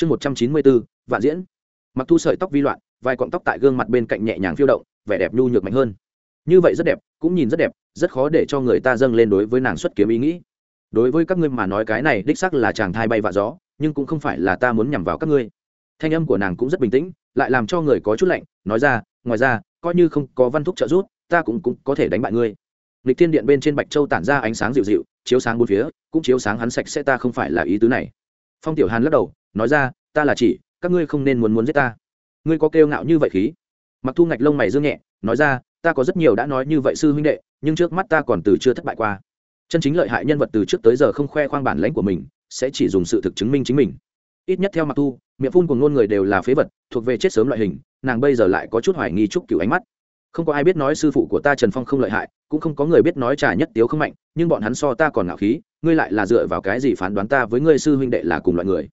chương một trăm chín mươi bốn vạn diễn. Mặc thu sợi tóc vi loạn vài cọng tóc tại gương mặt bên cạnh nhẹ nhàng phiêu động, vẻ đẹp nhu nhược mạnh hơn. Như vậy rất đẹp, cũng nhìn rất đẹp, rất khó để cho người ta dâng lên đối với nàng xuất kiếm ý nghĩ. Đối với các ngươi mà nói cái này đích sắc là chàng thai bay vạ gió, nhưng cũng không phải là ta muốn nhằm vào các ngươi. Thanh âm của nàng cũng rất bình tĩnh, lại làm cho người có chút lạnh, nói ra, ngoài ra, coi như không có văn thúc trợ giúp, ta cũng cũng có thể đánh bại ngươi. Lịch thiên điện bên trên bạch châu tản ra ánh sáng dịu dịu, chiếu sáng bốn phía, cũng chiếu sáng hắn sạch sẽ, ta không phải là ý tứ này. Phong tiểu hàn lắc đầu nói ra, ta là chỉ, các ngươi không nên muốn muốn giết ta. Ngươi có kêu ngạo như vậy khí? Mặc thu ngạch lông mày dương nhẹ, nói ra, ta có rất nhiều đã nói như vậy sư huynh đệ, nhưng trước mắt ta còn từ chưa thất bại qua. Chân chính lợi hại nhân vật từ trước tới giờ không khoe khoang bản lãnh của mình, sẽ chỉ dùng sự thực chứng minh chính mình. Ít nhất theo mặc thu, miệng phun của ngôn người đều là phế vật, thuộc về chết sớm loại hình, nàng bây giờ lại có chút hoài nghi trúc cửu ánh mắt. Không có ai biết nói sư phụ của ta trần phong không lợi hại, cũng không có người biết nói trà nhất tiếu không mạnh, nhưng bọn hắn so ta còn ngạo khí, ngươi lại là dựa vào cái gì phán đoán ta với ngươi sư huynh đệ là cùng loại người?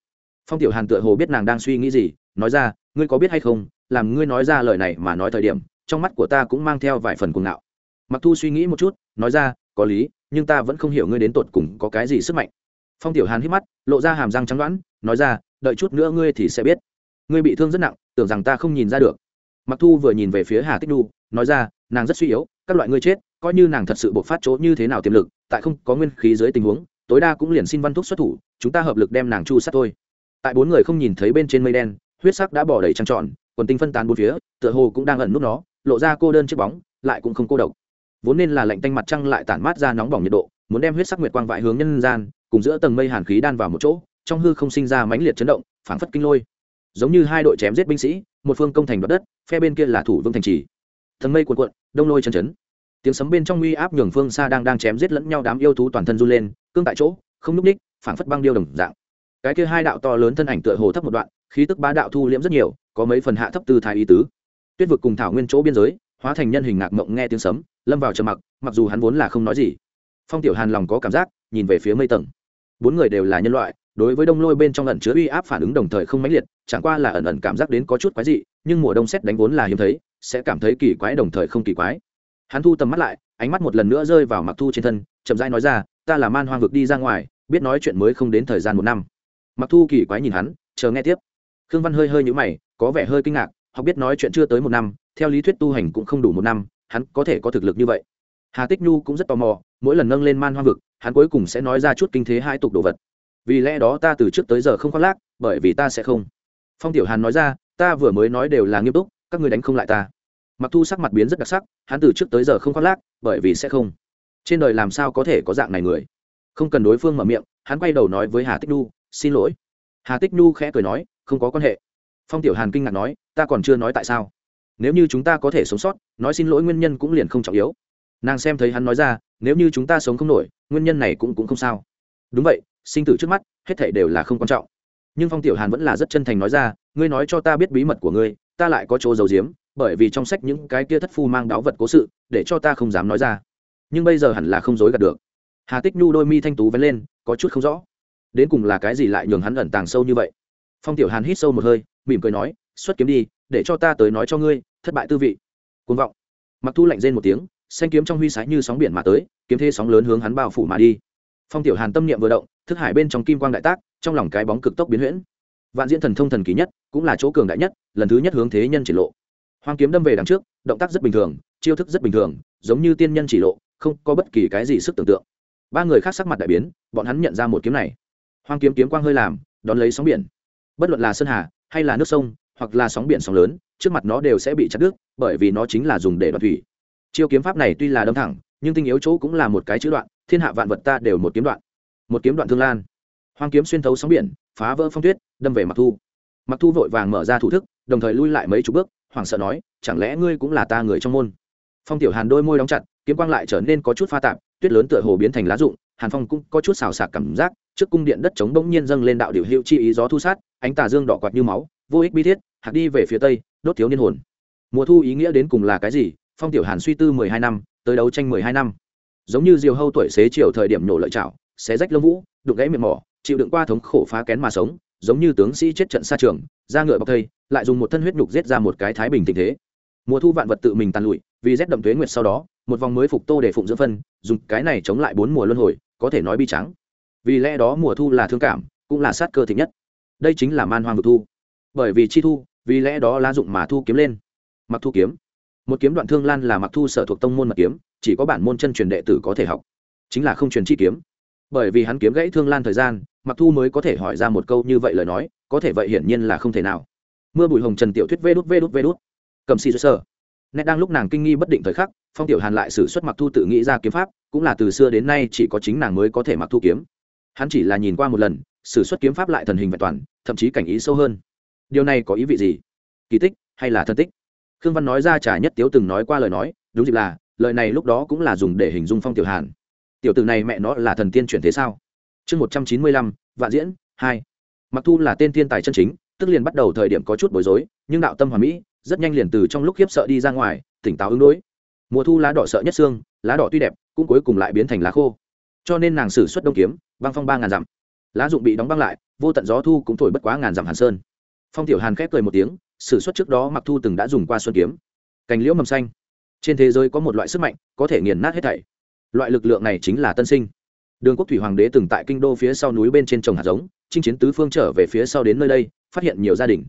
Phong tiểu hàn tựa hồ biết nàng đang suy nghĩ gì, nói ra, ngươi có biết hay không, làm ngươi nói ra lời này mà nói thời điểm, trong mắt của ta cũng mang theo vài phần cuồng ngạo. Mặc thu suy nghĩ một chút, nói ra, có lý, nhưng ta vẫn không hiểu ngươi đến tột cùng có cái gì sức mạnh. Phong tiểu hàn hít mắt, lộ ra hàm răng trắng đoán, nói ra, đợi chút nữa ngươi thì sẽ biết. Ngươi bị thương rất nặng, tưởng rằng ta không nhìn ra được. Mặc thu vừa nhìn về phía hà tích đu, nói ra, nàng rất suy yếu, các loại ngươi chết, coi như nàng thật sự bộc phát chỗ như thế nào tiềm lực, tại không có nguyên khí dưới tình huống, tối đa cũng liền xin văn thuốc xuất thủ, chúng ta hợp lực đem nàng chu sát thôi tại bốn người không nhìn thấy bên trên mây đen, huyết sắc đã bỏ đầy trăng tròn, quần tinh phân tán bốn phía, tựa hồ cũng đang ẩn nút nó, lộ ra cô đơn chiếc bóng, lại cũng không cô độc. Vốn nên là lạnh tanh mặt trăng lại tản mát ra nóng bỏng nhiệt độ, muốn đem huyết sắc nguyệt quang vại hướng nhân gian, cùng giữa tầng mây hàn khí đan vào một chỗ, trong hư không sinh ra mãnh liệt chấn động, phảng phất kinh lôi. Giống như hai đội chém giết binh sĩ, một phương công thành đoạt đất, phe bên kia là thủ vương thành trì. Thần mây cuộn cuộn, đông lôi chân chấn. Tiếng sấm bên trong uy áp nhường phương xa đang đang chém giết lẫn nhau đám yêu thú toàn thân run lên, cương tại chỗ, không núp ních phảng phất băng điêu đồng dạng cái kia hai đạo to lớn thân ảnh tựa hồ thấp một đoạn, khí tức bá đạo thu liễm rất nhiều, có mấy phần hạ thấp tư thái ý tứ. Tuyết vực cùng thảo nguyên chỗ biên giới, hóa thành nhân hình ngạc mộng nghe tiếng sấm, lâm vào trầm mặc mặc dù hắn vốn là không nói gì. Phong tiểu hàn lòng có cảm giác, nhìn về phía mây tầng. Bốn người đều là nhân loại, đối với đông lôi bên trong ẩn chứa uy áp phản ứng đồng thời không mãnh liệt, chẳng qua là ẩn ẩn cảm giác đến có chút quái dị, nhưng mùa đông xét đánh vốn là hiếm thấy, sẽ cảm thấy kỳ quái đồng thời không kỳ quái. Hắn thu tầm mắt lại, ánh mắt một lần nữa rơi vào mặc thu trên thân, chậm rãi nói ra, ta là man hoang vực đi ra ngoài, biết nói chuyện mới không đến thời gian một năm mặc thu kỳ quái nhìn hắn, chờ nghe tiếp. Khương văn hơi hơi nhũ mày, có vẻ hơi kinh ngạc, học biết nói chuyện chưa tới một năm, theo lý thuyết tu hành cũng không đủ một năm, hắn có thể có thực lực như vậy. Hà tích nhu cũng rất tò mò, mỗi lần nâng lên man hoang vực, hắn cuối cùng sẽ nói ra chút kinh thế hai tục đồ vật. Vì lẽ đó ta từ trước tới giờ không khoác lác, bởi vì ta sẽ không. Phong tiểu hàn nói ra, ta vừa mới nói đều là nghiêm túc, các người đánh không lại ta. Mặc thu sắc mặt biến rất đặc sắc, hắn từ trước tới giờ không khoác lác, bởi vì sẽ không. Trên đời làm sao có thể có dạng này người? Không cần đối phương mở miệng, hắn quay đầu nói với hà tích nhu xin lỗi. Hà tích nhu khẽ cười nói, không có quan hệ. Phong tiểu hàn kinh ngạc nói, ta còn chưa nói tại sao? Nếu như chúng ta có thể sống sót, nói xin lỗi nguyên nhân cũng liền không trọng yếu. Nàng xem thấy hắn nói ra, nếu như chúng ta sống không nổi, nguyên nhân này cũng cũng không sao. Đúng vậy, sinh tử trước mắt, hết thảy đều là không quan trọng. Nhưng phong tiểu hàn vẫn là rất chân thành nói ra, ngươi nói cho ta biết bí mật của ngươi, ta lại có chỗ giấu giếm, bởi vì trong sách những cái kia thất phu mang đáo vật cố sự, để cho ta không dám nói ra. Nhưng bây giờ hẳn là không dối gạt được. Hà tích nhu đôi mi thanh tú vén lên, có chút không rõ đến cùng là cái gì lại nhường hắn ẩn tàng sâu như vậy? Phong tiểu hàn hít sâu một hơi, mỉm cười nói, xuất kiếm đi, để cho ta tới nói cho ngươi, thất bại tư vị. Côn vọng. Mặc thu lạnh rên một tiếng, xanh kiếm trong huy sái như sóng biển mà tới, kiếm thế sóng lớn hướng hắn bao phủ mà đi. Phong tiểu hàn tâm niệm vừa động, thức hải bên trong kim quang đại tác, trong lòng cái bóng cực tốc biến huyễn. Vạn diễn thần thông thần kỳ nhất, cũng là chỗ cường đại nhất, lần thứ nhất hướng thế nhân chỉ lộ. Hoang kiếm đâm về đằng trước, động tác rất bình thường, chiêu thức rất bình thường, giống như tiên nhân chỉ lộ, không có bất kỳ cái gì sức tưởng tượng. Ba người khác sắc mặt đại biến, bọn hắn nhận ra một kiếm này hoang kiếm kiếm quang hơi làm, đón lấy sóng biển. Bất luận là sơn hà, hay là nước sông, hoặc là sóng biển sóng lớn, trước mặt nó đều sẽ bị chặt đứt, bởi vì nó chính là dùng để đoạt thủy. Chiêu kiếm pháp này tuy là đâm thẳng, nhưng tinh yếu chỗ cũng là một cái chữ đoạn, thiên hạ vạn vật ta đều một kiếm đoạn. Một kiếm đoạn thương lan. Hoang kiếm xuyên thấu sóng biển, phá vỡ phong tuyết, đâm về mặc thu. Mặc thu vội vàng mở ra thủ thức, đồng thời lui lại mấy chục bước, hoảng sợ nói, chẳng lẽ ngươi cũng là ta người trong môn? Phong tiểu hàn đôi môi đóng chặt, kiếm quang lại trở nên có chút pha tạp, tuyết lớn tựa hồ biến thành lá rụng, hàn phong cũng có chút xào xạc cảm giác trước cung điện đất trống bỗng nhiên dâng lên đạo điều hiệu chi ý gió thu sát, ánh tà dương đỏ quạt như máu, vô ích bi thiết hạt đi về phía tây, đốt thiếu niên hồn. Mùa thu ý nghĩa đến cùng là cái gì? Phong tiểu hàn suy tư mười hai năm, tới đấu tranh mười hai năm. Giống như diều hâu tuổi xế chiều thời điểm nổ lợi chảo, xé rách lông vũ, đục gãy miệng mỏ, chịu đựng qua thống khổ phá kén mà sống, giống như tướng sĩ chết trận xa trường ra ngựa bọc thây, lại dùng một thân huyết nhục giết ra một cái thái bình tình thế. Mùa thu vạn vật tự mình tàn lụi, vì rét đậm thuế nguyệt sau đó, một vòng mới phục tô để phụng dưỡng phân, dùng cái này chống lại bốn mùa luân hồi, có thể nói bi trắng vì lẽ đó mùa thu là thương cảm, cũng là sát cơ thịnh nhất. Đây chính là man hoang vực thu. Bởi vì chi thu, vì lẽ đó lá dụng mà thu kiếm lên. Mặc thu kiếm. Một kiếm đoạn thương lan là mặc thu sở thuộc tông môn mật kiếm, chỉ có bản môn chân truyền đệ tử có thể học. Chính là không truyền chi kiếm. Bởi vì hắn kiếm gãy thương lan thời gian, mặc thu mới có thể hỏi ra một câu như vậy lời nói, có thể vậy hiển nhiên là không thể nào. Mưa bụi hồng trần tiểu thuyết vê đút vê đút vê đút. Cầm xì sơ. Nét đang lúc nàng kinh nghi bất định thời khắc, phong tiểu hàn lại xử xuất mặc thu tự nghĩ ra kiếm pháp, cũng là từ xưa đến nay chỉ có chính nàng mới có thể mặc thu kiếm hắn chỉ là nhìn qua một lần xử suất kiếm pháp lại thần hình vẹn toàn, thậm chí cảnh ý sâu hơn. Điều này có ý vị gì? Kỳ tích hay là thân tích? Khương văn nói ra trả nhất tiếu từng nói qua lời nói, đúng dịp là, lời này lúc đó cũng là dùng để hình dung phong tiểu hàn. Tiểu tử này mẹ nó là thần tiên chuyển thế sao? Chương một trăm chín mươi lăm, vạn diễn, hai. Mặc thu là tên thiên tài chân chính, tức liền bắt đầu thời điểm có chút bối rối, nhưng đạo tâm hòa mỹ, rất nhanh liền từ trong lúc khiếp sợ đi ra ngoài, tỉnh táo ứng đối. Mùa thu lá đỏ sợ nhất xương, lá đỏ tuy đẹp, cũng cuối cùng lại biến thành lá khô. Cho nên nàng xử suất đông kiếm băng phong ba ngàn dặm. Lá dụng bị đóng băng lại, vô tận gió thu cũng thổi bất quá ngàn dặm hàn sơn. Phong tiểu hàn khép cười một tiếng, sử xuất trước đó mặc thu từng đã dùng qua xuân kiếm. Cành liễu mầm xanh. Trên thế giới có một loại sức mạnh, có thể nghiền nát hết thảy. Loại lực lượng này chính là tân sinh. Đường quốc thủy hoàng đế từng tại kinh đô phía sau núi bên trên trồng hạt giống, chinh chiến tứ phương trở về phía sau đến nơi đây, phát hiện nhiều gia đình.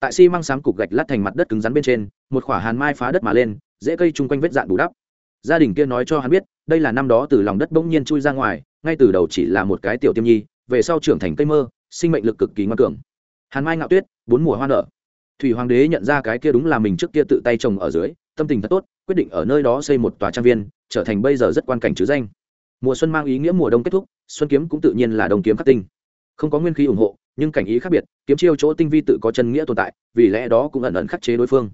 Tại xi măng sáng cục gạch lát thành mặt đất cứng rắn bên trên, một khỏa hàn mai phá đất mà lên dễ cây chung quanh vết dạn bù đắp. Gia đình kia nói cho hắn biết, đây là năm đó từ lòng đất bỗng nhiên chui ra ngoài ngay từ đầu chỉ là một cái tiểu tiêm nhi, về sau trưởng thành cây mơ, sinh mệnh lực cực kỳ ngoan cường. Hàn mai ngạo tuyết, bốn mùa hoa nở. Thủy hoàng đế nhận ra cái kia đúng là mình trước kia tự tay trồng ở dưới, tâm tình thật tốt, quyết định ở nơi đó xây một tòa trang viên, trở thành bây giờ rất quan cảnh chứ danh. Mùa xuân mang ý nghĩa mùa đông kết thúc, xuân kiếm cũng tự nhiên là đồng kiếm khắc tinh. Không có nguyên khí ủng hộ, nhưng cảnh ý khác biệt, kiếm chiêu chỗ tinh vi tự có chân nghĩa tồn tại, vì lẽ đó cũng ẩn ẩn khắc chế đối phương.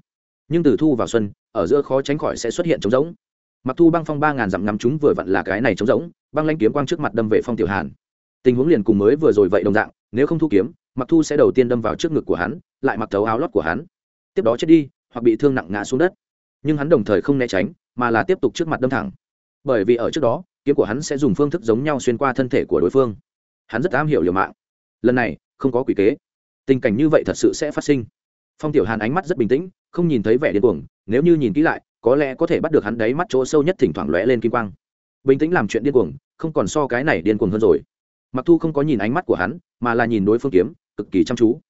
Nhưng từ thu vào xuân, ở giữa khó tránh khỏi sẽ xuất hiện trống rỗng mặc thu băng phong ba ngàn dặm ngắm chúng vừa vặn là cái này trống rỗng, băng lanh kiếm quang trước mặt đâm về phong tiểu hàn. Tình huống liền cùng mới vừa rồi vậy đồng dạng, nếu không thu kiếm, mặc thu sẽ đầu tiên đâm vào trước ngực của hắn, lại mặc thấu áo lót của hắn. Tiếp đó chết đi, hoặc bị thương nặng ngã xuống đất. Nhưng hắn đồng thời không né tránh, mà là tiếp tục trước mặt đâm thẳng. Bởi vì ở trước đó, kiếm của hắn sẽ dùng phương thức giống nhau xuyên qua thân thể của đối phương. Hắn rất am hiểu liều mạng. Lần này, không có quỷ kế. Tình cảnh như vậy thật sự sẽ phát sinh. Phong tiểu hàn ánh mắt rất bình tĩnh, không nhìn thấy vẻ điên cuồng, nếu như nhìn kỹ lại có lẽ có thể bắt được hắn đáy mắt chỗ sâu nhất thỉnh thoảng lóe lên kim quang. Bình tĩnh làm chuyện điên cuồng, không còn so cái này điên cuồng hơn rồi. Mặc thu không có nhìn ánh mắt của hắn, mà là nhìn đối phương kiếm, cực kỳ chăm chú.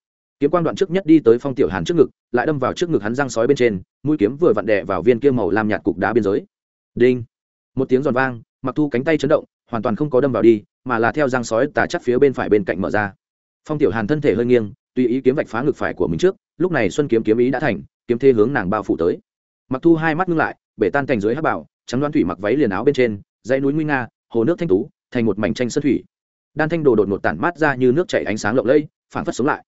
Kiếm quang đoạn trước nhất đi tới phong tiểu hàn trước ngực, lại đâm vào trước ngực hắn răng sói bên trên, mũi kiếm vừa vặn đè vào viên kia màu làm nhạt cục đá biên giới. Đinh! Một tiếng giòn vang, mặc thu cánh tay chấn động, hoàn toàn không có đâm vào đi, mà là theo răng sói tà chắc phía bên phải bên cạnh mở ra. Phong tiểu hàn thân thể hơi nghiêng, tùy ý kiếm vạch phá ngực phải của mình trước, lúc này xuân kiếm kiếm ý đã thành, kiếm thế hướng nàng bao phủ tới mặc thu hai mắt ngưng lại, bể tan thành dưới hát bảo, trắng đoán thủy mặc váy liền áo bên trên, dãy núi nguy nga, hồ nước thanh tú, thành một mảnh tranh sơn thủy. Đan thanh đồ đột một tản mát ra như nước chảy ánh sáng lộng lẫy, phảng phất sống lại.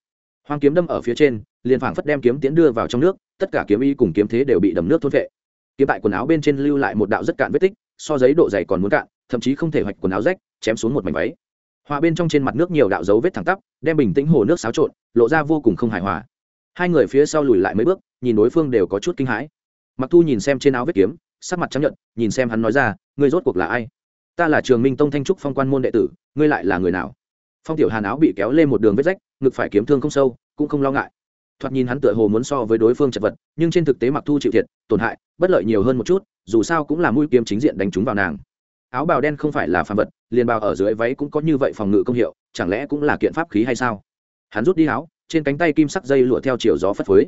Hoang kiếm đâm ở phía trên, liền phảng phất đem kiếm tiến đưa vào trong nước, tất cả kiếm y cùng kiếm thế đều bị đầm nước thôn vệ. Kiếm tại quần áo bên trên lưu lại một đạo rất cạn vết tích, so giấy độ dày còn muốn cạn, thậm chí không thể hoạch quần áo rách, chém xuống một mảnh váy. Hòa bên trong trên mặt nước nhiều đạo dấu vết thẳng tắp, đem bình tĩnh hồ nước xáo trộn, lộ ra vô cùng không hài hòa. Hai người phía sau lùi lại mấy bước, nhìn đối phương đều có chút kinh hãi mặc thu nhìn xem trên áo vết kiếm, sắc mặt chấp nhận nhìn xem hắn nói ra, ngươi rốt cuộc là ai? Ta là trường minh tông thanh trúc phong quan môn đệ tử, ngươi lại là người nào? Phong tiểu hàn áo bị kéo lên một đường vết rách, ngực phải kiếm thương không sâu, cũng không lo ngại. Thoạt nhìn hắn tựa hồ muốn so với đối phương chật vật, nhưng trên thực tế mặc thu chịu thiệt, tổn hại, bất lợi nhiều hơn một chút, dù sao cũng là mũi kiếm chính diện đánh trúng vào nàng. Áo bào đen không phải là phàm vật, liền bào ở dưới váy cũng có như vậy phòng ngự công hiệu, chẳng lẽ cũng là kiện pháp khí hay sao? Hắn rút đi áo, trên cánh tay kim sắc dây lụa theo chiều gió phất phới.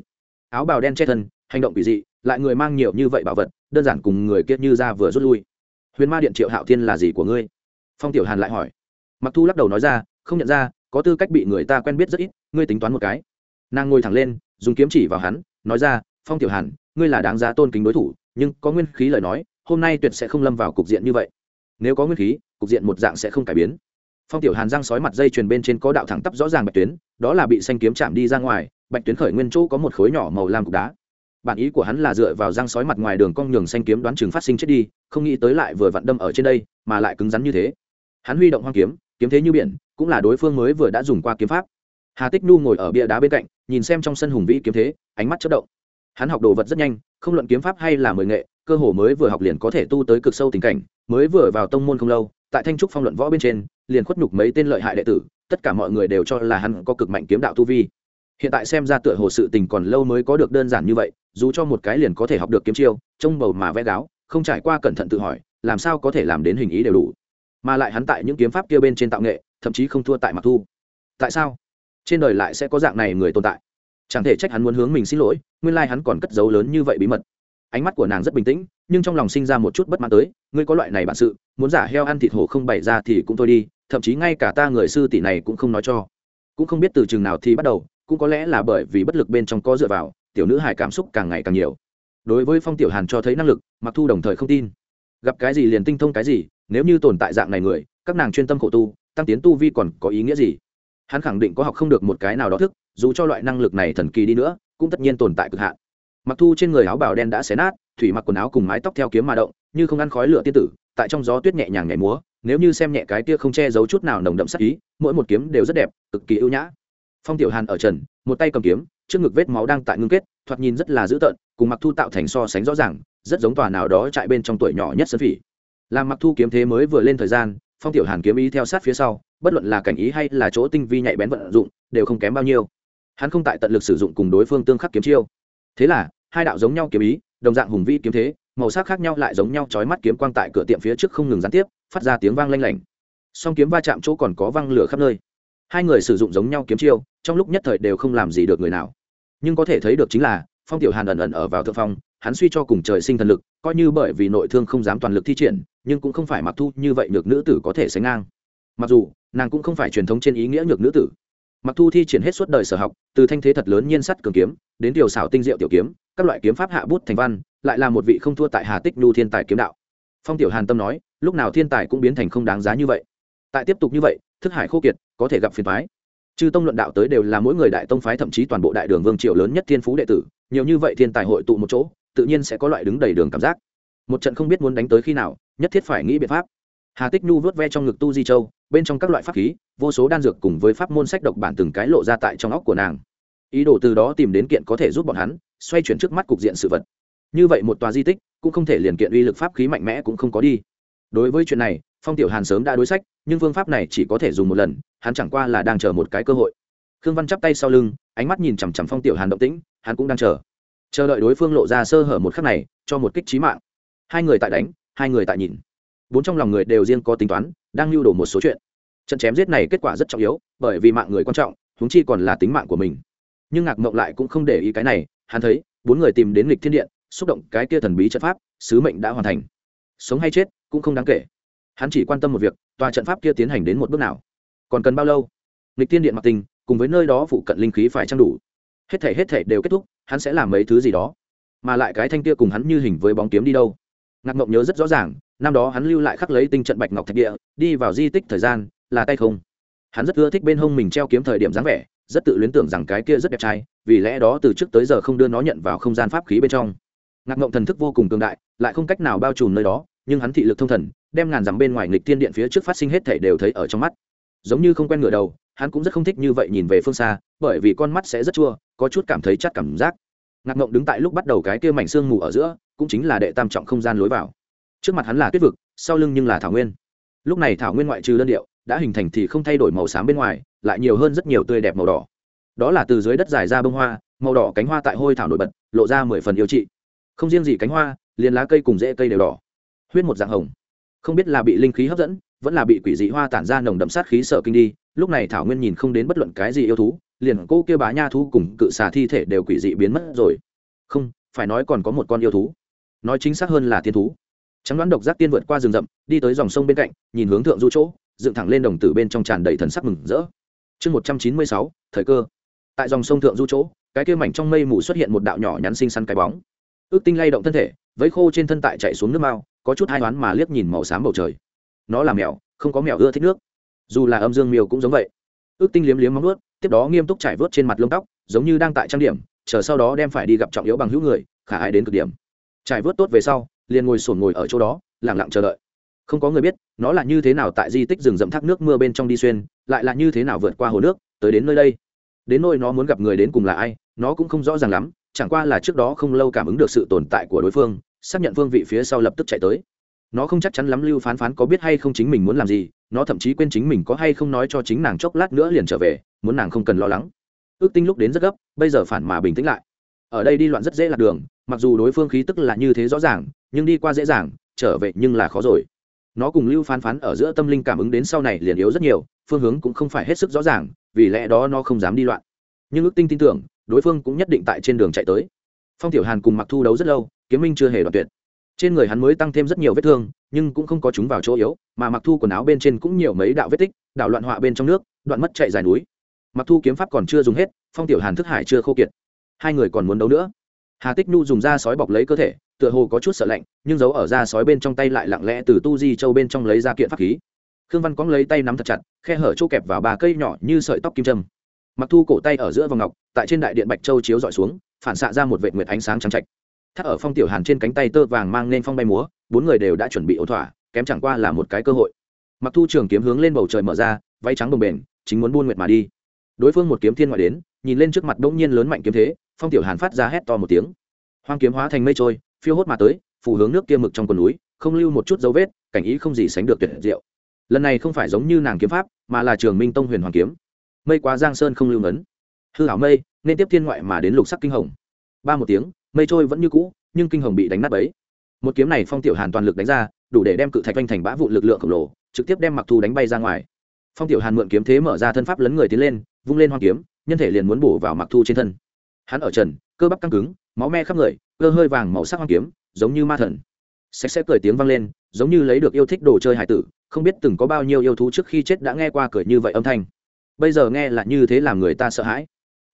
Áo bào đen che thân, hành động quỷ dị lại người mang nhiều như vậy bảo vật, đơn giản cùng người kiết như ra vừa rút lui. Huyền ma điện triệu hạo thiên là gì của ngươi? Phong tiểu hàn lại hỏi. Mặc thu lắc đầu nói ra, không nhận ra, có tư cách bị người ta quen biết rất ít, ngươi tính toán một cái. Nàng ngồi thẳng lên, dùng kiếm chỉ vào hắn, nói ra, phong tiểu hàn, ngươi là đáng giá tôn kính đối thủ, nhưng có nguyên khí lời nói, hôm nay tuyệt sẽ không lâm vào cục diện như vậy. Nếu có nguyên khí, cục diện một dạng sẽ không cải biến. Phong tiểu hàn răng sói mặt dây truyền bên trên có đạo thẳng tắp rõ ràng bạch tuyến, đó là bị xanh kiếm chạm đi ra ngoài, bạch tuyến khởi nguyên chỗ có một khối nhỏ màu lam cục đá bản ý của hắn là dựa vào răng sói mặt ngoài đường cong nhường xanh kiếm đoán chừng phát sinh chết đi, không nghĩ tới lại vừa vặn đâm ở trên đây, mà lại cứng rắn như thế. Hắn huy động hoang kiếm kiếm thế như biển, cũng là đối phương mới vừa đã dùng qua kiếm pháp. Hà tích nu ngồi ở bia đá bên cạnh, nhìn xem trong sân hùng vĩ kiếm thế, ánh mắt chất động. Hắn học đồ vật rất nhanh, không luận kiếm pháp hay là mười nghệ, cơ hồ mới vừa học liền có thể tu tới cực sâu tình cảnh, mới vừa vào tông môn không lâu, tại thanh trúc phong luận võ bên trên, liền khuất nhục mấy tên lợi hại đệ tử, tất cả mọi người đều cho là hắn có cực mạnh kiếm đạo tu vi hiện tại xem ra tựa hồ sự tình còn lâu mới có được đơn giản như vậy, dù cho một cái liền có thể học được kiếm chiêu, trông bầu mà vẽ gáo, không trải qua cẩn thận tự hỏi, làm sao có thể làm đến hình ý đều đủ. Mà lại hắn tại những kiếm pháp kia bên trên tạo nghệ, thậm chí không thua tại mặc thu. Tại sao? Trên đời lại sẽ có dạng này người tồn tại? Chẳng thể trách hắn muốn hướng mình xin lỗi, nguyên lai、like、hắn còn cất dấu lớn như vậy bí mật. Ánh mắt của nàng rất bình tĩnh, nhưng trong lòng sinh ra một chút bất mãn tới, ngươi có loại này bản sự, muốn giả heo ăn thịt hổ không bày ra thì cũng thôi đi, thậm chí ngay cả ta người sư tỷ này cũng không nói cho. Cũng không biết từ chừng nào thì bắt đầu cũng có lẽ là bởi vì bất lực bên trong có dựa vào, tiểu nữ hải cảm xúc càng ngày càng nhiều. Đối với phong tiểu hàn cho thấy năng lực mặc thu đồng thời không tin. Gặp cái gì liền tinh thông cái gì, nếu như tồn tại dạng này người, các nàng chuyên tâm khổ tu, tăng tiến tu vi còn có ý nghĩa gì? Hắn khẳng định có học không được một cái nào đó thức, dù cho loại năng lực này thần kỳ đi nữa, cũng tất nhiên tồn tại cực hạn. Mặc thu trên người áo bào đen đã xé nát, thủy mặc quần áo cùng mái tóc theo kiếm mà động, như không ăn khói lửa tiên tử, tại trong gió tuyết nhẹ nhàng nhảy múa, nếu như xem nhẹ cái tia không che giấu chút nào nồng đậm sắc ý, mỗi một kiếm đều rất đẹp, cực kỳ ưu nhã phong tiểu hàn ở trần, một tay cầm kiếm, trước ngực vết máu đang tại ngưng kết, thoạt nhìn rất là dữ tợn, cùng mặc thu tạo thành so sánh rõ ràng, rất giống tòa nào đó chạy bên trong tuổi nhỏ nhất sân phỉ. Làm mặc thu kiếm thế mới vừa lên thời gian, phong tiểu hàn kiếm ý theo sát phía sau, bất luận là cảnh ý hay là chỗ tinh vi nhạy bén vận dụng, đều không kém bao nhiêu. Hắn không tại tận lực sử dụng cùng đối phương tương khắc kiếm chiêu. Thế là, hai đạo giống nhau kiếm ý, đồng dạng hùng vĩ kiếm thế, màu sắc khác nhau lại giống nhau chói mắt kiếm quang tại cửa tiệm phía trước không ngừng gián tiếp, phát ra tiếng vang lanh lảnh. Song kiếm va chạm chỗ còn có văng lửa khắp nơi hai người sử dụng giống nhau kiếm chiêu, trong lúc nhất thời đều không làm gì được người nào. Nhưng có thể thấy được chính là, phong tiểu hàn ẩn ẩn ở vào thượng phong, hắn suy cho cùng trời sinh thần lực, coi như bởi vì nội thương không dám toàn lực thi triển, nhưng cũng không phải mặc thu như vậy nhược nữ tử có thể sánh ngang. Mặc dù, nàng cũng không phải truyền thống trên ý nghĩa nhược nữ tử. Mặc thu thi triển hết suốt đời sở học, từ thanh thế thật lớn nhiên sắt cường kiếm, đến tiểu xảo tinh diệu tiểu kiếm, các loại kiếm pháp hạ bút thành văn, lại là một vị không thua tại hà tích nhu thiên tài kiếm đạo. Phong tiểu hàn tâm nói, lúc nào thiên tài cũng biến thành không đáng giá như vậy. Tại tiếp tục như vậy thức hải khô kiệt, có thể gặp phiền thoái chư tông luận đạo tới đều là mỗi người đại tông phái, thậm chí toàn bộ đại đường vương triều lớn nhất thiên phú đệ tử, nhiều như vậy thiên tài hội tụ một chỗ, tự nhiên sẽ có loại đứng đầy đường cảm giác. Một trận không biết muốn đánh tới khi nào, nhất thiết phải nghĩ biện pháp. Hà tích nhu vớt ve trong ngực tu di châu, bên trong các loại pháp khí, vô số đan dược cùng với pháp môn sách độc bản từng cái lộ ra tại trong óc của nàng. Ý đồ từ đó tìm đến kiện có thể giúp bọn hắn, xoay chuyển trước mắt cục diện sự vật. Như vậy một tòa di tích, cũng không thể liền kiện uy lực pháp khí mạnh mẽ cũng không có đi. Đối với chuyện này phong tiểu hàn sớm đã đối sách, nhưng phương pháp này chỉ có thể dùng một lần, hắn chẳng qua là đang chờ một cái cơ hội. Khương văn chắp tay sau lưng, ánh mắt nhìn chằm chằm phong tiểu hàn động tĩnh, hắn cũng đang chờ. Chờ đợi đối phương lộ ra sơ hở một khắc này, cho một kích trí mạng. Hai người tại đánh, hai người tại nhìn. Bốn trong lòng người đều riêng có tính toán, đang lưu đổ một số chuyện. Trận chém giết này kết quả rất trọng yếu, bởi vì mạng người quan trọng, huống chi còn là tính mạng của mình. Nhưng ngạc mộng lại cũng không để ý cái này, hắn thấy, bốn người tìm đến lịch thiên điện, xúc động cái kia thần bí trận pháp, sứ mệnh đã hoàn thành. Sống hay chết cũng không đáng kể hắn chỉ quan tâm một việc, tòa trận pháp kia tiến hành đến một bước nào. Còn cần bao lâu? Lịch thiên điện mặc tình, cùng với nơi đó phụ cận linh khí phải trang đủ. Hết thể hết thể đều kết thúc, hắn sẽ làm mấy thứ gì đó. Mà lại cái thanh kia cùng hắn như hình với bóng kiếm đi đâu? Ngạc mộng nhớ rất rõ ràng, năm đó hắn lưu lại khắc lấy tinh trận bạch ngọc thạch địa, đi vào di tích thời gian, là tay không. Hắn rất ưa thích bên hông mình treo kiếm thời điểm dáng vẻ, rất tự luyến tưởng rằng cái kia rất đẹp trai, vì lẽ đó từ trước tới giờ không đưa nó nhận vào không gian pháp khí bên trong. Ngạc mộng thần thức vô cùng cường đại, lại không cách nào bao trùm nơi đó, nhưng hắn thị lực thông thần đem ngàn dặm bên ngoài nghịch thiên điện phía trước phát sinh hết thể đều thấy ở trong mắt. Giống như không quen ngửa đầu, hắn cũng rất không thích như vậy nhìn về phương xa, bởi vì con mắt sẽ rất chua, có chút cảm thấy chát cảm giác. Ngạc ngộng đứng tại lúc bắt đầu cái kia mảnh xương mù ở giữa, cũng chính là đệ tam trọng không gian lối vào. Trước mặt hắn là tuyết vực, sau lưng nhưng là thảo nguyên. Lúc này thảo nguyên ngoại trừ đơn điệu, đã hình thành thì không thay đổi màu xám bên ngoài, lại nhiều hơn rất nhiều tươi đẹp màu đỏ. Đó là từ dưới đất dài ra bông hoa, màu đỏ cánh hoa tại hôi thảo nổi bật, lộ ra mười phần yêu trị. Không riêng gì cánh hoa, liền lá cây cùng rễ cây đều đỏ. Huyết một dạng hồng không biết là bị linh khí hấp dẫn, vẫn là bị quỷ dị hoa tản ra nồng đậm sát khí sợ kinh đi, lúc này thảo nguyên nhìn không đến bất luận cái gì yêu thú, liền cô kia bá nha thú cùng cự xà thi thể đều quỷ dị biến mất rồi. Không, phải nói còn có một con yêu thú. Nói chính xác hơn là tiên thú. Trắng đoán độc giác tiên vượt qua rừng rậm, đi tới dòng sông bên cạnh, nhìn hướng thượng du chỗ, dựng thẳng lên đồng tử bên trong tràn đầy thần sắc mừng rỡ. Chương một trăm chín mươi sáu, thời cơ. Tại dòng sông thượng du chỗ, cái kia mảnh trong mây mù xuất hiện một đạo nhỏ nhắn xinh xắn cái bóng. Ước tinh lay động thân thể vẫy khô trên thân tại chạy xuống nước mao có chút hai đoán mà liếc nhìn màu xám bầu trời. Nó là mèo, không có mèo ưa thích nước. Dù là âm dương miêu cũng giống vậy. Ước tinh liếm liếm móng nuốt tiếp đó nghiêm túc trải vớt trên mặt lông tóc, giống như đang tại trang điểm, chờ sau đó đem phải đi gặp trọng yếu bằng hữu người, khả ai đến cực điểm. Trải vớt tốt về sau, liền ngồi sổn ngồi ở chỗ đó lẳng lặng chờ đợi. Không có người biết, nó là như thế nào tại di tích rừng rậm thác nước mưa bên trong đi xuyên, lại là như thế nào vượt qua hồ nước, tới đến nơi đây. Đến nơi nó muốn gặp người đến cùng là ai, nó cũng không rõ ràng lắm, chẳng qua là trước đó không lâu cảm ứng được sự tồn tại của đối phương xác nhận vương vị phía sau lập tức chạy tới. Nó không chắc chắn lắm lưu phán phán có biết hay không chính mình muốn làm gì, nó thậm chí quên chính mình có hay không nói cho chính nàng chốc lát nữa liền trở về, muốn nàng không cần lo lắng. Ước tinh lúc đến rất gấp, bây giờ phản mà bình tĩnh lại. Ở đây đi loạn rất dễ lạc đường, mặc dù đối phương khí tức là như thế rõ ràng, nhưng đi qua dễ dàng, trở về nhưng là khó rồi. Nó cùng lưu phán phán ở giữa tâm linh cảm ứng đến sau này liền yếu rất nhiều, phương hướng cũng không phải hết sức rõ ràng, vì lẽ đó nó không dám đi loạn. Nhưng ước tinh tin tưởng, đối phương cũng nhất định tại trên đường chạy tới phong tiểu hàn cùng mặc thu đấu rất lâu, kiếm minh chưa hề đoạn tuyệt. Trên người hắn mới tăng thêm rất nhiều vết thương, nhưng cũng không có chúng vào chỗ yếu, mà mặc thu quần áo bên trên cũng nhiều mấy đạo vết tích đạo loạn họa bên trong nước, đoạn mất chạy dài núi. Mặc thu kiếm pháp còn chưa dùng hết, phong tiểu hàn thức hải chưa khô kiệt. Hai người còn muốn đấu nữa. Hà tích nhu dùng da sói bọc lấy cơ thể, tựa hồ có chút sợ lạnh, nhưng giấu ở da sói bên trong tay lại lặng lẽ từ tu di châu bên trong lấy ra kiện pháp khí. Khương văn cóng lấy tay nắm thật chặt, khe hở chỗ kẹp vào ba cây nhỏ như sợi tóc kim trâm mặc thu cổ tay ở giữa vòng ngọc, tại trên đại điện bạch châu chiếu dọi xuống phản xạ ra một vệ nguyệt ánh sáng trắng trạch. Thắt ở phong tiểu hàn trên cánh tay tơ vàng mang nên phong bay múa, bốn người đều đã chuẩn bị ổn thỏa, kém chẳng qua là một cái cơ hội. Mặc thu trường kiếm hướng lên bầu trời mở ra, váy trắng bồng bềnh, chính muốn buôn nguyệt mà đi. Đối phương một kiếm thiên ngoại đến, nhìn lên trước mặt bỗng nhiên lớn mạnh kiếm thế, phong tiểu hàn phát ra hét to một tiếng. Hoang kiếm hóa thành mây trôi, phiêu hốt mà tới phủ hướng nước kia mực trong quần núi, không lưu một chút dấu vết, cảnh ý không gì sánh được tuyệt diệu. Lần này không phải giống như nàng kiếm pháp, mà là trường minh tông huyền hoàng kiếm. Mây quá giang sơn không lưu ngấn. Hư hảo mây nên tiếp thiên ngoại mà đến lục sắc kinh hồng. Ba một tiếng, mây trôi vẫn như cũ, nhưng kinh hồng bị đánh nát ấy một kiếm này phong tiểu hàn toàn lực đánh ra, đủ để đem cự thạch vanh thành bã vụ lực lượng khổng lồ, trực tiếp đem mặc thu đánh bay ra ngoài. Phong tiểu hàn mượn kiếm thế mở ra thân pháp lấn người tiến lên, vung lên hoang kiếm, nhân thể liền muốn bổ vào mặc thu trên thân. Hắn ở trần, cơ bắp căng cứng, máu me khắp người, cơ hơi vàng màu sắc hoang kiếm, giống như ma thần. Sạch sẽ cười tiếng vang lên, giống như lấy được yêu thích đồ chơi hải tử, không biết từng có bao nhiêu yêu thú trước khi chết đã nghe qua cười như vậy âm thanh. Bây giờ nghe là như thế làm người ta sợ hãi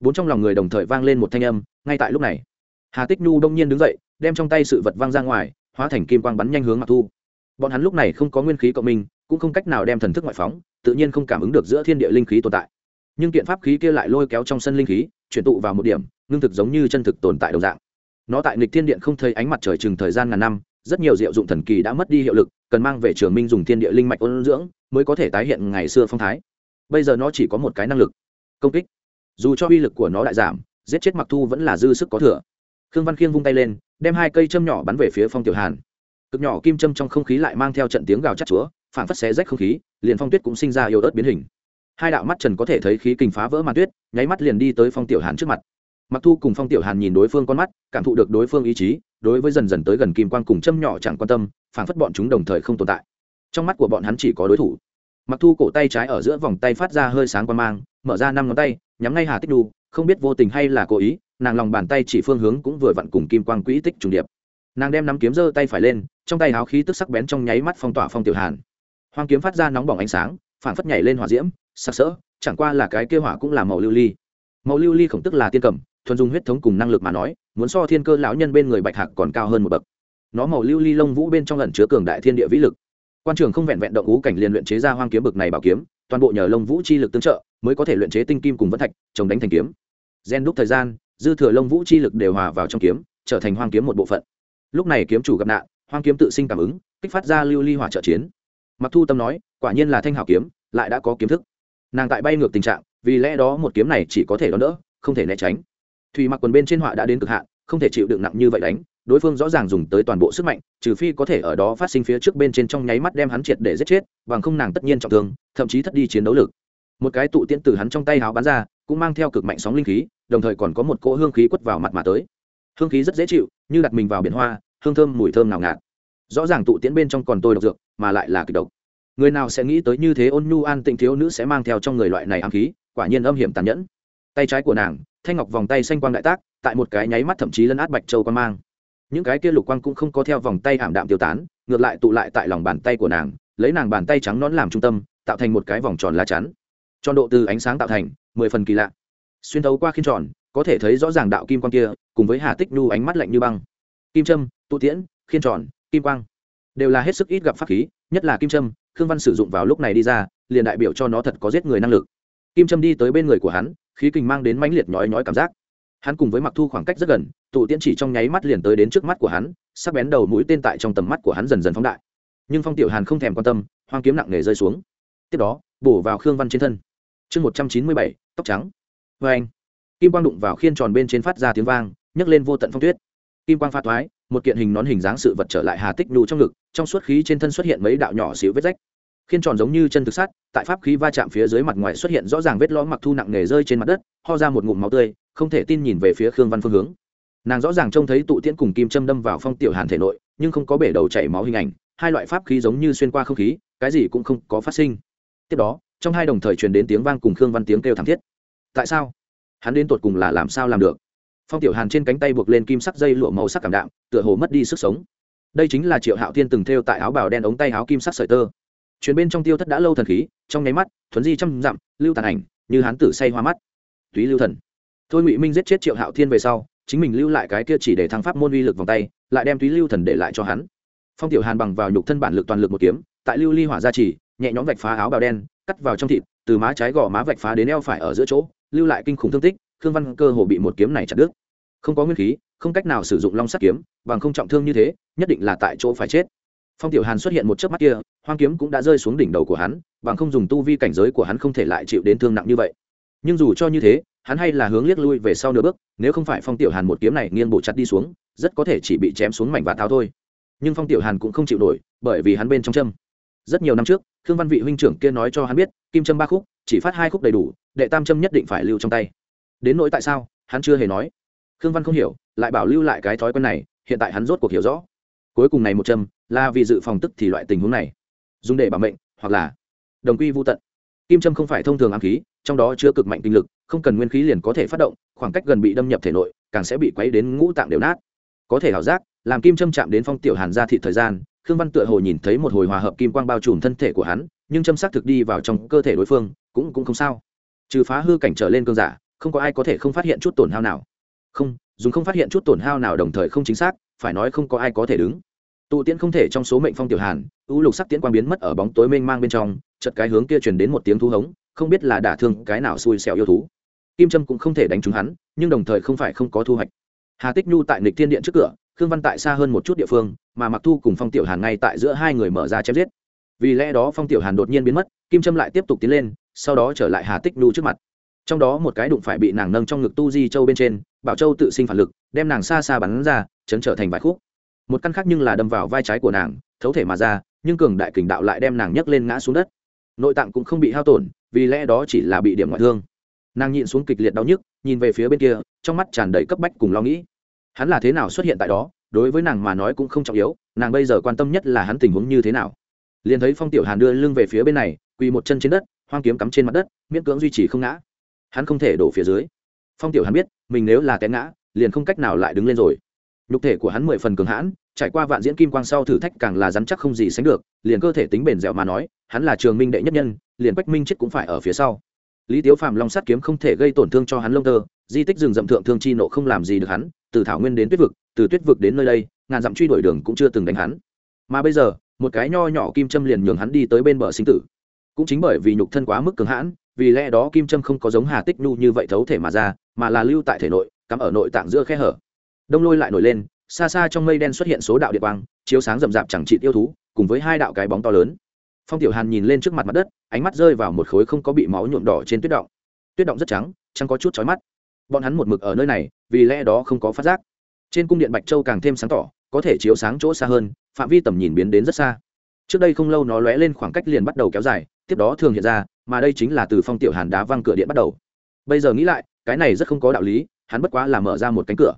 bốn trong lòng người đồng thời vang lên một thanh âm, ngay tại lúc này. Hà tích nhu đông nhiên đứng dậy, đem trong tay sự vật vang ra ngoài, hóa thành kim quang bắn nhanh hướng mặc thu. Bọn hắn lúc này không có nguyên khí cộng minh, cũng không cách nào đem thần thức ngoại phóng, tự nhiên không cảm ứng được giữa thiên địa linh khí tồn tại. Nhưng kiện pháp khí kia lại lôi kéo trong sân linh khí, chuyển tụ vào một điểm, ngưng thực giống như chân thực tồn tại đồng dạng. Nó tại nghịch thiên điện không thấy ánh mặt trời chừng thời gian ngàn năm, rất nhiều diệu dụng thần kỳ đã mất đi hiệu lực, cần mang về trường minh dùng thiên địa linh mạch ôn dưỡng, mới có thể tái hiện ngày xưa phong thái. Bây giờ nó chỉ có một cái năng lực, công kích dù cho uy lực của nó đại giảm, giết chết mặc thu vẫn là dư sức có thừa. Khương văn khiêng vung tay lên, đem hai cây châm nhỏ bắn về phía phong tiểu hàn. Cực nhỏ kim châm trong không khí lại mang theo trận tiếng gào chắc chúa, phản phất xé rách không khí, liền phong tuyết cũng sinh ra yếu ớt biến hình. Hai đạo mắt trần có thể thấy khí kình phá vỡ màn tuyết, nháy mắt liền đi tới phong tiểu hàn trước mặt. Mặc thu cùng phong tiểu hàn nhìn đối phương con mắt, cảm thụ được đối phương ý chí, đối với dần dần tới gần kim quan cùng châm nhỏ chẳng quan tâm, phản phất bọn chúng đồng thời không tồn tại. Trong mắt của bọn hắn chỉ có đối thủ. Mặc thu cổ tay trái ở giữa vòng tay phát ra hơi sáng quan mang, mở ra năm ngón tay nhắm ngay hà tích đu không biết vô tình hay là cố ý, nàng lòng bàn tay chỉ phương hướng cũng vừa vặn cùng kim quang quỹ tích trùng điệp. Nàng đem nắm kiếm giơ tay phải lên, trong tay áo khí tức sắc bén trong nháy mắt phong tỏa phong tiểu hàn. Hoang kiếm phát ra nóng bỏng ánh sáng phản phất nhảy lên hỏa diễm, sặc sỡ, chẳng qua là cái kia hỏa cũng là màu lưu ly. Màu lưu ly khổng tức là tiên cầm, thuần dùng huyết thống cùng năng lực mà nói, muốn so thiên cơ lão nhân bên người bạch hạc còn cao hơn một bậc. Nó màu lưu ly lông vũ bên trong lần chứa cường đại thiên địa vĩ lực. Quan trường không vẹn vẹn động ngũ cảnh liền luyện chế ra hoang kiếm bực này bảo kiếm toàn bộ nhờ lông vũ chi lực tương trợ, mới có thể luyện chế tinh kim cùng vân thạch, trồng đánh thành kiếm. Gen đúc thời gian, dư thừa lông vũ chi lực đều hòa vào trong kiếm, trở thành hoang kiếm một bộ phận. Lúc này kiếm chủ gặp nạn, hoang kiếm tự sinh cảm ứng, kích phát ra lưu ly hỏa trợ chiến. Mặc thu tâm nói, quả nhiên là thanh hảo kiếm, lại đã có kiếm thức. Nàng tại bay ngược tình trạng, vì lẽ đó một kiếm này chỉ có thể đón đỡ, không thể né tránh. Thùy mặc quần bên trên họa đã đến cực hạn, không thể chịu đựng nặng như vậy đánh đối phương rõ ràng dùng tới toàn bộ sức mạnh, trừ phi có thể ở đó phát sinh phía trước bên trên trong nháy mắt đem hắn triệt để giết chết, bằng không nàng tất nhiên trọng thương, thậm chí thất đi chiến đấu lực. Một cái tụ tiễn từ hắn trong tay háo bắn ra, cũng mang theo cực mạnh sóng linh khí, đồng thời còn có một cỗ hương khí quất vào mặt mà tới. Hương khí rất dễ chịu, như đặt mình vào biển hoa, hương thơm mùi thơm nào ngạt. Rõ ràng tụ tiễn bên trong còn tôi độc dược, mà lại là kịch độc. Người nào sẽ nghĩ tới như thế ôn nhu an tịnh thiếu nữ sẽ mang theo trong người loại này ám khí, quả nhiên âm hiểm tàn nhẫn. Tay trái của nàng, thanh ngọc vòng tay xanh quang đại tác, tại một cái nháy mắt thậm chí lấn át bạch châu quan mang những cái kia lục quang cũng không có theo vòng tay ảm đạm tiêu tán, ngược lại tụ lại tại lòng bàn tay của nàng, lấy nàng bàn tay trắng nón làm trung tâm, tạo thành một cái vòng tròn lá chắn. Tròn độ từ ánh sáng tạo thành, mười phần kỳ lạ. Xuyên thấu qua khiên tròn, có thể thấy rõ ràng đạo kim quang kia, cùng với hà tích nhu ánh mắt lạnh như băng. Kim trâm tụ tiễn, khiên tròn, kim quang, đều là hết sức ít gặp pháp khí, nhất là kim trâm khương văn sử dụng vào lúc này đi ra, liền đại biểu cho nó thật có giết người năng lực. Kim trâm đi tới bên người của hắn, khí kình mang đến mãnh liệt nhói nhói cảm giác. Hắn cùng với mặc thu khoảng cách rất gần tụ tiễn chỉ trong nháy mắt liền tới đến trước mắt của hắn, sắc bén đầu mũi tên tại trong tầm mắt của hắn dần dần phóng đại. Nhưng phong tiểu hàn không thèm quan tâm, hoang kiếm nặng nề rơi xuống. Tiếp đó, bổ vào khương văn trên thân. Chương một trăm chín mươi bảy, tóc trắng. Vê anh, kim quang đụng vào khiên tròn bên trên phát ra tiếng vang, nhấc lên vô tận phong tuyết. Kim quang pha thoái, một kiện hình nón hình dáng sự vật trở lại hà tích nụ trong ngực, trong suốt khí trên thân xuất hiện mấy đạo nhỏ xíu vết rách. Khiên tròn giống như chân thực sắt, tại pháp khí va chạm phía dưới mặt ngoài xuất hiện rõ ràng vết lõm mặc thu nặng nề rơi trên mặt đất, ho ra một ngụm máu tươi, không thể tin nhìn về phía khương văn phương hướng nàng rõ ràng trông thấy tụ tiễn cùng kim châm đâm vào phong tiểu hàn thể nội, nhưng không có bể đầu chảy máu hình ảnh, hai loại pháp khí giống như xuyên qua không khí, cái gì cũng không có phát sinh. Tiếp đó, trong hai đồng thời truyền đến tiếng vang cùng khương văn tiếng kêu thảm thiết. Tại sao? Hắn đến tột cùng là làm sao làm được? Phong tiểu hàn trên cánh tay buộc lên kim sắc dây lụa màu sắc cảm đạm, tựa hồ mất đi sức sống. Đây chính là triệu hạo thiên từng thêu tại áo bào đen ống tay áo kim sắc sợi tơ. Chuyến bên trong tiêu thất đã lâu thần khí, trong nháy mắt, thuấn di trăm dặm, lưu tàn ảnh, như hán tử say hoa mắt. Túy lưu thần. Thôi ngụy minh giết chết triệu hạo thiên về sau chính mình lưu lại cái kia chỉ để thăng pháp môn uy lực vòng tay, lại đem túy lưu thần để lại cho hắn. Phong tiểu hàn bằng vào nhục thân bản lực toàn lực một kiếm, tại lưu ly hỏa gia trì nhẹ nhõm vạch phá áo bào đen, cắt vào trong thịt, từ má trái gò má vạch phá đến eo phải ở giữa chỗ, lưu lại kinh khủng thương tích, khương văn cơ hồ bị một kiếm này chặt đứt. Không có nguyên khí, không cách nào sử dụng long sắt kiếm, bằng không trọng thương như thế, nhất định là tại chỗ phải chết. Phong tiểu hàn xuất hiện một chớp mắt kia, hoang kiếm cũng đã rơi xuống đỉnh đầu của hắn, bằng không dùng tu vi cảnh giới của hắn không thể lại chịu đến thương nặng như vậy. Nhưng dù cho như thế hắn hay là hướng liếc lui về sau nửa bước, nếu không phải phong tiểu hàn một kiếm này nghiêng bộ chặt đi xuống, rất có thể chỉ bị chém xuống mảnh và tháo thôi. Nhưng phong tiểu hàn cũng không chịu nổi, bởi vì hắn bên trong châm. Rất nhiều năm trước, khương văn vị huynh trưởng kia nói cho hắn biết, kim châm ba khúc, chỉ phát hai khúc đầy đủ, đệ tam châm nhất định phải lưu trong tay. Đến nỗi tại sao, hắn chưa hề nói. Khương văn không hiểu, lại bảo lưu lại cái thói quen này, hiện tại hắn rốt cuộc hiểu rõ. Cuối cùng này một châm, là vì dự phòng tức thì loại tình huống này. Dùng để bảo mệnh, hoặc là đồng quy vô tận. Kim châm không phải thông thường ám khí, trong đó chứa cực mạnh kinh lực không cần nguyên khí liền có thể phát động, khoảng cách gần bị đâm nhập thể nội, càng sẽ bị quấy đến ngũ tạng đều nát. Có thể ảo giác, làm kim châm chạm đến phong tiểu hàn ra thị thời gian, khương văn tựa hồ nhìn thấy một hồi hòa hợp kim quang bao trùm thân thể của hắn, nhưng châm xác thực đi vào trong cơ thể đối phương, cũng cũng không sao. Trừ phá hư cảnh trở lên cơn giả, không có ai có thể không phát hiện chút tổn hao nào. Không, dùng không phát hiện chút tổn hao nào đồng thời không chính xác, phải nói không có ai có thể đứng. Tụ tiễn không thể trong số mệnh phong tiểu hàn ưu lục sắc tiễn quang biến mất ở bóng tối mênh mang bên trong chật cái hướng kia truyền đến một tiếng thu hống, không biết là đả thương cái nào xui xẻo yêu thú kim trâm cũng không thể đánh trúng hắn, nhưng đồng thời không phải không có thu hoạch. Hà tích nhu tại nịch thiên điện trước cửa, khương văn tại xa hơn một chút địa phương, mà mặc thu cùng phong tiểu hàn ngay tại giữa hai người mở ra chém giết. Vì lẽ đó phong tiểu hàn đột nhiên biến mất, kim trâm lại tiếp tục tiến lên, sau đó trở lại hà tích nhu trước mặt. Trong đó một cái đụng phải bị nàng nâng trong ngực tu di châu bên trên, bảo châu tự sinh phản lực, đem nàng xa xa bắn ra, chấn trở thành vài khúc. Một căn khác nhưng là đâm vào vai trái của nàng, thấu thể mà ra, nhưng cường đại kình đạo lại đem nàng nhấc lên ngã xuống đất. Nội tạng cũng không bị hao tổn, vì lẽ đó chỉ là bị điểm ngoại thương nàng nhịn xuống kịch liệt đau nhức, nhìn về phía bên kia, trong mắt tràn đầy cấp bách cùng lo nghĩ. Hắn là thế nào xuất hiện tại đó, đối với nàng mà nói cũng không trọng yếu, nàng bây giờ quan tâm nhất là hắn tình huống như thế nào. Liền thấy phong tiểu hàn đưa lưng về phía bên này, quỳ một chân trên đất, hoang kiếm cắm trên mặt đất, miễn cưỡng duy trì không ngã. Hắn không thể đổ phía dưới. Phong tiểu hàn biết, mình nếu là té ngã, liền không cách nào lại đứng lên rồi. Nhục thể của hắn mười phần cường hãn, trải qua vạn diễn kim quang sau thử thách càng là rắn chắc không gì sánh được, liền cơ thể tính bền dẻo mà nói, hắn là trường minh đệ nhất nhân, liền quách minh chết cũng phải ở phía sau lý tiếu phạm long sắt kiếm không thể gây tổn thương cho hắn lông tơ, di tích rừng rậm thượng thương chi nộ không làm gì được hắn, từ thảo nguyên đến tuyết vực, từ tuyết vực đến nơi đây, ngàn dặm truy đuổi đường cũng chưa từng đánh hắn. Mà bây giờ, một cái nho nhỏ kim châm liền nhường hắn đi tới bên bờ sinh tử. Cũng chính bởi vì nhục thân quá mức cường hãn, vì lẽ đó kim châm không có giống hà tích nhu như vậy thấu thể mà ra, mà là lưu tại thể nội, cắm ở nội tạng giữa khe hở. Đông lôi lại nổi lên, xa xa trong mây đen xuất hiện số đạo địa quang, chiếu sáng rậm rạp chẳng trị tiêu thú, cùng với hai đạo cái bóng to lớn phong tiểu hàn nhìn lên trước mặt mặt đất, ánh mắt rơi vào một khối không có bị máu nhuộm đỏ trên tuyết động. Tuyết động rất trắng chẳng có chút chói mắt. Bọn hắn một mực ở nơi này, vì lẽ đó không có phát giác. Trên cung điện bạch châu càng thêm sáng tỏ, có thể chiếu sáng chỗ xa hơn, phạm vi tầm nhìn biến đến rất xa. Trước đây không lâu nó lóe lên khoảng cách liền bắt đầu kéo dài, tiếp đó thường hiện ra, mà đây chính là từ phong tiểu hàn đá văng cửa điện bắt đầu. Bây giờ nghĩ lại, cái này rất không có đạo lý, hắn bất quá là mở ra một cánh cửa.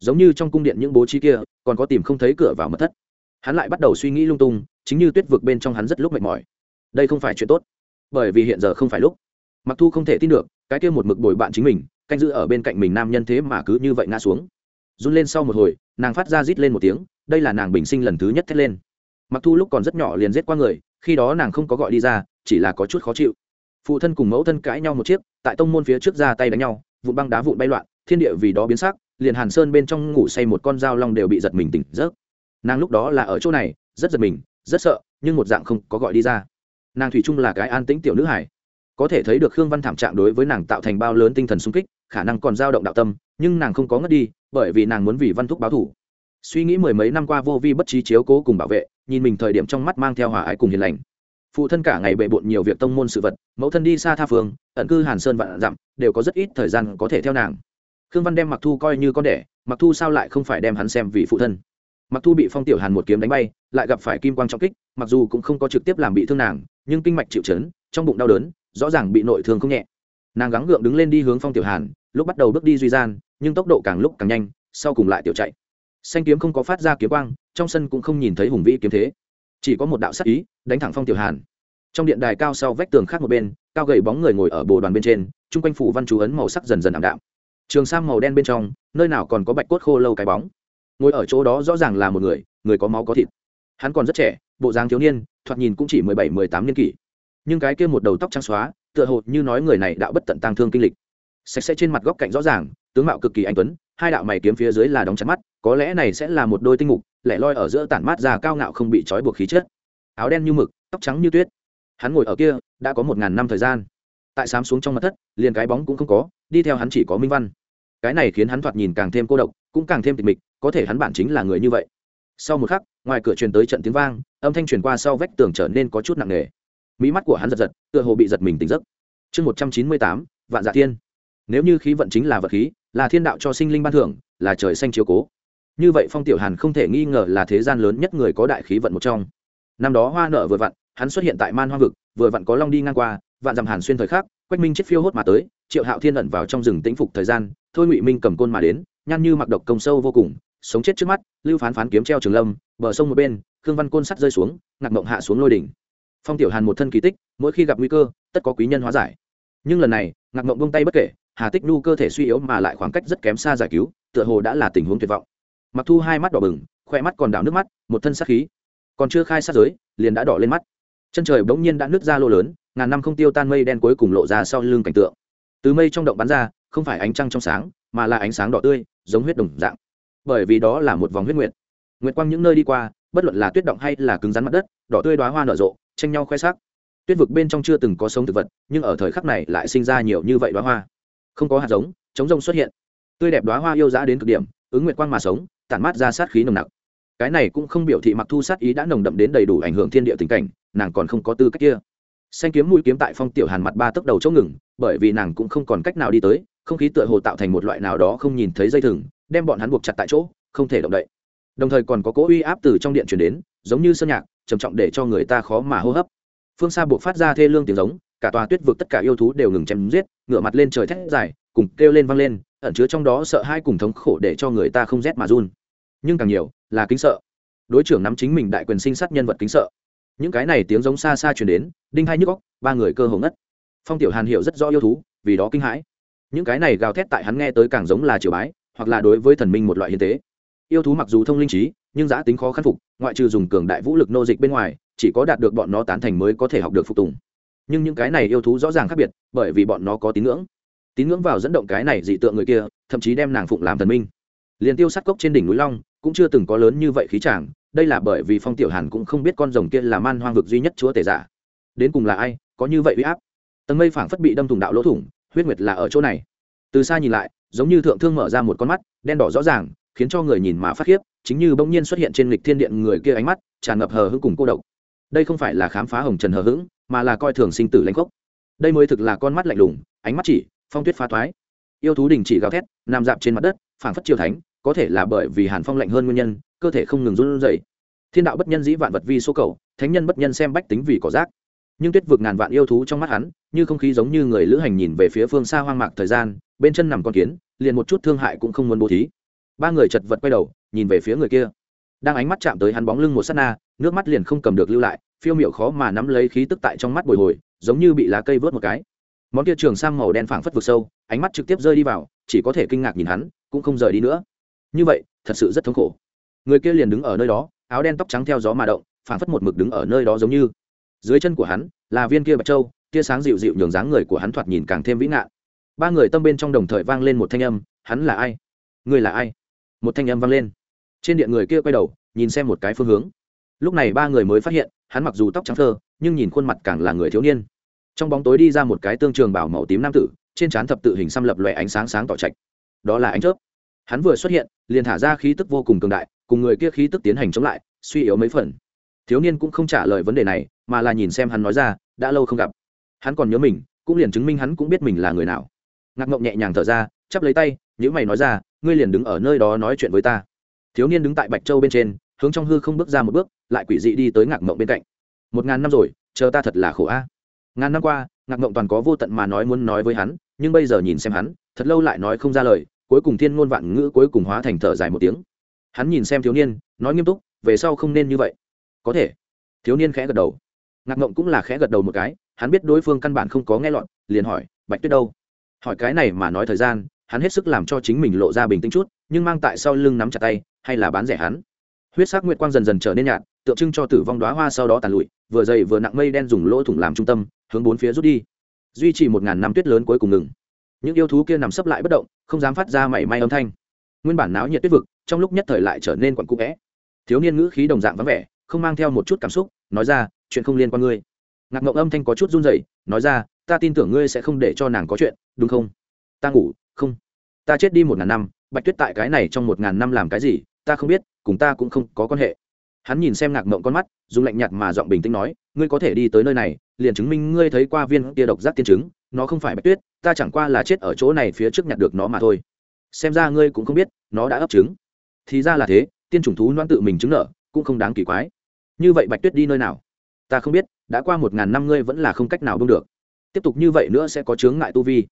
Giống như trong cung điện những bố trí kia, còn có tìm không thấy cửa vào mật thất. Hắn lại bắt đầu suy nghĩ lung tung chính như tuyết vực bên trong hắn rất lúc mệt mỏi. Đây không phải chuyện tốt, bởi vì hiện giờ không phải lúc. Mặc thu không thể tin được, cái kia một mực bồi bạn chính mình, canh giữ ở bên cạnh mình nam nhân thế mà cứ như vậy ngã xuống. Run lên sau một hồi, nàng phát ra rít lên một tiếng, đây là nàng bình sinh lần thứ nhất thét lên. Mặc thu lúc còn rất nhỏ liền giết qua người, khi đó nàng không có gọi đi ra, chỉ là có chút khó chịu. Phụ thân cùng mẫu thân cãi nhau một chiếc, tại tông môn phía trước ra tay đánh nhau, vụn băng đá vụn bay loạn, thiên địa vì đó biến sắc, liền hàn sơn bên trong ngủ say một con dao long đều bị giật mình tỉnh giấc. Nàng lúc đó là ở chỗ này, rất giật mình rất sợ, nhưng một dạng không có gọi đi ra. Nàng thủy chung là cái an tĩnh tiểu nữ hải có thể thấy được khương văn thảm trạng đối với nàng tạo thành bao lớn tinh thần sung kích, khả năng còn dao động đạo tâm, nhưng nàng không có ngất đi, bởi vì nàng muốn vì văn thúc báo thủ. Suy nghĩ mười mấy năm qua vô vi bất trí chiếu cố cùng bảo vệ, nhìn mình thời điểm trong mắt mang theo hòa ái cùng hiền lành. Phụ thân cả ngày bệ bộn nhiều việc tông môn sự vật, mẫu thân đi xa tha phương, ẩn cư hàn sơn vạn dặm, đều có rất ít thời gian có thể theo nàng. Khương văn đem mặc thu coi như con đẻ mặc thu sao lại không phải đem hắn xem vì phụ thân? Mặc thu bị phong tiểu hàn một kiếm đánh bay, lại gặp phải kim quang trọng kích, mặc dù cũng không có trực tiếp làm bị thương nàng, nhưng kinh mạch chịu chấn, trong bụng đau đớn, rõ ràng bị nội thương không nhẹ. Nàng gắng gượng đứng lên đi hướng phong tiểu hàn, lúc bắt đầu bước đi duy gian, nhưng tốc độ càng lúc càng nhanh, sau cùng lại tiểu chạy. Xanh kiếm không có phát ra kiếm quang, trong sân cũng không nhìn thấy hùng vĩ kiếm thế. Chỉ có một đạo sắc ý, đánh thẳng phong tiểu hàn. Trong điện đài cao sau vách tường khác một bên, cao gầy bóng người ngồi ở bồ đoàn bên trên, chung quanh phủ văn chú ấn màu sắc dần dần ảm đạm. Trường sam màu đen bên trong, nơi nào còn có bạch cốt khô lâu cái bóng ngồi ở chỗ đó rõ ràng là một người người có máu có thịt. Hắn còn rất trẻ, bộ dáng thiếu niên, thoạt nhìn cũng chỉ mười bảy, mười tám niên kỷ. Nhưng cái kia một đầu tóc trắng xóa, tựa hồ như nói người này đạo bất tận tang thương kinh lịch. Sạch sẽ trên mặt góc cạnh rõ ràng, tướng mạo cực kỳ anh tuấn, hai đạo mày kiếm phía dưới là đóng chặt mắt, có lẽ này sẽ là một đôi tinh mục, lẻ loi ở giữa tản mát ra cao ngạo không bị trói buộc khí chất. Áo đen như mực, tóc trắng như tuyết. Hắn ngồi ở kia, đã có một ngàn năm thời gian. Tại sám xuống trong mặt thất, liền cái bóng cũng không có, đi theo hắn chỉ có minh văn. Cái này khiến hắn thoạt nhìn càng thêm cô độc cũng càng thêm tịch mịch, có thể hắn bản chính là người như vậy. Sau một khắc, ngoài cửa truyền tới trận tiếng vang, âm thanh truyền qua sau vách tường trở nên có chút nặng nề. Mỹ mắt của hắn giật giật, tựa hồ bị giật mình tỉnh giấc. Chương một trăm chín mươi tám, vạn dạ thiên. Nếu như khí vận chính là vật khí, là thiên đạo cho sinh linh ban thưởng, là trời xanh chiếu cố. Như vậy phong tiểu hàn không thể nghi ngờ là thế gian lớn nhất người có đại khí vận một trong. Năm đó hoa nợ vừa vặn, hắn xuất hiện tại man hoa vực, vừa vặn có long đi ngang qua, vạn dằm hàn xuyên thời khắc, quách minh chết phiêu hốt mà tới, triệu hạo thiên ẩn vào trong rừng tĩnh phục thời gian, thôi ngụy minh cầm côn mà đến nhăn như mặc độc công sâu vô cùng, sống chết trước mắt, lưu phán phán kiếm treo trường lâm, bờ sông một bên, khương văn côn sắt rơi xuống, ngạc mộng hạ xuống lôi đỉnh. Phong tiểu hàn một thân kỳ tích, mỗi khi gặp nguy cơ, tất có quý nhân hóa giải. Nhưng lần này, ngạc mộng bông tay bất kể, hà tích nhu cơ thể suy yếu mà lại khoảng cách rất kém xa giải cứu, tựa hồ đã là tình huống tuyệt vọng. Mặc thu hai mắt đỏ bừng khoe mắt còn đảo nước mắt, một thân sát khí. Còn chưa khai sát giới, liền đã đỏ lên mắt. Chân trời bỗng nhiên đã nứt ra lô lớn, ngàn năm không tiêu tan mây đen cuối cùng lộ ra sau lưng cảnh tượng. Từ mây trong động bắn ra, không phải ánh trăng trong sáng mà là ánh sáng đỏ tươi, giống huyết đồng dạng. Bởi vì đó là một vòng huyết nguyệt. Nguyệt quang những nơi đi qua, bất luận là tuyết động hay là cứng rắn mặt đất, đỏ tươi đoá hoa nở rộ, tranh nhau khoe sắc. Tuyết vực bên trong chưa từng có sống thực vật, nhưng ở thời khắc này lại sinh ra nhiều như vậy đoá hoa. Không có hạt giống chống rông xuất hiện. Tươi đẹp đoá hoa yêu dã đến cực điểm, ứng nguyệt quang mà sống, tản mát ra sát khí nồng nặc. Cái này cũng không biểu thị mặc thu sát ý đã nồng đậm đến đầy đủ ảnh hưởng thiên địa tình cảnh, nàng còn không có tư cách kia. Xanh kiếm mũi kiếm tại phong tiểu hàn mặt ba tấc đầu chỗ ngừng, bởi vì nàng cũng không còn cách nào đi tới không khí tựa hồ tạo thành một loại nào đó không nhìn thấy dây thừng, đem bọn hắn buộc chặt tại chỗ, không thể động đậy. Đồng thời còn có cỗ uy áp từ trong điện chuyển đến, giống như sơn nhạc, trầm trọng để cho người ta khó mà hô hấp. Phương xa buộc phát ra thê lương tiếng giống, cả tòa tuyết vực tất cả yêu thú đều ngừng chém giết, ngửa mặt lên trời thét dài, cùng kêu lên vang lên, ẩn chứa trong đó sợ hai cùng thống khổ để cho người ta không rét mà run. Nhưng càng nhiều, là kính sợ. Đối trưởng nắm chính mình đại quyền sinh sát nhân vật kính sợ. Những cái này tiếng giống xa xa chuyển đến, đinh hai nhức góc ba người cơ hồ ngất. Phong tiểu hàn hiểu rất rõ yêu thú, vì đó kinh hãi những cái này gào thét tại hắn nghe tới càng giống là triều bái, hoặc là đối với thần minh một loại hiến tế. Yêu thú mặc dù thông linh trí, nhưng giã tính khó khăn phục, ngoại trừ dùng cường đại vũ lực nô dịch bên ngoài, chỉ có đạt được bọn nó tán thành mới có thể học được phục tùng. Nhưng những cái này yêu thú rõ ràng khác biệt, bởi vì bọn nó có tín ngưỡng. Tín ngưỡng vào dẫn động cái này dị tượng người kia, thậm chí đem nàng phụng làm thần minh. Liền tiêu sát cốc trên đỉnh núi long, cũng chưa từng có lớn như vậy khí tràng đây là bởi vì phong tiểu hàn cũng không biết con rồng kia là man hoang vực duy nhất chúa tể giả. Đến cùng là ai, có như vậy uy áp? Tầng mây phảng phất bị đâm thủng đạo lỗ thủng huyết nguyệt là ở chỗ này. Từ xa nhìn lại, giống như thượng thương mở ra một con mắt, đen đỏ rõ ràng, khiến cho người nhìn mà phát khiếp, chính như bỗng nhiên xuất hiện trên lịch thiên điện người kia ánh mắt, tràn ngập hờ hững cùng cô độc. Đây không phải là khám phá hồng trần hờ hững, mà là coi thường sinh tử lãnh gốc. Đây mới thực là con mắt lạnh lùng, ánh mắt chỉ, phong tuyết phá thoái yêu thú đình chỉ gào thét, nằm dạp trên mặt đất, phảng phất triều thánh, có thể là bởi vì hàn phong lạnh hơn nguyên nhân, cơ thể không ngừng run rẩy. Thiên đạo bất nhân dĩ vạn vật vi số cầu, thánh nhân bất nhân xem bách tính vì cỏ rác nhưng tuyết vực ngàn vạn yêu thú trong mắt hắn, như không khí giống như người lữ hành nhìn về phía phương xa hoang mạc thời gian, bên chân nằm con kiến, liền một chút thương hại cũng không muốn bố thí. Ba người chật vật quay đầu, nhìn về phía người kia. Đang ánh mắt chạm tới hắn bóng lưng một s á t na, nước mắt liền không cầm được lưu lại, phiêu m i ệ u khó mà nắm lấy khí tức tại trong mắt bồi hồi, giống như bị lá cây vớt một cái. Món kia trường sang màu đen phảng phất vực sâu, ánh mắt trực tiếp rơi đi vào, chỉ có thể kinh ngạc nhìn hắn, cũng không rời đi nữa. Như vậy, thật sự rất thống khổ. Người kia liền đứng ở nơi đó, áo đen tóc trắng theo gió mà động, phảng phất một mực đứng ở nơi đó giống như dưới chân của hắn, là viên kia bạch châu, tia sáng dịu dịu nhường dáng người của hắn thoạt nhìn càng thêm vĩ ngạn. Ba người tâm bên trong đồng thời vang lên một thanh âm, hắn là ai? Người là ai? Một thanh âm vang lên. Trên điện người kia quay đầu, nhìn xem một cái phương hướng. Lúc này ba người mới phát hiện, hắn mặc dù tóc trắng thơ, nhưng nhìn khuôn mặt càng là người thiếu niên. Trong bóng tối đi ra một cái tương trường bảo màu tím nam tử, trên trán thập tự hình xăm lập loè ánh sáng sáng tỏ trạch. Đó là ánh chớp. Hắn vừa xuất hiện, liền thả ra khí tức vô cùng cường đại, cùng người kia khí tức tiến hành chống lại, suy yếu mấy phần thiếu niên cũng không trả lời vấn đề này, mà là nhìn xem hắn nói ra, đã lâu không gặp. Hắn còn nhớ mình, cũng liền chứng minh hắn cũng biết mình là người nào. Ngạc mộng nhẹ nhàng thở ra, chắp lấy tay nhữ mày nói ra, ngươi liền đứng ở nơi đó nói chuyện với ta. Thiếu niên đứng tại bạch châu bên trên, hướng trong hư không bước ra một bước, lại quỷ dị đi tới ngạc mộng bên cạnh. Một ngàn năm rồi, chờ ta thật là khổ a. Ngàn năm qua, ngạc mộng toàn có vô tận mà nói muốn nói với hắn, nhưng bây giờ nhìn xem hắn, thật lâu lại nói không ra lời, cuối cùng thiên ngôn vạn ngữ cuối cùng hóa thành thở dài một tiếng. Hắn nhìn xem thiếu niên, nói nghiêm túc, về sau không nên như vậy có thể. Thiếu niên khẽ gật đầu. Ngạc ngộng cũng là khẽ gật đầu một cái, hắn biết đối phương căn bản không có nghe lọt, liền hỏi, bạch tuyết đâu? Hỏi cái này mà nói thời gian, hắn hết sức làm cho chính mình lộ ra bình tĩnh chút, nhưng mang tại sau lưng nắm chặt tay, hay là bán rẻ hắn. Huyết sắc nguyệt quang dần dần trở nên nhạt, tượng trưng cho tử vong đoá hoa sau đó tàn lụi, vừa dày vừa nặng mây đen dùng lỗ thủng làm trung tâm, hướng bốn phía rút đi. Duy trì một ngàn năm tuyết lớn cuối cùng ngừng. Những yêu thú kia nằm sấp lại bất động, không dám phát ra mảy may âm thanh. Nguyên bản náo nhiệt tuyết vực, trong lúc nhất thời lại trở nên quặn cũ vẽ. Thiếu niên ngữ khí đồng dạng vắng vẻ không mang theo một chút cảm xúc, nói ra, chuyện không liên quan ngươi. Ngạc Mộng âm thanh có chút run rẩy, nói ra, ta tin tưởng ngươi sẽ không để cho nàng có chuyện, đúng không? Ta ngủ, không. Ta chết đi một ngàn năm, bạch tuyết tại cái này trong một ngàn năm làm cái gì, ta không biết, cùng ta cũng không có quan hệ. Hắn nhìn xem ngạc mộng con mắt, dùng lạnh nhạt mà giọng bình tĩnh nói, ngươi có thể đi tới nơi này, liền chứng minh ngươi thấy qua viên tia độc giác tiên chứng, nó không phải bạch tuyết, ta chẳng qua là chết ở chỗ này phía trước nhặt được nó mà thôi. Xem ra ngươi cũng không biết, nó đã ấp trứng. Thì ra là thế, tiên chủng thú loan tự mình chứng nợ, cũng không đáng kỳ quái như vậy bạch tuyết đi nơi nào? Ta không biết, đã qua một ngàn năm ngươi vẫn là không cách nào bưng được. Tiếp tục như vậy nữa sẽ có chướng ngại tu vi.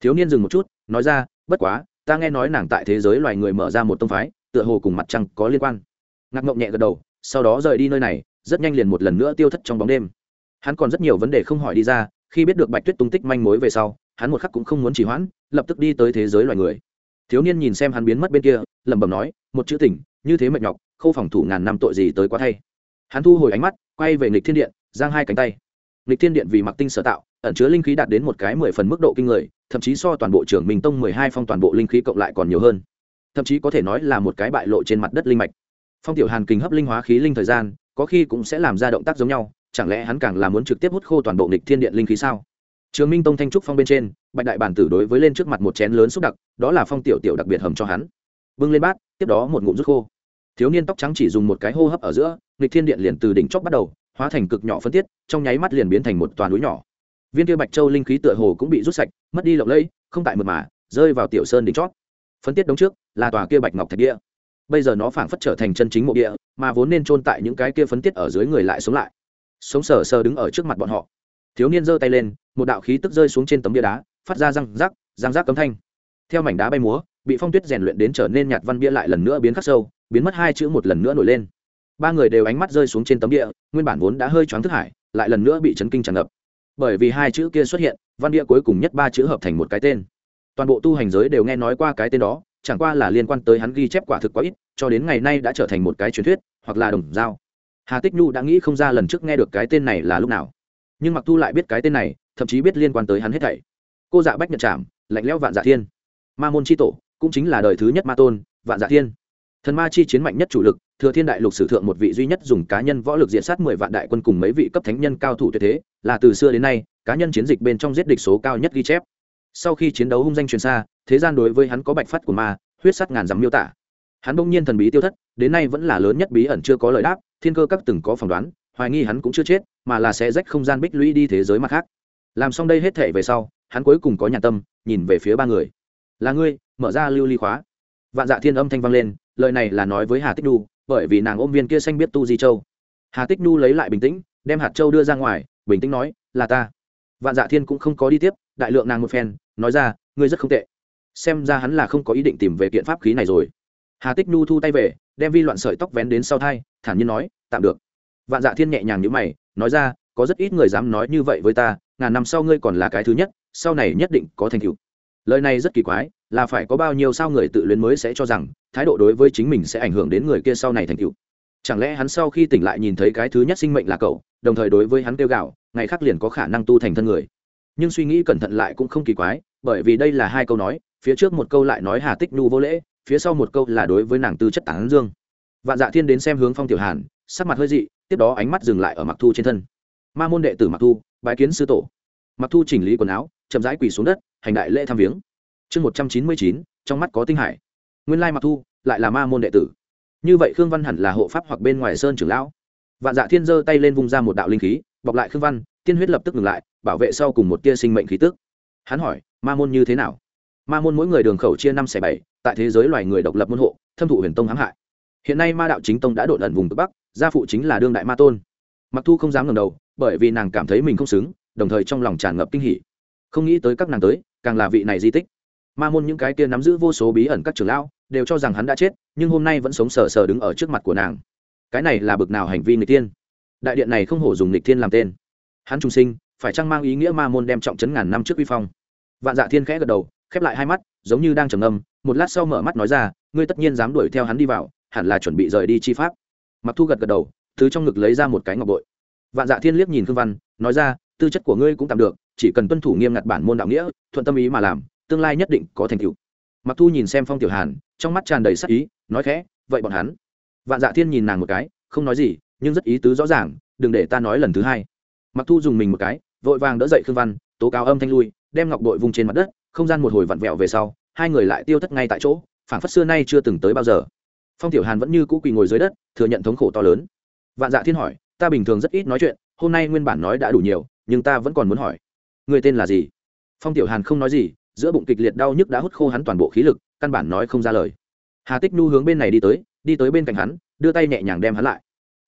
Thiếu niên dừng một chút, nói ra, bất quá, ta nghe nói nàng tại thế giới loài người mở ra một tông phái, tựa hồ cùng mặt trăng có liên quan. Ngạc ngộng nhẹ gật đầu, sau đó rời đi nơi này, rất nhanh liền một lần nữa tiêu thất trong bóng đêm. Hắn còn rất nhiều vấn đề không hỏi đi ra, khi biết được bạch tuyết tung tích manh mối về sau, hắn một khắc cũng không muốn chỉ hoãn, lập tức đi tới thế giới loài người. Thiếu niên nhìn xem hắn biến mất bên kia, lẩm bẩm nói, một chữ tỉnh, như thế mệt nhọc, khâu phòng thủ ngàn năm tội gì tới quá thay hắn thu hồi ánh mắt, quay về nghịch thiên điện, giang hai cánh tay. Nghịch thiên điện vì mặc tinh sở tạo, ẩn chứa linh khí đạt đến một cái mười phần mức độ kinh người, thậm chí so toàn bộ trưởng minh tông mười hai phong toàn bộ linh khí cộng lại còn nhiều hơn. Thậm chí có thể nói là một cái bại lộ trên mặt đất linh mạch. Phong tiểu hàn kình hấp linh hóa khí linh thời gian, có khi cũng sẽ làm ra động tác giống nhau, chẳng lẽ hắn càng là muốn trực tiếp hút khô toàn bộ nghịch thiên điện linh khí sao? Trường minh tông thanh trúc phong bên trên, bạch đại bản tử đối với lên trước mặt một chén lớn xúc đặc, đó là phong tiểu tiểu đặc biệt hầm cho hắn. Bưng lên bát, tiếp đó một ngụm rút khô thiếu niên tóc trắng chỉ dùng một cái hô hấp ở giữa, nghịch thiên điện liền từ đỉnh chóp bắt đầu, hóa thành cực nhỏ phân tiết, trong nháy mắt liền biến thành một toàn núi nhỏ. Viên kia bạch châu linh khí tựa hồ cũng bị rút sạch, mất đi lộng lẫy, không tại mượt mà, rơi vào tiểu sơn đỉnh chót phân tiết đống trước, là tòa kia bạch ngọc thạch địa. Bây giờ nó phảng phất trở thành chân chính mộ địa, mà vốn nên chôn tại những cái kia phân tiết ở dưới người lại sống lại. Sống sờ sờ đứng ở trước mặt bọn họ. Thiếu niên giơ tay lên, một đạo khí tức rơi xuống trên tấm bia đá, phát ra răng rắc răng rắc cấm thanh. Theo mảnh đá bay múa, bị phong tuyết rèn luyện đến trở nên nhạt văn bia lại lần nữa biến khắc sâu biến mất hai chữ một lần nữa nổi lên. Ba người đều ánh mắt rơi xuống trên tấm địa, nguyên bản vốn đã hơi choáng thức hải, lại lần nữa bị chấn kinh tràn ngập. Bởi vì hai chữ kia xuất hiện, văn địa cuối cùng nhất ba chữ hợp thành một cái tên. Toàn bộ tu hành giới đều nghe nói qua cái tên đó, chẳng qua là liên quan tới hắn ghi chép quả thực quá ít, cho đến ngày nay đã trở thành một cái truyền thuyết, hoặc là đồng dao hà tích nhu đã nghĩ không ra lần trước nghe được cái tên này là lúc nào. Nhưng mặc thu lại biết cái tên này, thậm chí biết liên quan tới hắn hết thảy. Cô dạ bách nhật trảm, lạnh lẽo vạn dạ thiên. Ma môn c h i tổ, cũng chính là đời thứ nhất ma tôn, vạn dạ thiên thần ma chi chiến mạnh nhất chủ lực, thừa thiên đại lục sử thượng một vị duy nhất dùng cá nhân võ lực diện sát mười vạn đại quân cùng mấy vị cấp thánh nhân cao thủ tuyệt thế, là từ xưa đến nay, cá nhân chiến dịch bên trong giết địch số cao nhất ghi chép. Sau khi chiến đấu hung danh truyền xa, thế gian đối với hắn có bạch phát của ma, huyết sắt ngàn dặm miêu tả. Hắn bỗng nhiên thần bí tiêu thất, đến nay vẫn là lớn nhất bí ẩn chưa có lời đáp, thiên cơ các từng có phỏng đoán, hoài nghi hắn cũng chưa chết, mà là sẽ rách không gian bích lũy đi thế giới mặt khác. Làm xong đây hết thể về sau, hắn cuối cùng có nhà tâm, nhìn về phía ba người. Là ngươi, mở ra lưu ly khóa. Vạn dạ thiên âm thanh vang lên lời này là nói với hà tích nhu, bởi vì nàng ôm viên kia xanh biết tu di châu. Hà tích nhu lấy lại bình tĩnh, đem hạt châu đưa ra ngoài, bình tĩnh nói, là ta. Vạn dạ thiên cũng không có đi tiếp, đại lượng nàng một phen, nói ra, ngươi rất không tệ. Xem ra hắn là không có ý định tìm về kiện pháp khí này rồi. Hà tích nhu thu tay về, đem vi loạn sợi tóc vén đến sau thai, thản nhiên nói, tạm được. Vạn dạ thiên nhẹ nhàng nhữ mày, nói ra, có rất ít người dám nói như vậy với ta, ngàn năm sau ngươi còn là cái thứ nhất, sau này nhất định có thành tựu. Lời này rất kỳ quái là phải có bao nhiêu sao người tự luyến mới sẽ cho rằng thái độ đối với chính mình sẽ ảnh hưởng đến người kia sau này thành tựu. Chẳng lẽ hắn sau khi tỉnh lại nhìn thấy cái thứ nhất sinh mệnh là cậu, đồng thời đối với hắn kêu gạo ngày khác liền có khả năng tu thành thân người. Nhưng suy nghĩ cẩn thận lại cũng không kỳ quái, bởi vì đây là hai câu nói, phía trước một câu lại nói hà tích nhu vô lễ, phía sau một câu là đối với nàng tư chất tán dương. Vạn dạ thiên đến xem hướng phong tiểu hàn, sắc mặt hơi dị, tiếp đó ánh mắt dừng lại ở mặc thu trên thân. Ma môn đệ tử mặc thu, bái kiến sư tổ. Mặc thu chỉnh lý quần áo, chậm rãi quỳ xuống đất, hành đại lễ tham viếng chương một trăm chín mươi chín, trong mắt có tinh hải. Nguyên lai mặc thu lại là ma môn đệ tử. Như vậy khương văn hẳn là hộ pháp hoặc bên ngoài sơn trưởng lão. Vạn dạ thiên giơ tay lên vung ra một đạo linh khí, bọc lại khương văn, tiên huyết lập tức ngừng lại, bảo vệ sau cùng một tia sinh mệnh khí tức. Hắn hỏi, ma môn như thế nào? Ma môn mỗi người đường khẩu chia năm xẻ bảy, tại thế giới loài người độc lập môn hộ, thâm thụ huyền tông hãm hại. Hiện nay ma đạo chính tông đã đột ẩn vùng cực bắc, gia phụ chính là đương đại ma tôn. Mặc thu không dám ngầm đầu, bởi vì nàng cảm thấy mình không xứng, đồng thời trong lòng tràn ngập kinh hỉ. Không nghĩ tới các nàng tới, càng là vị này di tích ma môn những cái kia nắm giữ vô số bí ẩn các trưởng lão, đều cho rằng hắn đã chết, nhưng hôm nay vẫn sống sờ sờ đứng ở trước mặt của nàng. Cái này là bực nào hành vi người tiên đại điện này không hổ dùng lịch thiên làm tên. Hắn trung sinh, phải chăng mang ý nghĩa ma môn đem trọng chấn ngàn năm trước uy phong? Vạn dạ thiên khẽ gật đầu, khép lại hai mắt, giống như đang trầm ngâm, một lát sau mở mắt nói ra, ngươi tất nhiên dám đuổi theo hắn đi vào, hẳn là chuẩn bị rời đi chi pháp. Mặc thu gật gật đầu thứ trong ngực lấy ra một cái ngọc bội. Vạn dạ thiên liếc nhìn khương văn, nói ra, tư chất của ngươi cũng tạm được, chỉ cần tuân thủ nghiêm ngặt bản môn đạo nghĩa, thuận tâm ý mà làm tương lai nhất định có thành tựu. Mặc thu nhìn xem phong tiểu hàn, trong mắt tràn đầy sắc ý, nói khẽ, vậy bọn hắn? Vạn dạ thiên nhìn nàng một cái, không nói gì, nhưng rất ý tứ rõ ràng, đừng để ta nói lần thứ hai. Mặc thu dùng mình một cái, vội vàng đỡ dậy khương văn, tố cáo âm thanh lui, đem ngọc đội vung trên mặt đất, không gian một hồi vặn vẹo về sau, hai người lại tiêu thất ngay tại chỗ, phảng phất xưa nay chưa từng tới bao giờ. Phong tiểu hàn vẫn như cũ quỳ ngồi dưới đất, thừa nhận thống khổ to lớn. Vạn dạ thiên hỏi, ta bình thường rất ít nói chuyện, hôm nay nguyên bản nói đã đủ nhiều, nhưng ta vẫn còn muốn hỏi. Người tên là gì? Phong tiểu hàn không nói gì giữa bụng kịch liệt đau nhức đã hút khô hắn toàn bộ khí lực, căn bản nói không ra lời. Hà tích nhu hướng bên này đi tới đi tới bên cạnh hắn, đưa tay nhẹ nhàng đem hắn lại.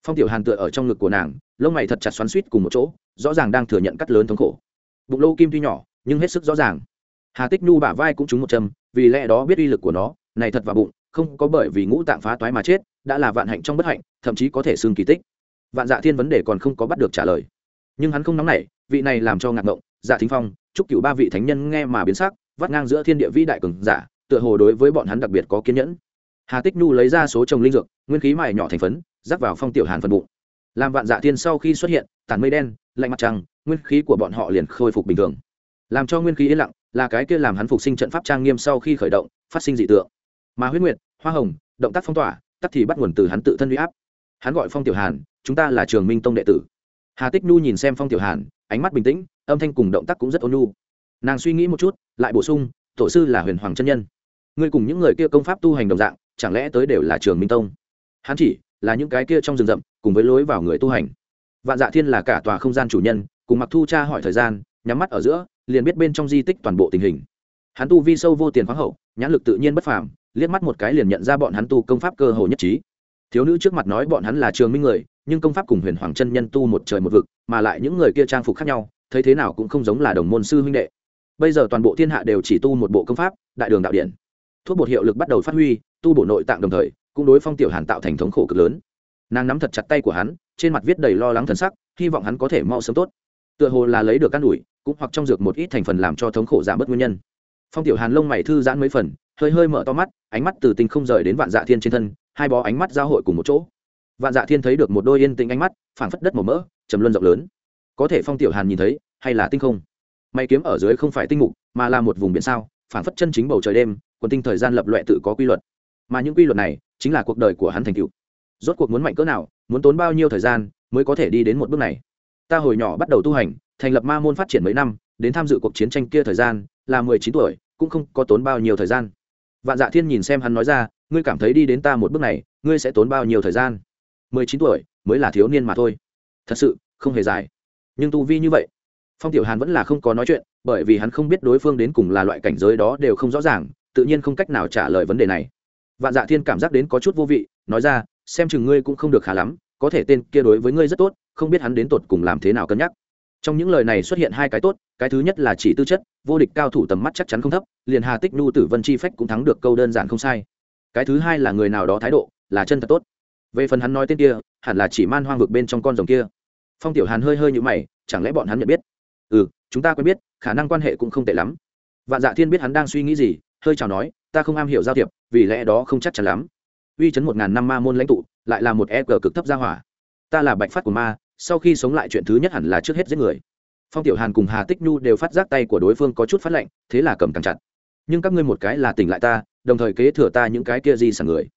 Phong tiểu hàn tựa ở trong ngực của nàng, lông mày thật chặt xoắn suýt cùng một chỗ, rõ ràng đang thừa nhận cắt lớn thống khổ. Bụng lâu kim tuy nhỏ, nhưng hết sức rõ ràng. Hà tích nhu bả vai cũng trúng một châm, vì lẽ đó biết uy lực của nó, này thật vào bụng, không có bởi vì ngũ tạng phá toái mà chết, đã là vạn hạnh trong bất hạnh, thậm chí có thể xương kỳ tích. Vạn dạ thiên vấn đề còn không có bắt được trả lời. Nhưng hắn không nóng nảy, vị này làm cho ngạc ngộng dạ thính phong, chúc cựu ba vị thánh nhân nghe mà biến sắc vắt ngang giữa thiên địa vĩ đại cường giả, tựa hồ đối với bọn hắn đặc biệt có kiên nhẫn. Hà tích nhu lấy ra số trồng linh dược, nguyên khí mài nhỏ thành phấn, rắc vào phong tiểu hàn phần bụng. Làm vạn dạ thiên sau khi xuất hiện, tàn mây đen, lạnh mặt trăng, nguyên khí của bọn họ liền khôi phục bình thường. Làm cho nguyên khí yên lặng, là cái kia làm hắn phục sinh trận pháp trang nghiêm sau khi khởi động, phát sinh dị tượng. Mà huyết nguyệt, hoa hồng, động tác phong tỏa, tắc thì bắt nguồn từ hắn tự thân huy áp. Hắn gọi phong tiểu hàn, chúng ta là trường minh tông đệ tử. Hà tích nhu nhìn xem phong tiểu hàn, ánh mắt bình tĩnh, âm thanh cùng động tác cũng rất ôn nhu nàng suy nghĩ một chút, lại bổ sung, tổ sư là huyền hoàng chân nhân. Ngươi cùng những người kia công pháp tu hành đồng dạng, chẳng lẽ tới đều là trường minh tông? Hắn chỉ là những cái kia trong rừng rậm, cùng với lối vào người tu hành. Vạn dạ thiên là cả tòa không gian chủ nhân, cùng mặc thu cha hỏi thời gian, nhắm mắt ở giữa, liền biết bên trong di tích toàn bộ tình hình. Hắn tu vi sâu vô tiền khoáng hậu, nhãn lực tự nhiên bất phàm, liếc mắt một cái liền nhận ra bọn hắn tu công pháp cơ hồ nhất trí. Thiếu nữ trước mặt nói bọn hắn là trường minh người, nhưng công pháp cùng huyền hoàng chân nhân tu một trời một vực, mà lại những người kia trang phục khác nhau, thấy thế nào cũng không giống là đồng môn sư huynh đệ bây giờ toàn bộ thiên hạ đều chỉ tu một bộ công pháp, đại đường đạo điện. Thuốc bột hiệu lực bắt đầu phát huy, tu bổ nội tạng đồng thời, cũng đối phong tiểu hàn tạo thành thống khổ cực lớn. Nàng nắm thật chặt tay của hắn, trên mặt viết đầy lo lắng thần sắc, hy vọng hắn có thể mau sớm tốt. Tựa hồ là lấy được căn đuổi cũng hoặc trong dược một ít thành phần làm cho thống khổ giảm bớt nguyên nhân. Phong tiểu hàn lông mày thư giãn mấy phần, hơi hơi mở to mắt, ánh mắt từ tình không rời đến vạn dạ thiên trên thân, hai bó ánh mắt giao hội cùng một chỗ. Vạn dạ thiên thấy được một đôi yên tĩnh ánh mắt, phảng phất đất màu mỡ, trầm luân rộng lớn. Có thể phong tiểu hàn nhìn thấy, hay là tinh không? Mày kiếm ở dưới không phải tinh mục, mà là một vùng biển sao phản phất chân chính bầu trời đêm, quần tinh thời gian lập loẹ tự có quy luật. Mà những quy luật này, chính là cuộc đời của hắn thành cựu rốt cuộc muốn mạnh cỡ nào, muốn tốn bao nhiêu thời gian, mới có thể đi đến một bước này? Ta hồi nhỏ bắt đầu tu hành, thành lập ma môn phát triển mấy năm, đến tham dự cuộc chiến tranh kia thời gian, là mười chín tuổi, cũng không có tốn bao nhiêu thời gian. Vạn dạ thiên nhìn xem hắn nói ra, ngươi cảm thấy đi đến ta một bước này, ngươi sẽ tốn bao nhiêu thời gian? Mười chín tuổi, mới là thiếu niên mà thôi. Thật sự, không hề dài. Nhưng tu vi như vậy phong tiểu hàn vẫn là không có nói chuyện, bởi vì hắn không biết đối phương đến cùng là loại cảnh giới đó đều không rõ ràng, tự nhiên không cách nào trả lời vấn đề này. Vạn dạ thiên cảm giác đến có chút vô vị, nói ra, xem chừng ngươi cũng không được khá lắm, có thể tên kia đối với ngươi rất tốt, không biết hắn đến tột cùng làm thế nào cân nhắc. Trong những lời này xuất hiện hai cái tốt, cái thứ nhất là chỉ tư chất, vô địch cao thủ tầm mắt chắc chắn không thấp, liền hà tích nhu, tử vân chi phách cũng thắng được câu đơn giản không sai. Cái thứ hai là người nào đó thái độ, là chân thật tốt. Về phần hắn nói tên kia, hẳn là chỉ man hoang vực bên trong con rồng kia. Phong tiểu hàn hơi hơi như mày, chẳng lẽ bọn hắn nhận biết? Ừ chúng ta quen biết, khả năng quan hệ cũng không tệ lắm. Vạn dạ thiên biết hắn đang suy nghĩ gì, hơi chào nói, ta không am hiểu giao thiệp, vì lẽ đó không chắc chắn lắm. Uy chấn một ngàn năm ma môn lãnh tụ, lại là một e cờ cực thấp gia hỏa. Ta là bạch phát của ma, sau khi sống lại chuyện thứ nhất hẳn là trước hết giết người. Phong tiểu hàn cùng hà tích nhu đều phát giác tay của đối phương có chút phát lạnh, thế là cầm càng chặt. Nhưng các ngươi một cái là tỉnh lại ta, đồng thời kế thừa ta những cái kia di sản người.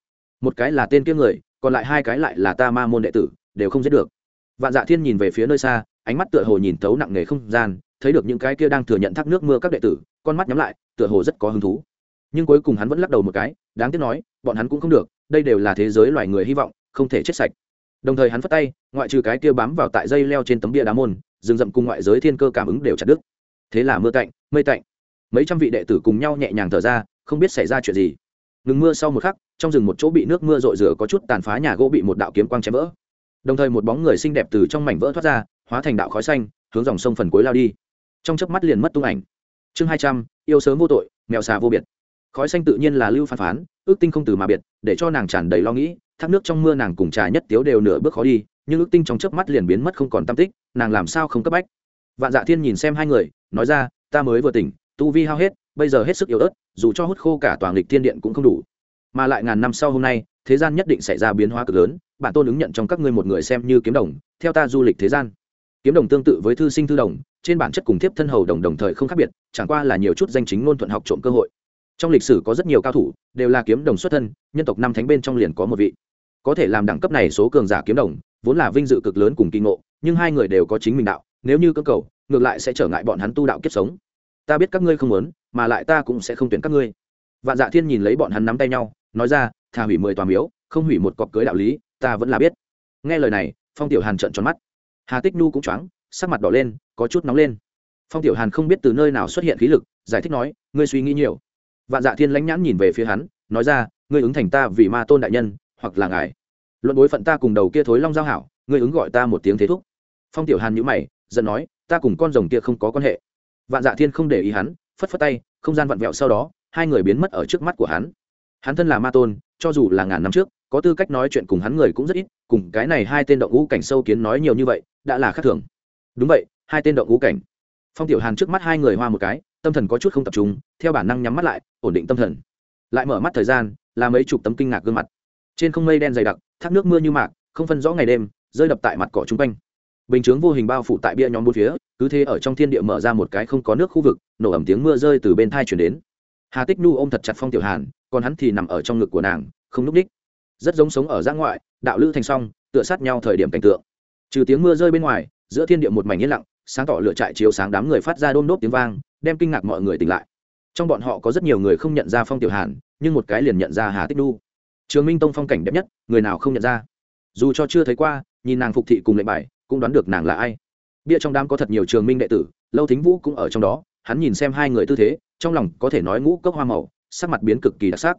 Một cái là tên kia người, còn lại hai cái lại là ta ma môn đệ tử, đều không giết được. Vạn dạ thiên nhìn về phía nơi xa ánh mắt tựa hồ nhìn thấu nặng nề không gian, thấy được những cái kia đang thừa nhận thác nước mưa các đệ tử, con mắt nhắm lại, tựa hồ rất có hứng thú. Nhưng cuối cùng hắn vẫn lắc đầu một cái, đáng tiếc nói, bọn hắn cũng không được, đây đều là thế giới loài người hy vọng, không thể chết sạch. Đồng thời hắn phất tay, ngoại trừ cái kia bám vào tại dây leo trên tấm bia đá môn, rừng rậm cùng ngoại giới thiên cơ cảm ứng đều chặt đứt. Thế là mưa tạnh, mây tạnh. Mấy trăm vị đệ tử cùng nhau nhẹ nhàng thở ra, không biết xảy ra chuyện gì. Ngừng mưa sau một khắc, trong rừng một chỗ bị nước mưa rội rửa có chút tàn phá nhà gỗ bị một đạo kiếm quang chém vỡ. Đồng thời một bóng người xinh đẹp từ trong mảnh vỡ thoát ra hóa thành đạo khói xanh, hướng dòng sông phần cuối lao đi. Trong chớp mắt liền mất tung ảnh. Chương hai trăm, yêu sớm vô tội mèo xà vô biệt. Khói xanh tự nhiên là lưu phán phán, ước tinh không từ mà biệt, để cho nàng tràn đầy lo nghĩ, thác nước trong mưa nàng cùng trà nhất tiếu đều nửa bước khó đi, nhưng ước tinh trong chớp mắt liền biến mất không còn tam tích, nàng làm sao không cấp bách? Vạn dạ thiên nhìn xem hai người, nói ra, ta mới vừa tỉnh, tu vi hao hết, bây giờ hết sức yếu ớt, dù cho hút khô cả toàn lịch thiên điện cũng không đủ. Mà lại ngàn năm sau hôm nay, thế gian nhất định xảy ra biến hóa cực lớn, bản tôn ứng nhận trong các ngươi một người xem như kiếm đồng, theo ta du lịch thế gian kiếm đồng tương tự với thư sinh thư đồng, trên bản chất cùng thiếp thân hầu đồng đồng thời không khác biệt, chẳng qua là nhiều chút danh chính ngôn thuận học trộm cơ hội. Trong lịch sử có rất nhiều cao thủ, đều là kiếm đồng xuất thân, nhân tộc năm thánh bên trong liền có một vị. Có thể làm đẳng cấp này số cường giả kiếm đồng, vốn là vinh dự cực lớn cùng kỳ ngộ, nhưng hai người đều có chính mình đạo, nếu như cơ cầu, ngược lại sẽ trở ngại bọn hắn tu đạo kiếp sống. Ta biết các ngươi không muốn, mà lại ta cũng sẽ không tuyển các ngươi. Vạn dạ thiên nhìn lấy bọn hắn nắm tay nhau, nói ra, thà hủy mười tòa miếu, không hủy một cọc cưới đạo lý, ta vẫn là biết. Nghe lời này, phong tiểu hàn trợn tròn mắt hà tích nu cũng choáng, sắc mặt đỏ lên, có chút nóng lên. Phong tiểu hàn không biết từ nơi nào xuất hiện khí lực, giải thích nói, ngươi suy nghĩ nhiều. Vạn dạ thiên lãnh nhãn nhìn về phía hắn, nói ra, ngươi ứng thành ta vì ma tôn đại nhân, hoặc là ngài. Luận bối phận ta cùng đầu kia thối long giao hảo, ngươi ứng gọi ta một tiếng thế thúc. Phong tiểu hàn nhữ mày, giận nói, ta cùng con rồng kia không có quan hệ. Vạn dạ thiên không để ý hắn, phất phất tay, không gian vặn vẹo sau đó, hai người biến mất ở trước mắt của hắn. Hắn thân là ma tôn, cho dù là ngàn năm trước có tư cách nói chuyện cùng hắn người cũng rất ít, cùng cái này hai tên động ngũ cảnh sâu kiến nói nhiều như vậy, đã là khác thường. Đúng vậy, hai tên động ngũ cảnh. Phong tiểu hàn trước mắt hai người hoa một cái, tâm thần có chút không tập trung, theo bản năng nhắm mắt lại, ổn định tâm thần. Lại mở mắt thời gian, là mấy chục tấm kinh ngạc gương mặt. Trên không mây đen dày đặc, thác nước mưa như mạc, không phân rõ ngày đêm, rơi đập tại mặt cỏ chung quanh. Bình chướng vô hình bao phủ tại bia nhóm bốn phía, cứ thế ở trong thiên địa mở ra một cái không có nước khu vực, nổ ẩm tiếng mưa rơi từ bên thai chuyển đến. Hà tích nu ôm thật chặt phong tiểu hàn, còn hắn thì nằm ở trong ngực của nàng, không núp đích rất giống sống ở giã ngoại, đạo lữ thành song, tựa sát nhau thời điểm cảnh tượng. Trừ tiếng mưa rơi bên ngoài, giữa thiên địa một mảnh yên lặng, sáng tỏ lửa trại chiếu sáng đám người phát ra đôm đốp tiếng vang, đem kinh ngạc mọi người tỉnh lại. Trong bọn họ có rất nhiều người không nhận ra phong tiểu hàn, nhưng một cái liền nhận ra hà tích nu trường minh tông phong cảnh đẹp nhất, người nào không nhận ra? Dù cho chưa thấy qua, nhìn nàng phục thị cùng lệnh bài, cũng đoán được nàng là ai. Bia trong đám có thật nhiều trường minh đệ tử, lâu thính vũ cũng ở trong đó, hắn nhìn xem hai người tư thế, trong lòng có thể nói ngũ cốc hoa màu, sắc mặt biến cực kỳ đặc sắc.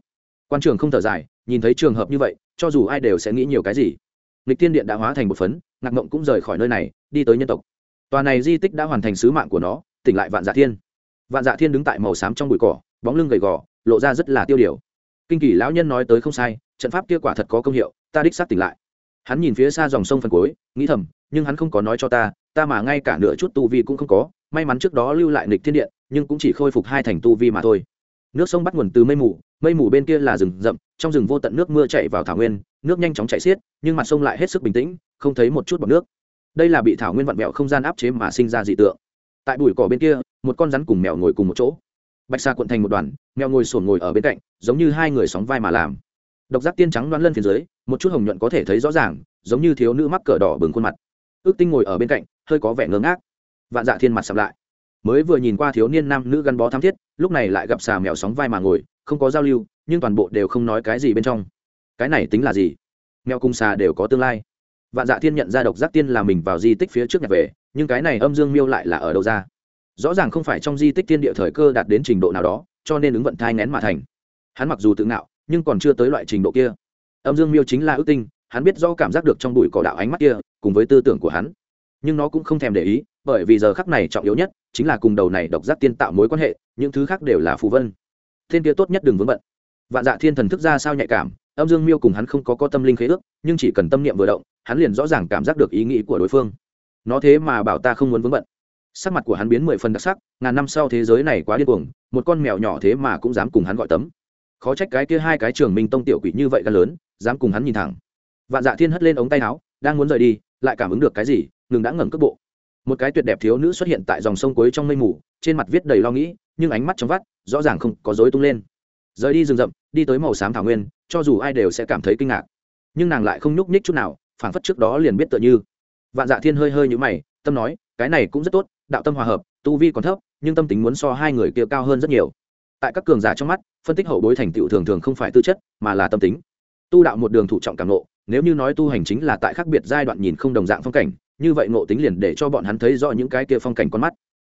Quan trường không thở dài nhìn thấy trường hợp như vậy, cho dù ai đều sẽ nghĩ nhiều cái gì. Lịch tiên điện đã hóa thành một phấn, ngạc mộng cũng rời khỏi nơi này, đi tới nhân tộc. Tòa này di tích đã hoàn thành sứ mạng của nó, tỉnh lại vạn dạ thiên. Vạn dạ thiên đứng tại màu xám trong bụi cỏ, bóng lưng gầy gò, lộ ra rất là tiêu điều. Kinh kỳ lão nhân nói tới không sai, trận pháp kia quả thật có công hiệu, ta đích xác tỉnh lại. Hắn nhìn phía xa dòng sông phần cuối, nghĩ thầm, nhưng hắn không có nói cho ta ta mà ngay cả nửa chút tu vi cũng không có, may mắn trước đó lưu lại nịch thiên điện, nhưng cũng chỉ khôi phục hai thành tu vi mà thôi. Nước sông bắt nguồn từ mây mù mây mù bên kia là rừng rậm trong rừng vô tận nước mưa chảy vào thảo nguyên, nước nhanh chóng chảy xiết, nhưng mặt sông lại hết sức bình tĩnh, không thấy một chút bọt nước. Đây là bị thảo nguyên vặn vẹo không gian áp chế mà sinh ra dị tượng. Tại bụi cỏ bên kia, một con rắn cùng mèo ngồi cùng một chỗ. Bạch sa quận thành một đoàn, mèo ngồi sổn ngồi ở bên cạnh, giống như hai người sóng vai mà làm. Độc giác tiên trắng đoán lân phía dưới, một chút hồng nhuận có thể thấy rõ ràng, giống như thiếu nữ mắc cờ đỏ bừng khuôn mặt. Ước tinh ngồi ở bên cạnh, hơi có vẻ ngớ ngác. Vạn dạ thiên mặt sập lại. Mới vừa nhìn qua thiếu niên nam nữ gắn bó tham thiết, lúc này lại gặp xà mèo sóng vai mà ngồi, không có giao lưu nhưng toàn bộ đều không nói cái gì bên trong. Cái này tính là gì? Mèo cung xà đều có tương lai. Vạn dạ thiên nhận ra độc giác tiên là mình vào di tích phía trước nhặt về, nhưng cái này âm dương miêu lại là ở đâu ra? Rõ ràng không phải trong di tích tiên địa thời cơ đạt đến trình độ nào đó, cho nên ứng vận thai nén mà thành. Hắn mặc dù tự ngạo, nhưng còn chưa tới loại trình độ kia. Âm dương miêu chính là ước tinh, hắn biết do cảm giác được trong bụi cỏ đạo ánh mắt kia, cùng với tư tưởng của hắn. Nhưng nó cũng không thèm để ý, bởi vì giờ khắc này trọng yếu nhất chính là cùng đầu này độc giác tiên tạo mối quan hệ, những thứ khác đều là phù vân. Thiên kia tốt nhất đừng vướng bận vạn dạ thiên thần thức ra sao nhạy cảm, âm dương miêu cùng hắn không có có tâm linh khế ước, nhưng chỉ cần tâm niệm vừa động, hắn liền rõ ràng cảm giác được ý nghĩ của đối phương. Nó thế mà bảo ta không muốn vướng bận. Sắc mặt của hắn biến mười phần đặc sắc, ngàn năm sau thế giới này quá điên cuồng, một con mèo nhỏ thế mà cũng dám cùng hắn gọi tấm. Khó trách cái kia hai cái trường minh tông tiểu quỷ như vậy gan lớn, dám cùng hắn nhìn thẳng. Vạn dạ thiên hất lên ống tay áo, đang muốn rời đi, lại cảm ứng được cái gì, ngừng đã ngẩng cước bộ. Một cái tuyệt đẹp thiếu nữ xuất hiện tại dòng sông cuối trong mây mù, trên mặt viết đầy lo nghĩ, nhưng ánh mắt trong vắt, rõ ràng không có dối tung lên rời đi rừng rậm, đi tới màu xám thảo nguyên, cho dù ai đều sẽ cảm thấy kinh ngạc. Nhưng nàng lại không nhúc nhích chút nào, phảng phất trước đó liền biết tựa như. Vạn dạ thiên hơi hơi như mày, tâm nói, cái này cũng rất tốt, đạo tâm hòa hợp, tu vi còn thấp, nhưng tâm tính muốn so hai người kia cao hơn rất nhiều. Tại các cường giả trong mắt, phân tích hậu bối thành tựu thường thường không phải tư chất, mà là tâm tính. Tu đạo một đường thụ trọng cảm nộ nếu như nói tu hành chính là tại khác biệt giai đoạn nhìn không đồng dạng phong cảnh, như vậy ngộ tính liền để cho bọn hắn thấy rõ những cái kia phong cảnh con mắt.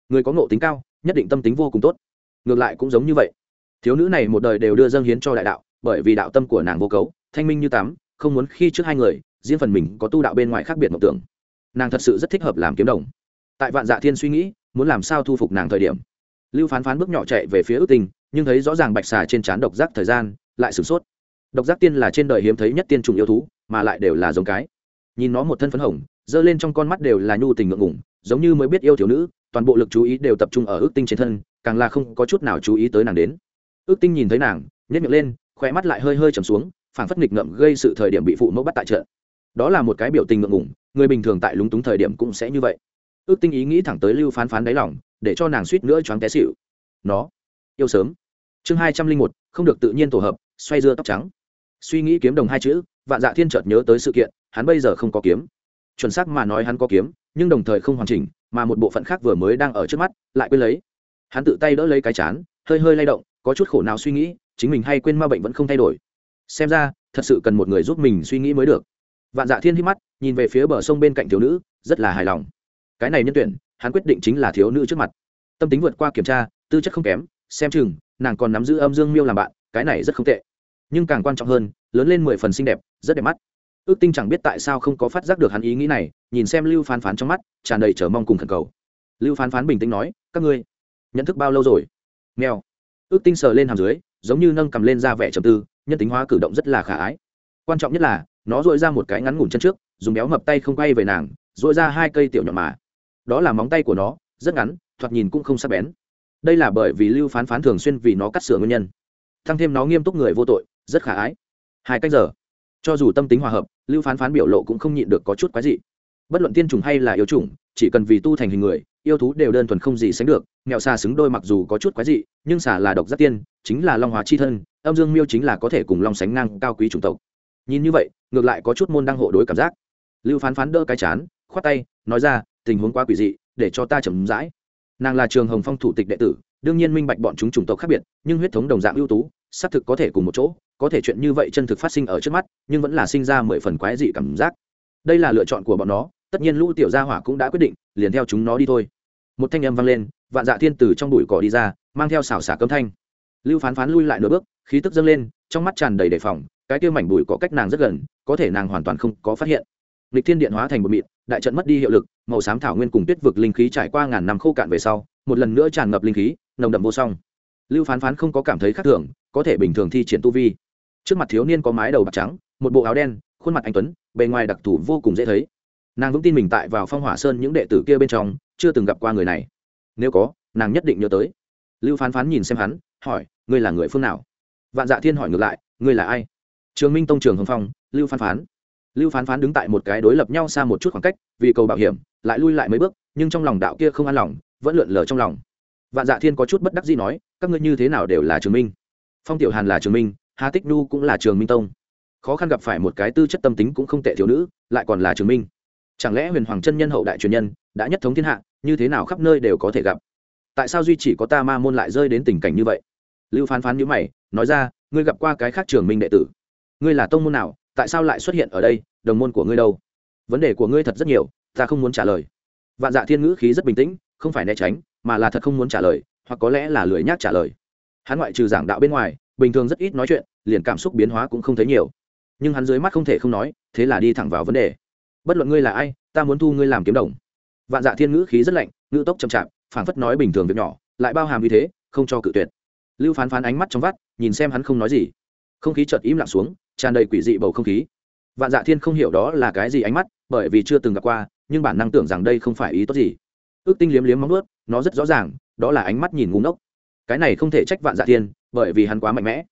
Người có ngộ tính cao, nhất định tâm tính vô cùng tốt. Ngược lại cũng giống như vậy thiếu nữ này một đời đều đưa dâng hiến cho đại đạo, bởi vì đạo tâm của nàng vô cấu, thanh minh như tắm, không muốn khi trước hai người, riêng phần mình có tu đạo bên ngoài khác biệt mộng tưởng. Nàng thật sự rất thích hợp làm kiếm đồng. Tại vạn dạ thiên suy nghĩ, muốn làm sao thu phục nàng thời điểm. Lưu phán phán bước nhỏ chạy về phía ước tình nhưng thấy rõ ràng bạch xà trên trán độc giác thời gian, lại sửng sốt. Độc giác tiên là trên đời hiếm thấy nhất tiên trùng yêu thú, mà lại đều là giống cái. Nhìn nó một thân phấn hồng dơ lên trong con mắt đều là nhu tình ngượng ngủng giống như mới biết yêu thiếu nữ, toàn bộ lực chú ý đều tập trung ở ước tinh trên thân, càng là không có chút nào chú ý tới nàng đến ước tinh nhìn thấy nàng nhét miệng lên khỏe mắt lại hơi hơi trầm xuống, phảng phất nghịch ngậm gây sự thời điểm bị phụ mẫu bắt tại trận. Đó là một cái biểu tình ngượng ngủng người bình thường tại lúng túng thời điểm cũng sẽ như vậy. Ước tinh ý nghĩ thẳng tới lưu phán phán đáy lòng, để cho nàng suýt nữa choáng té xịu nó, yêu sớm. Chương hai trăm linh một, không được tự nhiên tổ hợp, xoay dưa tóc trắng. Suy nghĩ kiếm đồng hai chữ, vạn dạ thiên chợt nhớ tới sự kiện, hắn bây giờ không có kiếm. Chuẩn xác mà nói hắn có kiếm, nhưng đồng thời không hoàn chỉnh, mà một bộ phận khác vừa mới đang ở trước mắt, lại quên lấy. Hắn tự tay đỡ lấy cái chán, hơi hơi lay động có chút khổ nào suy nghĩ, chính mình hay quên ma bệnh vẫn không thay đổi. Xem ra, thật sự cần một người giúp mình suy nghĩ mới được. Vạn dạ thiên hít mắt, nhìn về phía bờ sông bên cạnh thiếu nữ, rất là hài lòng. Cái này nhân tuyển, hắn quyết định chính là thiếu nữ trước mặt. Tâm tính vượt qua kiểm tra, tư chất không kém, xem chừng, nàng còn nắm giữ âm dương miêu làm bạn, cái này rất không tệ. Nhưng càng quan trọng hơn, lớn lên mười phần xinh đẹp, rất đẹp mắt. Ước tinh chẳng biết tại sao không có phát giác được hắn ý nghĩ này, nhìn xem lưu phán phán trong mắt, tràn đầy chờ mong cùng khẩn cầu. Lưu phán phán bình tĩnh nói, các ngươi nhận thức bao lâu rồi? Nghèo ước tinh sờ lên hàm dưới, giống như nâng cầm lên ra vẻ trầm tư, nhân tính hóa cử động rất là khả ái. Quan trọng nhất là, nó dội ra một cái ngắn ngủn chân trước, dùng béo mập tay không quay về nàng dội ra hai cây tiểu nhọn mà. Đó là móng tay của nó, rất ngắn, thoạt nhìn cũng không sắc bén. Đây là bởi vì lưu phán phán thường xuyên vì nó cắt sửa nguyên nhân. Thăng thêm nó nghiêm túc người vô tội, rất khả ái. Hai cách giờ. Cho dù tâm tính hòa hợp, lưu phán phán biểu lộ cũng không nhịn được có chút quái dị. Bất luận tiên trùng hay là yêu trùng chỉ cần vì tu thành hình người yêu thú đều đơn thuần không gì sánh được mẹo xà xứng đôi mặc dù có chút quái dị, nhưng xà là độc giác tiên, chính là long hóa chi thân, âm dương miêu chính là có thể cùng long sánh ngang cao quý chủng tộc. Nhìn như vậy, ngược lại có chút môn đăng hộ đối cảm giác. Lưu phán phán đỡ cái chán, khoát tay, nói ra, tình huống quá quỷ dị, để cho ta chậm rãi. Nàng là trường hồng phong thủ tịch đệ tử, đương nhiên minh bạch bọn chúng chủng tộc khác biệt, nhưng huyết thống đồng dạng ưu tú, xác thực có thể cùng một chỗ, có thể chuyện như vậy chân thực phát sinh ở trước mắt, nhưng vẫn là sinh ra mười phần quái dị cảm giác. Đây là lựa chọn của bọn nó, tất nhiên lũ tiểu gia hỏa cũng đã quyết định liền theo chúng nó đi thôi. Một thanh âm vang lên, vạn dạ thiên từ trong bụi cỏ đi ra, mang theo xảo xả cấm thanh. Lưu phán phán lui lại nửa bước, khí tức dâng lên, trong mắt tràn đầy đề phòng, cái kia mảnh bụi có cách nàng rất gần, có thể nàng hoàn toàn không có phát hiện. Lịch thiên điện hóa thành một mịn, đại trận mất đi hiệu lực, màu xám thảo nguyên cùng tuyết vực linh khí trải qua ngàn năm khô cạn về sau, một lần nữa tràn ngập linh khí, nồng đậm vô song. Lưu phán phán không có cảm thấy khác thường, có thể bình thường thi triển tu vi. Trước mặt thiếu niên có mái đầu bạc trắng, một bộ áo đen, khuôn mặt anh tuấn, bề ngoài đặc thù vô cùng dễ thấy nàng vững tin mình tại vào phong hỏa sơn những đệ tử kia bên trong, chưa từng gặp qua người này. Nếu có, nàng nhất định nhớ tới. Lưu phán phán nhìn xem hắn, hỏi, ngươi là người phương nào? Vạn dạ thiên hỏi ngược lại, ngươi là ai? Trường minh tông trường hồng phong, lưu phán phán. Lưu phán phán đứng tại một cái đối lập nhau xa một chút khoảng cách, vì cầu bảo hiểm, lại lui lại mấy bước, nhưng trong lòng đạo kia không an lòng, vẫn lượn lờ trong lòng. Vạn dạ thiên có chút bất đắc gì nói, các ngươi như thế nào đều là trường minh? Phong tiểu hàn là trường minh, hà tích nu cũng là trường minh tông. Khó khăn gặp phải một cái tư chất tâm tính cũng không tệ thiếu nữ, lại còn là trường minh chẳng lẽ huyền hoàng chân nhân hậu đại truyền nhân, đã nhất thống thiên hạ, như thế nào khắp nơi đều có thể gặp? Tại sao duy chỉ có ta ma môn lại rơi đến tình cảnh như vậy? Lưu phán phán nhữ mày, nói ra, ngươi gặp qua cái khác trường minh đệ tử. Ngươi là tông môn nào, tại sao lại xuất hiện ở đây, đồng môn của ngươi đâu? Vấn đề của ngươi thật rất nhiều, ta không muốn trả lời. Vạn dạ thiên ngữ khí rất bình tĩnh, không phải né tránh, mà là thật không muốn trả lời, hoặc có lẽ là lười nhác trả lời. Hắn ngoại trừ giảng đạo bên ngoài, bình thường rất ít nói chuyện, liền cảm xúc biến hóa cũng không thấy nhiều. Nhưng hắn dưới mắt không thể không nói, thế là đi thẳng vào vấn đề bất luận ngươi là ai, ta muốn thu ngươi làm kiếm đồng. Vạn dạ thiên ngữ khí rất lạnh, ngữ tốc chậm chạp, phảng phất nói bình thường việc nhỏ, lại bao hàm như thế, không cho cự tuyệt. Lưu phán phán ánh mắt trong vắt, nhìn xem hắn không nói gì. Không khí chợt im lặng xuống, tràn đầy quỷ dị bầu không khí. Vạn dạ thiên không hiểu đó là cái gì ánh mắt, bởi vì chưa từng gặp qua, nhưng bản năng tưởng rằng đây không phải ý tốt gì. Ước tinh liếm liếm móng ướt nó rất rõ ràng, đó là ánh mắt nhìn ngu ngốc. Cái này không thể trách vạn dạ thiên, bởi vì hắn quá mạnh mẽ.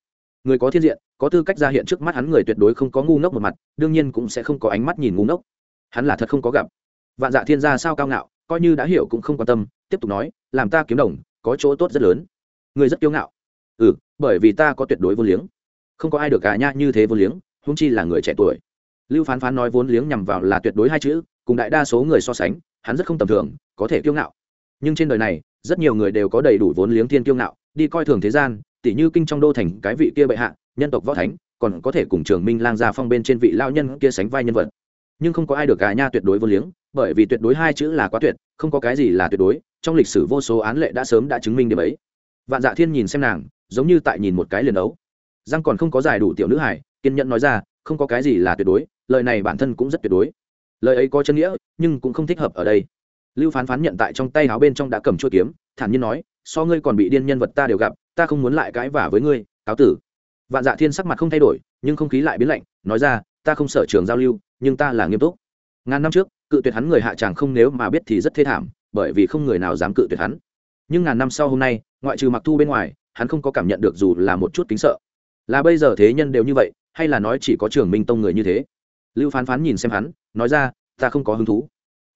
Người có thiên diện, có tư cách ra hiện trước mắt hắn người tuyệt đối không có ngu ngốc một mặt, đương nhiên cũng sẽ không có ánh mắt nhìn ngu ngốc hắn là thật không có gặp. Vạn dạ thiên gia sao cao ngạo, coi như đã hiểu cũng không quan tâm, tiếp tục nói, làm ta kiếm đồng, có chỗ tốt rất lớn. Người rất kiêu ngạo. Ừ bởi vì ta có tuyệt đối vô liếng. Không có ai được cả nha như thế vô liếng húng chi là người trẻ tuổi. Lưu phán phán nói vốn liếng nhằm vào là tuyệt đối hai chữ, cùng đại đa số người so sánh, hắn rất không tầm thường, có thể kiêu ngạo. Nhưng trên đời này, rất nhiều người đều có đầy đủ vốn liếng thiên kiêu ngạo, đi coi thường thế gian, tỉ như kinh trong đô thành cái vị kia bệ hạ, nhân tộc võ thánh, còn có thể cùng trường minh lang gia phong bên trên vị lao nhân kia sánh vai nhân vật nhưng không có ai được gà nha tuyệt đối vô liếng, bởi vì tuyệt đối hai chữ là quá tuyệt, không có cái gì là tuyệt đối, trong lịch sử vô số án lệ đã sớm đã chứng minh điểm ấy. Vạn dạ thiên nhìn xem nàng, giống như tại nhìn một cái liền đấu. Răng còn không có giải đủ tiểu nữ hải kiên nhẫn nói ra, không có cái gì là tuyệt đối, lời này bản thân cũng rất tuyệt đối. Lời ấy có chân nghĩa, nhưng cũng không thích hợp ở đây. Lưu phán phán nhận tại trong tay áo bên trong đã cầm chuôi kiếm, thản nhiên nói, so ngươi còn bị điên nhân vật ta đều gặp, ta không muốn lại cãi vả với ngươi, cáo tử. Vạn dạ thiên sắc mặt không thay đổi, nhưng không khí lại biến lạnh, nói ra, ta không sở trường giao lưu nhưng ta là nghiêm túc. Ngàn năm trước, cự tuyệt hắn người hạ tràng không nếu mà biết thì rất thê thảm, bởi vì không người nào dám cự tuyệt hắn. Nhưng ngàn năm sau hôm nay, ngoại trừ mặc thu bên ngoài, hắn không có cảm nhận được dù là một chút kính sợ. Là bây giờ thế nhân đều như vậy, hay là nói chỉ có trường minh tông người như thế? Lưu phán phán nhìn xem hắn, nói ra, ta không có hứng thú.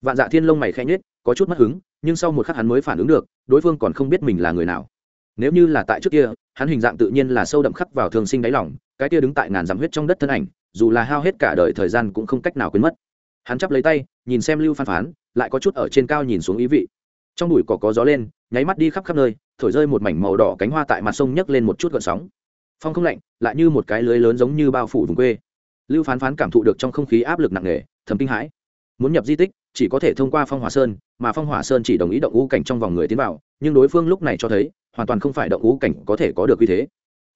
Vạn dạ thiên lông mày khẽ nhết có chút mất hứng, nhưng sau một khắc hắn mới phản ứng được, đối phương còn không biết mình là người nào. Nếu như là tại trước kia, hắn hình dạng tự nhiên là sâu đậm khắc vào thường sinh đáy lỏng cái kia đứng tại ngàn dặm huyết trong đất thân ảnh dù là hao hết cả đời thời gian cũng không cách nào quên mất. Hắn chắp lấy tay, nhìn xem lưu phan phán, lại có chút ở trên cao nhìn xuống ý vị. Trong bụi cỏ có gió lên, nháy mắt đi khắp khắp nơi, thổi rơi một mảnh màu đỏ cánh hoa tại mặt sông nhấc lên một chút gợn sóng. Phong không lạnh, lại như một cái lưới lớn giống như bao phủ vùng quê. Lưu phán phán cảm thụ được trong không khí áp lực nặng nề, thầm kinh hãi. Muốn nhập di tích, chỉ có thể thông qua phong hòa sơn, mà phong hòa sơn chỉ đồng ý động ngũ cảnh trong vòng người tiến vào, nhưng đối phương lúc này cho thấy, hoàn toàn không phải động ngũ cảnh có thể có được uy thế.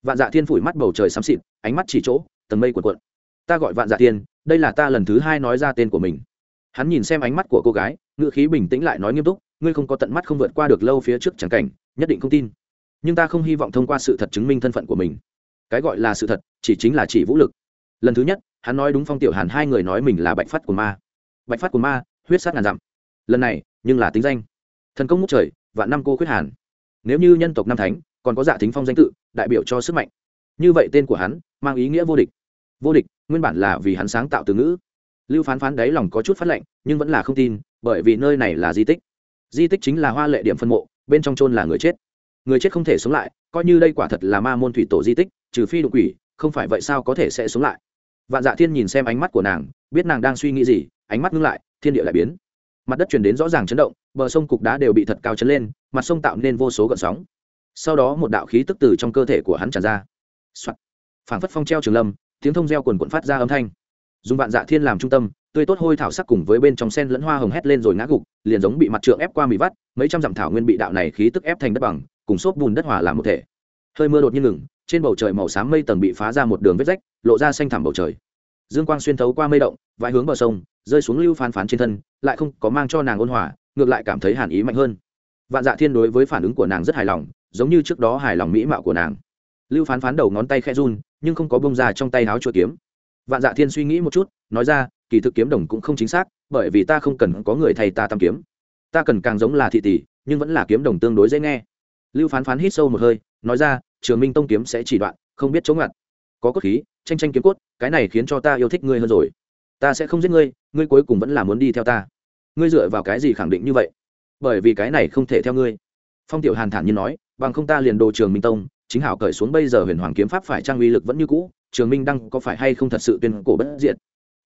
Vạn dạ thiên phủi mắt bầu trời xám xịt, ánh mắt chỉ chỗ, tầng mây cuộn cuộn ta gọi vạn dạ tiên, đây là ta lần thứ hai nói ra tên của mình. Hắn nhìn xem ánh mắt của cô gái ngự khí bình tĩnh lại nói nghiêm túc, ngươi không có tận mắt không vượt qua được lâu phía trước chẳng cảnh, nhất định không tin. Nhưng ta không hy vọng thông qua sự thật chứng minh thân phận của mình. Cái gọi là sự thật, chỉ chính là chỉ vũ lực. Lần thứ nhất, hắn nói đúng phong tiểu hàn hai người nói mình là bạch phát của ma. Bạch phát của ma, huyết sát ngàn dặm. Lần này, nhưng là tính danh. Thần công ngút trời và năm cô khuyết hàn. Nếu như nhân tộc nam thánh, còn có giả thính phong danh tự, đại biểu cho sức mạnh. Như vậy tên của hắn, mang ý nghĩa vô địch. Vô địch nguyên bản là vì hắn sáng tạo từ ngữ. Lưu phán phán đáy lòng có chút phát lệnh, nhưng vẫn là không tin, bởi vì nơi này là di tích. Di tích chính là hoa lệ điểm phân mộ, bên trong trôn là người chết. Người chết không thể sống lại, coi như đây quả thật là ma môn thủy tổ di tích, trừ phi đục quỷ, không phải vậy sao có thể sẽ sống lại? Vạn dạ thiên nhìn xem ánh mắt của nàng, biết nàng đang suy nghĩ gì, ánh mắt ngưng lại, thiên địa lại biến. Mặt đất chuyển đến rõ ràng chấn động, bờ sông cục đá đều bị thật cao chấn lên, mặt sông tạo nên vô số gợn sóng. Sau đó một đạo khí tức từ trong cơ thể của hắn tràn ra、Soạn. phảng phất phong treo trường lâm tiếng thông reo quần quận phát ra âm thanh. Dùng vạn dạ thiên làm trung tâm, tươi tốt hôi thảo sắc cùng với bên trong sen lẫn hoa hồng hét lên rồi ngã gục, liền giống bị mặt trượng ép qua mì vắt, mấy trăm dặm thảo nguyên bị đạo này khí tức ép thành đất bằng, cùng xốp bùn đất hòa làm một thể. Hơi mưa đột nhiên ngừng, trên bầu trời màu xám mây tầng bị phá ra một đường vết rách, lộ ra xanh thẳm bầu trời. Dương quang xuyên thấu qua mây động vãi hướng bờ sông, rơi xuống lưu phán phán trên thân, lại không có mang cho nàng ôn hòa, ngược lại cảm thấy hàn ý mạnh hơn. Vạn dạ thiên đối với phản ứng của nàng rất hài lòng, giống như trước đó hài lòng mỹ mạo của nàng. Lưu phán phán đầu ngón tay khe run nhưng không có bông ra trong tay háo chuỗi kiếm. Vạn dạ thiên suy nghĩ một chút, nói ra, kỳ thực kiếm đồng cũng không chính xác, bởi vì ta không cần có người thầy ta tam kiếm. Ta cần càng giống là thị tỷ, nhưng vẫn là kiếm đồng tương đối dễ nghe. Lưu phán phán hít sâu một hơi, nói ra, trường minh tông kiếm sẽ chỉ đoạn, không biết chống ngặt. Có cốt khí, tranh tranh kiếm cốt, cái này khiến cho ta yêu thích ngươi hơn rồi. Ta sẽ không giết ngươi ngươi cuối cùng vẫn là muốn đi theo ta. Ngươi dựa vào cái gì khẳng định như vậy? Bởi vì cái này không thể theo ngươi. Phong tiểu hàn thản nhiên nói, bằng không ta liền đồ trường minh tông chính hảo cởi xuống bây giờ huyền hoàng kiếm pháp phải trang uy lực vẫn như cũ, trường minh đăng có phải hay không thật sự tuyên cổ bất diện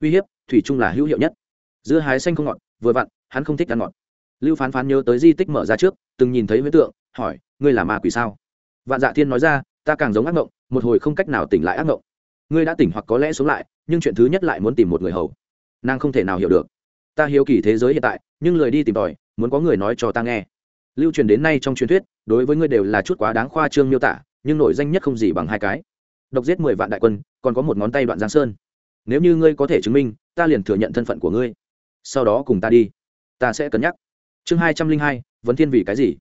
uy hiếp, thủy chung là hữu hiệu nhất. Dưa hái xanh không ngọt, vừa vặn, hắn không thích ăn ngọt. Lưu phán phán nhớ tới di tích mở ra trước, từng nhìn thấy huyết tượng, hỏi, ngươi là ma quỷ sao? Vạn dạ thiên nói ra, ta càng giống ác mộng, một hồi không cách nào tỉnh lại ác mộng. Ngươi đã tỉnh hoặc có lẽ sống lại, nhưng chuyện thứ nhất lại muốn tìm một người hầu. Nàng không thể nào hiểu được. Ta hiếu kỳ thế giới hiện tại, nhưng lời đi tìm tòi, muốn có người nói cho ta nghe. Lưu truyền đến nay trong truyền thuyết, đối với ngươi đều là chút quá đáng khoa trương miêu tả nhưng nổi danh nhất không gì bằng hai cái. Độc giết mười vạn đại quân, còn có một ngón tay đoạn giang sơn. Nếu như ngươi có thể chứng minh, ta liền thừa nhận thân phận của ngươi. Sau đó cùng ta đi. Ta sẽ cân nhắc. Chương hai trăm linh hai, vấn thiên vì cái gì?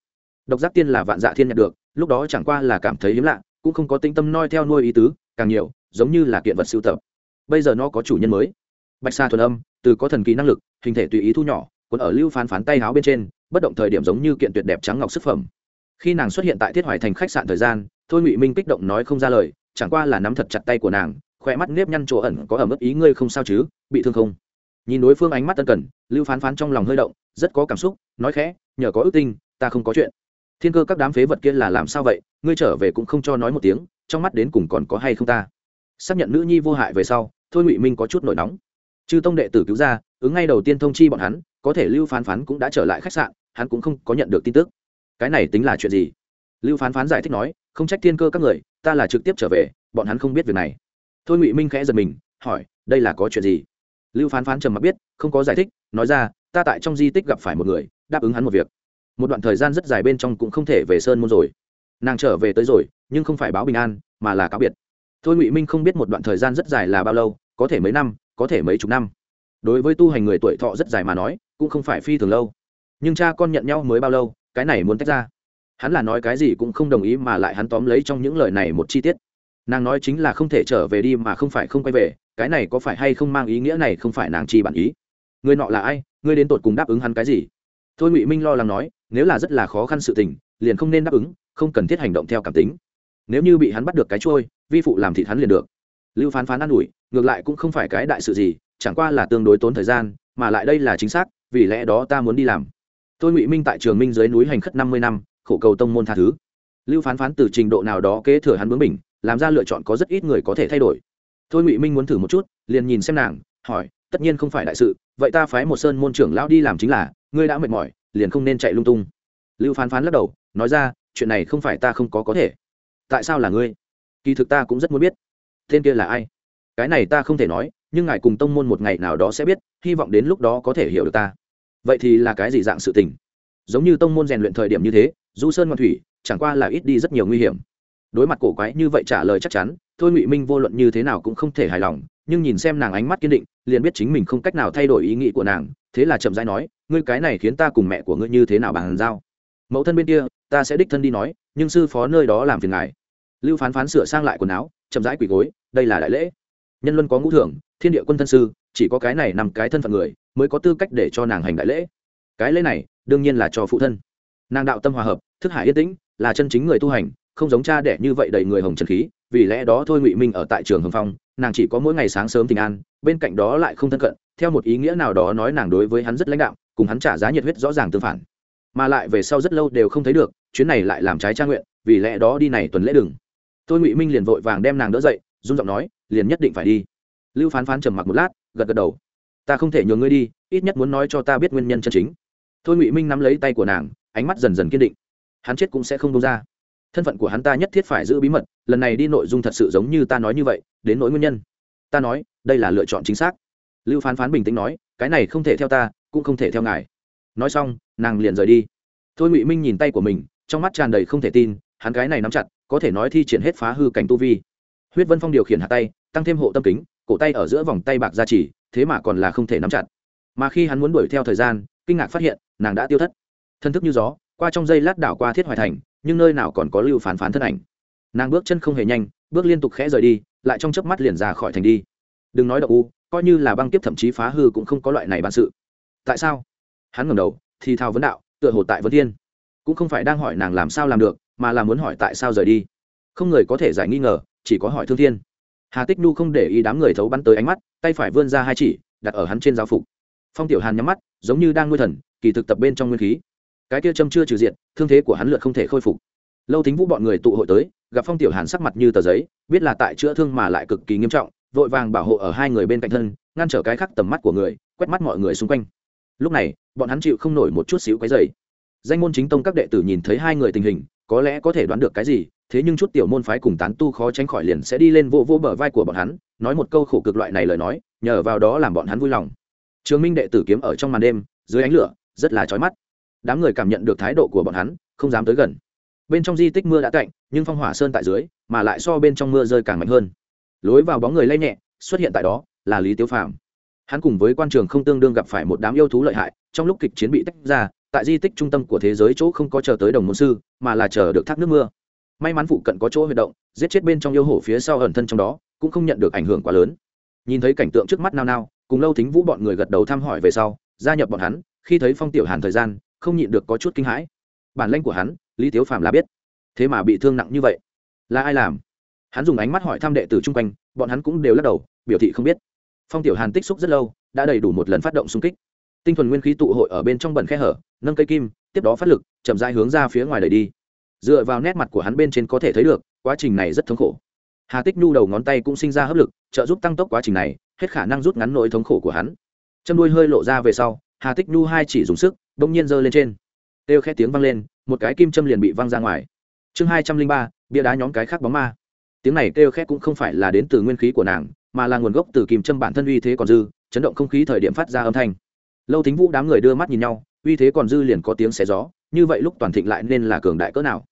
Độc giác tiên là vạn dạ thiên nhận được, lúc đó chẳng qua là cảm thấy hiếm lạ, cũng không có tinh tâm noi theo nuôi ý tứ, càng nhiều, giống như là kiện vật sưu tập. Bây giờ nó có chủ nhân mới. Bạch sa thuần âm, từ có thần kỳ năng lực, hình thể tùy ý thu nhỏ còn ở lưu phán phán tay háo bên trên, bất động thời điểm giống như kiện tuyệt đẹp trắng ngọc sức phẩm. Khi nàng xuất hiện tại thiết hoài thành khách sạn thời gian thôi ngụy minh kích động nói không ra lời, chẳng qua là nắm thật chặt tay của nàng khoe mắt nếp nhăn chỗ ẩn có ẩm ướt ý ngươi không sao chứ, bị thương không? Nhìn đối phương ánh mắt tân cần, lưu phán phán trong lòng hơi động, rất có cảm xúc, nói khẽ, nhờ có ước tinh, ta không có chuyện. Thiên cơ các đám phế vật kia là làm sao vậy? Ngươi trở về cũng không cho nói một tiếng, trong mắt đến cùng còn có hay không ta? Xác nhận nữ nhi vô hại về sau, thôi ngụy minh có chút nổi nóng. Chư tông đệ tử cứu ra, ứng ngay đầu tiên thông chi bọn hắn, có thể lưu phán phán cũng đã trở lại khách sạn, hắn cũng không có nhận được tin tức. Cái này tính là chuyện gì? Lưu phán phán giải thích nói không trách thiên cơ các người, ta là trực tiếp trở về, bọn hắn không biết việc này. Thôi ngụy minh khẽ giật mình, hỏi, đây là có chuyện gì? Lưu phán phán trầm mặc biết, không có giải thích, nói ra, ta tại trong di tích gặp phải một người, đáp ứng hắn một việc. Một đoạn thời gian rất dài bên trong cũng không thể về sơn môn rồi. Nàng trở về tới rồi, nhưng không phải báo bình an, mà là cáo biệt. Thôi ngụy minh không biết một đoạn thời gian rất dài là bao lâu, có thể mấy năm, có thể mấy chục năm. Đối với tu hành người tuổi thọ rất dài mà nói, cũng không phải phi thường lâu. Nhưng cha con nhận nhau mới bao lâu, cái này muốn tách ra hắn là nói cái gì cũng không đồng ý mà lại hắn tóm lấy trong những lời này một chi tiết. Nàng nói chính là không thể trở về đi mà không phải không quay về, cái này có phải hay không mang ý nghĩa này không phải nàng chi bản ý. Người nọ là ai? Ngươi đến tột cùng đáp ứng hắn cái gì? Thôi ngụy minh lo lắng nói, nếu là rất là khó khăn sự tình, liền không nên đáp ứng, không cần thiết hành động theo cảm tính. Nếu như bị hắn bắt được cái trôi, vi phụ làm thịt hắn liền được. Lưu phán phán an ủi, ngược lại cũng không phải cái đại sự gì, chẳng qua là tương đối tốn thời gian, mà lại đây là chính xác, vì lẽ đó ta muốn đi làm. Tôi ngụy minh tại trường minh dưới núi hành khất năm mươi năm khổ cầu tông môn tha thứ. Lưu phán phán từ trình độ nào đó kế thừa hắn bướng mình làm ra lựa chọn có rất ít người có thể thay đổi. Thôi ngụy minh muốn thử một chút, liền nhìn xem nàng, hỏi, tất nhiên không phải đại sự, vậy ta phái một sơn môn trưởng lão đi làm chính là, ngươi đã mệt mỏi, liền không nên chạy lung tung. Lưu phán phán lắc đầu, nói ra, chuyện này không phải ta không có có thể. Tại sao là ngươi? Kỳ thực ta cũng rất muốn biết. Tên kia là ai? Cái này ta không thể nói, nhưng ngài cùng tông môn một ngày nào đó sẽ biết, hy vọng đến lúc đó có thể hiểu được ta. Vậy thì là cái gì dạng sự tình? Giống như tông môn rèn luyện thời điểm như thế du sơn ngoan thủy, chẳng qua là ít đi rất nhiều nguy hiểm. Đối mặt cổ quái như vậy trả lời chắc chắn, thôi ngụy minh vô luận như thế nào cũng không thể hài lòng, nhưng nhìn xem nàng ánh mắt kiên định, liền biết chính mình không cách nào thay đổi ý nghĩ của nàng, thế là chậm rãi nói, ngươi cái này khiến ta cùng mẹ của ngươi như thế nào bàn giao? Mẫu thân bên kia, ta sẽ đích thân đi nói, nhưng sư phó nơi đó làm phiền ngài. Lưu phán phán sửa sang lại quần áo, chậm rãi quỳ gối, đây là đại lễ. Nhân luân có ngũ thưởng, thiên địa quân thân sư, chỉ có cái này nằm cái thân phận người, mới có tư cách để cho nàng hành đại lễ. Cái lễ này, đương nhiên là cho phụ thân nàng đạo tâm hòa hợp, thức hải yên tĩnh, là chân chính người tu hành, không giống cha đẻ như vậy đầy người hồng trần khí, vì lẽ đó thôi ngụy minh ở tại trường hồng phong, nàng chỉ có mỗi ngày sáng sớm tình an, bên cạnh đó lại không thân cận, theo một ý nghĩa nào đó nói nàng đối với hắn rất lãnh đạo cùng hắn trả giá nhiệt huyết rõ ràng tương phản. Mà lại về sau rất lâu đều không thấy được, chuyến này lại làm trái tra nguyện, vì lẽ đó đi này tuần lễ đừng. Tôi ngụy minh liền vội vàng đem nàng đỡ dậy dung giọng nói, liền nhất định phải đi. Lưu phán phán trầm mặc một lát, gật gật đầu. Ta không thể nhường ngươi đi, ít nhất muốn nói cho ta biết nguyên nhân chân chính thôi ngụy minh nắm lấy tay của nàng, ánh mắt dần dần kiên định. Hắn chết cũng sẽ không đông ra. Thân phận của hắn ta nhất thiết phải giữ bí mật, lần này đi nội dung thật sự giống như ta nói như vậy, đến nỗi nguyên nhân. Ta nói, đây là lựa chọn chính xác. Lưu phán phán bình tĩnh nói, cái này không thể theo ta, cũng không thể theo ngài. Nói xong, nàng liền rời đi. Thôi ngụy minh nhìn tay của mình, trong mắt tràn đầy không thể tin, hắn cái này nắm chặt, có thể nói thi triển hết phá hư cảnh tu vi. Huyết vân phong điều khiển hạ tay, tăng thêm hộ tâm kính, cổ tay ở giữa vòng tay bạc gia trì, thế mà còn là không thể nắm chặt. Mà khi hắn muốn đuổi theo thời gian kinh ngạc phát hiện, nàng đã tiêu thất. Thân thức như gió, qua trong dây lát đảo qua thiết hoài thành, nhưng nơi nào còn có lưu phán phán thân ảnh. Nàng bước chân không hề nhanh, bước liên tục khẽ rời đi, lại trong chớp mắt liền ra khỏi thành đi. Đừng nói đậu u, coi như là băng tiếp thậm chí phá hư cũng không có loại này bản sự. Tại sao? Hắn ngẩng đầu, thì thao vấn đạo, tựa hồ tại vấn thiên. Cũng không phải đang hỏi nàng làm sao làm được, mà là muốn hỏi tại sao rời đi. Không người có thể giải nghi ngờ, chỉ có hỏi thương thiên. Hà tích nu không để ý đám người thấu bắn tới ánh mắt, tay phải vươn ra hai chỉ, đặt ở hắn trên giáo phục. Phong tiểu hàn nhắm mắt giống như đang nuôi thần, kỳ thực tập bên trong nguyên khí. Cái kia châm chưa trừ diện thương thế của hắn lượt không thể khôi phục. Lâu thính vũ bọn người tụ hội tới, gặp phong tiểu hàn sắc mặt như tờ giấy, biết là tại chữa thương mà lại cực kỳ nghiêm trọng, vội vàng bảo hộ ở hai người bên cạnh thân, ngăn trở cái khác tầm mắt của người, quét mắt mọi người xung quanh. Lúc này, bọn hắn chịu không nổi một chút xíu cái dày danh môn chính tông các đệ tử nhìn thấy hai người tình hình, có lẽ có thể đoán được cái gì, thế nhưng chút tiểu môn phái cùng tán tu khó tránh khỏi liền sẽ đi lên vô vô bờ vai của bọn hắn, nói một câu khổ cực loại này lời nói, nhờ vào đó làm bọn hắn vui lòng trường minh đệ tử kiếm ở trong màn đêm, dưới ánh lửa, rất là chói mắt. Đám người cảm nhận được thái độ của bọn hắn, không dám tới gần. Bên trong di tích mưa đã cạnh nhưng phong hỏa sơn tại dưới, mà lại so bên trong mưa rơi càng mạnh hơn. Lối vào bóng người lay nhẹ, xuất hiện tại đó, là lý tiếu phàm. Hắn cùng với quan trường không tương đương gặp phải một đám yêu thú lợi hại, trong lúc kịch chiến bị tách ra, tại di tích trung tâm của thế giới chỗ không có chờ tới đồng môn sư, mà là chờ được thác nước mưa. May mắn phụ cận có chỗ huy động, giết chết bên trong yêu hổ phía sau ẩn thân trong đó, cũng không nhận được ảnh hưởng quá lớn. Nhìn thấy cảnh tượng trước mắt nao nao cùng lâu thính vũ bọn người gật đầu thăm hỏi về sau, gia nhập bọn hắn, khi thấy phong tiểu hàn thời gian, không nhịn được có chút kinh hãi. Bản lanh của hắn, lý tiếu phàm là biết. Thế mà bị thương nặng như vậy. Là ai làm? Hắn dùng ánh mắt hỏi thăm đệ tử chung quanh, bọn hắn cũng đều lắc đầu, biểu thị không biết. Phong tiểu hàn tích xúc rất lâu, đã đầy đủ một lần phát động xung kích. Tinh thuần nguyên khí tụ hội ở bên trong bẩn khe hở, nâng cây kim, tiếp đó phát lực, chậm rãi hướng ra phía ngoài đẩy đi. Dựa vào nét mặt của hắn bên trên có thể thấy được, quá trình này rất thống khổ. Hà tích nhu đầu ngón tay cũng sinh ra hấp lực, trợ giúp tăng tốc quá trình này hết khả năng rút ngắn nỗi thống khổ của hắn. Châm đuôi hơi lộ ra về sau, hà tích nhu hai chỉ dùng sức đ ỗ n g nhiên giơ lên trên. Têu khét tiếng vang lên, một cái kim châm liền bị văng ra ngoài. Chương hai trăm linh ba, bia đá nhóm cái khác bóng ma. Tiếng này kêu khét cũng không phải là đến từ nguyên khí của nàng, mà là nguồn gốc từ kim châm bản thân uy thế còn dư, chấn động không khí thời điểm phát ra âm thanh. Lâu thính vũ đám người đưa mắt nhìn nhau, uy thế còn dư liền có tiếng xé gió, như vậy lúc toàn thịnh lại nên là cường đại cỡ nào?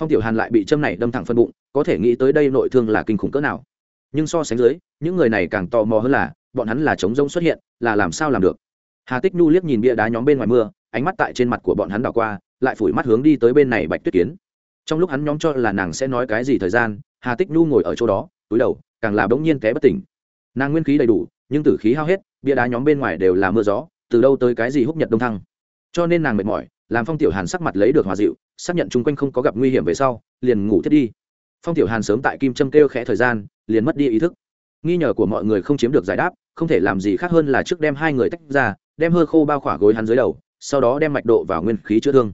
Phong tiểu hàn lại bị châm này đâm thẳng phân bụng, có thể nghĩ tới đây nội thương là kinh khủng cỡ nào? Nhưng so sánh dưới, những người này càng tò mò hơn là, bọn hắn là chống rông xuất hiện, là làm sao làm được? Hà tích nhu liếc nhìn bia đá nhóm bên ngoài mưa, ánh mắt tại trên mặt của bọn hắn đảo qua, lại phủi mắt hướng đi tới bên này bạch tuyết kiến. Trong lúc hắn nhóm cho là nàng sẽ nói cái gì thời gian, hà tích nhu ngồi ở chỗ đó, túi đầu, càng là bỗng nhiên té bất tỉnh. Nàng nguyên khí đầy đủ, nhưng tử khí hao hết, bia đá nhóm bên ngoài đều là mưa gió, từ đâu tới cái gì húc nhật đông thăng. Cho nên nàng mệt mỏi, làm phong tiểu hàn sắc mặt lấy được hòa dịu, xác nhận chung quanh không có gặp nguy hiểm về sau, liền ngủ thiết đi phong tiểu hàn sớm tại kim trâm kêu khẽ thời gian liền mất đi ý thức. Nghi ngờ của mọi người không chiếm được giải đáp không thể làm gì khác hơn là trước đem hai người tách ra đem hơ khô bao khỏa gối hắn dưới đầu sau đó đem mạch độ vào nguyên khí chữa thương.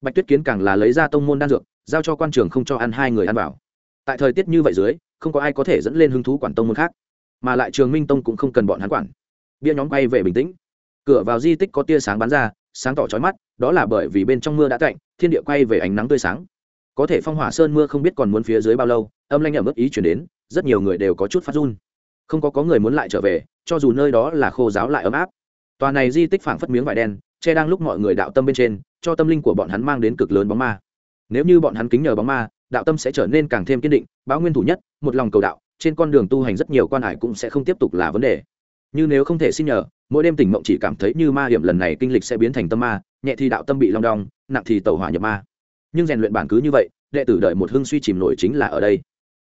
Bạch tuyết kiến càng là lấy ra tông môn đan dược giao cho quan trường không cho ăn hai người ăn vào. Tại thời tiết như vậy dưới không có ai có thể dẫn lên hứng thú quản tông môn khác mà lại trường minh tông cũng không cần bọn hắn quản. Bia nhóm quay về bình tĩnh. Cửa vào di tích có tia sáng bắn ra sáng tỏ trói mắt đó là bởi vì bên trong mưa đã tạnh, thiên địa quay về ánh nắng tươi sáng có thể phong hỏa sơn mưa không biết còn muốn phía dưới bao lâu, âm lanh ẩm ướt ý chuyển đến, rất nhiều người đều có chút phát run. Không có có người muốn lại trở về, cho dù nơi đó là khô giáo lại ấm áp. Tòa này di tích phảng phất miếng vải đen, che đang lúc mọi người đạo tâm bên trên, cho tâm linh của bọn hắn mang đến cực lớn bóng ma. Nếu như bọn hắn kính nhờ bóng ma, đạo tâm sẽ trở nên càng thêm kiên định, báo nguyên thủ nhất, một lòng cầu đạo, trên con đường tu hành rất nhiều quan hải cũng sẽ không tiếp tục là vấn đề. Như nếu không thể xin nhờ, mỗi đêm tỉnh mộng chỉ cảm thấy như ma hiểm lần này kinh lịch sẽ biến thành tâm ma, nhẹ thì đạo tâm bị long đong, nặng thì tẩu hỏa nhập ma nhưng rèn luyện bản cứ như vậy, đệ tử đợi một hưng suy chìm nổi chính là ở đây.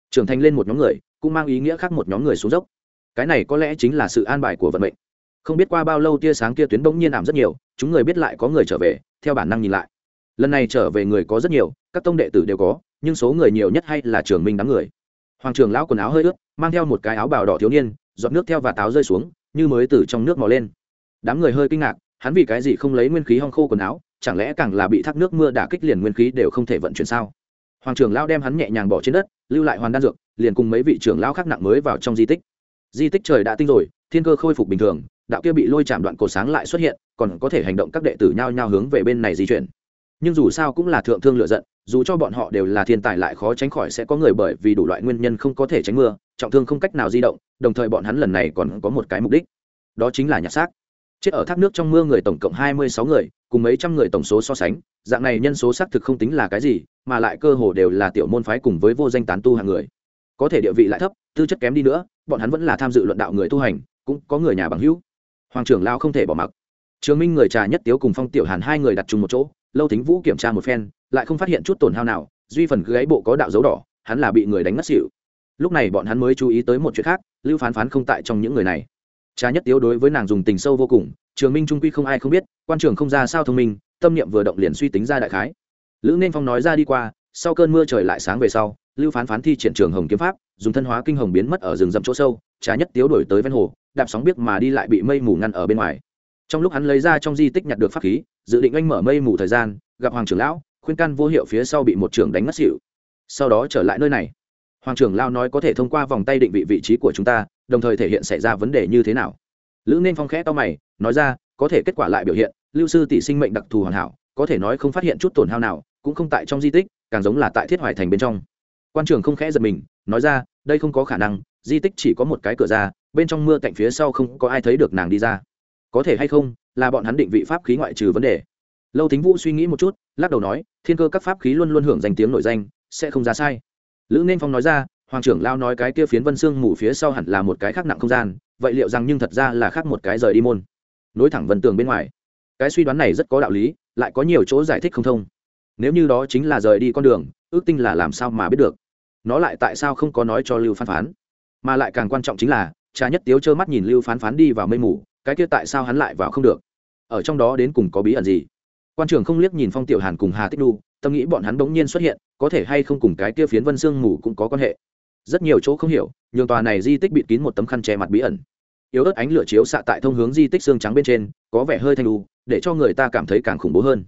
Trưởng thành lên một nhóm người, cũng mang ý nghĩa khác một nhóm người xuống dốc. Cái này có lẽ chính là sự an bài của vận mệnh. Không biết qua bao lâu tia sáng kia tuyến bỗng nhiên ảm rất nhiều, chúng người biết lại có người trở về, theo bản năng nhìn lại. Lần này trở về người có rất nhiều, các tông đệ tử đều có, nhưng số người nhiều nhất hay là trường minh đám người. Hoàng trường lão quần áo hơi ướt, mang theo một cái áo bào đỏ thiếu niên, giọt nước theo và táo rơi xuống, như mới từ trong nước mò lên. Đám người hơi kinh ngạc, hắn vì cái gì không lấy nguyên khí hong khô quần áo chẳng lẽ càng là bị thác nước mưa đả kích liền nguyên khí đều không thể vận chuyển sao? Hoàng trưởng lao đem hắn nhẹ nhàng bỏ trên đất, lưu lại hoàn đan dược, liền cùng mấy vị trưởng lao khác nặng mới vào trong di tích. Di tích trời đã tinh rồi, thiên cơ khôi phục bình thường, đạo kia bị lôi chạm đoạn cổ sáng lại xuất hiện, còn có thể hành động các đệ tử nhao nhao hướng về bên này di chuyển. Nhưng dù sao cũng là thượng thương lựa giận, dù cho bọn họ đều là thiên tài lại khó tránh khỏi sẽ có người bởi vì đủ loại nguyên nhân không có thể tránh mưa, trọng thương không cách nào di động, đồng thời bọn hắn lần này còn có một cái mục đích. Đó chính là nhặt xác chết ở thác nước trong mưa người tổng cộng hai mươi sáu người, cùng mấy trăm người tổng số so sánh, dạng này nhân số xác thực không tính là cái gì, mà lại cơ hồ đều là tiểu môn phái cùng với vô danh tán tu hàng người. Có thể địa vị lại thấp, tư chất kém đi nữa, bọn hắn vẫn là tham dự luận đạo người tu hành, cũng có người nhà bằng hữu. Hoàng trưởng lao không thể bỏ mặc. Trường minh người trà nhất tiếu cùng phong tiểu hàn hai người đặt chung một chỗ, lâu thính vũ kiểm tra một phen, lại không phát hiện chút tổn hao nào, duy phần gáy bộ có đạo dấu đỏ, hắn là bị người đánh ngất xỉu. Lúc này bọn hắn mới chú ý tới một chuyện khác, lưu phán phán không tại trong những người này trà nhất tiếu đối với nàng dùng tình sâu vô cùng, trường minh trung quy không ai không biết, quan trường không ra sao thông minh, tâm niệm vừa động liền suy tính ra đại khái. Lữ nên phong nói ra đi qua, sau cơn mưa trời lại sáng về sau, lưu phán phán thi triển trường hồng kiếm pháp, dùng thân hóa kinh hồng biến mất ở rừng rậm chỗ sâu trà nhất tiếu đổi tới ven hồ, đạp sóng biết mà đi lại bị mây mù ngăn ở bên ngoài. Trong lúc hắn lấy ra trong di tích nhặt được pháp khí, dự định anh mở mây mù thời gian, gặp hoàng trưởng lão, khuyên can vô hiệu phía sau bị một trưởng đánh ngất xỉu. Sau đó trở lại nơi này. Hoàng trưởng lao nói có thể thông qua vòng tay định vị vị trí của chúng ta đồng thời thể hiện xảy ra vấn đề như thế nào. Lữ nên phong khẽ to mày, nói ra, có thể kết quả lại biểu hiện, lưu sư tỷ sinh mệnh đặc thù hoàn hảo, có thể nói không phát hiện chút tổn hao nào, cũng không tại trong di tích, càng giống là tại thiết hoài thành bên trong. Quan trường không khẽ giật mình, nói ra, đây không có khả năng, di tích chỉ có một cái cửa ra, bên trong mưa cạnh phía sau không có ai thấy được nàng đi ra. Có thể hay không, là bọn hắn định vị pháp khí ngoại trừ vấn đề. Lâu thính vũ suy nghĩ một chút, lắc đầu nói, thiên cơ các pháp khí luôn luôn hưởng danh tiếng nổi danh, sẽ không ra sai. Lữ nên phong nói ra hoàng trưởng lao nói cái kia phiến vân xương mù phía sau hẳn là một cái khác nặng không gian, vậy liệu rằng nhưng thật ra là khác một cái rời đi môn? Nối thẳng vân tường bên ngoài. Cái suy đoán này rất có đạo lý, lại có nhiều chỗ giải thích không thông. Nếu như đó chính là rời đi con đường, ước tinh là làm sao mà biết được? Nó lại tại sao không có nói cho lưu phán phán? Mà lại càng quan trọng chính là, cha nhất tiếu trơ mắt nhìn lưu phán phán đi vào mây mù, cái kia tại sao hắn lại vào không được? Ở trong đó đến cùng có bí ẩn gì? Quan trường không liếc nhìn phong tiểu hàn cùng hà tích đu, tâm nghĩ bọn hắn bỗng nhiên xuất hiện, có thể hay không cùng cái kia phiến vân sương mù cũng có quan hệ rất nhiều chỗ không hiểu, nhường tòa này di tích bịt kín một tấm khăn che mặt bí ẩn. Yếu ớt ánh lửa chiếu xạ tại thông hướng di tích xương trắng bên trên, có vẻ hơi thanh đu để cho người ta cảm thấy càng khủng bố hơn.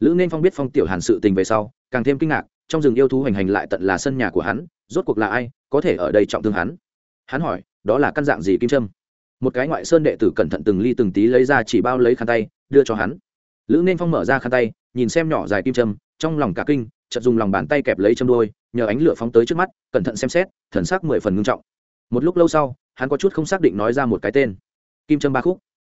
Lữ nên phong biết phong tiểu hàn sự tình về sau, càng thêm kinh ngạc, trong rừng yêu thú hành hành lại tận là sân nhà của hắn, rốt cuộc là ai, có thể ở đây trọng thương hắn? Hắn hỏi, đó là căn dạng gì kim trâm một cái ngoại sơn đệ tử cẩn thận từng ly từng tí lấy ra chỉ bao lấy khăn tay, đưa cho hắn. Lữ nên phong mở ra khăn tay, nhìn xem nhỏ dài kim trâm trong lòng cả kinh chợt dùng lòng bàn tay kẹp lấy châm đuôi, nhờ ánh lửa phóng tới trước mắt cẩn thận xem xét thần sắc mười phần ngưng trọng. Một lúc lâu sau hắn có chút không xác định nói ra một cái tên. Kim trâm ba khúc.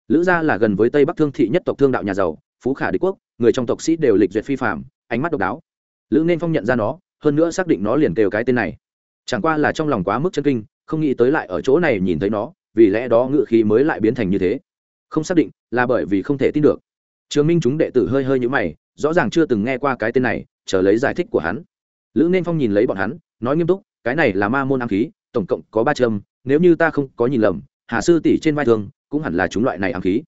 Lữ gia là gần với tây bắc thương thị nhất tộc thương đạo nhà giàu phú khả địch quốc người trong tộc sĩ đều lịch duyệt phi phàm, ánh mắt độc đáo. Lữ nên phong nhận ra nó hơn nữa xác định nó liền kêu cái tên này. Chẳng qua là trong lòng quá mức chân kinh không nghĩ tới lại ở chỗ này nhìn thấy nó vì lẽ đó ngự khí mới lại biến thành như thế. Không xác định là bởi vì không thể tin được. Trường minh chúng đệ tử hơi hơi như mày rõ ràng chưa từng nghe qua cái tên này, chờ lấy giải thích của hắn. Lữ nên phong nhìn lấy bọn hắn, nói nghiêm túc, cái này là ma môn ám khí, tổng cộng có ba châm, nếu như ta không có nhìn lầm, hà sư tỷ trên vai thường cũng hẳn là chúng loại này ám khí.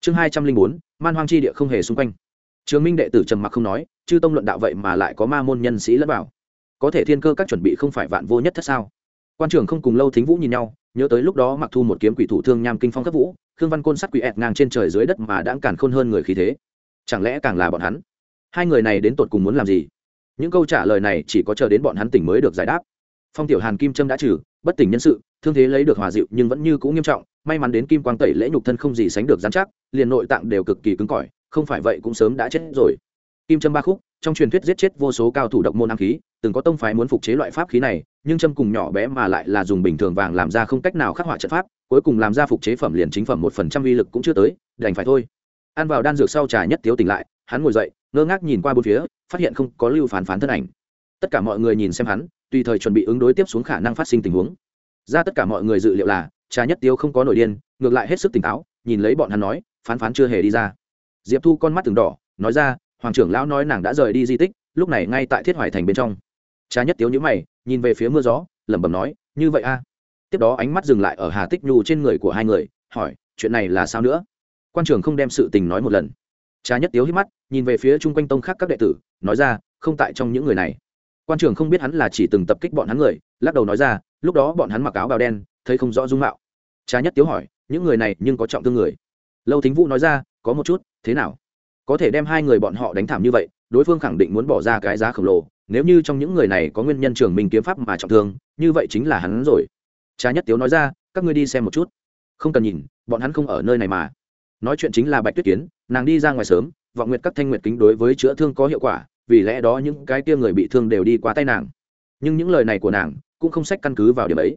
Chương hai trăm linh bốn, man hoang chi địa không hề xung quanh. Trường minh đệ tử trầm mặc không nói, chư tông luận đạo vậy mà lại có ma môn nhân sĩ lẫn vào. Có thể thiên cơ các chuẩn bị không phải vạn vô nhất thất sao? Quan trường không cùng lâu thính vũ nhìn nhau, nhớ tới lúc đó mặc thu một kiếm quỷ thủ thương nham kinh phong cấp vũ, khương văn côn sắt quỷ ẹt ngang trên trời dưới đất mà đã cản khôn hơn người khí thế chẳng lẽ càng là bọn hắn? Hai người này đến tột cùng muốn làm gì? Những câu trả lời này chỉ có chờ đến bọn hắn tỉnh mới được giải đáp. Phong tiểu hàn kim trâm đã trừ, bất tỉnh nhân sự, thương thế lấy được hòa dịu nhưng vẫn như cũng nghiêm trọng, may mắn đến kim quang tẩy lễ nhục thân không gì sánh được giám chắc, liền nội tạng đều cực kỳ cứng cỏi, không phải vậy cũng sớm đã chết rồi. Kim trâm ba khúc, trong truyền thuyết giết chết vô số cao thủ độc môn ám khí, từng có tông phái muốn phục chế loại pháp khí này, nhưng châm cùng nhỏ bé mà lại là dùng bình thường vàng làm ra không cách nào khắc họa trận pháp, cuối cùng làm ra phục chế phẩm liền chính phẩm một phần trăm uy lực cũng chưa tới, đành phải thôi ăn vào đan dược sau trà nhất thiếu tỉnh lại, hắn ngồi dậy, ngơ ngác nhìn qua bốn phía, phát hiện không có lưu phán phán thân ảnh. Tất cả mọi người nhìn xem hắn, tùy thời chuẩn bị ứng đối tiếp xuống khả năng phát sinh tình huống. Ra tất cả mọi người dự liệu là, trà nhất tiếu không có nổi điên, ngược lại hết sức tỉnh táo, nhìn lấy bọn hắn nói, phán phán chưa hề đi ra. Diệp thu con mắt từng đỏ, nói ra, hoàng trưởng lão nói nàng đã rời đi di tích, lúc này ngay tại thiết hoài thành bên trong. Trà nhất tiếu nhữ mày, nhìn về phía mưa gió, lẩm bẩm nói, như vậy a? Tiếp đó ánh mắt dừng lại ở hà tích nhu trên người của hai người, hỏi, chuyện này là sao nữa? Quan trường không đem sự tình nói một lần. Trà nhất tiếu hít mắt, nhìn về phía chung quanh tông khác các đệ tử, nói ra, không tại trong những người này. Quan trường không biết hắn là chỉ từng tập kích bọn hắn người, lắc đầu nói ra, lúc đó bọn hắn mặc áo bào đen, thấy không rõ dung mạo. Trà nhất tiếu hỏi, những người này nhưng có trọng thương người? Lâu thính vũ nói ra, có một chút, thế nào? Có thể đem hai người bọn họ đánh thảm như vậy, đối phương khẳng định muốn bỏ ra cái giá khổng lồ, nếu như trong những người này có nguyên nhân trường minh kiếm pháp mà trọng thương, như vậy chính là hắn rồi. Trà nhất tiếu nói ra, các ngươi đi xem một chút. Không cần nhìn, bọn hắn không ở nơi này mà nói chuyện chính là bạch tuyết kiến, nàng đi ra ngoài sớm, vọng nguyệt các thanh nguyệt kính đối với chữa thương có hiệu quả, vì lẽ đó những cái kia người bị thương đều đi qua tay nàng. Nhưng những lời này của nàng cũng không sách căn cứ vào điểm ấy.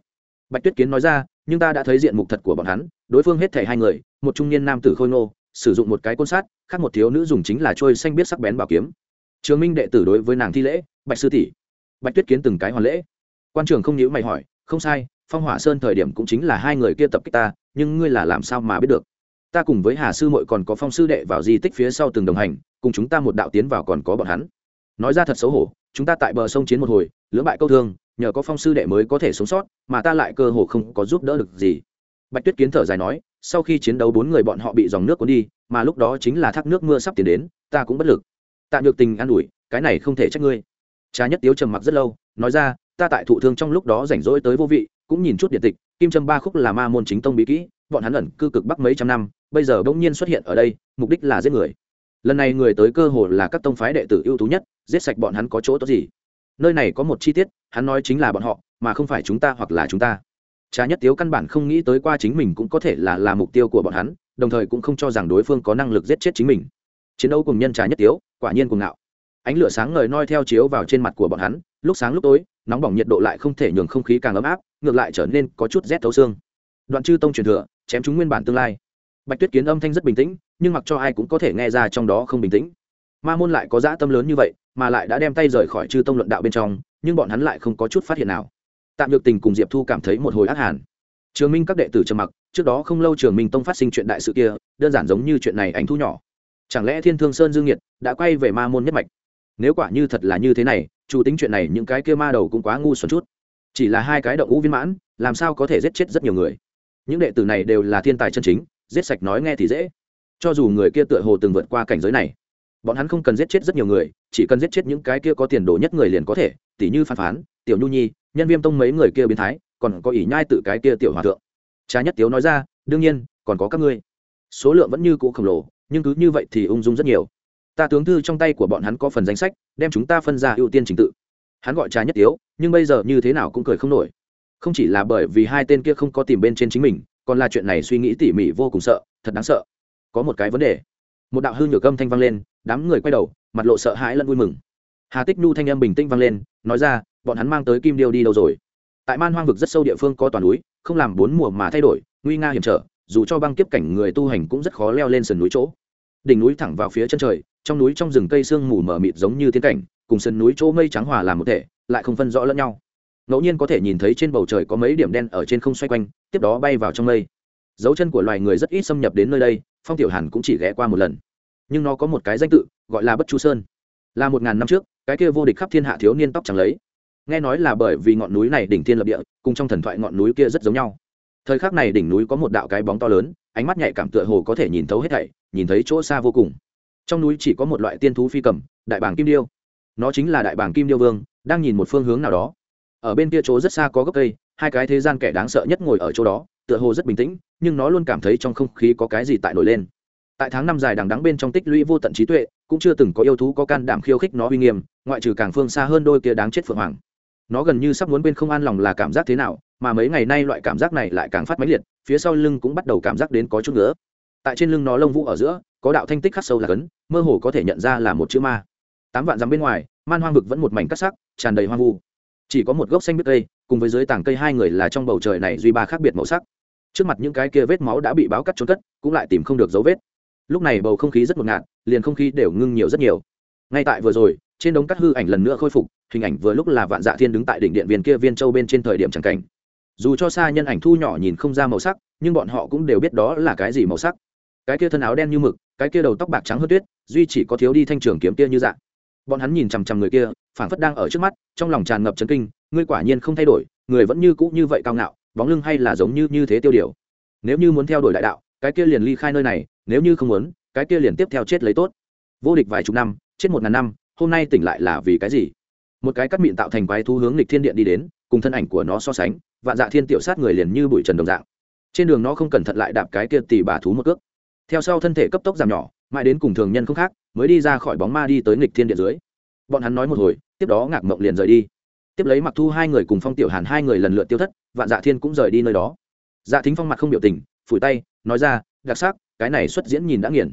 Bạch tuyết kiến nói ra, nhưng ta đã thấy diện mục thật của bọn hắn, đối phương hết thảy hai người, một trung niên nam tử khôi ngô, sử dụng một cái côn sát khác một thiếu nữ dùng chính là trôi xanh biết sắc bén bảo kiếm. Trường minh đệ tử đối với nàng thi lễ, bạch sư tỷ. Bạch tuyết kiến từng cái hoàn lễ. Quan trường không nhữ mày hỏi, không sai, phong hỏa sơn thời điểm cũng chính là hai người kia tập kích ta, nhưng ngươi là làm sao mà biết được? Ta cùng với hà sư mội còn có phong sư đệ vào di tích phía sau từng đồng hành, cùng chúng ta một đạo tiến vào còn có bọn hắn. Nói ra thật xấu hổ, chúng ta tại bờ sông chiến một hồi, lưỡng bại câu thương, nhờ có phong sư đệ mới có thể sống sót, mà ta lại cơ hồ không có giúp đỡ được gì. Bạch tuyết kiến thở dài nói, sau khi chiến đấu bốn người bọn họ bị dòng nước cuốn đi, mà lúc đó chính là thác nước mưa sắp tiến đến, ta cũng bất lực. Tạ nhược tình an ủi, cái này không thể trách ngươi. Trà nhất tiếu trầm mặc rất lâu, nói ra, ta tại thụ thương trong lúc đó rảnh rỗi tới vô vị, cũng nhìn chút điện tịch, kim trâm ba khúc là ma môn chính tông bí kỹ, bọn hắn ẩn cư cực bắc mấy trăm năm bây giờ bỗng nhiên xuất hiện ở đây, mục đích là giết người. Lần này người tới cơ hồ là các tông phái đệ tử ưu tú nhất, giết sạch bọn hắn có chỗ tốt gì? Nơi này có một chi tiết, hắn nói chính là bọn họ, mà không phải chúng ta hoặc là chúng ta. Trà nhất tiếu căn bản không nghĩ tới qua chính mình cũng có thể là là mục tiêu của bọn hắn, đồng thời cũng không cho rằng đối phương có năng lực giết chết chính mình. Chiến đấu cùng nhân trà nhất tiếu, quả nhiên cùng ngạo. Ánh lửa sáng ngời noi theo chiếu vào trên mặt của bọn hắn, lúc sáng lúc tối, nóng bỏng nhiệt độ lại không thể nhường không khí càng ấm áp, ngược lại trở nên có chút rét thấu xương. Đoạn chư tông truyền thừa, chém chúng nguyên bản tương lai bạch tuyết kiến âm thanh rất bình tĩnh, nhưng mặc cho ai cũng có thể nghe ra trong đó không bình tĩnh. Ma môn lại có dã tâm lớn như vậy, mà lại đã đem tay rời khỏi chư tông luận đạo bên trong, nhưng bọn hắn lại không có chút phát hiện nào. Tạm nhược tình cùng diệp thu cảm thấy một hồi ác hàn. Trường minh các đệ tử trầm mặc, trước đó không lâu trường minh tông phát sinh chuyện đại sự kia, đơn giản giống như chuyện này ảnh thu nhỏ. Chẳng lẽ thiên thương sơn dương nhiệt đã quay về ma môn nhất mạch? Nếu quả như thật là như thế này, chủ tính chuyện này những cái kia ma đầu cũng quá ngu xuẩn chút. Chỉ là hai cái động ngũ viên mãn, làm sao có thể giết chết rất nhiều người? Những đệ tử này đều là thiên tài chân chính giết sạch nói nghe thì dễ. Cho dù người kia tựa hồ từng vượt qua cảnh giới này, bọn hắn không cần giết chết rất nhiều người, chỉ cần giết chết những cái kia có tiền đồ nhất người liền có thể, tỉ như phán phán, tiểu nhu nhi, nhân viêm tông mấy người kia biến thái, còn có ỷ nhai tự cái kia tiểu hòa thượng. Trá nhất tiếu nói ra, đương nhiên, còn có các ngươi. Số lượng vẫn như cũ khổng lồ, nhưng cứ như vậy thì ung dung rất nhiều. Ta tướng thư trong tay của bọn hắn có phần danh sách, đem chúng ta phân ra ưu tiên trình tự. Hắn gọi trà nhất tiếu, nhưng bây giờ như thế nào cũng cười không nổi. Không chỉ là bởi vì hai tên kia không có tìm bên trên chính mình còn là chuyện này suy nghĩ tỉ mỉ vô cùng sợ, thật đáng sợ. Có một cái vấn đề. Một đạo hư nhược âm thanh vang lên, đám người quay đầu, mặt lộ sợ hãi lẫn vui mừng. Hà tích nhu thanh âm bình tĩnh vang lên, nói ra, bọn hắn mang tới kim điêu đi đâu rồi? Tại man hoang vực rất sâu địa phương có toàn núi, không làm bốn mùa mà thay đổi, nguy nga hiểm trở, dù cho băng kiếp cảnh người tu hành cũng rất khó leo lên sườn núi chỗ. Đỉnh núi thẳng vào phía chân trời, trong núi trong rừng cây sương mù mờ mịt giống như thiên cảnh, cùng sườn núi chỗ mây trắng hòa làm một thể, lại không phân rõ lẫn nhau ngẫu nhiên có thể nhìn thấy trên bầu trời có mấy điểm đen ở trên không xoay quanh, tiếp đó bay vào trong mây. Dấu chân của loài người rất ít xâm nhập đến nơi đây, phong tiểu hàn cũng chỉ ghé qua một lần. Nhưng nó có một cái danh tự, gọi là bất chu sơn. Là một ngàn năm trước, cái kia vô địch khắp thiên hạ thiếu niên tóc chẳng lấy. Nghe nói là bởi vì ngọn núi này đỉnh thiên lập địa, cùng trong thần thoại ngọn núi kia rất giống nhau. Thời khắc này đỉnh núi có một đạo cái bóng to lớn, ánh mắt nhạy cảm tựa hồ có thể nhìn thấu hết thảy, nhìn thấy chỗ xa vô cùng. Trong núi chỉ có một loại tiên thú phi cầm, đại bàng kim điêu. Nó chính là đại bàng kim điêu vương, đang nhìn một phương hướng nào đó ở bên kia chỗ rất xa có gốc cây, hai cái thế gian kẻ đáng sợ nhất ngồi ở chỗ đó, tựa hồ rất bình tĩnh, nhưng nó luôn cảm thấy trong không khí có cái gì tại nổi lên. Tại tháng năm dài đằng đắng bên trong tích lũy vô tận trí tuệ, cũng chưa từng có yêu thú có can đảm khiêu khích nó uy nghiêm, ngoại trừ càng phương xa hơn đôi kia đáng chết phượng hoàng. Nó gần như sắp muốn bên không an lòng là cảm giác thế nào, mà mấy ngày nay loại cảm giác này lại càng phát mãnh liệt, phía sau lưng cũng bắt đầu cảm giác đến có chút nữa tại trên lưng nó lông vũ ở giữa, có đạo thanh tích khắc sâu là cấn, mơ hồ có thể nhận ra là một chữ ma. Tám vạn dặm bên ngoài, man hoang vực vẫn một mảnh cắt sắc, tràn đầy hoang vu chỉ có một gốc xanh biết cây, cùng với dưới tảng cây hai người là trong bầu trời này duy ba khác biệt màu sắc. Trước mặt những cái kia vết máu đã bị báo cắt trốn cất, cũng lại tìm không được dấu vết. Lúc này bầu không khí rất ngột ngạt, liền không khí đều ngưng nhiều rất nhiều. Ngay tại vừa rồi, trên đống cắt hư ảnh lần nữa khôi phục, hình ảnh vừa lúc là vạn dạ thiên đứng tại đỉnh điện viên kia viên châu bên trên thời điểm c cảnh. Dù cho xa nhân ảnh thu nhỏ nhìn không ra màu sắc, nhưng bọn họ cũng đều biết đó là cái gì màu sắc. Cái kia thân áo đen như mực, cái kia đầu tóc bạc trắng hơn tuyết, duy chỉ có thiếu đi thanh trường kiếm kia như dạng bọn hắn nhìn chằm chằm người kia, phảng phất đang ở trước mắt, trong lòng tràn ngập chấn kinh, ngươi quả nhiên không thay đổi, người vẫn như cũ như vậy cao ngạo, bóng lưng hay là giống như như thế tiêu điều. Nếu như muốn theo đuổi đại đạo, cái kia liền ly khai nơi này, nếu như không muốn, cái kia liền tiếp theo chết lấy tốt. Vô địch vài chục năm, chết một ngàn năm, hôm nay tỉnh lại là vì cái gì? Một cái cắt mịn tạo thành quái thú hướng lịch thiên điện đi đến, cùng thân ảnh của nó so sánh, vạn dạ thiên tiểu sát người liền như bụi trần đồng dạng. Trên đường nó không cẩn thận lại đạp cái kia tỉ bà thú một cước. Theo sau thân thể cấp tốc giảm nhỏ mãi đến cùng thường nhân không khác, mới đi ra khỏi bóng ma đi tới nghịch thiên điện dưới. Bọn hắn nói một hồi, tiếp đó ngạc mộng liền rời đi. Tiếp lấy mặc thu hai người cùng phong tiểu hàn hai người lần lượt tiêu thất, vạn dạ thiên cũng rời đi nơi đó. Dạ thính phong mặt không biểu tình, phủi tay, nói ra, đặc sắc, cái này xuất diễn nhìn đã nghiền.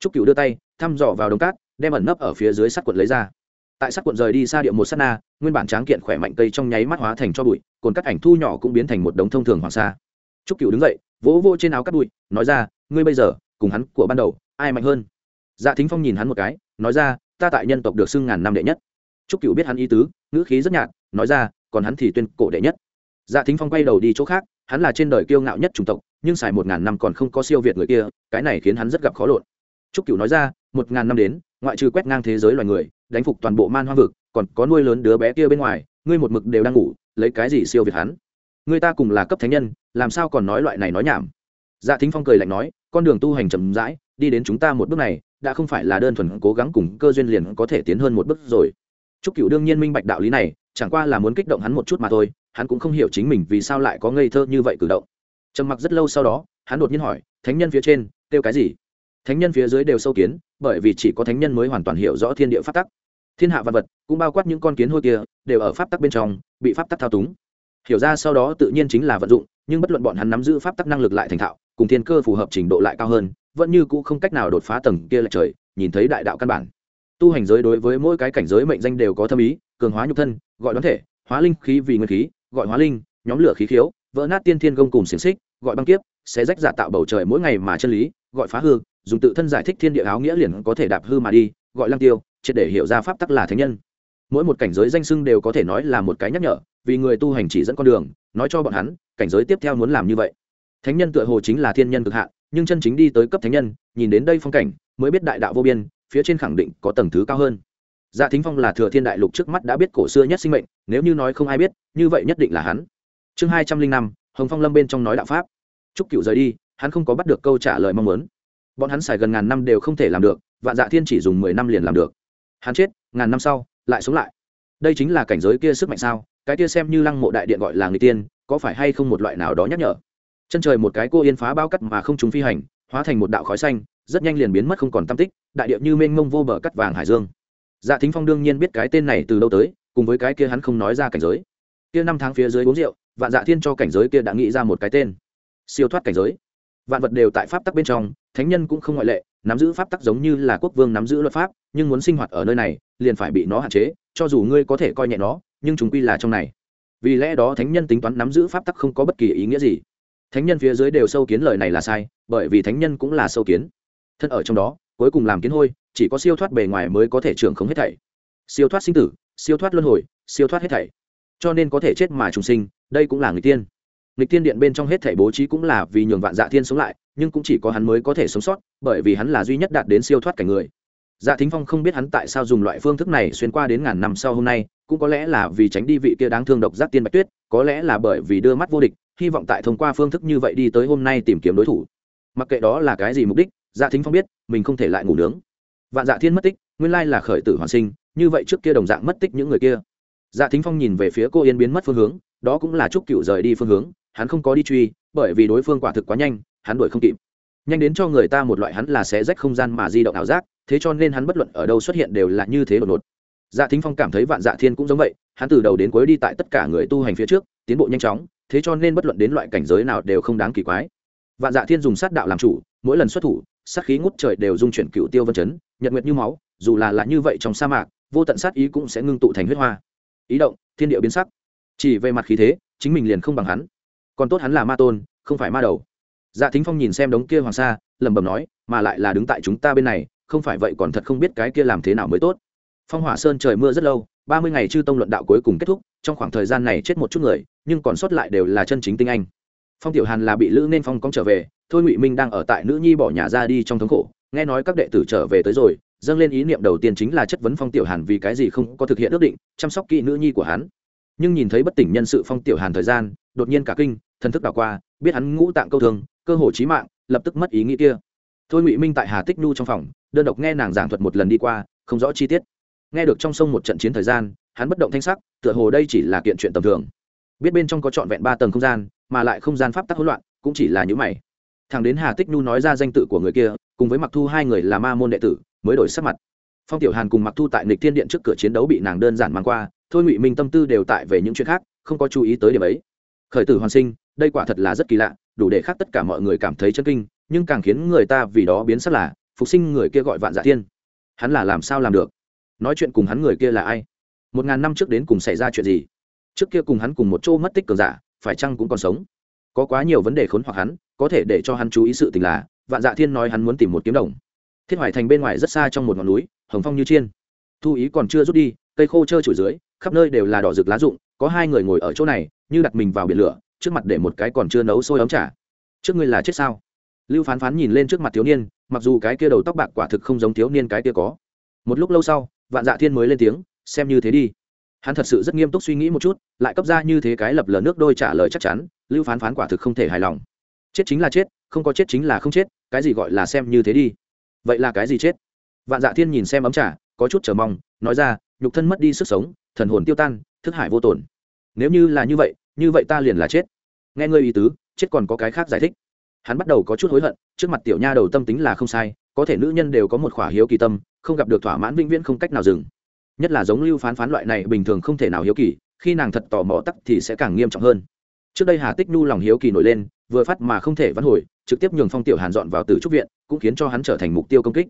Trúc cựu đưa tay, thăm dò vào đống cát, đem ẩn nấp ở phía dưới sắt quận lấy ra. Tại sắt quận rời đi xa địa một sắt na, nguyên bản tráng kiện khỏe mạnh cây trong nháy mắt hóa thành cho bụi còn các ảnh thu nhỏ cũng biến thành một đống thông thường hoàng sa. Trúc cựu đứng dậy, vỗ vỗ trên áo cắt bụi, nói ra, ngươi bây giờ, cùng hắn của ban đầu ai mạnh hơn? Dạ thính phong nhìn hắn một cái, nói ra, ta tại nhân tộc được xưng ngàn năm đệ nhất. Trúc cựu biết hắn ý tứ, ngữ khí rất nhạt, nói ra, còn hắn thì tuyên cổ đệ nhất. Dạ thính phong quay đầu đi chỗ khác, hắn là trên đời kiêu ngạo nhất chủng tộc, nhưng xài một ngàn năm còn không có siêu việt người kia, cái này khiến hắn rất gặp khó lộn. Trúc cựu nói ra, một ngàn năm đến, ngoại trừ quét ngang thế giới loài người, đánh phục toàn bộ man hoa vực, còn có nuôi lớn đứa bé kia bên ngoài, ngươi một mực đều đang ngủ, lấy cái gì siêu việt hắn? Người ta cùng là cấp thánh nhân, làm sao còn nói loại này nói nhảm? Dạ thính phong cười lạnh nói, con đường tu hành chậm rãi đi đến chúng ta một bước này, đã không phải là đơn thuần cố gắng cùng cơ duyên liền có thể tiến hơn một bước rồi. Trúc cựu đương nhiên minh bạch đạo lý này, chẳng qua là muốn kích động hắn một chút mà thôi, hắn cũng không hiểu chính mình vì sao lại có ngây thơ như vậy cử động. Trầm mặc rất lâu sau đó, hắn đột nhiên hỏi, thánh nhân phía trên, kêu cái gì? Thánh nhân phía dưới đều sâu kiến, bởi vì chỉ có thánh nhân mới hoàn toàn hiểu rõ thiên địa pháp tắc. Thiên hạ văn vật, cũng bao quát những con kiến hôi kia, đều ở pháp tắc bên trong, bị pháp tắc thao túng. Hiểu ra sau đó tự nhiên chính là vận dụng, nhưng bất luận bọn hắn nắm giữ pháp tắc năng lực lại thành thạo, cùng thiên cơ phù hợp trình độ lại cao hơn vẫn như cũ không cách nào đột phá tầng kia lại trời, nhìn thấy đại đạo căn bản. Tu hành giới đối với mỗi cái cảnh giới mệnh danh đều có thâm ý, cường hóa nhục thân, gọi đoán thể, hóa linh khí vì nguyên khí, gọi hóa linh, nhóm lửa khí khiếu, vỡ nát tiên thiên gông cùng xiềng xích, gọi băng kiếp sẽ rách giả tạo bầu trời mỗi ngày mà chân lý, gọi phá hư, dùng tự thân giải thích thiên địa áo nghĩa liền có thể đạp hư mà đi, gọi lăng tiêu, triệt để hiểu ra pháp tắc là thánh nhân. Mỗi một cảnh giới danh sưng đều có thể nói là một cái nhắc nhở, vì người tu hành chỉ dẫn con đường, nói cho bọn hắn, cảnh giới tiếp theo muốn làm như vậy. Thánh nhân tựa hồ chính là thiên nhân cực hạn nhưng chân chính đi tới cấp thánh nhân, nhìn đến đây phong cảnh, mới biết đại đạo vô biên, phía trên khẳng định có tầng thứ cao hơn. Dạ thính phong là thừa thiên đại lục trước mắt đã biết cổ xưa nhất sinh mệnh, nếu như nói không ai biết, như vậy nhất định là hắn. Chương hai trăm linh năm, hồng phong lâm bên trong nói đạo pháp. Trúc cựu rời đi, hắn không có bắt được câu trả lời mong muốn. Bọn hắn xài gần ngàn năm đều không thể làm được, vạn dạ thiên chỉ dùng mười năm liền làm được. Hắn chết, ngàn năm sau, lại sống lại. Đây chính là cảnh giới kia sức mạnh sao? Cái kia xem như lăng mộ đại điện gọi là người tiên, có phải hay không một loại nào đó nhắc nhở? Chân trời một cái cô yên phá bao cắt mà không chúng phi hành, hóa thành một đạo khói xanh, rất nhanh liền biến mất không còn tam tích, đại điệu như mênh mông vô bờ cắt vàng hải dương. Dạ thính phong đương nhiên biết cái tên này từ đâu tới, cùng với cái kia hắn không nói ra cảnh giới. Kia năm tháng phía dưới uống rượu, vạn dạ thiên cho cảnh giới kia đã nghĩ ra một cái tên. Siêu thoát cảnh giới. Vạn vật đều tại pháp tắc bên trong, thánh nhân cũng không ngoại lệ, nắm giữ pháp tắc giống như là quốc vương nắm giữ luật pháp, nhưng muốn sinh hoạt ở nơi này, liền phải bị nó hạn chế, cho dù ngươi có thể coi nhẹ nó, nhưng chúng quy là trong này. Vì lẽ đó thánh nhân tính toán nắm giữ pháp tắc không có bất kỳ ý nghĩa gì thánh nhân phía dưới đều sâu kiến lời này là sai, bởi vì thánh nhân cũng là sâu kiến. Thân ở trong đó, cuối cùng làm kiến hôi, chỉ có siêu thoát bề ngoài mới có thể trưởng không hết thảy. Siêu thoát sinh tử, siêu thoát luân hồi, siêu thoát hết thảy. Cho nên có thể chết mà trùng sinh, đây cũng là người tiên. Nghịch tiên điện bên trong hết thảy bố trí cũng là vì nhường vạn dạ thiên sống lại, nhưng cũng chỉ có hắn mới có thể sống sót, bởi vì hắn là duy nhất đạt đến siêu thoát cảnh người. Dạ thính phong không biết hắn tại sao dùng loại phương thức này xuyên qua đến ngàn năm sau hôm nay, cũng có lẽ là vì tránh đi vị kia đáng thương độc giác tiên bạch tuyết, có lẽ là bởi vì đưa mắt vô địch hy vọng tại thông qua phương thức như vậy đi tới hôm nay tìm kiếm đối thủ. Mặc kệ đó là cái gì mục đích dạ thính phong biết, mình không thể lại ngủ nướng. Vạn dạ thiên mất tích, nguyên lai là khởi tử hoàn sinh, như vậy trước kia đồng dạng mất tích những người kia. Dạ thính phong nhìn về phía cô yên biến mất phương hướng, đó cũng là chúc cựu rời đi phương hướng, hắn không có đi truy, bởi vì đối phương quả thực quá nhanh, hắn đuổi không kịp. Nhanh đến cho người ta một loại hắn là xé rách không gian mà di động ảo giác, thế cho nên hắn bất luận ở đâu xuất hiện đều là như thế đột ngột. Dạ thính phong cảm thấy vạn dạ thiên cũng giống vậy, hắn từ đầu đến cuối đi tại tất cả người tu hành phía trước, tiến bộ nhanh chóng thế cho nên bất luận đến loại cảnh giới nào đều không đáng kỳ quái. Vạn dạ thiên dùng sát đạo làm chủ, mỗi lần xuất thủ, sát khí ngút trời đều dung chuyển cựu tiêu vân chấn, nhật nguyệt như máu, dù là là như vậy trong sa mạc, vô tận sát ý cũng sẽ ngưng tụ thành huyết hoa. Ý động, thiên địa biến sắc. Chỉ về mặt khí thế, chính mình liền không bằng hắn. Còn tốt hắn là ma tôn, không phải ma đầu. Dạ thính phong nhìn xem đống kia hoàng sa, lẩm bẩm nói, mà lại là đứng tại chúng ta bên này, không phải vậy còn thật không biết cái kia làm thế nào mới tốt. Phong hỏa sơn trời mưa rất lâu ba mươi ngày chư tông luận đạo cuối cùng kết thúc, trong khoảng thời gian này chết một chút người, nhưng còn sót lại đều là chân chính tinh anh. Phong tiểu hàn là bị lữ nên phong cóng trở về, thôi ngụy minh đang ở tại nữ nhi bỏ nhà ra đi trong thống khổ, nghe nói các đệ tử trở về tới rồi, dâng lên ý niệm đầu tiên chính là chất vấn phong tiểu hàn vì cái gì không có thực hiện ước định, chăm sóc kỹ nữ nhi của hắn. Nhưng nhìn thấy bất tỉnh nhân sự phong tiểu hàn thời gian, đột nhiên cả kinh, thần thức đảo qua, biết hắn ngũ tạng câu thường cơ hồ chí mạng, lập tức mất ý nghĩ kia. Thôi ngụy minh tại hà tích nhu trong phòng, đơn độc nghe nàng giảng thuật một lần đi qua, không rõ chi tiết nghe được trong sông một trận chiến thời gian, hắn bất động thanh sắc, tựa hồ đây chỉ là kiện chuyện tầm thường. Biết bên trong có trọn vẹn ba tầng không gian, mà lại không gian pháp tắc hỗn loạn, cũng chỉ là những mày. Thằng đến hà tích nhu nói ra danh tự của người kia, cùng với mặc thu hai người là ma môn đệ tử, mới đổi sắc mặt. Phong tiểu hàn cùng mặc thu tại nịch thiên điện trước cửa chiến đấu bị nàng đơn giản mang qua, thôi ngụy minh tâm tư đều tại về những chuyện khác, không có chú ý tới điểm ấy. Khởi tử hoàn sinh, đây quả thật là rất kỳ lạ, đủ để khác tất cả mọi người cảm thấy chân kinh, nhưng càng khiến người ta vì đó biến sắc là, phục sinh người kia gọi vạn dạ thiên. Hắn là làm sao làm được? Nói chuyện cùng hắn người kia là ai? Một ngàn năm trước đến cùng xảy ra chuyện gì? Trước kia cùng hắn cùng một chỗ mất tích cường giả, phải chăng cũng còn sống? Có quá nhiều vấn đề khốn hoặc hắn, có thể để cho hắn chú ý sự tình là, vạn dạ thiên nói hắn muốn tìm một kiếm đồng. Thiết hoài thành bên ngoài rất xa trong một ngọn núi, hồng phong như chiên. Thu ý còn chưa rút đi, cây khô trơ trụi dưới, khắp nơi đều là đỏ rực lá rụng, có hai người ngồi ở chỗ này, như đặt mình vào biển lửa, trước mặt để một cái còn chưa nấu sôi ấm trả trước ngươi là chết sao? Lưu phán phán nhìn lên trước mặt thiếu niên, mặc dù cái kia đầu tóc bạc quả thực không giống thiếu niên cái kia có. Một lúc lâu sau vạn dạ thiên mới lên tiếng xem như thế đi. Hắn thật sự rất nghiêm túc suy nghĩ một chút lại cấp ra như thế cái lập lờ nước đôi trả lời chắc chắn lưu phán phán quả thực không thể hài lòng. Chết chính là chết không có chết chính là không chết cái gì gọi là xem như thế đi? Vậy là cái gì chết? Vạn dạ thiên nhìn xem ấm trả, có chút chờ mong nói ra nhục thân mất đi sức sống thần hồn tiêu tan thức hải vô tổn. Nếu như là như vậy như vậy ta liền là chết. Nghe ngươi ý tứ chết còn có cái khác giải thích. Hắn bắt đầu có chút hối hận trước mặt tiểu nha đầu tâm tính là không sai có thể nữ nhân đều có một khỏa hiếu kỳ tâm không gặp được thỏa mãn vĩnh viễn không cách nào dừng. Nhất là giống lưu phán phán loại này bình thường không thể nào hiếu kỳ, khi nàng thật tò mò tắc thì sẽ càng nghiêm trọng hơn. Trước đây hà tích nhu lòng hiếu kỳ nổi lên, vừa phát mà không thể vãn hồi, trực tiếp nhường phong tiểu hàn dọn vào từ trúc viện, cũng khiến cho hắn trở thành mục tiêu công kích.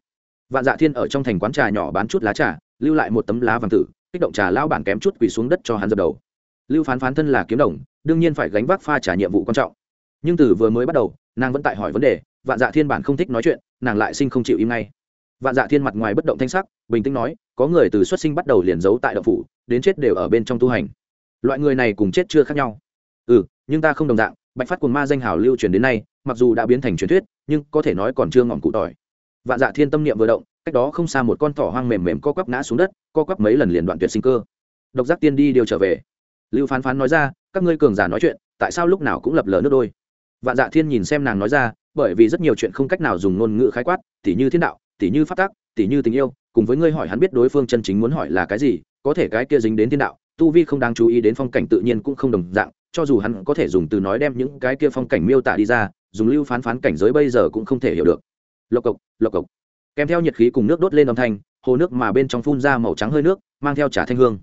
Vạn dạ thiên ở trong thành quán trà nhỏ bán chút lá trà, lưu lại một tấm lá vàng tử, kích động trà lao bản kém chút quỳ xuống đất cho hắn dập đầu. Lưu phán phán thân là kiếm đồng, đương nhiên phải gánh vác pha trả nhiệm vụ quan trọng. Nhưng từ vừa mới bắt đầu, nàng vẫn tại hỏi vấn đề, vạn dạ thiên bản không thích nói chuyện, nàng lại sinh không chịu im ngay vạn dạ thiên mặt ngoài bất động thanh sắc, bình tĩnh nói, có người từ xuất sinh bắt đầu liền giấu tại đậu phủ, đến chết đều ở bên trong tu hành. Loại người này cùng chết chưa khác nhau. Ừ nhưng ta không đồng dạng, bạch phát quần ma danh hào lưu truyền đến nay, mặc dù đã biến thành truyền thuyết, nhưng có thể nói còn chưa ngọn cụ tỏi. Vạn dạ thiên tâm niệm vừa động, cách đó không xa một con thỏ hoang mềm mềm co quắp ngã xuống đất, co quắp mấy lần liền đoạn tuyệt sinh cơ. Độc giác tiên đi điều trở về. Lưu phán phán nói ra, các ngươi cường giả nói chuyện, tại sao lúc nào cũng lập lờ nước đôi? Vạn dạ thiên nhìn xem nàng nói ra, bởi vì rất nhiều chuyện không cách nào dùng ngôn ngữ khái quát, tỉ như thiên đạo tỉ như phát tác tỉ như tình yêu cùng với ngươi hỏi hắn biết đối phương chân chính muốn hỏi là cái gì có thể cái kia dính đến thiên đạo tu vi không đáng chú ý đến phong cảnh tự nhiên cũng không đồng dạng cho dù hắn có thể dùng từ nói đem những cái kia phong cảnh miêu tả đi ra dùng lưu phán phán cảnh giới bây giờ cũng không thể hiểu được. Lộc cộc lộc cộc. Kèm theo nhiệt khí cùng nước đốt lên âm thanh hồ nước mà bên trong phun ra màu trắng hơi nước mang theo trà thanh hương.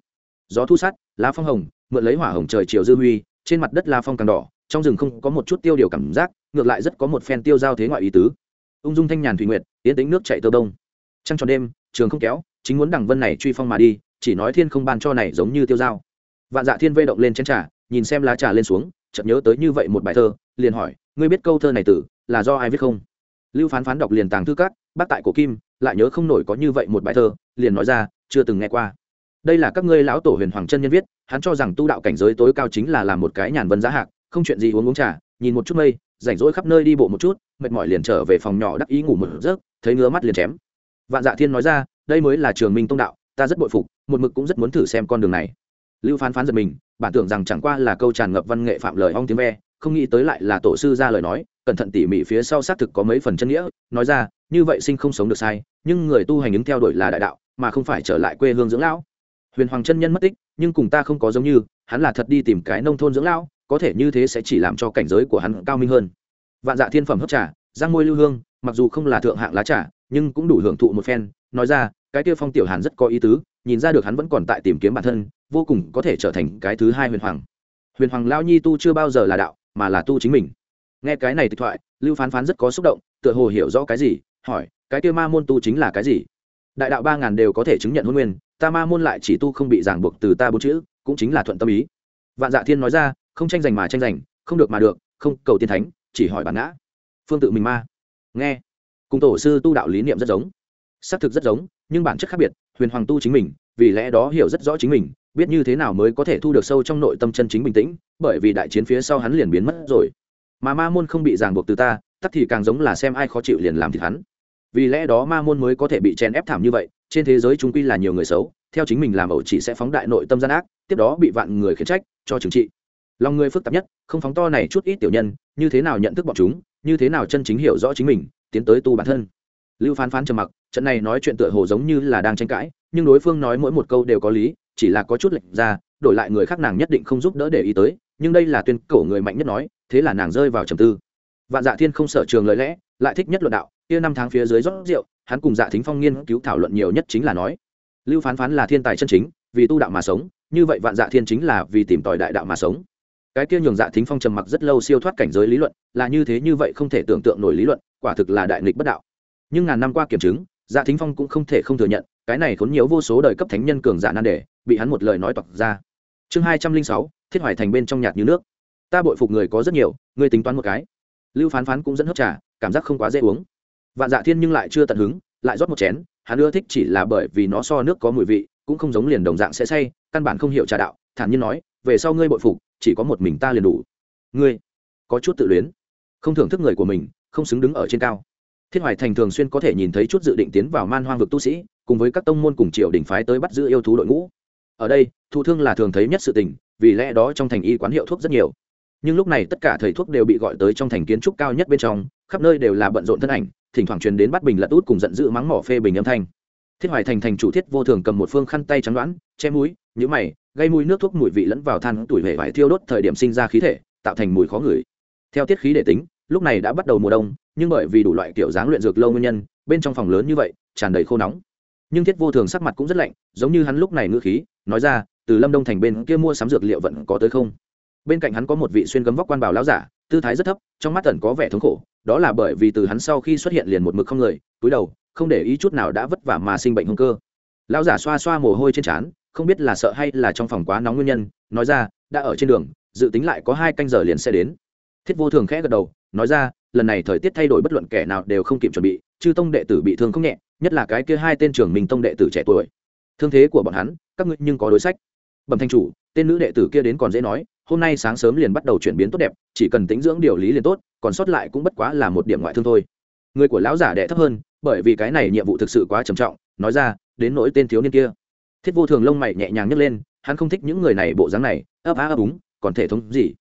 Gió thu sát, lá phong hồng mượn lấy hỏa hồng trời chiều dư huy trên mặt đất la phong càng đỏ trong rừng không có một chút tiêu điều cảm giác ngược lại rất có một phen tiêu giao thế ngoại ý tứ ung dung thanh nhàn thủy nguyệt tiến tính nước chạy tơ đông. Trăng tròn đêm, trường không kéo, chính muốn đằng vân này truy phong mà đi, chỉ nói thiên không ban cho này giống như tiêu dao. Vạn dạ thiên vây động lên chén trà, nhìn xem lá trà lên xuống, chợt nhớ tới như vậy một bài thơ, liền hỏi, ngươi biết câu thơ này tử, là do ai viết không? Lưu phán phán đọc liền tàng thư cát bác tại cổ kim, lại nhớ không nổi có như vậy một bài thơ, liền nói ra, chưa từng nghe qua. Đây là các ngươi lão tổ huyền hoàng chân nhân viết, hắn cho rằng tu đạo cảnh giới tối cao chính là làm một cái nhàn vân giá hạc, không chuyện gì uống uống trà, nhìn một chút mây, rảnh rỗi khắp nơi đi bộ một chút mệt mỏi liền trở về phòng nhỏ đắc ý ngủ một giấc, thấy ngứa mắt liền chém. Vạn dạ thiên nói ra, đây mới là trường minh tông đạo, ta rất bội phục, một mực cũng rất muốn thử xem con đường này. Lưu phán phán giật mình, bản tưởng rằng chẳng qua là câu tràn ngập văn nghệ phạm lời ong tiếng ve, không nghĩ tới lại là tổ sư ra lời nói, cẩn thận tỉ mỉ phía sau xác thực có mấy phần chân nghĩa, nói ra, như vậy sinh không sống được sai, nhưng người tu hành ứng theo đuổi là đại đạo, mà không phải trở lại quê hương dưỡng lão. Huyền hoàng chân nhân mất tích, nhưng cùng ta không có giống như, hắn là thật đi tìm cái nông thôn dưỡng lão, có thể như thế sẽ chỉ làm cho cảnh giới của hắn cao minh hơn vạn dạ thiên phẩm hấp trà giang môi lưu hương, mặc dù không là thượng hạng lá trà, nhưng cũng đủ hưởng thụ một phen. Nói ra, cái kia phong tiểu hàn rất có ý tứ, nhìn ra được hắn vẫn còn tại tìm kiếm bản thân, vô cùng có thể trở thành cái thứ hai huyền hoàng. Huyền hoàng lao nhi tu chưa bao giờ là đạo, mà là tu chính mình. Nghe cái này tịch thoại, lưu phán phán rất có xúc động, tựa hồ hiểu rõ cái gì, hỏi, cái kia ma môn tu chính là cái gì? Đại đạo ba ngàn đều có thể chứng nhận hôn nguyên, ta ma môn lại chỉ tu không bị ràng buộc từ ta bốn chữ, cũng chính là thuận tâm ý. Vạn dạ thiên nói ra, không tranh giành mà tranh giành, không được mà được, không cầu tiên thánh chỉ hỏi bản ngã. Phương tự mình ma. Nghe. Cùng tổ sư tu đạo lý niệm rất giống. Xác thực rất giống, nhưng bản chất khác biệt, huyền hoàng tu chính mình, vì lẽ đó hiểu rất rõ chính mình, biết như thế nào mới có thể thu được sâu trong nội tâm chân chính bình tĩnh, bởi vì đại chiến phía sau hắn liền biến mất rồi. Mà ma môn không bị ràng buộc từ ta, tắc thì càng giống là xem ai khó chịu liền làm thịt hắn. Vì lẽ đó ma môn mới có thể bị chèn ép thảm như vậy, trên thế giới chúng quy là nhiều người xấu, theo chính mình làm ẩu chỉ sẽ phóng đại nội tâm gian ác, tiếp đó bị vạn người khiển trách, cho trừng trị lòng người phức tạp nhất, không phóng to này chút ít tiểu nhân, như thế nào nhận thức bọn chúng, như thế nào chân chính hiểu rõ chính mình, tiến tới tu bản thân. Lưu phán phán trầm mặc, trận này nói chuyện tựa hồ giống như là đang tranh cãi, nhưng đối phương nói mỗi một câu đều có lý, chỉ là có chút lệch ra, đổi lại người khác nàng nhất định không giúp đỡ để ý tới, nhưng đây là tuyên cổ người mạnh nhất nói, thế là nàng rơi vào trầm tư. Vạn dạ thiên không sở trường lời lẽ, lại thích nhất luận đạo, kia năm tháng phía dưới rót rượu, hắn cùng dạ thính phong nghiên cứu thảo luận nhiều nhất chính là nói, lưu phán phán là thiên tài chân chính, vì tu đạo mà sống, như vậy vạn dạ thiên chính là vì tìm tòi đại đạo mà sống cái kia nhường dạ thính phong trầm mặc rất lâu siêu thoát cảnh giới lý luận, là như thế như vậy không thể tưởng tượng nổi lý luận, quả thực là đại nghịch bất đạo. Nhưng ngàn năm qua kiểm chứng dạ thính phong cũng không thể không thừa nhận, cái này khốn nhiều vô số đời cấp thánh nhân cường giả nan đề, bị hắn một lời nói toạc ra. Chương hai trăm linh sáu, thiết hoài thành bên trong nhạt như nước. Ta bội phục người có rất nhiều ngươi tính toán một cái. Lưu phán phán cũng dẫn hấp trà, cảm giác không quá dễ uống. Vạn dạ thiên nhưng lại chưa tận hứng, lại rót một chén, hắn ưa thích chỉ là bởi vì nó so nước có mùi vị, cũng không giống liền đồng dạng sẽ say, căn bản không hiểu trà đạo, thản nhiên nói, về sau ngươi bội phục chỉ có một mình ta liền đủ. Ngươi, có chút tự luyến. Không thưởng thức người của mình, không xứng đứng ở trên cao. Thiết hoài thành thường xuyên có thể nhìn thấy chút dự định tiến vào man hoang vực tu sĩ, cùng với các tông môn cùng triều đình phái tới bắt giữ yêu thú đội ngũ. Ở đây, thụ thương là thường thấy nhất sự tình, vì lẽ đó trong thành y quán hiệu thuốc rất nhiều. Nhưng lúc này tất cả thầy thuốc đều bị gọi tới trong thành kiến trúc cao nhất bên trong, khắp nơi đều là bận rộn thân ảnh, thỉnh thoảng truyền đến bắt bình lật út cùng giận dữ mắng mỏ phê bình âm thanh. Thiết hoài thành thành chủ thiết vô thường cầm một phương khăn tay trắng đoán, che mũi nhũ mày gây mùi nước thuốc mùi vị lẫn vào than tuổi hệ vải thiêu đốt thời điểm sinh ra khí thể, tạo thành mùi khó ngửi. Theo tiết khí để tính, lúc này đã bắt đầu mùa đông, nhưng bởi vì đủ loại kiểu dáng luyện dược lâu nguyên nhân, bên trong phòng lớn như vậy, tràn đầy khô nóng. Nhưng thiết vô thường sắc mặt cũng rất lạnh, giống như hắn lúc này ngữ khí, nói ra, từ lâm đông thành bên kia mua sắm dược liệu vẫn có tới không? Bên cạnh hắn có một vị xuyên gấm vóc quan bảo lão giả, tư thái rất thấp, trong mắt tần có vẻ thống khổ, đó là bởi vì từ hắn sau khi xuất hiện liền một mực không người, túi đầu, không để ý chút nào đã vất vả mà sinh bệnh hung cơ. Lão giả xoa xoa mồ hôi trên trán không biết là sợ hay là trong phòng quá nóng nguyên nhân, nói ra, đã ở trên đường, dự tính lại có hai canh giờ liền sẽ đến. Thiết vô thường khẽ gật đầu, nói ra, lần này thời tiết thay đổi bất luận kẻ nào đều không kịp chuẩn bị, chư tông đệ tử bị thương không nhẹ, nhất là cái kia hai tên trưởng mình tông đệ tử trẻ tuổi. Thương thế của bọn hắn, các ngươi nhưng có đối sách. Bẩm thanh chủ, tên nữ đệ tử kia đến còn dễ nói, hôm nay sáng sớm liền bắt đầu chuyển biến tốt đẹp, chỉ cần tính dưỡng điều lý liền tốt, còn sót lại cũng bất quá là một điểm ngoại thương thôi. Người của lão giả đệ thấp hơn, bởi vì cái này nhiệm vụ thực sự quá trầm trọng, nói ra, đến nỗi tên thiếu niên kia thiết vô thường lông mày nhẹ nhàng nhấc lên, hắn không thích những người này bộ dáng này, ấp á ấp úng, còn thể thống gì?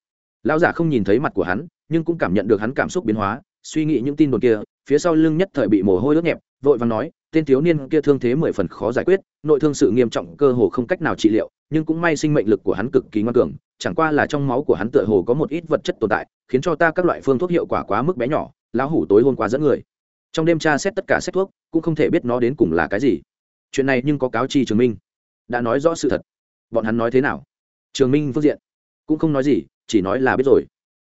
Lão giả không nhìn thấy mặt của hắn, nhưng cũng cảm nhận được hắn cảm xúc biến hóa, suy nghĩ những tin đồn kia, phía sau lưng nhất thời bị mồ hôi ướt nhẹp, vội vàng nói, tên thiếu niên kia thương thế mười phần khó giải quyết, nội thương sự nghiêm trọng cơ hồ không cách nào trị liệu, nhưng cũng may sinh mệnh lực của hắn cực kỳ ngoan cường, chẳng qua là trong máu của hắn tựa hồ có một ít vật chất tồn tại, khiến cho ta các loại phương thuốc hiệu quả quá mức bé nhỏ, lão hủ tối hôm qua dẫn người. Trong đêm tra xét tất cả sách thuốc, cũng không thể biết nó đến cùng là cái gì. Chuyện này nhưng có cáo chi chứng minh đã nói rõ sự thật. Bọn hắn nói thế nào? Trường minh phương diện cũng không nói gì, chỉ nói là biết rồi.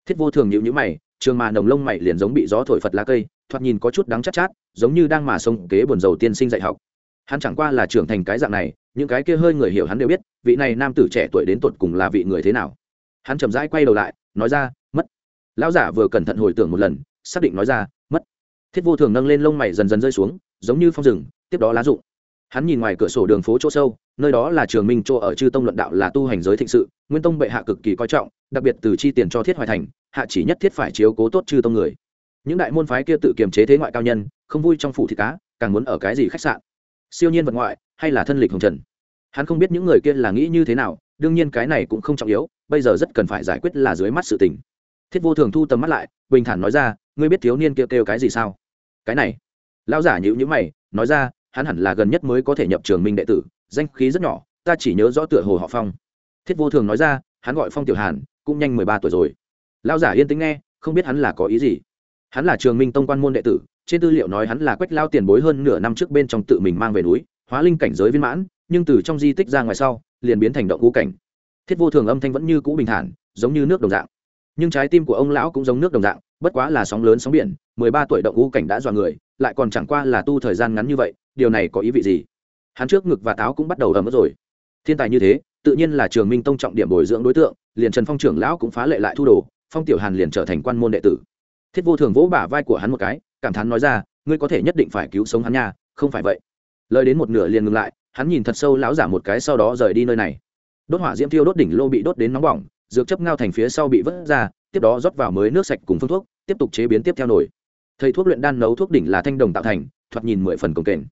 Thiết vô thường nhịu nhữ mày, trường mà nồng lông mày liền giống bị gió thổi phật lá cây, thoạt nhìn có chút đắng chát chát, giống như đang mà sông kế buồn dầu tiên sinh dạy học. Hắn chẳng qua là trưởng thành cái dạng này, những cái kia hơi người hiểu hắn đều biết, vị này nam tử trẻ tuổi đến tột cùng là vị người thế nào. Hắn chậm rãi quay đầu lại, nói ra, mất. Lão giả vừa cẩn thận hồi tưởng một lần, xác định nói ra, mất. Thiết vô thường nâng lên lông mày dần dần rơi xuống, giống như phong rừng, tiếp đó lá rụng hắn nhìn ngoài cửa sổ đường phố chỗ sâu nơi đó là trường minh chỗ ở chư tông luận đạo là tu hành giới thịnh sự nguyên tông bệ hạ cực kỳ coi trọng đặc biệt từ chi tiền cho thiết hoài thành hạ chỉ nhất thiết phải chiếu cố tốt chư tông người. Những đại môn phái kia tự kiềm chế thế ngoại cao nhân không vui trong phủ thị cá càng muốn ở cái gì khách sạn? Siêu nhiên vật ngoại hay là thân lịch hồng trần? Hắn không biết những người kia là nghĩ như thế nào đương nhiên cái này cũng không trọng yếu bây giờ rất cần phải giải quyết là dưới mắt sự tình. Thiết vô thường thu tầm mắt lại bình thản nói ra ngươi biết thiếu niên kia kêu, kêu cái gì sao? Cái này. Lão giả nhữ nhữ mày nói ra hắn hẳn là gần nhất mới có thể nhập trường minh đệ tử, danh khí rất nhỏ, ta chỉ nhớ rõ tựa hồ họ phong. Thiết vô thường nói ra, hắn gọi phong tiểu hàn, cũng nhanh mười ba tuổi rồi. Lão giả yên tĩnh nghe, không biết hắn là có ý gì. Hắn là trường minh tông quan môn đệ tử, trên tư liệu nói hắn là quách lao tiền bối hơn nửa năm trước bên trong tự mình mang về núi, hóa linh cảnh giới viên mãn, nhưng từ trong di tích ra ngoài sau, liền biến thành động ngũ cảnh. Thiết vô thường âm thanh vẫn như cũ bình thản, giống như nước đồng dạng. Nhưng trái tim của ông lão cũng giống nước đồng dạng, bất quá là sóng lớn sóng biển, mười ba tuổi động ngũ cảnh đã dọa người, lại còn chẳng qua là tu thời gian ngắn như vậy điều này có ý vị gì? Hắn trước ngực và táo cũng bắt đầu ấm rồi. Thiên tài như thế, tự nhiên là trường minh tông trọng điểm bồi dưỡng đối tượng, liền trần phong trưởng lão cũng phá lệ lại thu đồ, phong tiểu hàn liền trở thành quan môn đệ tử. Thiết vô thường vỗ bả vai của hắn một cái, cảm thán nói ra, ngươi có thể nhất định phải cứu sống hắn nha, không phải vậy. Lời đến một nửa liền ngừng lại, hắn nhìn thật sâu lão giả một cái sau đó rời đi nơi này. Đốt hỏa diễm thiêu đốt đỉnh lô bị đốt đến nóng bỏng, dược chấp ngao thành phía sau bị vớt ra, tiếp đó rót vào mới nước sạch cùng phương thuốc, tiếp tục chế biến tiếp theo nổi thầy thuốc luyện đan nấu thuốc đỉnh là thanh đồng tạo thành, thoạt nhìn mười phần cồng kềnh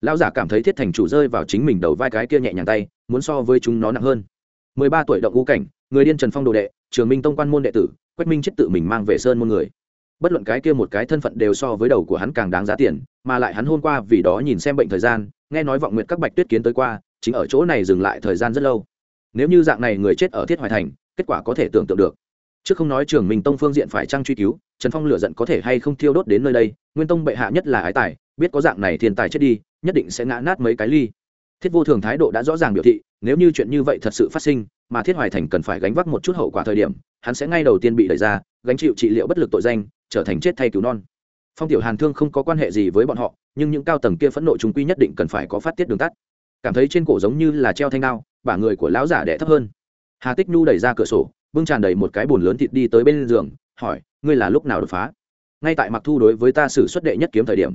lão giả cảm thấy thiết thành chủ rơi vào chính mình đầu vai cái kia nhẹ nhàng tay, muốn so với chúng nó nặng hơn. Mười ba tuổi động ngũ cảnh, người điên trần phong đồ đệ, trường minh tông quan môn đệ tử, quách minh chết tự mình mang về sơn môn người. Bất luận cái kia một cái thân phận đều so với đầu của hắn càng đáng giá tiền, mà lại hắn hôm qua vì đó nhìn xem bệnh thời gian, nghe nói vọng nguyện các bạch tuyết kiến tới qua, chính ở chỗ này dừng lại thời gian rất lâu. Nếu như dạng này người chết ở thiết hoài thành, kết quả có thể tưởng tượng được. Trước không nói trường minh tông phương diện phải trăng truy cứu, trần phong lửa giận có thể hay không thiêu đốt đến nơi đây, nguyên tông bệ hạ nhất là ái tài, biết có dạng này thiên tài chết đi nhất định sẽ ngã nát mấy cái ly. Thiết vô thường thái độ đã rõ ràng biểu thị, nếu như chuyện như vậy thật sự phát sinh, mà thiết hoài thành cần phải gánh vác một chút hậu quả thời điểm, hắn sẽ ngay đầu tiên bị đẩy ra, gánh chịu trị liệu bất lực tội danh, trở thành chết thay cứu non. Phong tiểu hàn thương không có quan hệ gì với bọn họ, nhưng những cao tầng kia phẫn nộ chúng quy nhất định cần phải có phát tiết đường tắt. Cảm thấy trên cổ giống như là treo thanh đao, bả người của lão giả đẻ thấp hơn. Hà tích nhu đẩy ra cửa sổ, bưng tràn đầy một cái bồn lớn thịt đi tới bên giường, hỏi, ngươi là lúc nào đột phá? Ngay tại mặc thu đối với ta xử xuất đệ nhất kiếm thời điểm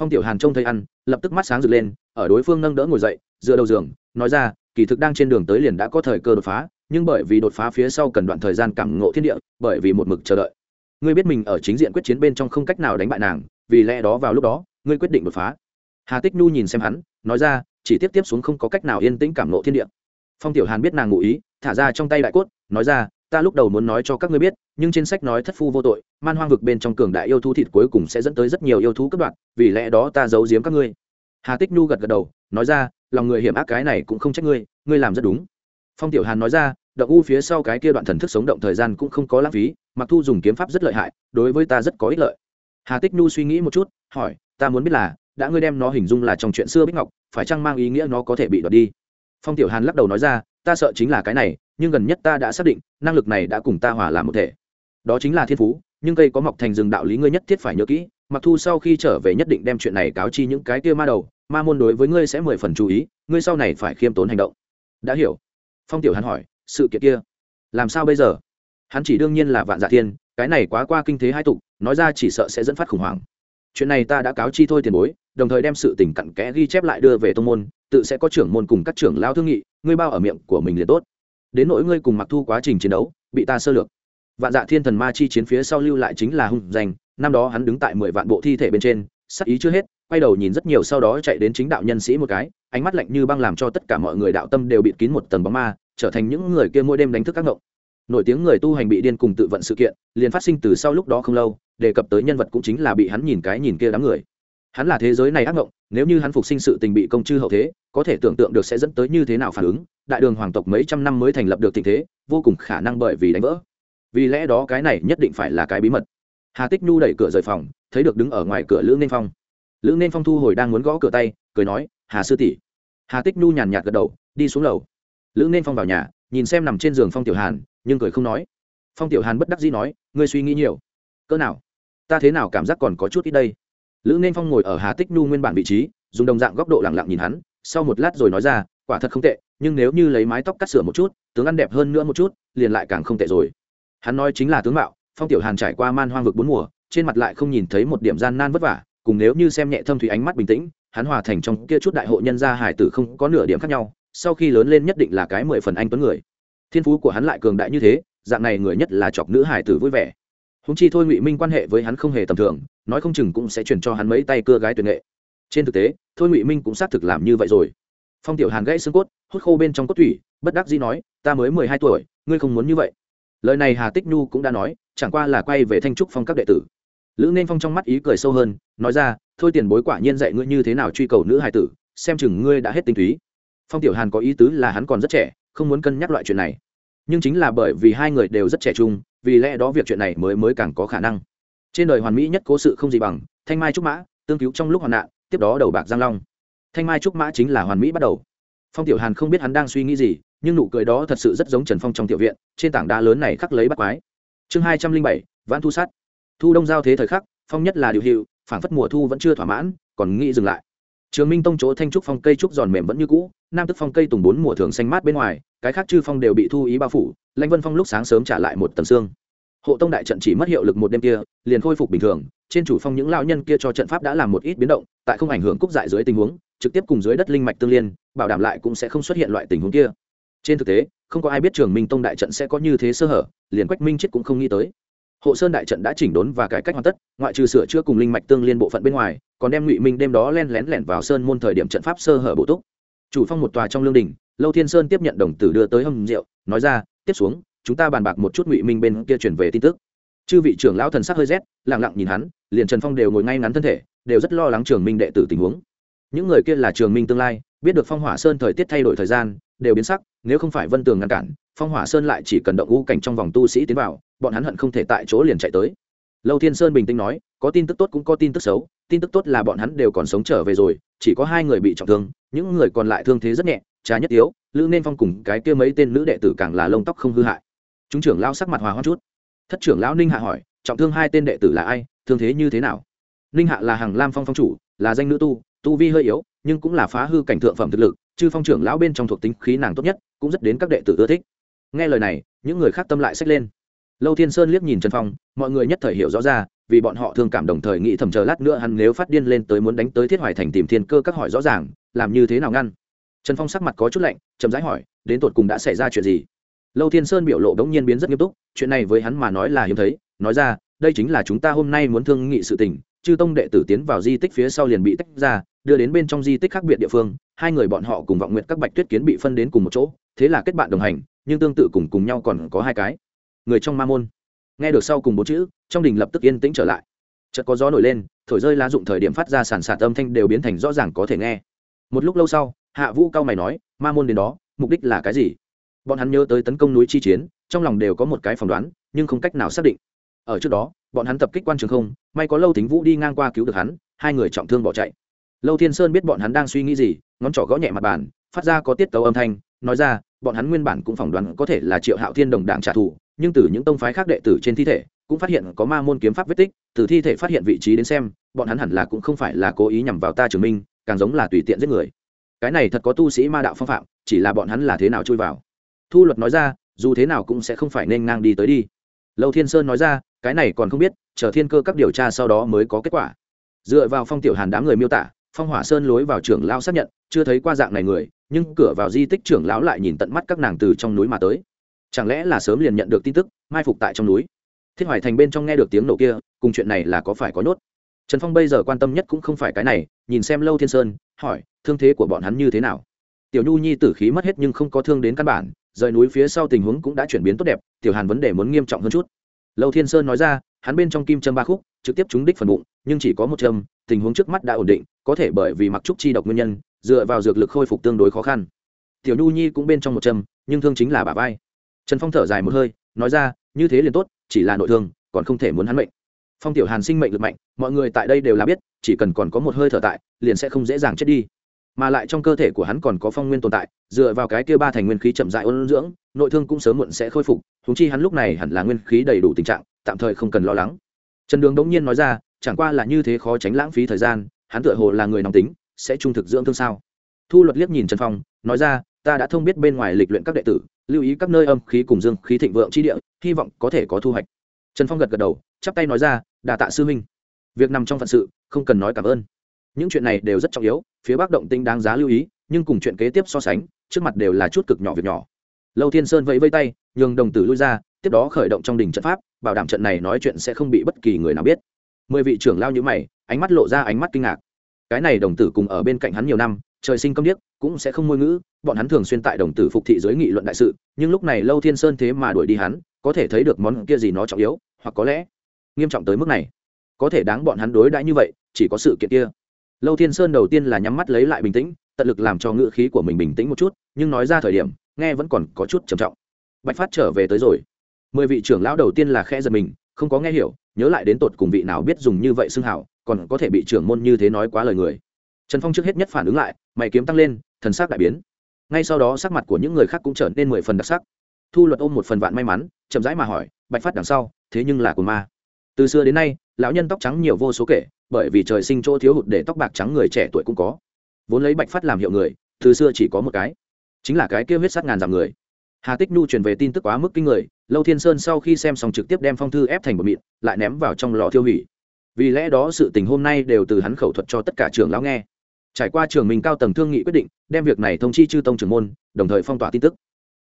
phong tiểu hàn trông thấy ăn, lập tức mắt sáng rực lên, ở đối phương nâng đỡ ngồi dậy, dựa đầu giường, nói ra, kỳ thực đang trên đường tới liền đã có thời cơ đột phá, nhưng bởi vì đột phá phía sau cần đoạn thời gian cảm ngộ thiên địa, bởi vì một mực chờ đợi. Ngươi biết mình ở chính diện quyết chiến bên trong không cách nào đánh bại nàng, vì lẽ đó vào lúc đó, ngươi quyết định đột phá. Hà tích nhu nhìn xem hắn, nói ra, chỉ tiếp tiếp xuống không có cách nào yên tĩnh cảm ngộ thiên địa. Phong tiểu hàn biết nàng ngụ ý, thả ra trong tay đại cốt, nói ra ta lúc đầu muốn nói cho các ngươi biết, nhưng trên sách nói thất phu vô tội, man hoang vực bên trong cường đại yêu thú thịt cuối cùng sẽ dẫn tới rất nhiều yêu thú cấp đoạn vì lẽ đó ta giấu giếm các ngươi. Hà tích nhu gật gật đầu, nói ra, lòng người hiểm ác cái này cũng không trách ngươi ngươi làm rất đúng. Phong tiểu hàn nói ra động u phía sau cái kia đoạn thần thức sống động thời gian cũng không có lãng phí, mặc thu dùng kiếm pháp rất lợi hại, đối với ta rất có ích lợi. Hà tích nhu suy nghĩ một chút, hỏi, ta muốn biết là, đã ngươi đem nó hình dung là trong chuyện xưa bích ngọc, phải chăng mang ý nghĩa nó có thể bị đoạt đi? Phong tiểu hàn lắc đầu nói ra, ta sợ chính là cái này nhưng gần nhất ta đã xác định, năng lực này đã cùng ta hòa làm một thể. Đó chính là thiên phú, nhưng cây có mọc thành rừng đạo lý ngươi nhất thiết phải nhớ kỹ, mặc thu sau khi trở về nhất định đem chuyện này cáo chi những cái kia ma đầu, ma môn đối với ngươi sẽ mười phần chú ý, ngươi sau này phải khiêm tốn hành động. Đã hiểu. Phong tiểu hắn hỏi, sự kiện kia, làm sao bây giờ? Hắn chỉ đương nhiên là vạn dạ thiên, cái này quá qua kinh thế hai tục, nói ra chỉ sợ sẽ dẫn phát khủng hoảng. Chuyện này ta đã cáo chi thôi tiền bối, đồng thời đem sự tình cặn kẽ ghi chép lại đưa về tông môn, tự sẽ có trưởng môn cùng các trưởng lao thương nghị, ngươi bao ở miệng của mình liền tốt đến nỗi ngươi cùng mặc thu quá trình chiến đấu, bị ta sơ lược. Vạn dạ thiên thần ma chi chiến phía sau lưu lại chính là hung danh, năm đó hắn đứng tại mười vạn bộ thi thể bên trên, sắc ý chưa hết, quay đầu nhìn rất nhiều sau đó chạy đến chính đạo nhân sĩ một cái, ánh mắt lạnh như băng làm cho tất cả mọi người đạo tâm đều bịt kín một tầng bóng ma, trở thành những người kia mỗi đêm đánh thức các ngộng. Nổi tiếng người tu hành bị điên cùng tự vận sự kiện, liền phát sinh từ sau lúc đó không lâu, đề cập tới nhân vật cũng chính là bị hắn nhìn cái nhìn kia đám người hắn là thế giới này ác mộng nếu như hắn phục sinh sự tình bị công chư hậu thế, có thể tưởng tượng được sẽ dẫn tới như thế nào phản ứng, đại đường hoàng tộc mấy trăm năm mới thành lập được tình thế, vô cùng khả năng bởi vì đánh vỡ. Vì lẽ đó cái này nhất định phải là cái bí mật. Hà tích nhu đẩy cửa rời phòng, thấy được đứng ở ngoài cửa lữ nên phong. Lữ nên phong thu hồi đang muốn gõ cửa tay, cười nói, hà sư tỷ. Hà tích nhu nhàn nhạt gật đầu, đi xuống lầu. Lữ nên phong vào nhà, nhìn xem nằm trên giường phong tiểu hàn, nhưng cười không nói. Phong tiểu hàn bất đắc dĩ nói, ngươi suy nghĩ nhiều. Cỡ nào? Ta thế nào cảm giác còn có chút ít đây? Lữ nên phong ngồi ở hà tích nhu nguyên bản vị trí, dùng đồng dạng góc độ lẳng lặng nhìn hắn, sau một lát rồi nói ra, quả thật không tệ, nhưng nếu như lấy mái tóc cắt sửa một chút, tướng ăn đẹp hơn nữa một chút, liền lại càng không tệ rồi. Hắn nói chính là tướng mạo, phong tiểu hàn trải qua man hoang vực bốn mùa, trên mặt lại không nhìn thấy một điểm gian nan vất vả, cùng nếu như xem nhẹ thâm thủy ánh mắt bình tĩnh, hắn hòa thành trong kia chút đại hộ nhân gia hải tử không có nửa điểm khác nhau, sau khi lớn lên nhất định là cái mười phần anh tuấn người. Thiên phú của hắn lại cường đại như thế, dạng này người nhất là chọc nữ hải tử vui vẻ húng chi thôi ngụy minh quan hệ với hắn không hề tầm thường, nói không chừng cũng sẽ chuyển cho hắn mấy tay cưa gái tuyệt nghệ. Trên thực tế, thôi ngụy minh cũng xác thực làm như vậy rồi. Phong tiểu hàn gãy xương cốt, hút khô bên trong cốt thủy, bất đắc dĩ nói, ta mới mười hai tuổi, ngươi không muốn như vậy. Lời này hà tích nhu cũng đã nói, chẳng qua là quay về thanh trúc phong các đệ tử. Lữ nên phong trong mắt ý cười sâu hơn, nói ra, thôi tiền bối quả nhiên dạy ngươi như thế nào truy cầu nữ hài tử, xem chừng ngươi đã hết tinh túy. Phong tiểu hàn có ý tứ là hắn còn rất trẻ, không muốn cân nhắc loại chuyện này nhưng chính là bởi vì hai người đều rất trẻ trung, vì lẽ đó việc chuyện này mới mới càng có khả năng. Trên đời hoàn mỹ nhất cố sự không gì bằng, thanh mai trúc mã, tương cứu trong lúc hoạn nạn, tiếp đó đầu bạc giang long. Thanh mai trúc mã chính là hoàn mỹ bắt đầu. Phong tiểu hàn không biết hắn đang suy nghĩ gì, nhưng nụ cười đó thật sự rất giống trần phong trong tiểu viện, trên tảng đá lớn này khắc lấy bắt quái. Chương hai trăm linh bảy, vãn thu sát. Thu đông giao thế thời khắc, phong nhất là điều hiệu phảng phất mùa thu vẫn chưa thỏa mãn, còn nghĩ dừng lại trường minh tông chỗ thanh trúc phong cây trúc giòn mềm vẫn như cũ, nam tức phong cây tùng bốn mùa thường xanh mát bên ngoài, cái khác chư phong đều bị thu ý bao phủ, lãnh vân phong lúc sáng sớm trả lại một tầng xương. Hộ tông đại trận chỉ mất hiệu lực một đêm kia, liền khôi phục bình thường, trên chủ phong những lao nhân kia cho trận pháp đã làm một ít biến động, tại không ảnh hưởng cúc dại dưới tình huống, trực tiếp cùng dưới đất linh mạch tương liên, bảo đảm lại cũng sẽ không xuất hiện loại tình huống kia. Trên thực tế, không có ai biết trường minh tông đại trận sẽ có như thế sơ hở, liền quách minh chết cũng không nghĩ tới hộ sơn đại trận đã chỉnh đốn và cải cách hoàn tất, ngoại trừ sửa chữa cùng linh mạch tương liên bộ phận bên ngoài, còn đem ngụy minh đêm đó len lén lẻn vào sơn môn thời điểm trận pháp sơ hở bổ túc. Chủ phong một tòa trong lương đình, lâu thiên sơn tiếp nhận đồng tử đưa tới hầm rượu, nói ra, tiếp xuống, chúng ta bàn bạc một chút ngụy minh bên kia chuyển về tin tức. Chư vị trưởng lão thần sắc hơi rét lẳng lặng nhìn hắn, liền trần phong đều ngồi ngay ngắn thân thể, đều rất lo lắng trường minh đệ tử tình huống. Những người kia là trường minh tương lai, biết được phong hỏa sơn thời tiết thay đổi thời gian, đều biến sắc, nếu không phải vân tường ngăn cản phong hỏa sơn lại chỉ cần động u cảnh trong vòng tu sĩ tiến vào, bọn hắn hận không thể tại chỗ liền chạy tới. Lâu thiên sơn bình tĩnh nói, có tin tức tốt cũng có tin tức xấu, tin tức tốt là bọn hắn đều còn sống trở về rồi, chỉ có hai người bị trọng thương, những người còn lại thương thế rất nhẹ, trà nhất yếu, lữ nên phong cùng cái kia mấy tên nữ đệ tử càng là lông tóc không hư hại. Chúng trưởng lao sắc mặt hòa hoa chút. Thất trưởng lão ninh hạ hỏi, trọng thương hai tên đệ tử là ai, thương thế như thế nào? Ninh hạ là hàng lam phong phong chủ, là danh nữ tu tu vi hơi yếu, nhưng cũng là phá hư cảnh thượng phẩm thực lực, chư phong trưởng lão bên trong thuộc tính khí nàng tốt nhất, cũng rất đến các đệ tử ưa thích nghe lời này, những người khác tâm lại xách lên. Lâu thiên sơn liếc nhìn trần phong, mọi người nhất thời hiểu rõ ra, vì bọn họ thương cảm đồng thời nghĩ thầm chờ lát nữa hắn nếu phát điên lên tới muốn đánh tới thiết hoài thành tìm thiên cơ các hỏi rõ ràng, làm như thế nào ngăn. Trần phong sắc mặt có chút lạnh, chậm rãi hỏi, đến tột cùng đã xảy ra chuyện gì? Lâu thiên sơn biểu lộ đ ố n g nhiên biến rất nghiêm túc, chuyện này với hắn mà nói là hiếm thấy, nói ra, đây chính là chúng ta hôm nay muốn thương nghị sự tình, chư tông đệ tử tiến vào di tích phía sau liền bị tách ra, đưa đến bên trong di tích khác biệt địa phương, hai người bọn họ cùng vọng nguyện các bạch tuyết kiến bị phân đến cùng một chỗ thế là kết bạn đồng hành, nhưng tương tự cùng cùng nhau còn có hai cái. Người trong ma môn. Nghe được sau cùng bốn chữ, trong đình lập tức yên tĩnh trở lại. Chợt có gió nổi lên, thổi rơi lá dụng thời điểm phát ra sàn sạt âm thanh đều biến thành rõ ràng có thể nghe. Một lúc lâu sau, hạ vũ cao mày nói, ma môn đến đó, mục đích là cái gì? Bọn hắn nhớ tới tấn công núi chi chiến, trong lòng đều có một cái phỏng đoán, nhưng không cách nào xác định. Ở trước đó, bọn hắn tập kích quan trường không, may có lâu thính vũ đi ngang qua cứu được hắn, hai người trọng thương bỏ chạy. Lâu thiên sơn biết bọn hắn đang suy nghĩ gì, ngón trỏ gõ nhẹ mặt bàn, phát ra có tiết tấu âm thanh nói ra, bọn hắn nguyên bản cũng phỏng đoán có thể là triệu hạo thiên đồng đảng trả thù, nhưng từ những tông phái khác đệ tử trên thi thể, cũng phát hiện có ma môn kiếm pháp vết tích, từ thi thể phát hiện vị trí đến xem, bọn hắn hẳn là cũng không phải là cố ý nhằm vào ta chứng minh, càng giống là tùy tiện giết người. Cái này thật có tu sĩ ma đạo phong phạm, chỉ là bọn hắn là thế nào chui vào. Thu luật nói ra, dù thế nào cũng sẽ không phải nên ngang đi tới đi. Lâu thiên sơn nói ra, cái này còn không biết, chờ thiên cơ các điều tra sau đó mới có kết quả. Dựa vào phong tiểu hàn đám người miêu tả, phong hỏa sơn lối vào trưởng lao xác nhận, chưa thấy qua dạng này người nhưng cửa vào di tích trưởng lão lại nhìn tận mắt các nàng từ trong núi mà tới. Chẳng lẽ là sớm liền nhận được tin tức, mai phục tại trong núi? Thiết hoài thành bên trong nghe được tiếng nổ kia, cùng chuyện này là có phải có nốt? trần phong bây giờ quan tâm nhất cũng không phải cái này, nhìn xem lâu thiên sơn, hỏi, thương thế của bọn hắn như thế nào? Tiểu nhu nhi tử khí mất hết nhưng không có thương đến căn bản, rời núi phía sau tình huống cũng đã chuyển biến tốt đẹp, tiểu hàn vấn đề muốn nghiêm trọng hơn chút. Lâu thiên sơn nói ra, hắn bên trong kim châm ba khúc, trực tiếp trúng đích phần bụng, nhưng chỉ có một châm, tình huống trước mắt đã ổn định, có thể bởi vì mặc trúc chi độc nguyên nhân dựa vào dược lực khôi phục tương đối khó khăn. Tiểu nhu nhi cũng bên trong một châm, nhưng thương chính là bà vai. Trần phong thở dài một hơi, nói ra, như thế liền tốt, chỉ là nội thương, còn không thể muốn hắn mệnh. Phong tiểu hàn sinh mệnh lực mạnh, mọi người tại đây đều là biết, chỉ cần còn có một hơi thở tại, liền sẽ không dễ dàng chết đi. Mà lại trong cơ thể của hắn còn có phong nguyên tồn tại, dựa vào cái kia ba thành nguyên khí chậm dại ôn dưỡng, nội thương cũng sớm muộn sẽ khôi phục thúng chi hắn lúc này hẳn là nguyên khí đầy đủ tình trạng, tạm thời không cần lo lắng. Trần đường đống nhiên nói ra, chẳng qua là như thế khó tránh lãng phí thời gian, hắn tựa hồ là người nóng tính sẽ trung thực dưỡng thương sao? Thu luật liếc nhìn trần phong, nói ra, ta đã thông biết bên ngoài lịch luyện các đệ tử, lưu ý các nơi âm khí cùng dương khí thịnh vượng chi địa, hy vọng có thể có thu hoạch. Trần phong gật gật đầu, chắp tay nói ra, đà tạ sư huynh. Việc nằm trong phận sự, không cần nói cảm ơn. Những chuyện này đều rất trọng yếu, phía bắc động tinh đáng giá lưu ý, nhưng cùng chuyện kế tiếp so sánh, trước mặt đều là chút cực nhỏ việc nhỏ. Lâu thiên sơn vẫy vây tay, nhường đồng tử lui ra, tiếp đó khởi động trong đỉnh trận pháp, bảo đảm trận này nói chuyện sẽ không bị bất kỳ người nào biết. Mười vị trưởng lao như mày, ánh mắt lộ ra ánh mắt kinh ngạc cái này đồng tử cùng ở bên cạnh hắn nhiều năm, trời sinh công điếc, cũng sẽ không ngôn ngữ, bọn hắn thường xuyên tại đồng tử phục thị giới nghị luận đại sự, nhưng lúc này lâu thiên sơn thế mà đuổi đi hắn, có thể thấy được món kia gì nó trọng yếu, hoặc có lẽ nghiêm trọng tới mức này. Có thể đáng bọn hắn đối đãi như vậy, chỉ có sự kiện kia. Lâu thiên sơn đầu tiên là nhắm mắt lấy lại bình tĩnh, tận lực làm cho ngữ khí của mình bình tĩnh một chút, nhưng nói ra thời điểm, nghe vẫn còn có chút trầm trọng. Bạch phát trở về tới rồi. Mười vị trưởng lão đầu tiên là khẽ giật mình, không có nghe hiểu, nhớ lại đến tột cùng vị nào biết dùng như vậy xưng hảo còn có thể bị trưởng môn như thế nói quá lời người. Trần phong trước hết nhất phản ứng lại, mày kiếm tăng lên, thần sắc đại biến. Ngay sau đó sắc mặt của những người khác cũng trở nên mười phần đặc sắc. Thu luật ôm một phần vạn may mắn, chậm rãi mà hỏi, bạch phát đằng sau, thế nhưng là của ma? Từ xưa đến nay, lão nhân tóc trắng nhiều vô số kể, bởi vì trời sinh chỗ thiếu hụt để tóc bạc trắng người trẻ tuổi cũng có. Vốn lấy bạch phát làm hiệu người, từ xưa chỉ có một cái, chính là cái kia huyết sát ngàn dặm người. Hà tích nhu truyền về tin tức quá mức kinh người, lâu thiên sơn sau khi xem xong trực tiếp đem phong thư ép thành một mịn lại ném vào trong lò thiêu hủy vì lẽ đó sự tình hôm nay đều từ hắn khẩu thuật cho tất cả trường lão nghe. Trải qua trường mình cao tầng thương nghị quyết định, đem việc này thông chi chư tông trưởng môn, đồng thời phong tỏa tin tức.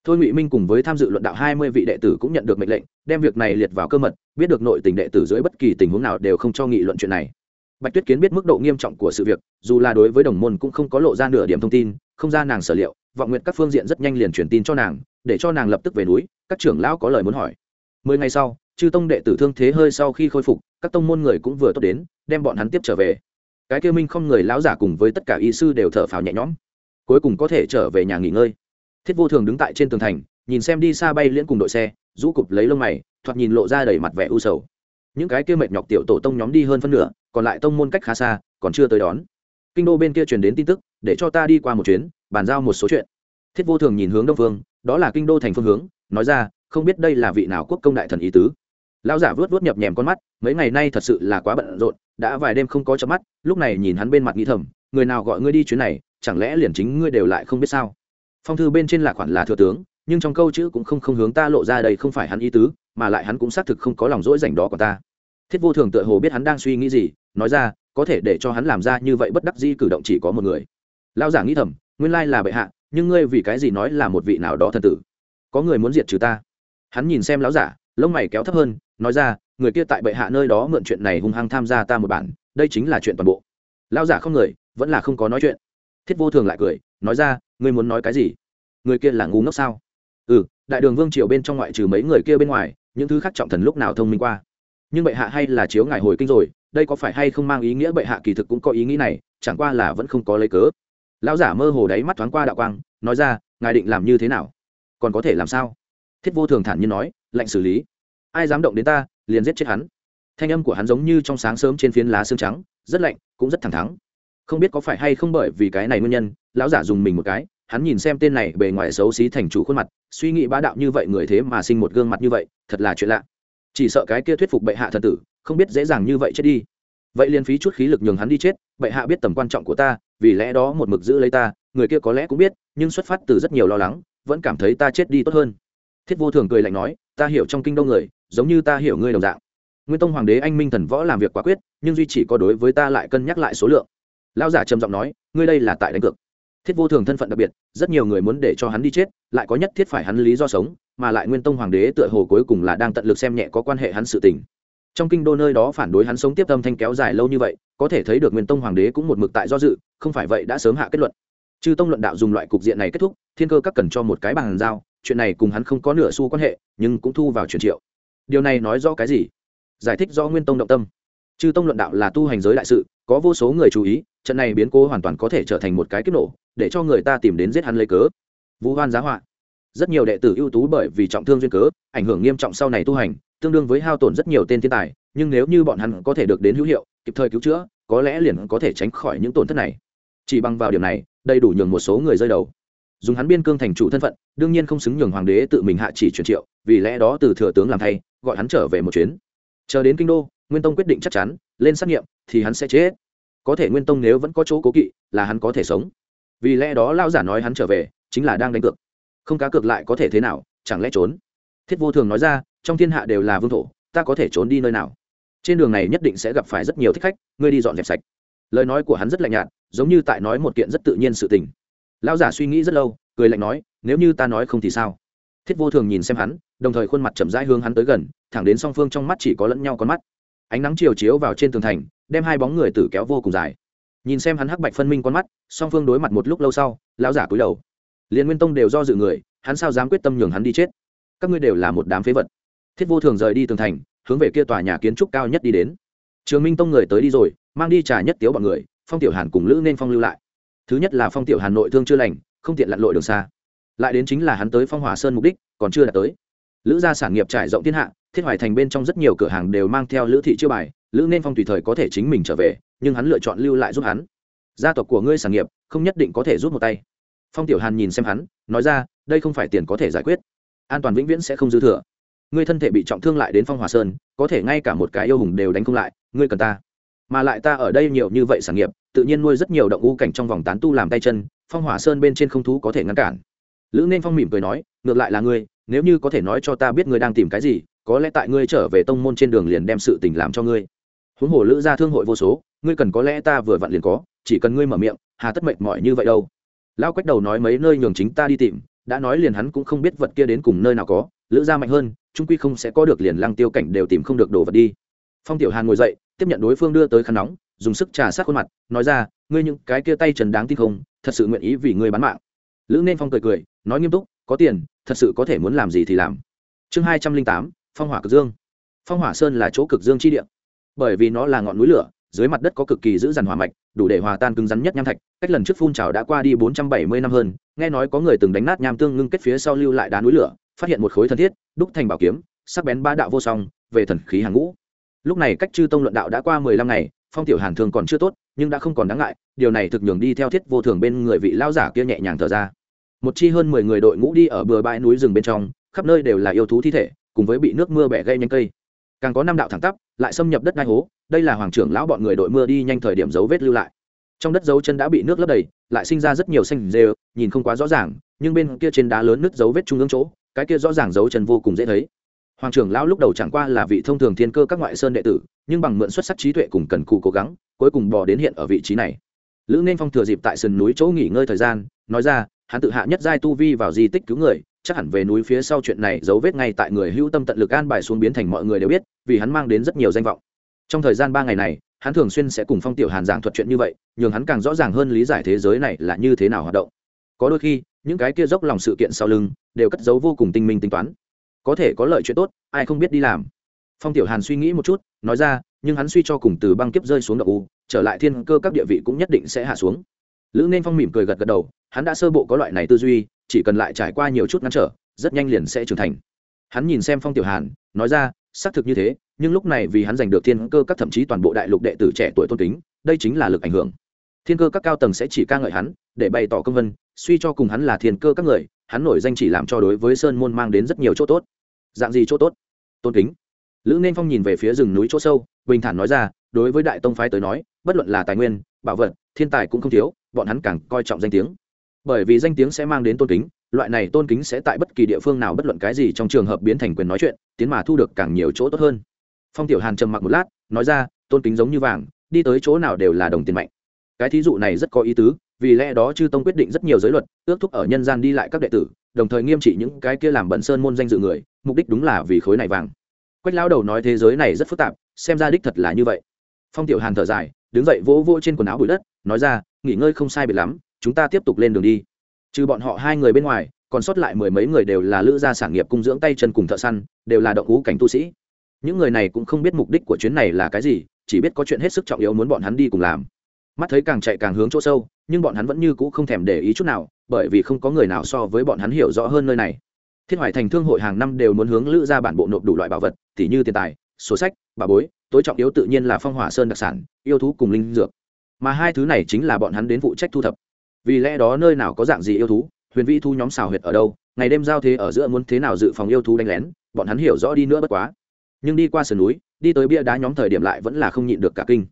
Thôi ngụy minh cùng với tham dự luận đạo hai mươi vị đệ tử cũng nhận được mệnh lệnh, đem việc này liệt vào cơ mật, biết được nội tình đệ tử dưới bất kỳ tình huống nào đều không cho nghị luận chuyện này. Bạch tuyết kiến biết mức độ nghiêm trọng của sự việc, dù là đối với đồng môn cũng không có lộ ra nửa điểm thông tin, không ra nàng sở liệu, vọng nguyện các phương diện rất nhanh liền truyền tin cho nàng, để cho nàng lập tức về núi, các trưởng lão có lời muốn hỏi. Mười ngày sau chư tông đệ tử thương thế hơi sau khi khôi phục, các tông môn người cũng vừa tốt đến, đem bọn hắn tiếp trở về. Cái kêu minh không người lão giả cùng với tất cả y sư đều thở phào nhẹ nhõm, cuối cùng có thể trở về nhà nghỉ ngơi. Thiết vô thường đứng tại trên tường thành, nhìn xem đi xa bay liễn cùng đội xe, rũ cụp lấy lông mày, thoạt nhìn lộ ra đầy mặt vẻ u sầu. Những cái kia mệt nhọc tiểu tổ tông nhóm đi hơn phân nửa, còn lại tông môn cách khá xa, còn chưa tới đón. Kinh đô bên kia truyền đến tin tức, để cho ta đi qua một chuyến, bàn giao một số chuyện. Thiết vô thường nhìn hướng đông phương, đó là kinh đô thành phương hướng, nói ra, không biết đây là vị nào quốc công đại thần ý tứ lão giả vớt vớt nhập nhèm con mắt, mấy ngày nay thật sự là quá bận rộn, đã vài đêm không có chớp mắt, lúc này nhìn hắn bên mặt nghĩ thầm, người nào gọi ngươi đi chuyến này, chẳng lẽ liền chính ngươi đều lại không biết sao? Phong thư bên trên là khoản là thừa tướng, nhưng trong câu chữ cũng không không hướng ta lộ ra đây không phải hắn ý tứ, mà lại hắn cũng xác thực không có lòng dỗi dành đó của ta. Thiết vô thường tựa hồ biết hắn đang suy nghĩ gì, nói ra, có thể để cho hắn làm ra như vậy bất đắc di cử động chỉ có một người. Lão giả nghĩ thầm, nguyên lai là bệ hạ, nhưng ngươi vì cái gì nói là một vị nào đó thần tử? Có người muốn diệt trừ ta. Hắn nhìn xem lão giả lông mày kéo thấp hơn, nói ra, người kia tại bệ hạ nơi đó mượn chuyện này hung hăng tham gia ta một bản, đây chính là chuyện toàn bộ. Lão giả không người, vẫn là không có nói chuyện. Thiết vô thường lại cười, nói ra, ngươi muốn nói cái gì? Người kia là ngu ngốc sao? Ừ đại đường vương triều bên trong ngoại trừ mấy người kia bên ngoài, những thứ khác trọng thần lúc nào thông minh qua? Nhưng bệ hạ hay là chiếu ngài hồi kinh rồi, đây có phải hay không mang ý nghĩa bệ hạ kỳ thực cũng có ý nghĩ này, chẳng qua là vẫn không có lấy cớ. Lão giả mơ hồ đáy mắt thoáng qua đạo quang, nói ra, ngài định làm như thế nào? Còn có thể làm sao? Thiết vô thường thản nhiên nói lệnh xử lý. Ai dám động đến ta, liền giết chết hắn. Thanh âm của hắn giống như trong sáng sớm trên phiến lá xương trắng, rất lạnh, cũng rất thẳng thắn. Không biết có phải hay không bởi vì cái này nguyên nhân, lão giả dùng mình một cái, hắn nhìn xem tên này bề ngoài xấu xí thành chủ khuôn mặt, suy nghĩ bá đạo như vậy người thế mà sinh một gương mặt như vậy, thật là chuyện lạ. Chỉ sợ cái kia thuyết phục bệ hạ thần tử, không biết dễ dàng như vậy chết đi. Vậy liền phí chút khí lực nhường hắn đi chết, bệ hạ biết tầm quan trọng của ta, vì lẽ đó một mực giữ lấy ta, người kia có lẽ cũng biết, nhưng xuất phát từ rất nhiều lo lắng, vẫn cảm thấy ta chết đi tốt hơn. Thiết vô thường cười lạnh nói ta hiểu trong kinh đông người, giống như ta hiểu ngươi đồng dạng. Nguyên tông hoàng đế anh minh thần võ làm việc quả quyết, nhưng duy chỉ có đối với ta lại cân nhắc lại số lượng. Lao giả trầm giọng nói, ngươi đây là tại đánh cược. Thiết vô thường thân phận đặc biệt, rất nhiều người muốn để cho hắn đi chết, lại có nhất thiết phải hắn lý do sống, mà lại nguyên tông hoàng đế tựa hồ cuối cùng là đang tận lực xem nhẹ có quan hệ hắn sự tình. Trong kinh đô nơi đó phản đối hắn sống tiếp tâm thanh kéo dài lâu như vậy, có thể thấy được nguyên tông hoàng đế cũng một mực tại do dự, không phải vậy đã sớm hạ kết luận. Chư tông luận đạo dùng loại cục diện này kết thúc, thiên cơ các cần cho một cái bàn giao chuyện này cùng hắn không có nửa xu quan hệ, nhưng cũng thu vào truyền triệu. Điều này nói rõ cái gì? Giải thích do nguyên tông động tâm. Chư tông luận đạo là tu hành giới đại sự, có vô số người chú ý, trận này biến cố hoàn toàn có thể trở thành một cái kích nổ, để cho người ta tìm đến giết hắn lấy cớ. Vũ hoan giá họa. Rất nhiều đệ tử ưu tú bởi vì trọng thương duyên cớ, ảnh hưởng nghiêm trọng sau này tu hành, tương đương với hao tổn rất nhiều tên thiên tài, nhưng nếu như bọn hắn có thể được đến hữu hiệu, kịp thời cứu chữa, có lẽ liền có thể tránh khỏi những tổn thất này. Chỉ bằng vào điểm này, đầy đủ nhường một số người rơi đầu dùng hắn biên cương thành chủ thân phận, đương nhiên không xứng nhường hoàng đế tự mình hạ chỉ truyền triệu, vì lẽ đó từ thừa tướng làm thay, gọi hắn trở về một chuyến. Chờ đến kinh đô, nguyên tông quyết định chắc chắn, lên xác nghiệm thì hắn sẽ chết. Có thể nguyên tông nếu vẫn có chỗ cố kỵ, là hắn có thể sống. Vì lẽ đó lao giả nói hắn trở về, chính là đang đánh cược. Không cá cược lại có thể thế nào, chẳng lẽ trốn? Thiết vô thường nói ra, trong thiên hạ đều là vương thổ, ta có thể trốn đi nơi nào? Trên đường này nhất định sẽ gặp phải rất nhiều thích khách, ngươi đi dọn dẹp sạch. Lời nói của hắn rất lạnh nhạt, giống như tại nói một kiện rất tự nhiên sự tình lão giả suy nghĩ rất lâu, cười lạnh nói, nếu như ta nói không thì sao? Thiết vô thường nhìn xem hắn, đồng thời khuôn mặt chậm rãi hướng hắn tới gần, thẳng đến song phương trong mắt chỉ có lẫn nhau con mắt. Ánh nắng chiều chiếu vào trên tường thành, đem hai bóng người tử kéo vô cùng dài. Nhìn xem hắn hắc bạch phân minh con mắt, song phương đối mặt một lúc lâu sau, lão giả cúi đầu. Liền nguyên tông đều do dự người, hắn sao dám quyết tâm nhường hắn đi chết? Các ngươi đều là một đám phế vật. Thiết vô thường rời đi tường thành, hướng về kia tòa nhà kiến trúc cao nhất đi đến. Trường minh tông người tới đi rồi, mang đi trà nhất tiếu bọn người, phong tiểu hàn cùng lữ nên phong lưu lại thứ nhất là phong tiểu hà nội thương chưa lành, không tiện lặn lội đường xa. Lại đến chính là hắn tới phong hòa sơn mục đích, còn chưa đạt tới. Lữ gia sản nghiệp trải rộng thiên hạ, thiết hoài thành bên trong rất nhiều cửa hàng đều mang theo lữ thị chiêu bài, lữ nên phong tùy thời có thể chính mình trở về, nhưng hắn lựa chọn lưu lại giúp hắn. Gia tộc của ngươi sản nghiệp, không nhất định có thể giúp một tay. Phong tiểu hàn nhìn xem hắn, nói ra, đây không phải tiền có thể giải quyết. An toàn vĩnh viễn sẽ không dư thừa. Ngươi thân thể bị trọng thương lại đến phong hòa sơn, có thể ngay cả một cái yêu hùng đều đánh không lại, ngươi cần ta. Mà lại ta ở đây nhiều như vậy sản nghiệp tự nhiên nuôi rất nhiều động u cảnh trong vòng tán tu làm tay chân, phong hỏa sơn bên trên không thú có thể ngăn cản. Lữ nên phong mỉm cười nói, ngược lại là ngươi, nếu như có thể nói cho ta biết ngươi đang tìm cái gì, có lẽ tại ngươi trở về tông môn trên đường liền đem sự tình làm cho ngươi. Huống hồ lữ gia thương hội vô số, ngươi cần có lẽ ta vừa vặn liền có, chỉ cần ngươi mở miệng, hà tất mệt mỏi như vậy đâu. Lão quách đầu nói mấy nơi nhường chính ta đi tìm, đã nói liền hắn cũng không biết vật kia đến cùng nơi nào có, lữ gia mạnh hơn, trung quy không sẽ có được liền lăng tiêu cảnh đều tìm không được đồ vật đi. Phong tiểu hàn ngồi dậy, tiếp nhận đối phương đưa tới khăn nóng dùng sức trà sát khuôn mặt, nói ra, ngươi những cái kia tay trần đáng tin không, thật sự nguyện ý vì ngươi bán mạng. Lữ nên phong cười cười, nói nghiêm túc, có tiền, thật sự có thể muốn làm gì thì làm. Chương hai trăm linh tám, phong hỏa cực dương. Phong hỏa sơn là chỗ cực dương chi địa. Bởi vì nó là ngọn núi lửa, dưới mặt đất có cực kỳ giữ dằn hỏa mạch, đủ để hòa tan cứng rắn nhất nham thạch, cách lần trước phun trào đã qua đi bốn trăm bảy mươi năm hơn, nghe nói có người từng đánh nát nham tương ngưng kết phía sau lưu lại đá núi lửa, phát hiện một khối thân thiết, đúc thành bảo kiếm, sắc bén ba đạo vô song, về thần khí hàng ngũ. Lúc này cách chư tông luận đạo đã qua mười lăm ngày phong tiểu hàn thường còn chưa tốt, nhưng đã không còn đáng ngại, điều này thực nhường đi theo thiết vô thường bên người vị lao giả kia nhẹ nhàng thở ra. Một chi hơn mười người đội ngũ đi ở bờ bãi núi rừng bên trong, khắp nơi đều là yêu thú thi thể, cùng với bị nước mưa bẻ gây nhanh cây. Càng có năm đạo thẳng tắp, lại xâm nhập đất ngai hố, đây là hoàng trưởng lão bọn người đội mưa đi nhanh thời điểm dấu vết lưu lại. Trong đất dấu chân đã bị nước lấp đầy, lại sinh ra rất nhiều xanh rêu nhìn không quá rõ ràng, nhưng bên kia trên đá lớn nứt dấu vết trung ương chỗ, cái kia rõ ràng dấu chân vô cùng dễ thấy hoàng trưởng lão lúc đầu chẳng qua là vị thông thường thiên cơ các ngoại sơn đệ tử, nhưng bằng mượn xuất sắc trí tuệ cùng cần cù cố gắng, cuối cùng bò đến hiện ở vị trí này. Lữ nên phong thừa dịp tại sườn núi chỗ nghỉ ngơi thời gian, nói ra, hắn tự hạ nhất giai tu vi vào di tích cứu người, chắc hẳn về núi phía sau chuyện này dấu vết ngay tại người hữu tâm tận lực an bài xuống biến thành mọi người đều biết, vì hắn mang đến rất nhiều danh vọng. Trong thời gian ba ngày này, hắn thường xuyên sẽ cùng phong tiểu hàn giảng thuật chuyện như vậy, nhường hắn càng rõ ràng hơn lý giải thế giới này là như thế nào hoạt động. Có đôi khi, những cái kia dốc lòng sự kiện sau lưng, đều cất giấu vô cùng tinh minh tính toán có thể có lợi chuyện tốt, ai không biết đi làm. Phong tiểu hàn suy nghĩ một chút, nói ra, nhưng hắn suy cho cùng từ băng kiếp rơi xuống đậu u, trở lại thiên cơ các địa vị cũng nhất định sẽ hạ xuống. Lữ nên phong mỉm cười gật gật đầu, hắn đã sơ bộ có loại này tư duy, chỉ cần lại trải qua nhiều chút ngăn trở, rất nhanh liền sẽ trưởng thành. Hắn nhìn xem phong tiểu hàn, nói ra, xác thực như thế, nhưng lúc này vì hắn giành được thiên cơ các thậm chí toàn bộ đại lục đệ tử trẻ tuổi tôn kính, đây chính là lực ảnh hưởng. Thiên cơ các cao tầng sẽ chỉ ca ngợi hắn, để bày tỏ công vân, suy cho cùng hắn là thiên cơ các người hắn nổi danh chỉ làm cho đối với sơn môn mang đến rất nhiều chỗ tốt. Dạng gì chỗ tốt? Tôn kính. Lữ nên phong nhìn về phía rừng núi chỗ sâu, bình thản nói ra, đối với đại tông phái tới nói, bất luận là tài nguyên, bảo vật, thiên tài cũng không thiếu, bọn hắn càng coi trọng danh tiếng. Bởi vì danh tiếng sẽ mang đến tôn kính, loại này tôn kính sẽ tại bất kỳ địa phương nào bất luận cái gì trong trường hợp biến thành quyền nói chuyện, tiến mà thu được càng nhiều chỗ tốt hơn. Phong tiểu hàn trầm mặc một lát, nói ra, tôn kính giống như vàng, đi tới chỗ nào đều là đồng tiền mạnh. Cái thí dụ này rất có ý tứ vì lẽ đó chư tông quyết định rất nhiều giới luật, ước thúc ở nhân gian đi lại các đệ tử, đồng thời nghiêm trị những cái kia làm bận sơn môn danh dự người, mục đích đúng là vì khối này vàng. Quách lão đầu nói thế giới này rất phức tạp, xem ra đích thật là như vậy. Phong tiểu hàn thở dài, đứng dậy vỗ vỗ trên quần áo bụi đất, nói ra, nghỉ ngơi không sai biệt lắm, chúng ta tiếp tục lên đường đi. Trừ bọn họ hai người bên ngoài, còn sót lại mười mấy người đều là lữ gia sản nghiệp cung dưỡng tay chân cùng thợ săn, đều là động ngũ cảnh tu sĩ. Những người này cũng không biết mục đích của chuyến này là cái gì, chỉ biết có chuyện hết sức trọng yếu muốn bọn hắn đi cùng làm mắt thấy càng chạy càng hướng chỗ sâu, nhưng bọn hắn vẫn như cũ không thèm để ý chút nào, bởi vì không có người nào so với bọn hắn hiểu rõ hơn nơi này. Thiết hoài thành thương hội hàng năm đều muốn hướng lữ ra bản bộ nộp đủ loại bảo vật, tỉ như tiền tài, sổ sách, bà bối, tối trọng yếu tự nhiên là phong hỏa sơn đặc sản, yêu thú cùng linh dược. Mà hai thứ này chính là bọn hắn đến phụ trách thu thập. Vì lẽ đó nơi nào có dạng gì yêu thú, huyền vi thu nhóm xào huyệt ở đâu, ngày đêm giao thế ở giữa muốn thế nào dự phòng yêu thú đánh lén, bọn hắn hiểu rõ đi nữa bất quá. Nhưng đi qua sườn núi, đi tới bia đá nhóm thời điểm lại vẫn là không nhịn được cả kinh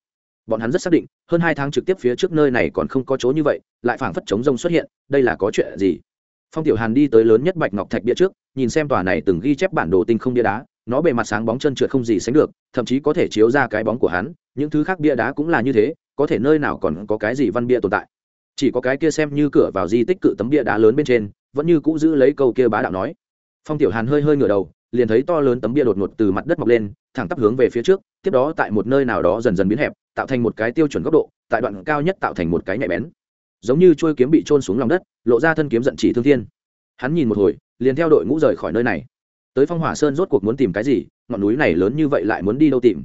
bọn hắn rất xác định, hơn hai tháng trực tiếp phía trước nơi này còn không có chỗ như vậy, lại phảng phất chống rông xuất hiện, đây là có chuyện gì? Phong tiểu hàn đi tới lớn nhất bạch ngọc thạch bia trước, nhìn xem tòa này từng ghi chép bản đồ tinh không bia đá, nó bề mặt sáng bóng chân trượt không gì sánh được, thậm chí có thể chiếu ra cái bóng của hắn, những thứ khác bia đá cũng là như thế, có thể nơi nào còn có cái gì văn bia tồn tại. Chỉ có cái kia xem như cửa vào di tích cự tấm bia đá lớn bên trên, vẫn như cũ giữ lấy câu kia bá đạo nói. Phong tiểu hàn hơi hơi ngửa đầu, liền thấy to lớn tấm bia đột ngột từ mặt đất mọc lên, thẳng tắp hướng về phía trước, tiếp đó tại một nơi nào đó dần dần biến hẹp tạo thành một cái tiêu chuẩn góc độ, tại đoạn cao nhất tạo thành một cái nhạy bén. Giống như trôi kiếm bị trôn xuống lòng đất, lộ ra thân kiếm giận chỉ thương thiên. Hắn nhìn một hồi, liền theo đội ngũ rời khỏi nơi này. Tới phong hỏa sơn rốt cuộc muốn tìm cái gì, ngọn núi này lớn như vậy lại muốn đi đâu tìm?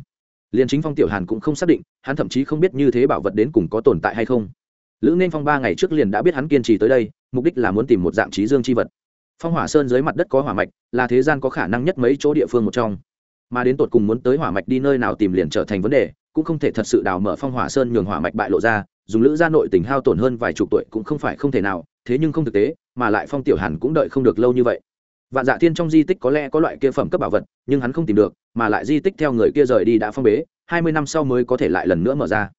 Liền chính phong tiểu hàn cũng không xác định, hắn thậm chí không biết như thế bảo vật đến cùng có tồn tại hay không. Lữ nên phong ba ngày trước liền đã biết hắn kiên trì tới đây, mục đích là muốn tìm một dạng trí dương chi vật. Phong hỏa sơn dưới mặt đất có hỏa mạch, là thế gian có khả năng nhất mấy chỗ địa phương một trong. Mà đến tột cùng muốn tới hỏa mạch đi nơi nào tìm liền trở thành vấn đề cũng không thể thật sự đào mở phong hỏa sơn nhường hỏa mạch bại lộ ra, dùng lữ gia nội tình hao tổn hơn vài chục tuổi cũng không phải không thể nào, thế nhưng không thực tế, mà lại phong tiểu hàn cũng đợi không được lâu như vậy. Vạn dạ thiên trong di tích có lẽ có loại kia phẩm cấp bảo vật, nhưng hắn không tìm được, mà lại di tích theo người kia rời đi đã phong bế, hai mươi năm sau mới có thể lại lần nữa mở ra.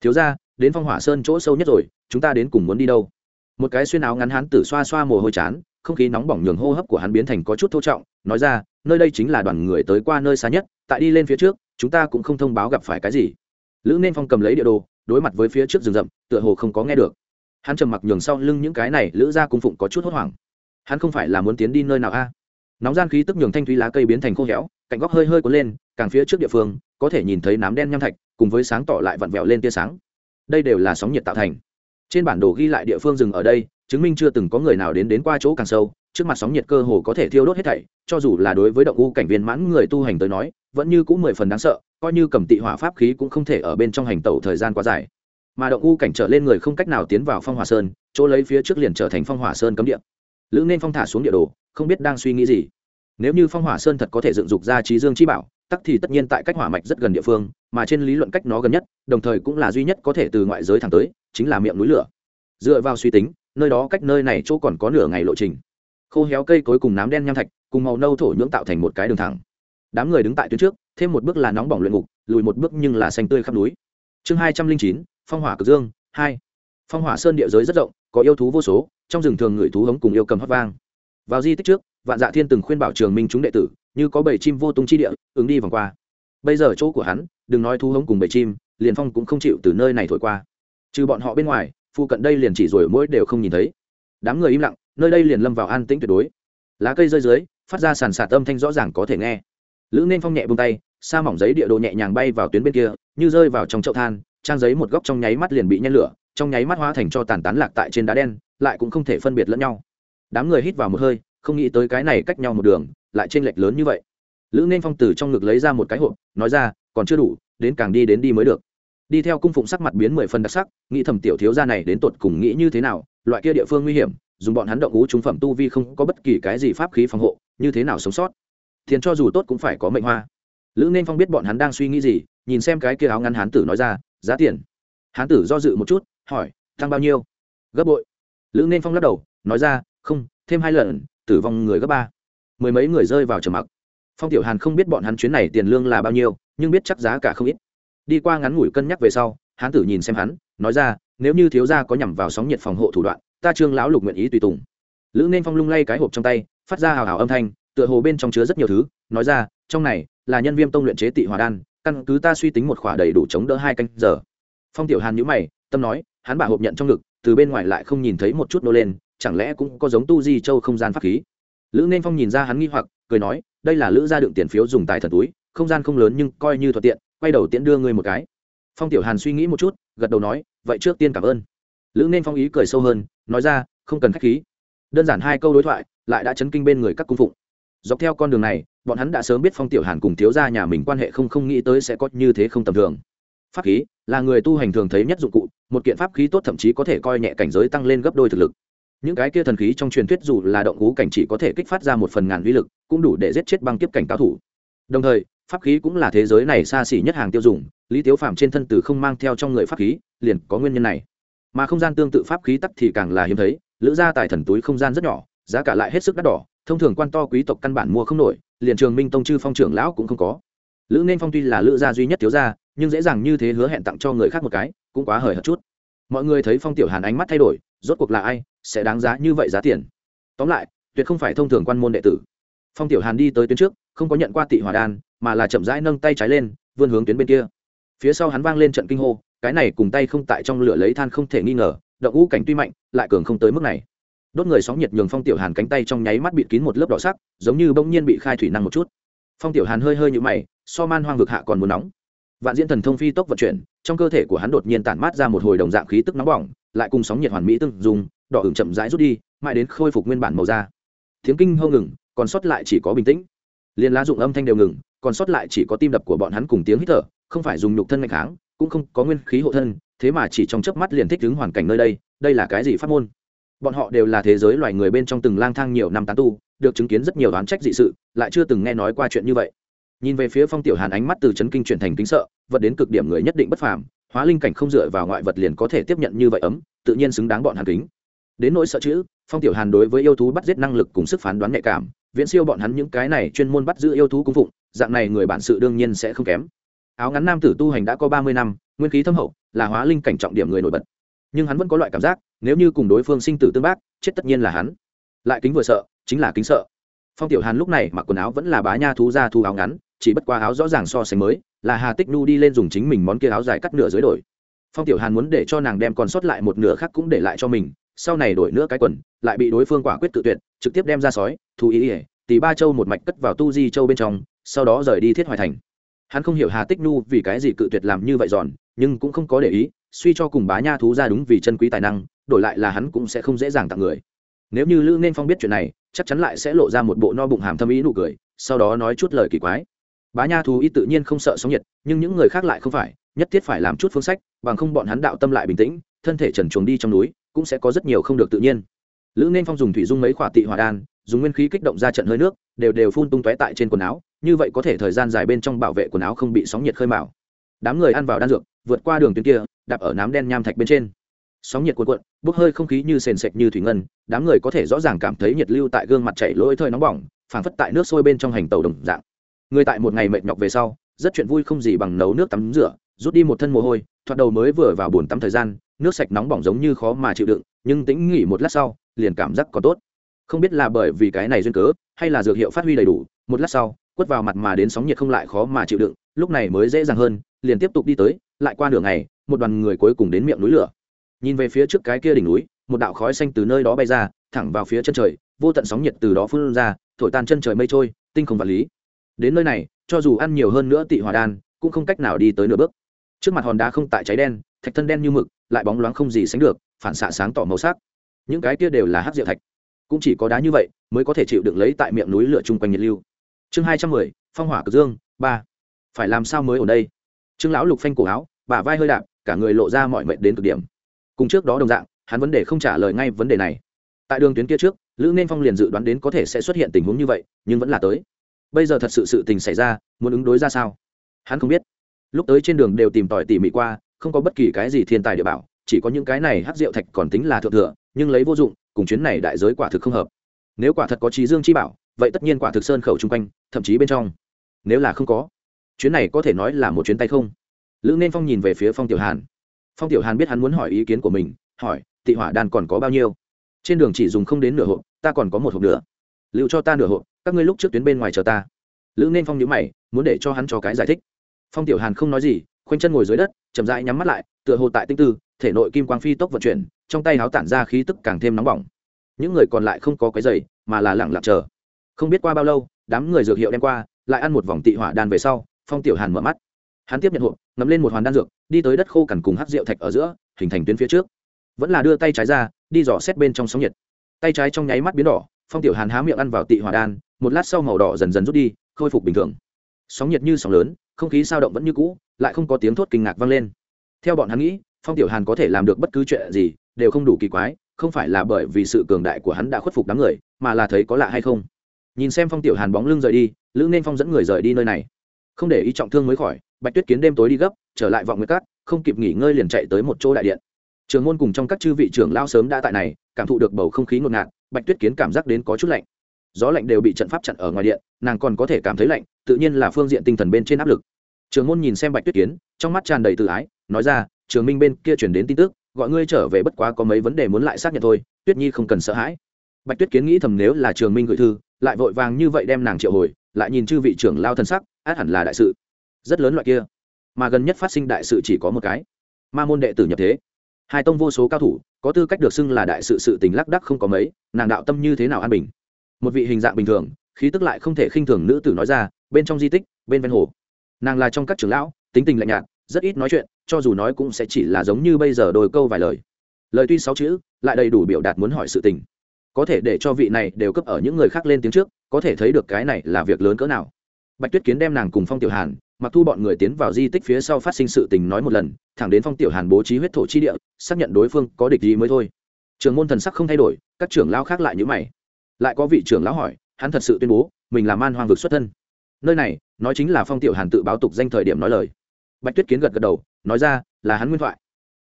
Thiếu ra đến phong hỏa sơn chỗ sâu nhất rồi, chúng ta đến cùng muốn đi đâu? Một cái xuyên áo ngắn hắn tử xoa xoa mồ hôi chán, không khí nóng bỏng nhường hô hấp của hắn biến thành có chút thô trọng, nói ra, nơi đây chính là đoàn người tới qua nơi xa nhất, tại đi lên phía trước chúng ta cũng không thông báo gặp phải cái gì. Lữ nên phong cầm lấy địa đồ, đối mặt với phía trước rừng rậm, tựa hồ không có nghe được. Hắn trầm mặc nhường sau lưng những cái này, lữ ra cung phụng có chút hốt hoảng. Hắn không phải là muốn tiến đi nơi nào a? Nóng gian khí tức nhường thanh thúy lá cây biến thành khô héo, cạnh góc hơi hơi cuốn lên, càng phía trước địa phương, có thể nhìn thấy nám đen nham thạch, cùng với sáng tỏ lại vặn vẹo lên tia sáng. Đây đều là sóng nhiệt tạo thành. Trên bản đồ ghi lại địa phương rừng ở đây, chứng minh chưa từng có người nào đến đến qua chỗ càng sâu trước mặt sóng nhiệt cơ hồ có thể thiêu đốt hết thảy, cho dù là đối với động u cảnh viên mãn người tu hành tới nói, vẫn như cũng mười phần đáng sợ, coi như cầm tị hỏa pháp khí cũng không thể ở bên trong hành tẩu thời gian quá dài. Mà động u cảnh trở lên người không cách nào tiến vào phong hỏa sơn, chỗ lấy phía trước liền trở thành phong hỏa sơn cấm địa. Lữ nên phong thả xuống địa đồ, không biết đang suy nghĩ gì. Nếu như phong hỏa sơn thật có thể dựng dục ra trí dương chi bảo, tắc thì tất nhiên tại cách hỏa mạch rất gần địa phương, mà trên lý luận cách nó gần nhất, đồng thời cũng là duy nhất có thể từ ngoại giới thẳng tới, chính là miệng núi lửa. Dựa vào suy tính, nơi đó cách nơi này chỗ còn có nửa ngày lộ trình khô héo cây cối cùng nám đen nham thạch, cùng màu nâu thổ nhưỡng tạo thành một cái đường thẳng. Đám người đứng tại tuyến trước, thêm một bước là nóng bỏng luyện ngục, lùi một bước nhưng là xanh tươi khắp núi. Chương hai trăm linh chín, phong hỏa cực dương hai. Phong hỏa sơn địa giới rất rộng, có yêu thú vô số, trong rừng thường người thú hống cùng yêu cầm hót vang. Vào di tích trước, vạn dạ thiên từng khuyên bảo trường minh chúng đệ tử, như có bảy chim vô tung chi địa, ứng đi vòng qua. Bây giờ chỗ của hắn, đừng nói thú hống cùng bảy chim, liền phong cũng không chịu từ nơi này thổi qua. Trừ bọn họ bên ngoài phụ cận đây liền chỉ rồi mỗi đều không nhìn thấy. Đám người im lặng nơi đây liền lâm vào an tĩnh tuyệt đối. Lá cây rơi dưới, phát ra sàn sạt âm thanh rõ ràng có thể nghe. Lữ nên phong nhẹ bông tay, sa mỏng giấy địa đồ nhẹ nhàng bay vào tuyến bên kia, như rơi vào trong chậu than, trang giấy một góc trong nháy mắt liền bị nhen lửa, trong nháy mắt hóa thành cho tàn tán lạc tại trên đá đen, lại cũng không thể phân biệt lẫn nhau. Đám người hít vào một hơi, không nghĩ tới cái này cách nhau một đường, lại t r ê n lệch lớn như vậy. Lữ nên phong từ trong ngực lấy ra một cái hộp, nói ra, còn chưa đủ, đến càng đi đến đi mới được. Đi theo cung phụng sắc mặt biến mười phần đặc sắc, nghĩ thầm tiểu thiếu gia này đến tột cùng nghĩ như thế nào, loại kia địa phương nguy hiểm dùng bọn hắn động ngũ trung phẩm tu vi không có bất kỳ cái gì pháp khí phòng hộ, như thế nào sống sót? Thiền cho dù tốt cũng phải có mệnh hoa. Lữ nên phong biết bọn hắn đang suy nghĩ gì, nhìn xem cái kia áo ngắn hán tử nói ra, giá tiền. Hán tử do dự một chút, hỏi, tăng bao nhiêu? Gấp bội. Lữ nên phong lắc đầu, nói ra, không, thêm hai lần, tử vong người gấp ba. Mười mấy người rơi vào trầm mặc. Phong tiểu hàn không biết bọn hắn chuyến này tiền lương là bao nhiêu, nhưng biết chắc giá cả không ít. Đi qua ngắn ngủi cân nhắc về sau, hán tử nhìn xem hắn, nói ra, nếu như thiếu gia có nhằm vào sóng nhiệt phòng hộ thủ đoạn ta trương lão lục nguyện ý tùy tùng. Lữ nên phong lung lay cái hộp trong tay, phát ra hào hào âm thanh, tựa hồ bên trong chứa rất nhiều thứ, nói ra, trong này là nhân viêm tông luyện chế tị hòa đan, căn cứ ta suy tính một khỏa đầy đủ chống đỡ hai canh giờ. Phong tiểu hàn nhữ mày, tâm nói, hắn bà hộp nhận trong ngực, từ bên ngoài lại không nhìn thấy một chút nô lên, chẳng lẽ cũng có giống tu di châu không gian pháp khí? Lữ nên phong nhìn ra hắn nghi hoặc, cười nói, đây là lữ gia đựng tiền phiếu dùng tài thần túi, không gian không lớn nhưng coi như thuận tiện, quay đầu tiễn đưa ngươi một cái. Phong tiểu hàn suy nghĩ một chút, gật đầu nói, vậy trước tiên cảm ơn. Lữ nên phong ý cười sâu hơn nói ra, không cần khách khí. Đơn giản hai câu đối thoại, lại đã chấn kinh bên người các cung phụng. Dọc theo con đường này, bọn hắn đã sớm biết phong tiểu hàn cùng thiếu gia nhà mình quan hệ không không nghĩ tới sẽ có như thế không tầm thường. Pháp khí là người tu hành thường thấy nhất dụng cụ, một kiện pháp khí tốt thậm chí có thể coi nhẹ cảnh giới tăng lên gấp đôi thực lực. Những cái kia thần khí trong truyền thuyết dù là động ngũ cảnh chỉ có thể kích phát ra một phần ngàn vi lực, cũng đủ để giết chết băng kiếp cảnh cao thủ. Đồng thời, pháp khí cũng là thế giới này xa xỉ nhất hàng tiêu dùng, lý tiếu phạm trên thân từ không mang theo trong người pháp khí, liền có nguyên nhân này mà không gian tương tự pháp khí tắc thì càng là hiếm thấy, lữ gia tài thần túi không gian rất nhỏ, giá cả lại hết sức đắt đỏ, thông thường quan to quý tộc căn bản mua không nổi, liền trường minh tông chư phong trưởng lão cũng không có. Lữ nên phong tuy là lữ gia duy nhất thiếu gia, nhưng dễ dàng như thế hứa hẹn tặng cho người khác một cái, cũng quá hời hợt chút. Mọi người thấy phong tiểu hàn ánh mắt thay đổi, rốt cuộc là ai, sẽ đáng giá như vậy giá tiền? Tóm lại, tuyệt không phải thông thường quan môn đệ tử. Phong tiểu hàn đi tới tuyến trước, không có nhận qua tị hòa đan, mà là chậm rãi nâng tay trái lên, vươn hướng tuyến bên kia. Phía sau hắn vang lên trận kinh hô cái này cùng tay không tại trong lửa lấy than không thể nghi ngờ, động ngũ cảnh tuy mạnh, lại cường không tới mức này. Đốt người sóng nhiệt nhường phong tiểu hàn cánh tay trong nháy mắt bịt kín một lớp đỏ sắc, giống như bỗng nhiên bị khai thủy năng một chút. Phong tiểu hàn hơi hơi như mày, so man hoang vực hạ còn muốn nóng. Vạn diễn thần thông phi tốc vận chuyển, trong cơ thể của hắn đột nhiên tản mát ra một hồi đồng dạng khí tức nóng bỏng, lại cùng sóng nhiệt hoàn mỹ tương dùng đỏ ửng chậm rãi rút đi, mãi đến khôi phục nguyên bản màu da. Tiếng kinh hô ngừng, còn sót lại chỉ có bình tĩnh. Liên lá dụng âm thanh đều ngừng, còn sót lại chỉ có tim đập của bọn hắn cùng tiếng hít thở, không phải dùng nhục thân ngày kháng cũng không có nguyên khí hộ thân, thế mà chỉ trong chớp mắt liền thích ứng hoàn cảnh nơi đây đây là cái gì pháp môn? Bọn họ đều là thế giới loài người bên trong từng lang thang nhiều năm tán tu, được chứng kiến rất nhiều đoán trách dị sự, lại chưa từng nghe nói qua chuyện như vậy. Nhìn về phía phong tiểu hàn ánh mắt từ chấn kinh chuyển thành kính sợ, vật đến cực điểm người nhất định bất phàm, hóa linh cảnh không dựa vào ngoại vật liền có thể tiếp nhận như vậy ấm, tự nhiên xứng đáng bọn hàn kính. Đến nỗi sợ chữ, phong tiểu hàn đối với yêu thú bắt giết năng lực cùng sức phán đoán nhạy cảm, viễn siêu bọn hắn những cái này chuyên môn bắt giữ yêu thú cung phụng, dạng này người bản sự đương nhiên sẽ không kém áo ngắn nam tử tu hành đã có ba mươi năm, nguyên khí thâm hậu, là hóa linh cảnh trọng điểm người nổi bật. Nhưng hắn vẫn có loại cảm giác, nếu như cùng đối phương sinh tử tương bác, chết tất nhiên là hắn. Lại kính vừa sợ, chính là kính sợ. Phong tiểu hàn lúc này mặc quần áo vẫn là bá nha thú ra thu áo ngắn, chỉ bất qua áo rõ ràng so sánh mới, là hà tích nu đi lên dùng chính mình món kia áo dài cắt nửa dưới đổi. Phong tiểu hàn muốn để cho nàng đem còn sót lại một nửa khác cũng để lại cho mình, sau này đổi nữa cái quần, lại bị đối phương quả quyết tự tuyệt, trực tiếp đem ra sói thu ý ỉa tỷ ba châu một mạch cất vào tu di châu bên trong, sau đó rời đi thiết hoài thành hắn không hiểu hà tích nu vì cái gì cự tuyệt làm như vậy giòn, nhưng cũng không có để ý, suy cho cùng bá nha thú ra đúng vì chân quý tài năng, đổi lại là hắn cũng sẽ không dễ dàng tặng người. Nếu như lữ nên phong biết chuyện này, chắc chắn lại sẽ lộ ra một bộ no bụng hàm thâm ý nụ cười, sau đó nói chút lời kỳ quái. Bá nha thú y tự nhiên không sợ sóng nhiệt, nhưng những người khác lại không phải, nhất thiết phải làm chút phương sách, bằng không bọn hắn đạo tâm lại bình tĩnh, thân thể trần chuồng đi trong núi, cũng sẽ có rất nhiều không được tự nhiên. Lữ nên phong dùng thủy dung mấy khỏa tị hòa đan, dùng nguyên khí kích động ra trận hơi nước, đều đều phun tung tóe tại trên quần áo như vậy có thể thời gian dài bên trong bảo vệ quần áo không bị sóng nhiệt khơi mào. Đám người ăn vào đan dược, vượt qua đường tuyến kia, đạp ở nám đen nham thạch bên trên. Sóng nhiệt cuộn cuộn, bốc hơi không khí như sền sệt như thủy ngân, đám người có thể rõ ràng cảm thấy nhiệt lưu tại gương mặt chảy lỗi thời nóng bỏng, phảng phất tại nước sôi bên trong hành tàu đồng dạng. Người tại một ngày mệt nhọc về sau, rất chuyện vui không gì bằng nấu nước tắm rửa, rút đi một thân mồ hôi, thoạt đầu mới vừa vào buồn tắm thời gian, nước sạch nóng bỏng giống như khó mà chịu đựng, nhưng tĩnh nghỉ một lát sau, liền cảm giác có tốt. Không biết là bởi vì cái này duyên cớ, hay là dược hiệu phát huy đầy đủ, một lát sau quất vào mặt mà đến sóng nhiệt không lại khó mà chịu đựng, lúc này mới dễ dàng hơn, liền tiếp tục đi tới, lại qua nửa ngày, một đoàn người cuối cùng đến miệng núi lửa. Nhìn về phía trước cái kia đỉnh núi, một đạo khói xanh từ nơi đó bay ra, thẳng vào phía chân trời, vô tận sóng nhiệt từ đó phun ra, thổi tan chân trời mây trôi, tinh không vật lý. Đến nơi này, cho dù ăn nhiều hơn nữa tị hòa đan, cũng không cách nào đi tới nửa bước. Trước mặt hòn đá không tại cháy đen, thạch thân đen như mực, lại bóng loáng không gì sánh được, phản xạ sáng tỏ màu sắc. Những cái kia đều là hát rượu thạch. Cũng chỉ có đá như vậy, mới có thể chịu đựng lấy tại miệng núi lửa chung quanh nhiệt lưu chương hai trăm mười, phong hỏa cực dương, ba. Phải làm sao mới ở đây? Trương lão lục phanh cổ áo, bả vai hơi đạp, cả người lộ ra mọi mệnh đến cực điểm. Cùng trước đó đồng dạng, hắn vấn đề không trả lời ngay vấn đề này. Tại đường tuyến kia trước, lữ nên phong liền dự đoán đến có thể sẽ xuất hiện tình huống như vậy, nhưng vẫn là tới. Bây giờ thật sự sự tình xảy ra, muốn ứng đối ra sao? Hắn không biết. Lúc tới trên đường đều tìm tòi tỉ mỉ qua, không có bất kỳ cái gì thiên tài địa bảo, chỉ có những cái này hát rượu thạch còn tính là thượng thừa, nhưng lấy vô dụng, cùng chuyến này đại giới quả thực không hợp. Nếu quả thật có trí dương chi bảo vậy tất nhiên quả thực sơn khẩu chung quanh, thậm chí bên trong. Nếu là không có, chuyến này có thể nói là một chuyến tay không. Lữ nên phong nhìn về phía phong tiểu hàn. Phong tiểu hàn biết hắn muốn hỏi ý kiến của mình, hỏi, tị hỏa đan còn có bao nhiêu? Trên đường chỉ dùng không đến nửa hộp, ta còn có một hộp nữa. Liệu cho ta nửa hộp, các ngươi lúc trước tuyến bên ngoài chờ ta. Lữ nên phong nhíu mày, muốn để cho hắn cho cái giải thích. Phong tiểu hàn không nói gì, khoanh chân ngồi dưới đất, chậm rãi nhắm mắt lại, tựa hồ tại tinh tư, thể nội kim quang phi tốc vận chuyển, trong tay háo tản ra khí tức càng thêm nóng bỏng. Những người còn lại không có cái giày, mà là lẳng lặng chờ không biết qua bao lâu, đám người dược hiệu đem qua, lại ăn một vòng tị hỏa đan về sau, phong tiểu hàn mở mắt. Hắn tiếp nhận hộp ngắm lên một hoàn đan dược, đi tới đất khô cằn cùng hát rượu thạch ở giữa, hình thành tuyến phía trước. Vẫn là đưa tay trái ra, đi dò xét bên trong sóng nhiệt. Tay trái trong nháy mắt biến đỏ, phong tiểu hàn há miệng ăn vào tị hỏa đan, một lát sau màu đỏ dần dần rút đi, khôi phục bình thường. Sóng nhiệt như sóng lớn, không khí sao động vẫn như cũ, lại không có tiếng thốt kinh ngạc vang lên. Theo bọn hắn nghĩ, phong tiểu hàn có thể làm được bất cứ chuyện gì, đều không đủ kỳ quái, không phải là bởi vì sự cường đại của hắn đã khuất phục đám người, mà là thấy có lạ hay không nhìn xem phong tiểu hàn bóng lưng rời đi, lữ nên phong dẫn người rời đi nơi này. Không để ý trọng thương mới khỏi, bạch tuyết kiến đêm tối đi gấp, trở lại vọng nguyệt cát, không kịp nghỉ ngơi liền chạy tới một chỗ đại điện. Trường môn cùng trong các chư vị trưởng lao sớm đã tại này, cảm thụ được bầu không khí ngột ngạt, bạch tuyết kiến cảm giác đến có chút lạnh. Gió lạnh đều bị trận pháp chặn ở ngoài điện, nàng còn có thể cảm thấy lạnh, tự nhiên là phương diện tinh thần bên trên áp lực. Trường môn nhìn xem bạch tuyết kiến, trong mắt tràn đầy tự ái, nói ra, trường minh bên kia chuyển đến tin tức, gọi ngươi trở về bất quá có mấy vấn đề muốn lại xác nhận thôi, tuyết nhi không cần sợ hãi. Bạch tuyết kiến nghĩ thầm nếu là trường minh gửi thư lại vội vàng như vậy đem nàng triệu hồi, lại nhìn chư vị trưởng lao thân sắc, át hẳn là đại sự. Rất lớn loại kia. Mà gần nhất phát sinh đại sự chỉ có một cái. Ma môn đệ tử nhập thế. Hai tông vô số cao thủ, có tư cách được xưng là đại sự sự tình lác đắc không có mấy, nàng đạo tâm như thế nào an bình? Một vị hình dạng bình thường, khí tức lại không thể khinh thường nữ tử nói ra, bên trong di tích, bên ven hồ. Nàng là trong các trưởng lão, tính tình lạnh nhạt, rất ít nói chuyện, cho dù nói cũng sẽ chỉ là giống như bây giờ đôi câu vài lời. Lời tuy sáu chữ, lại đầy đủ biểu đạt muốn hỏi sự tình có thể để cho vị này đều cấp ở những người khác lên tiếng trước, có thể thấy được cái này là việc lớn cỡ nào. Bạch tuyết kiến đem nàng cùng phong tiểu hàn, mặc thu bọn người tiến vào di tích phía sau phát sinh sự tình nói một lần, thẳng đến phong tiểu hàn bố trí huyết thổ chi địa, xác nhận đối phương có địch gì mới thôi. Trường môn thần sắc không thay đổi, các trưởng lão khác lại như mày. Lại có vị trưởng lão hỏi, hắn thật sự tuyên bố, mình là man hoang vực xuất thân. Nơi này, nói chính là phong tiểu hàn tự báo tục danh thời điểm nói lời. Bạch tuyết kiến gật gật đầu, nói ra, là hắn nguyên thoại.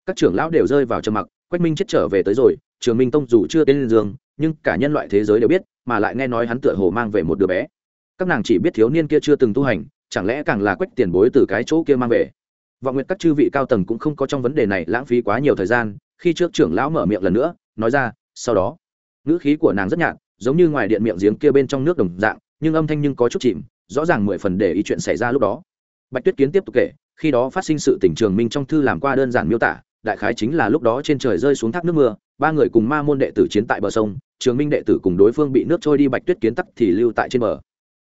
Các trưởng lão đều rơi vào trầm mặc, quách minh chết trở về tới rồi, trường minh tông dù chưa tên lên giường nhưng cả nhân loại thế giới đều biết, mà lại nghe nói hắn tựa hồ mang về một đứa bé. Các nàng chỉ biết thiếu niên kia chưa từng tu hành, chẳng lẽ càng là quách tiền bối từ cái chỗ kia mang về? Vọng nguyện các chư vị cao tầng cũng không có trong vấn đề này lãng phí quá nhiều thời gian, khi trước trưởng lão mở miệng lần nữa, nói ra, sau đó. Ngữ khí của nàng rất nhạt, giống như ngoài điện miệng giếng kia bên trong nước đồng dạng, nhưng âm thanh nhưng có chút chìm, rõ ràng mười phần để ý chuyện xảy ra lúc đó. Bạch tuyết kiến tiếp tục kể, khi đó phát sinh sự tỉnh trường minh trong thư làm qua đơn giản miêu tả, đại khái chính là lúc đó trên trời rơi xuống thác nước mưa, ba người cùng ma môn đệ tử chiến tại bờ sông trường minh đệ tử cùng đối phương bị nước trôi đi bạch tuyết kiến tắc thì lưu tại trên bờ.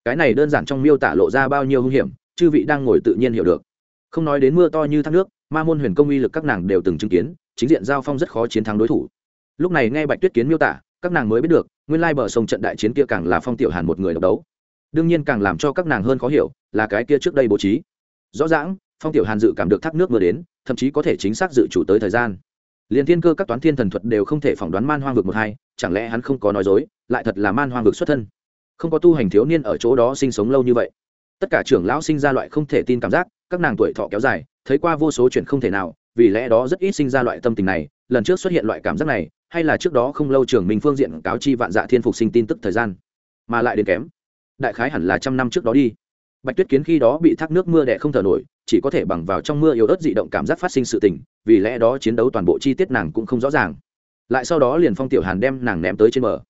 Cái này đơn giản trong miêu tả lộ ra bao nhiêu hung hiểm, chư vị đang ngồi tự nhiên hiểu được. Không nói đến mưa to như thác nước, ma môn huyền công uy lực các nàng đều từng chứng kiến, chính diện giao phong rất khó chiến thắng đối thủ. Lúc này nghe bạch tuyết kiến miêu tả, các nàng mới biết được, nguyên lai bờ sông trận đại chiến kia càng là phong tiểu hàn một người độc đấu. Đương nhiên càng làm cho các nàng hơn khó hiểu, là cái kia trước đây bố trí. Rõ ràng, phong tiểu hàn dự cảm được thác nước mưa đến, thậm chí có thể chính xác dự chủ tới thời gian liền thiên cơ các toán thiên thần thuật đều không thể phỏng đoán man hoang vực một hai, chẳng lẽ hắn không có nói dối, lại thật là man hoang vực xuất thân? Không có tu hành thiếu niên ở chỗ đó sinh sống lâu như vậy. Tất cả trưởng lão sinh ra loại không thể tin cảm giác, các nàng tuổi thọ kéo dài, thấy qua vô số chuyện không thể nào, vì lẽ đó rất ít sinh ra loại tâm tình này, lần trước xuất hiện loại cảm giác này, hay là trước đó không lâu trưởng Minh phương diện cáo chi vạn dạ thiên phục sinh tin tức thời gian, mà lại đến kém. Đại khái hẳn là trăm năm trước đó đi bạch tuyết kiến khi đó bị thác nước mưa đẻ không thở nổi, chỉ có thể bằng vào trong mưa yếu ớt dị động cảm giác phát sinh sự tình, vì lẽ đó chiến đấu toàn bộ chi tiết nàng cũng không rõ ràng. Lại sau đó liền phong tiểu hàn đem nàng ném tới trên bờ.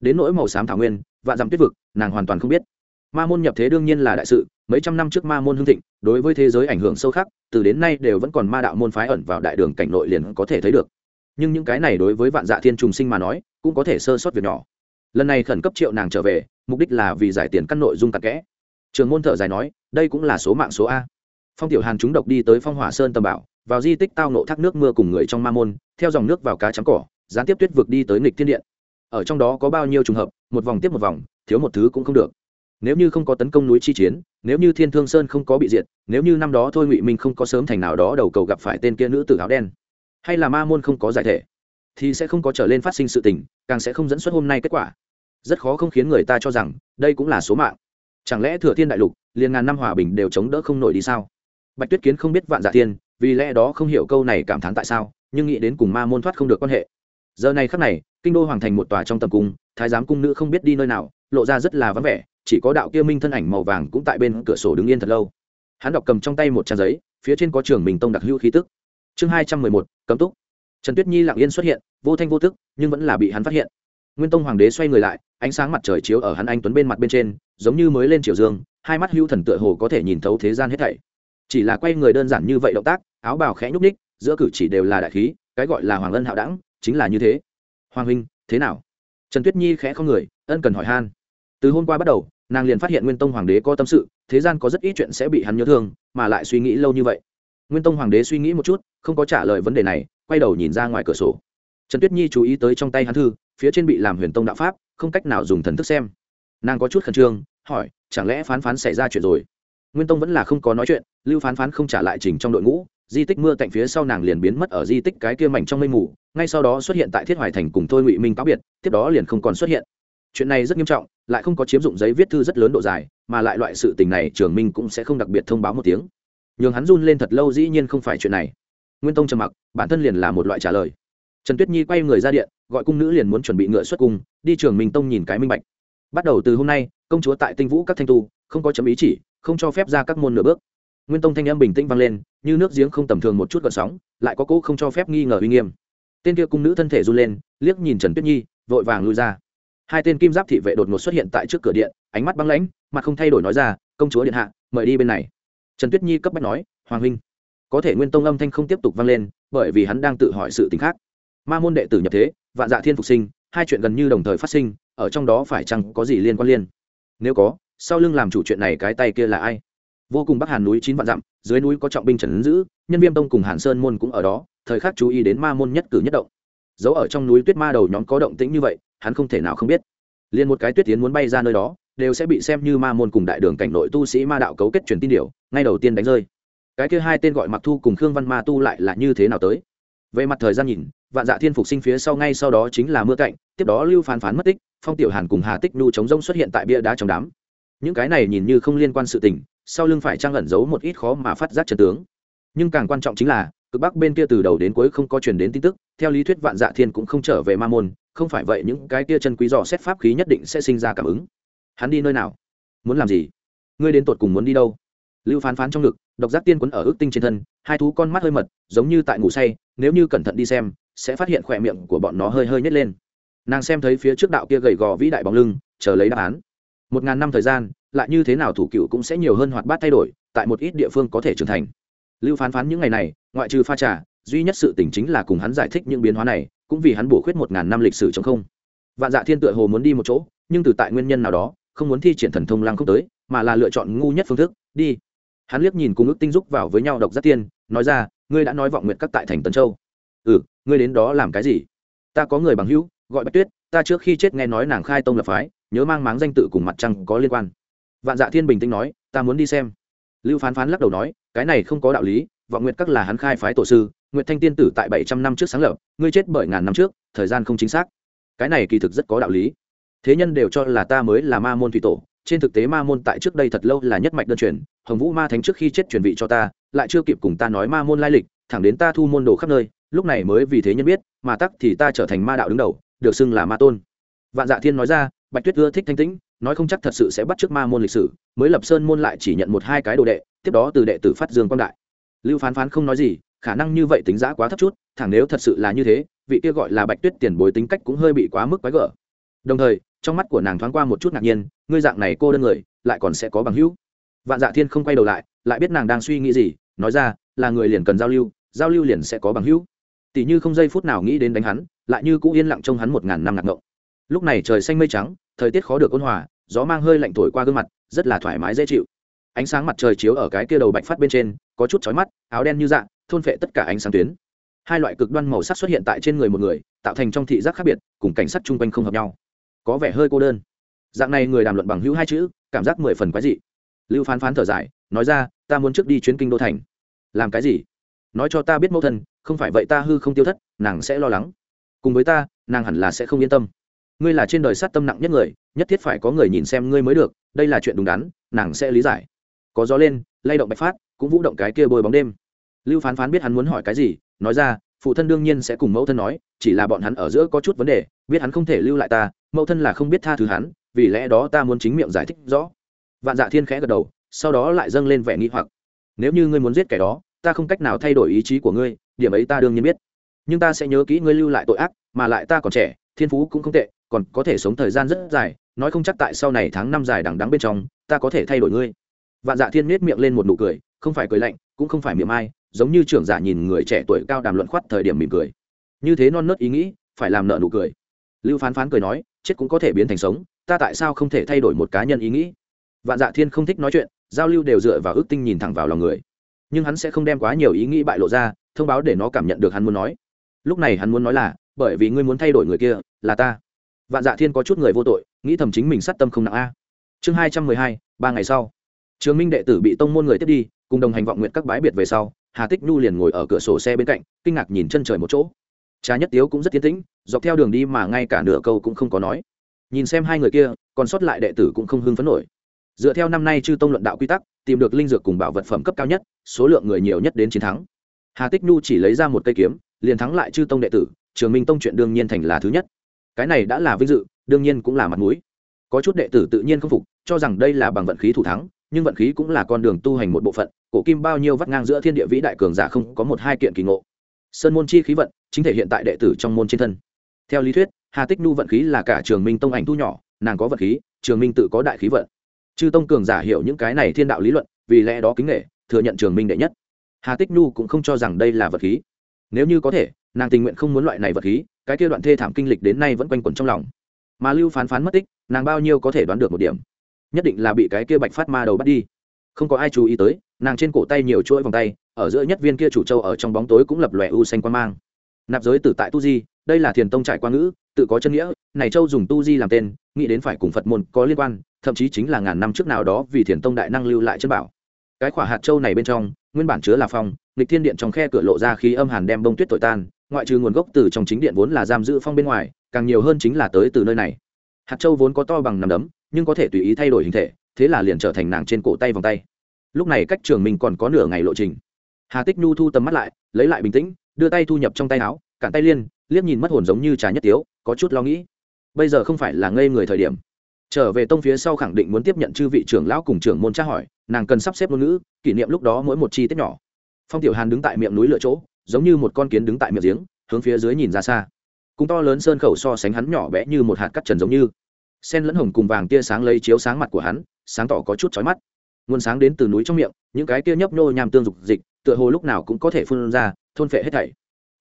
Đến nỗi màu xám thảo nguyên, vạn dặm tuyết vực, nàng hoàn toàn không biết. Ma môn nhập thế đương nhiên là đại sự, mấy trăm năm trước ma môn hưng thịnh, đối với thế giới ảnh hưởng sâu khắc, từ đến nay đều vẫn còn ma đạo môn phái ẩn vào đại đường cảnh nội liền có thể thấy được. Nhưng những cái này đối với vạn dạ thiên trùng sinh mà nói, cũng có thể sơ sót việc nhỏ. Lần này khẩn cấp triệu nàng trở về, mục đích là vì giải tiền căn nội dung tạc kẽ trường môn thở dài nói, đây cũng là số mạng số a. Phong tiểu hàn chúng độc đi tới phong hỏa sơn tầm bảo, vào di tích tao nộ thác nước mưa cùng người trong ma môn, theo dòng nước vào cá trắng cỏ, gián tiếp tuyết vực đi tới nghịch thiên điện. Ở trong đó có bao nhiêu trùng hợp, một vòng tiếp một vòng, thiếu một thứ cũng không được. Nếu như không có tấn công núi chi chiến, nếu như thiên thương sơn không có bị diệt, nếu như năm đó thôi ngụy minh không có sớm thành nào đó đầu cầu gặp phải tên kia nữ tử áo đen, hay là ma môn không có giải thể, thì sẽ không có trở lên phát sinh sự tình, càng sẽ không dẫn xuất hôm nay kết quả. Rất khó không khiến người ta cho rằng, đây cũng là số mạng chẳng lẽ thừa thiên đại lục, liền ngàn năm hòa bình đều chống đỡ không nổi đi sao? Bạch tuyết kiến không biết vạn giả thiên, vì lẽ đó không hiểu câu này cảm thán tại sao, nhưng nghĩ đến cùng ma môn thoát không được quan hệ. Giờ này khắc này, kinh đô hoàng thành một tòa trong tầm cung, thái giám cung nữ không biết đi nơi nào, lộ ra rất là vắng vẻ, chỉ có đạo kia minh thân ảnh màu vàng cũng tại bên cửa sổ đứng yên thật lâu. Hắn đọc cầm trong tay một trang giấy, phía trên có trường mình tông đặc hữu khí tức. Chương hai trăm mười một, cấm túc. Trần tuyết nhi lặng yên xuất hiện, vô thanh vô tức, nhưng vẫn là bị hắn phát hiện. Nguyên tông hoàng đế xoay người lại ánh sáng mặt trời chiếu ở hắn anh tuấn bên mặt bên trên, giống như mới lên triều dương, hai mắt hữu thần tựa hồ có thể nhìn thấu thế gian hết thảy. Chỉ là quay người đơn giản như vậy động tác, áo bào khẽ nhúc ních giữa cử chỉ đều là đại khí, cái gọi là hoàng ân hạo đẳng, chính là như thế. Hoàng huynh, thế nào? Trần tuyết nhi khẽ không người, ân cần hỏi han. Từ hôm qua bắt đầu, nàng liền phát hiện nguyên tông hoàng đế có tâm sự, thế gian có rất ít chuyện sẽ bị hắn nhớ thương, mà lại suy nghĩ lâu như vậy. Nguyên tông hoàng đế suy nghĩ một chút, không có trả lời vấn đề này, quay đầu nhìn ra ngoài cửa sổ. Trần tuyết nhi chú ý tới trong tay hắn thư, phía trên bị làm huyền tông đạo pháp không cách nào dùng thần thức xem. Nàng có chút khẩn trương, hỏi, chẳng lẽ phán phán xảy ra chuyện rồi? Nguyên tông vẫn là không có nói chuyện, lưu phán phán không trả lại trình trong đội ngũ, di tích mưa cạnh phía sau nàng liền biến mất ở di tích cái kia mảnh trong mây mù, ngay sau đó xuất hiện tại thiết hoài thành cùng thôi ngụy minh cáo biệt, tiếp đó liền không còn xuất hiện. Chuyện này rất nghiêm trọng, lại không có chiếm dụng giấy viết thư rất lớn độ dài, mà lại loại sự tình này trường minh cũng sẽ không đặc biệt thông báo một tiếng. Nhường hắn run lên thật lâu dĩ nhiên không phải chuyện này. Nguyên tông trầm mặc, bản thân liền là một loại trả lời trần tuyết nhi quay người ra điện, gọi cung nữ liền muốn chuẩn bị ngựa xuất cung, đi trường minh tông nhìn cái minh bạch. Bắt đầu từ hôm nay, công chúa tại tinh vũ các thanh tu, không có chấm ý chỉ, không cho phép ra các môn nửa bước. Nguyên tông thanh âm bình tĩnh vang lên, như nước giếng không tầm thường một chút gợn sóng, lại có cỗ không cho phép nghi ngờ uy nghiêm. Tên kia cung nữ thân thể run lên, liếc nhìn trần tuyết nhi, vội vàng lui ra. Hai tên kim giáp thị vệ đột ngột xuất hiện tại trước cửa điện, ánh mắt băng lãnh, mặt không thay đổi nói ra, công chúa điện hạ, mời đi bên này. Trần tuyết nhi cấp bách nói, hoàng huynh. Có thể nguyên tông âm thanh không tiếp tục vang lên, bởi vì hắn đang tự hỏi sự t khác ma môn đệ tử nhập thế, vạn dạ thiên phục sinh, hai chuyện gần như đồng thời phát sinh, ở trong đó phải chăng có gì liên quan liên? Nếu có, sau lưng làm chủ chuyện này cái tay kia là ai? Vô cùng bắc hàn núi chín vạn dặm, dưới núi có trọng binh trần ứng giữ, nhân viêm tông cùng hàn sơn môn cũng ở đó, thời khắc chú ý đến ma môn nhất cử nhất động. Giấu ở trong núi tuyết ma đầu nhóm có động tĩnh như vậy, hắn không thể nào không biết. Liền một cái tuyết tiến muốn bay ra nơi đó, đều sẽ bị xem như ma môn cùng đại đường cảnh nội tu sĩ ma đạo cấu kết truyền tin điều, ngay đầu tiên đánh rơi. Cái kia hai tên gọi mặc thu cùng khương văn ma tu lại là như thế nào tới? Về mặt thời gian nhìn vạn dạ thiên phục sinh phía sau ngay sau đó chính là mưa cạnh, tiếp đó lưu phán phán mất tích, phong tiểu hàn cùng hà tích nhu chống rông xuất hiện tại bia đá trong đám. Những cái này nhìn như không liên quan sự tình, sau lưng phải trang ẩn giấu một ít khó mà phát giác trần tướng. Nhưng càng quan trọng chính là, cực bắc bên kia từ đầu đến cuối không có truyền đến tin tức, theo lý thuyết vạn dạ thiên cũng không trở về ma môn, không phải vậy những cái kia chân quý dò xét pháp khí nhất định sẽ sinh ra cảm ứng. Hắn đi nơi nào? Muốn làm gì? Ngươi đến tột cùng muốn đi đâu? Lưu phán phán trong ngực, độc giác tiên quấn ở ước tinh trên thân, hai thú con mắt hơi mật, giống như tại ngủ say, nếu như cẩn thận đi xem sẽ phát hiện khỏe miệng của bọn nó hơi hơi nhét lên. Nàng xem thấy phía trước đạo kia gầy gò vĩ đại bóng lưng, chờ lấy đáp án. Một ngàn năm thời gian, lại như thế nào thủ cựu cũng sẽ nhiều hơn hoạt bát thay đổi, tại một ít địa phương có thể trưởng thành. Lưu phán phán những ngày này, ngoại trừ pha trà, duy nhất sự tỉnh chính là cùng hắn giải thích những biến hóa này, cũng vì hắn bổ khuyết một ngàn năm lịch sử chống không. Vạn dạ thiên tựa hồ muốn đi một chỗ, nhưng từ tại nguyên nhân nào đó, không muốn thi triển thần thông lăng không tới, mà là lựa chọn ngu nhất phương thức, đi. Hắn liếc nhìn cùng ước tinh giúp vào với nhau độc giác tiên, nói ra, ngươi đã nói vọng nguyện các tại thành tân châu ừ ngươi đến đó làm cái gì? Ta có người bằng hữu, gọi bạch tuyết, ta trước khi chết nghe nói nàng khai tông lập phái, nhớ mang máng danh tự cùng mặt trăng có liên quan. Vạn dạ thiên bình tĩnh nói, ta muốn đi xem. Lưu phán phán lắc đầu nói, cái này không có đạo lý, vọng nguyện các là hắn khai phái tổ sư nguyện thanh tiên tử tại bảy trăm năm trước sáng lập, ngươi chết bởi ngàn năm trước, thời gian không chính xác. Cái này kỳ thực rất có đạo lý. Thế nhân đều cho là ta mới là ma môn thủy tổ, trên thực tế ma môn tại trước đây thật lâu là nhất mạch đơn truyền, hồng vũ ma thánh trước khi chết truyền vị cho ta, lại chưa kịp cùng ta nói ma môn lai lịch, thẳng đến ta thu môn đồ khắp nơi lúc này mới vì thế nhân biết, mà tắc thì ta trở thành ma đạo đứng đầu, được xưng là ma tôn. Vạn dạ thiên nói ra, bạch tuyết ưa thích thanh tĩnh, nói không chắc thật sự sẽ bắt t r ư ớ c ma môn lịch sử, mới lập sơn môn lại chỉ nhận một hai cái đồ đệ, tiếp đó từ đệ tử phát dương quang đại. Lưu phán phán không nói gì, khả năng như vậy tính giá quá thấp chút, thẳng nếu thật sự là như thế, vị kia gọi là bạch tuyết tiền bối tính cách cũng hơi bị quá mức quái gở. Đồng thời, trong mắt của nàng thoáng qua một chút ngạc nhiên, ngươi dạng này cô đơn người, lại còn sẽ có bằng hữu. Vạn dạ thiên không quay đầu lại lại biết nàng đang suy nghĩ gì, nói ra, là người liền cần giao lưu giao lưu liền sẽ có bằng hữu tỷ như không giây phút nào nghĩ đến đánh hắn, lại như cũ yên lặng trông hắn một ngàn năm ngạc ngộng. Lúc này trời xanh mây trắng, thời tiết khó được ôn hòa, gió mang hơi lạnh thổi qua gương mặt, rất là thoải mái dễ chịu. Ánh sáng mặt trời chiếu ở cái kia đầu bạch phát bên trên, có chút chói mắt, áo đen như dạng thôn phệ tất cả ánh sáng tuyến. Hai loại cực đoan màu sắc xuất hiện tại trên người một người, tạo thành trong thị giác khác biệt, cùng cảnh sắc chung quanh không hợp nhau. Có vẻ hơi cô đơn. Dạng này người đàm luận bằng hữu hai chữ, cảm giác mười phần quái dị. Lưu phán phán thở dài, nói ra, ta muốn trước đi chuyến kinh đô thành. Làm cái gì? Nói cho ta biết mẫu thân không phải vậy ta hư không tiêu thất, nàng sẽ lo lắng. Cùng với ta, nàng hẳn là sẽ không yên tâm. Ngươi là trên đời sát tâm nặng nhất người, nhất thiết phải có người nhìn xem ngươi mới được, đây là chuyện đúng đắn, nàng sẽ lý giải. Có gió lên, lay động bạch phát, cũng vũ động cái kia bôi bóng đêm. Lưu phán phán biết hắn muốn hỏi cái gì, nói ra, phụ thân đương nhiên sẽ cùng mẫu thân nói, chỉ là bọn hắn ở giữa có chút vấn đề, biết hắn không thể lưu lại ta, mẫu thân là không biết tha thứ hắn, vì lẽ đó ta muốn chính miệng giải thích rõ. Vạn dạ thiên khẽ gật đầu, sau đó lại dâng lên vẻ nghi hoặc. Nếu như ngươi muốn giết kẻ đó, ta không cách nào thay đổi ý chí của ngươi điểm ấy ta đương nhiên biết. Nhưng ta sẽ nhớ kỹ ngươi lưu lại tội ác, mà lại ta còn trẻ, thiên phú cũng không tệ, còn có thể sống thời gian rất dài, nói không chắc tại sau này tháng năm dài đằng đắng bên trong, ta có thể thay đổi ngươi. Vạn dạ thiên miết miệng lên một nụ cười, không phải cười lạnh, cũng không phải miệng ai, giống như trưởng giả nhìn người trẻ tuổi cao đàm luận khoát thời điểm mỉm cười. Như thế non nớt ý nghĩ, phải làm nợ nụ cười. Lưu phán phán cười nói, chết cũng có thể biến thành sống, ta tại sao không thể thay đổi một cá nhân ý nghĩ? Vạn dạ thiên không thích nói chuyện, giao lưu đều dựa vào ước tinh nhìn thẳng vào lòng người. Nhưng hắn sẽ không đem quá nhiều ý nghĩ bại lộ ra thông báo để nó cảm nhận được hắn muốn nói. Lúc này hắn muốn nói là, bởi vì ngươi muốn thay đổi người kia, là ta. Vạn dạ thiên có chút người vô tội, nghĩ thầm chính mình sát tâm không nặng a. Chương hai trăm mười hai, ba ngày sau. Trường minh đệ tử bị tông môn người tiếp đi, cùng đồng hành vọng nguyện các bái biệt về sau, hà tích nhu liền ngồi ở cửa sổ xe bên cạnh, kinh ngạc nhìn chân trời một chỗ. Trà nhất tiếu cũng rất tiến tĩnh, dọc theo đường đi mà ngay cả nửa câu cũng không có nói. Nhìn xem hai người kia, còn sót lại đệ tử cũng không hưng phấn nổi. Dựa theo năm nay chư tông luận đạo quy tắc, tìm được linh dược cùng bảo vật phẩm cấp cao nhất, số lượng người nhiều nhất đến chiến thắng hà tích nhu chỉ lấy ra một cây kiếm, liền thắng lại chư tông đệ tử, trường minh tông chuyện đương nhiên thành là thứ nhất. Cái này đã là vinh dự, đương nhiên cũng là mặt mũi. Có chút đệ tử tự nhiên không phục, cho rằng đây là bằng vận khí thủ thắng, nhưng vận khí cũng là con đường tu hành một bộ phận, cổ kim bao nhiêu vắt ngang giữa thiên địa vĩ đại cường giả không có một hai kiện kỳ ngộ. Sơn môn chi khí vận, chính thể hiện tại đệ tử trong môn trên thân. Theo lý thuyết, hà tích nhu vận khí là cả trường minh tông ảnh thu nhỏ, nàng có vận khí, trường minh tự có đại khí vận. Chư tông cường giả hiểu những cái này thiên đạo lý luận, vì lẽ đó kính nghệ thừa nhận trường minh đệ nhất hà tích nhu cũng không cho rằng đây là vật khí. Nếu như có thể, nàng tình nguyện không muốn loại này vật khí, cái kia đoạn thê thảm kinh lịch đến nay vẫn quanh quẩn trong lòng. Mà lưu phán phán mất tích, nàng bao nhiêu có thể đoán được một điểm. Nhất định là bị cái kia bạch phát ma đầu bắt đi. Không có ai chú ý tới, nàng trên cổ tay nhiều chuỗi vòng tay, ở giữa nhất viên kia chủ châu ở trong bóng tối cũng lập lòe u xanh quan mang. Nạp giới tử tại tu di, đây là thiền tông trải qua ngữ, tự có chân nghĩa, này châu dùng tu di làm tên, nghĩ đến phải cùng phật môn có liên quan, thậm chí chính là ngàn năm trước nào đó vì thiền tông đại năng lưu lại chân bảo cái khỏa hạt châu này bên trong, nguyên bản chứa là phong, nghịch thiên điện trong khe cửa lộ ra khí âm hàn đem bông tuyết tội tan, ngoại trừ nguồn gốc từ trong chính điện vốn là giam giữ phong bên ngoài, càng nhiều hơn chính là tới từ nơi này. Hạt châu vốn có to bằng nằm đấm, nhưng có thể tùy ý thay đổi hình thể, thế là liền trở thành nàng trên cổ tay vòng tay. Lúc này cách trường mình còn có nửa ngày lộ trình. Hà tích nhu thu tầm mắt lại, lấy lại bình tĩnh, đưa tay thu nhập trong tay áo, cản tay liên, liếc nhìn mất hồn giống như trà nhất tiếu, có chút lo nghĩ. Bây giờ không phải là ngây người thời điểm trở về tông phía sau khẳng định muốn tiếp nhận chư vị trưởng lão cùng trưởng môn tra hỏi, nàng cần sắp xếp ngôn ngữ, kỷ niệm lúc đó mỗi một chi tiết nhỏ. Phong tiểu hàn đứng tại miệng núi lựa chỗ, giống như một con kiến đứng tại miệng giếng, hướng phía dưới nhìn ra xa. Cùng to lớn sơn khẩu so sánh hắn nhỏ bé như một hạt cắt trần giống như. Sen lẫn hồng cùng vàng tia sáng lấy chiếu sáng mặt của hắn, sáng tỏ có chút chói mắt. Nguồn sáng đến từ núi trong miệng, những cái tia nhấp nhô nham tương dục dịch, tựa hồ lúc nào cũng có thể phun ra, thôn phệ hết thảy.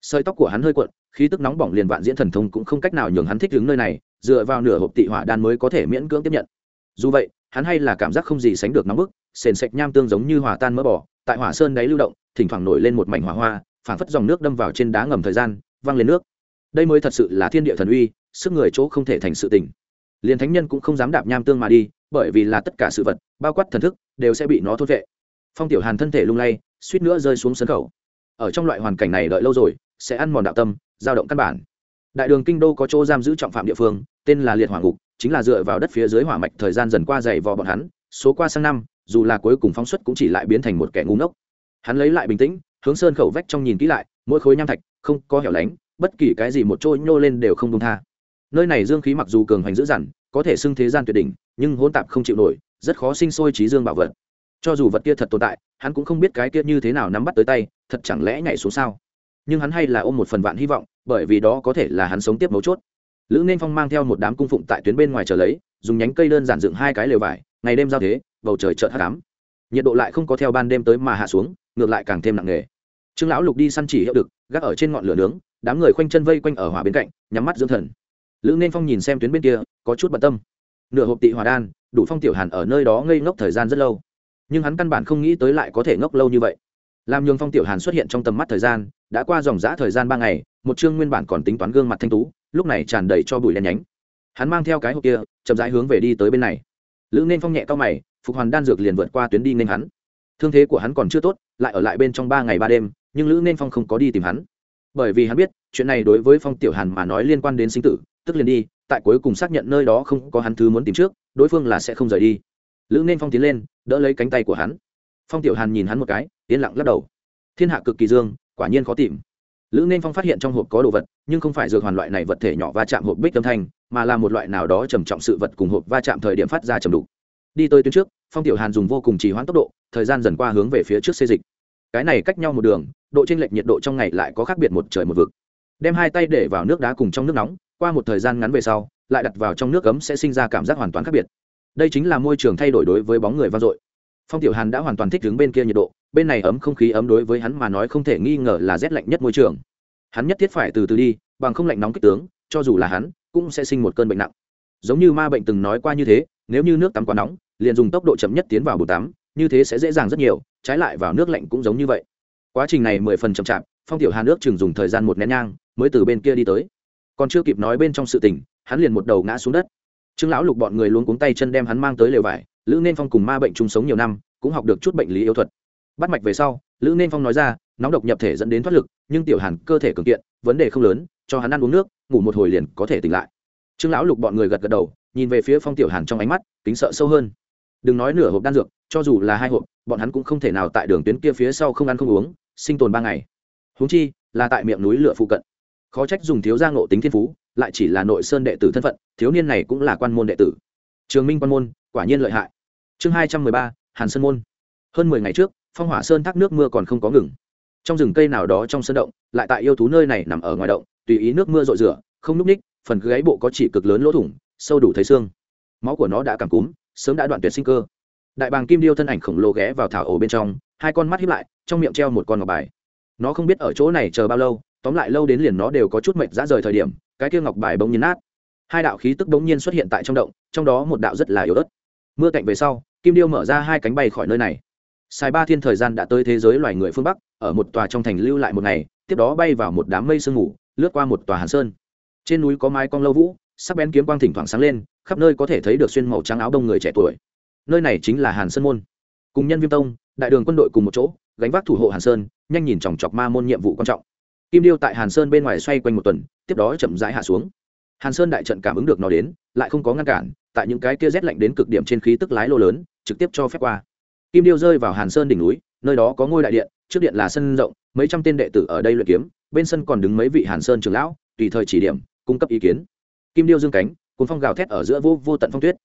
Sợi tóc của hắn hơi cuộn, khí tức nóng bỏng liền vạn diễn thần thông cũng không cách nào nhường hắn thích đứng nơi này dựa vào nửa hộp tị hỏa đan mới có thể miễn cưỡng tiếp nhận. Dù vậy, hắn hay là cảm giác không gì sánh được nóng bức, sền sạch nham tương giống như hòa tan mỡ bỏ tại hỏa sơn đáy lưu động, thỉnh thoảng nổi lên một mảnh hỏa hoa, phảng phất dòng nước đâm vào trên đá ngầm thời gian văng lên nước. Đây mới thật sự là thiên địa thần uy, sức người chỗ không thể thành sự tình. Liền thánh nhân cũng không dám đạp nham tương mà đi, bởi vì là tất cả sự vật, bao quát thần thức, đều sẽ bị nó thốt vệ. Phong tiểu hàn thân thể lung lay, suýt nữa rơi xuống sân khẩu. Ở trong loại hoàn cảnh này đợi lâu rồi, sẽ ăn mòn đạo tâm, dao động căn bản đại đường kinh đô có chỗ giam giữ trọng phạm địa phương, tên là liệt hỏa ngục, chính là dựa vào đất phía dưới hỏa mạch thời gian dần qua dày vò bọn hắn, số qua sang năm, dù là cuối cùng phóng xuất cũng chỉ lại biến thành một kẻ ngu ngốc. Hắn lấy lại bình tĩnh, hướng sơn khẩu vách trong nhìn kỹ lại, mỗi khối nham thạch, không có hẻo lánh, bất kỳ cái gì một trôi nhô lên đều không đông tha. Nơi này dương khí mặc dù cường hành dữ dằn, có thể xưng thế gian tuyệt đỉnh, nhưng hỗn tạp không chịu nổi, rất khó sinh sôi trí dương bảo vật. Cho dù vật kia thật tồn tại, hắn cũng không biết cái kia như thế nào nắm bắt tới tay, thật chẳng lẽ nhảy xuống sao? Nhưng hắn hay là ôm một phần vạn hy vọng bởi vì đó có thể là hắn sống tiếp mấu chốt. Lữ nên phong mang theo một đám cung phụng tại tuyến bên ngoài chờ lấy, dùng nhánh cây đơn giản dựng hai cái lều vải, ngày đêm giao thế, bầu trời chợt hát cám nhiệt độ lại không có theo ban đêm tới mà hạ xuống, ngược lại càng thêm nặng nề. Trương lão lục đi săn chỉ hiệu được gác ở trên ngọn lửa nướng, đám người khoanh chân vây quanh ở hỏa bên cạnh, nhắm mắt dưỡng thần. Lữ nên phong nhìn xem tuyến bên kia, có chút bận tâm. Nửa hộp tị hòa đan, đủ phong tiểu hàn ở nơi đó ngây ngốc thời gian rất lâu. Nhưng hắn căn bản không nghĩ tới lại có thể ngốc lâu như vậy làm nhường phong tiểu hàn xuất hiện trong tầm mắt thời gian, đã qua dòng dã thời gian ba ngày, một chương nguyên bản còn tính toán gương mặt thanh tú, lúc này tràn đầy cho bụi đen nhánh. Hắn mang theo cái hộp kia, chậm rãi hướng về đi tới bên này. Lữ nên phong nhẹ cao mày, phục hoàn đan dược liền vượt qua tuyến đi nên hắn. Thương thế của hắn còn chưa tốt, lại ở lại bên trong ba ngày ba đêm, nhưng lữ nên phong không có đi tìm hắn. Bởi vì hắn biết, chuyện này đối với phong tiểu hàn mà nói liên quan đến sinh tử, tức liền đi, tại cuối cùng xác nhận nơi đó không có hắn thứ muốn tìm trước, đối phương là sẽ không rời đi. Lữ nên phong tiến lên, đỡ lấy cánh tay của hắn phong tiểu hàn nhìn hắn một cái, yên lặng lắc đầu. Thiên hạ cực kỳ dương, quả nhiên khó tìm. Lữ nên phong phát hiện trong hộp có đồ vật, nhưng không phải dược hoàn loại này vật thể nhỏ va chạm hộp bích âm thanh, mà là một loại nào đó trầm trọng sự vật cùng hộp va chạm thời điểm phát ra trầm đục. Đi tới tuyến trước, phong tiểu hàn dùng vô cùng trì hoãn tốc độ, thời gian dần qua hướng về phía trước xê dịch. Cái này cách nhau một đường, độ chênh lệch nhiệt độ trong ngày lại có khác biệt một trời một vực. Đem hai tay để vào nước đá cùng trong nước nóng, qua một thời gian ngắn về sau, lại đặt vào trong nước cấm sẽ sinh ra cảm giác hoàn toàn khác biệt. Đây chính là môi trường thay đổi đối với bóng người vang dội phong tiểu hàn đã hoàn toàn thích đứng bên kia nhiệt độ, bên này ấm không khí ấm đối với hắn mà nói không thể nghi ngờ là rét lạnh nhất môi trường. Hắn nhất thiết phải từ từ đi, bằng không lạnh nóng kích tướng, cho dù là hắn, cũng sẽ sinh một cơn bệnh nặng. Giống như ma bệnh từng nói qua như thế, nếu như nước tắm quá nóng, liền dùng tốc độ chậm nhất tiến vào bồn tắm, như thế sẽ dễ dàng rất nhiều, trái lại vào nước lạnh cũng giống như vậy. Quá trình này mười phần chậm chạp, phong tiểu hàn nước chừng dùng thời gian một nén nhang, mới từ bên kia đi tới. Còn chưa kịp nói bên trong sự tình, hắn liền một đầu ngã xuống đất trương lão lục bọn người luôn cuống tay chân đem hắn mang tới lều vải, lữ nên phong cùng ma bệnh chung sống nhiều năm, cũng học được chút bệnh lý yếu thuật. Bắt mạch về sau, lữ nên phong nói ra, nóng độc nhập thể dẫn đến thoát lực, nhưng tiểu hàn cơ thể cường kiện, vấn đề không lớn, cho hắn ăn uống nước, ngủ một hồi liền có thể tỉnh lại. Trương lão lục bọn người gật gật đầu, nhìn về phía phong tiểu hàn trong ánh mắt, kính sợ sâu hơn. Đừng nói nửa hộp đan dược, cho dù là hai hộp, bọn hắn cũng không thể nào tại đường tuyến kia phía sau không ăn không uống, sinh tồn ba ngày. Huống chi, là tại miệng núi lửa phụ cận khó trách dùng thiếu gia ngộ tính thiên phú, lại chỉ là nội sơn đệ tử thân phận, thiếu niên này cũng là quan môn đệ tử. Trường minh quan môn, quả nhiên lợi hại. Chương hai trăm mười ba, hàn sơn môn. Hơn mười ngày trước, phong hỏa sơn thác nước mưa còn không có ngừng. Trong rừng cây nào đó trong sân động, lại tại yêu thú nơi này nằm ở ngoài động, tùy ý nước mưa rội rửa, không núp ních, phần gáy bộ có chỉ cực lớn lỗ thủng, sâu đủ thấy xương. Máu của nó đã cảm cúm, sớm đã đoạn tuyệt sinh cơ. Đại bàng kim điêu thân ảnh khổng lồ ghé vào thảo ổ bên trong, hai con mắt hiếp lại, trong miệng treo một con ngọc bài. Nó không biết ở chỗ này chờ bao lâu tóm lại lâu đến liền nó đều có chút mệt ra rời thời điểm, cái kia ngọc bài bỗng nhiên nát. Hai đạo khí tức bỗng nhiên xuất hiện tại trong động, trong đó một đạo rất là yếu ớt. Mưa cạnh về sau, kim điêu mở ra hai cánh bay khỏi nơi này. Sai ba thiên thời gian đã tới thế giới loài người phương bắc, ở một tòa trong thành lưu lại một ngày, tiếp đó bay vào một đám mây sương mù, lướt qua một tòa hàn sơn. Trên núi có mái cong lâu vũ, sắc bén kiếm quang thỉnh thoảng sáng lên, khắp nơi có thể thấy được xuyên màu trắng áo đông người trẻ tuổi. Nơi này chính là hàn sơn môn. Cùng nhân viêm tông, đại đường quân đội cùng một chỗ, gánh vác thủ hộ hàn sơn, nhanh nhìn chòng chọc ma môn nhiệm vụ quan trọng kim điêu tại hàn sơn bên ngoài xoay quanh một tuần, tiếp đó chậm rãi hạ xuống. Hàn sơn đại trận cảm ứng được nó đến, lại không có ngăn cản, tại những cái kia rét lạnh đến cực điểm trên khí tức lái lô lớn, trực tiếp cho phép qua. Kim điêu rơi vào hàn sơn đỉnh núi, nơi đó có ngôi đại điện, trước điện là sân rộng, mấy trăm tên đệ tử ở đây luyện kiếm, bên sân còn đứng mấy vị hàn sơn trường lão, tùy thời chỉ điểm, cung cấp ý kiến. Kim điêu dương cánh, cuốn phong gào thét ở giữa vô vô tận phong tuyết.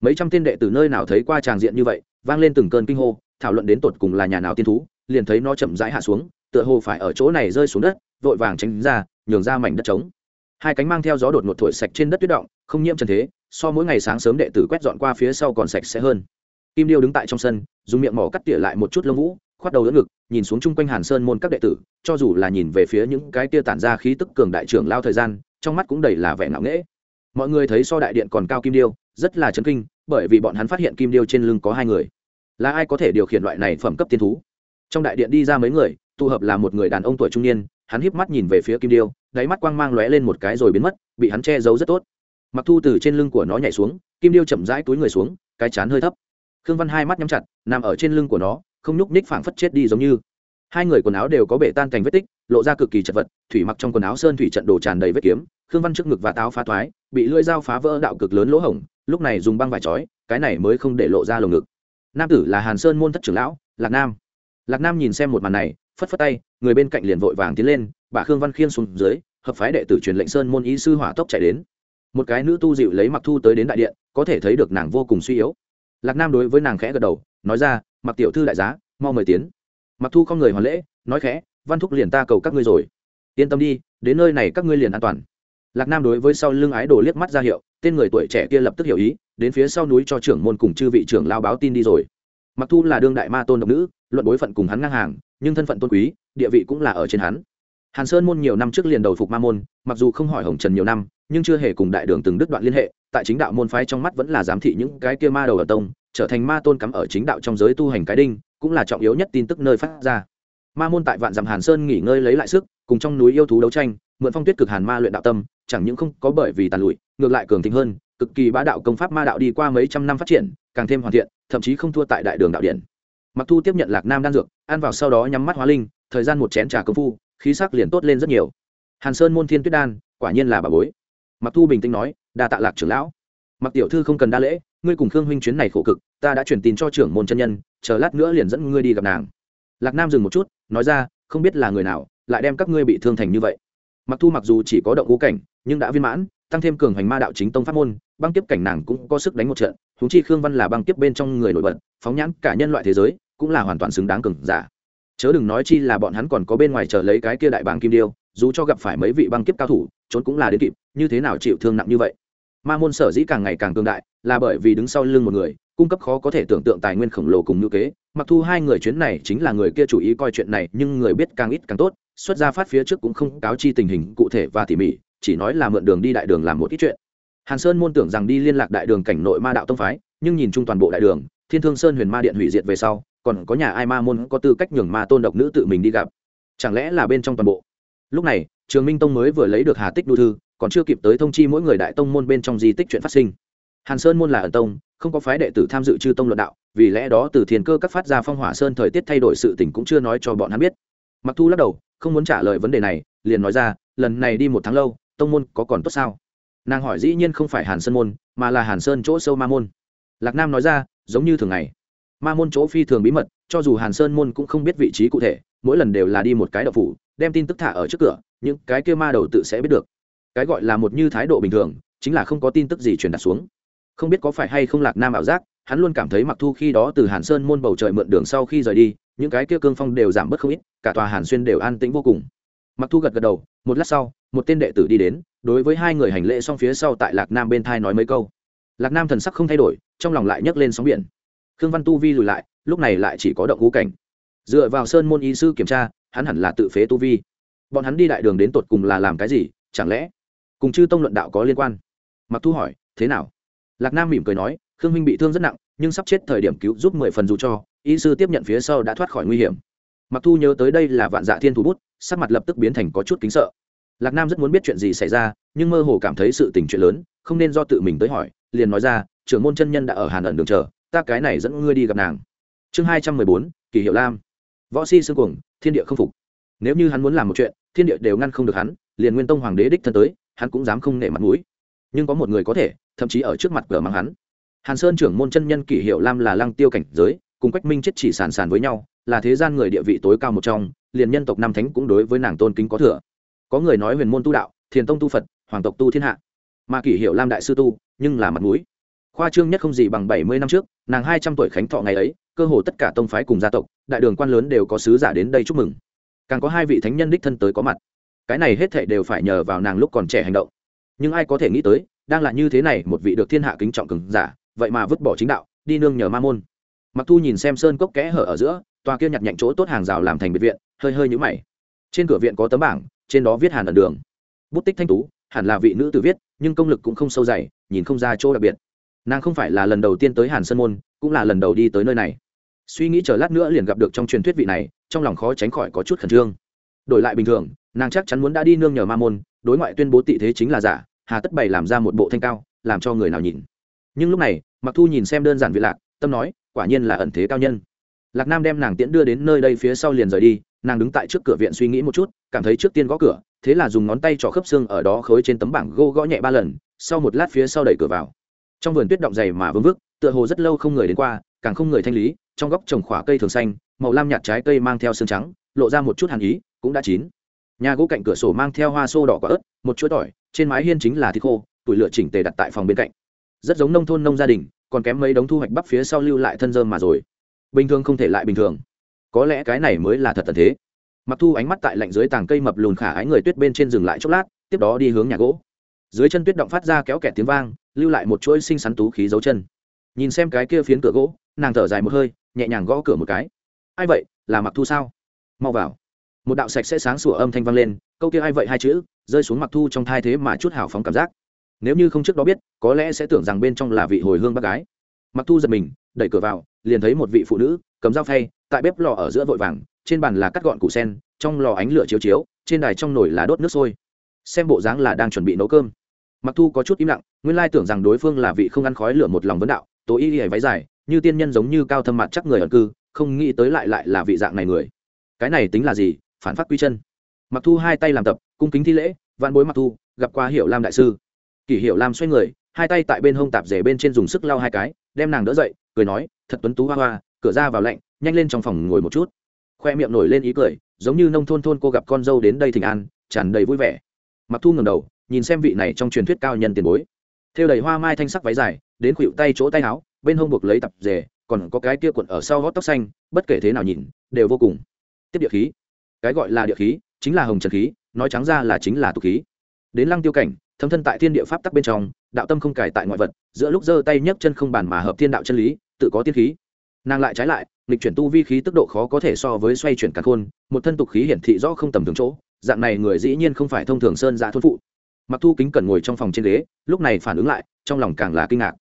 Mấy trăm tên đệ tử nơi nào thấy qua tràng diện như vậy, vang lên từng cơn kinh hô, thảo luận đến tột cùng là nhà nào tiên thú, liền thấy nó chậm rãi hạ xuống tựa hồ phải ở chỗ này rơi xuống đất, vội vàng tránh ra, nhường ra mảnh đất trống. Hai cánh mang theo gió đột ngột thổi sạch trên đất tuyết động, không nhiễm trần thế, so mỗi ngày sáng sớm đệ tử quét dọn qua phía sau còn sạch sẽ hơn. Kim điêu đứng tại trong sân, dùng miệng mỏ cắt tỉa lại một chút lông vũ, khoát đầu đỡ ngực, nhìn xuống chung quanh hàn sơn môn các đệ tử, cho dù là nhìn về phía những cái tia tản ra khí tức cường đại trưởng lao thời gian, trong mắt cũng đầy là vẻ ngạo nghễ. Mọi người thấy so đại điện còn cao kim điêu, rất là chấn kinh, bởi vì bọn hắn phát hiện kim điêu trên lưng có hai người. Là ai có thể điều khiển loại này phẩm cấp tiên thú? Trong đại điện đi ra mấy người tụ hợp là một người đàn ông tuổi trung niên, hắn híp mắt nhìn về phía kim điêu, đáy mắt quang mang lóe lên một cái rồi biến mất, bị hắn che giấu rất tốt. Mặc thu từ trên lưng của nó nhảy xuống, kim điêu chậm rãi túi người xuống, cái chán hơi thấp. Khương văn hai mắt nhắm chặt, nằm ở trên lưng của nó, không nhúc ních phảng phất chết đi giống như. Hai người quần áo đều có bể tan thành vết tích, lộ ra cực kỳ chật vật, thủy mặc trong quần áo sơn thủy trận đồ tràn đầy vết kiếm, khương văn trước ngực và táo phá thoái, bị lưỡi dao phá vỡ đạo cực lớn lỗ hổng, lúc này dùng băng vải trói, cái này mới không để lộ ra lồng ngực. Nam tử là hàn sơn môn thất trưởng lão, lạc nam. Lạc nam nhìn xem một màn này phất phất tay, người bên cạnh liền vội vàng tiến lên, bà khương văn khiên xuống dưới, hợp phái đệ tử truyền lệnh sơn môn ý sư hỏa tốc chạy đến. Một cái nữ tu dịu lấy mặc thu tới đến đại điện, có thể thấy được nàng vô cùng suy yếu. Lạc nam đối với nàng khẽ gật đầu, nói ra, mặc tiểu thư đại giá, mau mời tiến. Mặc thu không người hoàn lễ, nói khẽ, văn thúc liền ta cầu các ngươi rồi. Yên tâm đi, đến nơi này các ngươi liền an toàn. Lạc nam đối với sau lưng ái đồ liếc mắt ra hiệu, tên người tuổi trẻ kia lập tức hiểu ý, đến phía sau núi cho trưởng môn cùng chư vị trưởng lao báo tin đi rồi. Mặc thu là đương đại ma tôn độc nữ, luận bối phận cùng hắn ngang hàng nhưng thân phận tôn quý, địa vị cũng là ở trên hắn. Hàn sơn môn nhiều năm trước liền đầu phục ma môn, mặc dù không hỏi hồng trần nhiều năm, nhưng chưa hề cùng đại đường từng đứt đoạn liên hệ, tại chính đạo môn phái trong mắt vẫn là giám thị những cái kia ma đầu ở tông, trở thành ma tôn cắm ở chính đạo trong giới tu hành cái đinh, cũng là trọng yếu nhất tin tức nơi phát ra. Ma môn tại vạn dặm hàn sơn nghỉ ngơi lấy lại sức, cùng trong núi yêu thú đấu tranh, mượn phong tuyết cực hàn ma luyện đạo tâm, chẳng những không có bởi vì tàn lụi, ngược lại cường thịnh hơn, cực kỳ bá đạo công pháp ma đạo đi qua mấy trăm năm phát triển, càng thêm hoàn thiện, thậm chí không thua tại đại đường đạo điện mặc thu tiếp nhận lạc nam đan dược, ăn vào sau đó nhắm mắt hóa linh, thời gian một chén trà công phu, khí sắc liền tốt lên rất nhiều. Hàn sơn môn thiên tuyết đan, quả nhiên là bà bối. Mặc thu bình tĩnh nói, đa tạ lạc trưởng lão. Mặc tiểu thư không cần đa lễ, ngươi cùng khương huynh chuyến này khổ cực, ta đã chuyển tin cho trưởng môn chân nhân, chờ lát nữa liền dẫn ngươi đi gặp nàng. Lạc nam dừng một chút, nói ra, không biết là người nào, lại đem các ngươi bị thương thành như vậy. Mặc thu mặc dù chỉ có động ngũ cảnh, nhưng đã viên mãn, tăng thêm cường hành ma đạo chính tông pháp môn, băng tiếp cảnh nàng cũng có sức đánh một trận húng chi khương văn là băng tiếp bên trong người nổi bật, phóng nhãn cả nhân loại thế giới cũng là hoàn toàn xứng đáng cường giả. Chớ đừng nói chi là bọn hắn còn có bên ngoài chờ lấy cái kia đại bảng kim điêu, dù cho gặp phải mấy vị băng kiếp cao thủ, trốn cũng là đến kịp, như thế nào chịu thương nặng như vậy? Ma môn sở dĩ càng ngày càng cường đại, là bởi vì đứng sau lưng một người, cung cấp khó có thể tưởng tượng tài nguyên khổng lồ cùng ngữ kế. Mặc thu hai người chuyến này chính là người kia chủ ý coi chuyện này, nhưng người biết càng ít càng tốt, xuất ra phát phía trước cũng không cáo chi tình hình cụ thể và tỉ mỉ, chỉ nói là mượn đường đi đại đường làm một ít chuyện. Hàn sơn môn tưởng rằng đi liên lạc đại đường cảnh nội ma đạo tông phái, nhưng nhìn chung toàn bộ đại đường, thiên thương sơn huyền ma điện hủy diệt về sau còn có nhà ai ma môn có tư cách nhường ma tôn độc nữ tự mình đi gặp. Chẳng lẽ là bên trong toàn bộ? Lúc này, trường minh tông mới vừa lấy được hà tích đu thư, còn chưa kịp tới thông chi mỗi người đại tông môn bên trong di tích chuyện phát sinh. Hàn sơn môn là ẩn tông, không có phái đệ tử tham dự chư tông luận đạo, vì lẽ đó từ thiền cơ các phát ra phong hỏa sơn thời tiết thay đổi sự tình cũng chưa nói cho bọn hắn biết. Mặc thu lắc đầu, không muốn trả lời vấn đề này, liền nói ra, lần này đi một tháng lâu, tông môn có còn tốt sao? Nàng hỏi dĩ nhiên không phải hàn sơn môn, mà là hàn sơn chỗ sâu ma môn. Lạc nam nói ra, giống như thường ngày ma môn chỗ phi thường bí mật, cho dù hàn sơn môn cũng không biết vị trí cụ thể, mỗi lần đều là đi một cái đậu phủ, đem tin tức thả ở trước cửa, những cái kia ma đầu tự sẽ biết được. Cái gọi là một như thái độ bình thường, chính là không có tin tức gì truyền đạt xuống. Không biết có phải hay không lạc nam ảo giác, hắn luôn cảm thấy mặc thu khi đó từ hàn sơn môn bầu trời mượn đường sau khi rời đi, những cái kia cương phong đều giảm bớt không ít, cả tòa hàn xuyên đều an tĩnh vô cùng. Mặc thu gật gật đầu, một lát sau, một tên đệ tử đi đến, đối với hai người hành lễ xong phía sau tại lạc nam bên thai nói mấy câu. Lạc nam thần sắc không thay đổi, trong lòng lại nhấc lên sóng biển khương văn tu vi lùi lại, lúc này lại chỉ có động ngũ cảnh. Dựa vào sơn môn y sư kiểm tra, hắn hẳn là tự phế tu vi. Bọn hắn đi đại đường đến tột cùng là làm cái gì, chẳng lẽ cùng chư tông luận đạo có liên quan? Mặc thu hỏi, thế nào? Lạc nam mỉm cười nói, khương minh bị thương rất nặng, nhưng sắp chết thời điểm cứu giúp mười phần dù cho, y sư tiếp nhận phía sau đã thoát khỏi nguy hiểm. Mặc thu nhớ tới đây là vạn dạ thiên thủ bút, sắc mặt lập tức biến thành có chút kính sợ. Lạc nam rất muốn biết chuyện gì xảy ra, nhưng mơ hồ cảm thấy sự tình chuyện lớn, không nên do tự mình tới hỏi, liền nói ra, trưởng môn chân nhân đã ở hàn ẩn đường chờ ta cái này dẫn ngươi đi gặp nàng. Chương hai trăm mười bốn kỷ hiệu lam. Võ si xương cuồng, thiên địa không phục. Nếu như hắn muốn làm một chuyện, thiên địa đều ngăn không được hắn, liền nguyên tông hoàng đế đích thân tới, hắn cũng dám không nể mặt mũi. Nhưng có một người có thể, thậm chí ở trước mặt cửa mang hắn. Hàn sơn trưởng môn chân nhân kỷ hiệu lam là lăng tiêu cảnh giới, cùng quách minh chết chỉ sàn sàn với nhau, là thế gian người địa vị tối cao một trong, liền nhân tộc nam thánh cũng đối với nàng tôn kính có thừa. Có người nói huyền môn tu đạo, thiền tông tu phật, hoàng tộc tu thiên hạ. Mà kỷ hiệu lam đại sư tu, nhưng là mặt mũi khoa trương nhất không gì bằng bảy mươi năm trước, nàng hai trăm tuổi khánh thọ ngày ấy, cơ hồ tất cả tông phái cùng gia tộc, đại đường quan lớn đều có sứ giả đến đây chúc mừng. Càng có hai vị thánh nhân đích thân tới có mặt. Cái này hết thệ đều phải nhờ vào nàng lúc còn trẻ hành động. Nhưng ai có thể nghĩ tới, đang là như thế này, một vị được thiên hạ kính trọng cường giả, vậy mà vứt bỏ chính đạo, đi nương nhờ ma môn. Mặc thu nhìn xem sơn cốc kẽ hở ở giữa, tòa kia nhặt nhạnh chỗ tốt hàng rào làm thành biệt viện, hơi hơi nhũ mày. Trên cửa viện có tấm bảng, trên đó viết hàn ẩn đường. Bút tích thanh tú, hẳn là vị nữ tử viết, nhưng công lực cũng không sâu dày, nhìn không ra chỗ đặc biệt nàng không phải là lần đầu tiên tới hàn sơn môn, cũng là lần đầu đi tới nơi này. Suy nghĩ chờ lát nữa liền gặp được trong truyền thuyết vị này, trong lòng khó tránh khỏi có chút khẩn trương. Đổi lại bình thường, nàng chắc chắn muốn đã đi nương nhờ ma môn, đối ngoại tuyên bố tị thế chính là giả, hà tất bày làm ra một bộ thanh cao, làm cho người nào nhìn. Nhưng lúc này mặc thu nhìn xem đơn giản vị lạc, tâm nói, quả nhiên là ẩn thế cao nhân. Lạc nam đem nàng tiễn đưa đến nơi đây phía sau liền rời đi, nàng đứng tại trước cửa viện suy nghĩ một chút, cảm thấy trước tiên gõ cửa, thế là dùng ngón tay trỏ khớp xương ở đó khối trên tấm bảng gô gõ nhẹ ba lần, sau một lát phía sau đẩy cửa vào trong vườn tuyết động dày mà vương vức, tựa hồ rất lâu không người đến qua, càng không người thanh lý, trong góc trồng khỏa cây thường xanh, màu lam nhạt trái cây mang theo xương trắng, lộ ra một chút hàn ý, cũng đã chín. Nhà gỗ cạnh cửa sổ mang theo hoa xô đỏ quả ớt, một chuỗi tỏi, trên mái hiên chính là thịt khô, tủi lửa chỉnh tề đặt tại phòng bên cạnh. Rất giống nông thôn nông gia đình, còn kém mấy đống thu hoạch bắp phía sau lưu lại thân dơm mà rồi. Bình thường không thể lại bình thường. Có lẽ cái này mới là thật tận thế. Mặc thu ánh mắt tại lạnh dưới tàng cây mập lùn khả ái người tuyết bên trên dừng lại chốc lát, tiếp đó đi hướng nhà gỗ. Dưới chân tuyết động phát ra kéo kẹt tiếng vang lưu lại một chuỗi xinh xắn tú khí dấu chân. Nhìn xem cái kia phiến cửa gỗ, nàng thở dài một hơi, nhẹ nhàng gõ cửa một cái. Ai vậy? Là mặc thu sao? Mau vào. Một đạo sạch sẽ sáng sủa âm thanh vang lên, câu kia ai vậy hai chữ, rơi xuống mặc thu trong thai thế mà chút hào phóng cảm giác. Nếu như không trước đó biết, có lẽ sẽ tưởng rằng bên trong là vị hồi hương bác gái. Mặc thu giật mình, đẩy cửa vào, liền thấy một vị phụ nữ, cầm dao phay, tại bếp lò ở giữa vội vàng, trên bàn là cắt gọn củ sen, trong lò ánh lửa chiếu chiếu, trên đài trong nồi là đốt nước sôi. Xem bộ dáng là đang chuẩn bị nấu cơm mặc thu có chút im lặng, nguyên lai tưởng rằng đối phương là vị không ăn khói lửa một lòng vấn đạo, tố y hề váy dài, như tiên nhân giống như cao thâm mặt chắc người ẩn cư, không nghĩ tới lại lại là vị dạng này người. Cái này tính là gì? Phản phát quy chân. Mặc thu hai tay làm tập, cung kính thi lễ văn bối mặc thu, gặp qua hiệu lam đại sư. Kỷ hiệu lam xoay người, hai tay tại bên hông tạp rể bên trên dùng sức lau hai cái, đem nàng đỡ dậy, cười nói, thật tuấn tú hoa hoa, cửa ra vào lạnh, nhanh lên trong phòng ngồi một chút. Khoe miệng nổi lên ý cười, giống như nông thôn thôn cô gặp con dâu đến đây thỉnh an, tràn đầy vui vẻ. Mặc thu ngầm đầu nhìn xem vị này trong truyền thuyết cao nhân tiền bối. Theo đầy hoa mai thanh sắc váy dài, đến khuỵu tay chỗ tay áo, bên hông buộc lấy tập dề còn có cái kia cuộn ở sau gót tóc xanh, bất kể thế nào nhìn, đều vô cùng. Tiếp địa khí. Cái gọi là địa khí, chính là hồng trần khí, nói trắng ra là chính là tục khí. Đến lăng tiêu cảnh, thâm thân tại thiên địa pháp tắc bên trong, đạo tâm không cải tại ngoại vật, giữa lúc giơ tay nhấc chân không bàn mà hợp thiên đạo chân lý, tự có tiên khí. Nàng lại trái lại lịch chuyển tu vi khí tức độ khó có thể so với xoay chuyển cả khôn, một thân tục khí hiển thị rõ không tầm thường chỗ, dạng này người dĩ nhiên không phải thông thường sơn giả thôn phụ mặc thu kính cần ngồi trong phòng trên ghế, lúc này phản ứng lại, trong lòng càng là kinh ngạc.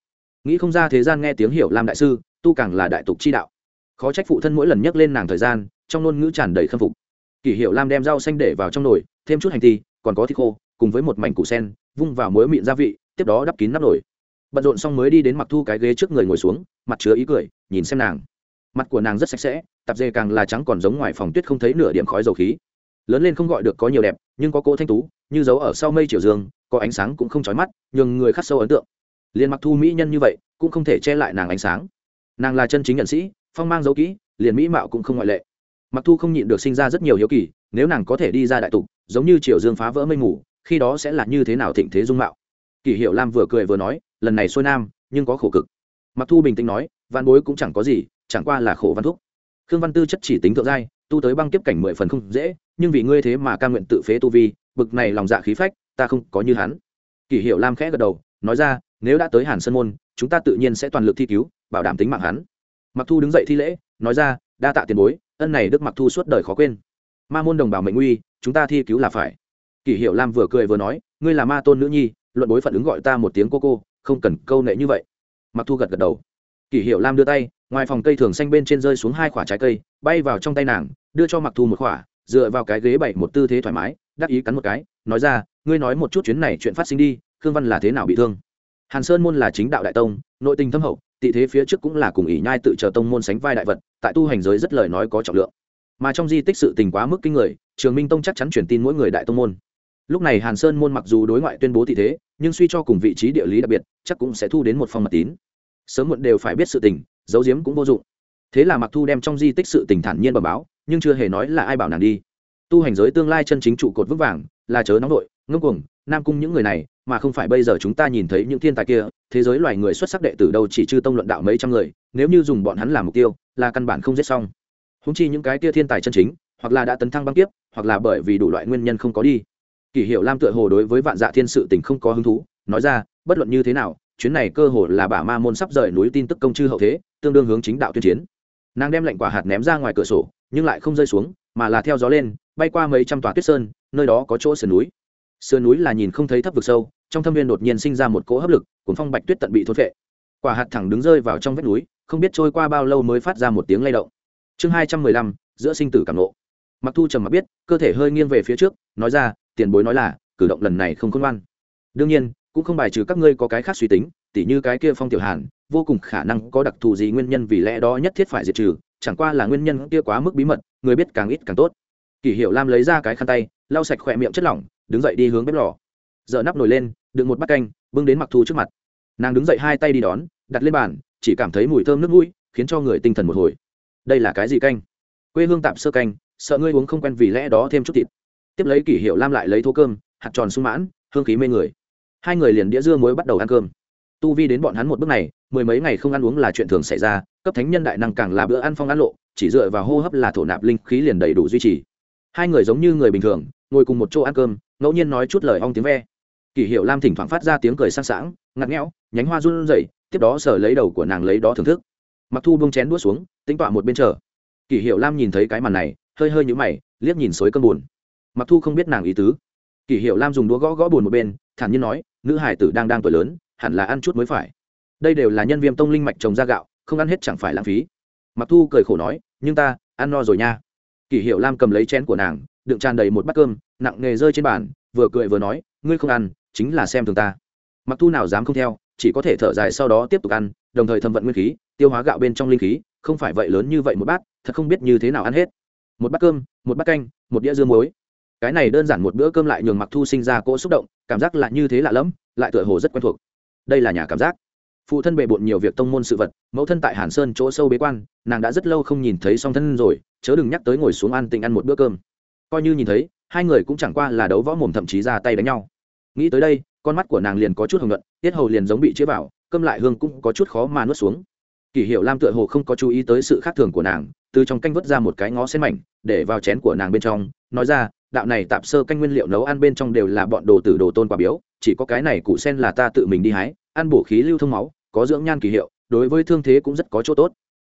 Nghĩ không ra thế gian nghe tiếng hiểu lam đại sư, tu càng là đại tục chi đạo. Khó trách phụ thân mỗi lần nhắc lên nàng thời gian, trong ngôn ngữ tràn đầy khâm phục. Kỷ hiệu lam đem rau xanh để vào trong nồi, thêm chút hành thi còn có thịt khô, cùng với một mảnh củ sen, vung vào muối mịn gia vị, tiếp đó đắp kín nắp nồi. Bận rộn xong mới đi đến mặc thu cái ghế trước người ngồi xuống, mặt chứa ý cười, nhìn xem nàng. Mặt của nàng rất sạch sẽ, tạp dề càng là trắng còn giống ngoài phòng tuyết không thấy nửa điểm khói dầu khí. Lớn lên không gọi được có nhiều đẹp, nhưng có cỗ thanh tú như giấu ở sau mây chiều dương, có ánh sáng cũng không chói mắt nhưng người khắc sâu ấn tượng. Liền mặc thu mỹ nhân như vậy, cũng không thể che lại nàng ánh sáng. Nàng là chân chính nhận sĩ, phong mang dấu kỹ, liền mỹ mạo cũng không ngoại lệ. Mặc thu không nhịn được sinh ra rất nhiều hiếu kỳ, nếu nàng có thể đi ra đại tục, giống như triều dương phá vỡ mây mù, khi đó sẽ là như thế nào thịnh thế dung mạo? Kỷ hiệu lam vừa cười vừa nói, lần này xuôi nam, nhưng có khổ cực. Mặc thu bình tĩnh nói, văn bối cũng chẳng có gì, chẳng qua là khổ văn thúc. Khương văn tư chất chỉ tính thượng giai, tu tới băng kiếp cảnh mười phần không dễ, nhưng vì ngươi thế mà ca nguyện tự phế tu vi bực này lòng dạ khí phách, ta không có như hắn. Kỷ hiệu lam khẽ gật đầu, nói ra, nếu đã tới hàn sơn môn, chúng ta tự nhiên sẽ toàn lực thi cứu, bảo đảm tính mạng hắn. Mặc thu đứng dậy thi lễ, nói ra, đa tạ tiền bối, ân này đức mặc thu suốt đời khó quên. Ma môn đồng bào mệnh nguy chúng ta thi cứu là phải. Kỷ hiệu lam vừa cười vừa nói, ngươi là ma tôn nữ nhi, luận bối phận ứng gọi ta một tiếng cô cô, không cần câu nệ như vậy. Mặc thu gật gật đầu. Kỷ hiệu lam đưa tay, ngoài phòng cây thường xanh bên trên rơi xuống hai quả trái cây, bay vào trong tay nàng, đưa cho mặc thu một quả, dựa vào cái ghế bảy một tư thế thoải mái đắc ý cắn một cái, nói ra, ngươi nói một chút chuyến này chuyện phát sinh đi, khương văn là thế nào bị thương? Hàn sơn môn là chính đạo đại tông, nội tình thâm hậu, tị thế phía trước cũng là cùng ỷ nhai tự chờ tông môn sánh vai đại vật, tại tu hành giới rất lời nói có trọng lượng. Mà trong di tích sự tình quá mức kinh người, trường minh tông chắc chắn truyền tin mỗi người đại tông môn. Lúc này hàn sơn môn mặc dù đối ngoại tuyên bố tị thế, nhưng suy cho cùng vị trí địa lý đặc biệt, chắc cũng sẽ thu đến một phòng mật tín. Sớm muộn đều phải biết sự tình, giấu giếm cũng vô dụng. Thế là mặc thu đem trong di tích sự tình thản nhiên bẩm báo, nhưng chưa hề nói là ai bảo nàng đi tu hành giới tương lai chân chính trụ cột vững vàng, là chớ nóng đội ngưng cuồng, nam cung những người này, mà không phải bây giờ chúng ta nhìn thấy những thiên tài kia, thế giới loài người xuất sắc đệ tử đâu chỉ chư tông luận đạo mấy trăm người, nếu như dùng bọn hắn làm mục tiêu, là căn bản không giết xong. Húng chi những cái kia thiên tài chân chính, hoặc là đã tấn thăng băng tiếp hoặc là bởi vì đủ loại nguyên nhân không có đi. Kỷ hiệu lam tựa hồ đối với vạn dạ thiên sự tình không có hứng thú, nói ra, bất luận như thế nào, chuyến này cơ hồ là bả ma môn sắp rời núi tin tức công chư hậu thế, tương đương hướng chính đạo tuyên chiến. Nàng đem lệnh quả hạt ném ra ngoài cửa sổ, nhưng lại không rơi xuống mà là theo gió lên, bay qua mấy trăm tòa tuyết sơn, nơi đó có chỗ sườn núi. Sườn núi là nhìn không thấy thấp vực sâu, trong thâm viên đột nhiên sinh ra một cỗ hấp lực cuốn phong bạch tuyết tận bị thốt vệ quả hạt thẳng đứng rơi vào trong vách núi, không biết trôi qua bao lâu mới phát ra một tiếng lay động. Chương hai trăm mười lăm, giữa sinh tử cảm lộ. mặc thu trầm mặc biết, cơ thể hơi nghiêng về phía trước, nói ra, tiền bối nói là, cử động lần này không khôn ngoan. Đương nhiên, cũng không bài trừ các ngươi có cái khác suy tính, tỉ như cái kia phong tiểu hàn, vô cùng khả năng có đặc thù gì nguyên nhân vì lẽ đó nhất thiết phải diệt trừ chẳng qua là nguyên nhân kia quá mức bí mật, người biết càng ít càng tốt. Kỷ hiệu lam lấy ra cái khăn tay, lau sạch khỏe miệng chất lỏng, đứng dậy đi hướng bếp lò. Giờ nắp nồi lên, đựng một bát canh, bưng đến mặc thu trước mặt. Nàng đứng dậy hai tay đi đón, đặt lên bàn, chỉ cảm thấy mùi thơm nước mũi, khiến cho người tinh thần một hồi. Đây là cái gì canh? Quê hương tạm sơ canh, sợ ngươi uống không quen vì lẽ đó thêm chút thịt. Tiếp lấy kỷ hiệu lam lại lấy thô cơm, hạt tròn sung mãn, hương khí mê người. Hai người liền đĩa dưa muối bắt đầu ăn cơm tu vi đến bọn hắn một bước này, mười mấy ngày không ăn uống là chuyện thường xảy ra, cấp thánh nhân đại năng càng là bữa ăn phong ăn lộ, chỉ dựa vào hô hấp là thổ nạp linh khí liền đầy đủ duy trì. Hai người giống như người bình thường, ngồi cùng một chỗ ăn cơm, ngẫu nhiên nói chút lời ong tiếng ve. Kỷ hiệu lam thỉnh thoảng phát ra tiếng cười sang sảng, ngặt nghẽo, nhánh hoa run rẩy, tiếp đó sờ lấy đầu của nàng lấy đó thưởng thức. Mặc thu bông chén đũa xuống tính tọa một bên chờ. Kỷ hiệu lam nhìn thấy cái màn này, hơi hơi nhũ mày, liếc nhìn xối cơm buồn. Mặc thu không biết nàng ý tứ. Kỷ hiệu lam dùng đũa gõ gõ buồn một bên, thản nhiên nói, nữ hải tử đang đang tuổi lớn hẳn là ăn chút mới phải. Đây đều là nhân viêm tông linh mạch trồng ra gạo, không ăn hết chẳng phải lãng phí. Mặc thu cười khổ nói, nhưng ta, ăn no rồi nha. Kỷ hiệu lam cầm lấy chén của nàng, đựng tràn đầy một bát cơm, nặng nghề rơi trên bàn, vừa cười vừa nói, ngươi không ăn, chính là xem thường ta. Mặc thu nào dám không theo, chỉ có thể thở dài sau đó tiếp tục ăn, đồng thời thâm vận nguyên khí, tiêu hóa gạo bên trong linh khí, không phải vậy lớn như vậy một bát, thật không biết như thế nào ăn hết. Một bát cơm, một bát canh, một đĩa dưa muối. Cái này đơn giản một bữa cơm lại nhường mặc thu sinh ra cỗ xúc động, cảm giác lại như thế lạ lẫm, lại tựa hồ rất quen thuộc đây là nhà cảm giác. Phụ thân bề bộn nhiều việc tông môn sự vật, mẫu thân tại hàn sơn chỗ sâu bế quan, nàng đã rất lâu không nhìn thấy song thân rồi, chớ đừng nhắc tới ngồi xuống ăn tình ăn một bữa cơm. Coi như nhìn thấy, hai người cũng chẳng qua là đấu võ mồm thậm chí ra tay đánh nhau. Nghĩ tới đây, con mắt của nàng liền có chút hồng luận tiết hầu liền giống bị chĩa vào, cơm lại hương cũng có chút khó mà nuốt xuống. Kỷ hiệu lam tựa hồ không có chú ý tới sự khác thường của nàng từ trong canh vớt ra một cái ngó sen mảnh, để vào chén của nàng bên trong, nói ra, đạo này tạp sơ canh nguyên liệu nấu ăn bên trong đều là bọn đồ tử đồ tôn quả biếu, chỉ có cái này củ sen là ta tự mình đi hái, ăn bổ khí lưu thông máu, có dưỡng nhan kỳ hiệu, đối với thương thế cũng rất có chỗ tốt.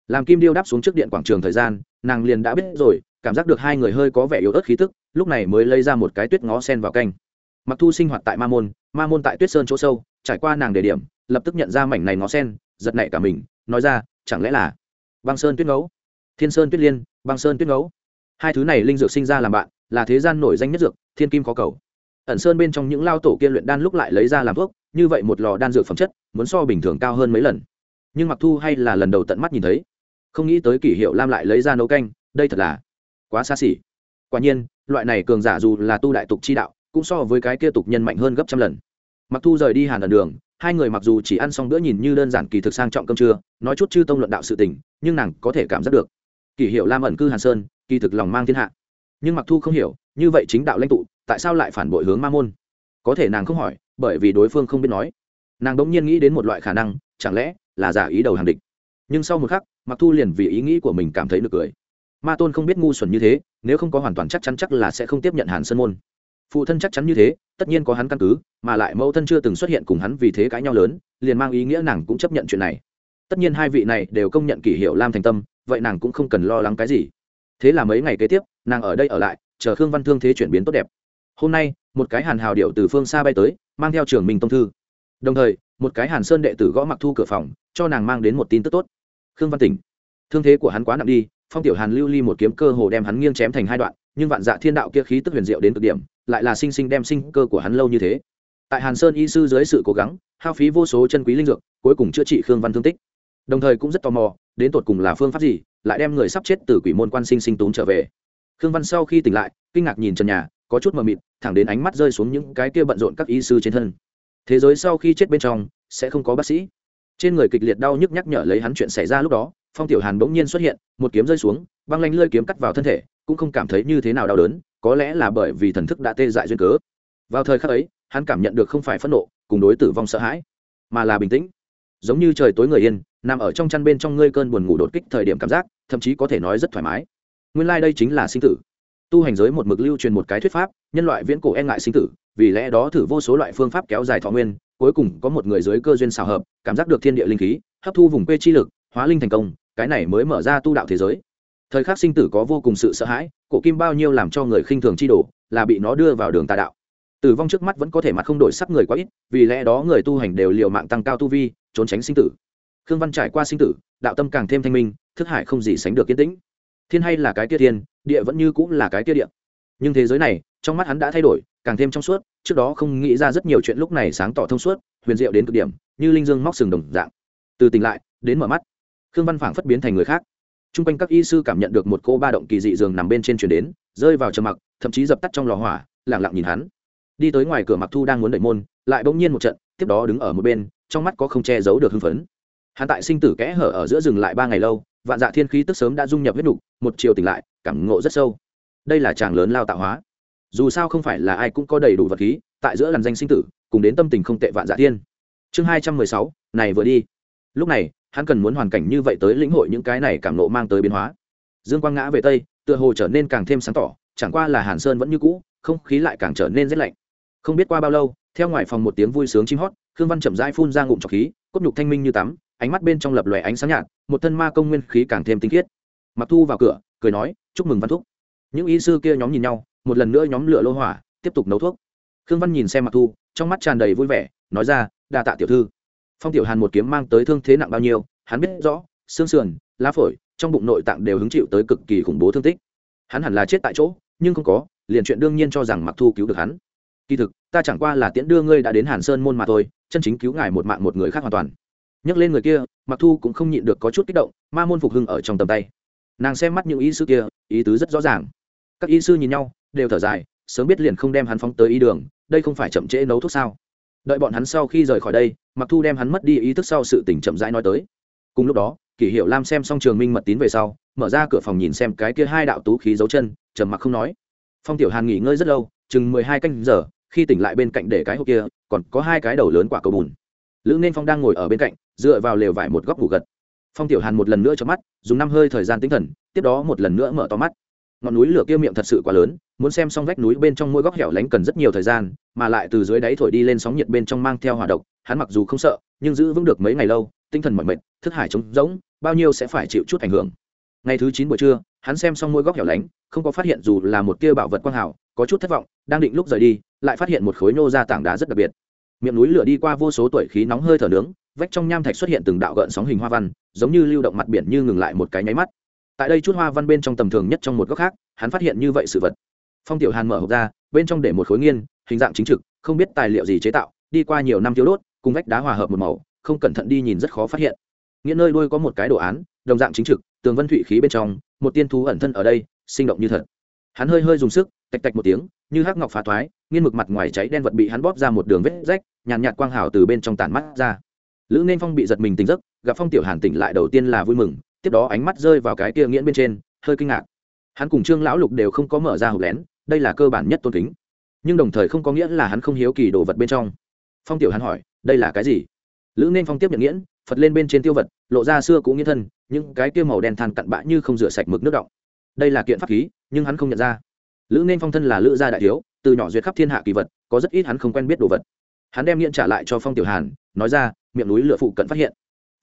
Làm kim điêu đáp xuống trước điện quảng trường thời gian, nàng liền đã biết rồi, cảm giác được hai người hơi có vẻ yếu ớt khí tức, lúc này mới lấy ra một cái tuyết ngó sen vào canh. Mặc thu sinh hoạt tại ma môn ma môn tại tuyết sơn chỗ sâu, trải qua nàng đề điểm, lập tức nhận ra mảnh này ngó sen, giật nảy cả mình, nói ra, chẳng lẽ là băng sơn tuyết ngấu? Thiên sơn tuyết liên, băng sơn tuyết ngấu. Hai thứ này linh dược sinh ra làm bạn, là thế gian nổi danh nhất dược, thiên kim có cầu. Ẩn sơn bên trong những lao tổ kia luyện đan lúc lại lấy ra làm thuốc, như vậy một lò đan dược phẩm chất, muốn so bình thường cao hơn mấy lần. Nhưng mặc thu hay là lần đầu tận mắt nhìn thấy. Không nghĩ tới kỷ hiệu lam lại lấy ra nấu canh, đây thật là quá xa xỉ. Quả nhiên, loại này cường giả dù là tu đại tục chi đạo, cũng so với cái kia tục nhân mạnh hơn gấp trăm lần. Mặc thu rời đi hàn ẩn đường, hai người mặc dù chỉ ăn xong bữa nhìn như đơn giản kỳ thực sang trọng cơm trưa, nói chút chư tông luận đạo sự tình, nhưng nàng có thể cảm giác được kỳ hiệu lam ẩn cư hàn sơn, kỳ thực lòng mang thiên hạ. Nhưng mặc thu không hiểu, như vậy chính đạo lãnh tụ, tại sao lại phản bội hướng ma môn? Có thể nàng không hỏi, bởi vì đối phương không biết nói. Nàng đ ỗ n g nhiên nghĩ đến một loại khả năng, chẳng lẽ là giả ý đầu hàng địch? Nhưng sau một khắc mặc thu liền vì ý nghĩ của mình cảm thấy nực cười. Ma tôn không biết ngu xuẩn như thế, nếu không có hoàn toàn chắc chắn chắc là sẽ không tiếp nhận hàn sơn môn. Phụ thân chắc chắn như thế, tất nhiên có hắn căn cứ, mà lại mẫu thân chưa từng xuất hiện cùng hắn vì thế cãi nhau lớn, liền mang ý nghĩa nàng cũng chấp nhận chuyện này. Tất nhiên hai vị này đều công nhận kỷ hiệu lam thành tâm vậy nàng cũng không cần lo lắng cái gì. Thế là mấy ngày kế tiếp, nàng ở đây ở lại, chờ khương văn thương thế chuyển biến tốt đẹp. Hôm nay, một cái hàn hào điệu từ phương xa bay tới, mang theo trường minh tông thư. Đồng thời, một cái hàn sơn đệ tử gõ mặc thu cửa phòng, cho nàng mang đến một tin tức tốt. Khương văn tỉnh. Thương thế của hắn quá nặng đi, phong tiểu hàn lưu ly một kiếm cơ hồ đem hắn nghiêng chém thành hai đoạn, nhưng vạn dạ thiên đạo kia khí tức huyền diệu đến cực điểm, lại là sinh sinh đem sinh cơ của hắn lâu như thế. Tại hàn sơn y sư dưới sự cố gắng, hao phí vô số chân quý linh dược, cuối cùng chữa trị khương văn thương tích. Đồng thời cũng rất tò mò đến tột cùng là phương pháp gì, lại đem người sắp chết từ quỷ môn quan sinh sinh tốn trở về. Khương văn sau khi tỉnh lại, kinh ngạc nhìn trần nhà, có chút mờ mịt, thẳng đến ánh mắt rơi xuống những cái kia bận rộn các y sư trên thân. Thế giới sau khi chết bên trong, sẽ không có bác sĩ. Trên người kịch liệt đau nhức nhắc nhở lấy hắn chuyện xảy ra lúc đó, phong tiểu hàn bỗng nhiên xuất hiện, một kiếm rơi xuống, băng lanh lơi kiếm cắt vào thân thể, cũng không cảm thấy như thế nào đau đớn, có lẽ là bởi vì thần thức đã tê dại duyên cớ. Vào thời khắc ấy, hắn cảm nhận được không phải phẫn nộ, cùng đối tử vong sợ hãi, mà là bình tĩnh. Giống như trời tối người yên nằm ở trong chăn bên trong ngươi cơn buồn ngủ đột kích thời điểm cảm giác, thậm chí có thể nói rất thoải mái. Nguyên lai、like、đây chính là sinh tử. Tu hành giới một mực lưu truyền một cái thuyết pháp, nhân loại viễn cổ e ngại sinh tử, vì lẽ đó thử vô số loại phương pháp kéo dài thọ nguyên, cuối cùng có một người dưới cơ duyên xào hợp, cảm giác được thiên địa linh khí, hấp thu vùng quê chi lực, hóa linh thành công, cái này mới mở ra tu đạo thế giới. Thời khắc sinh tử có vô cùng sự sợ hãi, cổ kim bao nhiêu làm cho người khinh thường chi đổ là bị nó đưa vào đường tà đạo. Tử vong trước mắt vẫn có thể mặt không đổi sắc người quá ít, vì lẽ đó người tu hành đều liều mạng tăng cao tu vi, trốn tránh sinh tử khương văn trải qua sinh tử, đạo tâm càng thêm thanh minh, thức hải không gì sánh được yên tĩnh. Thiên hay là cái tia thiên, địa vẫn như cũng là cái tia địa. Nhưng thế giới này, trong mắt hắn đã thay đổi, càng thêm trong suốt, trước đó không nghĩ ra rất nhiều chuyện lúc này sáng tỏ thông suốt, huyền diệu đến cực điểm, như linh dương móc sừng đồng dạng. Từ tỉnh lại, đến mở mắt, khương văn phảng phất biến thành người khác. T r u n g quanh các y sư cảm nhận được một cô ba động kỳ dị giường nằm bên trên chuyển đến, rơi vào trầm mặc, thậm chí dập tắt trong lò hỏa lẳng lặng nhìn hắn. Đi tới ngoài cửa mặc thu đang muốn đẩy môn, lại bỗng nhiên một trận, tiếp đó đứng ở một bên, trong mắt có không che giấu được hưng phấn hắn tại sinh tử kẽ hở ở giữa rừng lại ba ngày lâu, vạn dạ thiên khí tức sớm đã dung nhập huyết đục một chiều tỉnh lại, cảm ngộ rất sâu. Đây là chàng lớn lao tạo hóa. Dù sao không phải là ai cũng có đầy đủ vật khí, tại giữa làn danh sinh tử, cùng đến tâm tình không tệ vạn dạ thiên. Chương hai trăm mười sáu, này vừa đi. Lúc này, hắn cần muốn hoàn cảnh như vậy tới lĩnh hội những cái này cảm nộ mang tới biến hóa. Dương quang ngã về tây, tựa hồ trở nên càng thêm sáng tỏ, chẳng qua là hàn sơn vẫn như cũ, không khí lại càng trở nên rét lạnh. Không biết qua bao lâu, theo ngoài phòng một tiếng vui sướng chim hót, khương văn chậm rãi phun ra ngụm trọc khí, cốt nhục thanh minh như tắm ánh mắt bên trong lập lòe ánh sáng nhạt, một thân ma công nguyên khí càng thêm tinh khiết. Mặc thu vào cửa, cười nói, chúc mừng văn thúc. Những y sư kia nhóm nhìn nhau, một lần nữa nhóm lửa lô hỏa, tiếp tục nấu thuốc. Khương văn nhìn xem mặc thu, trong mắt tràn đầy vui vẻ, nói ra, đa tạ tiểu thư. Phong tiểu hàn một kiếm mang tới thương thế nặng bao nhiêu, hắn biết rõ, xương sườn, lá phổi, trong bụng nội tạng đều hứng chịu tới cực kỳ khủng bố thương tích. Hắn hẳn là chết tại chỗ, nhưng không có, liền chuyện đương nhiên cho rằng mặc thu cứu được hắn. Kỳ thực, ta chẳng qua là tiễn đưa ngươi đã đến hàn sơn môn mà thôi, chân chính cứu ngài một mạng một người khác hoàn toàn nhắc lên người kia mặc thu cũng không nhịn được có chút kích động, ma môn phục hưng ở trong tầm tay. Nàng xem mắt những ý sư kia, ý tứ rất rõ ràng. Các ý sư nhìn nhau, đều thở dài, sớm biết liền không đem hắn phóng tới ý đường, đây không phải chậm trễ nấu thuốc sao? Đợi bọn hắn sau khi rời khỏi đây mặc thu đem hắn mất đi ý thức sau sự tỉnh chậm rãi nói tới. Cùng lúc đó, kỷ hiệu lam xem xong trường minh mật tín về sau, mở ra cửa phòng nhìn xem cái kia hai đạo tú khí dấu chân, trầm mặc không nói. Phong tiểu hàn nghỉ ngơi rất lâu, chừng mười hai canh giờ, khi tỉnh lại bên cạnh để cái hộp kia, còn có hai cái đầu lớn quả cầu bùn. Lữ nên phong đang ngồi ở bên cạnh dựa vào lều vải một góc ngủ gật. Phong tiểu hàn một lần nữa cho mắt, dùng năm hơi thời gian tinh thần, tiếp đó một lần nữa mở to mắt. Ngọn núi lửa kia miệng thật sự quá lớn, muốn xem xong vách núi bên trong mỗi góc hẻo lánh cần rất nhiều thời gian, mà lại từ dưới đáy thổi đi lên sóng nhiệt bên trong mang theo hỏa độc, hắn mặc dù không sợ, nhưng giữ vững được mấy ngày lâu, tinh thần mỏi mệt, thức hải trống rỗng, bao nhiêu sẽ phải chịu chút ảnh hưởng. Ngày thứ chín buổi trưa, hắn xem xong mỗi góc hẻo lánh, không có phát hiện dù là một tia bảo vật quang hảo, có chút thất vọng, đang định lúc rời đi, lại phát hiện một khối nô ra tảng đá rất đặc biệt miệng núi lửa đi qua vô số tuổi khí nóng hơi thở nướng, vách trong nham thạch xuất hiện từng đạo gợn sóng hình hoa văn, giống như lưu động mặt biển như ngừng lại một cái nháy mắt. Tại đây chút hoa văn bên trong tầm thường nhất trong một góc khác, hắn phát hiện như vậy sự vật. Phong tiểu hàn mở hộp ra, bên trong để một khối nghiên, hình dạng chính trực, không biết tài liệu gì chế tạo, đi qua nhiều năm thiếu đốt, cùng vách đá hòa hợp một màu, không cẩn thận đi nhìn rất khó phát hiện. Nghĩa nơi đuôi có một cái đồ án, đồng dạng chính trực, tường vân thụy khí bên trong, một tiên thú ẩn thân ở đây, sinh động như thật. Hắn hơi hơi dùng sức, tạch tạch một tiếng như hắc ngọc phá thoái, nghiên mực mặt ngoài cháy đen vật bị hắn bóp ra một đường vết rách, nhàn nhạt quang hào từ bên trong tản mắt ra. Lữ nên phong bị giật mình tỉnh giấc, gặp phong tiểu hàn tỉnh lại đầu tiên là vui mừng, tiếp đó ánh mắt rơi vào cái kia nghiễn bên trên, hơi kinh ngạc. Hắn cùng trương lão lục đều không có mở ra hộp lén, đây là cơ bản nhất tôn kính. Nhưng đồng thời không có nghĩa là hắn không hiếu kỳ đồ vật bên trong. Phong tiểu hắn hỏi, đây là cái gì? Lữ nên phong tiếp nhận nghiễn, phật lên bên trên tiêu vật, lộ ra xưa cũ nghĩa thân, những cái kia màu đen than cặn bã như không rửa sạch mực nước động. Đây là kiện pháp khí, nhưng hắn không nhận ra lữ nên phong thân là lữ gia đại thiếu, từ nhỏ duyệt khắp thiên hạ kỳ vật, có rất ít hắn không quen biết đồ vật. Hắn đem nghiện trả lại cho phong tiểu hàn, nói ra, miệng núi lửa phụ cận phát hiện.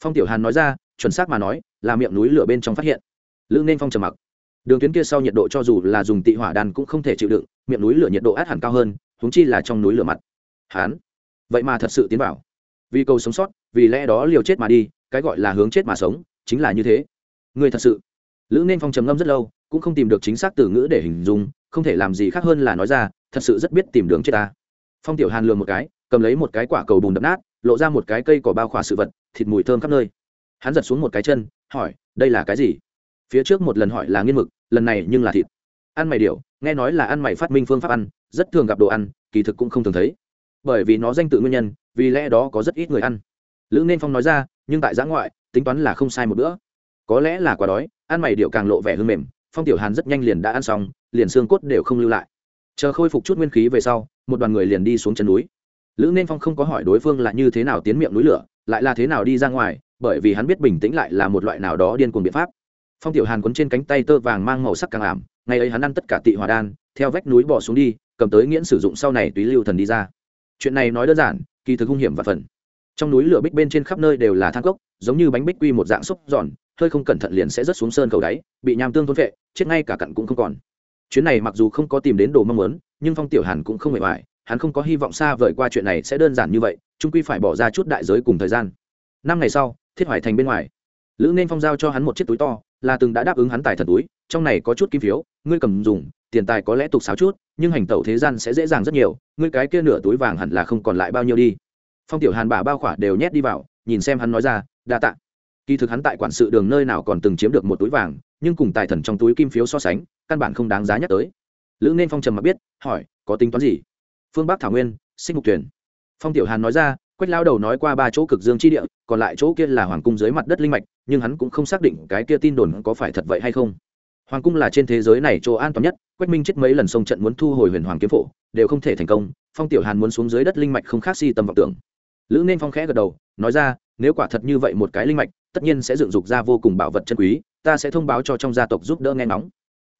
Phong tiểu hàn nói ra, chuẩn xác mà nói, là miệng núi lửa bên trong phát hiện. Lữ nên phong trầm mặc. Đường tuyến kia sau nhiệt độ cho dù là dùng tị hỏa đan cũng không thể chịu đựng, miệng núi lửa nhiệt độ át hẳn cao hơn húng chi là trong núi lửa mặt. Hán. Vậy mà thật sự tiến vào. Vì cầu sống sót, vì lẽ đó liều chết mà đi, cái gọi là hướng chết mà sống, chính là như thế. Người thật sự. Lữ nên phong trầm ngâm rất lâu cũng không tìm được chính xác từ ngữ để hình dung, không thể làm gì khác hơn là nói ra, thật sự rất biết tìm đường chết ta. Phong tiểu hàn lừa một cái, cầm lấy một cái quả cầu bùn đập nát, lộ ra một cái cây cỏ bao khỏa sự vật, thịt mùi thơm khắp nơi. Hắn giật xuống một cái chân, hỏi, đây là cái gì? Phía trước một lần hỏi là nghiên mực, lần này nhưng là thịt. Ăn mày điệu nghe nói là ăn mày phát minh phương pháp ăn, rất thường gặp đồ ăn, kỳ thực cũng không thường thấy. Bởi vì nó danh tự nguyên nhân, vì lẽ đó có rất ít người ăn. Lữ nên phong nói ra, nhưng tại giã ngoại, tính toán là không sai một bữa. Có lẽ là quá đói, ăn mày điệu càng lộ vẻ hương mềm phong tiểu hàn rất nhanh liền đã ăn xong, liền xương cốt đều không lưu lại. Chờ khôi phục chút nguyên khí về sau, một đoàn người liền đi xuống chân núi. Lữ nên phong không có hỏi đối phương là như thế nào tiến miệng núi lửa, lại là thế nào đi ra ngoài, bởi vì hắn biết bình tĩnh lại là một loại nào đó điên cuồng biện pháp. Phong tiểu hàn quấn trên cánh tay tơ vàng mang màu sắc càng ảm, ngày ấy hắn ăn tất cả tị hòa đan, theo vách núi bỏ xuống đi, cầm tới nghiễn sử dụng sau này túy lưu thần đi ra. Chuyện này nói đơn giản, kỳ thực hung hiểm và phần. Trong núi lửa bích bên trên khắp nơi đều là thang cốc, giống như bánh bích quy một dạng xúc giòn hơi không cẩn thận liền sẽ rớt xuống sơn cầu đáy, bị nham tương thôn vệ chết ngay cả cặn cũng không còn. Chuyến này mặc dù không có tìm đến đồ mong muốn, nhưng phong tiểu hàn cũng không hề bại, hắn không có hy vọng xa vời qua chuyện này sẽ đơn giản như vậy trung quy phải bỏ ra chút đại giới cùng thời gian. Năm ngày sau, thiết hoài thành bên ngoài. Lữ nên phong giao cho hắn một chiếc túi to, là từng đã đáp ứng hắn tài thần túi, trong này có chút kim phiếu, ngươi cầm dùng, tiền tài có lẽ tục xáo chút, nhưng hành tẩu thế gian sẽ dễ dàng rất nhiều, ngươi cái kia nửa túi vàng hẳn là không còn lại bao nhiêu đi. Phong tiểu hàn bà bao khỏa đều nhét đi vào, nhìn xem hắn nói ra, đa tạ kỳ thực hắn tại quản sự đường nơi nào còn từng chiếm được một túi vàng, nhưng cùng tài thần trong túi kim phiếu so sánh, căn bản không đáng giá nhắc tới. Lữ nên phong trầm mà biết, hỏi, có tính toán gì? Phương bắc thảo nguyên, sinh mục tuyển phong tiểu hàn nói ra, quách lao đầu nói qua ba chỗ cực dương chi địa, còn lại chỗ kia là hoàng cung dưới mặt đất linh mạch, nhưng hắn cũng không xác định cái kia tin đồn có phải thật vậy hay không. Hoàng cung là trên thế giới này chỗ an toàn nhất, quách minh chết mấy lần sông trận muốn thu hồi huyền hoàng kiếm phổ, đều không thể thành công, phong tiểu hàn muốn xuống dưới đất linh mạch không khác si tầm vọng tưởng. Lữ nên phong khẽ gật đầu, nói ra, nếu quả thật như vậy một cái linh mạch tất nhiên sẽ dựng dục ra vô cùng bảo vật chân quý, ta sẽ thông báo cho trong gia tộc giúp đỡ nghe ngóng.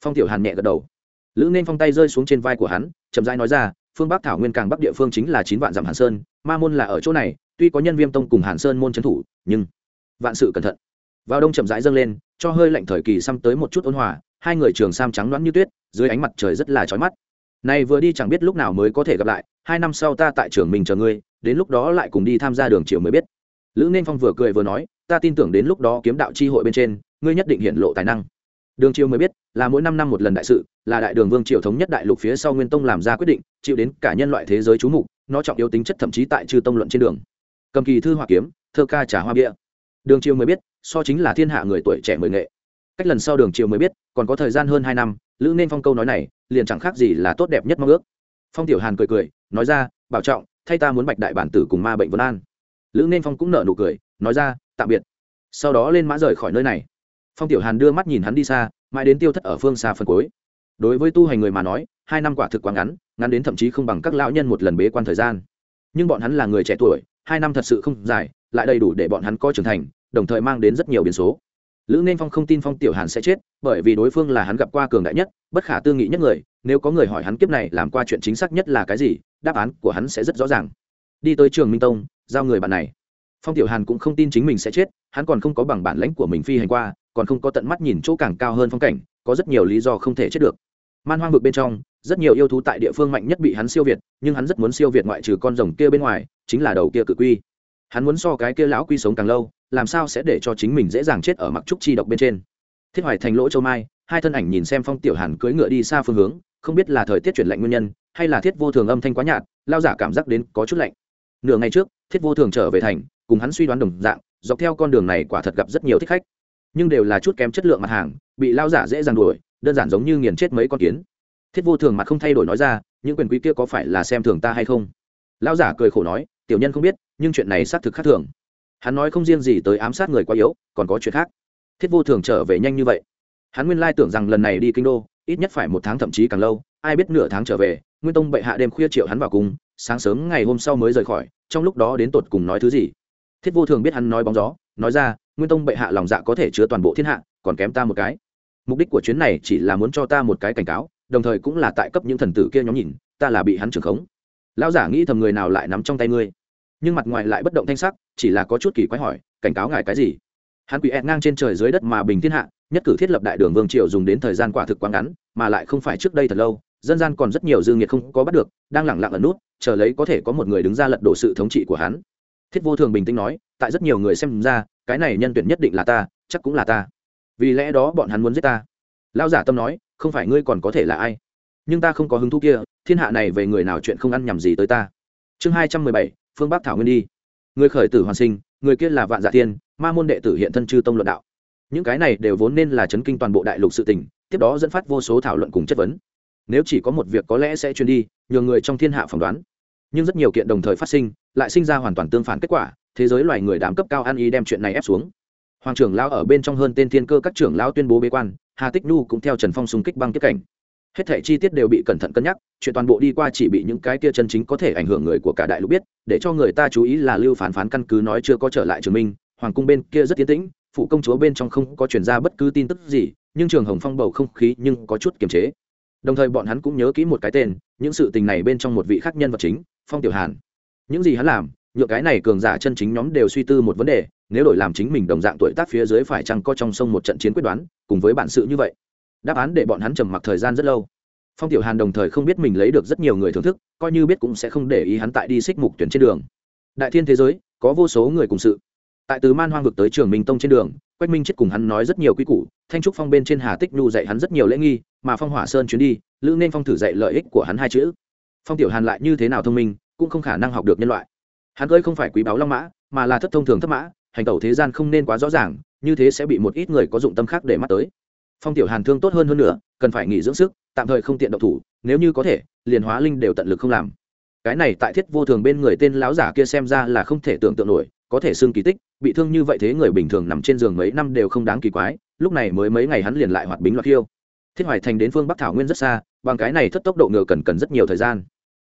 Phong tiểu hàn nhẹ gật đầu. Lữ nên phong tay rơi xuống trên vai của hắn, chậm rãi nói ra, phương bắc thảo nguyên càng bắc địa phương chính là chín vạn dặm hàn sơn, ma môn là ở chỗ này, tuy có nhân viêm tông cùng hàn sơn môn trấn thủ, nhưng vạn sự cẩn thận. Vào đông chậm rãi dâng lên, cho hơi lạnh thời kỳ xăm tới một chút ôn hòa, hai người trường sam trắng loãng như tuyết, dưới ánh mặt trời rất là chói mắt. Này vừa đi chẳng biết lúc nào mới có thể gặp lại, hai năm sau ta tại trường mình chờ ngươi, đến lúc đó lại cùng đi tham gia đường triều mới biết lữ nên phong vừa cười vừa nói, ta tin tưởng đến lúc đó kiếm đạo chi hội bên trên, ngươi nhất định hiện lộ tài năng. Đường triều mới biết, là mỗi năm năm một lần đại sự, là đại đường vương triều thống nhất đại lục phía sau nguyên tông làm ra quyết định, chịu đến cả nhân loại thế giới chú mục, nó trọng yếu tính chất thậm chí tại chư tông luận trên đường. Cầm kỳ thư hỏa kiếm, thơ ca trả hoa bia. Đường triều mới biết, so chính là thiên hạ người tuổi trẻ mười nghệ. Cách lần sau đường triều mới biết, còn có thời gian hơn hai năm, lữ nên phong câu nói này, liền chẳng khác gì là tốt đẹp nhất mong ước. Phong tiểu hàn cười cười, nói ra, bảo trọng, thay ta muốn bạch đại bản tử cùng ma bệnh vân an lữ nên phong cũng nở nụ cười, nói ra, tạm biệt. Sau đó lên mã rời khỏi nơi này. Phong tiểu hàn đưa mắt nhìn hắn đi xa, mãi đến tiêu thất ở phương xa phần cuối. Đối với tu hành người mà nói, hai năm quả thực quá ngắn ngắn đến thậm chí không bằng các lão nhân một lần bế quan thời gian. Nhưng bọn hắn là người trẻ tuổi, hai năm thật sự không dài, lại đầy đủ để bọn hắn có trưởng thành, đồng thời mang đến rất nhiều biến số. Lữ nên phong không tin phong tiểu hàn sẽ chết, bởi vì đối phương là hắn gặp qua cường đại nhất, bất khả tư nghị nhất người, nếu có người hỏi hắn kiếp này làm qua chuyện chính xác nhất là cái gì, đáp án của hắn sẽ rất rõ ràng. Đi tới trường minh tông giao người bạn này. Phong tiểu hàn cũng không tin chính mình sẽ chết, hắn còn không có bằng bản lãnh của mình phi hành qua, còn không có tận mắt nhìn chỗ càng cao hơn phong cảnh, có rất nhiều lý do không thể chết được. Man hoang vực bên trong, rất nhiều yêu thú tại địa phương mạnh nhất bị hắn siêu việt, nhưng hắn rất muốn siêu việt ngoại trừ con rồng kia bên ngoài, chính là đầu kia cự quy. Hắn muốn so cái kia lão quy sống càng lâu, làm sao sẽ để cho chính mình dễ dàng chết ở mặc trúc chi độc bên trên. Thiết hoài thành lỗ châu mai, hai thân ảnh nhìn xem phong tiểu hàn cưỡi ngựa đi xa phương hướng, không biết là thời tiết chuyển lạnh nguyên nhân, hay là thiết vô thường âm thanh quá nhạt, lao giả cảm giác đến có chút lạnh nửa ngày trước, thiết vô thường trở về thành, cùng hắn suy đoán đồng dạng, dọc theo con đường này quả thật gặp rất nhiều thích khách. Nhưng đều là chút kém chất lượng mặt hàng, bị lao giả dễ dàng đuổi, đơn giản giống như nghiền chết mấy con kiến. Thiết vô thường mặt không thay đổi nói ra, những quyền quý kia có phải là xem thường ta hay không? Lao giả cười khổ nói, tiểu nhân không biết, nhưng chuyện này xác thực khác thường. Hắn nói không riêng gì tới ám sát người quá yếu, còn có chuyện khác. Thiết vô thường trở về nhanh như vậy. Hắn nguyên lai tưởng rằng lần này đi kinh đô, ít nhất phải một tháng thậm chí càng lâu, ai biết nửa tháng trở về, nguyên tông bệ hạ đêm khuya triệu hắn vào cùng sáng sớm ngày hôm sau mới rời khỏi, trong lúc đó đến tột cùng nói thứ gì? Thiết vô thường biết hắn nói bóng gió, nói ra, nguyên tông bệ hạ lòng dạ có thể chứa toàn bộ thiên hạ, còn kém ta một cái. Mục đích của chuyến này chỉ là muốn cho ta một cái cảnh cáo, đồng thời cũng là tại cấp những thần tử kia nhóm nhìn, ta là bị hắn trưởng khống. Lão giả nghĩ thầm người nào lại nắm trong tay ngươi. Nhưng mặt ngoài lại bất động thanh sắc, chỉ là có chút kỳ quái hỏi, cảnh cáo ngài cái gì? Hắn quỷ ẹt ngang trên trời dưới đất mà bình thiên hạ, nhất cử thiết lập đại đường vương triều dùng đến thời gian quả thực quá ngắn, mà lại không phải trước đây thật lâu dân gian còn rất nhiều dư nghiệt không có bắt được, đang lẳng lặng ẩn nút, chờ lấy có thể có một người đứng ra lật đổ sự thống trị của hắn. Thiết vô thường bình tĩnh nói, tại rất nhiều người xem ra, cái này nhân tuyển nhất định là ta, chắc cũng là ta. Vì lẽ đó bọn hắn muốn giết ta. Lao giả tâm nói, không phải ngươi còn có thể là ai? Nhưng ta không có hứng thú kia, thiên hạ này về người nào chuyện không ăn nhầm gì tới ta. Chương hai trăm mười bảy, phương bắc thảo nguyên đi. Người khởi tử hoàn sinh, người kia là vạn dạ thiên, ma môn đệ tử hiện thân chư tông luận đạo. Những cái này đều vốn nên là chấn kinh toàn bộ đại lục sự tình, tiếp đó dẫn phát vô số thảo luận cùng chất vấn nếu chỉ có một việc có lẽ sẽ truyền đi, nhờ người trong thiên hạ phỏng đoán. Nhưng rất nhiều kiện đồng thời phát sinh, lại sinh ra hoàn toàn tương phản kết quả, thế giới loài người đám cấp cao ăn ý đem chuyện này ép xuống. Hoàng trưởng lao ở bên trong hơn tên thiên cơ các trưởng lao tuyên bố bế quan, hà tích nhu cũng theo trần phong xung kích băng tiếp cảnh. Hết thảy chi tiết đều bị cẩn thận cân nhắc, chuyện toàn bộ đi qua chỉ bị những cái kia chân chính có thể ảnh hưởng người của cả đại lục biết, để cho người ta chú ý là lưu phán phán căn cứ nói chưa có trở lại trường minh, hoàng cung bên kia rất tiến tĩnh, phụ công chúa bên trong không có chuyển ra bất cứ tin tức gì, nhưng trường hồng phong bầu không khí nhưng có chút kiềm chế đồng thời bọn hắn cũng nhớ kỹ một cái tên, những sự tình này bên trong một vị khác nhân vật chính, phong tiểu hàn. Những gì hắn làm nhựa cái này cường giả chân chính nhóm đều suy tư một vấn đề, nếu đổi làm chính mình đồng dạng tuổi tác phía dưới phải chăng có trong sông một trận chiến quyết đoán, cùng với bản sự như vậy? Đáp án để bọn hắn trầm mặc thời gian rất lâu. Phong tiểu hàn đồng thời không biết mình lấy được rất nhiều người thưởng thức, coi như biết cũng sẽ không để ý hắn tại đi xích mục tuyển trên đường. Đại thiên thế giới, có vô số người cùng sự tại từ man hoang vực tới trường minh tông trên đường, quách minh chết cùng hắn nói rất nhiều quy củ, thanh trúc phong bên trên hà tích nhu dạy hắn rất nhiều lễ nghi, mà phong hỏa sơn chuyến đi, lữ nên phong thử dạy lợi ích của hắn hai chữ. Phong tiểu hàn lại như thế nào thông minh, cũng không khả năng học được nhân loại. Hắn ơi không phải quý báu long mã, mà là thất thông thường thất mã, hành tẩu thế gian không nên quá rõ ràng, như thế sẽ bị một ít người có dụng tâm khác để mắt tới. Phong tiểu hàn thương tốt hơn hơn nữa, cần phải nghỉ dưỡng sức, tạm thời không tiện độc thủ, nếu như có thể, liền hóa linh đều tận lực không làm. Cái này tại thiết vô thường bên người tên lão giả kia xem ra là không thể tưởng tượng nổi có thể xưng kỳ tích, bị thương như vậy thế người bình thường nằm trên giường mấy năm đều không đáng kỳ quái, lúc này mới mấy ngày hắn liền lại hoạt bính loạt khiêu. Thiết hoài thành đến phương bắc thảo nguyên rất xa, bằng cái này thất tốc độ ngựa cần cần rất nhiều thời gian.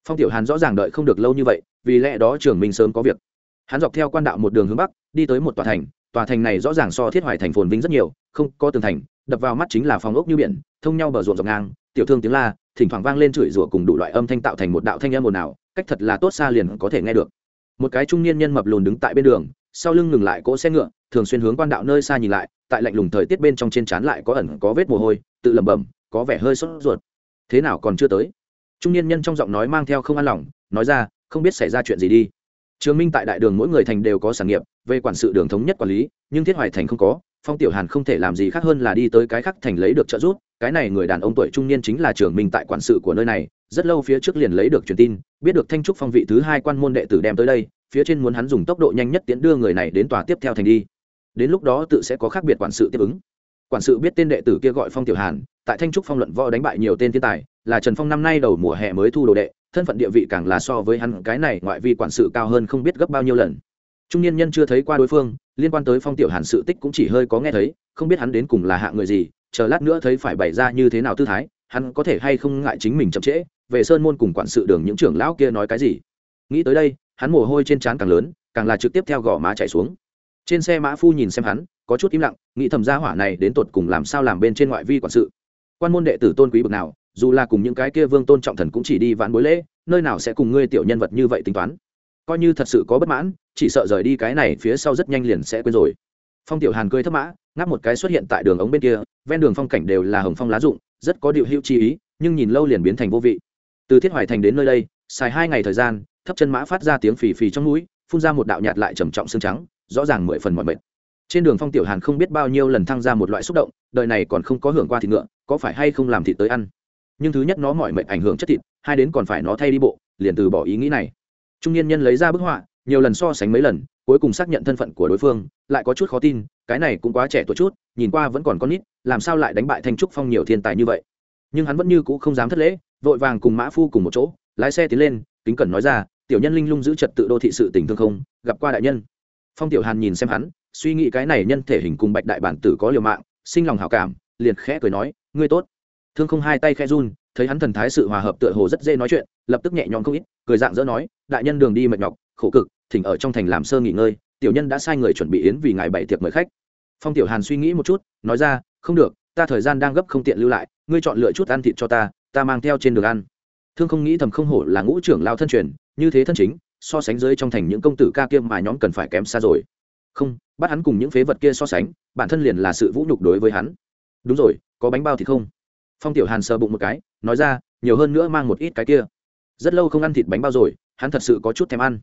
Phong tiểu hàn rõ ràng đợi không được lâu như vậy, vì lẽ đó trường minh sớm có việc. Hắn dọc theo quan đạo một đường hướng bắc, đi tới một tòa thành tòa thành này rõ ràng so thiết hoài thành phồn vinh rất nhiều, không có tường thành, đập vào mắt chính là phòng ốc như biển, thông nhau bờ ruộng dọc ngang, tiểu thương tiếng la, thỉnh thoảng vang lên chửi rủa cùng đủ loại âm thanh tạo thành một đạo thanh âm ồn ào, cách thật là tốt xa liền có thể nghe được một cái trung niên nhân mập lùn đứng tại bên đường, sau lưng ngừng lại cỗ xe ngựa, thường xuyên hướng quan đạo nơi xa nhìn lại, tại lạnh lùng thời tiết bên trong trên trán lại có ẩn có vết mồ hôi, tự lẩm bẩm, có vẻ hơi sốt ruột. Thế nào còn chưa tới? Trung niên nhân trong giọng nói mang theo không an lòng, nói ra, không biết xảy ra chuyện gì đi. Trường minh tại đại đường mỗi người thành đều có sản nghiệp, về quản sự đường thống nhất quản lý, nhưng thiết hoài thành không có, phong tiểu hàn không thể làm gì khác hơn là đi tới cái khác thành lấy được trợ giúp. Cái này người đàn ông tuổi trung niên chính là trường minh tại quản sự của nơi này rất lâu phía trước liền lấy được truyền tin, biết được thanh trúc phong vị thứ hai quan môn đệ tử đem tới đây, phía trên muốn hắn dùng tốc độ nhanh nhất tiến đưa người này đến tòa tiếp theo thành đi. Đến lúc đó tự sẽ có khác biệt quản sự tiếp ứng. Quản sự biết tên đệ tử kia gọi phong tiểu hàn, tại thanh trúc phong luận võ đánh bại nhiều tên thiên tài, là trần phong năm nay đầu mùa hè mới thu đồ đệ, thân phận địa vị càng là so với hắn cái này ngoại vi quản sự cao hơn không biết gấp bao nhiêu lần. Trung niên nhân chưa thấy qua đối phương, liên quan tới phong tiểu hàn sự tích cũng chỉ hơi có nghe thấy, không biết hắn đến cùng là hạ người gì, chờ lát nữa thấy phải bày ra như thế nào tư thái, hắn có thể hay không ngại chính mình chậm trễ về sơn môn cùng quản sự đường những trưởng lão kia nói cái gì? Nghĩ tới đây, hắn mồ hôi trên trán càng lớn, càng là trực tiếp theo gò má chạy xuống. Trên xe mã phu nhìn xem hắn, có chút im lặng, nghĩ thầm gia hỏa này đến tột cùng làm sao làm bên trên ngoại vi quản sự. Quan môn đệ tử tôn quý bực nào, dù là cùng những cái kia vương tôn trọng thần cũng chỉ đi vãn bối lễ, nơi nào sẽ cùng ngươi tiểu nhân vật như vậy tính toán. Coi như thật sự có bất mãn, chỉ sợ rời đi cái này phía sau rất nhanh liền sẽ quên rồi. Phong tiểu hàn cười thấp mã, ngáp một cái xuất hiện tại đường ống bên kia, ven đường phong cảnh đều là hồng phong lá rụng, rất có điệu hữu chi ý, nhưng nhìn lâu liền biến thành vô vị từ thiết hoài thành đến nơi đây, xài hai ngày thời gian, thấp chân mã phát ra tiếng phì phì trong núi, phun ra một đạo nhạt lại trầm trọng xương trắng, rõ ràng mười phần mọi mệt. Trên đường phong tiểu hàn không biết bao nhiêu lần thăng ra một loại xúc động, đời này còn không có hưởng qua thịt ngựa, có phải hay không làm thịt tới ăn? Nhưng thứ nhất nó mọi mệt ảnh hưởng chất thịt, hai đến còn phải nó thay đi bộ, liền từ bỏ ý nghĩ này. Trung niên nhân lấy ra bức họa, nhiều lần so sánh mấy lần, cuối cùng xác nhận thân phận của đối phương, lại có chút khó tin, cái này cũng quá trẻ tuổi chút, nhìn qua vẫn còn con nít, làm sao lại đánh bại thanh trúc phong nhiều thiên tài như vậy? Nhưng hắn vẫn như cũ không dám thất lễ vội vàng cùng mã phu cùng một chỗ, lái xe tiến lên, kính cẩn nói ra, tiểu nhân linh lung giữ trật tự đô thị sự tình thương không, gặp qua đại nhân. Phong tiểu hàn nhìn xem hắn, suy nghĩ cái này nhân thể hình cùng bạch đại bản tử có liều mạng, sinh lòng hảo cảm, liền khẽ cười nói, ngươi tốt. Thương không hai tay khẽ run, thấy hắn thần thái sự hòa hợp tựa hồ rất dễ nói chuyện, lập tức nhẹ nhõm không ít, cười dạng dỡ nói, đại nhân đường đi mệt nhọc, khổ cực, thỉnh ở trong thành làm sơ nghỉ ngơi, tiểu nhân đã sai người chuẩn bị yến vì ngài bảy tiệc mời khách. Phong tiểu hàn suy nghĩ một chút, nói ra, không được, ta thời gian đang gấp không tiện lưu lại, ngươi chọn lựa chút ăn thịt cho ta ta mang theo trên đường ăn. Thương không nghĩ thầm không hổ là ngũ trưởng lao thân truyền, như thế thân chính, so sánh dưới trong thành những công tử ca kia mà nhóm cần phải kém xa rồi. Không, bắt hắn cùng những phế vật kia so sánh, bản thân liền là sự vũ nhục đối với hắn. Đúng rồi, có bánh bao thì không. Phong tiểu hàn sờ bụng một cái, nói ra, nhiều hơn nữa mang một ít cái kia. Rất lâu không ăn thịt bánh bao rồi, hắn thật sự có chút thèm ăn.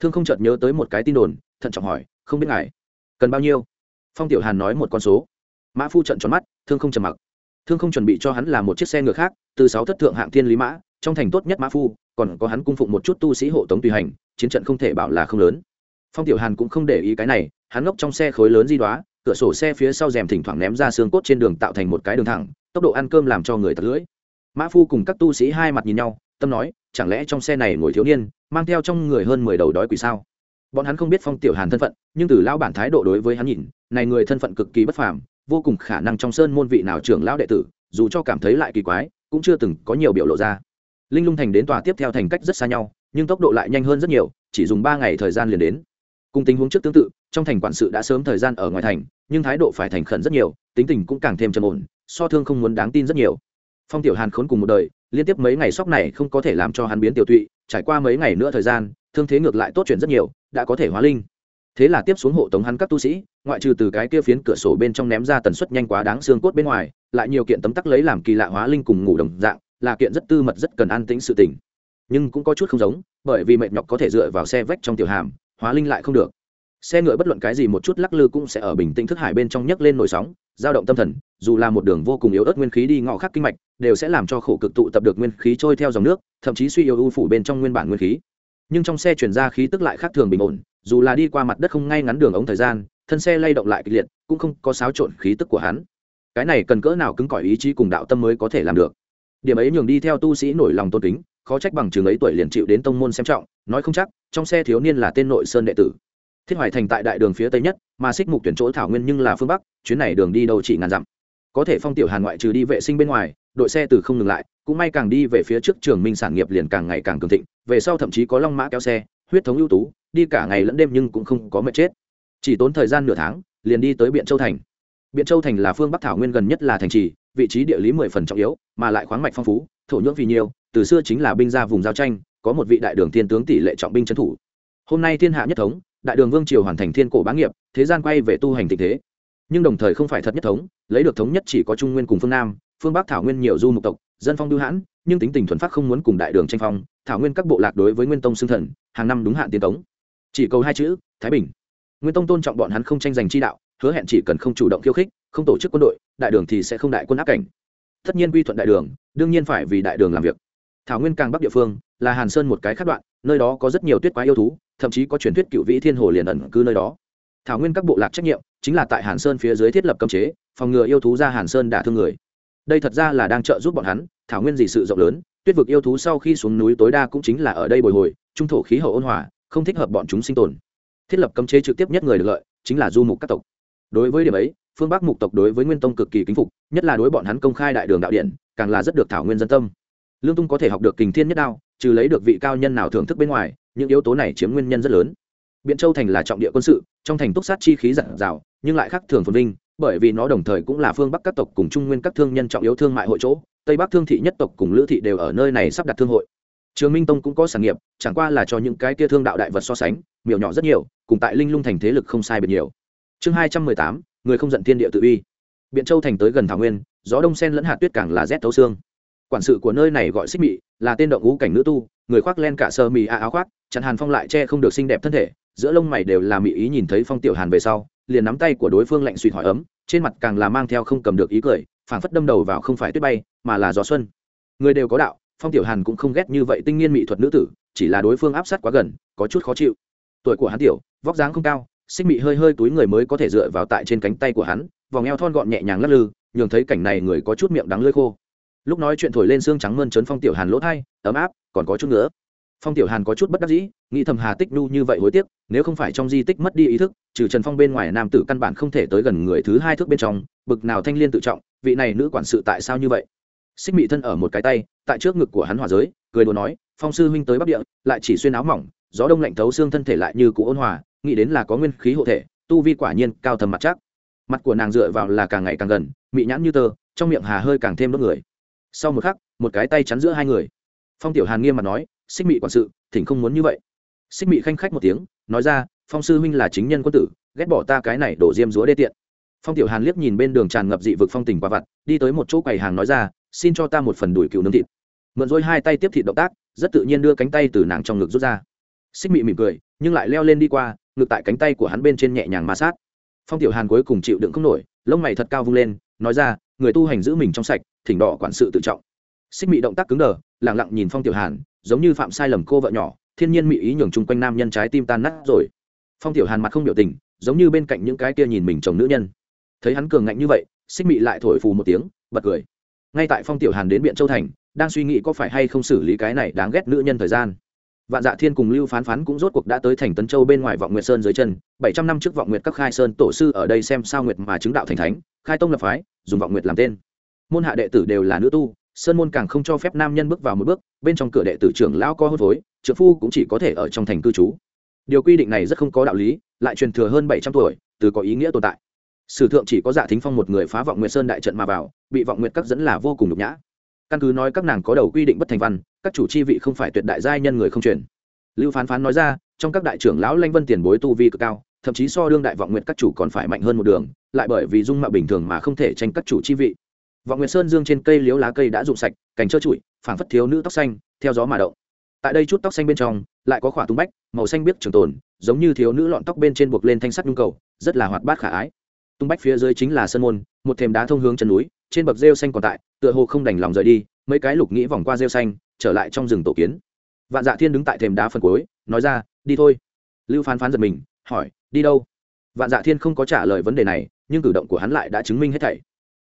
Thương không chợt nhớ tới một cái tin đồn, thận trọng hỏi, không biết ngài cần bao nhiêu? Phong tiểu hàn nói một con số. Mã phu trận tròn mắt, thương không trầm mặc thương không chuẩn bị cho hắn là một chiếc xe ngựa khác, từ sáu thất thượng hạng thiên lý mã, trong thành tốt nhất mã phu, còn có hắn cung phụng một chút tu sĩ hộ tống tùy hành, chiến trận không thể bảo là không lớn. Phong tiểu hàn cũng không để ý cái này, hắn ngốc trong xe khối lớn di đoá, cửa sổ xe phía sau rèm thỉnh thoảng ném ra xương cốt trên đường tạo thành một cái đường thẳng, tốc độ ăn cơm làm cho người tật lưỡi. Mã phu cùng các tu sĩ hai mặt nhìn nhau, tâm nói, chẳng lẽ trong xe này ngồi thiếu niên, mang theo trong người hơn mười đầu đói quỷ sao? Bọn hắn không biết phong tiểu hàn thân phận, nhưng từ lão bản thái độ đối với hắn nhìn, này người thân phận cực kỳ bất phàm vô cùng khả năng trong sơn môn vị nào trưởng lão đệ tử, dù cho cảm thấy lại kỳ quái, cũng chưa từng có nhiều biểu lộ ra. Linh lung thành đến tòa tiếp theo thành cách rất xa nhau, nhưng tốc độ lại nhanh hơn rất nhiều, chỉ dùng ba ngày thời gian liền đến. Cùng tình huống trước tương tự, trong thành quản sự đã sớm thời gian ở ngoài thành, nhưng thái độ phải thành khẩn rất nhiều, tính tình cũng càng thêm trầm ổn, so thương không muốn đáng tin rất nhiều. Phong tiểu hàn khốn cùng một đời, liên tiếp mấy ngày sóc này không có thể làm cho hắn biến tiểu tụy, trải qua mấy ngày nữa thời gian, thương thế ngược lại tốt chuyển rất nhiều, đã có thể hóa linh thế là tiếp xuống hộ tống hắn các tu sĩ, ngoại trừ từ cái kia phiến cửa sổ bên trong ném ra tần suất nhanh quá đáng xương cốt bên ngoài, lại nhiều kiện tấm tắc lấy làm kỳ lạ hóa linh cùng ngủ đồng dạng, là kiện rất tư mật rất cần an tĩnh sự tình. Nhưng cũng có chút không giống, bởi vì mệt nhọc có thể dựa vào xe vách trong tiểu hàm, hóa linh lại không được. Xe ngựa bất luận cái gì một chút lắc lư cũng sẽ ở bình tĩnh thức hải bên trong nhấc lên nổi sóng, dao động tâm thần, dù là một đường vô cùng yếu ớt nguyên khí đi ngõ khắc kinh mạch, đều sẽ làm cho khổ cực tụ tập được nguyên khí trôi theo dòng nước, thậm chí suy yếu ưu phủ bên trong nguyên bản nguyên khí. Nhưng trong xe chuyển ra khí tức lại khác thường bình ổn dù là đi qua mặt đất không ngay ngắn đường ống thời gian, thân xe lay động lại kịch liệt, cũng không có xáo trộn khí tức của hắn. Cái này cần cỡ nào cứng cỏi ý chí cùng đạo tâm mới có thể làm được. Điểm ấy nhường đi theo tu sĩ nổi lòng tôn kính, khó trách bằng trường ấy tuổi liền chịu đến tông môn xem trọng, nói không chắc, trong xe thiếu niên là tên nội sơn đệ tử. Thiết hoài thành tại đại đường phía tây nhất, mà xích mục tuyển chỗ thảo nguyên nhưng là phương bắc, chuyến này đường đi đâu chỉ ngàn dặm. Có thể phong tiểu hàn ngoại trừ đi vệ sinh bên ngoài, đội xe từ không ngừng lại, cũng may càng đi về phía trước trường minh sản nghiệp liền càng ngày càng cường thịnh, về sau thậm chí có long mã kéo xe, huyết thống ưu tú đi cả ngày lẫn đêm nhưng cũng không có mệt chết. Chỉ tốn thời gian nửa tháng, liền đi tới biện châu thành. Biện châu thành là phương bắc thảo nguyên gần nhất là thành trì, vị trí địa lý mười phần trọng yếu, mà lại khoáng mạch phong phú, thổ nhưỡng vì nhiều, từ xưa chính là binh ra vùng giao tranh, có một vị đại đường thiên tướng tỷ lệ trọng binh trấn thủ. Hôm nay thiên hạ nhất thống, đại đường vương triều hoàn thành thiên cổ bá nghiệp, thế gian quay về tu hành tình thế. Nhưng đồng thời không phải thật nhất thống, lấy được thống nhất chỉ có trung nguyên cùng phương nam, phương bắc thảo nguyên nhiều du mục tộc, dân phong lưu hãn, nhưng tính tình thuần phát không muốn cùng đại đường tranh phong, thảo nguyên các bộ lạc đối với nguyên tông xưng thần, hàng năm đúng hạn tiến tống chỉ cầu hai chữ, thái bình. Nguyên tông tôn trọng bọn hắn không tranh giành chi đạo, hứa hẹn chỉ cần không chủ động khiêu khích, không tổ chức quân đội, đại đường thì sẽ không đại quân áp cảnh. Tất nhiên quy thuận đại đường, đương nhiên phải vì đại đường làm việc. Thảo nguyên càng bắc địa phương, là hàn sơn một cái khắc đoạn, nơi đó có rất nhiều tuyết quái yêu thú, thậm chí có truyền thuyết cựu vĩ thiên hồ liền ẩn cư nơi đó. Thảo nguyên các bộ lạc trách nhiệm, chính là tại hàn sơn phía dưới thiết lập cấm chế, phòng ngừa yêu thú ra hàn sơn đả thương người. Đây thật ra là đang trợ giúp bọn hắn, thảo nguyên dị sự rộng lớn, tuyết vực yêu thú sau khi xuống núi tối đa cũng chính là ở đây bồi hồi, trung thổ khí hậu ôn hòa không thích hợp bọn chúng sinh tồn. Thiết lập cấm chế trực tiếp nhất người được lợi chính là du mục các tộc. Đối với điểm ấy, phương bắc mục tộc đối với nguyên tông cực kỳ kính phục, nhất là đối bọn hắn công khai đại đường đạo điện, càng là rất được thảo nguyên dân tâm. Lương tung có thể học được kình thiên nhất đao, trừ lấy được vị cao nhân nào thưởng thức bên ngoài, những yếu tố này chiếm nguyên nhân rất lớn. Biện châu thành là trọng địa quân sự, trong thành túc sát chi khí giản rào nhưng lại khác thường phồn vinh, bởi vì nó đồng thời cũng là phương bắc các tộc cùng trung nguyên các thương nhân trọng yếu thương mại hội chỗ, tây bắc thương thị nhất tộc cùng lữ thị đều ở nơi này sắp đặt thương hội trường minh tông cũng có sản nghiệp, chẳng qua là cho những cái kia thương đạo đại vật so sánh, miểu nhỏ rất nhiều, cùng tại linh lung thành thế lực không sai biệt nhiều. Chương hai trăm mười tám, người không giận thiên địa tự uy. Biện châu thành tới gần thảo nguyên, gió đông sen lẫn hạt tuyết càng là rét thấu xương. Quản sự của nơi này gọi xích mị, là tên động ngũ cảnh nữ tu, người khoác len cả sơ mì a áo khoác, chặn hàn phong lại che không được xinh đẹp thân thể, giữa lông mày đều là mị ý nhìn thấy phong tiểu hàn về sau, liền nắm tay của đối phương lạnh suy hỏi ấm, trên mặt càng là mang theo không cầm được ý cười, phảng phất đâm đầu vào không phải tuyết bay, mà là gió xuân. Người đều có đạo phong tiểu hàn cũng không ghét như vậy tinh nghiên mỹ thuật nữ tử, chỉ là đối phương áp sát quá gần, có chút khó chịu. Tuổi của hắn tiểu, vóc dáng không cao, xích mị hơi hơi túi người mới có thể dựa vào tại trên cánh tay của hắn, vòng eo thon gọn nhẹ nhàng lắc lư, nhường thấy cảnh này người có chút miệng đắng lơi khô. Lúc nói chuyện thổi lên xương trắng mơn trớn phong tiểu hàn lỗ thai, ấm áp, còn có chút nữa phong tiểu hàn có chút bất đắc dĩ, nghĩ thầm hà tích nhu như vậy hối tiếc, nếu không phải trong di tích mất đi ý thức, trừ trần phong bên ngoài nam tử căn bản không thể tới gần người thứ hai thước bên trong, bực nào thanh liên tự trọng, vị này nữ quản sự tại sao như vậy? Xích mị thân ở một cái tay tại trước ngực của hắn hòa giới, cười đùa nói, phong sư huynh tới bắc địa, lại chỉ xuyên áo mỏng, gió đông lạnh thấu xương thân thể lại như cụ ôn hòa, nghĩ đến là có nguyên khí hộ thể, tu vi quả nhiên cao thầm mặt chắc. Mặt của nàng dựa vào là càng ngày càng gần, mị nhãn như tơ, trong miệng hà hơi càng thêm đốt người. Sau một khắc, một cái tay chắn giữa hai người. Phong tiểu hàn nghiêm mặt nói, xích mị quản sự, thỉnh không muốn như vậy. Xích mị khanh khách một tiếng, nói ra, phong sư huynh là chính nhân quân tử, ghét bỏ ta cái này đổ diêm rúa đê tiện phong tiểu hàn liếc nhìn bên đường tràn ngập dị vực phong tình quả vặt, đi tới một chỗ quầy hàng nói ra, xin cho ta một phần đùi cừu nướng thịt. Mượn dối hai tay tiếp thịt động tác, rất tự nhiên đưa cánh tay từ nàng trong ngực rút ra. Xích mị mỉm cười, nhưng lại leo lên đi qua, ngực tại cánh tay của hắn bên trên nhẹ nhàng ma sát. Phong tiểu hàn cuối cùng chịu đựng không nổi, lông mày thật cao vung lên, nói ra, người tu hành giữ mình trong sạch, thỉnh đỏ quản sự tự trọng. Xích mị động tác cứng đờ lẳng lặng nhìn phong tiểu hàn, giống như phạm sai lầm cô vợ nhỏ, thiên nhiên mị ý nhường chung quanh nam nhân trái tim tan nát rồi. Phong tiểu hàn mặt không biểu tình, giống như bên cạnh những cái kia nhìn mình chồng nữ nhân thấy hắn cường ngạnh như vậy, xích mị lại thổi phù một tiếng, bật cười. Ngay tại phong tiểu hàn đến biện châu thành, đang suy nghĩ có phải hay không xử lý cái này đáng ghét nữ nhân thời gian. Vạn dạ thiên cùng lưu phán phán cũng rốt cuộc đã tới thành tấn châu bên ngoài vọng nguyệt sơn dưới chân, bảy trăm năm trước vọng nguyệt các khai sơn tổ sư ở đây xem sao nguyệt mà chứng đạo thành thánh, khai tông lập phái, dùng vọng nguyệt làm tên. Môn hạ đệ tử đều là nữ tu, sơn môn càng không cho phép nam nhân bước vào một bước, bên trong cửa đệ tử trưởng lão co hôn phối trợ phu cũng chỉ có thể ở trong thành cư trú. Điều quy định này rất không có đạo lý, lại truyền thừa hơn bảy trăm tuổi, từ có ý nghĩa tồn tại sử thượng chỉ có dạ thính phong một người phá vọng nguyệt sơn đại trận mà vào, bị vọng nguyệt các dẫn là vô cùng nhục nhã. Căn cứ nói các nàng có đầu quy định bất thành văn, các chủ chi vị không phải tuyệt đại giai nhân người không truyền. Lưu phán phán nói ra, trong các đại trưởng lão lanh vân tiền bối tu vi cực cao, thậm chí so đương đại vọng nguyệt các chủ còn phải mạnh hơn một đường, lại bởi vì dung mạo bình thường mà không thể tranh các chủ chi vị. Vọng nguyệt sơn dương trên cây liếu lá cây đã rụng sạch, cành trơ trụi, phảng phất thiếu nữ tóc xanh, theo gió mà động. Tại đây chút tóc xanh bên trong, lại có khỏa tung bách, màu xanh biếc trường tồn, giống như thiếu nữ lọn tóc bên trên buộc lên thanh sắt nhung cầu, rất là hoạt bát khả ái tung bách phía dưới chính là sân môn, một thềm đá thông hướng chân núi, trên bậc rêu xanh còn tại, tựa hồ không đành lòng rời đi, mấy cái lục nghĩ vòng qua rêu xanh, trở lại trong rừng tổ kiến. Vạn dạ thiên đứng tại thềm đá phần cuối, nói ra, đi thôi. Lưu phán phán giật mình, hỏi, đi đâu? Vạn dạ thiên không có trả lời vấn đề này, nhưng cử động của hắn lại đã chứng minh hết thảy.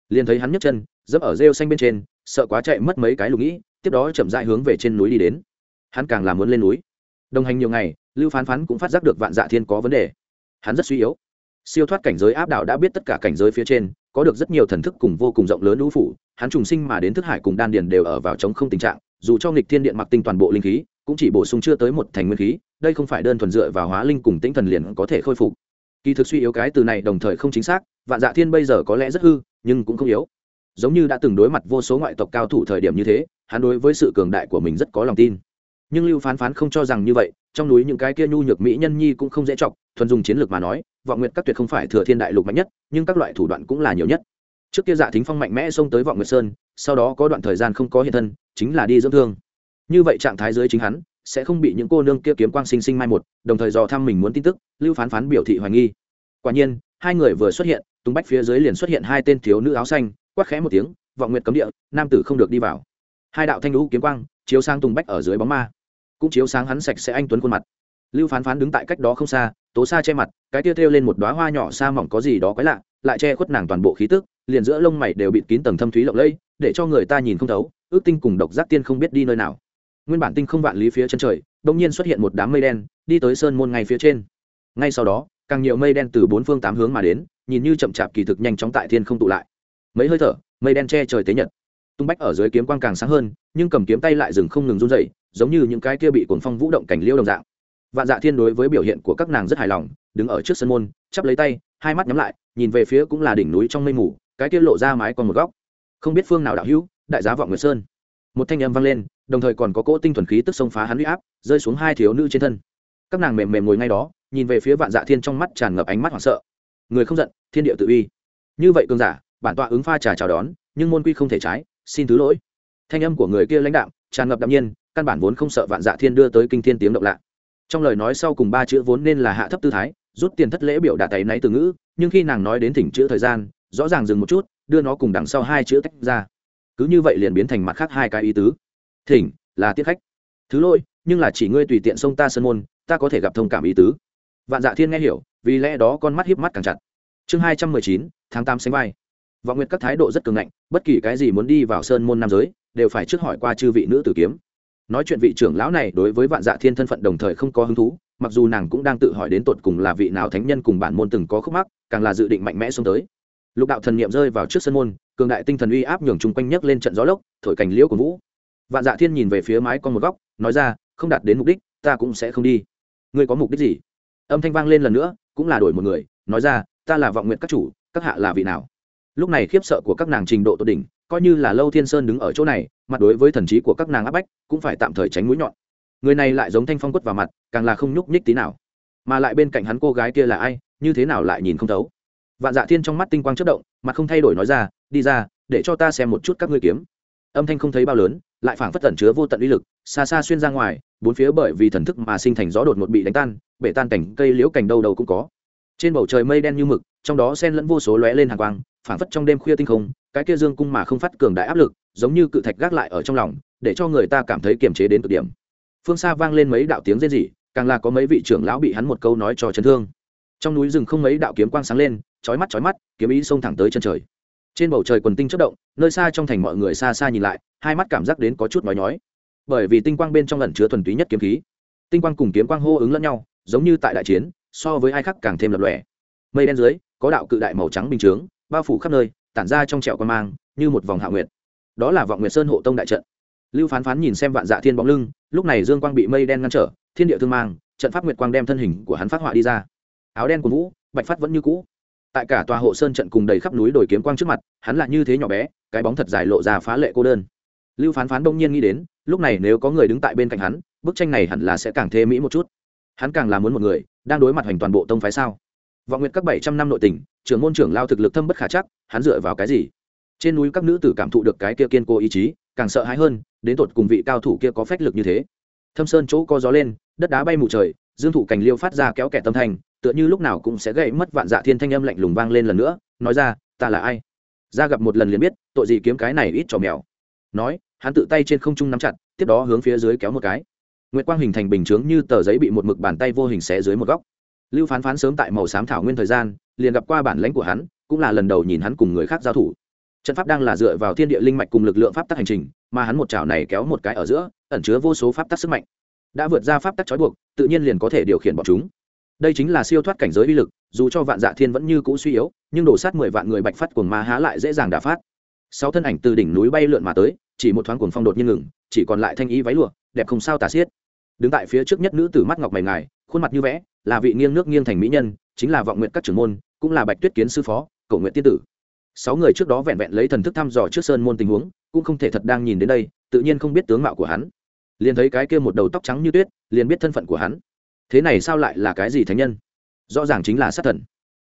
Liền thấy hắn nhấc chân, dẫm ở rêu xanh bên trên, sợ quá chạy mất mấy cái lục nghĩ, tiếp đó chậm dại hướng về trên núi đi đến. Hắn càng làm muốn lên núi. Đồng hành nhiều ngày, lưu phán phán cũng phát giác được vạn dạ thiên có vấn đề. Hắn rất suy yếu siêu thoát cảnh giới áp đảo đã biết tất cả cảnh giới phía trên, có được rất nhiều thần thức cùng vô cùng rộng lớn lũ phủ, hắn trùng sinh mà đến thức hải cùng đan điền đều ở vào chống không tình trạng, dù cho nghịch thiên điện mặc tinh toàn bộ linh khí, cũng chỉ bổ sung chưa tới một thành nguyên khí, đây không phải đơn thuần dựa vào hóa linh cùng tĩnh thần liền có thể khôi phục. Kỳ thực suy yếu cái từ này đồng thời không chính xác, vạn dạ thiên bây giờ có lẽ rất hư, nhưng cũng không yếu. Giống như đã từng đối mặt vô số ngoại tộc cao thủ thời điểm như thế, hắn đối với sự cường đại của mình rất có lòng tin. Nhưng lưu phán phán không cho rằng như vậy, trong núi những cái kia nhu nhược mỹ nhân nhi cũng không dễ chọc, thuần dùng chiến lược mà nói vọng nguyệt các tuyệt không phải thừa thiên đại lục mạnh nhất, nhưng các loại thủ đoạn cũng là nhiều nhất. Trước kia dạ thính phong mạnh mẽ xông tới vọng nguyệt sơn, sau đó có đoạn thời gian không có hiện thân, chính là đi dưỡng thương. Như vậy trạng thái dưới chính hắn, sẽ không bị những cô nương kia kiếm quang sinh sinh mai một, đồng thời dò thăm mình muốn tin tức, lưu phán phán biểu thị hoài nghi. Quả nhiên, hai người vừa xuất hiện tung bách phía dưới liền xuất hiện hai tên thiếu nữ áo xanh, quát khẽ một tiếng, vọng nguyệt cấm địa, nam tử không được đi vào. Hai đạo thanh lũ kiếm quang, chiếu sang tùng bách ở dưới bóng ma. Cũng chiếu sáng hắn sạch sẽ anh tuấn khuôn mặt. Lưu phán phán đứng tại cách đó không xa tố xa che mặt, cái tia thêu lên một đoá hoa nhỏ xa mỏng có gì đó quái lạ, lại che khuất nàng toàn bộ khí tức, liền giữa lông mày đều bịt kín tầng thâm thúy lộng lẫy, để cho người ta nhìn không thấu, ước tinh cùng độc giác tiên không biết đi nơi nào. Nguyên bản tinh không vạn lý phía chân trời đông nhiên xuất hiện một đám mây đen, đi tới sơn môn ngay phía trên. Ngay sau đó, càng nhiều mây đen từ bốn phương tám hướng mà đến, nhìn như chậm chạp kỳ thực nhanh chóng tại thiên không tụ lại. Mấy hơi thở, mây đen che trời tế nhật. Tung bách ở dưới kiếm quang càng sáng hơn, nhưng cầm kiếm tay lại dừng không ngừng run dậy giống như những cái kia bị cuồng phong vũ động cảnh liêu đồng dạng vạn dạ thiên đối với biểu hiện của các nàng rất hài lòng, đứng ở trước sân môn, chắp lấy tay, hai mắt nhắm lại, nhìn về phía cũng là đỉnh núi trong mây mù, cái kia lộ ra mái còn một góc. Không biết phương nào đạo hữu, đại giá vọng nguyệt sơn. Một thanh âm vang lên, đồng thời còn có cỗ tinh thuần khí tức xông phá hắn huy áp, rơi xuống hai thiếu nữ trên thân. Các nàng mềm mềm ngồi ngay đó, nhìn về phía vạn dạ thiên trong mắt tràn ngập ánh mắt hoảng sợ. Người không giận, thiên địa tự uy. Như vậy cường giả, bản tọa ứng pha trà chào đón, nhưng môn quy không thể trái, xin thứ lỗi. Thanh âm của người kia lãnh đạo tràn ngập đạm nhiên, căn bản vốn không sợ vạn dạ thiên đưa tới kinh thiên tiếng động lạ trong lời nói sau cùng ba chữ vốn nên là hạ thấp tư thái, rút tiền thất lễ biểu đạt tay náy từ ngữ, nhưng khi nàng nói đến thỉnh chữ thời gian, rõ ràng dừng một chút, đưa nó cùng đằng sau hai chữ tách ra. Cứ như vậy liền biến thành mặt khác hai cái ý tứ. Thỉnh là tiết khách. Thứ lỗi, nhưng là chỉ ngươi tùy tiện xông ta sân môn, ta có thể gặp thông cảm ý tứ. Vạn dạ thiên nghe hiểu, vì lẽ đó con mắt hiếp mắt càng chặt. Chương hai trăm mười chín, tháng tám sánh vai. Vọng nguyệt các thái độ rất cường ngạnh, bất kỳ cái gì muốn đi vào sơn môn nam giới, đều phải trước hỏi qua chư vị nữ tử kiếm nói chuyện vị trưởng lão này đối với vạn dạ thiên thân phận đồng thời không có hứng thú, mặc dù nàng cũng đang tự hỏi đến tột cùng là vị nào thánh nhân cùng bản môn từng có khúc mắc, càng là dự định mạnh mẽ xuống tới. Lục đạo thần niệm rơi vào trước sân môn, cường đại tinh thần uy áp nhường chung quanh nhấc lên trận gió lốc, thổi cành liễu của vũ. Vạn dạ thiên nhìn về phía mái con một góc, nói ra, không đạt đến mục đích, ta cũng sẽ không đi. Ngươi có mục đích gì? Âm thanh vang lên lần nữa, cũng là đổi một người, nói ra, ta là vọng nguyện các chủ, các hạ là vị nào? Lúc này khiếp sợ của các nàng trình độ tốt đỉnh, coi như là lâu thiên sơn đứng ở chỗ này, mặt đối với thần trí của các nàng áp bách, cũng phải tạm thời tránh mũi nhọn. Người này lại giống thanh phong quất vào mặt, càng là không nhúc nhích tí nào. Mà lại bên cạnh hắn cô gái kia là ai, như thế nào lại nhìn không thấu. Vạn dạ thiên trong mắt tinh quang chất động, mặt không thay đổi nói ra, đi ra, để cho ta xem một chút các ngươi kiếm. Âm thanh không thấy bao lớn, lại phảng phất tẩn chứa vô tận uy lực, xa xa xuyên ra ngoài, bốn phía bởi vì thần thức mà sinh thành gió đột ngột bị đánh tan, bể tan cảnh cây liễu cành đâu đâu cũng có. Trên bầu trời mây đen như mực, trong đó sen lẫn vô số lóe lên hàng quang phảng phất trong đêm khuya tinh không, cái kia dương cung mà không phát cường đại áp lực, giống như cự thạch gác lại ở trong lòng, để cho người ta cảm thấy kiềm chế đến cực điểm. Phương xa vang lên mấy đạo tiếng rên rỉ, càng là có mấy vị trưởng lão bị hắn một câu nói cho chấn thương. Trong núi rừng không mấy đạo kiếm quang sáng lên, chói mắt chói mắt, kiếm ý xông thẳng tới chân trời. Trên bầu trời quần tinh chất động, nơi xa trong thành mọi người xa xa nhìn lại, hai mắt cảm giác đến có chút nói nhói. Bởi vì tinh quang bên trong lần chứa thuần túy nhất kiếm khí. Tinh quang cùng kiếm quang hô ứng lẫn nhau, giống như tại đại chiến, so với ai khác càng thêm lập lòe. Mây đen dưới, có đạo cự đại màu trắng bình chướng bao phủ khắp nơi, tản ra trong trẹo con mang, như một vòng hạ nguyệt. Đó là vọng nguyệt sơn hộ tông đại trận. Lưu phán phán nhìn xem vạn dạ thiên bóng lưng, lúc này dương quang bị mây đen ngăn trở, thiên địa thương mang, trận pháp nguyệt quang đem thân hình của hắn phát họa đi ra. Áo đen của vũ, bạch phát vẫn như cũ. Tại cả tòa hộ sơn trận cùng đầy khắp núi đồi kiếm quang trước mặt, hắn lại như thế nhỏ bé, cái bóng thật dài lộ ra phá lệ cô đơn. Lưu phán phán đông nhiên nghĩ đến, lúc này nếu có người đứng tại bên cạnh hắn, bức tranh này hẳn là sẽ càng thê mỹ một chút. Hắn càng là muốn một người, đang đối mặt hoành toàn bộ tông phái sao? Vọng nguyện các bảy trăm năm nội tình, trưởng môn trưởng lao thực lực thâm bất khả chắc, hắn dựa vào cái gì? Trên núi các nữ tử cảm thụ được cái kia kiên cố ý chí, càng sợ hãi hơn, đến tột cùng vị cao thủ kia có phách lực như thế. Thâm sơn chỗ co gió lên, đất đá bay mù trời, dương thủ cành liêu phát ra kéo kẻ tâm thành tựa như lúc nào cũng sẽ gãy mất vạn dạ thiên thanh âm lạnh lùng vang lên lần nữa, nói ra, ta là ai? Ra gặp một lần liền biết, tội gì kiếm cái này ít trò mèo. Nói, hắn tự tay trên không trung nắm chặt, tiếp đó hướng phía dưới kéo một cái. Nguyệt quang hình thành bình chướng như tờ giấy bị một mực bàn tay vô hình xé dưới một góc lưu phán phán sớm tại màu xám thảo nguyên thời gian, liền gặp qua bản lãnh của hắn, cũng là lần đầu nhìn hắn cùng người khác giao thủ. Trận pháp đang là dựa vào thiên địa linh mạch cùng lực lượng pháp tắc hành trình, mà hắn một chảo này kéo một cái ở giữa, ẩn chứa vô số pháp tắc sức mạnh. Đã vượt ra pháp tắc trói buộc, tự nhiên liền có thể điều khiển bọn chúng. Đây chính là siêu thoát cảnh giới uy lực, dù cho vạn dạ thiên vẫn như cũ suy yếu, nhưng đổ sát mười vạn người bạch phát cuồng ma há lại dễ dàng đả phát. Sáu thân ảnh từ đỉnh núi bay lượn mà tới, chỉ một thoáng cuồng phong đột nhiên ngừng, chỉ còn lại thanh ý váy lụa, đẹp không sao tả xiết. Đứng tại phía trước nhất nữ tử mắt ngọc mày ngài khuôn mặt như vẽ, là vị nghiêng nước nghiêng thành mỹ nhân, chính là vọng nguyện các trưởng môn, cũng là bạch tuyết kiến sư phó, cầu nguyện tiên tử. Sáu người trước đó vẹn vẹn lấy thần thức thăm dò trước sơn môn tình huống, cũng không thể thật đang nhìn đến đây, tự nhiên không biết tướng mạo của hắn. Liền thấy cái kia một đầu tóc trắng như tuyết, liền biết thân phận của hắn. Thế này sao lại là cái gì thánh nhân? Rõ ràng chính là sát thần.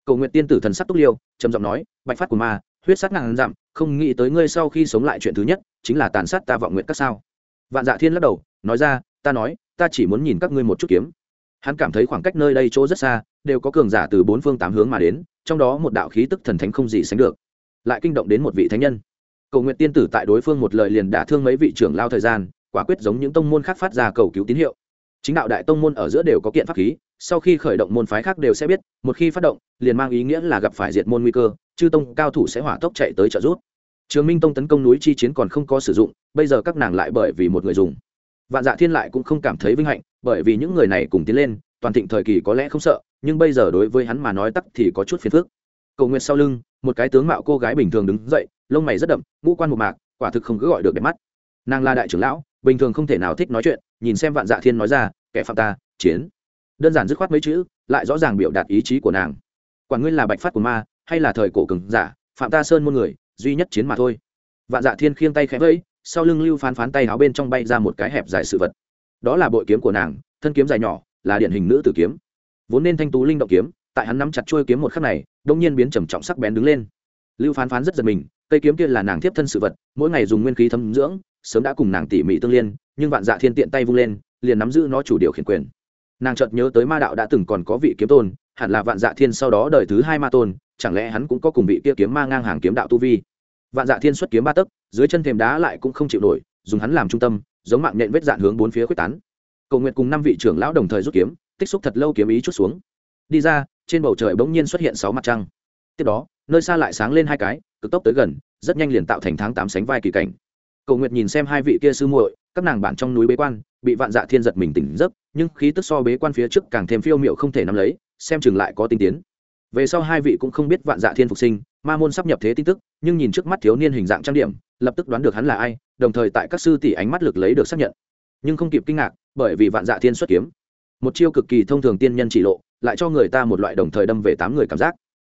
Cầu nguyện tiên tử thần sắc túc liêu, trầm giọng nói, bạch phát của ma, huyết sát ngàn dặm, không nghĩ tới ngươi sau khi sống lại chuyện thứ nhất, chính là tàn sát ta vọng nguyện các sao. Vạn dạ thiên lắc đầu, nói ra, ta nói, ta chỉ muốn nhìn các ngươi một chút kiếm hắn cảm thấy khoảng cách nơi đây chỗ rất xa, đều có cường giả từ bốn phương tám hướng mà đến, trong đó một đạo khí tức thần thánh không gì sánh được. Lại kinh động đến một vị thánh nhân. Cầu nguyện tiên tử tại đối phương một lời liền đả thương mấy vị trưởng lao thời gian, quả quyết giống những tông môn khác phát ra cầu cứu tín hiệu. Chính đạo đại tông môn ở giữa đều có kiện pháp khí, sau khi khởi động môn phái khác đều sẽ biết, một khi phát động, liền mang ý nghĩa là gặp phải diệt môn nguy cơ, chư tông cao thủ sẽ hỏa tốc chạy tới trợ giúp. Trường minh tông tấn công núi chi chiến còn không có sử dụng, bây giờ các nàng lại bởi vì một người dùng. Vạn dạ thiên lại cũng không cảm thấy vinh hạnh bởi vì những người này cùng tiến lên, toàn thịnh thời kỳ có lẽ không sợ, nhưng bây giờ đối với hắn mà nói tắc thì có chút phiền phức. Cầu nguyện sau lưng, một cái tướng mạo cô gái bình thường đứng dậy, lông mày rất đậm, ngũ quan một mạc, quả thực không cứ gọi được đẹp mắt. Nàng là đại trưởng lão, bình thường không thể nào thích nói chuyện, nhìn xem vạn dạ thiên nói ra, kẻ phạm ta, chiến. Đơn giản dứt khoát mấy chữ, lại rõ ràng biểu đạt ý chí của nàng. Quản nguyên là bạch phát của ma, hay là thời cổ cường giả, phạm ta sơn muôn người, duy nhất chiến mà thôi. Vạn dạ thiên khiêng tay khẽ vẫy, sau lưng lưu phán phán tay áo bên trong bay ra một cái hẹp dài sự vật đó là bội kiếm của nàng, thân kiếm dài nhỏ, là điển hình nữ tử kiếm. Vốn nên thanh tú linh động kiếm, tại hắn nắm chặt chuôi kiếm một khắc này đông nhiên biến trầm trọng sắc bén đứng lên. Lưu phán phán rất giật mình, cây kiếm kia là nàng tiếp thân sự vật, mỗi ngày dùng nguyên khí thấm dưỡng, sớm đã cùng nàng tỉ mỉ tương liên, nhưng vạn dạ thiên tiện tay vung lên, liền nắm giữ nó chủ điều khiển quyền. Nàng chợt nhớ tới ma đạo đã từng còn có vị kiếm tôn, hẳn là vạn dạ thiên sau đó đời thứ hai ma tôn, chẳng lẽ hắn cũng có cùng vị kia kiếm ma ngang hàng kiếm đạo tu vi? Vạn dạ thiên xuất kiếm ba tấc, dưới chân thềm đá lại cũng không chịu nổi, dùng hắn làm trung tâm giống mạng nhện vết dạn hướng bốn phía quyết tán. Cầu nguyện cùng năm vị trưởng lão đồng thời rút kiếm, tích xúc thật lâu kiếm ý chút xuống. Đi ra, trên bầu trời bỗng nhiên xuất hiện sáu mặt trăng. Tiếp đó, nơi xa lại sáng lên hai cái, cực tốc tới gần, rất nhanh liền tạo thành tháng tám sánh vai kỳ cảnh. Cầu nguyệt nhìn xem hai vị kia sư muội, các nàng bản trong núi bế quan, bị vạn dạ thiên giật mình tỉnh giấc, nhưng khí tức so bế quan phía trước càng thêm phiêu miệu không thể nắm lấy, xem chừng lại có tinh tiến. Về sau hai vị cũng không biết vạn dạ thiên phục sinh ma môn sắp nhập thế tin tức, nhưng nhìn trước mắt thiếu niên hình dạng trang điểm, lập tức đoán được hắn là ai, đồng thời tại các sư tỷ ánh mắt lực lấy được xác nhận. Nhưng không kịp kinh ngạc, bởi vì vạn dạ thiên xuất kiếm. Một chiêu cực kỳ thông thường tiên nhân chỉ lộ, lại cho người ta một loại đồng thời đâm về tám người cảm giác.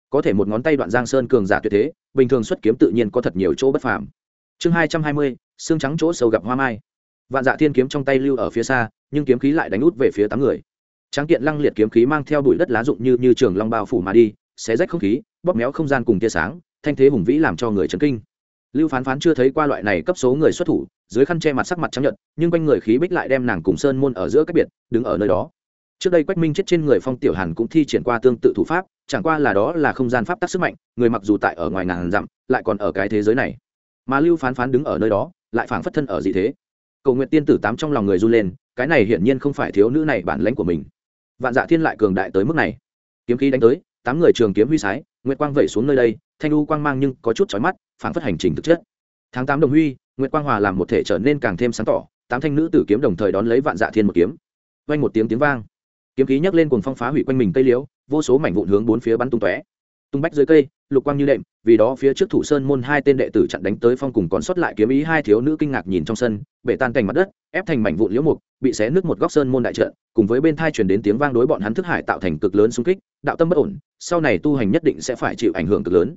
Có thể một ngón tay đoạn giang sơn cường giả tuyệt thế, bình thường xuất kiếm tự nhiên có thật nhiều chỗ bất phàm. Chương hai trăm hai mươi, xương trắng chỗ sâu gặp hoa mai. Vạn dạ thiên kiếm trong tay lưu ở phía xa, nhưng kiếm khí lại đánh út về phía tám người. Tráng kiện lăng liệt kiếm khí mang theo bụi đất lá rụng như như trường long bao phủ mà đi xé rách không khí, bóp méo không gian cùng tia sáng, thanh thế hùng vĩ làm cho người chấn kinh. Lưu phán phán chưa thấy qua loại này cấp số người xuất thủ, dưới khăn che mặt sắc mặt trắng nhận nhưng quanh người khí bích lại đem nàng cùng sơn môn ở giữa cách biệt, đứng ở nơi đó. Trước đây quách minh chết trên người phong tiểu hàn cũng thi triển qua tương tự thủ pháp, chẳng qua là đó là không gian pháp tắc sức mạnh, người mặc dù tại ở ngoài ngàn dặm, lại còn ở cái thế giới này. Mà lưu phán phán đứng ở nơi đó, lại phảng phất thân ở gì thế. Cầu nguyện tiên tử tám trong lòng người run lên, cái này hiển nhiên không phải thiếu nữ này bản lãnh của mình. Vạn dạ thiên lại cường đại tới mức này. Kiếm khí đánh tới tám người trường kiếm huy sái, nguyệt quang vẩy xuống nơi đây, thanh u quang mang nhưng có chút chói mắt, phảng phất hành trình thực chất. Tháng tám đồng huy, nguyệt quang hòa làm một thể trở nên càng thêm sáng tỏ, tám thanh nữ tử kiếm đồng thời đón lấy vạn dạ thiên một kiếm. Vang một tiếng tiếng vang. Kiếm khí nhấc lên cuồng phong phá hủy quanh mình cây liễu, vô số mảnh vụn hướng bốn phía bắn tung tóe. Tung bách dưới cây, lục quang như đệm, vì đó phía trước thủ sơn môn hai tên đệ tử chặn đánh tới phong cùng còn sót lại kiếm ý hai thiếu nữ kinh ngạc nhìn trong sân, bể tan cành mặt đất, ép thành mảnh vụn liễu mục, bị xé nứt một góc sơn môn đại trận, cùng với bên thai truyền đến tiếng vang đối bọn hắn thức hải tạo thành cực lớn xung kích, đạo tâm bất ổn sau này tu hành nhất định sẽ phải chịu ảnh hưởng cực lớn.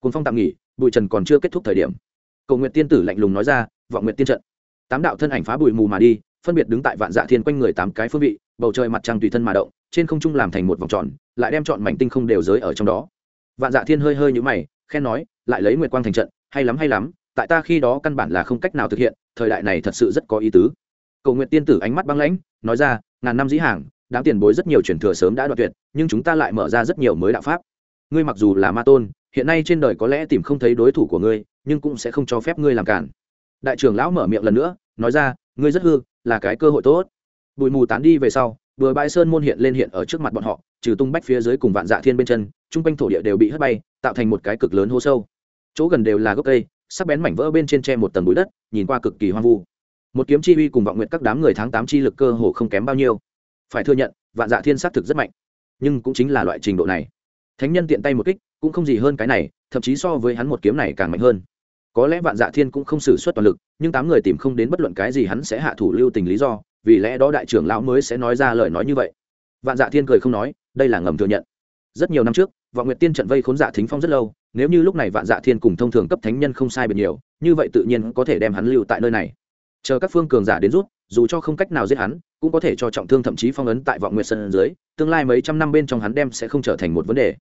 Cồn phong tạm nghỉ, bụi trần còn chưa kết thúc thời điểm. Cầu nguyện tiên tử lạnh lùng nói ra, vọng nguyện tiên trận. Tám đạo thân ảnh phá bụi mù mà đi, phân biệt đứng tại vạn dạ thiên quanh người tám cái phương vị, bầu trời mặt trăng tùy thân mà động, trên không trung làm thành một vòng tròn, lại đem chọn mảnh tinh không đều giới ở trong đó. Vạn dạ thiên hơi hơi nhũ mày, khen nói, lại lấy nguyệt quang thành trận, hay lắm hay lắm, tại ta khi đó căn bản là không cách nào thực hiện, thời đại này thật sự rất có ý tứ. Cầu nguyện tiên tử ánh mắt băng lãnh, nói ra, ngàn năm dĩ hàng đám tiền bối rất nhiều truyền thừa sớm đã đoạt tuyệt, nhưng chúng ta lại mở ra rất nhiều mới đạo pháp. Ngươi mặc dù là ma tôn, hiện nay trên đời có lẽ tìm không thấy đối thủ của ngươi, nhưng cũng sẽ không cho phép ngươi làm cản. Đại trưởng lão mở miệng lần nữa, nói ra, ngươi rất hư, là cái cơ hội tốt. Bụi mù tán đi về sau, bừa bãi sơn môn hiện lên hiện ở trước mặt bọn họ, trừ tung bách phía dưới cùng vạn dạ thiên bên chân, chung quanh thổ địa đều bị hất bay, tạo thành một cái cực lớn hố sâu. Chỗ gần đều là gốc cây, sắc bén mảnh vỡ bên trên tre một tầng bụi đất, nhìn qua cực kỳ hoang vu. Một kiếm chi uy cùng vọng nguyện các đám người tháng tám chi lực cơ hồ không kém bao nhiêu phải thừa nhận, vạn dạ thiên xác thực rất mạnh. Nhưng cũng chính là loại trình độ này. Thánh nhân tiện tay một kích, cũng không gì hơn cái này, thậm chí so với hắn một kiếm này càng mạnh hơn. Có lẽ vạn dạ thiên cũng không xử suất toàn lực, nhưng tám người tìm không đến bất luận cái gì hắn sẽ hạ thủ lưu tình lý do, vì lẽ đó đại trưởng lão mới sẽ nói ra lời nói như vậy. Vạn dạ thiên cười không nói, đây là ngầm thừa nhận. Rất nhiều năm trước vọng nguyệt tiên trận vây khốn dạ thính phong rất lâu, nếu như lúc này vạn dạ thiên cùng thông thường cấp thánh nhân không sai biệt nhiều, như vậy tự nhiên có thể đem hắn lưu tại nơi này. Chờ các phương cường giả đến rút, dù cho không cách nào giết hắn cũng có thể cho trọng thương thậm chí phong ấn tại vọng nguyệt sơn dưới, tương lai mấy trăm năm bên trong hắn đem sẽ không trở thành một vấn đề.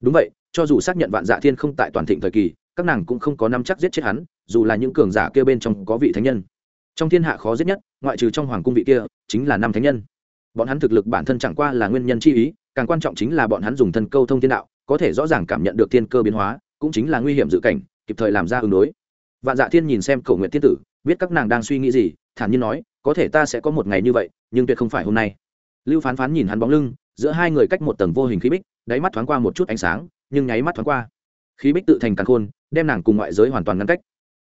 Đúng vậy, cho dù xác nhận vạn dạ thiên không tại toàn thịnh thời kỳ, các nàng cũng không có năm chắc giết chết hắn, dù là những cường giả kia bên trong có vị thánh nhân. Trong thiên hạ khó giết nhất, ngoại trừ trong hoàng cung vị kia, chính là năm thánh nhân. Bọn hắn thực lực bản thân chẳng qua là nguyên nhân chi ý, càng quan trọng chính là bọn hắn dùng thân câu thông thiên đạo, có thể rõ ràng cảm nhận được thiên cơ biến hóa, cũng chính là nguy hiểm dự cảnh, kịp thời làm ra ứng đối. Vạn dạ thiên nhìn xem cầu nguyện thiên tử, biết các nàng đang suy nghĩ gì, thản nhiên nói có thể ta sẽ có một ngày như vậy, nhưng tuyệt không phải hôm nay. Lưu phán phán nhìn hắn bóng lưng, giữa hai người cách một tầng vô hình khí bích, đáy mắt thoáng qua một chút ánh sáng, nhưng nháy mắt thoáng qua. Khí bích tự thành càng khôn, đem nàng cùng ngoại giới hoàn toàn ngăn cách.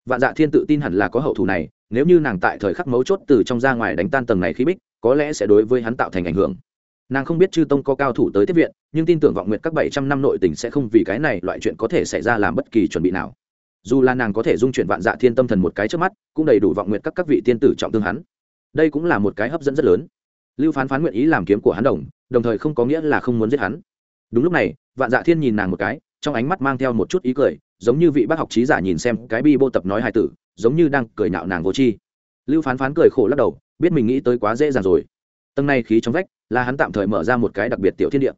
Vạn dạ thiên tự tin hẳn là có hậu thủ này, nếu như nàng tại thời khắc mấu chốt từ trong ra ngoài đánh tan tầng này khí bích, có lẽ sẽ đối với hắn tạo thành ảnh hưởng. Nàng không biết chư tông có cao thủ tới tiếp viện, nhưng tin tưởng vọng nguyện các bảy trăm năm nội tình sẽ không vì cái này loại chuyện có thể xảy ra làm bất kỳ chuẩn bị nào. Dù là nàng có thể dung chuyển vạn dạ thiên tâm thần một cái trước mắt, cũng đầy đủ vọng nguyện các các vị tiên tử trọng thương hắn đây cũng là một cái hấp dẫn rất lớn. Lưu phán phán nguyện ý làm kiếm của hắn đồng đồng thời không có nghĩa là không muốn giết hắn. Đúng lúc này, vạn dạ thiên nhìn nàng một cái, trong ánh mắt mang theo một chút ý cười, giống như vị bác học trí giả nhìn xem cái bi bô tập nói hài tử, giống như đang cười nạo nàng vô chi lưu phán phán cười khổ lắc đầu, biết mình nghĩ tới quá dễ dàng rồi. Tầng này khí trong vách, là hắn tạm thời mở ra một cái đặc biệt tiểu thiên địa.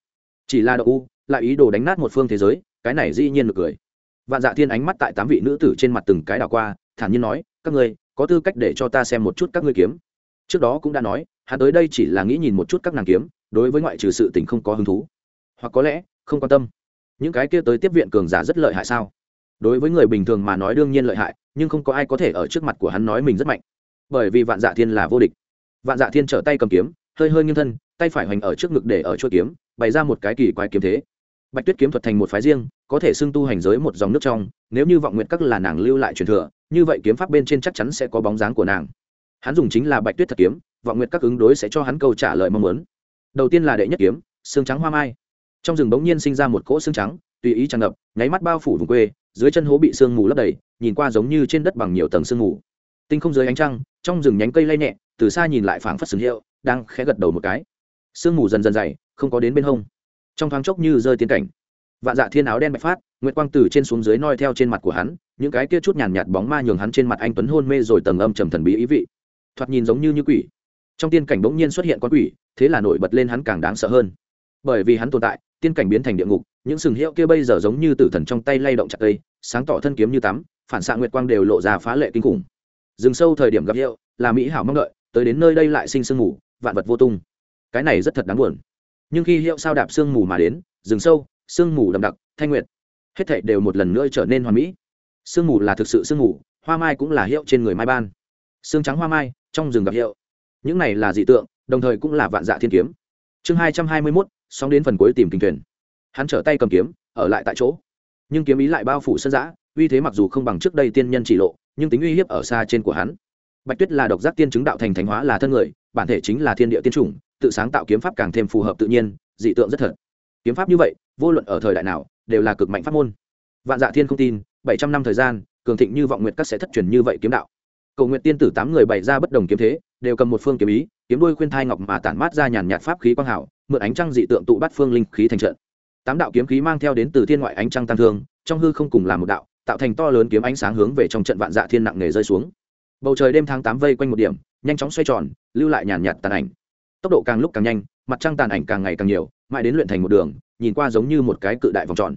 Chỉ là đậu u, lại ý đồ đánh nát một phương thế giới, cái này dĩ nhiên được cười. Vạn dạ thiên ánh mắt tại tám vị nữ tử trên mặt từng cái đảo qua, thản nhiên nói, các ngươi, có tư cách để cho ta xem một chút các ngươi kiếm trước đó cũng đã nói, hắn tới đây chỉ là nghĩ nhìn một chút các nàng kiếm, đối với ngoại trừ sự tình không có hứng thú. Hoặc có lẽ, không quan tâm. Những cái kia tới tiếp viện cường giả rất lợi hại sao? Đối với người bình thường mà nói đương nhiên lợi hại, nhưng không có ai có thể ở trước mặt của hắn nói mình rất mạnh. Bởi vì vạn dạ thiên là vô địch. Vạn dạ thiên trở tay cầm kiếm, hơi hơi nghiêng thân, tay phải hoành ở trước ngực để ở chuôi kiếm, bày ra một cái kỳ quái kiếm thế. Bạch tuyết kiếm thuật thành một phái riêng, có thể xưng tu hành giới một dòng nước trong, nếu như vọng nguyện các là nàng lưu lại truyền thừa, như vậy kiếm pháp bên trên chắc chắn sẽ có bóng dáng của nàng hắn dùng chính là bạch tuyết thật kiếm, vọng nguyện các ứng đối sẽ cho hắn câu trả lời mong muốn. Đầu tiên là đệ nhất kiếm, xương trắng hoa mai. Trong rừng bỗng nhiên sinh ra một cỗ xương trắng, tùy ý tràn ngập, nháy mắt bao phủ vùng quê, dưới chân hố bị sương mù lấp đầy, nhìn qua giống như trên đất bằng nhiều tầng sương mù. Tinh không dưới ánh trăng, trong rừng nhánh cây lay nhẹ, từ xa nhìn lại phảng phất sừng hiệu, đang khẽ gật đầu một cái. Sương mù dần dần dày, không có đến bên hông. Trong thoáng chốc như rơi tiến cảnh. Vạn dạ thiên áo đen bạch phát, nguyệt quang từ trên xuống dưới noi theo trên mặt của hắn, những cái kia chút nhàn nhạt bóng ma nhường hắn trên mặt anh tuấn hôn mê rồi tầng âm trầm thần bí ý vị thoạt nhìn giống như như quỷ. Trong tiên cảnh bỗng nhiên xuất hiện con quỷ, thế là nổi bật lên hắn càng đáng sợ hơn. Bởi vì hắn tồn tại, tiên cảnh biến thành địa ngục, những sừng hiệu kia bây giờ giống như tử thần trong tay lay động chặt cây, sáng tỏ thân kiếm như tắm, phản xạ nguyệt quang đều lộ ra phá lệ kinh khủng. Dừng sâu thời điểm gặp hiệu, là mỹ hảo mong đợi, tới đến nơi đây lại sinh sương mù, vạn vật vô tung. Cái này rất thật đáng buồn. Nhưng khi hiệu sao đạp sương mù mà đến, rừng sâu, sương mù đậm đặc, thanh nguyệt, hết thảy đều một lần nữa trở nên hoàn mỹ. Sương mù là thực sự sương mù, hoa mai cũng là hiệu trên người mai ban. Xương trắng hoa mai trong rừng gặp hiệu. Những này là dị tượng, đồng thời cũng là vạn dạ thiên kiếm. Chương hai trăm hai mươi mốt, sóng đến phần cuối tìm kinh thuyền. Hắn trở tay cầm kiếm, ở lại tại chỗ. Nhưng kiếm ý lại bao phủ sân giã, uy thế mặc dù không bằng trước đây tiên nhân chỉ lộ, nhưng tính uy hiếp ở xa trên của hắn. Bạch tuyết là độc giác tiên chứng đạo thành thánh hóa là thân người, bản thể chính là thiên địa tiên chủng, tự sáng tạo kiếm pháp càng thêm phù hợp tự nhiên, dị tượng rất thật. Kiếm pháp như vậy, vô luận ở thời đại nào, đều là cực mạnh pháp môn. Vạn dạ thiên không tin, bảy trăm năm thời gian, cường thịnh như vọng nguyệt các sẽ thất truyền như vậy kiếm đạo cầu nguyện tiên tử tám người bày ra bất đồng kiếm thế, đều cầm một phương kiếm ý, kiếm đôi khuyên thai ngọc mà tản mát ra nhàn nhạt pháp khí quang hảo, mượn ánh trăng dị tượng tụ bắt phương linh khí thành trận. Tám đạo kiếm khí mang theo đến từ thiên ngoại ánh trăng tăng thương, trong hư không cùng làm một đạo, tạo thành to lớn kiếm ánh sáng hướng về trong trận vạn dạ thiên nặng nề rơi xuống. Bầu trời đêm tháng tám vây quanh một điểm, nhanh chóng xoay tròn, lưu lại nhàn nhạt tàn ảnh. Tốc độ càng lúc càng nhanh, mặt trăng tàn ảnh càng ngày càng nhiều, mãi đến luyện thành một đường, nhìn qua giống như một cái cự đại vòng tròn.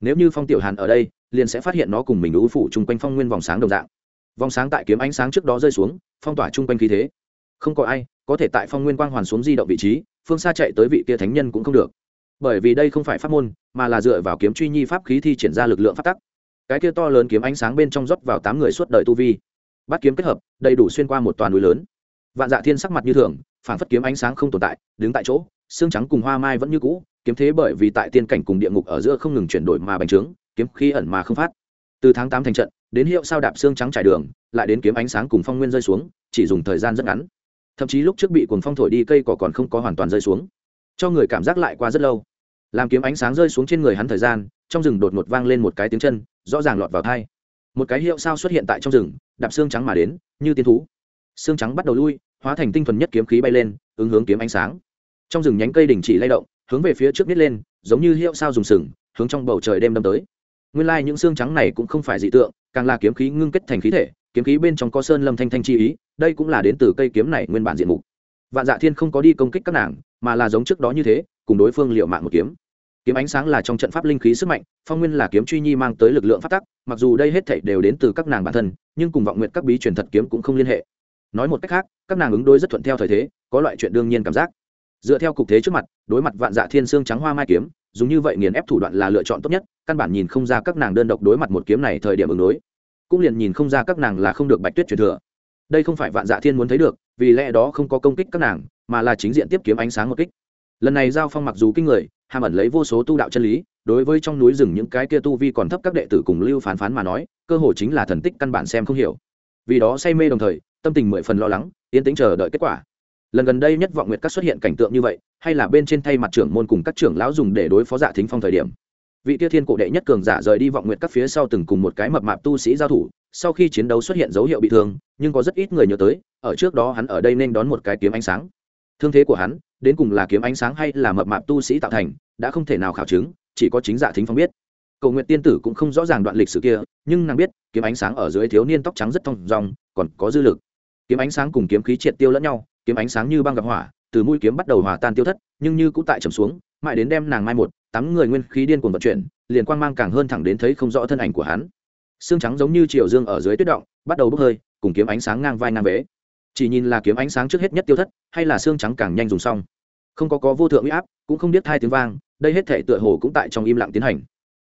Nếu như phong tiểu hàn ở đây, liền sẽ phát hiện nó cùng mình ưu phủ chung quanh phong nguyên vòng sáng đồng dạng vòng sáng tại kiếm ánh sáng trước đó rơi xuống, phong tỏa chung quanh khí thế. Không có ai có thể tại phong nguyên quang hoàn xuống di động vị trí, phương xa chạy tới vị kia thánh nhân cũng không được. Bởi vì đây không phải pháp môn, mà là dựa vào kiếm truy nhi pháp khí thi triển ra lực lượng phát tắc. Cái kia to lớn kiếm ánh sáng bên trong rót vào tám người suốt đời tu vi. Bắt kiếm kết hợp, đầy đủ xuyên qua một toàn núi lớn. Vạn dạ thiên sắc mặt như thường phản phất kiếm ánh sáng không tồn tại, đứng tại chỗ, xương trắng cùng hoa mai vẫn như cũ, kiếm thế bởi vì tại tiên cảnh cùng địa ngục ở giữa không ngừng chuyển đổi mà bành trướng, kiếm khí ẩn mà không phát. Từ tháng tám thành trận đến hiệu sao đạp xương trắng trải đường, lại đến kiếm ánh sáng cùng phong nguyên rơi xuống, chỉ dùng thời gian rất ngắn. Thậm chí lúc trước bị cuồng phong thổi đi cây cỏ còn không có hoàn toàn rơi xuống. Cho người cảm giác lại qua rất lâu. Làm kiếm ánh sáng rơi xuống trên người hắn thời gian, trong rừng đột ngột vang lên một cái tiếng chân, rõ ràng lọt vào thai một cái hiệu sao xuất hiện tại trong rừng, đạp xương trắng mà đến, như tiên thú. Xương trắng bắt đầu lui, hóa thành tinh thuần nhất kiếm khí bay lên, ứng hướng kiếm ánh sáng. Trong rừng nhánh cây đình chỉ lay động, hướng về phía trước nít lên, giống như hiệu sao dùng sừng, hướng trong bầu trời đêm đâm tới. Nguyên lai những xương trắng này cũng không phải dị tượng càng là kiếm khí ngưng kết thành khí thể, kiếm khí bên trong có sơn lâm thanh thanh chi ý, đây cũng là đến từ cây kiếm này nguyên bản diện mục. Vạn dạ thiên không có đi công kích các nàng, mà là giống trước đó như thế, cùng đối phương liệu mạng một kiếm. Kiếm ánh sáng là trong trận pháp linh khí sức mạnh, phong nguyên là kiếm truy nhi mang tới lực lượng phát tắc, mặc dù đây hết thảy đều đến từ các nàng bản thân, nhưng cùng vọng nguyện các bí truyền thật kiếm cũng không liên hệ. Nói một cách khác, các nàng ứng đối rất thuận theo thời thế, có loại chuyện đương nhiên cảm giác. Dựa theo cục thế trước mặt, đối mặt vạn dạ thiên xương trắng hoa mai kiếm dùng như vậy nghiền ép thủ đoạn là lựa chọn tốt nhất, căn bản nhìn không ra các nàng đơn độc đối mặt một kiếm này thời điểm ứng đối. Cũng liền nhìn không ra các nàng là không được bạch tuyết truyền thừa. Đây không phải vạn dạ thiên muốn thấy được, vì lẽ đó không có công kích các nàng, mà là chính diện tiếp kiếm ánh sáng một kích. Lần này giao phong mặc dù kinh người, hàm ẩn lấy vô số tu đạo chân lý, đối với trong núi rừng những cái kia tu vi còn thấp các đệ tử cùng lưu phán phán mà nói, cơ hội chính là thần tích căn bản xem không hiểu. Vì đó say mê đồng thời, tâm tình mười phần lo lắng, yên tĩnh chờ đợi kết quả. Lần gần đây nhất vọng nguyệt các xuất hiện cảnh tượng như vậy hay là bên trên thay mặt trưởng môn cùng các trưởng lão dùng để đối phó dạ thính phong thời điểm. Vị tiêu thiên cổ đệ nhất cường giả rời đi vọng nguyện các phía sau từng cùng một cái mập mạp tu sĩ giao thủ, sau khi chiến đấu xuất hiện dấu hiệu bị thương, nhưng có rất ít người nhớ tới, ở trước đó hắn ở đây nên đón một cái kiếm ánh sáng. Thương thế của hắn, đến cùng là kiếm ánh sáng hay là mập mạp tu sĩ tạo thành, đã không thể nào khảo chứng, chỉ có chính dạ thính phong biết. Cầu nguyện tiên tử cũng không rõ ràng đoạn lịch sử kia, nhưng nàng biết, kiếm ánh sáng ở dưới thiếu niên tóc trắng rất thong dòng còn có dư lực. Kiếm ánh sáng cùng kiếm khí triệt tiêu lẫn nhau, kiếm ánh sáng như băng gặp hỏa từ mũi kiếm bắt đầu hòa tan tiêu thất, nhưng như cũng tại trầm xuống, mãi đến đem nàng mai một, tám người nguyên khí điên cuồng vận chuyển, liền quang mang càng hơn thẳng đến thấy không rõ thân ảnh của hắn. Xương trắng giống như triều dương ở dưới tuyết động, bắt đầu bốc hơi, cùng kiếm ánh sáng ngang vai ngang vế. Chỉ nhìn là kiếm ánh sáng trước hết nhất tiêu thất, hay là xương trắng càng nhanh dùng xong. Không có có vô thượng uy áp, cũng không biết hai tiếng vang, đây hết thể tựa hồ cũng tại trong im lặng tiến hành.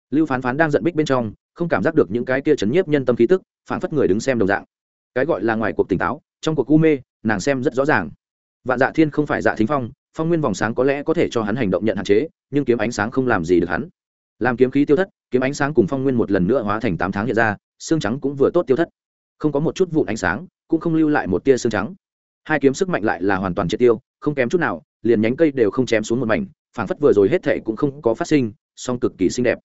Lưu phán phán đang giận bích bên trong, không cảm giác được những cái kia chấn nhiếp nhân tâm khí tức phản phất người đứng xem đồng dạng. Cái gọi là ngoài cuộc tỉnh táo, trong cuộc u mê, nàng xem rất rõ ràng vạn dạ thiên không phải dạ thính phong phong nguyên vòng sáng có lẽ có thể cho hắn hành động nhận hạn chế, nhưng kiếm ánh sáng không làm gì được hắn. Làm kiếm khí tiêu thất, kiếm ánh sáng cùng phong nguyên một lần nữa hóa thành tám tháng hiện ra, xương trắng cũng vừa tốt tiêu thất. Không có một chút vụn ánh sáng, cũng không lưu lại một tia xương trắng. Hai kiếm sức mạnh lại là hoàn toàn triệt tiêu, không kém chút nào, liền nhánh cây đều không chém xuống một mảnh, phảng phất vừa rồi hết thệ cũng không có phát sinh, song cực kỳ xinh đẹp.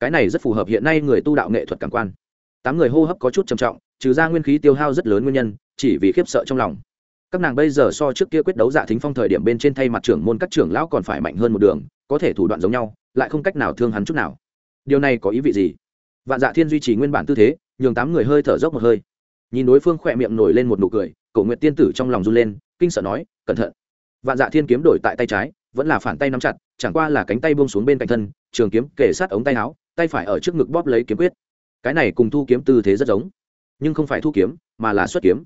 Cái này rất phù hợp hiện nay người tu đạo nghệ thuật cảm quan. Tám người hô hấp có chút trầm trọng, trừ ra nguyên khí tiêu hao rất lớn nguyên nhân, chỉ vì khiếp sợ trong lòng các nàng bây giờ so trước kia quyết đấu dạ thính phong thời điểm bên trên thay mặt trưởng môn các trưởng lão còn phải mạnh hơn một đường, có thể thủ đoạn giống nhau, lại không cách nào thương hắn chút nào. Điều này có ý vị gì? Vạn dạ thiên duy trì nguyên bản tư thế, nhường tám người hơi thở dốc một hơi. Nhìn đối phương khỏe miệng nổi lên một nụ cười, cổ nguyện tiên tử trong lòng run lên, kinh sợ nói, cẩn thận. Vạn dạ thiên kiếm đổi tại tay trái, vẫn là phản tay nắm chặt, chẳng qua là cánh tay buông xuống bên cạnh thân, trường kiếm kể sát ống tay áo, tay phải ở trước ngực bóp lấy kiếm quyết. Cái này cùng thu kiếm tư thế rất giống, nhưng không phải thu kiếm, mà là xuất kiếm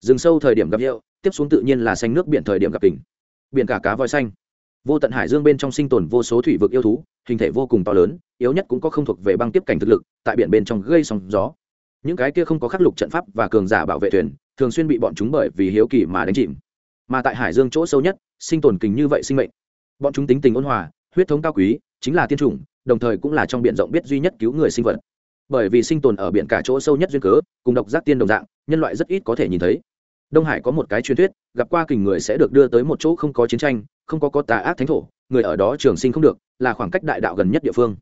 rừng sâu thời điểm gặp hiệu tiếp xuống tự nhiên là xanh nước biển thời điểm gặp kình. Biển cả cá voi xanh. Vô tận hải dương bên trong sinh tồn vô số thủy vực yêu thú, hình thể vô cùng to lớn, yếu nhất cũng có không thuộc về băng tiếp cảnh thực lực, tại biển bên trong gây sóng gió. Những cái kia không có khắc lục trận pháp và cường giả bảo vệ thuyền, thường xuyên bị bọn chúng bởi vì hiếu kỳ mà đánh chìm. Mà tại hải dương chỗ sâu nhất, sinh tồn kình như vậy sinh mệnh. Bọn chúng tính tình ôn hòa, huyết thống cao quý, chính là tiên chủng, đồng thời cũng là trong biển rộng biết duy nhất cứu người sinh vật. Bởi vì sinh tồn ở biển cả chỗ sâu nhất duyên cớ, cùng độc giác tiên đồng dạng nhân loại rất ít có thể nhìn thấy. Đông hải có một cái truyền thuyết, gặp qua kình người sẽ được đưa tới một chỗ không có chiến tranh, không có có tà ác thánh thổ, người ở đó trường sinh không được, là khoảng cách đại đạo gần nhất địa phương.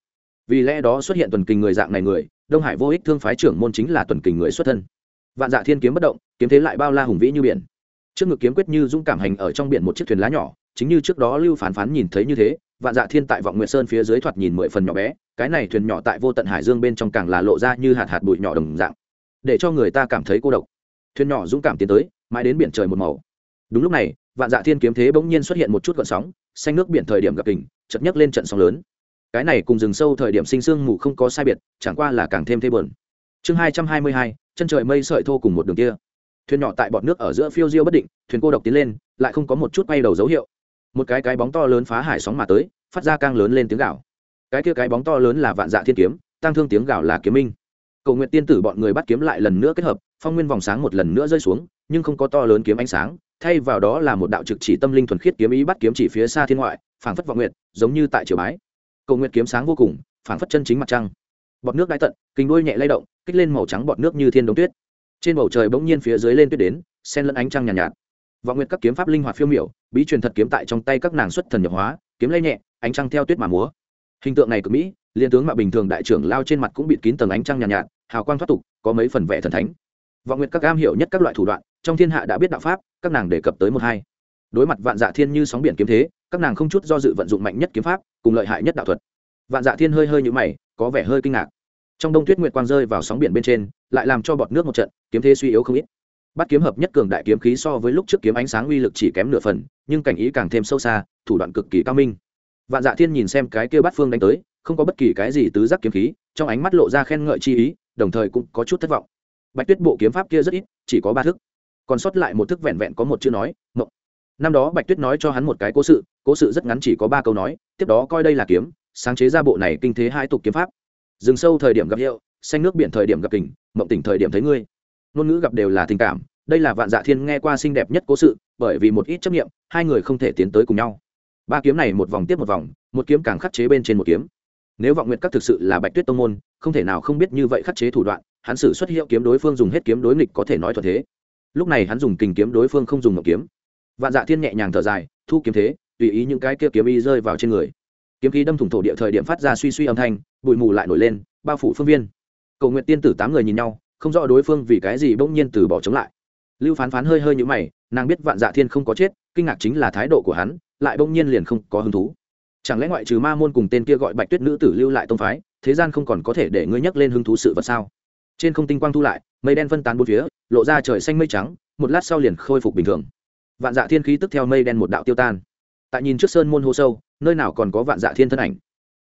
Vì lẽ đó xuất hiện tuần kình người dạng này người, đông hải vô ích thương phái trưởng môn chính là tuần kình người xuất thân. Vạn dạ thiên kiếm bất động, kiếm thế lại bao la hùng vĩ như biển. Trước ngực kiếm quyết như dũng cảm hành ở trong biển một chiếc thuyền lá nhỏ, chính như trước đó lưu phán phán nhìn thấy như thế, vạn dạ thiên tại vọng nguyệt sơn phía dưới thoạt nhìn mười phần nhỏ bé, cái này thuyền nhỏ tại vô tận hải dương bên trong càng là lộ ra như hạt hạt bụi nhỏ đồng dạng để cho người ta cảm thấy cô độc. Thuyền nhỏ dũng cảm tiến tới, mãi đến biển trời một màu. Đúng lúc này, vạn dạ thiên kiếm thế bỗng nhiên xuất hiện một chút gợn sóng, xanh nước biển thời điểm gặp kình chật nhấc lên trận sóng lớn. Cái này cùng rừng sâu thời điểm sinh sương mù không có sai biệt, chẳng qua là càng thêm thê bờn chương hai trăm hai mươi hai, chân trời mây sợi thô cùng một đường kia. Thuyền nhỏ tại bọt nước ở giữa phiêu diêu bất định, thuyền cô độc tiến lên, lại không có một chút bay đầu dấu hiệu. Một cái cái bóng to lớn phá hải sóng mà tới, phát ra càng lớn lên tiếng gạo cái kia cái bóng to lớn là vạn dạ thiên kiếm tăng thương tiếng gạo là kiếm minh cầu nguyện tiên tử bọn người bắt kiếm lại lần nữa kết hợp phong nguyên vòng sáng một lần nữa rơi xuống nhưng không có to lớn kiếm ánh sáng thay vào đó là một đạo trực chỉ tâm linh thuần khiết kiếm ý bắt kiếm chỉ phía xa thiên ngoại phảng phất vọng nguyện giống như tại triều bái. Cầu nguyện kiếm sáng vô cùng phảng phất chân chính mặt trăng. Bọt nước đái tận kinh đuôi nhẹ lay động kích lên màu trắng bọt nước như thiên đống tuyết. Trên bầu trời bỗng nhiên phía dưới lên tuyết đến sen lẫn ánh trăng nhàn nhạt, nhạt. Vọng nguyện các kiếm pháp linh hoạt phiêu miểu bí truyền thật kiếm tại trong tay các nàng xuất thần nhập hóa kiếm lay nhẹ ánh trăng theo tuyết mà múa hình tượng này cực mỹ liên tướng mạo bình thường đại trưởng lao trên mặt cũng bịt kín tầng ánh trăng nhàn nhạt, nhạt hào quang thoát tục có mấy phần vẻ thần thánh. Vọng nguyện các am hiểu nhất các loại thủ đoạn trong thiên hạ đã biết đạo pháp các nàng đề cập tới một hai. Đối mặt vạn dạ thiên như sóng biển kiếm thế các nàng không chút do dự vận dụng mạnh nhất kiếm pháp cùng lợi hại nhất đạo thuật. Vạn dạ thiên hơi hơi nhũ mày có vẻ hơi kinh ngạc. Trong đông tuyết nguyệt quang rơi vào sóng biển bên trên lại làm cho bọt nước một trận kiếm thế suy yếu không ít. Bắt kiếm hợp nhất cường đại kiếm khí so với lúc trước kiếm ánh sáng uy lực chỉ kém nửa phần nhưng cảnh ý càng thêm sâu xa thủ đoạn cực kỳ cao minh vạn dạ thiên nhìn xem cái kia bát phương đánh tới, không có bất kỳ cái gì tứ giác kiếm khí, trong ánh mắt lộ ra khen ngợi chi ý, đồng thời cũng có chút thất vọng. Bạch tuyết bộ kiếm pháp kia rất ít, chỉ có ba thức. Còn sót lại một thức vẹn vẹn có một chữ nói, mộng. Năm đó bạch tuyết nói cho hắn một cái cố sự cố sự rất ngắn chỉ có ba câu nói, tiếp đó coi đây là kiếm, sáng chế ra bộ này kinh thế hai tục kiếm pháp. Rừng sâu thời điểm gặp hiệu xanh nước biển thời điểm gặp kình, mộng tỉnh thời điểm thấy ngươi. Ngôn ngữ gặp đều là tình cảm, đây là vạn dạ thiên nghe qua xinh đẹp nhất cố sự, bởi vì một ít chấp nghiệm hai người không thể tiến tới cùng nhau ba kiếm này một vòng tiếp một vòng, một kiếm càng khắc chế bên trên một kiếm. Nếu vọng nguyện các thực sự là bạch tuyết tông môn, không thể nào không biết như vậy khắc chế thủ đoạn, hắn xử xuất hiệu kiếm đối phương dùng hết kiếm đối nghịch có thể nói thuận thế. Lúc này hắn dùng kình kiếm đối phương không dùng một kiếm. Vạn dạ thiên nhẹ nhàng thở dài, thu kiếm thế, tùy ý những cái kia kiếm y rơi vào trên người. Kiếm khí đâm thủng thổ địa thời điểm phát ra suy suy âm thanh, bụi mù lại nổi lên, bao phủ phương viên. Cầu nguyện tiên tử tám người nhìn nhau, không rõ đối phương vì cái gì bỗng nhiên từ bỏ chống lại. Lưu phán phán hơi hơi như mày, nàng biết vạn dạ thiên không có chết, kinh ngạc chính là thái độ của hắn lại bỗng nhiên liền không có hứng thú. Chẳng lẽ ngoại trừ ma môn cùng tên kia gọi bạch tuyết nữ tử lưu lại tông phái, thế gian không còn có thể để ngươi nhắc lên hứng thú sự vật sao? Trên không tinh quang thu lại, mây đen phân tán bốn phía, lộ ra trời xanh mây trắng, một lát sau liền khôi phục bình thường. Vạn dạ thiên khí tức theo mây đen một đạo tiêu tan. Tại nhìn trước sơn môn hô sâu, nơi nào còn có vạn dạ thiên thân ảnh?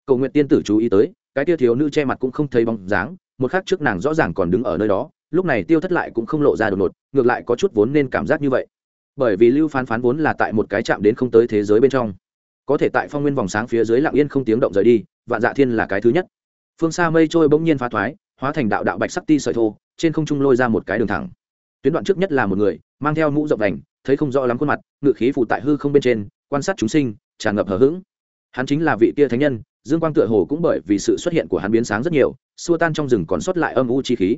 Cầu nguyện tiên tử chú ý tới, cái tia thiếu nữ che mặt cũng không thấy bóng dáng, một khắc trước nàng rõ ràng còn đứng ở nơi đó, lúc này tiêu thất lại cũng không lộ ra đột ngột, ngược lại có chút vốn nên cảm giác như vậy bởi vì lưu phán phán vốn là tại một cái chạm đến không tới thế giới bên trong. Có thể tại phong nguyên vòng sáng phía dưới lặng yên không tiếng động rời đi, vạn dạ thiên là cái thứ nhất. Phương xa mây trôi bỗng nhiên phá thoái, hóa thành đạo đạo bạch sắc ti sợi thô, trên không trung lôi ra một cái đường thẳng. Tuyến đoạn trước nhất là một người, mang theo mũ rộng đành, thấy không rõ lắm khuôn mặt, ngự khí phụ tại hư không bên trên, quan sát chúng sinh, tràn ngập hờ hững. Hắn chính là vị kia thánh nhân, dương quang tựa hồ cũng bởi vì sự xuất hiện của hắn biến sáng rất nhiều, xua tan trong rừng còn sót lại âm u chi khí.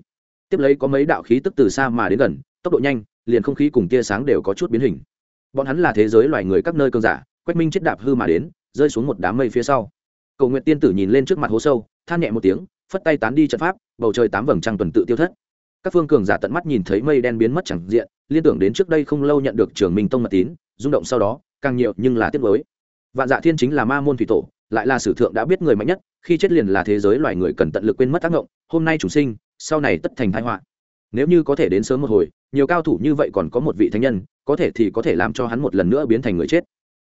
Tiếp lấy có mấy đạo khí tức từ xa mà đến gần, tốc độ nhanh liền không khí cùng tia sáng đều có chút biến hình. Bọn hắn là thế giới loài người các nơi cơn giả, quách minh chết đạp hư mà đến, rơi xuống một đám mây phía sau. Cầu nguyện tiên tử nhìn lên trước mặt hố sâu, than nhẹ một tiếng, phất tay tán đi trận pháp, bầu trời tám vầng trăng tuần tự tiêu thất. Các phương cường giả tận mắt nhìn thấy mây đen biến mất chẳng diện, liên tưởng đến trước đây không lâu nhận được trường minh tông mật tín, rung động sau đó, càng nhiều nhưng là tiếc mới vạn dạ thiên chính là ma môn thủy tổ, lại là sử thượng đã biết người mạnh nhất, khi chết liền là thế giới loài người cần tận lực quên mất tác động hôm nay chủ sinh, sau này tất thành thái họa nếu như có thể đến sớm một hồi, nhiều cao thủ như vậy còn có một vị thánh nhân, có thể thì có thể làm cho hắn một lần nữa biến thành người chết.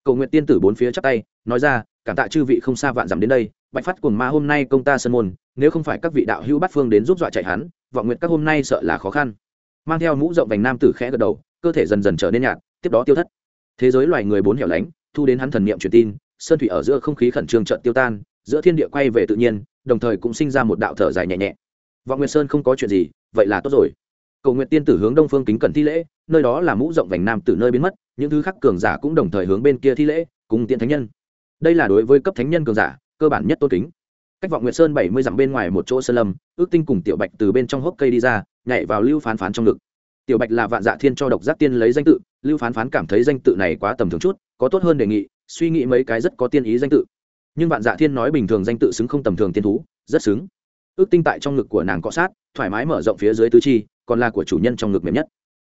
Cầu nguyện tiên tử bốn phía chắp tay, nói ra, cảm tạ chư vị không xa vạn dặm đến đây, bạch phát cùng ma hôm nay công ta sân môn, nếu không phải các vị đạo hữu bát phương đến giúp dọa chạy hắn, vọng nguyện các hôm nay sợ là khó khăn. Mang theo mũ rộng vành nam tử khẽ gật đầu, cơ thể dần dần trở nên nhạt, tiếp đó tiêu thất. Thế giới loài người bốn hẻo lánh, thu đến hắn thần niệm truyền tin, sơn thủy ở giữa không khí khẩn trương trận tiêu tan, giữa thiên địa quay về tự nhiên, đồng thời cũng sinh ra một đạo thở dài nhẹ nhẹ vọng nguyệt sơn không có chuyện gì, vậy là tốt rồi. Cầu nguyện tiên tử hướng đông phương kính cẩn thi lễ, nơi đó là mũ rộng vành nam từ nơi biến mất, những thứ khác cường giả cũng đồng thời hướng bên kia thi lễ, cùng tiện thánh nhân. Đây là đối với cấp thánh nhân cường giả, cơ bản nhất tôn kính. Cách vọng nguyệt sơn bảy mươi dặm bên ngoài một chỗ sơn lâm, ước tinh cùng tiểu bạch từ bên trong hốc cây đi ra, nhảy vào lưu phán phán trong ngực. Tiểu bạch là vạn dạ thiên cho độc giác tiên lấy danh tự, lưu phán phán cảm thấy danh tự này quá tầm thường chút, có tốt hơn đề nghị, suy nghĩ mấy cái rất có tiên ý danh tự. Nhưng vạn dạ thiên nói bình thường danh tự xứng không tầm thường tiên thú, rất xứng ước tinh tại trong ngực của nàng cọ sát, thoải mái mở rộng phía dưới tứ chi, còn là của chủ nhân trong ngực mềm nhất.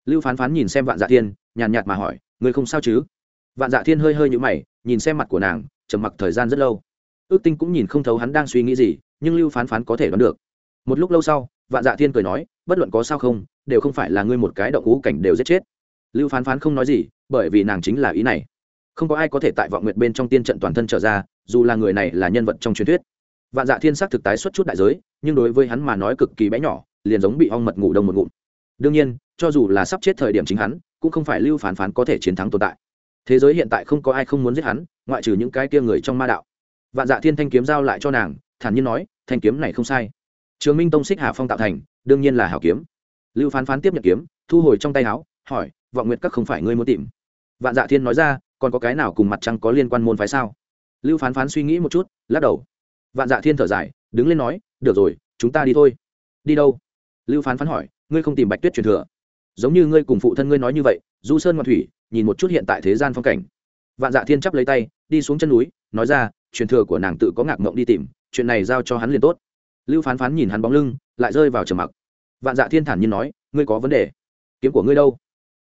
Lưu phán phán nhìn xem vạn dạ thiên, nhàn nhạt mà hỏi người không sao chứ? Vạn dạ thiên hơi hơi nhũ mày, nhìn xem mặt của nàng, trầm mặc thời gian rất lâu. Ước tinh cũng nhìn không thấu hắn đang suy nghĩ gì, nhưng lưu phán phán có thể đoán được. Một lúc lâu sau, vạn dạ thiên cười nói, bất luận có sao không, đều không phải là ngươi một cái động ngũ cảnh đều giết chết. Lưu phán phán không nói gì, bởi vì nàng chính là ý này. Không có ai có thể tại vọng nguyện bên trong tiên trận toàn thân trở ra, dù là người này là nhân vật trong truyền thuyết vạn dạ thiên sắc thực tái xuất chút đại giới, nhưng đối với hắn mà nói cực kỳ bé nhỏ, liền giống bị ong mật ngủ đông một ngụm. Đương nhiên, cho dù là sắp chết thời điểm chính hắn, cũng không phải lưu phán phán có thể chiến thắng tồn tại. Thế giới hiện tại không có ai không muốn giết hắn, ngoại trừ những cái tia người trong ma đạo. Vạn dạ thiên thanh kiếm giao lại cho nàng, thản nhiên nói, thanh kiếm này không sai. Trường minh tông xích hà phong tạo thành, đương nhiên là hảo kiếm. Lưu phán phán tiếp nhận kiếm, thu hồi trong tay áo, hỏi, vọng nguyệt các không phải ngươi muốn tìm? Vạn dạ thiên nói ra, còn có cái nào cùng mặt trăng có liên quan môn phái sao? Lưu phán phán suy nghĩ một chút, lắc đầu vạn dạ thiên thở dài, đứng lên nói, được rồi, chúng ta đi thôi. Đi đâu? Lưu phán phán hỏi, ngươi không tìm bạch tuyết truyền thừa. Giống như ngươi cùng phụ thân ngươi nói như vậy, du sơn ngoạn thủy, nhìn một chút hiện tại thế gian phong cảnh. Vạn dạ thiên chắp lấy tay, đi xuống chân núi, nói ra, truyền thừa của nàng tự có ngạc mộng đi tìm, chuyện này giao cho hắn liền tốt. Lưu phán phán nhìn hắn bóng lưng, lại rơi vào trầm mặc. Vạn dạ thiên thản nhiên nói, ngươi có vấn đề? Kiếm của ngươi đâu?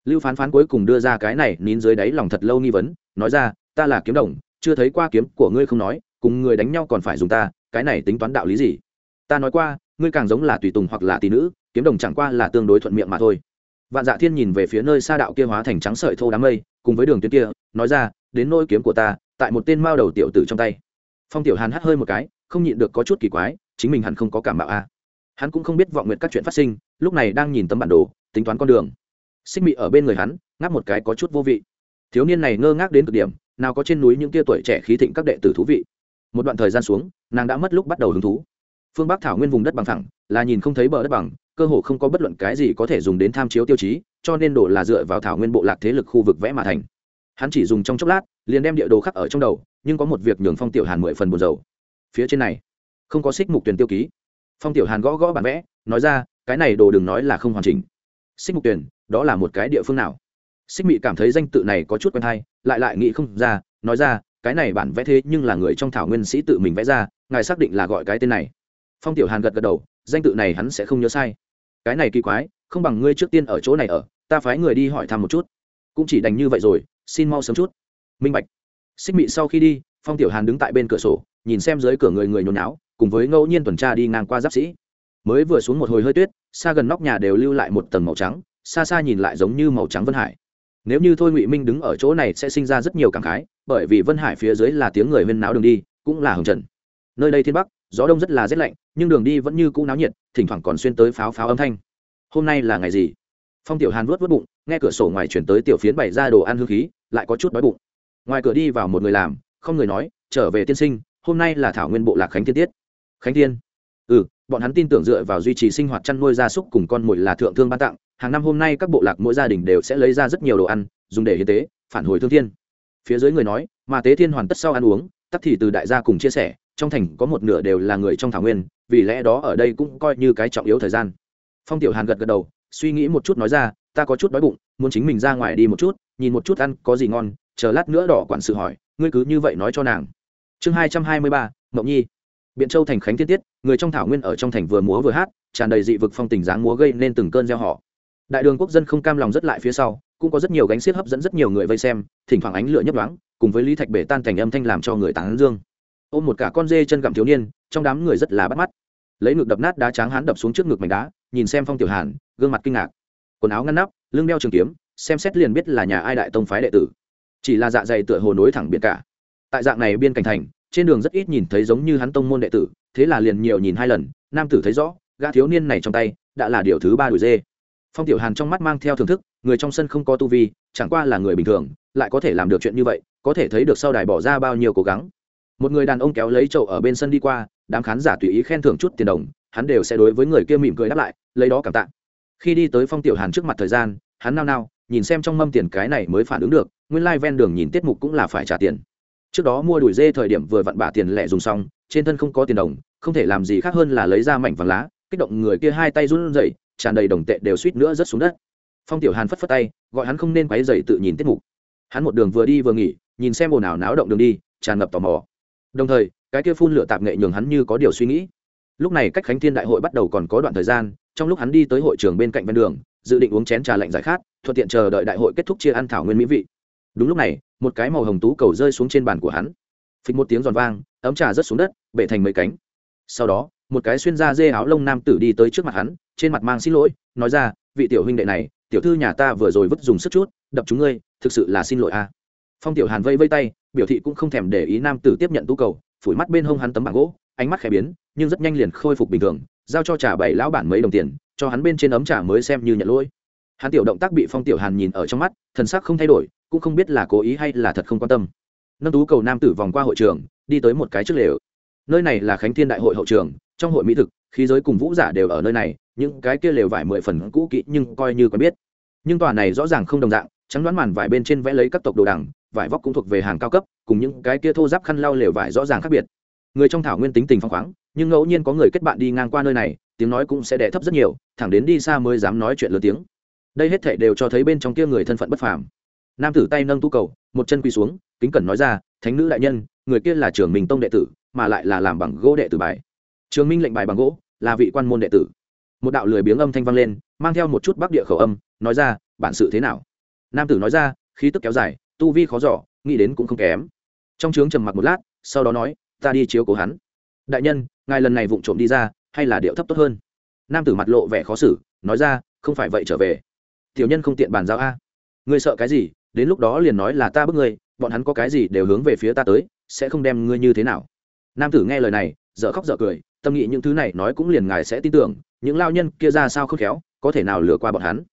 Lưu phán phán cuối cùng đưa ra cái này nín dưới đáy lòng thật lâu nghi vấn, nói ra, ta là kiếm đồng, chưa thấy qua kiếm của ngươi không nói cùng người đánh nhau còn phải dùng ta, cái này tính toán đạo lý gì? Ta nói qua, ngươi càng giống là tùy tùng hoặc là tỷ nữ, kiếm đồng chẳng qua là tương đối thuận miệng mà thôi. Vạn dạ thiên nhìn về phía nơi xa đạo kia hóa thành trắng sợi thô đám mây, cùng với đường tuyến kia, nói ra, đến nôi kiếm của ta, tại một tên mao đầu tiểu tử trong tay. Phong tiểu hàn hắt hơi một cái, không nhịn được có chút kỳ quái, chính mình hẳn không có cảm bạo a. À. hắn cũng không biết vọng nguyện các chuyện phát sinh, lúc này đang nhìn tấm bản đồ, tính toán con đường. Xích mị ở bên người hắn, ngáp một cái có chút vô vị. Thiếu niên này ngơ ngác đến cực điểm, nào có trên núi những tia tuổi trẻ khí thịnh các đệ tử thú vị một đoạn thời gian xuống, nàng đã mất lúc bắt đầu hứng thú. Phương bắc thảo nguyên vùng đất bằng thẳng là nhìn không thấy bờ đất bằng, cơ hồ không có bất luận cái gì có thể dùng đến tham chiếu tiêu chí, cho nên đổ là dựa vào thảo nguyên bộ lạc thế lực khu vực vẽ mà thành. Hắn chỉ dùng trong chốc lát, liền đem địa đồ khắc ở trong đầu, nhưng có một việc nhường phong tiểu hàn mười phần buồn dầu phía trên này, không có xích mục tuyển tiêu ký. Phong tiểu hàn gõ gõ bản vẽ, nói ra, cái này đồ đừng nói là không hoàn chỉnh. Xích mục tuyển, đó là một cái địa phương nào? Xích mị cảm thấy danh tự này có chút quen hay, lại lại nghĩ không ra, nói ra cái này bản vẽ thế nhưng là người trong thảo nguyên sĩ tự mình vẽ ra, ngài xác định là gọi cái tên này. Phong tiểu hàn gật gật đầu, danh tự này hắn sẽ không nhớ sai. Cái này kỳ quái, không bằng ngươi trước tiên ở chỗ này ở, ta phái người đi hỏi thăm một chút. Cũng chỉ đành như vậy rồi, xin mau sớm chút. Minh bạch. Xích mị sau khi đi, phong tiểu hàn đứng tại bên cửa sổ, nhìn xem dưới cửa người người nhốn náo, cùng với ngẫu nhiên tuần tra đi ngang qua giáp sĩ. Mới vừa xuống một hồi hơi tuyết, xa gần nóc nhà đều lưu lại một tầng màu trắng, xa xa nhìn lại giống như màu trắng vân hải nếu như thôi ngụy minh đứng ở chỗ này sẽ sinh ra rất nhiều cảm khái, bởi vì vân hải phía dưới là tiếng người huyên náo đường đi, cũng là hồng trần. Nơi đây thiên bắc, gió đông rất là rét lạnh, nhưng đường đi vẫn như cũ náo nhiệt, thỉnh thoảng còn xuyên tới pháo pháo âm thanh. Hôm nay là ngày gì? Phong tiểu hàn vớt vớt bụng, nghe cửa sổ ngoài chuyển tới tiểu phiến bày ra đồ ăn hương khí, lại có chút đói bụng. Ngoài cửa đi vào một người làm, không người nói, trở về tiên sinh, hôm nay là thảo nguyên bộ lạc khánh thiên tiết. Khánh thiên? Ừ bọn hắn tin tưởng dựa vào duy trì sinh hoạt chăn nuôi gia súc cùng con mồi là thượng thương ban tặng hàng năm hôm nay các bộ lạc mỗi gia đình đều sẽ lấy ra rất nhiều đồ ăn, dùng để hiến tế, phản hồi thương thiên. Phía dưới người nói, mà tế thiên hoàn tất sau ăn uống, tắc thì từ đại gia cùng chia sẻ, trong thành có một nửa đều là người trong thảo nguyên, vì lẽ đó ở đây cũng coi như cái trọng yếu thời gian. Phong tiểu hàn gật gật đầu, suy nghĩ một chút nói ra, ta có chút đói bụng, muốn chính mình ra ngoài đi một chút, nhìn một chút ăn có gì ngon, chờ lát nữa đỏ quản sự hỏi, ngươi cứ như vậy nói cho nàng. Chương hai trăm hai mươi ba, mộng nhi. Biện châu thành khánh thiên tiết, người trong thảo nguyên ở trong thành vừa múa vừa hát, tràn đầy dị vực phong tình dáng múa gây nên từng cơn gieo họ đại đường quốc dân không cam lòng rất lại phía sau, cũng có rất nhiều gánh xiết hấp dẫn rất nhiều người vây xem, thỉnh thoảng ánh lửa nhấp đoáng cùng với lý thạch bể tan thành âm thanh làm cho người tán dương. Ôm một cả con dê chân gặm thiếu niên, trong đám người rất là bắt mắt. Lấy ngực đập nát đá tráng hán đập xuống trước ngực mảnh đá, nhìn xem phong tiểu hàn, gương mặt kinh ngạc. Quần áo ngăn nắp, lưng đeo trường kiếm, xem xét liền biết là nhà ai đại tông phái đệ tử. Chỉ là dạ dày tựa hồ nối thẳng biển cả. Tại dạng này biên cảnh thành, trên đường rất ít nhìn thấy giống như hắn tông môn đệ tử, thế là liền nhiều nhìn hai lần, nam tử thấy rõ, gã thiếu niên này trong tay, đã là điều thứ ba đuổi dê phong tiểu hàn trong mắt mang theo thưởng thức, người trong sân không có tu vi, chẳng qua là người bình thường, lại có thể làm được chuyện như vậy, có thể thấy được sau đài bỏ ra bao nhiêu cố gắng. Một người đàn ông kéo lấy chậu ở bên sân đi qua, đám khán giả tùy ý khen thưởng chút tiền đồng, hắn đều sẽ đối với người kia mỉm cười đáp lại, lấy đó cảm tạ. Khi đi tới phong tiểu hàn trước mặt thời gian, hắn nao nao, nhìn xem trong mâm tiền cái này mới phản ứng được, nguyên lai、like、ven đường nhìn tiết mục cũng là phải trả tiền. Trước đó mua đùi dê thời điểm vừa vặn bả tiền lẻ dùng xong, trên thân không có tiền đồng, không thể làm gì khác hơn là lấy ra mảnh vàng lá, kích động người kia hai tay run rẩy tràn đầy đồng tệ đều suýt nữa rớt xuống đất. Phong tiểu hàn phất phất tay, gọi hắn không nên quấy dày tự nhìn tiết mục. Hắn một đường vừa đi vừa nghỉ, nhìn xem ồn ào náo động đường đi, tràn ngập tò mò. Đồng thời, cái kia phun lửa tạp nghệ nhường hắn như có điều suy nghĩ. Lúc này cách khánh thiên đại hội bắt đầu còn có đoạn thời gian, trong lúc hắn đi tới hội trường bên cạnh ven đường, dự định uống chén trà lạnh giải khát, thuận tiện chờ đợi đại hội kết thúc chia ăn thảo nguyên mỹ vị. Đúng lúc này, một cái màu hồng tú cầu rơi xuống trên bàn của hắn. Phịch một tiếng giòn vang, ấm trà rớt xuống đất, bể thành mấy cánh. Sau đó, một cái xuyên da dê áo lông nam tử đi tới trước mặt hắn trên mặt mang xin lỗi, nói ra, vị tiểu huynh đệ này, tiểu thư nhà ta vừa rồi vứt dùng sức chút, đập chúng ngươi, thực sự là xin lỗi a. Phong tiểu hàn vây vây tay, biểu thị cũng không thèm để ý nam tử tiếp nhận tú cầu, phủi mắt bên hông hắn tấm bảng gỗ, ánh mắt khẽ biến, nhưng rất nhanh liền khôi phục bình thường, giao cho trả bảy lão bản mấy đồng tiền, cho hắn bên trên ấm trà mới xem như nhận lỗi. Hắn tiểu động tác bị phong tiểu hàn nhìn ở trong mắt, thần sắc không thay đổi, cũng không biết là cố ý hay là thật không quan tâm. Nâng tú cầu nam tử vòng qua hội trường, đi tới một cái trước lều. Nơi này là khánh thiên đại hội hậu trường, trong hội mỹ thực, khí giới cùng vũ giả đều ở nơi này những cái kia lều vải mười phần cũ kỹ nhưng coi như có biết. Nhưng tòa này rõ ràng không đồng dạng, trắng đoán màn vải bên trên vẽ lấy các tộc đồ đằng, vải vóc cũng thuộc về hàng cao cấp, cùng những cái kia thô giáp khăn lau lều vải rõ ràng khác biệt. Người trong thảo nguyên tính tình phong khoáng, nhưng ngẫu nhiên có người kết bạn đi ngang qua nơi này, tiếng nói cũng sẽ đẻ thấp rất nhiều, thẳng đến đi xa mới dám nói chuyện lớn tiếng. Đây hết thảy đều cho thấy bên trong kia người thân phận bất phàm. Nam tử tay nâng tu cầu, một chân quỳ xuống, kính cẩn nói ra, thánh nữ đại nhân, người kia là trưởng minh tông đệ tử, mà lại là làm bằng gỗ đệ tử bài. Trường minh lệnh bài bằng gỗ, là vị quan môn đệ tử một đạo lười biếng âm thanh vang lên, mang theo một chút bắc địa khẩu âm, nói ra, bản sự thế nào? Nam tử nói ra, khí tức kéo dài, tu vi khó giỏ nghĩ đến cũng không kém. Trong trướng trầm mặc một lát, sau đó nói, ta đi chiếu cố hắn. Đại nhân, ngài lần này vụng trộm đi ra, hay là điệu thấp tốt hơn? Nam tử mặt lộ vẻ khó xử, nói ra, không phải vậy trở về. Tiểu nhân không tiện bàn giao a. Ngươi sợ cái gì? Đến lúc đó liền nói là ta bức ngươi, bọn hắn có cái gì đều hướng về phía ta tới, sẽ không đem ngươi như thế nào. Nam tử nghe lời này, dở khóc dở cười, tâm nghĩ những thứ này nói cũng liền ngài sẽ tin tưởng những lao nhân kia ra sao không khéo, có thể nào lừa qua bọn hắn?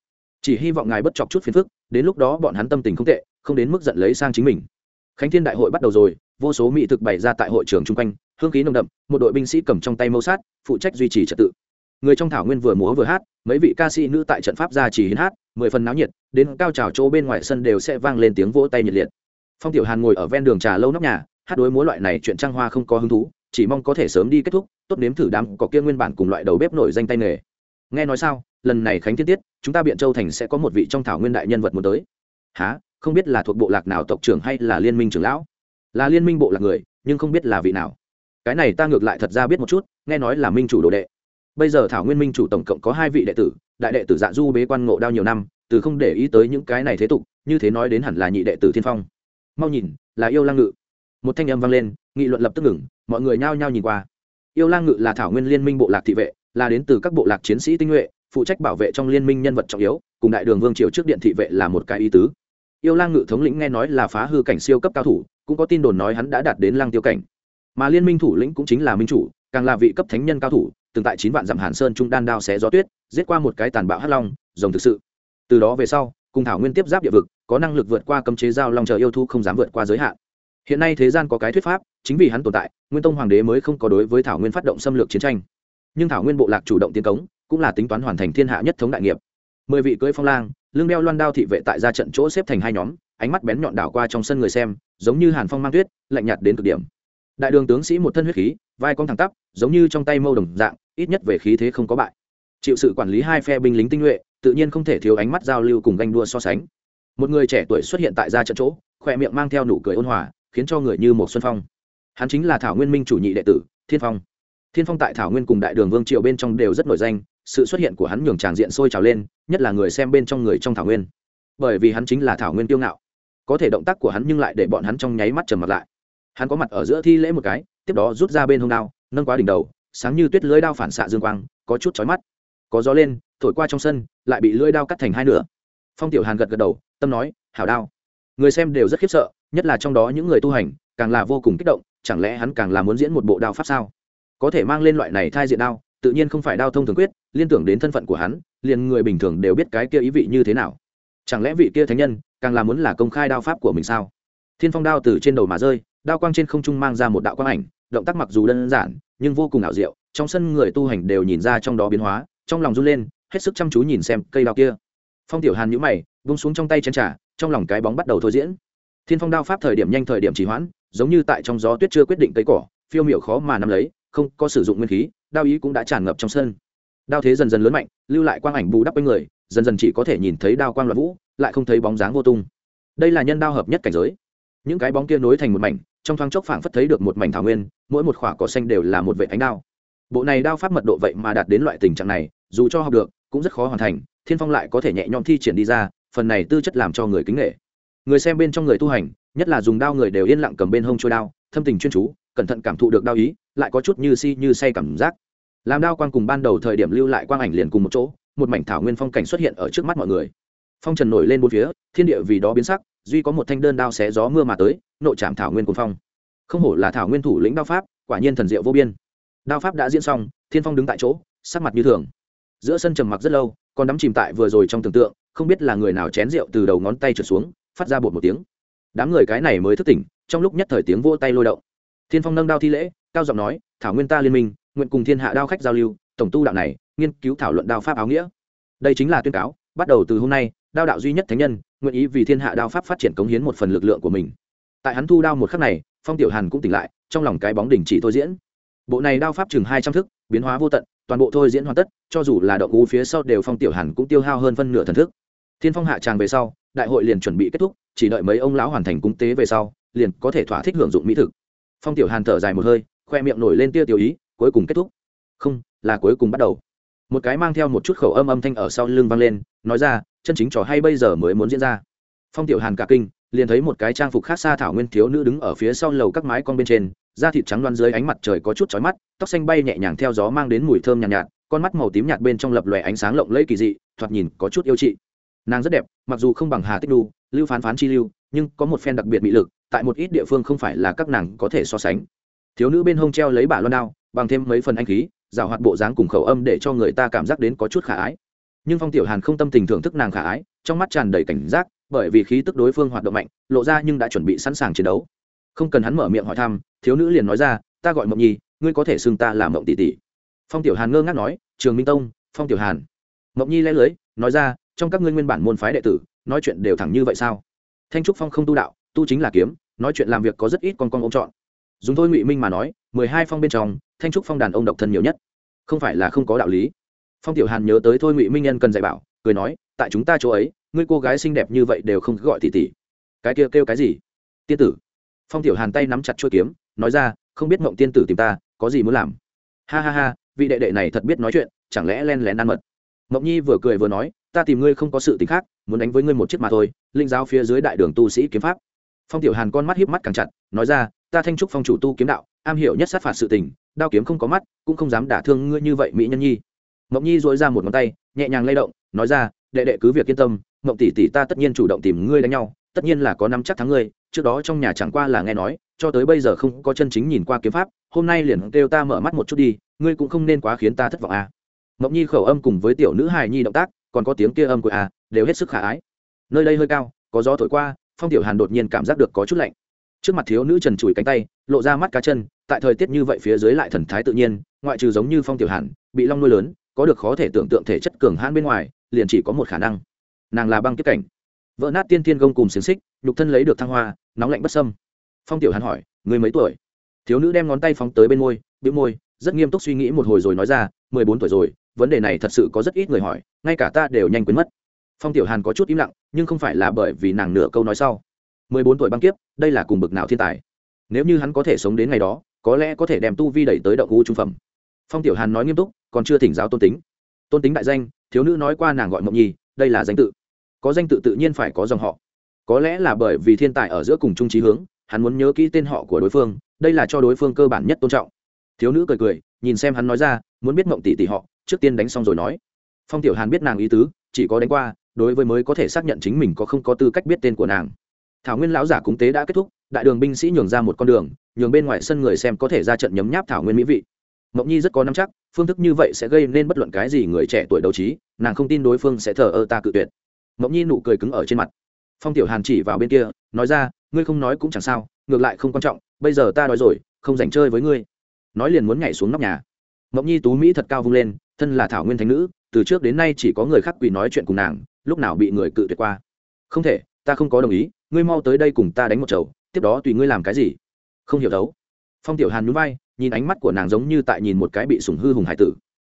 Chỉ hy vọng ngài bất chọc chút phiền phức, đến lúc đó bọn hắn tâm tình không tệ, không đến mức giận lấy sang chính mình. Khánh thiên đại hội bắt đầu rồi, vô số mỹ thực bày ra tại hội trường chung quanh, hương khí nồng đậm, một đội binh sĩ cầm trong tay mâu sát, phụ trách duy trì trật tự. Người trong thảo nguyên vừa múa vừa hát, mấy vị ca sĩ nữ tại trận pháp ra chỉ hiến hát, mười phần náo nhiệt, đến cao trào chỗ bên ngoài sân đều sẽ vang lên tiếng vỗ tay nhiệt liệt. Phong tiểu hàn ngồi ở ven đường trà lâu nóc nhà, hát đối múa loại này chuyện trăng hoa không có hứng thú chỉ mong có thể sớm đi kết thúc, tốt nếm thử đám có kia nguyên bản cùng loại đầu bếp nổi danh tay nghề. Nghe nói sao, lần này khánh thiên tiết, chúng ta biện châu thành sẽ có một vị trong thảo nguyên đại nhân vật muốn tới. Há không biết là thuộc bộ lạc nào tộc trưởng hay là liên minh trưởng lão? Là liên minh bộ lạc người, nhưng không biết là vị nào. Cái này ta ngược lại thật ra biết một chút, nghe nói là minh chủ đồ đệ. Bây giờ thảo nguyên minh chủ tổng cộng có hai vị đệ tử, đại đệ tử dạ du bế quan ngộ đao nhiều năm, từ không để ý tới những cái này thế tục, như thế nói đến hẳn là nhị đệ tử thiên phong. Mau nhìn, là yêu lang ngự. Một thanh âm vang lên nghị luận lập tức ngừng, mọi người nhao nhao nhìn qua. Yêu lang ngự là thảo nguyên liên minh bộ lạc thị vệ, là đến từ các bộ lạc chiến sĩ tinh nhuệ, phụ trách bảo vệ trong liên minh nhân vật trọng yếu, cùng đại đường vương triều trước điện thị vệ là một cái ý tứ. Yêu lang ngự thống lĩnh nghe nói là phá hư cảnh siêu cấp cao thủ, cũng có tin đồn nói hắn đã đạt đến lang tiêu cảnh. Mà liên minh thủ lĩnh cũng chính là minh chủ, càng là vị cấp thánh nhân cao thủ, từng tại chín vạn dặm hàn sơn trung đan đao xé gió tuyết, giết qua một cái tàn bạo hắc long, rồng thực sự. Từ đó về sau, cùng thảo nguyên tiếp giáp địa vực, có năng lực vượt qua cấm chế giao long chờ yêu thu không dám vượt qua giới hạn hiện nay thế gian có cái thuyết pháp, chính vì hắn tồn tại, nguyên tông hoàng đế mới không có đối với thảo nguyên phát động xâm lược chiến tranh. Nhưng thảo nguyên bộ lạc chủ động tiến cống, cũng là tính toán hoàn thành thiên hạ nhất thống đại nghiệp. Mười vị cưỡi phong lang, lưng đeo loan đao thị vệ tại ra trận chỗ xếp thành hai nhóm, ánh mắt bén nhọn đảo qua trong sân người xem, giống như hàn phong mang tuyết, lạnh nhạt đến cực điểm. Đại đường tướng sĩ một thân huyết khí, vai cong thẳng tắp, giống như trong tay mâu đồng dạng, ít nhất về khí thế không có bại. Chịu sự quản lý hai phe binh lính tinh nhuệ, tự nhiên không thể thiếu ánh mắt giao lưu cùng ganh đua so sánh. Một người trẻ tuổi xuất hiện tại ra trận chỗ, khỏe miệng mang theo nụ cười ôn hòa khiến cho người như một xuân phong. Hắn chính là thảo nguyên minh chủ nhị đệ tử, thiên phong. Thiên phong tại thảo nguyên cùng đại đường vương triều bên trong đều rất nổi danh, sự xuất hiện của hắn nhường tràng diện sôi trào lên, nhất là người xem bên trong người trong thảo nguyên. Bởi vì hắn chính là thảo nguyên tiêu ngạo. Có thể động tác của hắn nhưng lại để bọn hắn trong nháy mắt trầm mặt lại. Hắn có mặt ở giữa thi lễ một cái, tiếp đó rút ra bên hông đao, nâng quá đỉnh đầu, sáng như tuyết lưỡi đao phản xạ dương quang, có chút chói mắt. Có gió lên, thổi qua trong sân, lại bị lưỡi đao cắt thành hai nửa. Phong tiểu hàn gật gật đầu, tâm nói, hảo đao. Người xem đều rất khiếp sợ nhất là trong đó những người tu hành, càng là vô cùng kích động, chẳng lẽ hắn càng là muốn diễn một bộ đao pháp sao? Có thể mang lên loại này thai diện đao, tự nhiên không phải đao thông thường quyết, liên tưởng đến thân phận của hắn, liền người bình thường đều biết cái kia ý vị như thế nào. Chẳng lẽ vị kia thánh nhân càng là muốn là công khai đao pháp của mình sao? Thiên phong đao từ trên đầu mà rơi, đao quang trên không trung mang ra một đạo quang ảnh, động tác mặc dù đơn giản, nhưng vô cùng ảo diệu, trong sân người tu hành đều nhìn ra trong đó biến hóa, trong lòng run lên, hết sức chăm chú nhìn xem cây đao kia. Phong tiểu hàn nhíu mày vung xuống trong tay chén trà, trong lòng cái bóng bắt đầu thôi diễn thiên phong đao pháp thời điểm nhanh thời điểm trì hoãn, giống như tại trong gió tuyết chưa quyết định cây cỏ, phiêu miểu khó mà nắm lấy, không có sử dụng nguyên khí, đao ý cũng đã tràn ngập trong sân. Đao thế dần dần lớn mạnh, lưu lại quang ảnh bù đắp quanh người, dần dần chỉ có thể nhìn thấy đao quang loạn vũ, lại không thấy bóng dáng vô tung. Đây là nhân đao hợp nhất cảnh giới. Những cái bóng kia nối thành một mảnh, trong thoáng chốc phảng phất thấy được một mảnh thảo nguyên, mỗi một khỏa cỏ xanh đều là một vệ ánh đao. Bộ này đao pháp mật độ vậy mà đạt đến loại tình trạng này, dù cho học được, cũng rất khó hoàn thành, thiên phong lại có thể nhẹ nhõm thi triển đi ra, phần này tư chất làm cho người kính nghệ người xem bên trong người tu hành, nhất là dùng đao người đều yên lặng cầm bên hông trôi đao, thâm tình chuyên chú, cẩn thận cảm thụ được đao ý, lại có chút như si như say cảm giác. Làm đao quang cùng ban đầu thời điểm lưu lại quang ảnh liền cùng một chỗ, một mảnh thảo nguyên phong cảnh xuất hiện ở trước mắt mọi người. Phong trần nổi lên bốn phía, thiên địa vì đó biến sắc, duy có một thanh đơn đao xé gió mưa mà tới, nội trảm thảo nguyên cùng phong. Không hổ là thảo nguyên thủ lĩnh đao pháp, quả nhiên thần diệu vô biên. Đao pháp đã diễn xong, thiên phong đứng tại chỗ, sắc mặt như thường. Giữa sân trầm mặc rất lâu, còn đắm chìm tại vừa rồi trong tưởng tượng, không biết là người nào chén rượu từ đầu ngón tay trượt xuống phát ra bột một tiếng. Đám người cái này mới thức tỉnh, trong lúc nhất thời tiếng vô tay lôi động. Thiên phong nâng đao thi lễ, cao giọng nói, thảo nguyên ta liên minh, nguyện cùng thiên hạ đao khách giao lưu, tổng tu đạo này, nghiên cứu thảo luận đao pháp áo nghĩa. Đây chính là tuyên cáo, bắt đầu từ hôm nay, đao đạo duy nhất thánh nhân, nguyện ý vì thiên hạ đao pháp phát triển cống hiến một phần lực lượng của mình. Tại hắn thu đao một khắc này, phong tiểu hàn cũng tỉnh lại, trong lòng cái bóng đỉnh chỉ thôi diễn. Bộ này đao pháp chừng hai trăm thức, biến hóa vô tận, toàn bộ thôi diễn hoàn tất, cho dù là đậu cú phía sau đều phong tiểu hàn cũng tiêu hao hơn phân nửa thần thức thiên phong hạ tràng về sau đại hội liền chuẩn bị kết thúc chỉ đợi mấy ông lão hoàn thành cúng tế về sau liền có thể thỏa thích hưởng dụng mỹ thực. Phong tiểu hàn thở dài một hơi khoe miệng nổi lên tia tiểu ý cuối cùng kết thúc. Không là cuối cùng bắt đầu. Một cái mang theo một chút khẩu âm âm thanh ở sau lưng vang lên nói ra chân chính trò hay bây giờ mới muốn diễn ra. Phong tiểu hàn cả kinh liền thấy một cái trang phục khác xa thảo nguyên thiếu nữ đứng ở phía sau lầu các mái con bên trên da thịt trắng loan dưới ánh mặt trời có chút chói mắt tóc xanh bay nhẹ nhàng theo gió mang đến mùi thơm nhàn nhạt, nhạt con mắt màu tím nhạt bên trong lập lòe ánh sáng lộng lẫy kỳ dị thoạt nhìn có chút yêu trị nàng rất đẹp, mặc dù không bằng hà tích đu, lưu phán phán chi lưu, nhưng có một phen đặc biệt mỹ lực, tại một ít địa phương không phải là các nàng có thể so sánh. Thiếu nữ bên hông treo lấy bả loan đao, bằng thêm mấy phần anh khí, rào hoạt bộ dáng cùng khẩu âm để cho người ta cảm giác đến có chút khả ái. Nhưng phong tiểu hàn không tâm tình thưởng thức nàng khả ái, trong mắt tràn đầy cảnh giác, bởi vì khí tức đối phương hoạt động mạnh, lộ ra nhưng đã chuẩn bị sẵn sàng chiến đấu. Không cần hắn mở miệng hỏi thăm, thiếu nữ liền nói ra, ta gọi mộng nhi, ngươi có thể xưng ta là mộng tỷ tỷ. Phong tiểu hàn ngơ ngác nói, trường minh tông, phong tiểu hàn. Mộng nhi lẽ lưới, nói ra trong các ngươi nguyên bản môn phái đệ tử, nói chuyện đều thẳng như vậy sao? Thanh trúc phong không tu đạo, tu chính là kiếm, nói chuyện làm việc có rất ít con con ông chọn dùng thôi ngụy minh mà nói, mười hai phong bên trong, thanh trúc phong đàn ông độc thân nhiều nhất. Không phải là không có đạo lý. Phong tiểu hàn nhớ tới thôi ngụy minh nhân cần dạy bảo, cười nói, tại chúng ta chỗ ấy, ngươi cô gái xinh đẹp như vậy đều không gọi tỷ tỷ. Cái kia kêu cái gì? Tiên tử. Phong tiểu hàn tay nắm chặt chuôi kiếm, nói ra, không biết mộng tiên tử tìm ta, có gì muốn làm? Ha ha ha, vị đệ đệ này thật biết nói chuyện, chẳng lẽ len lén ăn mật? Mộng nhi vừa cười vừa nói ta tìm ngươi không có sự tình khác, muốn đánh với ngươi một chiếc mà thôi, linh giáo phía dưới đại đường tu sĩ kiếm pháp phong tiểu hàn con mắt hiếp mắt càng chặt, nói ra, ta thanh trúc phong chủ tu kiếm đạo, am hiểu nhất sát phạt sự tình, đao kiếm không có mắt, cũng không dám đả thương ngươi như vậy mỹ nhân nhi mộng nhi dội ra một ngón tay, nhẹ nhàng lay động, nói ra, đệ đệ cứ việc yên tâm, mộng tỷ tỷ ta tất nhiên chủ động tìm ngươi đánh nhau, tất nhiên là có năm chắc thắng ngươi, trước đó trong nhà chẳng qua là nghe nói, cho tới bây giờ không có chân chính nhìn qua kiếm pháp, hôm nay liền kêu ta mở mắt một chút đi, ngươi cũng không nên quá khiến ta thất vọng à. mộng nhi khẩu âm cùng với tiểu nữ hài nhi động tác còn có tiếng kia âm của à đều hết sức khả ái. Nơi đây hơi cao, có gió thổi qua, phong tiểu hàn đột nhiên cảm giác được có chút lạnh. Trước mặt thiếu nữ trần trụi cánh tay, lộ ra mắt cá chân, tại thời tiết như vậy phía dưới lại thần thái tự nhiên, ngoại trừ giống như phong tiểu hàn, bị long nuôi lớn, có được khó thể tưởng tượng thể chất cường hãn bên ngoài, liền chỉ có một khả năng. Nàng là băng kiếp cảnh. Vỡ nát tiên thiên gông cùng xiềng xích, nhục thân lấy được thăng hoa, nóng lạnh bất sâm phong tiểu hàn hỏi, người mấy tuổi? Thiếu nữ đem ngón tay phóng tới bên môi, bĩu môi, rất nghiêm túc suy nghĩ một hồi rồi nói ra, mười bốn tuổi rồi vấn đề này thật sự có rất ít người hỏi, ngay cả ta đều nhanh quên mất. Phong tiểu hàn có chút im lặng, nhưng không phải là bởi vì nàng nửa câu nói sau. Mười bốn tuổi băng kiếp, đây là cùng bực nào thiên tài. Nếu như hắn có thể sống đến ngày đó, có lẽ có thể đem tu vi đẩy tới động u trung phẩm. Phong tiểu hàn nói nghiêm túc, còn chưa thỉnh giáo tôn tính. Tôn tính đại danh, thiếu nữ nói qua nàng gọi mộng nhi, đây là danh tự. Có danh tự tự nhiên phải có dòng họ. Có lẽ là bởi vì thiên tài ở giữa cùng chung trí hướng, hắn muốn nhớ kỹ tên họ của đối phương, đây là cho đối phương cơ bản nhất tôn trọng. Thiếu nữ cười cười, nhìn xem hắn nói ra, muốn biết mộng tỷ tỷ họ trước tiên đánh xong rồi nói. Phong tiểu hàn biết nàng ý tứ, chỉ có đánh qua, đối với mới có thể xác nhận chính mình có không có tư cách biết tên của nàng. Thảo nguyên lão giả cúng tế đã kết thúc, đại đường binh sĩ nhường ra một con đường, nhường bên ngoài sân người xem có thể ra trận nhấm nháp thảo nguyên mỹ vị. Mộng nhi rất có nắm chắc, phương thức như vậy sẽ gây nên bất luận cái gì người trẻ tuổi đấu trí, nàng không tin đối phương sẽ thờ ơ ta cự tuyệt. Mộng nhi nụ cười cứng ở trên mặt. Phong tiểu hàn chỉ vào bên kia, nói ra, ngươi không nói cũng chẳng sao, ngược lại không quan trọng, bây giờ ta nói rồi, không dành chơi với ngươi. Nói liền muốn nhảy xuống nóc nhà mộng nhi tú mỹ thật cao vung lên, thân là thảo nguyên thánh nữ, từ trước đến nay chỉ có người khác quỳ nói chuyện cùng nàng, lúc nào bị người cự tuyệt qua. Không thể, ta không có đồng ý, ngươi mau tới đây cùng ta đánh một chầu, tiếp đó tùy ngươi làm cái gì? Không hiểu đấu phong tiểu hàn nhún vai, nhìn ánh mắt của nàng giống như tại nhìn một cái bị sủng hư hùng hải tử.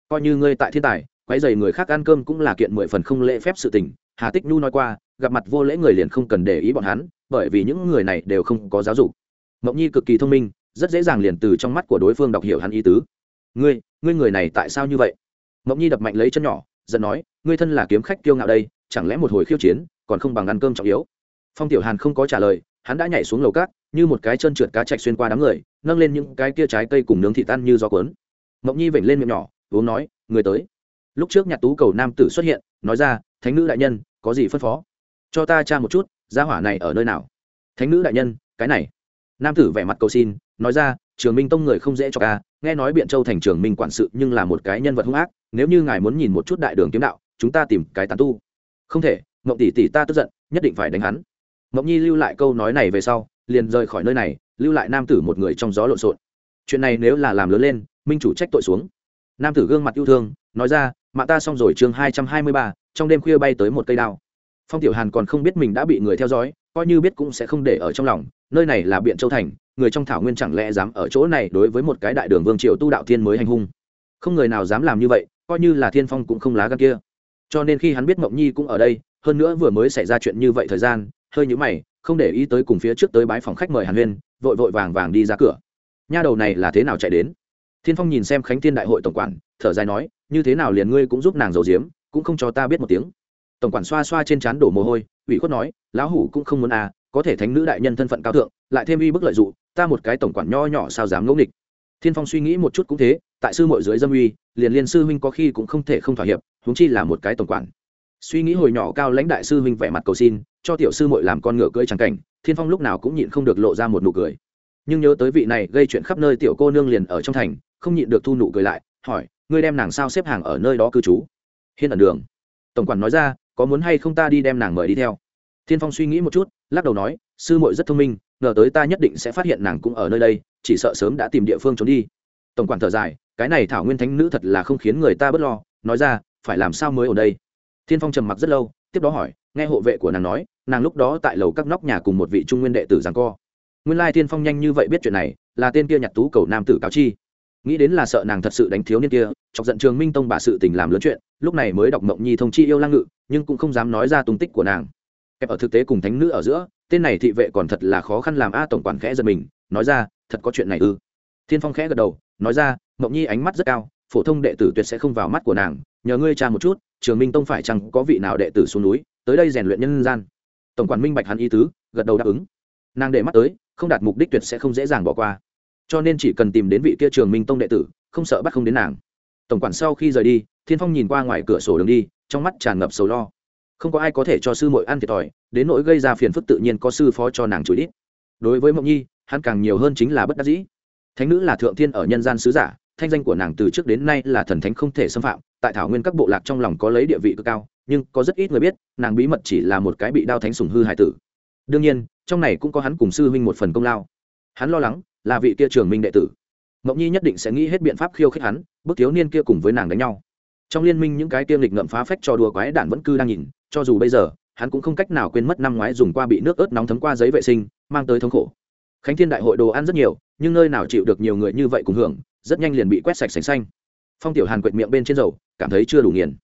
Coi như ngươi tại thiên tài, quấy dày người khác ăn cơm cũng là kiện mười phần không lễ phép sự tình, hà tích nhu nói qua, gặp mặt vô lễ người liền không cần để ý bọn hắn, bởi vì những người này đều không có giáo dục. Mộng nhi cực kỳ thông minh, rất dễ dàng liền từ trong mắt của đối phương đọc hiểu hắn ý tứ ngươi ngươi người này tại sao như vậy? Mộng nhi đập mạnh lấy chân nhỏ, giận nói, ngươi thân là kiếm khách kiêu ngạo đây, chẳng lẽ một hồi khiêu chiến, còn không bằng ăn cơm trọng yếu? Phong tiểu hàn không có trả lời, hắn đã nhảy xuống lầu cát, như một cái chân trượt cá chạch xuyên qua đám người, nâng lên những cái kia trái cây cùng nướng thịt tan như gió cuốn. Mộng nhi vểnh lên miệng nhỏ, uống nói, người tới. Lúc trước nhặt tú cầu nam tử xuất hiện, nói ra, thánh nữ đại nhân, có gì phân phó? Cho ta tra một chút, gia hỏa này ở nơi nào? Thánh nữ đại nhân, cái này. Nam tử vẻ mặt cầu xin, nói ra, trường minh tông người không dễ cho ca nghe nói biện châu thành trường minh quản sự nhưng là một cái nhân vật hung ác, nếu như ngài muốn nhìn một chút đại đường kiếm đạo, chúng ta tìm cái tán tu. Không thể, mộng tỷ tỷ ta tức giận, nhất định phải đánh hắn. Mộng nhi lưu lại câu nói này về sau, liền rời khỏi nơi này, lưu lại nam tử một người trong gió lộn xộn. Chuyện này nếu là làm lớn lên, minh chủ trách tội xuống. Nam tử gương mặt yêu thương, nói ra mạng ta xong rồi chương hai trăm hai mươi ba, trong đêm khuya bay tới một cây đao. Phong tiểu hàn còn không biết mình đã bị người theo dõi, coi như biết cũng sẽ không để ở trong lòng nơi này là biện châu thành người trong thảo nguyên chẳng lẽ dám ở chỗ này đối với một cái đại đường vương triều tu đạo thiên mới hành hung? Không người nào dám làm như vậy coi như là thiên phong cũng không lá gan kia. Cho nên khi hắn biết mộng nhi cũng ở đây hơn nữa vừa mới xảy ra chuyện như vậy thời gian hơi nhũ mày không để ý tới cùng phía trước tới bái phòng khách mời hàn huyên vội vội vàng vàng đi ra cửa. Nha đầu này là thế nào chạy đến? Thiên phong nhìn xem khánh thiên đại hội tổng quản thở dài nói như thế nào liền ngươi cũng giúp nàng giấu diếm, cũng không cho ta biết một tiếng. Tổng quản xoa xoa trên trán đổ mồ hôi ủy khuất nói lão hủ cũng không muốn à có thể thánh nữ đại nhân thân phận cao thượng, lại thêm uy bức lợi dụng ta một cái tổng quản nho nhỏ sao dám ngẫu nghịch. Thiên phong suy nghĩ một chút cũng thế, tại sư mội dưới dâm uy, liền liên sư huynh có khi cũng không thể không thỏa hiệp, huống chi là một cái tổng quản. Suy nghĩ hồi nhỏ cao lãnh đại sư huynh vẻ mặt cầu xin, cho tiểu sư mội làm con ngựa cưỡi trắng cảnh, thiên phong lúc nào cũng nhịn không được lộ ra một nụ cười. Nhưng nhớ tới vị này gây chuyện khắp nơi tiểu cô nương liền ở trong thành, không nhịn được thu nụ cười lại, hỏi, ngươi đem nàng sao xếp hàng ở nơi đó cư trú? Hiên ẩn đường. Tổng quản nói ra, có muốn hay không ta đi đem nàng mời đi theo? Thiên phong suy nghĩ một chút, lắc đầu nói, sư muội rất thông minh, ngờ tới ta nhất định sẽ phát hiện nàng cũng ở nơi đây, chỉ sợ sớm đã tìm địa phương trốn đi. Tổng quản thở dài, cái này thảo nguyên thánh nữ thật là không khiến người ta bớt lo, nói ra, phải làm sao mới ở đây? Thiên phong trầm mặc rất lâu, tiếp đó hỏi, nghe hộ vệ của nàng nói, nàng lúc đó tại lầu các nóc nhà cùng một vị trung nguyên đệ tử giằng co. Nguyên lai thiên phong nhanh như vậy biết chuyện này, là tên kia nhặt tú cầu nam tử cáo chi. Nghĩ đến là sợ nàng thật sự đánh thiếu niên kia, chọc giận trường minh tông bà sự tình làm lớn chuyện, lúc này mới đọc mộng nhi thông chi yêu lang ngự, nhưng cũng không dám nói ra tung tích của nàng kẹp ở thực tế cùng thánh nữ ở giữa, tên này thị vệ còn thật là khó khăn làm a tổng quản khẽ giật mình, nói ra, thật có chuyện này ư. Thiên phong khẽ gật đầu, nói ra, mộng nhi ánh mắt rất cao, phổ thông đệ tử tuyệt sẽ không vào mắt của nàng, nhờ ngươi cha một chút, trường minh tông phải chăng có vị nào đệ tử xuống núi, tới đây rèn luyện nhân gian. Tổng quản minh bạch hắn ý tứ, gật đầu đáp ứng. Nàng để mắt tới, không đạt mục đích tuyệt sẽ không dễ dàng bỏ qua. Cho nên chỉ cần tìm đến vị kia trường minh tông đệ tử, không sợ bắt không đến nàng. Tổng quản sau khi rời đi, thiên phong nhìn qua ngoài cửa sổ đường đi, trong mắt tràn ngập sầu lo không có ai có thể cho sư mội ăn thiệt thòi, đến nỗi gây ra phiền phức tự nhiên có sư phó cho nàng chửi ít đối với mộng nhi, hắn càng nhiều hơn chính là bất đắc dĩ. Thánh nữ là thượng thiên ở nhân gian sứ giả, thanh danh của nàng từ trước đến nay là thần thánh không thể xâm phạm, tại thảo nguyên các bộ lạc trong lòng có lấy địa vị cực cao, nhưng có rất ít người biết, nàng bí mật chỉ là một cái bị đao thánh sùng hư hải tử. Đương nhiên, trong này cũng có hắn cùng sư huynh một phần công lao. Hắn lo lắng là vị kia trường minh đệ tử. Mộng nhi nhất định sẽ nghĩ hết biện pháp khiêu khích hắn bức thiếu niên kia cùng với nàng đánh nhau. Trong liên minh những cái tiêm lịch ngậm phá phách cho đùa quái đản vẫn cư đang nhìn cho dù bây giờ, hắn cũng không cách nào quên mất năm ngoái dùng qua bị nước ớt nóng thấm qua giấy vệ sinh, mang tới thống khổ. Khánh thiên đại hội đồ ăn rất nhiều, nhưng nơi nào chịu được nhiều người như vậy cùng hưởng, rất nhanh liền bị quét sạch sành xanh. Phong tiểu hàn quệt miệng bên trên dầu, cảm thấy chưa đủ nghiền.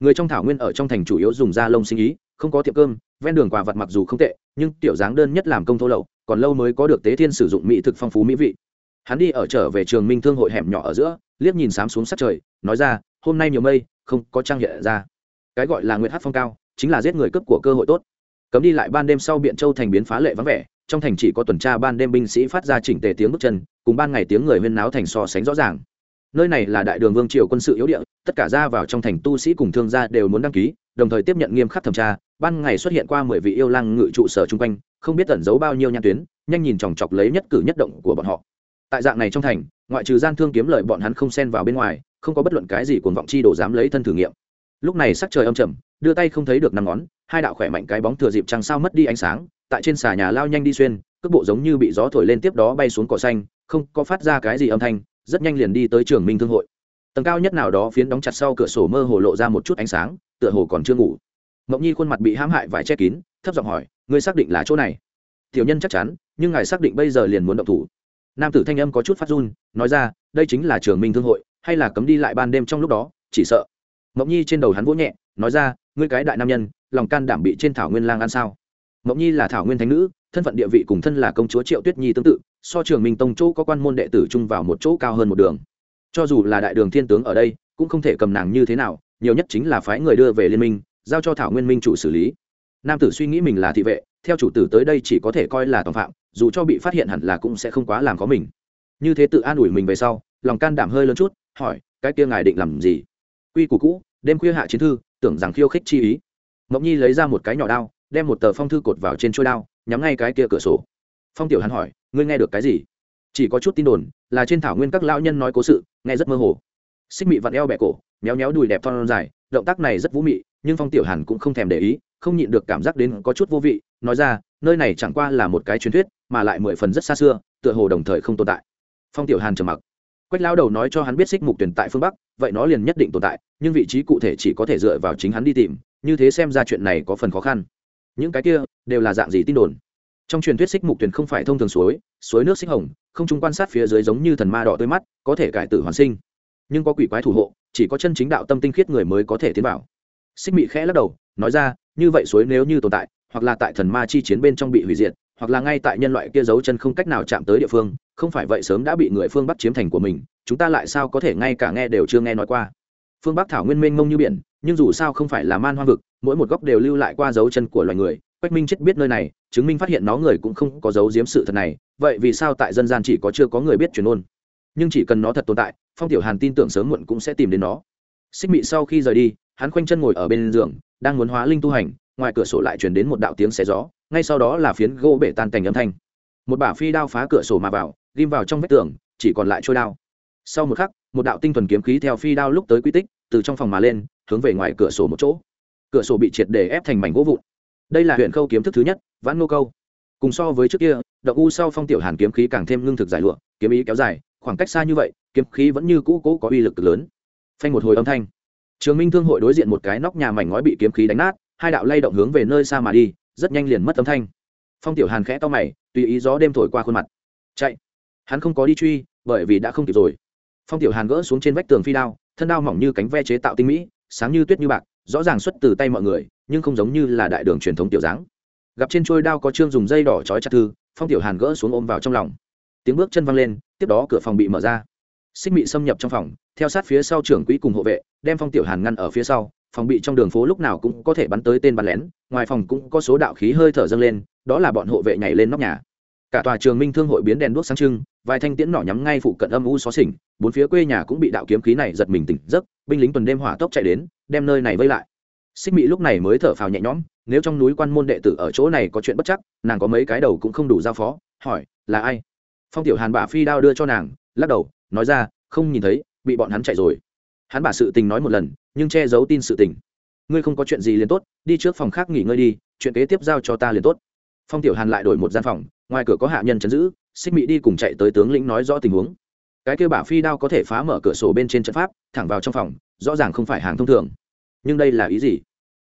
Người trong thảo nguyên ở trong thành chủ yếu dùng da lông sinh ý, không có tiệm cơm, ven đường quà vật mặc dù không tệ, nhưng tiểu dáng đơn nhất làm công thô lậu, còn lâu mới có được tế thiên sử dụng mỹ thực phong phú mỹ vị. Hắn đi ở trở về trường minh thương hội hẻm nhỏ ở giữa, liếc nhìn sám xuống sát trời, nói ra, hôm nay nhiều mây, không có trang hiện ra. Cái gọi là nguyệt hát phong cao chính là giết người cướp của cơ hội tốt. Cấm đi lại ban đêm sau biện châu thành biến phá lệ vắng vẻ, trong thành chỉ có tuần tra ban đêm binh sĩ phát ra chỉnh tề tiếng bước chân, cùng ban ngày tiếng người huyên náo thành so sánh rõ ràng. Nơi này là đại đường vương triều quân sự yếu địa, tất cả ra vào trong thành tu sĩ cùng thương gia đều muốn đăng ký, đồng thời tiếp nhận nghiêm khắc thẩm tra, ban ngày xuất hiện qua mười vị yêu lang ngự trụ sở chung quanh, không biết tẩn giấu bao nhiêu nhan tuyến, nhanh nhìn chòng chọc lấy nhất cử nhất động của bọn họ. Tại dạng này trong thành, ngoại trừ gian thương kiếm lợi bọn hắn không xen vào bên ngoài, không có bất luận cái gì cuồng vọng chi đồ dám lấy thân thử nghiệm lúc này sắc trời âm trầm, đưa tay không thấy được năm ngón, hai đạo khỏe mạnh cái bóng thừa dịp trăng sao mất đi ánh sáng, tại trên xà nhà lao nhanh đi xuyên, cước bộ giống như bị gió thổi lên tiếp đó bay xuống cỏ xanh, không có phát ra cái gì âm thanh, rất nhanh liền đi tới trường minh thương hội. Tầng cao nhất nào đó phiến đóng chặt sau cửa sổ mơ hồ lộ ra một chút ánh sáng, tựa hồ còn chưa ngủ. Mộng nhi khuôn mặt bị hãm hại vải che kín, thấp giọng hỏi, ngươi xác định là chỗ này? Tiểu nhân chắc chắn, nhưng ngài xác định bây giờ liền muốn động thủ. Nam tử thanh âm có chút phát run, nói ra, đây chính là trường minh thương hội, hay là cấm đi lại ban đêm trong lúc đó, chỉ sợ mộng nhi trên đầu hắn vỗ nhẹ, nói ra, ngươi cái đại nam nhân, lòng can đảm bị trên thảo nguyên lang ăn sao? Mộng nhi là thảo nguyên thánh nữ, thân phận địa vị cùng thân là công chúa triệu tuyết nhi tương tự, so trường minh tông chỗ có quan môn đệ tử chung vào một chỗ cao hơn một đường. Cho dù là đại đường thiên tướng ở đây, cũng không thể cầm nàng như thế nào, nhiều nhất chính là phái người đưa về liên minh, giao cho thảo nguyên minh chủ xử lý. Nam tử suy nghĩ mình là thị vệ, theo chủ tử tới đây chỉ có thể coi là tòng phạm, dù cho bị phát hiện hẳn là cũng sẽ không quá làm có mình. Như thế tự an ủi mình về sau, lòng can đảm hơi lớn chút, hỏi, cái kia ngài định làm gì? Quy củ cũ, đêm khuya hạ chiến thư, tưởng rằng khiêu khích chi ý. Mộng nhi lấy ra một cái nhỏ đao, đem một tờ phong thư cột vào trên trôi đao, nhắm ngay cái kia cửa sổ. Phong tiểu hắn hỏi, ngươi nghe được cái gì? Chỉ có chút tin đồn, là trên thảo nguyên các lão nhân nói cố sự, nghe rất mơ hồ. Xích mị vặn eo bẹ cổ, méo méo đùi đẹp thon dài, động tác này rất vũ mị, nhưng phong tiểu hàn cũng không thèm để ý, không nhịn được cảm giác đến có chút vô vị, nói ra, nơi này chẳng qua là một cái truyền thuyết, mà lại mười phần rất xa xưa, tựa hồ đồng thời không tồn tại. Phong tiểu hàn trầm mặc quách lao đầu nói cho hắn biết xích mục tuyển tại phương bắc, vậy nó liền nhất định tồn tại, nhưng vị trí cụ thể chỉ có thể dựa vào chính hắn đi tìm, như thế xem ra chuyện này có phần khó khăn. Những cái kia, đều là dạng gì tin đồn? Trong truyền thuyết xích mục tuyển không phải thông thường suối suối nước xích hồng, không chung quan sát phía dưới giống như thần ma đỏ tươi mắt, có thể cải tử hoàn sinh. Nhưng có quỷ quái thủ hộ, chỉ có chân chính đạo tâm tinh khiết người mới có thể tiến vào. Xích mị khẽ lắc đầu, nói ra, như vậy suối nếu như tồn tại, hoặc là tại thần ma chi chiến bên trong bị hủy diệt, hoặc là ngay tại nhân loại kia giấu chân không cách nào chạm tới địa phương không phải vậy sớm đã bị người phương bắc chiếm thành của mình chúng ta lại sao có thể ngay cả nghe đều chưa nghe nói qua phương bắc thảo nguyên mênh mông như biển nhưng dù sao không phải là man hoang vực mỗi một góc đều lưu lại qua dấu chân của loài người quách minh chết biết nơi này chứng minh phát hiện nó người cũng không có dấu giếm sự thật này vậy vì sao tại dân gian chỉ có chưa có người biết truyền ôn nhưng chỉ cần nó thật tồn tại phong tiểu hàn tin tưởng sớm muộn cũng sẽ tìm đến nó xích mị sau khi rời đi hắn khoanh chân ngồi ở bên giường đang muốn hóa linh tu hành ngoài cửa sổ lại truyền đến một đạo tiếng xé gió ngay sau đó là phiến gỗ bể tan cành âm thanh một bả phi đao phá cửa sổ mà vào, ghim vào trong vách tường, chỉ còn lại trôi đao. Sau một khắc, một đạo tinh thuần kiếm khí theo phi đao lúc tới quy tích, từ trong phòng mà lên, hướng về ngoài cửa sổ một chỗ. Cửa sổ bị triệt để ép thành mảnh gỗ vụn. Đây là huyện khâu kiếm thức thứ nhất, vãn nô câu. Cùng so với trước kia đậu u sau phong tiểu hàn kiếm khí càng thêm ngưng thực giải lụa, kiếm ý kéo dài, khoảng cách xa như vậy, kiếm khí vẫn như cũ cố có uy lực lớn. Phanh một hồi âm thanh. Trường minh thương hội đối diện một cái nóc nhà mảnh ngói bị kiếm khí đánh nát, hai đạo lay động hướng về nơi xa mà đi, rất nhanh liền mất âm thanh. Phong tiểu hàn khẽ to mày tùy ý gió đêm thổi qua khuôn mặt. Chạy. Hắn không có đi truy, bởi vì đã không kịp rồi. Phong tiểu hàn gỡ xuống trên vách tường phi đao, thân đao mỏng như cánh ve chế tạo tinh mỹ, sáng như tuyết như bạc, rõ ràng xuất từ tay mọi người, nhưng không giống như là đại đường truyền thống tiểu dáng. Gặp trên trôi đao có trương dùng dây đỏ trói chặt thư, phong tiểu hàn gỡ xuống ôm vào trong lòng. Tiếng bước chân văng lên, tiếp đó cửa phòng bị mở ra. Xích mị xâm nhập trong phòng, theo sát phía sau trưởng quỹ cùng hộ vệ, đem phong tiểu hàn ngăn ở phía sau, phòng bị trong đường phố lúc nào cũng có thể bắn tới tên bắn lén, ngoài phòng cũng có số đạo khí hơi thở dâng lên đó là bọn hộ vệ nhảy lên nóc nhà. Cả tòa trường minh thương hội biến đèn đuốc sáng trưng, vài thanh tiễn nỏ nhắm ngay phụ cận âm u xó xỉnh, bốn phía quê nhà cũng bị đạo kiếm khí này giật mình tỉnh giấc, binh lính tuần đêm hỏa tốc chạy đến, đem nơi này vây lại. Xích Mỹ lúc này mới thở phào nhẹ nhõm, nếu trong núi quan môn đệ tử ở chỗ này có chuyện bất chắc, nàng có mấy cái đầu cũng không đủ giao phó, hỏi, là ai? Phong tiểu hàn bà phi đao đưa cho nàng, lắc đầu, nói ra, không nhìn thấy, bị bọn hắn chạy rồi. Hắn bà sự tình nói một lần, nhưng che giấu tin sự tình. Ngươi không có chuyện gì liền tốt, đi trước phòng khác nghỉ ngơi đi, chuyện kế tiếp giao cho ta liền tốt phong tiểu hàn lại đổi một gian phòng, ngoài cửa có hạ nhân chấn giữ xích mị đi cùng chạy tới tướng lĩnh nói rõ tình huống. Cái kêu bả phi đao có thể phá mở cửa sổ bên trên trận pháp, thẳng vào trong phòng, rõ ràng không phải hàng thông thường. Nhưng đây là ý gì?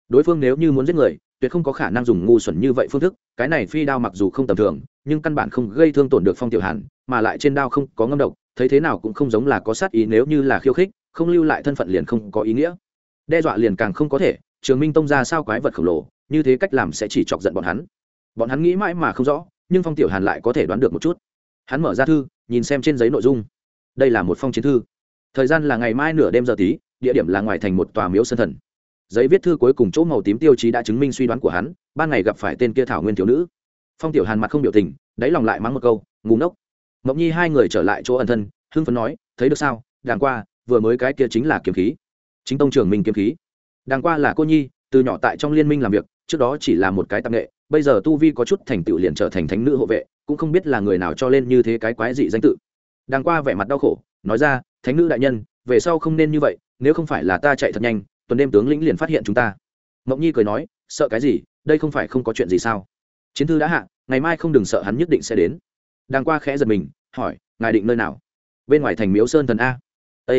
Đối phương nếu như muốn giết người, tuyệt không có khả năng dùng ngu xuẩn như vậy phương thức, cái này phi đao mặc dù không tầm thường, nhưng căn bản không gây thương tổn được phong tiểu hàn, mà lại trên đao không có ngâm độc, thấy thế nào cũng không giống là có sát ý nếu như là khiêu khích, không lưu lại thân phận liền không có ý nghĩa. Đe dọa liền càng không có thể, trường minh tông ra sao quái vật khổng lồ, như thế cách làm sẽ chỉ chọc giận bọn hắn bọn hắn nghĩ mãi mà không rõ, nhưng phong tiểu hàn lại có thể đoán được một chút. Hắn mở ra thư, nhìn xem trên giấy nội dung. Đây là một phong chiến thư. Thời gian là ngày mai nửa đêm giờ tí, địa điểm là ngoài thành một tòa miếu sân thần. Giấy viết thư cuối cùng chỗ màu tím tiêu chí đã chứng minh suy đoán của hắn, ban ngày gặp phải tên kia thảo nguyên thiếu nữ. Phong tiểu hàn mặt không biểu tình, đáy lòng lại mắng một câu ngủ ngốc. Mộng nhi hai người trở lại chỗ ẩn thân, hưng phấn nói, thấy được sao? Đàng qua, vừa mới cái kia chính là kiếm khí. Chính tông trưởng minh kiếm khí. Đàng qua là cô nhi, từ nhỏ tại trong liên minh làm việc trước đó chỉ là một cái tạp nghệ, bây giờ tu vi có chút thành tựu liền trở thành thánh nữ hộ vệ, cũng không biết là người nào cho lên như thế cái quái dị danh tự. Đang qua vẻ mặt đau khổ, nói ra, thánh nữ đại nhân, về sau không nên như vậy, nếu không phải là ta chạy thật nhanh, tuần đêm tướng lĩnh liền phát hiện chúng ta. Mộng nhi cười nói, sợ cái gì, đây không phải không có chuyện gì sao? Chiến thư đã hạ, ngày mai không đừng sợ hắn nhất định sẽ đến. Đang qua khẽ giật mình, hỏi, ngài định nơi nào? Bên ngoài thành miếu sơn thần a. Â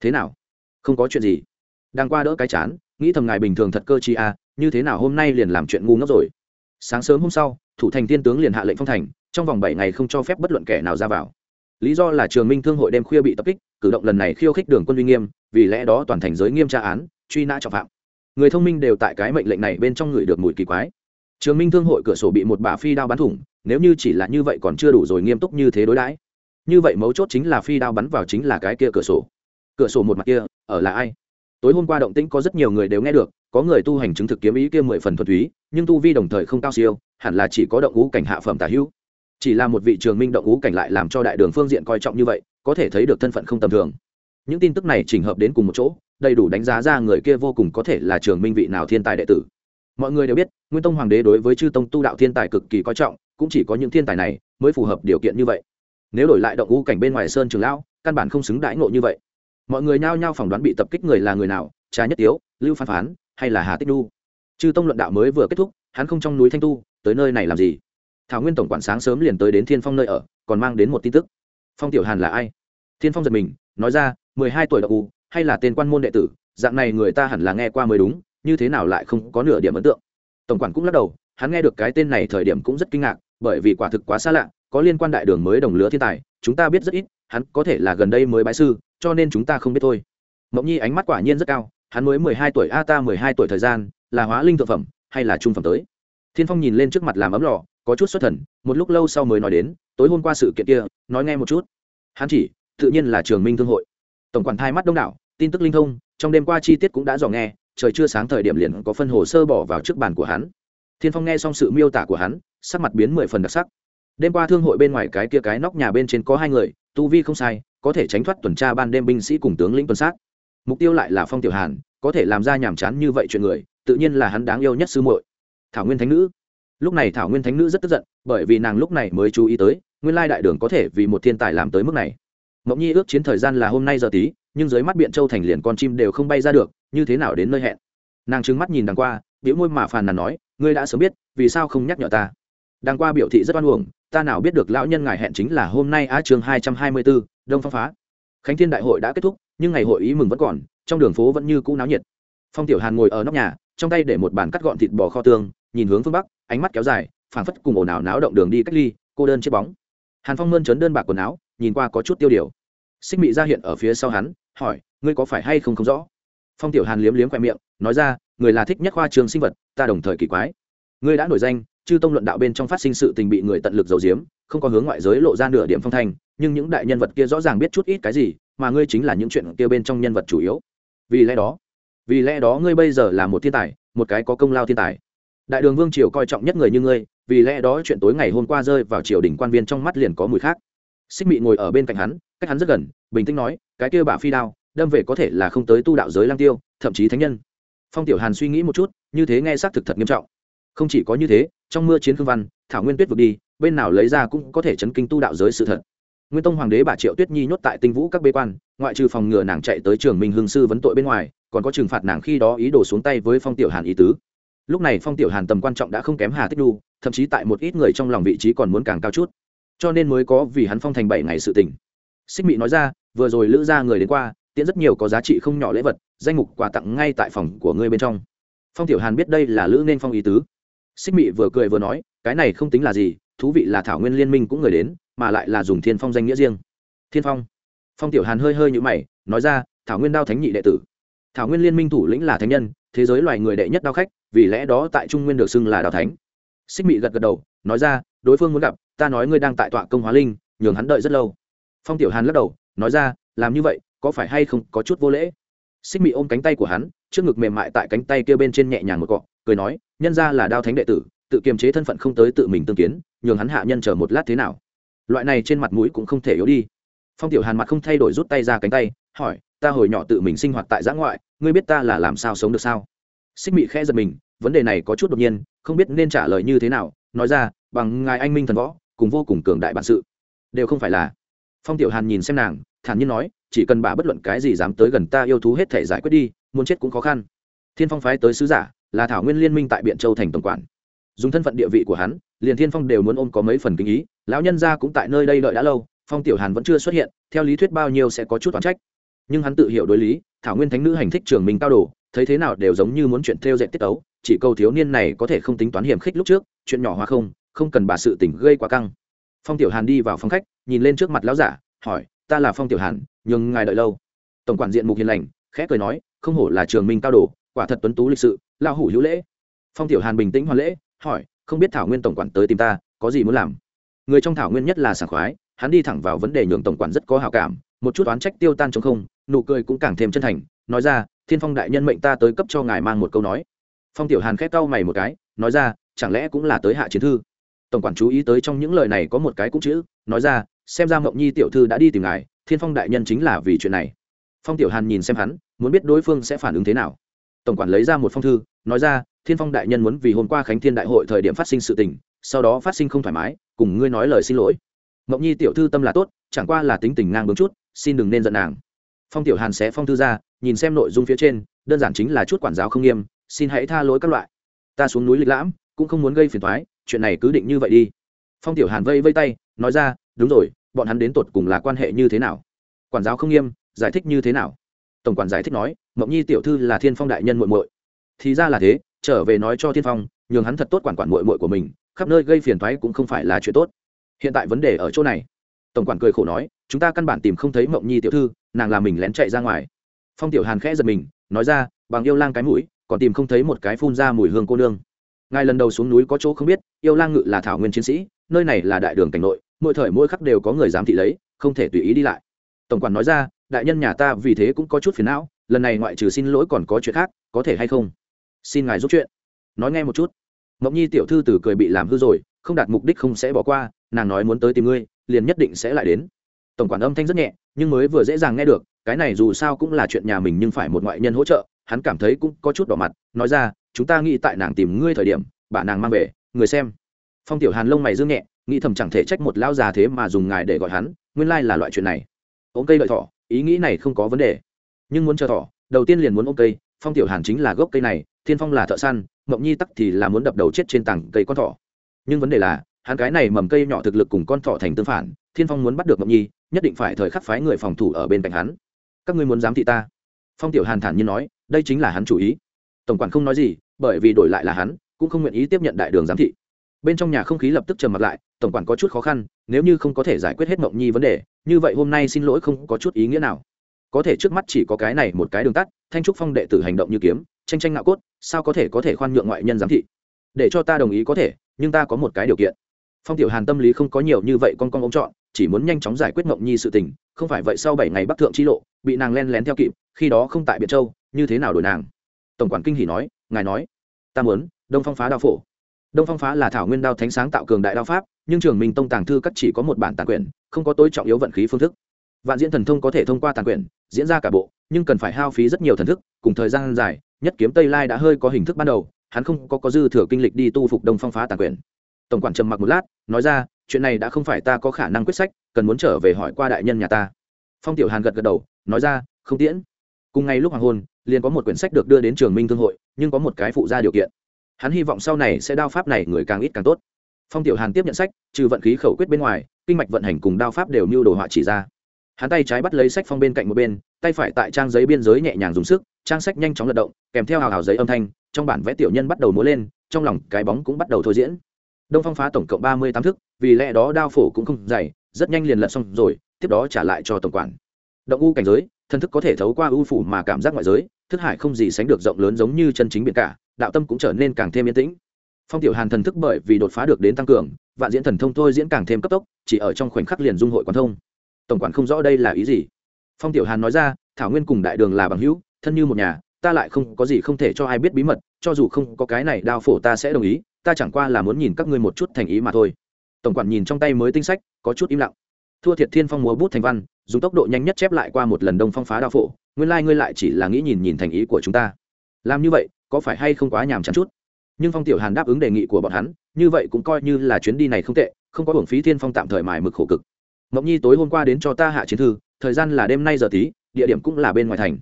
thế nào? Không có chuyện gì. Đang qua đỡ cái chán, nghĩ thầm ngài bình thường thật cơ chi à như thế nào hôm nay liền làm chuyện ngu ngốc rồi? Sáng sớm hôm sau, thủ thành tiên tướng liền hạ lệnh phong thành, trong vòng bảy ngày không cho phép bất luận kẻ nào ra vào. Lý do là trường minh thương hội đêm khuya bị tập kích, cử động lần này khiêu khích đường quân uy nghiêm, vì lẽ đó toàn thành giới nghiêm tra án, truy nã trọng phạm. Người thông minh đều tại cái mệnh lệnh này bên trong người được mùi kỳ quái. Trường minh thương hội cửa sổ bị một bà phi đao bắn thủng, nếu như chỉ là như vậy còn chưa đủ rồi nghiêm túc như thế đối đãi. Như vậy mấu chốt chính là phi đao bắn vào chính là cái kia cửa sổ. Cửa sổ một mặt kia, ở là ai? Tối hôm qua động tĩnh có rất nhiều người đều nghe được có người tu hành chứng thực kiếm ý kia mười phần thuật túy, nhưng tu vi đồng thời không cao siêu, hẳn là chỉ có động ngũ cảnh hạ phẩm tả hữu. Chỉ là một vị trường minh động ngũ cảnh lại làm cho đại đường phương diện coi trọng như vậy, có thể thấy được thân phận không tầm thường. Những tin tức này chỉnh hợp đến cùng một chỗ, đầy đủ đánh giá ra người kia vô cùng có thể là trường minh vị nào thiên tài đệ tử. Mọi người đều biết, nguyên tông hoàng đế đối với chư tông tu đạo thiên tài cực kỳ coi trọng, cũng chỉ có những thiên tài này mới phù hợp điều kiện như vậy. Nếu đổi lại động ngũ cảnh bên ngoài sơn trường lão, căn bản không xứng đãi ngộ như vậy. Mọi người nhao nhao phỏng đoán bị tập kích người là người nào, trà nhất tiếu, lưu phan phán hay là hà tích đu? Chư tông luận đạo mới vừa kết thúc, hắn không trong núi thanh tu, tới nơi này làm gì? Thảo nguyên tổng quản sáng sớm liền tới đến thiên phong nơi ở, còn mang đến một tin tức. Phong tiểu hàn là ai? Thiên phong giật mình, nói ra, mười hai tuổi đậu u, hay là tên quan môn đệ tử, dạng này người ta hẳn là nghe qua mới đúng, như thế nào lại không có nửa điểm ấn tượng? Tổng quản cũng lắc đầu, hắn nghe được cái tên này thời điểm cũng rất kinh ngạc, bởi vì quả thực quá xa lạ, có liên quan đại đường mới đồng lứa thiên tài, chúng ta biết rất ít, hắn có thể là gần đây mới bái sư, cho nên chúng ta không biết thôi. Mộng nhi ánh mắt quả nhiên rất cao hắn mới mười hai tuổi, a ta mười hai tuổi thời gian, là hóa linh thực phẩm, hay là trung phẩm tới? Thiên phong nhìn lên trước mặt làm ấm lò, có chút xuất thần, một lúc lâu sau mới nói đến, tối hôm qua sự kiện kia, nói nghe một chút. Hắn chỉ, tự nhiên là trường minh thương hội. Tổng quản thai mắt đông đảo, tin tức linh thông, trong đêm qua chi tiết cũng đã dò nghe, trời chưa sáng thời điểm liền có phân hồ sơ bỏ vào trước bàn của hắn. Thiên phong nghe xong sự miêu tả của hắn, sắc mặt biến mười phần đặc sắc. Đêm qua thương hội bên ngoài cái kia cái nóc nhà bên trên có hai người, tu vi không sai, có thể tránh thoát tuần tra ban đêm binh sĩ cùng tướng lĩnh tuần sát mục tiêu lại là phong tiểu hàn, có thể làm ra nhàm chán như vậy chuyện người, tự nhiên là hắn đáng yêu nhất sư muội. Thảo nguyên thánh nữ. Lúc này thảo nguyên thánh nữ rất tức giận, bởi vì nàng lúc này mới chú ý tới, nguyên lai đại đường có thể vì một thiên tài làm tới mức này. Mộng nhi ước chiến thời gian là hôm nay giờ tí, nhưng dưới mắt biện châu thành liền con chim đều không bay ra được, như thế nào đến nơi hẹn? Nàng trừng mắt nhìn đằng qua biểu môi mà phàn nàn nói, ngươi đã sớm biết, vì sao không nhắc nhở ta? Đằng qua biểu thị rất oan uổng, ta nào biết được lão nhân ngài hẹn chính là hôm nay á chương hai trăm hai mươi bốn đông phong phá. Khánh thiên đại hội đã kết thúc nhưng ngày hội ý mừng vẫn còn, trong đường phố vẫn như cũ náo nhiệt. Phong tiểu hàn ngồi ở nóc nhà, trong tay để một bàn cắt gọn thịt bò kho tương, nhìn hướng phương bắc, ánh mắt kéo dài, phảng phất cùng ồn ào náo động đường đi cách ly, cô đơn chiếc bóng. Hàn phong mơn trớn đơn bạc quần áo, nhìn qua có chút tiêu điều. Xích mị ra hiện ở phía sau hắn, hỏi, ngươi có phải hay không không rõ? Phong tiểu hàn liếm liếm khoe miệng, nói ra, người là thích nhất khoa trường sinh vật, ta đồng thời kỳ quái. Ngươi đã nổi danh, chư tông luận đạo bên trong phát sinh sự tình bị người tận lực giấu giếm không có hướng ngoại giới lộ ra nửa điểm phong thanh, nhưng những đại nhân vật kia rõ ràng biết chút ít cái gì, mà ngươi chính là những chuyện kia bên trong nhân vật chủ yếu. Vì lẽ đó, vì lẽ đó ngươi bây giờ là một thiên tài, một cái có công lao thiên tài. Đại đường vương triều coi trọng nhất người như ngươi, vì lẽ đó chuyện tối ngày hôm qua rơi vào triều đình quan viên trong mắt liền có mùi khác. Xích mị ngồi ở bên cạnh hắn, cách hắn rất gần, bình tĩnh nói, cái kia bả phi đao, đâm về có thể là không tới tu đạo giới lang tiêu, thậm chí thánh nhân. Phong tiểu hàn suy nghĩ một chút, như thế nghe xác thực thật nghiêm trọng không chỉ có như thế, trong mưa chiến khương văn, thảo nguyên tuyết vượt đi, bên nào lấy ra cũng có thể chấn kinh tu đạo giới sự thật. Nguyên tông hoàng đế bà triệu tuyết nhi nhốt tại tinh vũ các bế quan, ngoại trừ phòng ngừa nàng chạy tới trường minh hương sư vấn tội bên ngoài, còn có trừng phạt nàng khi đó ý đồ xuống tay với phong tiểu hàn ý tứ. Lúc này phong tiểu hàn tầm quan trọng đã không kém hà tích đu, thậm chí tại một ít người trong lòng vị trí còn muốn càng cao chút. Cho nên mới có vì hắn phong thành bảy ngày sự tình. Xích mị nói ra, vừa rồi lữ ra người đến qua, tiễn rất nhiều có giá trị không nhỏ lễ vật, danh mục quà tặng ngay tại phòng của ngươi bên trong. Phong tiểu hàn biết đây là lữ nên phong ý tứ xích mị vừa cười vừa nói, cái này không tính là gì, thú vị là thảo nguyên liên minh cũng người đến, mà lại là dùng thiên phong danh nghĩa riêng. Thiên phong? Phong tiểu hàn hơi hơi nhũ mày, nói ra, thảo nguyên đao thánh nhị đệ tử. Thảo nguyên liên minh thủ lĩnh là thánh nhân, thế giới loài người đệ nhất đao khách, vì lẽ đó tại trung nguyên được xưng là đao thánh. Xích mị gật gật đầu, nói ra, đối phương muốn gặp, ta nói ngươi đang tại tọa công hóa linh, nhường hắn đợi rất lâu. Phong tiểu hàn lắc đầu, nói ra, làm như vậy, có phải hay không có chút vô lễ? Xích mị ôm cánh tay của hắn, trước ngực mềm mại tại cánh tay kia bên trên nhẹ nhàng một cọ cười nói, nhân ra là đao thánh đệ tử, tự kiềm chế thân phận không tới tự mình tương kiến, nhường hắn hạ nhân chờ một lát thế nào? Loại này trên mặt mũi cũng không thể yếu đi. Phong tiểu hàn mặt không thay đổi rút tay ra cánh tay, hỏi, ta hồi nhỏ tự mình sinh hoạt tại giã ngoại, ngươi biết ta là làm sao sống được sao? Xích mị khẽ giật mình, vấn đề này có chút đột nhiên, không biết nên trả lời như thế nào, nói ra, bằng ngài anh minh thần võ, cùng vô cùng cường đại bản sự. Đều không phải là. Phong tiểu hàn nhìn xem nàng, thản nhiên nói, chỉ cần bà bất luận cái gì dám tới gần ta yêu thú hết thể giải quyết đi, muốn chết cũng khó khăn. Thiên phong phái tới sứ giả là thảo nguyên liên minh tại biện châu thành tổng quản. Dùng thân phận địa vị của hắn liền thiên phong đều muốn ôm có mấy phần kinh ý, lão nhân gia cũng tại nơi đây đợi đã lâu, phong tiểu hàn vẫn chưa xuất hiện, theo lý thuyết bao nhiêu sẽ có chút toán trách. Nhưng hắn tự hiểu đối lý, thảo nguyên thánh nữ hành thích trường minh cao đồ, thấy thế nào đều giống như muốn chuyện theo dệt tiết tấu, chỉ câu thiếu niên này có thể không tính toán hiểm khích lúc trước, chuyện nhỏ hoa không không cần bà sự tỉnh gây quá căng. Phong tiểu hàn đi vào phòng khách, nhìn lên trước mặt lão giả, hỏi, ta là phong tiểu hàn nhưng ngài đợi lâu. Tổng quản diện mục hiền lành, khẽ cười nói, không hổ là trường minh cao đồ quả thật tuấn tú lịch sự lao hủ hữu lễ. Phong tiểu hàn bình tĩnh hoàn lễ, hỏi, không biết thảo nguyên tổng quản tới tìm ta, có gì muốn làm? Người trong thảo nguyên nhất là sảng khoái, hắn đi thẳng vào vấn đề nhường tổng quản rất có hào cảm, một chút oán trách tiêu tan trong không, nụ cười cũng càng thêm chân thành, nói ra, thiên phong đại nhân mệnh ta tới cấp cho ngài mang một câu nói. Phong tiểu hàn khét cau mày một cái, nói ra, chẳng lẽ cũng là tới hạ chiến thư? Tổng quản chú ý tới trong những lời này có một cái cũng chữ, nói ra, xem ra mộng nhi tiểu thư đã đi tìm ngài, thiên phong đại nhân chính là vì chuyện này. Phong tiểu hàn nhìn xem hắn, muốn biết đối phương sẽ phản ứng thế nào tổng quản lấy ra một phong thư, nói ra, thiên phong đại nhân muốn vì hôm qua khánh thiên đại hội thời điểm phát sinh sự tình, sau đó phát sinh không thoải mái, cùng ngươi nói lời xin lỗi. Mộng nhi tiểu thư tâm là tốt, chẳng qua là tính tình ngang bướng chút, xin đừng nên giận nàng. Phong tiểu hàn sẽ phong thư ra, nhìn xem nội dung phía trên, đơn giản chính là chút quản giáo không nghiêm, xin hãy tha lỗi các loại. Ta xuống núi lịch lãm, cũng không muốn gây phiền thoái chuyện này cứ định như vậy đi. Phong tiểu hàn vây vây tay, nói ra, đúng rồi, bọn hắn đến tột cùng là quan hệ như thế nào? Quản giáo không nghiêm, giải thích như thế nào? Tổng quản giải thích nói mộng nhi tiểu thư là thiên phong đại nhân muội muội. Thì ra là thế, trở về nói cho thiên phong, nhường hắn thật tốt quản quản muội muội của mình, khắp nơi gây phiền toái cũng không phải là chuyện tốt. Hiện tại vấn đề ở chỗ này. Tổng quản cười khổ nói, chúng ta căn bản tìm không thấy mộng nhi tiểu thư, nàng làm mình lén chạy ra ngoài. Phong tiểu hàn khẽ giật mình, nói ra, bằng yêu lang cái mũi, còn tìm không thấy một cái phun ra mùi hương cô nương. Ngài lần đầu xuống núi có chỗ không biết, yêu lang ngự là thảo nguyên chiến sĩ, nơi này là đại đường cảnh nội, mỗi thời mỗi khắc đều có người dám thị lấy, không thể tùy ý đi lại. Tổng quản nói ra, đại nhân nhà ta vì thế cũng có chút phiền não lần này ngoại trừ xin lỗi còn có chuyện khác, có thể hay không? Xin ngài giúp chuyện. Nói nghe một chút. Mộng nhi tiểu thư từ cười bị làm hư rồi, không đạt mục đích không sẽ bỏ qua, nàng nói muốn tới tìm ngươi, liền nhất định sẽ lại đến. Tổng quản âm thanh rất nhẹ, nhưng mới vừa dễ dàng nghe được, cái này dù sao cũng là chuyện nhà mình nhưng phải một ngoại nhân hỗ trợ, hắn cảm thấy cũng có chút đỏ mặt, nói ra, chúng ta nghĩ tại nàng tìm ngươi thời điểm, bà nàng mang về, người xem. Phong tiểu hàn lông mày dương nhẹ, nghĩ thầm chẳng thể trách một lão già thế mà dùng ngài để gọi hắn, nguyên lai là loại chuyện này. Ống cây đợi thỏ ý nghĩ này không có vấn đề nhưng muốn chờ thỏ, đầu tiên liền muốn ôm cây, phong tiểu hàn chính là gốc cây này, thiên phong là thợ săn, mộng nhi tắc thì là muốn đập đầu chết trên tảng cây con thỏ. Nhưng vấn đề là, hắn cái này mầm cây nhỏ thực lực cùng con thỏ thành tương phản, thiên phong muốn bắt được mộng nhi, nhất định phải thời khắc phái người phòng thủ ở bên cạnh hắn. Các ngươi muốn giám thị ta? Phong tiểu hàn thản nhiên nói, đây chính là hắn chủ ý. Tổng quản không nói gì, bởi vì đổi lại là hắn, cũng không nguyện ý tiếp nhận đại đường giám thị. Bên trong nhà không khí lập tức trầm mặt lại, tổng quản có chút khó khăn, nếu như không có thể giải quyết hết mộng nhi vấn đề, như vậy hôm nay xin lỗi không có chút ý nghĩa nào có thể trước mắt chỉ có cái này một cái đường tắt, thanh trúc phong đệ tử hành động như kiếm, tranh tranh ngạo cốt, sao có thể có thể khoan nhượng ngoại nhân giám thị? Để cho ta đồng ý có thể, nhưng ta có một cái điều kiện. Phong tiểu hàn tâm lý không có nhiều như vậy con con ông chọn chỉ muốn nhanh chóng giải quyết mộng nhi sự tình, không phải vậy sau bảy ngày bắc thượng chi lộ, bị nàng len lén theo kịp, khi đó không tại biệt châu, như thế nào đổi nàng? Tổng quản kinh hỉ nói, ngài nói, ta muốn, đông phong phá đao phổ. Đông phong phá là thảo nguyên đao thánh sáng tạo cường đại đao pháp, nhưng trường minh tông tàng thư các chỉ có một bản tàng quyển không có tối trọng yếu vận khí phương thức vạn diễn thần thông có thể thông qua tàn quyển, diễn ra cả bộ, nhưng cần phải hao phí rất nhiều thần thức, cùng thời gian dài, nhất kiếm tây lai đã hơi có hình thức ban đầu, hắn không có có dư thừa kinh lịch đi tu phục đông phong phá tàn quyển. Tổng quản trầm mặc một lát, nói ra, chuyện này đã không phải ta có khả năng quyết sách, cần muốn trở về hỏi qua đại nhân nhà ta. Phong tiểu hàn gật gật đầu, nói ra, không tiễn. Cùng ngay lúc hoàng hôn, liền có một quyển sách được đưa đến trường minh thương hội, nhưng có một cái phụ ra điều kiện. Hắn hy vọng sau này sẽ đao pháp này người càng ít càng tốt. Phong tiểu hàn tiếp nhận sách, trừ vận khí khẩu quyết bên ngoài, kinh mạch vận hành cùng đao pháp đều mưu đồ họa chỉ ra hắn tay trái bắt lấy sách phong bên cạnh một bên, tay phải tại trang giấy biên giới nhẹ nhàng dùng sức, trang sách nhanh chóng lật động, kèm theo hào hào giấy âm thanh, trong bản vẽ tiểu nhân bắt đầu múa lên, trong lòng cái bóng cũng bắt đầu thôi diễn. Đông phong phá tổng cộng ba mươi tám thức, vì lẽ đó đao phổ cũng không dày, rất nhanh liền lật xong rồi, tiếp đó trả lại cho tổng quản. Động u cảnh giới thân thức có thể thấu qua ưu phủ mà cảm giác ngoại giới, thức hải không gì sánh được rộng lớn giống như chân chính biển cả, đạo tâm cũng trở nên càng thêm yên tĩnh. Phong tiểu hàn thần thức bởi vì đột phá được đến tăng cường, vạn diễn thần thông thôi diễn càng thêm cấp tốc, chỉ ở trong khoảnh khắc liền dung hội quan thông tổng quản không rõ đây là ý gì. Phong tiểu hàn nói ra, thảo nguyên cùng đại đường là bằng hữu, thân như một nhà, ta lại không có gì không thể cho ai biết bí mật, cho dù không có cái này đao phổ ta sẽ đồng ý, ta chẳng qua là muốn nhìn các ngươi một chút thành ý mà thôi. Tổng quản nhìn trong tay mới tinh sách, có chút im lặng. Thua thiệt thiên phong múa bút thành văn, dùng tốc độ nhanh nhất chép lại qua một lần đông phong phá đao phổ, nguyên lai、like、ngươi lại chỉ là nghĩ nhìn nhìn thành ý của chúng ta. Làm như vậy, có phải hay không quá nhàm chán chút? Nhưng phong tiểu hàn đáp ứng đề nghị của bọn hắn, như vậy cũng coi như là chuyến đi này không tệ, không có hưởng phí thiên phong tạm thời mài mực khổ cực mộng nhi tối hôm qua đến cho ta hạ chiến thư, thời gian là đêm nay giờ tí, địa điểm cũng là bên ngoài thành.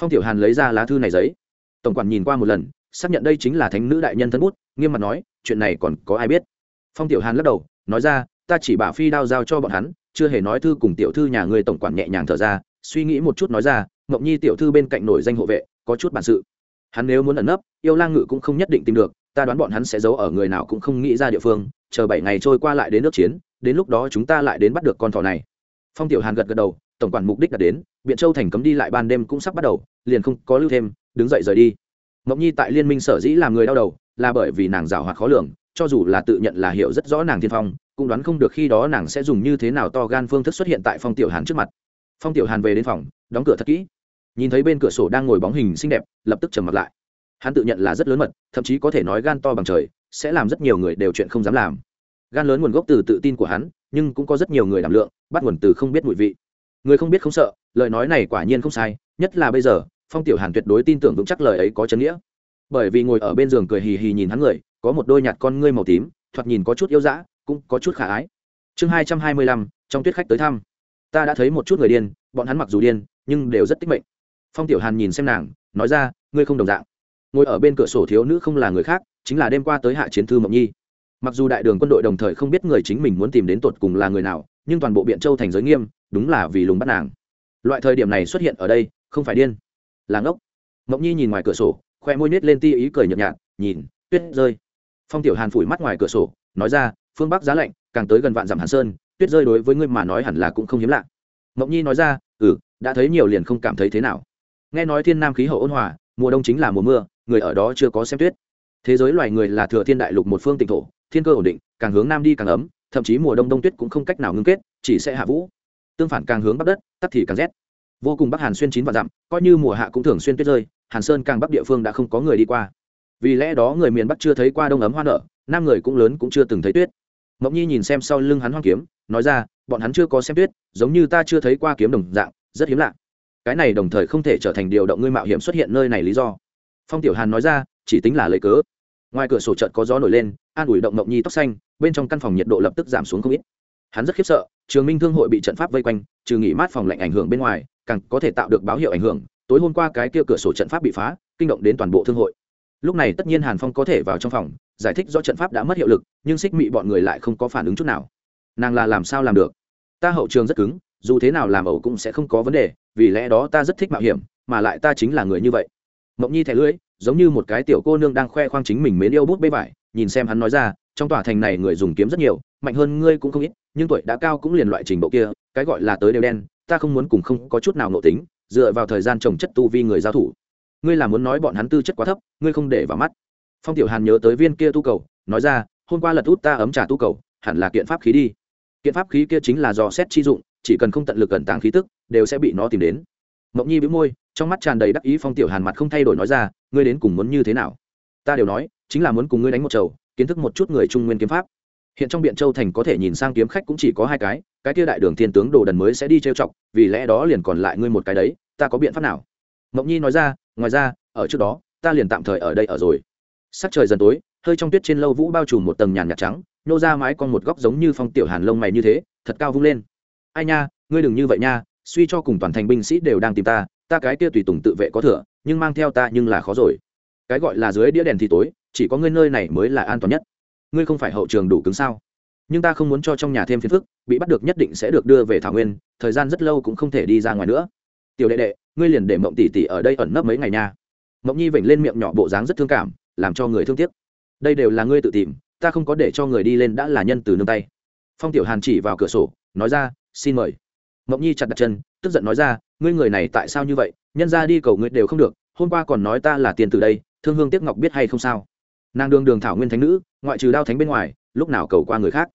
Phong tiểu hàn lấy ra lá thư này giấy. Tổng quản nhìn qua một lần, xác nhận đây chính là thánh nữ đại nhân thân bút, nghiêm mặt nói, chuyện này còn có ai biết? Phong tiểu hàn lắc đầu, nói ra, ta chỉ bảo phi đao giao cho bọn hắn, chưa hề nói thư cùng tiểu thư nhà người tổng quản nhẹ nhàng thở ra, suy nghĩ một chút nói ra, mộng nhi tiểu thư bên cạnh nổi danh hộ vệ, có chút bản sự. Hắn nếu muốn ẩn nấp, yêu lang ngự cũng không nhất định tìm được, ta đoán bọn hắn sẽ giấu ở người nào cũng không nghĩ ra địa phương, chờ bảy ngày trôi qua lại đến nước chiến đến lúc đó chúng ta lại đến bắt được con thỏ này. Phong tiểu hàn gật gật đầu, tổng quản mục đích đã đến, biện châu thành cấm đi lại ban đêm cũng sắp bắt đầu, liền không có lưu thêm, đứng dậy rời đi. Mộng nhi tại liên minh sở dĩ làm người đau đầu, là bởi vì nàng giảo hoạt khó lường, cho dù là tự nhận là hiểu rất rõ nàng Thiên phong, cũng đoán không được khi đó nàng sẽ dùng như thế nào to gan phương thức xuất hiện tại phong tiểu hàn trước mặt. Phong tiểu hàn về đến phòng, đóng cửa thật kỹ. Nhìn thấy bên cửa sổ đang ngồi bóng hình xinh đẹp, lập tức trầm mặt lại. Hắn tự nhận là rất lớn mật, thậm chí có thể nói gan to bằng trời, sẽ làm rất nhiều người đều chuyện không dám làm gan lớn nguồn gốc từ tự tin của hắn, nhưng cũng có rất nhiều người đảm lượng, bắt nguồn từ không biết mùi vị. Người không biết không sợ, lời nói này quả nhiên không sai, nhất là bây giờ, phong tiểu hàn tuyệt đối tin tưởng vững chắc lời ấy có chấn nghĩa. Bởi vì ngồi ở bên giường cười hì hì nhìn hắn người, có một đôi nhạt con ngươi màu tím, thoạt nhìn có chút yêu dã, cũng có chút khả ái. Chương hai trăm hai mươi lăm, trong tuyết khách tới thăm. Ta đã thấy một chút người điên, bọn hắn mặc dù điên, nhưng đều rất tích mệnh. Phong tiểu hàn nhìn xem nàng, nói ra, ngươi không đồng dạng. Ngồi ở bên cửa sổ thiếu nữ không là người khác, chính là đêm qua tới hạ chiến thư mộng nhi mặc dù đại đường quân đội đồng thời không biết người chính mình muốn tìm đến tột cùng là người nào, nhưng toàn bộ biện châu thành giới nghiêm, đúng là vì lùng bắt nàng. Loại thời điểm này xuất hiện ở đây, không phải điên. Là ngốc. Mộng nhi nhìn ngoài cửa sổ, khoe môi nết lên ti ý cười nhợt nhạt, nhìn, tuyết rơi. Phong tiểu hàn phủi mắt ngoài cửa sổ, nói ra, phương bắc giá lạnh, càng tới gần vạn dặm hàn sơn, tuyết rơi đối với ngươi mà nói hẳn là cũng không hiếm lạ. Mộng nhi nói ra ừ đã thấy nhiều liền không cảm thấy thế nào. Nghe nói thiên nam khí hậu ôn hòa, mùa đông chính là mùa mưa, người ở đó chưa có xem tuyết. Thế giới loài người là thừa thiên đại lục một phương tịnh thổ thiên cơ ổn định, càng hướng nam đi càng ấm, thậm chí mùa đông đông tuyết cũng không cách nào ngưng kết, chỉ sẽ hạ vũ. Tương phản càng hướng bắc đất tắt thì càng rét. Vô cùng bắc hàn xuyên chín và dặm, coi như mùa hạ cũng thường xuyên tuyết rơi, hàn sơn càng bắc địa phương đã không có người đi qua. Vì lẽ đó người miền bắc chưa thấy qua đông ấm hoa nở, nam người cũng lớn cũng chưa từng thấy tuyết. Mộng nhi nhìn xem sau lưng hắn hoang kiếm, nói ra, bọn hắn chưa có xem tuyết, giống như ta chưa thấy qua kiếm đồng dạng, rất hiếm lạ. Cái này đồng thời không thể trở thành điều động ngươi mạo hiểm xuất hiện nơi này lý do. Phong tiểu hàn nói ra, chỉ tính là lấy cớ ngoài cửa sổ trận có gió nổi lên, an ủi động mộng nhi tóc xanh, bên trong căn phòng nhiệt độ lập tức giảm xuống không ít. Hắn rất khiếp sợ, trường minh thương hội bị trận pháp vây quanh, trừ nghỉ mát phòng lạnh ảnh hưởng bên ngoài, càng có thể tạo được báo hiệu ảnh hưởng. Tối hôm qua cái kia cửa sổ trận pháp bị phá, kinh động đến toàn bộ thương hội. Lúc này tất nhiên hàn phong có thể vào trong phòng, giải thích do trận pháp đã mất hiệu lực, nhưng xích mị bọn người lại không có phản ứng chút nào. Nàng là làm sao làm được? Ta hậu trường rất cứng, dù thế nào làm ẩu cũng sẽ không có vấn đề, vì lẽ đó ta rất thích mạo hiểm, mà lại ta chính là người như vậy. Mộng nhi thẻ lưỡi giống như một cái tiểu cô nương đang khoe khoang chính mình mến yêu bút bê vải, nhìn xem hắn nói ra, trong tòa thành này người dùng kiếm rất nhiều, mạnh hơn ngươi cũng không ít, nhưng tuổi đã cao cũng liền loại trình độ kia, cái gọi là tới đều đen, ta không muốn cùng không có chút nào nộ tính, dựa vào thời gian trồng chất tu vi người giao thủ. Ngươi là muốn nói bọn hắn tư chất quá thấp, ngươi không để vào mắt. Phong tiểu hàn nhớ tới viên kia tu cầu, nói ra, hôm qua lật út ta ấm trà tu cầu, hẳn là kiện pháp khí đi. Kiện pháp khí kia chính là do xét chi dụng, chỉ cần không tận lực cẩn tàng khí tức, đều sẽ bị nó tìm đến mộng nhi bĩu môi, trong mắt tràn đầy đắc ý phong tiểu hàn mặt không thay đổi nói ra, ngươi đến cùng muốn như thế nào? Ta đều nói, chính là muốn cùng ngươi đánh một trầu kiến thức một chút người trung nguyên kiếm pháp. Hiện trong biện châu thành có thể nhìn sang kiếm khách cũng chỉ có hai cái cái kia đại đường thiên tướng đồ đần mới sẽ đi trêu chọc, vì lẽ đó liền còn lại ngươi một cái đấy, ta có biện pháp nào? Mộng nhi nói ra, ngoài ra, ở trước đó, ta liền tạm thời ở đây ở rồi. Sắc trời dần tối, hơi trong tuyết trên lâu vũ bao trùm một tầng nhàn nhạt trắng, nô ra mái con một góc giống như phong tiểu hàn lông mày như thế, thật cao vung lên. Ai nha, ngươi đừng như vậy nha suy cho cùng toàn thành binh sĩ đều đang tìm ta ta cái kia tùy tùng tự vệ có thừa, nhưng mang theo ta nhưng là khó rồi. Cái gọi là dưới đĩa đèn thì tối, chỉ có ngươi nơi này mới là an toàn nhất. Ngươi không phải hậu trường đủ cứng sao? Nhưng ta không muốn cho trong nhà thêm phiền phức, bị bắt được nhất định sẽ được đưa về thảo nguyên, thời gian rất lâu cũng không thể đi ra ngoài nữa. Tiểu đệ đệ, ngươi liền để mộng tỷ tỷ ở đây ẩn nấp mấy ngày nha. Mộng nhi vểnh lên miệng nhỏ bộ dáng rất thương cảm, làm cho người thương tiếc. Đây đều là ngươi tự tìm, ta không có để cho người đi lên đã là nhân từ nương tay. Phong tiểu hàn chỉ vào cửa sổ, nói ra, xin mời mộng nhi chặt đặt chân, tức giận nói ra, ngươi người này tại sao như vậy? Nhân ra đi cầu ngươi đều không được, hôm qua còn nói ta là tiền từ đây, thương hương tiếc ngọc biết hay không sao? Nàng đường đường thảo nguyên thánh nữ, ngoại trừ đao thánh bên ngoài, lúc nào cầu qua người khác?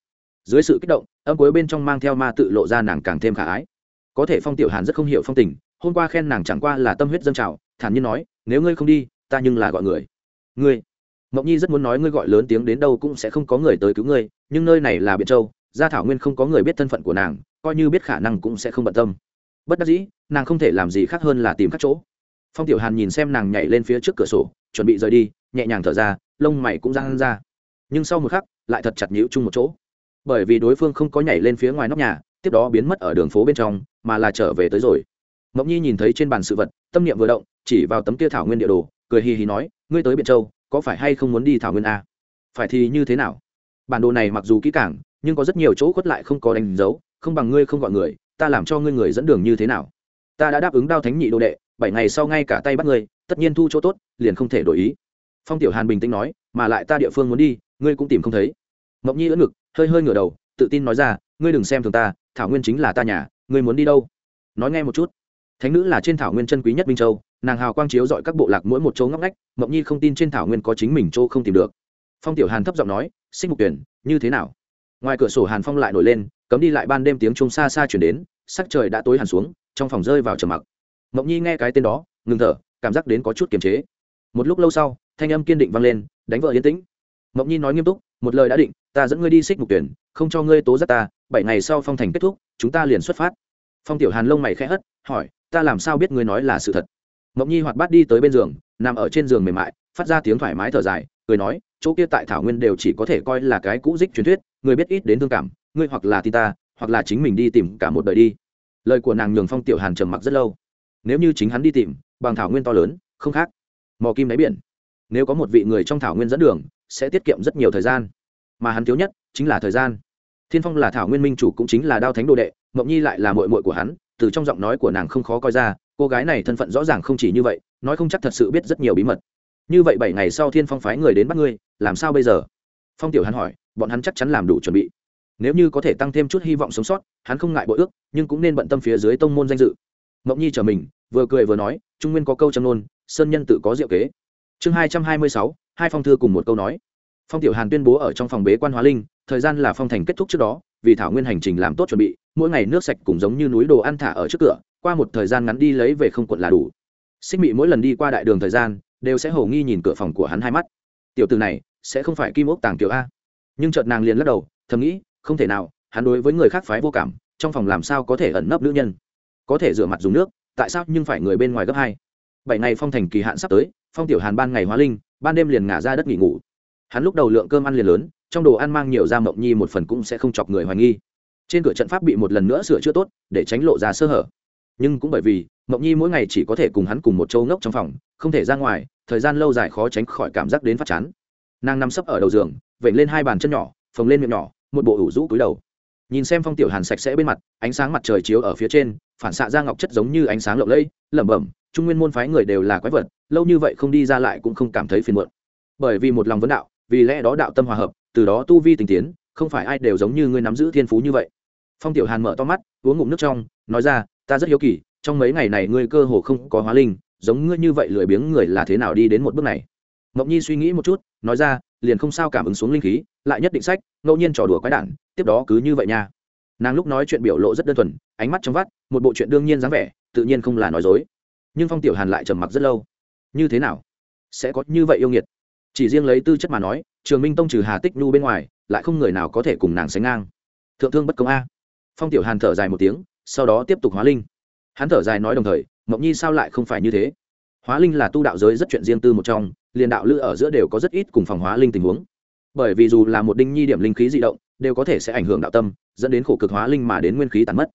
Dưới sự kích động, âm cuối bên trong mang theo ma tự lộ ra nàng càng thêm khả ái. Có thể phong tiểu hàn rất không hiểu phong tình, hôm qua khen nàng chẳng qua là tâm huyết dâng trào, thản nhiên nói, nếu ngươi không đi, ta nhưng là gọi người. Ngươi? Mộng nhi rất muốn nói ngươi gọi lớn tiếng đến đâu cũng sẽ không có người tới cứu ngươi, nhưng nơi này là biện châu, gia thảo nguyên không có người biết thân phận của nàng coi như biết khả năng cũng sẽ không bận tâm. Bất đắc dĩ, nàng không thể làm gì khác hơn là tìm các chỗ. Phong tiểu hàn nhìn xem nàng nhảy lên phía trước cửa sổ, chuẩn bị rời đi, nhẹ nhàng thở ra, lông mày cũng răng ra. Nhưng sau một khắc, lại thật chặt nhũ chung một chỗ. Bởi vì đối phương không có nhảy lên phía ngoài nóc nhà, tiếp đó biến mất ở đường phố bên trong, mà là trở về tới rồi. Mộng nhi nhìn thấy trên bàn sự vật, tâm niệm vừa động, chỉ vào tấm kia thảo nguyên địa đồ, cười hì hì nói, ngươi tới biện châu, có phải hay không muốn đi thảo nguyên a? Phải thì như thế nào? Bản đồ này mặc dù kỹ càng, nhưng có rất nhiều chỗ khuất lại không có đánh dấu không bằng ngươi không gọi người, ta làm cho ngươi người dẫn đường như thế nào? Ta đã đáp ứng đao thánh nhị đồ đệ, bảy ngày sau ngay cả tay bắt ngươi, tất nhiên thu chỗ tốt, liền không thể đổi ý. Phong tiểu hàn bình tĩnh nói, mà lại ta địa phương muốn đi, ngươi cũng tìm không thấy. Mộng nhi ưỡn ngực, hơi hơi ngửa đầu, tự tin nói ra, ngươi đừng xem thường ta, thảo nguyên chính là ta nhà, ngươi muốn đi đâu? Nói nghe một chút. Thánh nữ là trên thảo nguyên chân quý nhất minh châu, nàng hào quang chiếu dọi các bộ lạc mỗi một chỗ ngóc ngách mộng nhi không tin trên thảo nguyên có chính mình chỗ không tìm được. Phong tiểu hàn thấp giọng nói, xích mục tuyển, như thế nào? Ngoài cửa sổ hàn phong lại nổi lên cấm đi lại ban đêm tiếng trung xa xa chuyển đến, sắc trời đã tối hẳn xuống, trong phòng rơi vào trầm mặc. Mộng nhi nghe cái tên đó, ngừng thở, cảm giác đến có chút kiềm chế. Một lúc lâu sau, thanh âm kiên định vang lên, đánh vợ yên tĩnh. Mộng nhi nói nghiêm túc, một lời đã định, ta dẫn ngươi đi xích mục tuyển, không cho ngươi tố giác ta, bảy ngày sau phong thành kết thúc, chúng ta liền xuất phát. Phong tiểu hàn lông mày khẽ hất, hỏi, ta làm sao biết ngươi nói là sự thật? Mộng nhi hoạt bát đi tới bên giường, nằm ở trên giường mềm mại, phát ra tiếng thoải mái thở dài, cười nói chỗ kia tại thảo nguyên đều chỉ có thể coi là cái cũ dích truyền thuyết, người biết ít đến thương cảm, ngươi hoặc là tin ta, hoặc là chính mình đi tìm cả một đời đi. Lời của nàng nhường phong tiểu hàn trầm mặc rất lâu. Nếu như chính hắn đi tìm, bằng thảo nguyên to lớn, không khác. Mò kim đáy biển. Nếu có một vị người trong thảo nguyên dẫn đường, sẽ tiết kiệm rất nhiều thời gian. Mà hắn thiếu nhất, chính là thời gian. Thiên phong là thảo nguyên minh chủ cũng chính là đao thánh đồ đệ, mộng nhi lại là mội mội của hắn, từ trong giọng nói của nàng không khó coi ra, cô gái này thân phận rõ ràng không chỉ như vậy, nói không chắc thật sự biết rất nhiều bí mật như vậy bảy ngày sau thiên phong phái người đến bắt ngươi, làm sao bây giờ? Phong tiểu hắn hỏi, bọn hắn chắc chắn làm đủ chuẩn bị. Nếu như có thể tăng thêm chút hy vọng sống sót, hắn không ngại bội ước, nhưng cũng nên bận tâm phía dưới tông môn danh dự. Mộng nhi trở mình, vừa cười vừa nói, trung nguyên có câu châm nôn sơn nhân tự có diệu kế. Chương hai trăm hai mươi sáu, hai phong thư cùng một câu nói. Phong tiểu hàn tuyên bố ở trong phòng bế quan hóa linh, thời gian là phong thành kết thúc trước đó, vì thảo nguyên hành trình làm tốt chuẩn bị, mỗi ngày nước sạch cũng giống như núi đồ ăn thả ở trước cửa, qua một thời gian ngắn đi lấy về không quận là đủ. Xích mị mỗi lần đi qua đại đường thời gian đều sẽ hồ nghi nhìn cửa phòng của hắn hai mắt. Tiểu từ này, sẽ không phải kim ốc tàng tiểu a. Nhưng chợt nàng liền lắc đầu, thầm nghĩ, không thể nào, hắn đối với người khác phái vô cảm, trong phòng làm sao có thể ẩn nấp nữ nhân? Có thể rửa mặt dùng nước, tại sao nhưng phải người bên ngoài gấp hai? Bảy ngày phong thành kỳ hạn sắp tới, phong tiểu hàn ban ngày hóa linh, ban đêm liền ngả ra đất nghỉ ngủ. Hắn lúc đầu lượng cơm ăn liền lớn, trong đồ ăn mang nhiều da mộng nhi một phần cũng sẽ không chọc người hoài nghi. Trên cửa trận pháp bị một lần nữa sửa chữa tốt, để tránh lộ ra sơ hở. Nhưng cũng bởi vì, mộng nhi mỗi ngày chỉ có thể cùng hắn cùng một châu ngốc trong phòng, không thể ra ngoài thời gian lâu dài khó tránh khỏi cảm giác đến phát chán. Nàng nằm sấp ở đầu giường, vểnh lên hai bàn chân nhỏ, phồng lên miệng nhỏ, một bộ ủ rũ cúi đầu. Nhìn xem phong tiểu hàn sạch sẽ bên mặt, ánh sáng mặt trời chiếu ở phía trên, phản xạ ra ngọc chất giống như ánh sáng lộng lẫy, lẩm bẩm, trung nguyên môn phái người đều là quái vật, lâu như vậy không đi ra lại cũng không cảm thấy phiền muộn. Bởi vì một lòng vấn đạo, vì lẽ đó đạo tâm hòa hợp, từ đó tu vi tình tiến, không phải ai đều giống như ngươi nắm giữ thiên phú như vậy. Phong tiểu hàn mở to mắt, uống ngụm nước trong, nói ra, ta rất hiếu kỳ, trong mấy ngày này ngươi cơ hồ không có hóa linh giống ngươi như vậy lười biếng người là thế nào đi đến một bước này? Mộng nhi suy nghĩ một chút, nói ra, liền không sao cảm ứng xuống linh khí, lại nhất định sách, ngẫu nhiên trò đùa quái đản, tiếp đó cứ như vậy nha. Nàng lúc nói chuyện biểu lộ rất đơn thuần, ánh mắt trong vắt, một bộ chuyện đương nhiên dáng vẻ, tự nhiên không là nói dối. Nhưng phong tiểu hàn lại trầm mặc rất lâu. Như thế nào? Sẽ có như vậy yêu nghiệt? Chỉ riêng lấy tư chất mà nói, trường minh tông trừ hà tích nhu bên ngoài, lại không người nào có thể cùng nàng sánh ngang. Thượng thương bất công a. Phong tiểu hàn thở dài một tiếng, sau đó tiếp tục hóa linh hắn thở dài nói đồng thời mộng nhi sao lại không phải như thế? Hóa linh là tu đạo giới rất chuyện riêng tư một trong, liền đạo lữ ở giữa đều có rất ít cùng phòng hóa linh tình huống. Bởi vì dù là một đinh nhi điểm linh khí di động, đều có thể sẽ ảnh hưởng đạo tâm, dẫn đến khổ cực hóa linh mà đến nguyên khí tàn mất.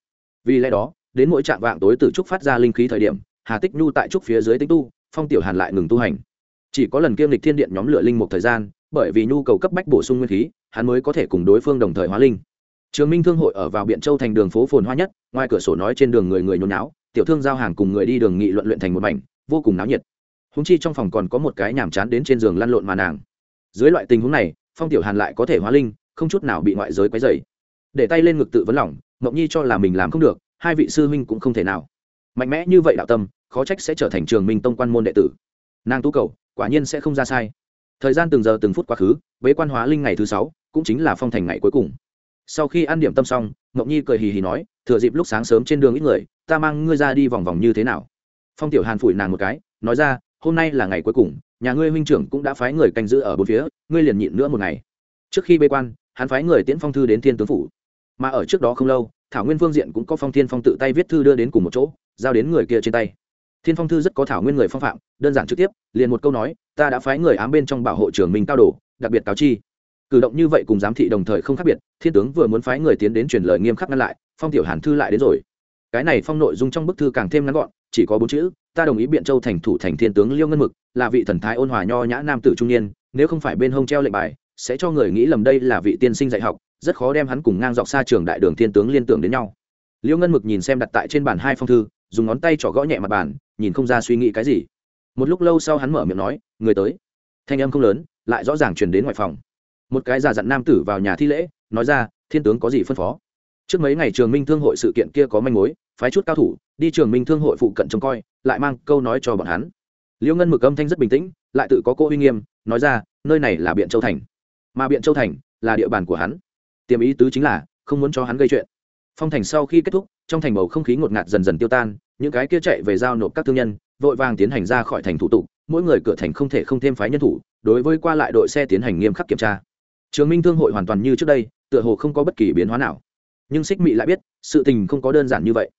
Vì lẽ đó, đến mỗi trạm vạng tối từ trúc phát ra linh khí thời điểm, hà tích nhu tại trúc phía dưới tinh tu, phong tiểu hàn lại ngừng tu hành. Chỉ có lần kiêm lịch thiên điện nhóm lửa linh một thời gian, bởi vì nhu cầu cấp bách bổ sung nguyên khí, hắn mới có thể cùng đối phương đồng thời hóa linh trường minh thương hội ở vào biện châu thành đường phố phồn hoa nhất, ngoài cửa sổ nói trên đường người người nhốn náo tiểu thương giao hàng cùng người đi đường nghị luận luyện thành một mảnh, vô cùng náo nhiệt. Húng chi trong phòng còn có một cái nhàm chán đến trên giường lăn lộn mà nàng. Dưới loại tình huống này, phong tiểu hàn lại có thể hóa linh, không chút nào bị ngoại giới quấy dày để tay lên ngực tự vấn lỏng mộng nhi cho là mình làm không được, hai vị sư huynh cũng không thể nào. Mạnh mẽ như vậy đạo tâm, khó trách sẽ trở thành trường minh tông quan môn đệ tử. Nàng tú cầu, quả nhiên sẽ không ra sai. Thời gian từng giờ từng phút quá khứ, bế quan hóa linh ngày thứ sáu, cũng chính là phong thành ngày cuối cùng sau khi ăn điểm tâm xong, ngọc nhi cười hì hì nói, thừa dịp lúc sáng sớm trên đường ít người, ta mang ngươi ra đi vòng vòng như thế nào? Phong tiểu hàn phủi nàng một cái, nói ra, hôm nay là ngày cuối cùng, nhà ngươi huynh trưởng cũng đã phái người canh giữ ở bốn phía, ngươi liền nhịn nữa một ngày. Trước khi bế quan, hắn phái người tiễn phong thư đến thiên tướng phủ. Mà ở trước đó không lâu, thảo nguyên phương diện cũng có phong thiên phong tự tay viết thư đưa đến cùng một chỗ, giao đến người kia trên tay. Thiên phong thư rất có thảo nguyên người phong phạm, đơn giản trực tiếp, liền một câu nói, ta đã phái người ám bên trong bảo hộ trưởng mình cao đồ, đặc biệt cáo chi cử động như vậy cùng giám thị đồng thời không khác biệt, thiên tướng vừa muốn phái người tiến đến truyền lời nghiêm khắc ngăn lại, phong tiểu hàn thư lại đến rồi. Cái này phong nội dung trong bức thư càng thêm ngắn gọn, chỉ có bốn chữ, ta đồng ý biện châu thành thủ thành thiên tướng liêu ngân mực, là vị thần thái ôn hòa nho nhã nam tử trung niên, nếu không phải bên hông treo lệnh bài, sẽ cho người nghĩ lầm đây là vị tiên sinh dạy học, rất khó đem hắn cùng ngang dọc xa trường đại đường thiên tướng liên tưởng đến nhau. Liêu ngân mực nhìn xem đặt tại trên bàn hai phong thư, dùng ngón tay trỏ gõ nhẹ mặt bàn, nhìn không ra suy nghĩ cái gì. Một lúc lâu sau hắn mở miệng nói, người tới. Thanh âm không lớn, lại rõ ràng truyền đến ngoài phòng một cái già dặn nam tử vào nhà thi lễ, nói ra, thiên tướng có gì phân phó? Trước mấy ngày trường minh thương hội sự kiện kia có manh mối, phái chút cao thủ đi trường minh thương hội phụ cận trông coi, lại mang câu nói cho bọn hắn. Liễu ngân mực âm thanh rất bình tĩnh, lại tự có cô uy nghiêm, nói ra, nơi này là biện châu thành, mà biện châu thành là địa bàn của hắn. Tiềm ý tứ chính là không muốn cho hắn gây chuyện. Phong thành sau khi kết thúc, trong thành bầu không khí ngột ngạt dần dần tiêu tan, những cái kia chạy về giao nộp các thương nhân, vội vàng tiến hành ra khỏi thành thủ tục, mỗi người cửa thành không thể không thêm phái nhân thủ, đối với qua lại đội xe tiến hành nghiêm khắc kiểm tra trường minh thương hội hoàn toàn như trước đây, tựa hồ không có bất kỳ biến hóa nào. Nhưng xích mị lại biết, sự tình không có đơn giản như vậy.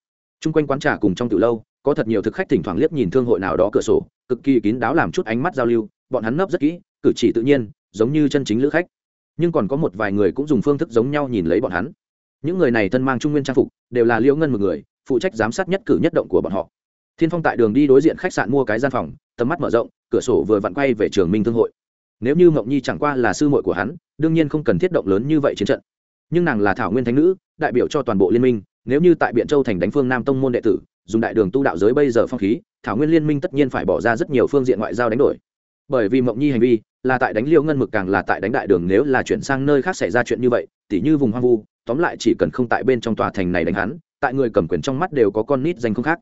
T r u n g quanh quán trà cùng trong từ lâu, có thật nhiều thực khách thỉnh thoảng liếc nhìn thương hội nào đó cửa sổ, cực kỳ kín đáo làm chút ánh mắt giao lưu, bọn hắn nấp rất kỹ, cử chỉ tự nhiên, giống như chân chính lữ khách. Nhưng còn có một vài người cũng dùng phương thức giống nhau nhìn lấy bọn hắn. Những người này thân mang trung nguyên trang phục, đều là liễu ngân một người, phụ trách giám sát nhất cử nhất động của bọn họ. Thiên phong tại đường đi đối diện khách sạn mua cái gian phòng, tầm mắt mở rộng, cửa sổ vừa vặn quay về trường minh thương hội nếu như mộng nhi chẳng qua là sư muội của hắn, đương nhiên không cần thiết động lớn như vậy chiến trận. Nhưng nàng là thảo nguyên thánh nữ, đại biểu cho toàn bộ liên minh, nếu như tại biện châu thành đánh phương nam tông môn đệ tử, dùng đại đường tu đạo giới bây giờ phong khí, thảo nguyên liên minh tất nhiên phải bỏ ra rất nhiều phương diện ngoại giao đánh đổi. Bởi vì mộng nhi hành vi là tại đánh liêu ngân mực càng là tại đánh đại đường, nếu là chuyển sang nơi khác xảy ra chuyện như vậy, tỉ như vùng hoang vu, tóm lại chỉ cần không tại bên trong tòa thành này đánh hắn, tại người cầm quyền trong mắt đều có con nít danh không khác.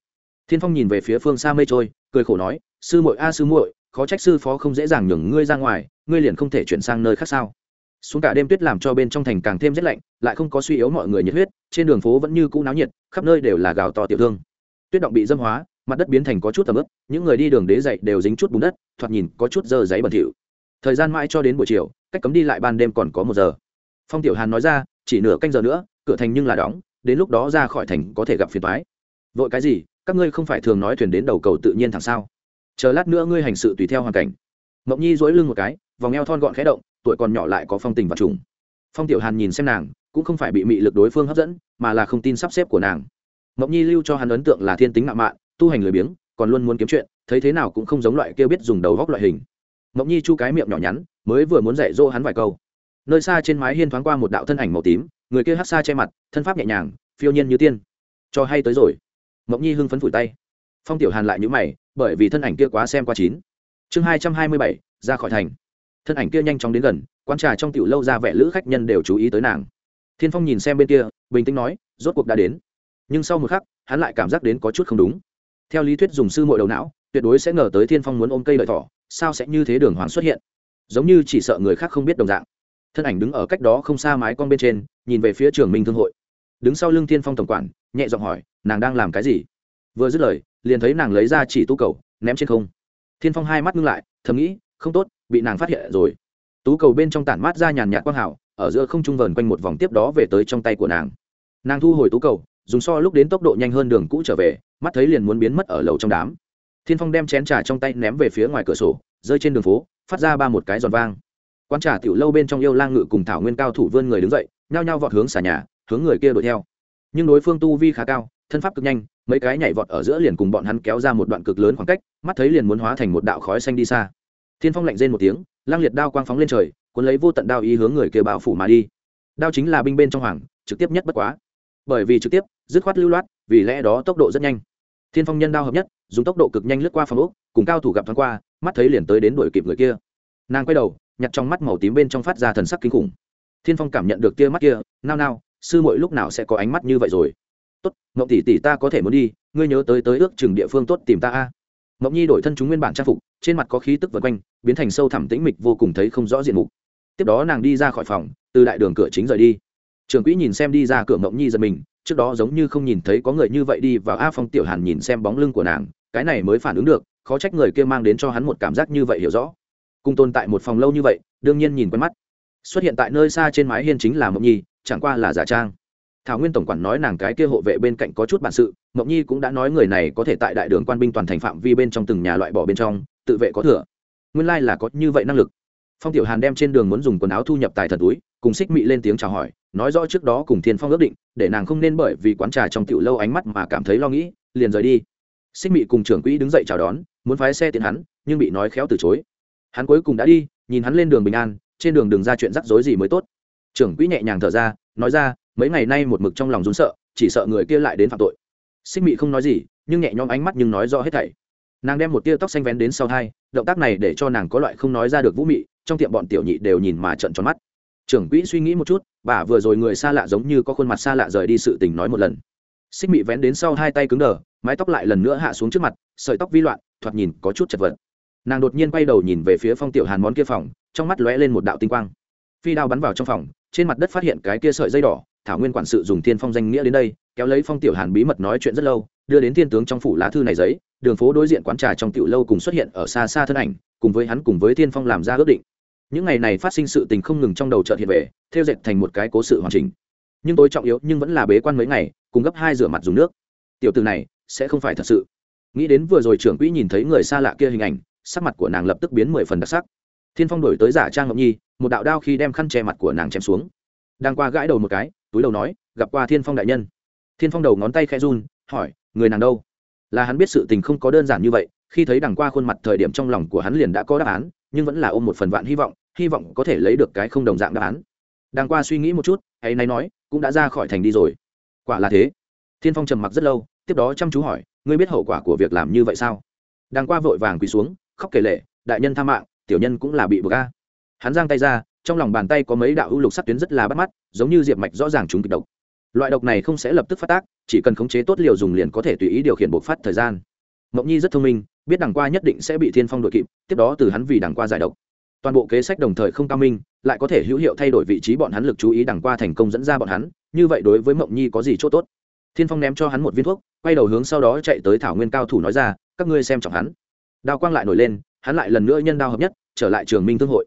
Thiên phong nhìn về phía phương xa mây trôi, cười khổ nói, sư muội a, sư muội khó trách sư phó không dễ dàng nhường ngươi ra ngoài, ngươi liền không thể chuyển sang nơi khác sao? Xuống cả đêm tuyết làm cho bên trong thành càng thêm rét lạnh, lại không có suy yếu mọi người nhiệt huyết, trên đường phố vẫn như cũ náo nhiệt, khắp nơi đều là gào to tiểu thương. Tuyết động bị dâm hóa, mặt đất biến thành có chút tầm ướp những người đi đường đế dậy đều dính chút bùn đất, thoạt nhìn có chút dơ giấy bẩn thỉu. Thời gian mãi cho đến buổi chiều, cách cấm đi lại ban đêm còn có một giờ. Phong tiểu hàn nói ra, chỉ nửa canh giờ nữa, cửa thành nhưng là đóng, đến lúc đó ra khỏi thành có thể gặp phiền toái. Vội cái gì, các ngươi không phải thường nói thuyền đến đầu cầu tự nhiên thẳng sao? Chờ lát nữa ngươi hành sự tùy theo hoàn cảnh. Mộng nhi dối lưng một cái, vòng eo thon gọn khẽ động, tuổi còn nhỏ lại có phong tình và trùng. Phong tiểu hàn nhìn xem nàng, cũng không phải bị mị lực đối phương hấp dẫn, mà là không tin sắp xếp của nàng. Mộng nhi lưu cho hắn ấn tượng là thiên tính ngạo mạn, tu hành lười biếng, còn luôn muốn kiếm chuyện, thấy thế nào cũng không giống loại kêu biết dùng đầu góc loại hình. Mộng nhi chu cái miệng nhỏ nhắn, mới vừa muốn dạy dỗ hắn vài câu. Nơi xa trên mái hiên thoáng qua một đạo thân ảnh màu tím, người kia hát xa che mặt, thân pháp nhẹ nhàng, phiêu nhiên như tiên. Cho hay tới rồi. Mộng nhi hưng phấn phủi tay. Phong tiểu hàn lại nhữ mày bởi vì thân ảnh kia quá xem qua chín. Chương hai trăm hai mươi bảy, ra khỏi thành. Thân ảnh kia nhanh chóng đến gần quan trà trong tiểu lâu ra vẻ lữ khách nhân đều chú ý tới nàng. Thiên phong nhìn xem bên kia, bình tĩnh nói, rốt cuộc đã đến. Nhưng sau một khắc, hắn lại cảm giác đến có chút không đúng. Theo lý thuyết dùng sư mội đầu não, tuyệt đối sẽ ngờ tới thiên phong muốn ôm cây lợi thỏ, sao sẽ như thế đường hoàng xuất hiện? Giống như chỉ sợ người khác không biết đồng dạng. Thân ảnh đứng ở cách đó không xa mái con bên trên, nhìn về phía trường minh thương hội. Đứng sau lưng thiên phong tổng quản, nhẹ giọng hỏi, nàng đang làm cái gì? Vừa dứt lời liền thấy nàng lấy ra chỉ tú cầu, ném trên không. Thiên phong hai mắt ngưng lại, thầm nghĩ, không tốt, bị nàng phát hiện rồi. Tú cầu bên trong tản mát ra nhàn nhạt quang hảo, ở giữa không trung vờn quanh một vòng tiếp đó về tới trong tay của nàng. Nàng thu hồi tú cầu, dùng so lúc đến tốc độ nhanh hơn đường cũ trở về, mắt thấy liền muốn biến mất ở lầu trong đám. Thiên phong đem chén trà trong tay ném về phía ngoài cửa sổ, rơi trên đường phố, phát ra ba một cái giòn vang. Quan trà tiểu lâu bên trong yêu lang ngự cùng thảo nguyên cao thủ vươn người đứng dậy, nhao nhao vọt hướng xà nhà, hướng người kia đuổi theo. Nhưng đối phương tu vi khá cao, thân pháp cực nhanh mấy cái nhảy vọt ở giữa liền cùng bọn hắn kéo ra một đoạn cực lớn khoảng cách, mắt thấy liền muốn hóa thành một đạo khói xanh đi xa. Thiên phong lạnh rên một tiếng, lang liệt đao quang phóng lên trời, cuốn lấy vô tận đao ý hướng người kia bao phủ mà đi. Đao chính là binh bên trong hoàng, trực tiếp nhất bất quá. Bởi vì trực tiếp, dứt khoát lưu loát, vì lẽ đó tốc độ rất nhanh. Thiên phong nhân đao hợp nhất, dùng tốc độ cực nhanh lướt qua phòng úc cùng cao thủ gặp thoáng qua, mắt thấy liền tới đến đuổi kịp người kia. Nàng quay đầu, nhặt trong mắt màu tím bên trong phát ra thần sắc kinh khủng. Thiên phong cảm nhận được tia mắt kia, nao nao, sư mỗi lúc nào sẽ có ánh mắt như vậy rồi? Tốt, mộng tỷ tỷ ta có thể muốn đi, ngươi nhớ tới tới ước chừng địa phương tốt tìm ta a. Mộng nhi đổi thân chúng nguyên bản trang phục, trên mặt có khí tức vật quanh, biến thành sâu thẳm tĩnh mịch vô cùng thấy không rõ diện mục. Tiếp đó nàng đi ra khỏi phòng, từ đại đường cửa chính rời đi. Trường quỹ nhìn xem đi ra cửa mộng nhi giật mình, trước đó giống như không nhìn thấy có người như vậy đi vào a phong tiểu hàn nhìn xem bóng lưng của nàng, cái này mới phản ứng được, khó trách người kia mang đến cho hắn một cảm giác như vậy hiểu rõ. Cùng tồn tại một phòng lâu như vậy, đương nhiên nhìn quen mắt. Xuất hiện tại nơi xa trên mái hiên chính là mộng nhi, chẳng qua là giả trang thảo nguyên tổng quản nói nàng cái kia hộ vệ bên cạnh có chút bản sự, mộng nhi cũng đã nói người này có thể tại đại đường quan binh toàn thành phạm vi bên trong từng nhà loại bỏ bên trong, tự vệ có thừa. Nguyên lai là có như vậy năng lực. Phong tiểu hàn đem trên đường muốn dùng quần áo thu nhập tài thần túi, cùng xích mị lên tiếng chào hỏi, nói rõ trước đó cùng thiên phong ước định, để nàng không nên bởi vì quán trà trong tiểu lâu ánh mắt mà cảm thấy lo nghĩ, liền rời đi. Xích mị cùng trưởng quỹ đứng dậy chào đón, muốn phái xe tiện hắn, nhưng bị nói khéo từ chối. Hắn cuối cùng đã đi, nhìn hắn lên đường bình an, trên đường đừng ra chuyện rắc rối gì mới tốt. Trưởng quỹ nhẹ nhàng thở ra, nói ra mấy ngày nay một mực trong lòng rún sợ, chỉ sợ người kia lại đến phạm tội. Xích mị không nói gì, nhưng nhẹ nhõm ánh mắt nhưng nói rõ hết thảy. Nàng đem một tia tóc xanh vén đến sau hai động tác này để cho nàng có loại không nói ra được vũ mị, trong tiệm bọn tiểu nhị đều nhìn mà trận tròn mắt. Trưởng quỹ suy nghĩ một chút, bà vừa rồi người xa lạ giống như có khuôn mặt xa lạ rời đi sự tình nói một lần. Xích mị vén đến sau hai tay cứng đờ, mái tóc lại lần nữa hạ xuống trước mặt, sợi tóc vi loạn, thoạt nhìn có chút chật vật. Nàng đột nhiên quay đầu nhìn về phía phong tiểu hàn món kia phòng, trong mắt lóe lên một đạo tinh quang. Phi đao bắn vào trong phòng, trên mặt đất phát hiện cái kia sợi dây đỏ thảo nguyên quản sự dùng thiên phong danh nghĩa đến đây, kéo lấy phong tiểu hàn bí mật nói chuyện rất lâu, đưa đến thiên tướng trong phủ lá thư này giấy, đường phố đối diện quán trà trong tiểu lâu cùng xuất hiện ở xa xa thân ảnh, cùng với hắn cùng với thiên phong làm ra ước định. Những ngày này phát sinh sự tình không ngừng trong đầu chợt hiện về, theo dệt thành một cái cố sự hoàn chỉnh. Nhưng tối trọng yếu nhưng vẫn là bế quan mấy ngày, cùng gấp hai rửa mặt dùng nước. Tiểu từ này, sẽ không phải thật sự. Nghĩ đến vừa rồi trưởng quỹ nhìn thấy người xa lạ kia hình ảnh, sắc mặt của nàng lập tức biến mười phần đặc sắc. Thiên phong đổi tới giả trang ngọc nhi, một đạo đao khi đem khăn che mặt của nàng chém xuống. Đang qua gãi đầu một cái túi đầu nói, gặp qua thiên phong đại nhân. Thiên phong đầu ngón tay khẽ run, hỏi, người nàng đâu? Là hắn biết sự tình không có đơn giản như vậy, khi thấy đằng qua khuôn mặt thời điểm trong lòng của hắn liền đã có đáp án, nhưng vẫn là ôm một phần vạn hy vọng hy vọng có thể lấy được cái không đồng dạng đáp án. Đằng qua suy nghĩ một chút hay nay nói, cũng đã ra khỏi thành đi rồi. Quả là thế. Thiên phong trầm mặc rất lâu, tiếp đó chăm chú hỏi, ngươi biết hậu quả của việc làm như vậy sao? Đằng qua vội vàng quỳ xuống, khóc kể lệ, đại nhân tha mạng, tiểu nhân cũng là bị bờ ga hắn giang tay ra trong lòng bàn tay có mấy đạo ưu lục sắc tuyến rất là bắt mắt, giống như diệp mạch rõ ràng chúng kịch độc. Loại độc này không sẽ lập tức phát tác, chỉ cần khống chế tốt liều dùng liền có thể tùy ý điều khiển bộc phát thời gian. Mộng nhi rất thông minh, biết đằng qua nhất định sẽ bị thiên phong đội kịp, tiếp đó từ hắn vì đằng qua giải độc. Toàn bộ kế sách đồng thời không cao minh, lại có thể hữu hiệu thay đổi vị trí bọn hắn lực chú ý đằng qua thành công dẫn ra bọn hắn, như vậy đối với mộng nhi có gì c h ỗ t ố t thiên phong ném cho hắn một viên thuốc, quay đầu hướng sau đó chạy tới thảo nguyên cao thủ nói ra, các ngươi xem trọng hắn. Đao quang lại nổi lên, hắn lại lần nữa nhân đao hợp nhất, trở lại trường minh thương hội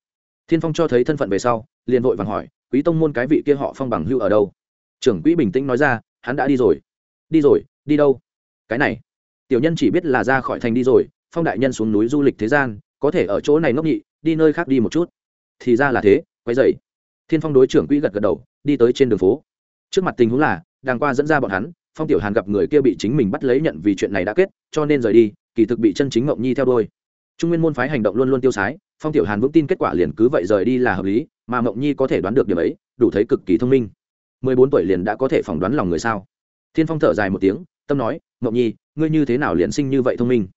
thiên phong cho thấy thân phận về sau, liền vội vàng hỏi, quý tông môn cái vị kia họ phong bằng hưu ở đâu? Trưởng quỹ bình tĩnh nói ra, hắn đã đi rồi. Đi rồi, đi đâu? Cái này. Tiểu nhân chỉ biết là ra khỏi thành đi rồi, phong đại nhân xuống núi du lịch thế gian, có thể ở chỗ này ngốc nhị, đi nơi khác đi một chút. Thì ra là thế, quay dậy. Thiên phong đối trưởng quỹ gật gật đầu, đi tới trên đường phố. Trước mặt tình huống là, đàng qua dẫn ra bọn hắn, phong tiểu hàn gặp người kia bị chính mình bắt lấy nhận vì chuyện này đã kết, cho nên rời đi, kỳ thực bị chân chính ngộng nhi theo đôi trung nguyên môn phái hành động luôn luôn tiêu sái phong tiểu hàn vững tin kết quả liền cứ vậy rời đi là hợp lý, mà mộng nhi có thể đoán được điểm ấy, đủ thấy cực kỳ thông minh. Mười bốn tuổi liền đã có thể phỏng đoán lòng người sao? Thiên phong thở dài một tiếng, tâm nói, mộng nhi, ngươi như thế nào liền sinh như vậy thông minh?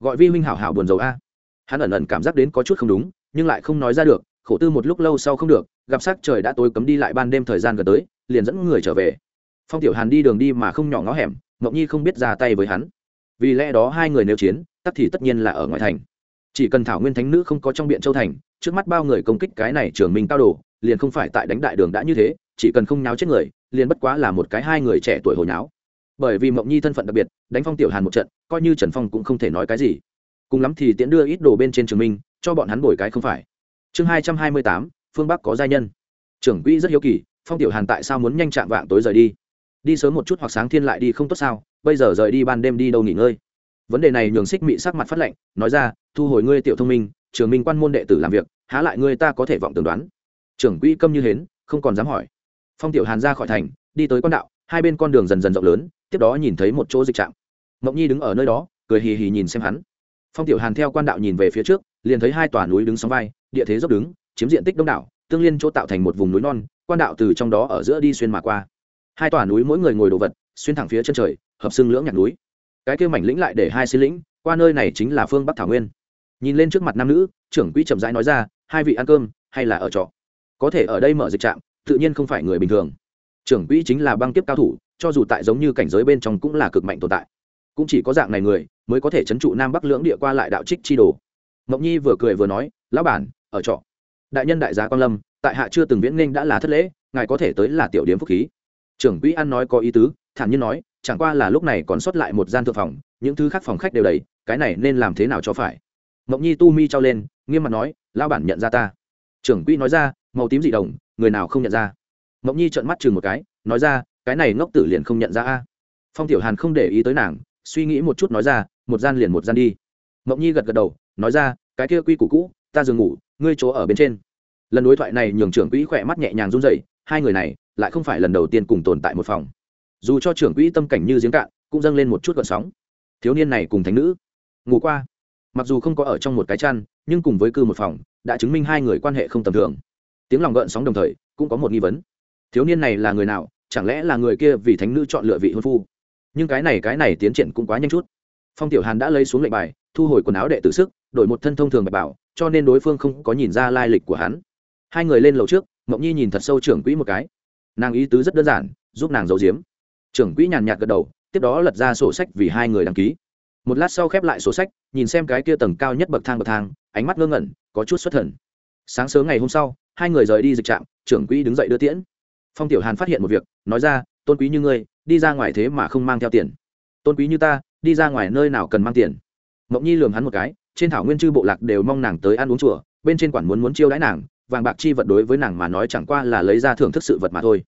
Gọi vi huynh hảo hảo buồn rầu a. Hắn ẩn ẩn cảm giác đến có chút không đúng, nhưng lại không nói ra được, khổ tư một lúc lâu sau không được, gặp sắc trời đã tối cấm đi lại ban đêm thời gian gần tới, liền dẫn người trở về. Phong tiểu hàn đi đường đi mà không nhỏ ngó hẻm, mộng nhi không biết ra tay với hắn. Vì lẽ đó hai người nếu chiến, tắc thì tất nhiên là ở ngoài thành chỉ cần thảo nguyên thánh nữ không có trong biện châu thành, trước mắt bao người công kích cái này trường minh cao đồ, liền không phải tại đánh đại đường đã như thế, chỉ cần không nháo chết người, liền bất quá là một cái hai người trẻ tuổi hồi nháo. Bởi vì mộng nhi thân phận đặc biệt, đánh phong tiểu hàn một trận, coi như trần phong cũng không thể nói cái gì. Cùng lắm thì tiễn đưa ít đồ bên trên trường minh, cho bọn hắn bồi cái không phải. Chương hai trăm hai mươi tám, phương bắc có gia nhân. Trưởng quỹ rất hiếu kỳ, phong tiểu hàn tại sao muốn nhanh chạm vạng tối rời đi? Đi sớm một chút hoặc sáng thiên lại đi không tốt sao, bây giờ rời đi ban đêm đi đâu nghỉ ngơi? Vấn đề này nhường xích mị sắc mặt phát lệnh, nói ra thu hồi ngươi tiểu thông minh, trường minh quan môn đệ tử làm việc, há lại ngươi ta có thể vọng tưởng đoán. Trưởng quỹ câm như hến, không còn dám hỏi. Phong tiểu hàn ra khỏi thành, đi tới con đạo, hai bên con đường dần dần rộng lớn, tiếp đó nhìn thấy một chỗ dịch trạm. Mộng nhi đứng ở nơi đó, cười hì hì nhìn xem hắn. Phong tiểu hàn theo quan đạo nhìn về phía trước, liền thấy hai tòa núi đứng sóng vai, địa thế dốc đứng, chiếm diện tích đông đảo, tương liên chỗ tạo thành một vùng núi non, quan đạo từ trong đó ở giữa đi xuyên mà qua. Hai tòa núi mỗi người ngồi đồ vật, xuyên thẳng phía chân trời, hợp xương lưỡng nhạc núi. Cái kêu mảnh lĩnh lại để hai xin lĩnh, qua nơi này chính là phương bắc thảo nguyên nhìn lên trước mặt nam nữ, trưởng quỹ chậm rãi nói ra, hai vị ăn cơm, hay là ở trọ? Có thể ở đây mở dịch trạm, tự nhiên không phải người bình thường. Trưởng quỹ chính là băng tiếp cao thủ, cho dù tại giống như cảnh giới bên trong cũng là cực mạnh tồn tại. Cũng chỉ có dạng này người, mới có thể chấn trụ nam bắc lưỡng địa qua lại đạo trích chi đồ. Mộng nhi vừa cười vừa nói, lão bản, ở trọ. Đại nhân đại gia quan lâm, tại hạ chưa từng viễn ninh đã là thất lễ, ngài có thể tới là tiểu điếm phúc khí. Trưởng quỹ ăn nói có ý tứ, thản nhiên nói, chẳng qua là lúc này còn sót lại một gian thượng phòng, những thứ khác phòng khách đều đầy, cái này nên làm thế nào cho phải? Mộng nhi tu mi trao lên, nghiêm mặt nói lao bản nhận ra ta. Trưởng quỹ nói ra, màu tím dị đồng, người nào không nhận ra? Mộng nhi trợn mắt chừng một cái, nói ra, cái này ngốc tử liền không nhận ra a. Phong tiểu hàn không để ý tới nàng, suy nghĩ một chút nói ra, một gian liền một gian đi. Mộng nhi gật gật đầu, nói ra, cái kia quy củ cũ, ta dừng ngủ, ngươi chỗ ở bên trên. Lần đối thoại này nhường trưởng quỹ khỏe mắt nhẹ nhàng run rẩy, hai người này lại không phải lần đầu tiên cùng tồn tại một phòng. Dù cho trưởng quỹ tâm cảnh như giếng cạn, cũng dâng lên một chút gợn sóng. Thiếu niên này cùng thánh nữ. Ngủ qua mặc dù không có ở trong một cái chăn, nhưng cùng với cư một phòng, đã chứng minh hai người quan hệ không tầm thường. Tiếng lòng gợn sóng đồng thời, cũng có một nghi vấn. Thiếu niên này là người nào, chẳng lẽ là người kia vì thánh nữ chọn lựa vị hôn phu? Nhưng cái này cái này tiến triển cũng quá nhanh chút. Phong tiểu hàn đã lấy xuống lệnh bài, thu hồi quần áo đệ tử sức, đổi một thân thông thường bạch bảo, cho nên đối phương không có nhìn ra lai lịch của hắn. Hai người lên lầu trước, mộng nhi nhìn thật sâu trưởng quỹ một cái. Nàng ý tứ rất đơn giản, giúp nàng giấu giếm. Trưởng quỹ nhàn nhạt gật đầu, tiếp đó lật ra sổ sách vì hai người đăng ký một lát sau khép lại sổ sách, nhìn xem cái kia tầng cao nhất bậc thang bậc thang, ánh mắt ngơ ngẩn, có chút xuất thần. Sáng sớm ngày hôm sau, hai người rời đi dịch trạm, trưởng quỹ đứng dậy đưa tiễn. Phong tiểu hàn phát hiện một việc, nói ra, tôn quý như ngươi, đi ra ngoài thế mà không mang theo tiền. Tôn quý như ta, đi ra ngoài nơi nào cần mang tiền. Mộng nhi lường hắn một cái, trên thảo nguyên chư bộ lạc đều mong nàng tới ăn uống chùa, bên trên quản muốn muốn chiêu đãi nàng, vàng bạc chi vật đối với nàng mà nói chẳng qua là lấy ra thưởng thức sự vật mà thôi.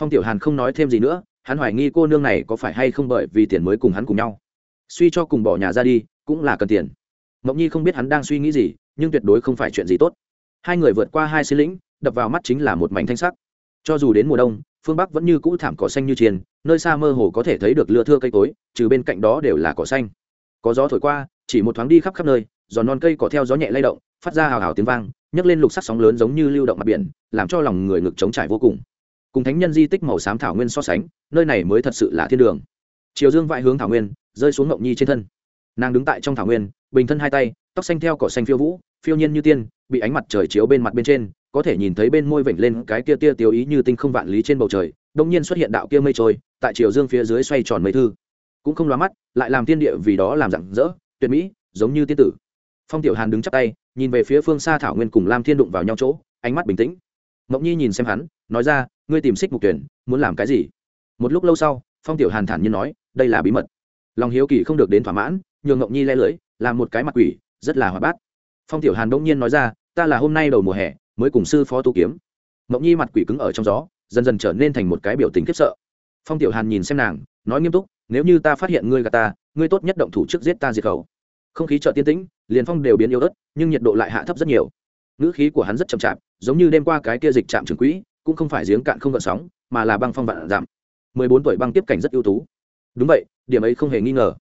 Phong tiểu hàn không nói thêm gì nữa, hắn hoài nghi cô nương này có phải hay không bởi vì tiền mới cùng hắn cùng nhau suy cho cùng bỏ nhà ra đi, cũng là cần tiền. Mộng nhi không biết hắn đang suy nghĩ gì, nhưng tuyệt đối không phải chuyện gì tốt. Hai người vượt qua hai xí lĩnh, đập vào mắt chính là một mảnh thanh sắc. Cho dù đến mùa đông, phương bắc vẫn như cũ thảm cỏ xanh như chiền nơi xa mơ hồ có thể thấy được lưa thưa cây cối, trừ bên cạnh đó đều là cỏ xanh. Có gió thổi qua, chỉ một thoáng đi khắp khắp nơi giòn non cây cỏ theo gió nhẹ lay động, phát ra hào hào tiếng vang, nhấc lên lục sắc sóng lớn giống như lưu động mặt biển, làm cho lòng người ngực trống trải vô cùng. Cùng thánh nhân di tích màu xám thảo nguyên so sánh, nơi này mới thật sự là thiên đường. Chiều dương vãi hướng thảo nguyên rơi xuống ngộng nhi trên thân. Nàng đứng tại trong thảo nguyên, bình thân hai tay, tóc xanh theo cỏ xanh phiêu vũ, phiêu nhiên như tiên, bị ánh mặt trời chiếu bên mặt bên trên, có thể nhìn thấy bên môi vểnh lên cái kia tia tiêu ý như tinh không vạn lý trên bầu trời, đông nhiên xuất hiện đạo kia mây trôi, tại chiều dương phía dưới xoay tròn mây thư. Cũng không loa mắt, lại làm tiên địa vì đó làm rạng rỡ, tuyệt mỹ, giống như tiên tử. Phong tiểu hàn đứng chắp tay, nhìn về phía phương xa thảo nguyên cùng lam thiên đụng vào nhau chỗ, ánh mắt bình tĩnh. Mộng nhi nhìn xem hắn, nói ra, ngươi tìm xích mục tuyển, muốn làm cái gì? Một lúc lâu sau, phong tiểu hàn thản nhiên nói, đây là bí mật lòng hiếu kỳ không được đến thỏa mãn, nhường ngộng nhi le lưỡi làm một cái mặt quỷ, rất là hoạt bát. Phong tiểu hàn đông nhiên nói ra, ta là hôm nay đầu mùa hè, mới cùng sư phó tu kiếm. Ngộng nhi mặt quỷ cứng ở trong gió, dần dần trở nên thành một cái biểu tình khiếp sợ. Phong tiểu hàn nhìn xem nàng, nói nghiêm túc, nếu như ta phát hiện ngươi gà ta, ngươi tốt nhất động thủ trước giết ta diệt khẩu. Không khí chợ tiên tĩnh, liền phong đều biến yếu ớt, nhưng nhiệt độ lại hạ thấp rất nhiều. Ngữ khí của hắn rất chậm chạp, giống như đêm qua cái kia dịch trạm trường quỹ, cũng không phải giếng cạn không gợn sóng, mà là băng phong vạn giảm. Mười bốn tuổi băng tiếp cảnh rất ưu tú đúng vậy, điểm ấy không hề nghi ngờ.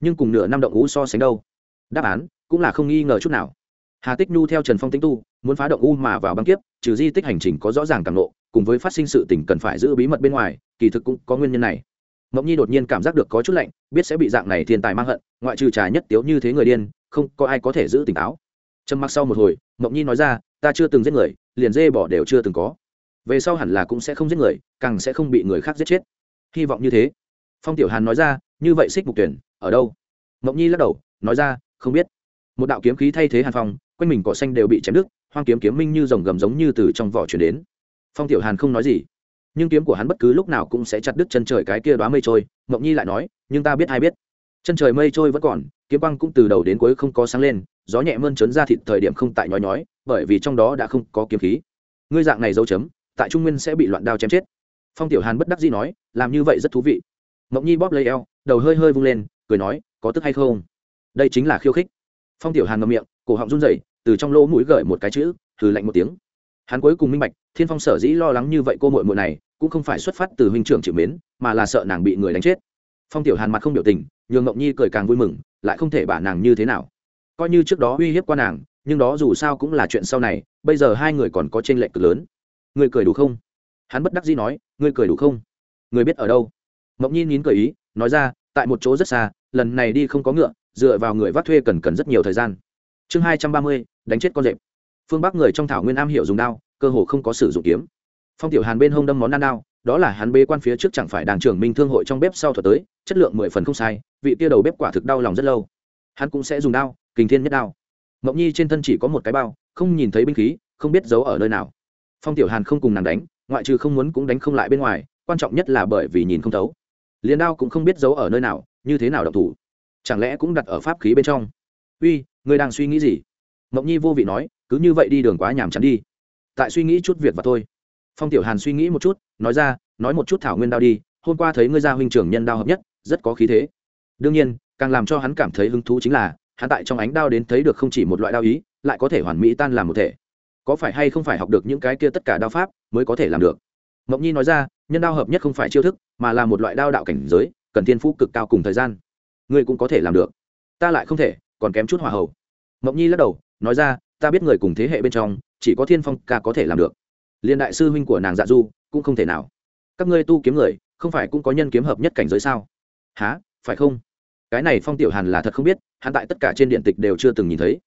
Nhưng cùng nửa năm động u so sánh đâu. Đáp án cũng là không nghi ngờ chút nào. Hà tích nhu theo trần phong tĩnh tu, muốn phá động u mà vào băng kiếp, trừ di tích hành trình có rõ ràng càng lộ cùng với phát sinh sự tình cần phải giữ bí mật bên ngoài, kỳ thực cũng có nguyên nhân này. Mộng nhi đột nhiên cảm giác được có chút lạnh, biết sẽ bị dạng này thiên tài mang hận, ngoại trừ trà nhất tiếu như thế người điên, không có ai có thể giữ tỉnh táo. Trầm mặc sau một hồi mộng nhi nói ra, ta chưa từng giết người, liền dê bỏ đều chưa từng có. Về sau hẳn là cũng sẽ không giết người, càng sẽ không bị người khác giết chết. Hy vọng như thế phong tiểu hàn nói ra, như vậy xích mục tuyển, ở đâu? Mộng nhi lắc đầu, nói ra, không biết. Một đạo kiếm khí thay thế hàn phong, quanh mình cỏ xanh đều bị chém đứt, hoang kiếm kiếm minh như dòng gầm giống như từ trong vỏ chuyển đến. Phong tiểu hàn không nói gì, nhưng kiếm của hắn bất cứ lúc nào cũng sẽ chặt đứt chân trời cái kia đoá mây trôi. Mộng nhi lại nói, nhưng ta biết ai biết, chân trời mây trôi vẫn còn, kiếm băng cũng từ đầu đến cuối không có sáng lên, gió nhẹ mơn trớn ra thịt thời điểm không tại nhói nhói, bởi vì trong đó đã không có kiếm khí. Ngươi dạng này dấu chấm, tại trung nguyên sẽ bị loạn đao chém chết. Phong tiểu hàn bất đắc dĩ nói, làm như vậy rất thú vị mộng nhi bóp lấy eo, đầu hơi hơi vung lên, cười nói, có tức hay không? Đây chính là khiêu khích. Phong tiểu hàn ngậm miệng, cổ họng run rẩy, từ trong lỗ mũi gởi một cái chữ thử lạnh một tiếng. Hắn cuối cùng minh bạch, thiên phong sở dĩ lo lắng như vậy cô muội muội này, cũng không phải xuất phát từ huynh trưởng chịu mến, mà là sợ nàng bị người đánh chết. Phong tiểu hàn mặt không biểu tình, nhường ngộng nhi cười càng vui mừng, lại không thể bả nàng như thế nào. Coi như trước đó uy hiếp qua nàng, nhưng đó dù sao cũng là chuyện sau này, bây giờ hai người còn có t r ê n lệch cực lớn. Người cười đủ không? Hắn bất đắc dĩ nói, ngươi cười đủ không? Người biết ở đâu? Mộng nhi nín cười ý, nói ra, tại một chỗ rất xa, lần này đi không có ngựa, dựa vào người vác thuê cần cần rất nhiều thời gian. Chương hai trăm ba mươi, đánh chết con rệp. Phương bắc người trong thảo nguyên am hiểu dùng đao, cơ hồ không có sử dụng kiếm. Phong tiểu hàn bên hông đâm món ăn đao, đó là hắn bê quan phía trước chẳng phải đảng trưởng minh thương hội trong bếp sau thuật tới, chất lượng mười phần không sai, vị tia đầu bếp quả thực đau lòng rất lâu. Hắn cũng sẽ dùng đao, kình thiên nhất đao. Mộng nhi trên thân chỉ có một cái bao, không nhìn thấy binh khí, không biết giấu ở nơi nào. Phong tiểu hàn không cùng nàng đánh, ngoại trừ không muốn cũng đánh không lại bên ngoài, quan trọng nhất là bởi vì nhìn không thấu liền đao cũng không biết giấu ở nơi nào, như thế nào độc thủ? Chẳng lẽ cũng đặt ở pháp khí bên trong? Uy, người đang suy nghĩ gì? Mộng nhi vô vị nói, cứ như vậy đi đường quá nhàm chán đi. Tại suy nghĩ chút việc và thôi. Phong tiểu hàn suy nghĩ một chút, nói ra, nói một chút thảo nguyên đao đi, hôm qua thấy ngươi ra huynh trưởng nhân đao hợp nhất, rất có khí thế. Đương nhiên, càng làm cho hắn cảm thấy hứng thú chính là, hắn tại trong ánh đao đến thấy được không chỉ một loại đao ý, lại có thể hoàn mỹ tan làm một thể. Có phải hay không phải học được những cái kia tất cả đao pháp mới có thể làm được? Mộng nhi nói ra, nhân đao hợp nhất không phải chiêu thức, mà là một loại đao đạo cảnh giới, cần thiên phú cực cao cùng thời gian. Ngươi cũng có thể làm được. Ta lại không thể, còn kém chút hòa hậu mộng nhi lắc đầu, nói ra, ta biết người cùng thế hệ bên trong, chỉ có thiên phong ca có thể làm được. Liên đại sư huynh của nàng dạ du, cũng không thể nào. Các ngươi tu kiếm người, không phải cũng có nhân kiếm hợp nhất cảnh giới sao? Há phải không? Cái này phong tiểu hàn là thật không biết, hắn tại tất cả trên điện tịch đều chưa từng nhìn thấy.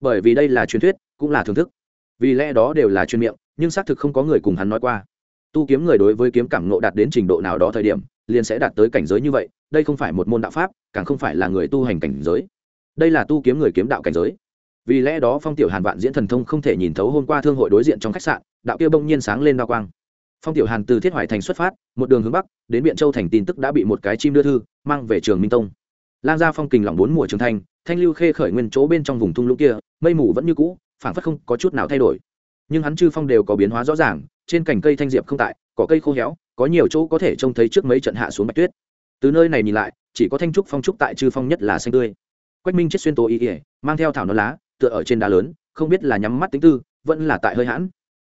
Bởi vì đây là truyền thuyết, cũng là thưởng thức. Vì lẽ đó đều là chuyên miệng, nhưng xác thực không có người cùng hắn nói qua tu kiếm người đối với kiếm cảm nộ đạt đến trình độ nào đó thời điểm, liền sẽ đạt tới cảnh giới như vậy, đây không phải một môn đạo pháp, càng không phải là người tu hành cảnh giới. Đây là tu kiếm người kiếm đạo cảnh giới. Vì lẽ đó phong tiểu hàn vạn diễn thần thông không thể nhìn thấu hôm qua thương hội đối diện trong khách sạn, đạo kia bỗng nhiên sáng lên đa quang. Phong tiểu hàn từ thiết hoài thành xuất phát, một đường hướng bắc, đến biện châu thành tin tức đã bị một cái chim đưa thư, mang về trường minh tông. Lan ra phong kình lỏng bốn mùa trường thành, thanh lưu khê khởi nguyên chỗ bên trong vùng thung lũng kia, mây mù vẫn như cũ, phảng phất không có chút nào thay đổi. Nhưng hắn chư phong đều có biến hóa rõ ràng trên cành cây thanh diệp không tại có cây khô héo, có nhiều chỗ có thể trông thấy trước mấy trận hạ xuống bạch tuyết. Từ nơi này nhìn lại, chỉ có thanh trúc phong trúc tại chư phong nhất là xanh tươi. Quách minh chết xuyên tố ý ỉa, mang theo thảo nó lá, tựa ở trên đá lớn, không biết là nhắm mắt tính tư, vẫn là tại hơi hãn.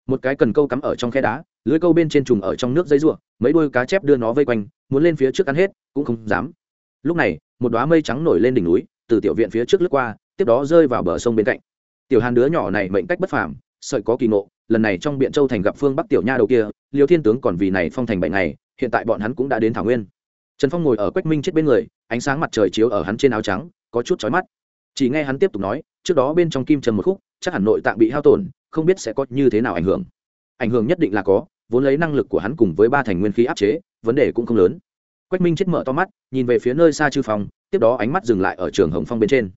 Một cái cần câu cắm ở trong khe đá, lưới câu bên trên trùng ở trong nước dây ruộng mấy đuôi cá chép đưa nó vây quanh, muốn lên phía trước ăn hết, cũng không dám. Lúc này, một đoá mây trắng nổi lên đỉnh núi, từ tiểu viện phía trước lướt qua, tiếp đó rơi vào bờ sông bên cạnh. Tiểu hàn đứa nhỏ này mệnh cách bất phàm, sợi có kỳ ngộ lần này trong biện châu thành gặp phương bắc tiểu nha đầu kia, liêu thiên tướng còn vì này phong thành bệnh này hiện tại bọn hắn cũng đã đến thảo nguyên. Trần phong ngồi ở quách minh chết bên người, ánh sáng mặt trời chiếu ở hắn trên áo trắng, có chút chói mắt. Chỉ nghe hắn tiếp tục nói, trước đó bên trong kim trần một khúc, chắc hẳn nội tạng bị hao tổn, không biết sẽ có như thế nào ảnh hưởng. Ảnh hưởng nhất định là có, vốn lấy năng lực của hắn cùng với ba thành nguyên khí áp chế, vấn đề cũng không lớn. Quách minh chết mở to mắt, nhìn về phía nơi xa chư phong tiếp đó ánh mắt dừng lại ở trường hồng phong bên trên.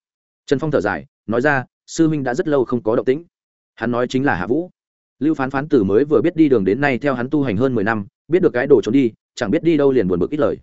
Trần phong thở dài, nói ra, sư minh đã rất lâu không có động tĩnh. Hắn nói chính là hạ vũ lưu phán phán từ mới vừa biết đi đường đến nay theo hắn tu hành hơn mười năm, biết được cái đồ trốn đi, chẳng biết đi đâu liền buồn bực ít lời.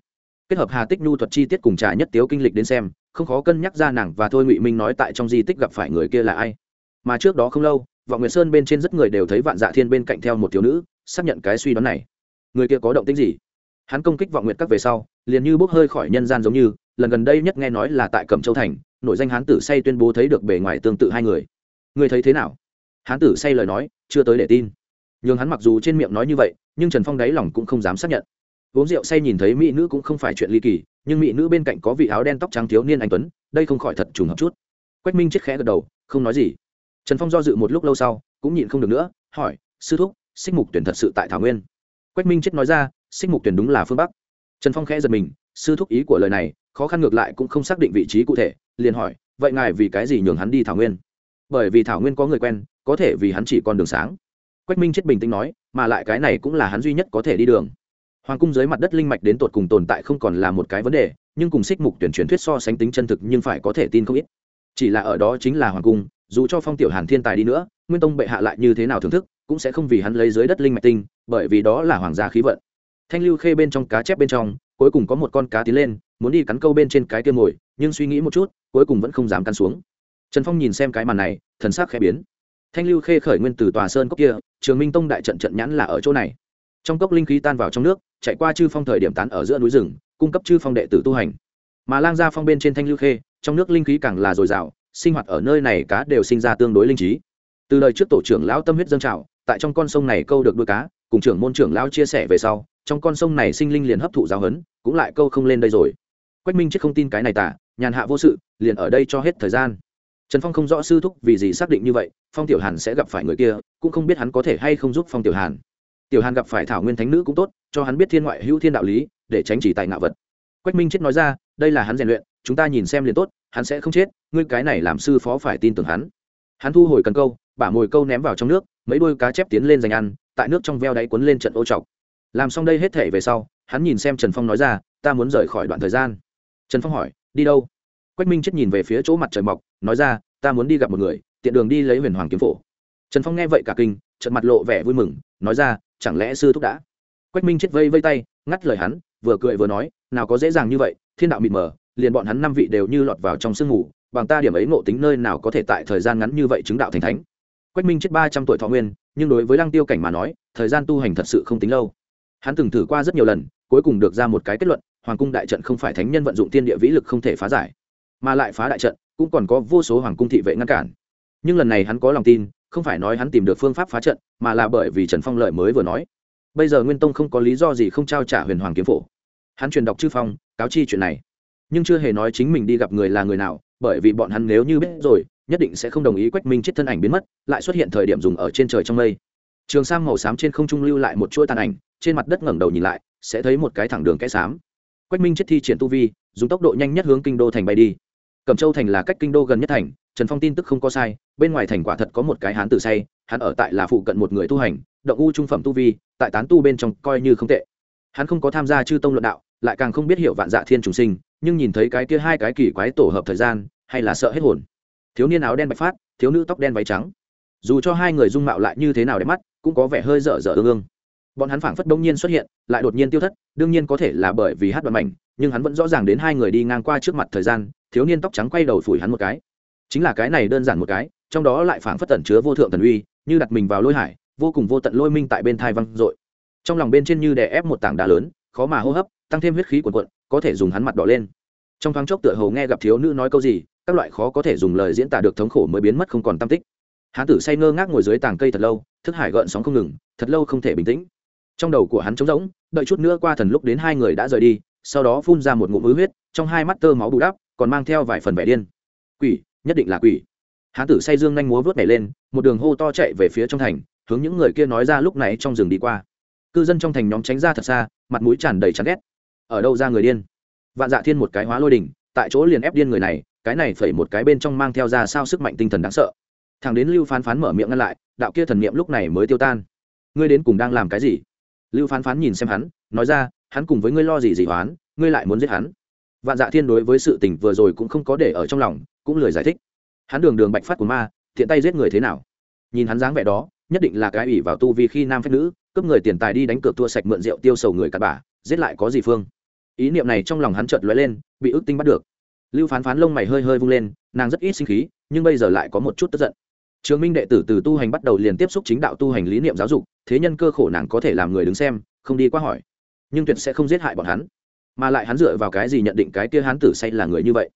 Kết hợp hà tích nhu thuật chi tiết cùng trà nhất tiếu kinh lịch đến xem, không khó cân nhắc ra nàng và thôi ngụy minh nói tại trong di tích gặp phải người kia là ai. Mà trước đó không lâu, vọng nguyệt sơn bên trên rất người đều thấy vạn dạ thiên bên cạnh theo một thiếu nữ, xác nhận cái suy đoán này. Người kia có động tĩnh gì? Hắn công kích vọng nguyệt các về sau, liền như bốc hơi khỏi nhân gian giống như, lần gần đây nhất nghe nói là tại cẩm châu thành nội danh hán tử say tuyên bố thấy được bề ngoài tương tự hai người. Người thấy thế nào? Hán tử say lời nói, chưa tới để tin. Nhưng hắn mặc dù trên miệng nói như vậy, nhưng trần phong đáy lòng cũng không dám xác nhận. Uống rượu say nhìn thấy mỹ nữ cũng không phải chuyện ly kỳ, nhưng mỹ nữ bên cạnh có vị áo đen tóc trắng thiếu niên anh tuấn, đây không khỏi thật trùng hợp chút. Quách minh chết khẽ gật đầu, không nói gì. Trần phong do dự một lúc lâu sau, cũng nhịn không được nữa, hỏi, sư thúc xích mục tuyển thật sự tại thảo nguyên? Quách minh chết nói ra xích mục tuyển đúng là phương bắc. Trần phong khẽ giật mình, sư thúc ý của lời này, khó khăn ngược lại cũng không xác định vị trí cụ thể, liền hỏi, vậy ngài vì cái gì nhường hắn đi thảo nguyên? Bởi vì thảo nguyên có người quen, có thể vì hắn chỉ còn đường sáng. Quách minh chết bình tĩnh nói, mà lại cái này cũng là hắn duy nhất có thể đi đường. Hoàng cung dưới mặt đất linh mạch đến tột cùng tồn tại không còn là một cái vấn đề, nhưng cùng xích mục tuyển truyền thuyết so sánh tính chân thực nhưng phải có thể tin không ít. Chỉ là ở đó chính là hoàng cung, dù cho phong tiểu hàn thiên tài đi nữa, nguyên tông bệ hạ lại như thế nào thưởng thức, cũng sẽ không vì hắn lấy dưới đất linh mạch tinh, bởi vì đó là hoàng gia khí vận. Thanh lưu khê bên trong cá chép bên trong, cuối cùng có một con cá tiến lên, muốn đi cắn câu bên trên cái kia ngồi, nhưng suy nghĩ một chút, cuối cùng vẫn không dám cắn xuống trần phong nhìn xem cái màn này, thần sắc khẽ biến. Thanh lưu khê khởi nguyên từ tòa sơn cốc kia, trường minh tông đại trận trận nhãn là ở chỗ này. Trong cốc linh khí tan vào trong nước, chạy qua chư phong thời điểm tán ở giữa núi rừng, cung cấp chư phong đệ tử tu hành. Mà lang gia phong bên trên thanh lưu khê, trong nước linh khí càng là dồi dào, sinh hoạt ở nơi này cá đều sinh ra tương đối linh trí. Từ đời trước tổ trưởng lão tâm huyết dân trào, tại trong con sông này câu được đuôi cá, cùng trưởng môn trưởng lão chia sẻ về sau, trong con sông này sinh linh liền hấp thụ giáo hấn cũng lại câu không lên đây rồi. Quách minh chết không tin cái này tả, nhàn hạ vô sự, liền ở đây cho hết thời gian trần phong không rõ sư thúc vì gì xác định như vậy, phong tiểu hàn sẽ gặp phải người kia, cũng không biết hắn có thể hay không giúp phong tiểu hàn. Tiểu hàn gặp phải thảo nguyên thánh nữ cũng tốt, cho hắn biết thiên ngoại hữu thiên đạo lý, để tránh chỉ tài ngạo vật. Quách minh chết nói ra, đây là hắn rèn luyện, chúng ta nhìn xem liền tốt, hắn sẽ không chết, ngươi cái này làm sư phó phải tin tưởng hắn. Hắn thu hồi cần câu, bả mồi câu ném vào trong nước, mấy đôi cá chép tiến lên giành ăn, tại nước trong veo đáy cuốn lên trận ô trọc làm xong đây hết thể về sau, hắn nhìn xem trần phong nói ra, ta muốn rời khỏi đoạn thời gian. Trần phong hỏi, đi đâu? Quách minh chết nhìn về phía chỗ mặt trời mọc, nói ra, ta muốn đi gặp một người, tiện đường đi lấy huyền hoàng kiếm phổ. Trần phong nghe vậy cả kinh trận mặt lộ vẻ vui mừng, nói ra, chẳng lẽ sư thúc đã? Quách minh chết vây vây tay, ngắt lời hắn, vừa cười vừa nói, nào có dễ dàng như vậy, thiên đạo mịt mờ, liền bọn hắn năm vị đều như lọt vào trong sương mù, bằng ta điểm ấy ngộ tính nơi nào có thể tại thời gian ngắn như vậy chứng đạo thành thánh. Quách minh chết ba trăm tuổi thọ nguyên, nhưng đối với lăng tiêu cảnh mà nói, thời gian tu hành thật sự không tính lâu. Hắn từng thử qua rất nhiều lần, cuối cùng được ra một cái kết luận, hoàng cung đại trận không phải thánh nhân vận dụng tiên địa vĩ lực không thể phá giải mà lại phá đại trận, cũng còn có vô số hoàng cung thị vệ ngăn cản. Nhưng lần này hắn có lòng tin, không phải nói hắn tìm được phương pháp phá trận, mà là bởi vì trần phong lợi mới vừa nói. Bây giờ nguyên tông không có lý do gì không trao trả huyền hoàng kiếm phổ. Hắn truyền đọc chư phong, cáo chi chuyện này. Nhưng chưa hề nói chính mình đi gặp người là người nào, bởi vì bọn hắn nếu như biết rồi, nhất định sẽ không đồng ý quách minh chết thân ảnh biến mất, lại xuất hiện thời điểm dùng ở trên trời trong mây. Trường sang màu xám trên không trung lưu lại một chuỗi tàn ảnh, trên mặt đất ngẩng đầu nhìn lại, sẽ thấy một cái thẳng đường kẽ xám. Quách minh chết thi triển tu vi, dùng tốc độ nhanh nhất hướng kinh đô thành bay đi cẩm châu thành là cách kinh đô gần nhất thành, trần phong tin tức không có sai, bên ngoài thành quả thật có một cái hán tử say, hắn ở tại là phụ cận một người tu hành, động u trung phẩm tu vi, tại tán tu bên trong coi như không tệ. Hắn không có tham gia chư tông luận đạo, lại càng không biết hiểu vạn dạ thiên trùng sinh, nhưng nhìn thấy cái kia hai cái kỳ quái tổ hợp thời gian, hay là sợ hết hồn. Thiếu niên áo đen bạch phát, thiếu nữ tóc đen váy trắng. Dù cho hai người dung mạo lại như thế nào đẹp mắt, cũng có vẻ hơi dở dở ương ương. Bọn hắn phảng phất đông nhiên xuất hiện, lại đột nhiên tiêu thất, đương nhiên có thể là bởi vì hát đoạn mảnh, nhưng hắn vẫn rõ ràng đến hai người đi ngang qua trước mặt thời gian thiếu niên tóc trắng quay đầu phủi hắn một cái. Chính là cái này đơn giản một cái, trong đó lại phảng phất tẩn chứa vô thượng thần uy, như đặt mình vào lôi hải, vô cùng vô tận lôi minh tại bên thai văng dội. Trong lòng bên trên như đè ép một tảng đá lớn, khó mà hô hấp, tăng thêm huyết khí cuồn cuộn, có thể dùng hắn mặt đỏ lên. Trong thoáng chốc tựa hồ nghe gặp thiếu nữ nói câu gì, các loại khó có thể dùng lời diễn tả được thống khổ mới biến mất không còn tâm tích. Hán tử say ngơ ngác ngồi dưới tàng cây thật lâu, thức hải gợn sóng không ngừng, thật lâu không thể bình tĩnh. Trong đầu của hắn trống rỗng, đợi chút nữa qua thần lúc đến hai người đã rời đi, sau đó phun ra một ngụm ứ huyết, trong hai mắt tơ máu bù đắp còn mang theo vài phần vẻ điên. Quỷ, nhất định là quỷ. Hán tử say dương nhanh múa vớt nhảy lên, một đường hô to chạy về phía trong thành, hướng những người kia nói ra lúc này trong rừng đi qua. Cư dân trong thành nhóm tránh ra thật xa, mặt mũi tràn đầy chán ghét. Ở đâu ra người điên? Vạn dạ thiên một cái hóa lôi đỉnh, tại chỗ liền ép điên người này, cái này phẩy một cái bên trong mang theo ra sao sức mạnh tinh thần đáng sợ. Thằng đến lưu phán phán mở miệng ngăn lại, đạo kia thần niệm lúc này mới tiêu tan. Ngươi đến cùng đang làm cái gì? Lưu phán phán nhìn xem hắn, nói ra, hắn cùng với ngươi lo gì gì hoán, ngươi lại muốn giết hắn vạn dạ thiên đối với sự tình vừa rồi cũng không có để ở trong lòng, cũng lười giải thích. Hắn đường đường bạch phát của ma, thiện tay giết người thế nào? Nhìn hắn dáng vẻ đó, nhất định là cái ủy vào tu vì khi nam phép nữ, cướp người tiền tài đi đánh cược tua sạch mượn rượu tiêu sầu người cặn bả giết lại có gì phương. Ý niệm này trong lòng hắn chợt lóe lên, bị ước tinh bắt được. Lưu phán phán lông mày hơi hơi vung lên, nàng rất ít sinh khí, nhưng bây giờ lại có một chút tức giận. Trường minh đệ tử từ tu hành bắt đầu liền tiếp xúc chính đạo tu hành lý niệm giáo dục, thế nhân cơ khổ nàng có thể làm người đứng xem, không đi qua hỏi. Nhưng tuyệt sẽ không giết hại bọn hắn mà lại hắn dựa vào cái gì nhận định cái kia hắn tử say là người như vậy?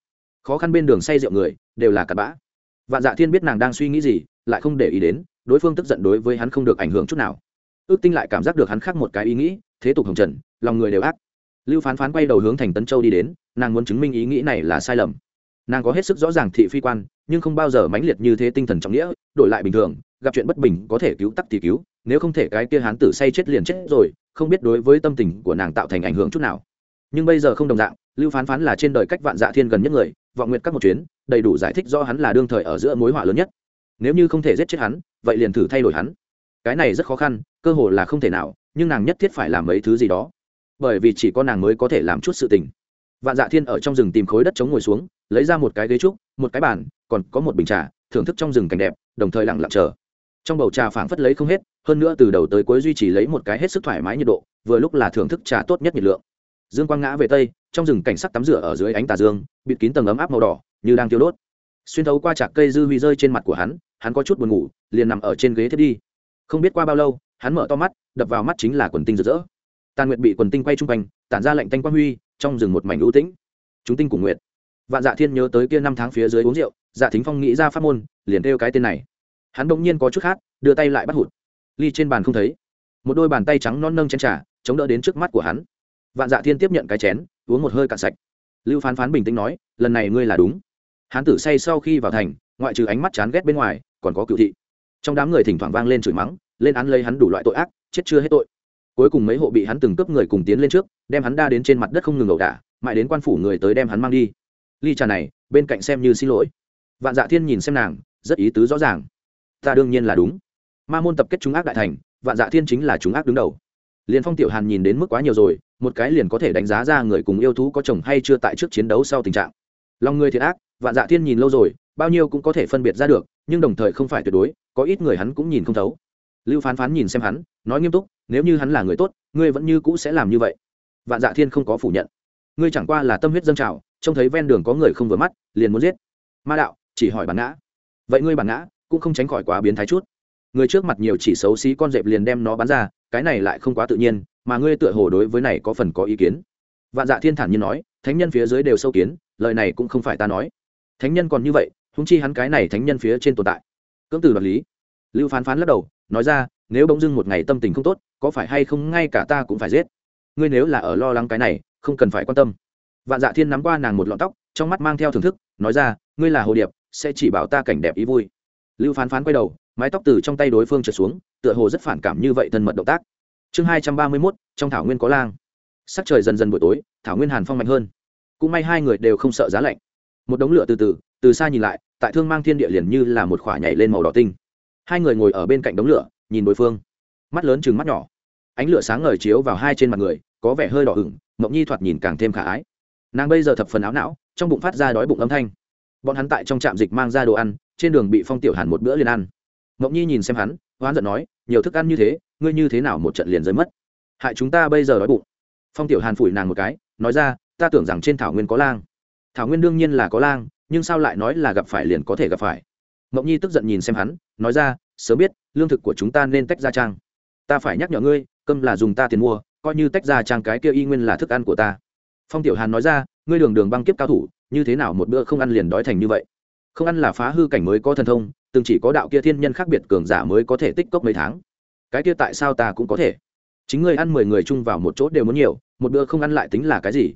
Khó khăn bên đường say rượu người, đều là cặn bã. Vạn dạ thiên biết nàng đang suy nghĩ gì, lại không để ý đến, đối phương tức giận đối với hắn không được ảnh hưởng chút nào. Ước tinh lại cảm giác được hắn khác một cái ý nghĩ, thế tục hồng trần, lòng người đều ác. Lưu phán phán quay đầu hướng thành tấn châu đi đến, nàng muốn chứng minh ý nghĩ này là sai lầm. Nàng có hết sức rõ ràng thị phi quan, nhưng không bao giờ mãnh liệt như thế tinh thần trọng nghĩa, đổi lại bình thường, gặp chuyện bất bình có thể cứu tắc thì cứu, nếu không thể cái kia hán tử say chết liền chết rồi, không biết đối với tâm tình của nàng tạo thành ảnh hưởng chút nào nhưng bây giờ không đồng dạng, lưu phán phán là trên đời cách vạn dạ thiên gần nhất người, vọng nguyện các một chuyến, đầy đủ giải thích do hắn là đương thời ở giữa mối họa lớn nhất. Nếu như không thể giết chết hắn, vậy liền thử thay đổi hắn. Cái này rất khó khăn, cơ hồ là không thể nào, nhưng nàng nhất thiết phải làm mấy thứ gì đó. Bởi vì chỉ có nàng mới có thể làm chút sự tình. Vạn dạ thiên ở trong rừng tìm khối đất chống ngồi xuống, lấy ra một cái ghế trúc, một cái bàn, còn có một bình trà, thưởng thức trong rừng cảnh đẹp, đồng thời lặng lặng chờ. Trong bầu trà phảng phất lấy không hết, hơn nữa từ đầu tới cuối duy trì lấy một cái hết sức thoải mái nhiệt độ, vừa lúc là thưởng thức trà tốt nhất nhiệt lượng dương quang ngã về tây, trong rừng cảnh sắc tắm rửa ở dưới ánh tà dương, bịt kín tầng ấm áp màu đỏ, như đang tiêu đốt. Xuyên thấu qua trạc cây dư huy rơi trên mặt của hắn hắn có chút buồn ngủ, liền nằm ở trên ghế thiết đi. Không biết qua bao lâu, hắn mở to mắt, đập vào mắt chính là quần tinh rực rỡ. Tàn nguyệt bị quần tinh quay chung quanh, tản ra lệnh tanh quang huy, trong rừng một mảnh ưu tĩnh. Chúng tinh cùng nguyệt. Vạn dạ thiên nhớ tới kia năm tháng phía dưới uống rượu dạ thính phong nghĩ ra pháp môn, liền kêu cái tên này. Hắn đ ỗ n g nhiên có chút khác, đưa tay lại bắt hụt. Ly trên bàn không thấy. Một đôi bàn tay trắng non nâng chân trà, chống đỡ đến trước mắt của hắn vạn dạ thiên tiếp nhận cái chén, uống một hơi cạn sạch. Lưu phán phán bình tĩnh nói, lần này ngươi là đúng. Hán tử say sau khi vào thành, ngoại trừ ánh mắt chán ghét bên ngoài, còn có cựu thị. Trong đám người thỉnh thoảng vang lên chửi mắng, lên án lấy hắn đủ loại tội ác, chết chưa hết tội. Cuối cùng mấy hộ bị hắn từng cướp người cùng tiến lên trước, đem hắn đa đến trên mặt đất không ngừng ẩu đả, mãi đến quan phủ người tới đem hắn mang đi. Ly trà này, bên cạnh xem như xin lỗi. Vạn dạ thiên nhìn xem nàng, rất ý tứ rõ ràng. Ta đương nhiên là đúng. Ma môn tập kết chúng ác đại thành, vạn dạ thiên chính là chúng ác đứng đầu. Liền phong tiểu hàn nhìn đến mức quá nhiều rồi một cái liền có thể đánh giá ra người cùng yêu thú có chồng hay chưa tại trước chiến đấu sau tình trạng. Lòng người thiệt ác, vạn dạ thiên nhìn lâu rồi, bao nhiêu cũng có thể phân biệt ra được, nhưng đồng thời không phải tuyệt đối, có ít người hắn cũng nhìn không thấu. Lưu phán phán nhìn xem hắn, nói nghiêm túc, nếu như hắn là người tốt, ngươi vẫn như cũ sẽ làm như vậy. Vạn dạ thiên không có phủ nhận. Ngươi chẳng qua là tâm huyết dâng trào, trông thấy ven đường có người không vừa mắt, liền muốn giết. Ma đạo, chỉ hỏi bản ngã. Vậy ngươi bản ngã, cũng không tránh khỏi quá biến thái chút người trước mặt nhiều chỉ xấu xí con dẹp liền đem nó bán ra, cái này lại không quá tự nhiên, mà ngươi tựa hồ đối với này có phần có ý kiến. Vạn dạ thiên thản nhiên nói, thánh nhân phía dưới đều sâu kiến, lời này cũng không phải ta nói. Thánh nhân còn như vậy húng chi hắn cái này thánh nhân phía trên tồn tại. Cưỡng từ đoạt lý. Lưu phán phán lắc đầu, nói ra, nếu bỗng dưng một ngày tâm tình không tốt, có phải hay không ngay cả ta cũng phải giết? Ngươi nếu là ở lo lắng cái này, không cần phải quan tâm. Vạn dạ thiên nắm qua nàng một lọn tóc, trong mắt mang theo thưởng thức, nói ra, ngươi là hồ điệp, sẽ chỉ bảo ta cảnh đẹp ý vui. Lưu phán phán quay đầu mái tóc từ trong tay đối phương trượt xuống, tựa hồ rất phản cảm như vậy thân mật động tác. Chương hai trăm ba mươi mốt, trong thảo nguyên có lang. Sắc trời dần dần buổi tối, thảo nguyên hàn phong mạnh hơn. Cũng may hai người đều không sợ giá lạnh. Một đống lửa từ từ từ xa nhìn lại, tại thương mang thiên địa liền như là một khỏa nhảy lên màu đỏ tinh. Hai người ngồi ở bên cạnh đống lửa, nhìn đối phương. Mắt lớn chừng mắt nhỏ. Ánh lửa sáng ngời chiếu vào hai trên mặt người, có vẻ hơi đỏ ửng, mộng nhi thoạt nhìn càng thêm khả ái. Nàng bây giờ thập phần áo não, trong bụng phát ra đói bụng âm thanh. Bọn hắn tại trong trạm dịch mang ra đồ ăn, trên đường bị phong tiểu hàn một bữa liền ăn mộng nhi nhìn xem hắn, hoán giận nói, nhiều thức ăn như thế, ngươi như thế nào một trận liền rơi mất? Hại chúng ta bây giờ đói bụng. Phong tiểu hàn phủi nàng một cái, nói ra, ta tưởng rằng trên thảo nguyên có lang. Thảo nguyên đương nhiên là có lang, nhưng sao lại nói là gặp phải liền có thể gặp phải? Mộng nhi tức giận nhìn xem hắn, nói ra, sớm biết, lương thực của chúng ta nên tách ra trang. Ta phải nhắc nhở ngươi, cơm là dùng ta tiền mua, coi như tách ra trang cái kia y nguyên là thức ăn của ta. Phong tiểu hàn nói ra, ngươi đường đường băng kiếp cao thủ, như thế nào một bữa không ăn liền đói thành như vậy? Không ăn là phá hư cảnh mới có thần thông từng chỉ có đạo kia thiên nhân khác biệt cường giả mới có thể tích cốc mấy tháng. Cái kia tại sao ta cũng có thể? Chính ngươi ăn mười người chung vào một chỗ đều muốn nhiều, một bữa không ăn lại tính là cái gì?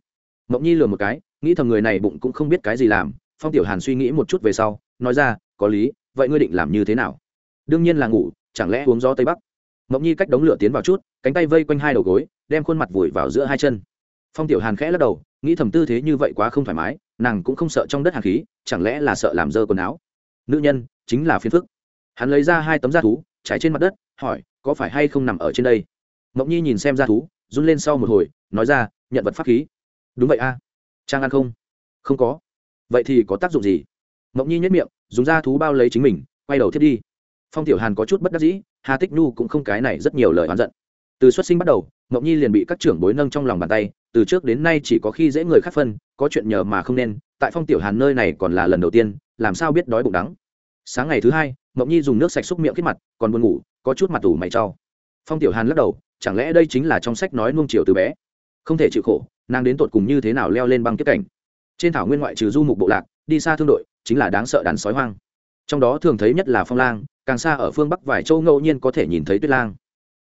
Mộng nhi lừa một cái, nghĩ thầm người này bụng cũng không biết cái gì làm, phong tiểu hàn suy nghĩ một chút về sau, nói ra, có lý, vậy ngươi định làm như thế nào? Đương nhiên là ngủ, chẳng lẽ uống gió tây bắc? Mộng nhi cách đống lửa tiến vào chút, cánh tay vây quanh hai đầu gối, đem khuôn mặt vùi vào giữa hai chân. Phong tiểu hàn khẽ lắc đầu, nghĩ thầm tư thế như vậy quá không thoải mái, nàng cũng không sợ trong đất hàn khí, chẳng lẽ là sợ làm dơ quần áo? Nữ nhân chính là phiền phức. Hắn lấy ra hai tấm da thú, trải trên mặt đất, hỏi, có phải hay không nằm ở trên đây? Mộng nhi nhìn xem da thú, run lên sau một hồi, nói ra, nhận vật pháp khí. Đúng vậy a. Trang ăn không? Không có. Vậy thì có tác dụng gì? Mộng nhi nhất miệng, dùng da thú bao lấy chính mình, quay đầu thiết đi. Phong tiểu hàn có chút bất đắc dĩ, hà tích nhu cũng không cái này rất nhiều lời oán giận. Từ xuất sinh bắt đầu, mộng nhi liền bị các trưởng bối nâng trong lòng bàn tay, từ trước đến nay chỉ có khi dễ người khác phân, có chuyện nhờ mà không nên, tại phong tiểu hàn nơi này còn là lần đầu tiên, làm sao biết đói bụng đắng sáng ngày thứ hai, mộng nhi dùng nước sạch xúc miệng kết mặt, còn buồn ngủ, có chút mặt tủ mày trau phong tiểu hàn lắc đầu, chẳng lẽ đây chính là trong sách nói nuông chiều từ bé? Không thể chịu khổ, nàng đến tột cùng như thế nào leo lên băng kết cảnh? Trên thảo nguyên ngoại trừ du mục bộ lạc, đi xa thương đội, chính là đáng sợ đàn sói hoang. Trong đó thường thấy nhất là phong lang, càng xa ở phương bắc vài châu ngẫu nhiên có thể nhìn thấy tuyết lang.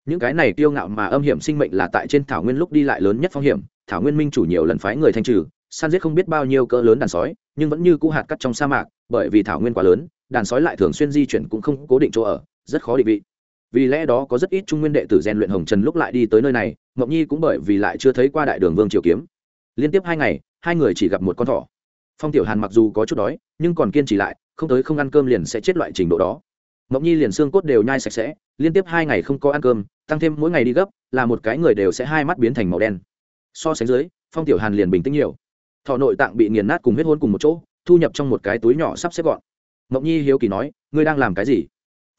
Những cái này tiêu ngạo mà âm hiểm sinh mệnh là tại trên thảo nguyên lúc đi lại lớn nhất phong hiểm, thảo nguyên minh chủ nhiều lần phái người thanh trừ, săn giết không biết bao nhiêu cỡ lớn đàn sói, nhưng vẫn như cũ hạt cắt trong sa mạc bởi vì thảo nguyên quá lớn, đàn sói lại thường xuyên di chuyển cũng không cố định chỗ ở, rất khó định vị. Vì lẽ đó có rất ít trung nguyên đệ tử rèn luyện hồng trần lúc lại đi tới nơi này ngọc nhi cũng bởi vì lại chưa thấy qua đại đường vương triều kiếm. Liên tiếp hai ngày, hai người chỉ gặp một con thỏ. Phong tiểu hàn mặc dù có chút đói, nhưng còn kiên trì lại, không tới không ăn cơm liền sẽ chết loại trình độ đó. Mộng nhi liền xương cốt đều nhai sạch sẽ, liên tiếp hai ngày không có ăn cơm, tăng thêm mỗi ngày đi gấp, là một cái người đều sẽ hai mắt biến thành màu đen. So sánh dưới, phong tiểu hàn liền bình tĩnh nhiều. Thọ nội tạng bị nghiền nát cùng huyết hôn cùng một chỗ thu nhập trong một cái túi nhỏ sắp xếp gọn. Mộng nhi hiếu kỳ nói, ngươi đang làm cái gì?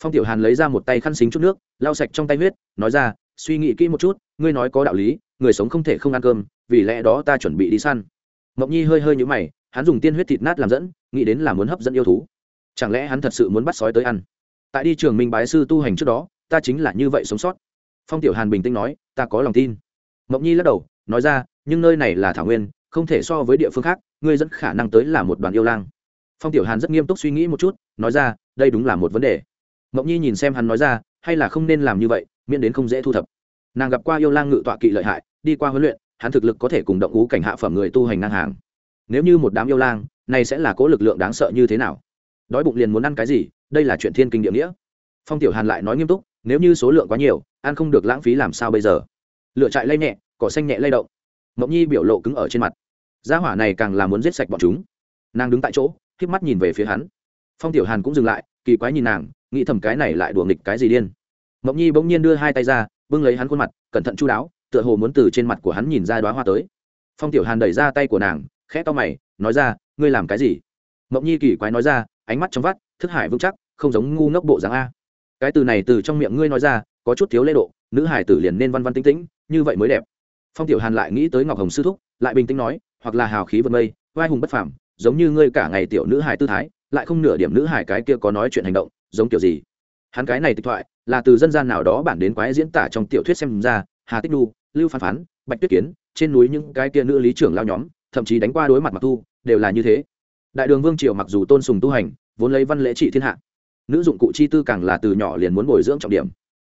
Phong tiểu hàn lấy ra một tay khăn xính chút nước, lau sạch trong tay huyết, nói ra, suy nghĩ kỹ một chút, ngươi nói có đạo lý, người sống không thể không ăn cơm, vì lẽ đó ta chuẩn bị đi săn. Mộng nhi hơi hơi nhũ mày, hắn dùng tiên huyết thịt nát làm dẫn, nghĩ đến là muốn hấp dẫn yêu thú. Chẳng lẽ hắn thật sự muốn bắt sói tới ăn? Tại đi trường minh bái sư tu hành trước đó, ta chính là như vậy sống sót. Phong tiểu hàn bình tĩnh nói, ta có lòng tin. Mộng nhi lắc đầu, nói ra, nhưng nơi này là thảo nguyên, không thể so với địa phương khác ngươi dẫn khả năng tới là một đoàn yêu lang. Phong tiểu hàn rất nghiêm túc suy nghĩ một chút, nói ra, đây đúng là một vấn đề. Mộng nhi nhìn xem hắn nói ra, hay là không nên làm như vậy, miễn đến không dễ thu thập. Nàng gặp qua yêu lang ngự tọa kỵ lợi hại, đi qua huấn luyện, hắn thực lực có thể cùng động ngũ cảnh hạ phẩm người tu hành ngang hàng. Nếu như một đám yêu lang, này sẽ là cố lực lượng đáng sợ như thế nào? Đói bụng liền muốn ăn cái gì, đây là chuyện thiên kinh địa nghĩa. Phong tiểu hàn lại nói nghiêm túc, nếu như số lượng quá nhiều, ăn không được lãng phí làm sao bây giờ? Lựa trại lay nhẹ, cỏ xanh nhẹ lay động. Mộng nhi biểu lộ cứng ở trên mặt gia hỏa này càng là muốn giết sạch bọn chúng. Nàng đứng tại chỗ k mắt nhìn về phía hắn. Phong tiểu hàn cũng dừng lại, kỳ quái nhìn nàng, nghĩ thầm cái này lại đùa nghịch cái gì điên. Mộng nhi bỗng nhiên đưa hai tay ra, bưng lấy hắn khuôn mặt, cẩn thận chu đáo, tựa hồ muốn từ trên mặt của hắn nhìn ra đoá hoa tới. Phong tiểu hàn đẩy ra tay của nàng, khẽ to mày, nói ra, ngươi làm cái gì? Mộng nhi kỳ quái nói ra, ánh mắt trong vắt, thức hải vững chắc, không giống ngu ngốc bộ dáng a. Cái từ này từ trong miệng ngươi nói ra, có chút thiếu lễ độ, nữ hải tử liền nên văn văn tinh tĩnh, như vậy mới đẹp. Phong tiểu hàn lại nghĩ tới ngọc hồng sư thúc, lại bình tĩnh nói hoặc là hào khí vượt mây vai hùng bất phàm, giống như ngươi cả ngày tiểu nữ hải tư thái, lại không nửa điểm nữ hải cái kia có nói chuyện hành động, giống kiểu gì. Hắn cái này tịch thoại, là từ dân gian nào đó bản đến quái diễn tả trong tiểu thuyết xem ra, hà tích đu lưu phán phán, bạch tuyết kiến, trên núi những cái kia nữ lý trưởng lao nhóm, thậm chí đánh qua đối mặt mặc thu, đều là như thế. Đại đường vương triều mặc dù tôn sùng tu hành, vốn lấy văn lễ trị thiên hạ, nữ dụng cụ chi tư càng là từ nhỏ liền muốn bồi dưỡng trọng điểm.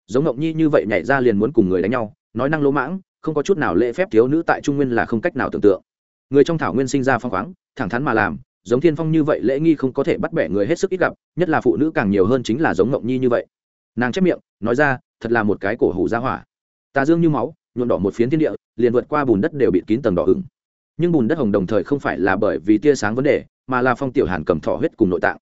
Giống ngộng nhi như vậy nhảy ra liền muốn cùng người đánh nhau, nói năng lỗ mãng, không có chút nào lễ phép thiếu nữ tại trung nguyên là không cách nào tưởng tượng người trong thảo nguyên sinh ra phong khoáng, thẳng thắn mà làm, giống thiên phong như vậy lễ nghi không có thể bắt bẻ người hết sức ít gặp, nhất là phụ nữ càng nhiều hơn chính là giống ngộng nhi như vậy. Nàng chép miệng, nói ra, thật là một cái cổ hủ ra hỏa. Tà dương như máu, nhuộm đỏ một phiến thiên địa, liền vượt qua bùn đất đều bị kín tầng đỏ ửng. Nhưng bùn đất hồng đồng thời không phải là bởi vì tia sáng vấn đề, mà là phong tiểu hàn cầm thọ huyết cùng nội tạng.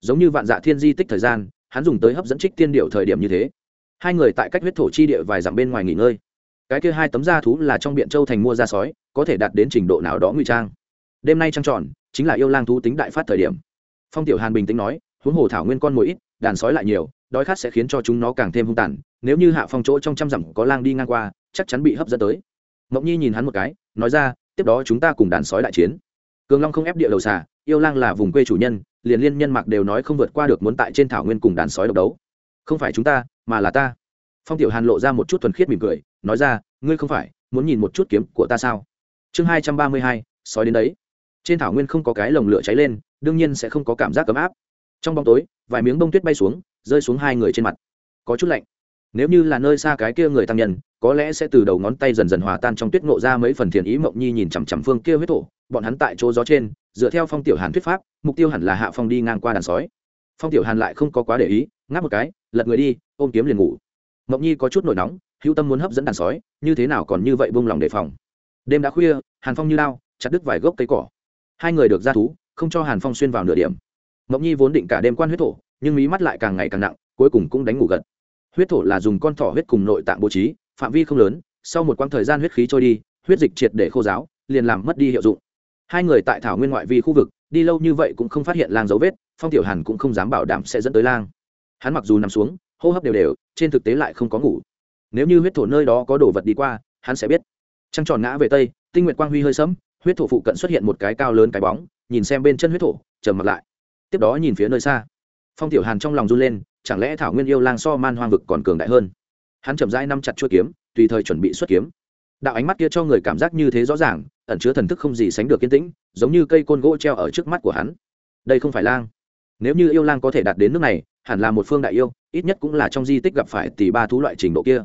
Giống như vạn dạ thiên di tích thời gian, hắn dùng tới hấp dẫn trích tiên điệu thời điểm như thế. Hai người tại cách huyết thổ chi địa vài dặm bên ngoài nghỉ ngơi cái kia hai tấm da thú là trong biện châu thành mua da sói, có thể đạt đến trình độ nào đó ngụy trang. Đêm nay trăng tròn, chính là yêu lang thú tính đại phát thời điểm. Phong tiểu hàn bình tĩnh nói, huống hồ thảo nguyên con mồi ít, đàn sói lại nhiều, đói khát sẽ khiến cho chúng nó càng thêm hung tàn, nếu như hạ phong chỗ trong trăm dặm có lang đi ngang qua, chắc chắn bị hấp dẫn tới. Mộng nhi nhìn hắn một cái, nói ra, tiếp đó chúng ta cùng đàn sói đại chiến. Cường long không ép địa đầu xà, yêu lang là vùng quê chủ nhân, liền liên nhân mạc đều nói không vượt qua được muốn tại trên thảo nguyên cùng đàn sói độc đấu. Không phải chúng ta, mà là ta. Phong tiểu hàn lộ ra một chút thuần khiết mỉm cười nói ra, ngươi không phải muốn nhìn một chút kiếm của ta sao? Chương hai trăm ba mươi hai, sói đến đấy. Trên thảo nguyên không có cái lồng lửa cháy lên, đương nhiên sẽ không có cảm giác ấm áp. Trong bóng tối, vài miếng bông tuyết bay xuống, rơi xuống hai người trên mặt. Có chút lạnh. Nếu như là nơi xa cái kia người tăng nhân, có lẽ sẽ từ đầu ngón tay dần dần hòa tan trong tuyết ngộ ra mấy phần thiền ý mộng nhi nhìn chằm chằm phương kia huyết thổ, bọn hắn tại chỗ gió trên, dựa theo phong tiểu hàn thuyết pháp, mục tiêu hẳn là hạ phong đi ngang qua đàn sói. Phong tiểu hàn lại không có quá để ý, ngáp một cái, lật người đi, ôm kiếm liền ngủ. Mộng nhi có chút nổi nóng hữu tâm muốn hấp dẫn đàn sói, như thế nào còn như vậy buông lòng đề phòng. Đêm đã khuya, hàn phong như lao, chặt đứt vài gốc cây cỏ. Hai người được ra thú, không cho hàn phong xuyên vào nửa điểm. Mộng nhi vốn định cả đêm quan huyết thổ, nhưng mí mắt lại càng ngày càng nặng, cuối cùng cũng đánh ngủ gật. Huyết thổ là dùng con thỏ huyết cùng nội tạng bố trí, phạm vi không lớn, sau một quãng thời gian huyết khí trôi đi, huyết dịch triệt để khô giáo liền làm mất đi hiệu dụng. Hai người tại thảo nguyên ngoại vi khu vực, đi lâu như vậy cũng không phát hiện lang dấu vết, phong tiểu hàn cũng không dám bảo đảm sẽ dẫn tới lang. Hắn mặc dù nằm xuống, hô hấp đều đều, trên thực tế lại không có ngủ nếu như huyết thổ nơi đó có đồ vật đi qua, hắn sẽ biết. Trăng tròn ngã về tây, tinh nguyện quang huy hơi sẫm, huyết thổ phụ cận xuất hiện một cái cao lớn cái bóng, nhìn xem bên chân huyết thổ, trầm mặt lại. Tiếp đó nhìn phía nơi xa. Phong tiểu hàn trong lòng run lên, chẳng lẽ thảo nguyên yêu lang so man hoang vực còn cường đại hơn? Hắn chậm rãi nắm chặt chuôi kiếm, tùy thời chuẩn bị xuất kiếm. Đạo ánh mắt kia cho người cảm giác như thế rõ ràng, ẩn chứa thần thức không gì sánh được kiên tĩnh, giống như cây côn gỗ treo ở trước mắt của hắn. Đây không phải lang. Nếu như yêu lang có thể đạt đến nước này, hẳn là một phương đại yêu, ít nhất cũng là trong di tích gặp phải tỷ ba thú loại trình độ kia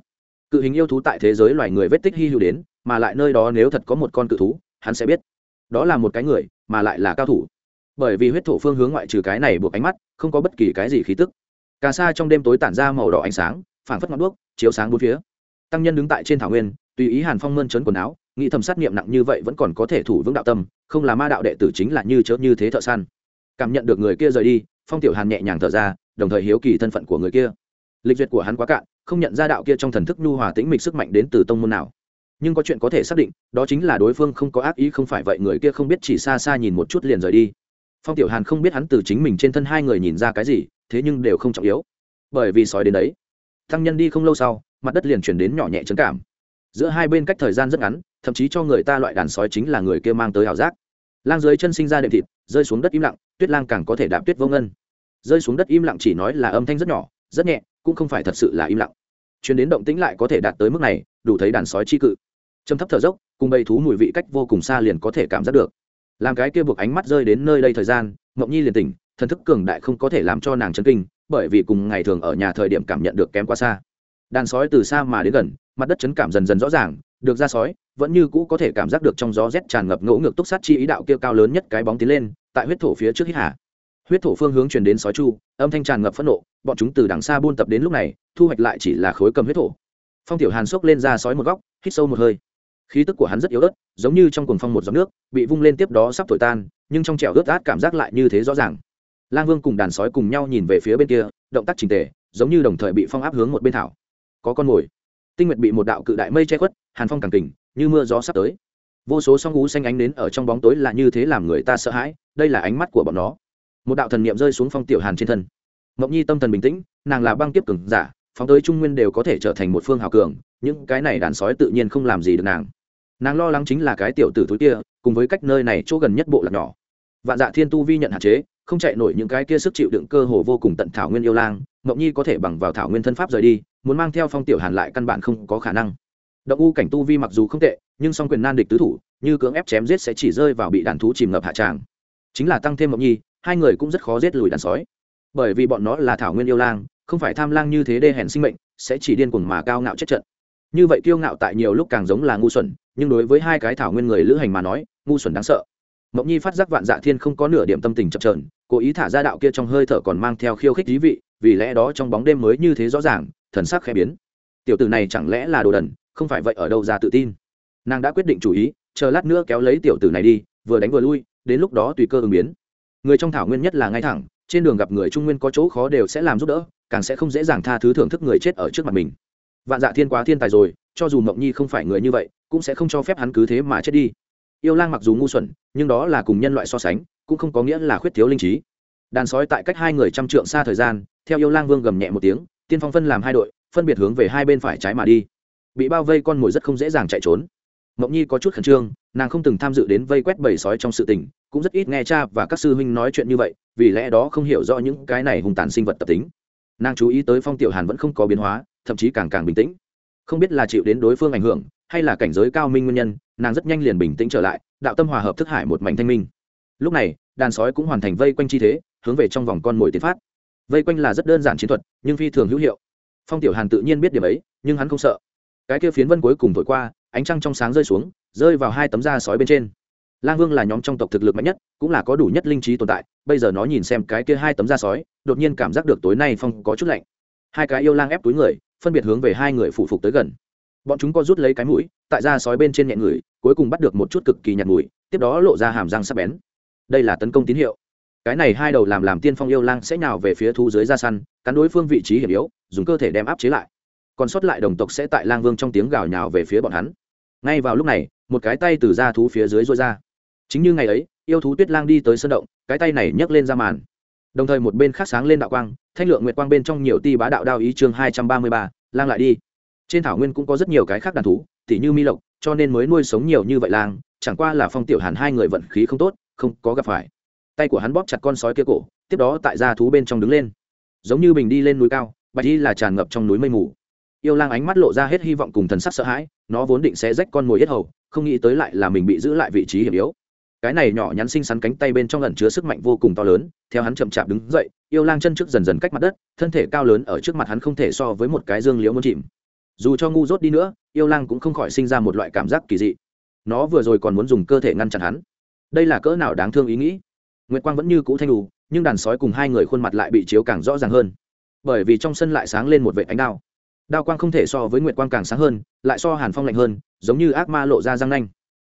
cự hình yêu thú tại thế giới loài người vết tích hy hữu đến, mà lại nơi đó nếu thật có một con cự thú, hắn sẽ biết. Đó là một cái người, mà lại là cao thủ. Bởi vì huyết thổ phương hướng ngoại trừ cái này buộc ánh mắt, không có bất kỳ cái gì khí tức. Cà sa trong đêm tối tản ra màu đỏ ánh sáng, phảng phất ngọn đuốc, chiếu sáng bốn phía. Tăng nhân đứng tại trên thảo nguyên, tùy ý hàn phong mơn trấn quần áo, nghĩ thầm sát nghiệm nặng như vậy vẫn còn có thể thủ vững đạo tâm, không là ma đạo đệ tử chính là như chớ như thế thợ săn. Cảm nhận được người kia rời đi, phong tiểu hàn nhẹ nhàng thở ra, đồng thời hiếu kỳ thân phận của người kia. Lịch duyệt của hắn quá cạn không nhận ra đạo kia trong thần thức nhu hòa tĩnh mịch sức mạnh đến từ tông môn nào. Nhưng có chuyện có thể xác định, đó chính là đối phương không có ác ý không phải vậy người kia không biết chỉ xa xa nhìn một chút liền rời đi. Phong tiểu hàn không biết hắn từ chính mình trên thân hai người nhìn ra cái gì, thế nhưng đều không trọng yếu. Bởi vì sói đến đấy, thăng nhân đi không lâu sau, mặt đất liền chuyển đến nhỏ nhẹ trấn cảm. Giữa hai bên cách thời gian rất ngắn, thậm chí cho người ta loại đàn sói chính là người kia mang tới ảo giác. Lang dưới chân sinh ra đệm thịt, rơi xuống đất im lặng, tuyết lang càng có thể đạp tuyết vô ngân. Rơi xuống đất im lặng chỉ nói là âm thanh rất nhỏ, rất nhẹ cũng không phải thật sự là im lặng. Chuyến đến động tĩnh lại có thể đạt tới mức này, đủ thấy đàn sói chi cự. Châm thấp thở dốc, cùng bầy thú mùi vị cách vô cùng xa liền có thể cảm giác được. Làm cái kia buộc ánh mắt rơi đến nơi đây thời gian ngậm nhi liền tỉnh, thần thức cường đại không có thể làm cho nàng chấn kinh, bởi vì cùng ngày thường ở nhà thời điểm cảm nhận được kém quá xa. Đàn sói từ xa mà đến gần, mặt đất chấn cảm dần dần rõ ràng, được ra sói, vẫn như cũ có thể cảm giác được trong gió rét tràn ngập ngỗ ngược túc sát chi ý đạo kia cao lớn nhất cái bóng tiến lên, tại huyết thổ phía trước hít hà huyết thổ phương hướng truyền đến sói chu, âm thanh tràn ngập phẫn nộ, bọn chúng từ đằng xa buôn tập đến lúc này, thu hoạch lại chỉ là khối cầm huyết thổ. Phong tiểu hàn xốc lên ra sói một góc, hít sâu một hơi. Khí tức của hắn rất yếu ớt, giống như trong cuồng phong một giọt nước, bị vung lên tiếp đó sắp thổi tan, nhưng trong trẻo ướt át cảm giác lại như thế rõ ràng. Lang vương cùng đàn sói cùng nhau nhìn về phía bên kia, động tác trình tề, giống như đồng thời bị phong áp hướng một bên thảo. Có con mồi. Tinh nguyệt bị một đạo cự đại mây che khuất, hàn phong càng kình, như mưa gió sắp tới. Vô số song ú xanh ánh đến ở trong bóng tối là như thế làm người ta sợ hãi, đây là ánh mắt của bọn nó một đạo thần niệm rơi xuống phong tiểu hàn trên thân. Mộng nhi tâm thần bình tĩnh, nàng là băng tiếp cường giả, phóng tới trung nguyên đều có thể trở thành một phương hào cường, những cái này đàn sói tự nhiên không làm gì được nàng. Nàng lo lắng chính là cái tiểu tử thúi kia, cùng với cách nơi này chỗ gần nhất bộ lạc nhỏ. Vạn dạ thiên tu vi nhận hạn chế, không chạy nổi những cái kia sức chịu đựng cơ hồ vô cùng tận thảo nguyên yêu lang mộng nhi có thể bằng vào thảo nguyên thân pháp rời đi, muốn mang theo phong tiểu hàn lại căn bản không có khả năng. Động u cảnh tu vi mặc dù không tệ, nhưng song quyền nan địch tứ thủ, như cưỡng ép chém giết sẽ chỉ rơi vào bị đàn thú chìm ngập hạ tràng. Chính là tăng thêm mộng nhi hai người cũng rất khó giết lùi đàn sói. Bởi vì bọn nó là thảo nguyên yêu lang, không phải tham lang như thế đê hèn sinh mệnh, sẽ chỉ điên cuồng mà cao ngạo chết trận. Như vậy kiêu ngạo tại nhiều lúc càng giống là ngu xuẩn, nhưng đối với hai cái thảo nguyên người lữ hành mà nói, ngu xuẩn đáng sợ. Mộng nhi phát giác vạn dạ thiên không có nửa điểm tâm tình chập trờn cố ý thả ra đạo kia trong hơi thở còn mang theo khiêu khích thí vị, vì lẽ đó trong bóng đêm mới như thế rõ ràng, thần sắc khẽ biến. Tiểu tử này chẳng lẽ là đồ đần, không phải vậy ở đâu ra tự tin. Nàng đã quyết định chủ ý, chờ lát nữa kéo lấy tiểu tử này đi, vừa đánh vừa lui, đến lúc đó tùy cơ ứng biến người trong thảo nguyên nhất là ngay thẳng, trên đường gặp người trung nguyên có chỗ khó đều sẽ làm giúp đỡ, càng sẽ không dễ dàng tha thứ thưởng thức người chết ở trước mặt mình. Vạn dạ thiên quá thiên tài rồi, cho dù mộng nhi không phải người như vậy, cũng sẽ không cho phép hắn cứ thế mà chết đi. Yêu lang mặc dù ngu xuẩn, nhưng đó là cùng nhân loại so sánh, cũng không có nghĩa là khuyết thiếu linh trí. Đàn sói tại cách hai người trăm trượng xa thời gian, theo yêu lang vương gầm nhẹ một tiếng, tiên phong phân làm hai đội, phân biệt hướng về hai bên phải trái mà đi. Bị bao vây con mồi rất không dễ dàng chạy trốn. Mộng nhi có chút khẩn trương, nàng không từng tham dự đến vây quét bầy sói trong sự tình cũng rất ít nghe cha và các sư huynh nói chuyện như vậy, vì lẽ đó không hiểu rõ những cái này hùng tàn sinh vật tập tính. Nàng chú ý tới phong tiểu hàn vẫn không có biến hóa, thậm chí càng càng bình tĩnh. Không biết là chịu đến đối phương ảnh hưởng, hay là cảnh giới cao minh nguyên nhân, nàng rất nhanh liền bình tĩnh trở lại, đạo tâm hòa hợp thức hải một mảnh thanh minh. Lúc này, đàn sói cũng hoàn thành vây quanh chi thế, hướng về trong vòng con mồi tiến phát. Vây quanh là rất đơn giản chiến thuật, nhưng phi thường hữu hiệu. Phong tiểu hàn tự nhiên biết điểm ấy, nhưng hắn không sợ. Cái kia phiến vân cuối cùng thổi qua, ánh trăng trong sáng rơi xuống, rơi vào hai tấm da sói bên trên lang vương là nhóm trong tộc thực lực mạnh nhất cũng là có đủ nhất linh trí tồn tại bây giờ nó nhìn xem cái kia hai tấm da sói đột nhiên cảm giác được tối nay phong có chút lạnh. Hai cái yêu lang ép túi người phân biệt hướng về hai người phụ phục tới gần. Bọn chúng có rút lấy cái mũi tại da sói bên trên nhẹ người cuối cùng bắt được một chút cực kỳ nhạt mũi, tiếp đó lộ ra hàm răng sắc bén. Đây là tấn công tín hiệu. Cái này hai đầu làm làm tiên phong yêu lang sẽ nào về phía thu dưới da săn cắn đối phương vị trí hiểm yếu dùng cơ thể đem áp chế lại. Còn sót lại đồng tộc sẽ tại lang vương trong tiếng gào nhào về phía bọn hắn. Ngay vào lúc này một cái tay từ da thú phía dưới rối ra chính như ngày ấy, yêu thú tuyết lang đi tới sân động, cái tay này nhấc lên ra màn. Đồng thời một bên khác sáng lên đạo quang, thanh lượng nguyệt quang bên trong nhiều ti bá đạo đao ý chương hai trăm ba mươi ba, lang lại đi. Trên thảo nguyên cũng có rất nhiều cái khác đàn thú, tỉ như mi lộc, cho nên mới nuôi sống nhiều như vậy lang, chẳng qua là phong tiểu hàn hai người vận khí không tốt, không có gặp phải. Tay của hắn bóp chặt con sói kia cổ, tiếp đó tại ra thú bên trong đứng lên. Giống như bình đi lên núi cao, bạch đi là tràn ngập trong núi mây mù. Yêu lang ánh mắt lộ ra hết hy vọng cùng thần sắc sợ hãi, nó vốn định sẽ rách con mồi hết hầu, không nghĩ tới lại là mình bị giữ lại vị trí hiểm yếu cái này nhỏ nhắn xinh xắn cánh tay bên trong lần chứa sức mạnh vô cùng to lớn, theo hắn chậm chạp đứng dậy, yêu lang chân trước dần dần cách mặt đất, thân thể cao lớn ở trước mặt hắn không thể so với một cái dương liễu muốn chìm. Dù cho ngu dốt đi nữa, yêu lang cũng không khỏi sinh ra một loại cảm giác kỳ dị. Nó vừa rồi còn muốn dùng cơ thể ngăn chặn hắn. Đây là cỡ nào đáng thương ý nghĩ. Nguyệt quang vẫn như cũ thanh đủ nhưng đàn sói cùng hai người khuôn mặt lại bị chiếu càng rõ ràng hơn. Bởi vì trong sân lại sáng lên một vệ ánh đao. Đao quang không thể so với nguyệt quang càng sáng hơn, lại so hàn phong lạnh hơn, giống như ác ma lộ ra răng nanh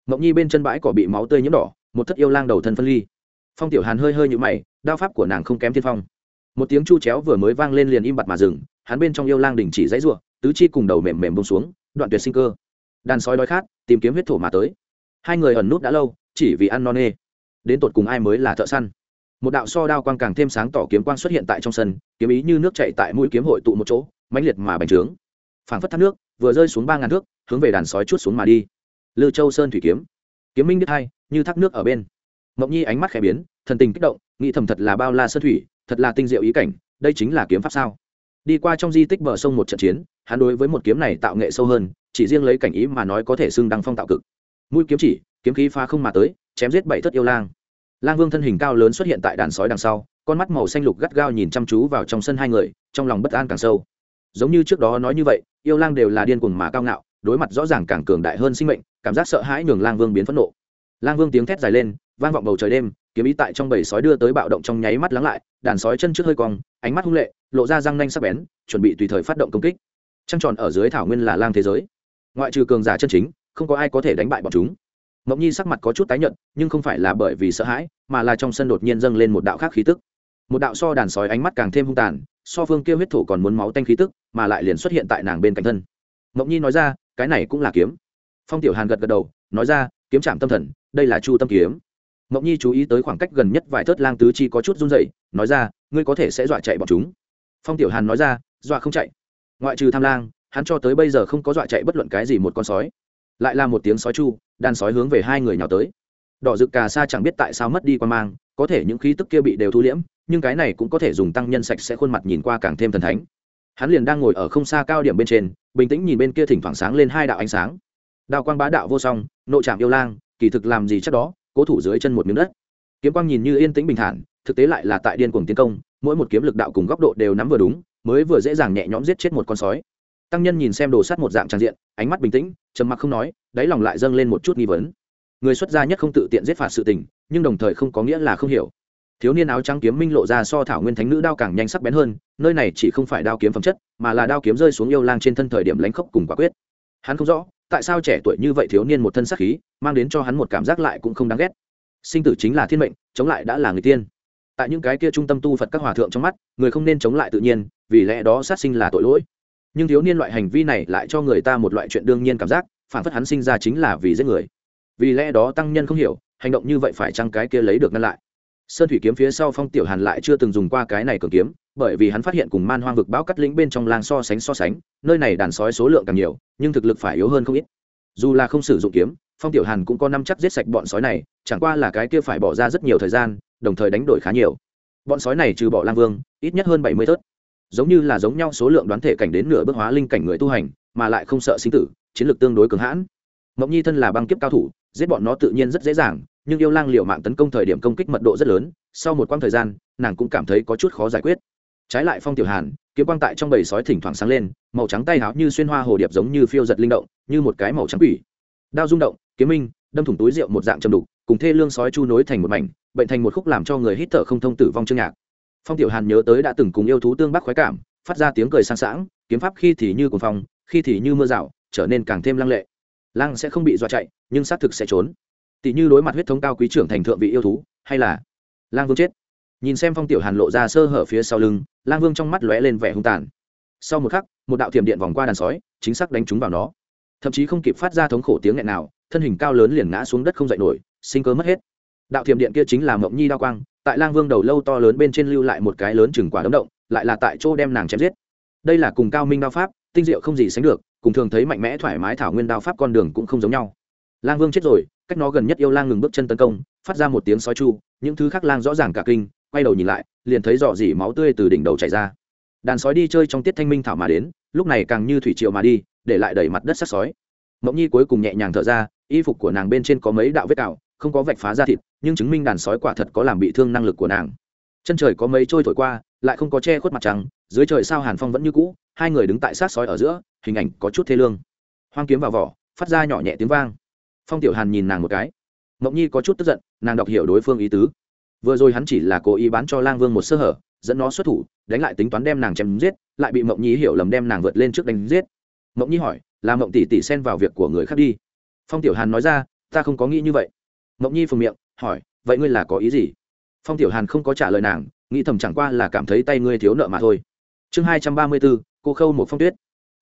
mộng nhi bên chân bãi cỏ bị máu tươi nhiễm đỏ, một thất yêu lang đầu thân phân ly. Phong tiểu hàn hơi hơi nhũ mày, đao pháp của nàng không kém thiên phong. Một tiếng chu chéo vừa mới vang lên liền im bặt mà dừng, hắn bên trong yêu lang đình chỉ dãy ruộng tứ chi cùng đầu mềm mềm bông xuống, đoạn tuyệt sinh cơ. Đàn sói đói khát, tìm kiếm huyết thổ mà tới. Hai người ẩn nút đã lâu, chỉ vì ăn non nê. Đến tột cùng ai mới là thợ săn? Một đạo so đao quang càng thêm sáng tỏ kiếm quang xuất hiện tại trong sân, kiếm ý như nước chạy tại mũi kiếm hội tụ một chỗ, mãnh liệt mà bành trướng. Phảng phất thác nước, vừa rơi xuống ba ngàn thước, hướng về đàn sói chút xuống mà đi lư châu sơn thủy kiếm. Kiếm minh biết hai, như thác nước ở bên. Mộng nhi ánh mắt khẽ biến, thần tình kích động, nghĩ thầm thật là bao la sơn thủy, thật là tinh diệu ý cảnh, đây chính là kiếm pháp sao? Đi qua trong di tích bờ sông một trận chiến, hắn đối với một kiếm này tạo nghệ sâu hơn, chỉ riêng lấy cảnh ý mà nói có thể xưng đăng phong tạo cực. Mũi kiếm chỉ, kiếm khí pha không mà tới, chém giết bảy thất yêu lang. Lang vương thân hình cao lớn xuất hiện tại đàn sói đằng sau, con mắt màu xanh lục gắt gao nhìn chăm chú vào trong sân hai người, trong lòng bất an càng sâu. Giống như trước đó nói như vậy, yêu lang đều là điên cuồng mà cao ngạo đối mặt rõ ràng càng cường đại hơn sinh mệnh, cảm giác sợ hãi nhường lang vương biến phẫn nộ. Lang vương tiếng thét dài lên, vang vọng bầu trời đêm, kiếm ý tại trong bầy sói đưa tới bạo động trong nháy mắt lắng lại, đàn sói chân trước hơi cong, ánh mắt hung lệ, lộ ra răng nanh sắc bén, chuẩn bị tùy thời phát động công kích. Trăng tròn ở dưới thảo nguyên là lang thế giới. Ngoại trừ cường giả chân chính, không có ai có thể đánh bại bọn chúng. Mộng nhi sắc mặt có chút tái nhợt, nhưng không phải là bởi vì sợ hãi, mà là trong sân đột nhiên dâng lên một đạo khác khí tức. Một đạo so đàn sói ánh mắt càng thêm hung tàn, so phương kia huyết thổ còn muốn máu tanh khí tức, mà lại liền xuất hiện tại nàng bên cạnh thân. Mộng nhi nói ra cái này cũng là kiếm. Phong tiểu hàn gật gật đầu, nói ra, kiếm chạm tâm thần, đây là chu tâm kiếm. Mộng nhi chú ý tới khoảng cách gần nhất vài thớt lang tứ chi có chút run dậy nói ra, ngươi có thể sẽ dọa chạy bọn chúng. Phong tiểu hàn nói ra, dọa không chạy. Ngoại trừ tham lang, hắn cho tới bây giờ không có dọa chạy bất luận cái gì một con sói. Lại là một tiếng sói chu, đàn sói hướng về hai người nhào tới. Đỏ rực cà sa chẳng biết tại sao mất đi quan mang, có thể những khí tức kia bị đều thu liễm, nhưng cái này cũng có thể dùng tăng nhân sạch sẽ khuôn mặt nhìn qua càng thêm thần thánh hắn liền đang ngồi ở không xa cao điểm bên trên, bình tĩnh nhìn bên kia thỉnh thoảng sáng lên hai đạo ánh sáng. Đào quang bá đạo vô song nội trạm yêu lang, kỳ thực làm gì chắc đó, cố thủ dưới chân một miếng đất. Kiếm quang nhìn như yên tĩnh bình thản, thực tế lại là tại điên cuồng tiến công, mỗi một kiếm lực đạo cùng góc độ đều nắm vừa đúng, mới vừa dễ dàng nhẹ nhõm giết chết một con sói. Tăng nhân nhìn xem đồ sắt một dạng trang diện, ánh mắt bình tĩnh, trầm mặc không nói, đáy lòng lại dâng lên một chút nghi vấn. Người xuất gia nhất không tự tiện giết phạt sự tình, nhưng đồng thời không có nghĩa là không hiểu thiếu niên áo trắng kiếm minh lộ ra so thảo nguyên thánh nữ đao càng nhanh sắc bén hơn, nơi này chỉ không phải đao kiếm phẩm chất, mà là đao kiếm rơi xuống yêu lang trên thân thời điểm lánh khốc cùng quả quyết. Hắn không rõ, tại sao trẻ tuổi như vậy thiếu niên một thân sắc khí, mang đến cho hắn một cảm giác lại cũng không đáng ghét. Sinh tử chính là thiên mệnh, chống lại đã là người tiên. Tại những cái kia trung tâm tu phật các hòa thượng trong mắt, người không nên chống lại tự nhiên, vì lẽ đó sát sinh là tội lỗi. Nhưng thiếu niên loại hành vi này lại cho người ta một loại chuyện đương nhiên cảm giác, phản phất hắn sinh ra chính là vì giết người. Vì lẽ đó tăng nhân không hiểu, hành động như vậy phải chăng cái kia lấy được ngăn lại? Sơn thủy kiếm phía sau phong tiểu hàn lại chưa từng dùng qua cái này cường kiếm, bởi vì hắn phát hiện cùng man hoang vực bão cắt lĩnh bên trong lang so sánh so sánh, nơi này đàn sói số lượng càng nhiều, nhưng thực lực phải yếu hơn không ít. Dù là không sử dụng kiếm, phong tiểu hàn cũng có năm chắc giết sạch bọn sói này, chẳng qua là cái kia phải bỏ ra rất nhiều thời gian, đồng thời đánh đổi khá nhiều. Bọn sói này trừ bỏ lang vương, ít nhất hơn bảy mươi tớt. Giống như là giống nhau số lượng đoán thể cảnh đến nửa bước hóa linh cảnh người tu hành, mà lại không sợ sinh tử, chiến lược tương đối cường hãn. Mộng nhi thân là băng kiếp cao thủ, giết bọn nó tự nhiên rất dễ dàng nhưng yêu lang liệu mạng tấn công thời điểm công kích mật độ rất lớn, sau một quãng thời gian, nàng cũng cảm thấy có chút khó giải quyết. Trái lại phong tiểu hàn, kiếm quang tại trong bầy sói thỉnh thoảng sáng lên, màu trắng tay háo như xuyên hoa hồ điệp giống như phiêu giật linh động, như một cái màu trắng quỷ. Đao rung động, kiếm minh, đâm thủng túi rượu một dạng châm đục, cùng thê lương sói chu nối thành một mảnh, bệnh thành một khúc làm cho người hít thở không thông tử vong chương nhạc. Phong tiểu hàn nhớ tới đã từng cùng yêu thú tương bắc khoái cảm, phát ra tiếng cười sang sảng, kiếm pháp khi thì như cuồng phong, khi thì như mưa rào, trở nên càng thêm lăng lệ. Lang sẽ không bị dọa chạy, nhưng xác thực sẽ trốn tỷ như đối mặt huyết thống cao quý trưởng thành thượng vị yêu thú, hay là lang vương chết. Nhìn xem phong tiểu hàn lộ ra sơ hở phía sau lưng, lang vương trong mắt lóe lên vẻ hung tàn. Sau một khắc, một đạo thiểm điện vòng qua đàn sói, chính xác đánh trúng vào nó. Thậm chí không kịp phát ra thống khổ tiếng nghẹn nào, thân hình cao lớn liền ngã xuống đất không dậy nổi, sinh cơ mất hết. Đạo thiểm điện kia chính là mộng nhi đao quang, tại lang vương đầu lâu to lớn bên trên lưu lại một cái lớn chừng quả đấm động, lại là tại chỗ đem nàng chém giết. Đây là cùng cao minh đao pháp, tinh diệu không gì sánh được, cùng thường thấy mạnh mẽ thoải mái thảo nguyên đao pháp con đường cũng không giống nhau. Lang vương chết rồi cách nó gần nhất yêu lang ngừng bước chân tấn công, phát ra một tiếng sói chu, những thứ khác lang rõ ràng cả kinh, quay đầu nhìn lại, liền thấy dò dỉ máu tươi từ đỉnh đầu chảy ra. Đàn sói đi chơi trong tiết thanh minh thảo mà đến, lúc này càng như thủy triều mà đi, để lại đẩy mặt đất sắc sói. Mộng nhi cuối cùng nhẹ nhàng thở ra, y phục của nàng bên trên có mấy đạo vết cào, không có vạch phá ra thịt, nhưng chứng minh đàn sói quả thật có làm bị thương năng lực của nàng. Chân trời có mấy trôi thổi qua, lại không có che khuất mặt trắng dưới trời sao hàn phong vẫn như cũ, hai người đứng tại sát sói ở giữa, hình ảnh có chút thê lương. Hoang kiếm vào vỏ, phát ra nhỏ nhẹ tiếng vang phong tiểu hàn nhìn nàng một cái. Mộng nhi có chút tức giận, nàng đọc hiểu đối phương ý tứ. Vừa rồi hắn chỉ là cố ý bán cho lang vương một sơ hở, dẫn nó xuất thủ, đánh lại tính toán đem nàng chém giết, lại bị mộng nhi hiểu lầm đem nàng vượt lên trước đánh giết. Mộng nhi hỏi, là mộng tỷ tỷ xen vào việc của người khác đi? Phong tiểu hàn nói ra, ta không có nghĩ như vậy. Mộng nhi phùng miệng, hỏi, vậy ngươi là có ý gì? Phong tiểu hàn không có trả lời nàng, nghĩ thầm chẳng qua là cảm thấy tay ngươi thiếu nợ mà thôi. Chương hai trăm ba mươi bốn, cô khâu một phong tuyết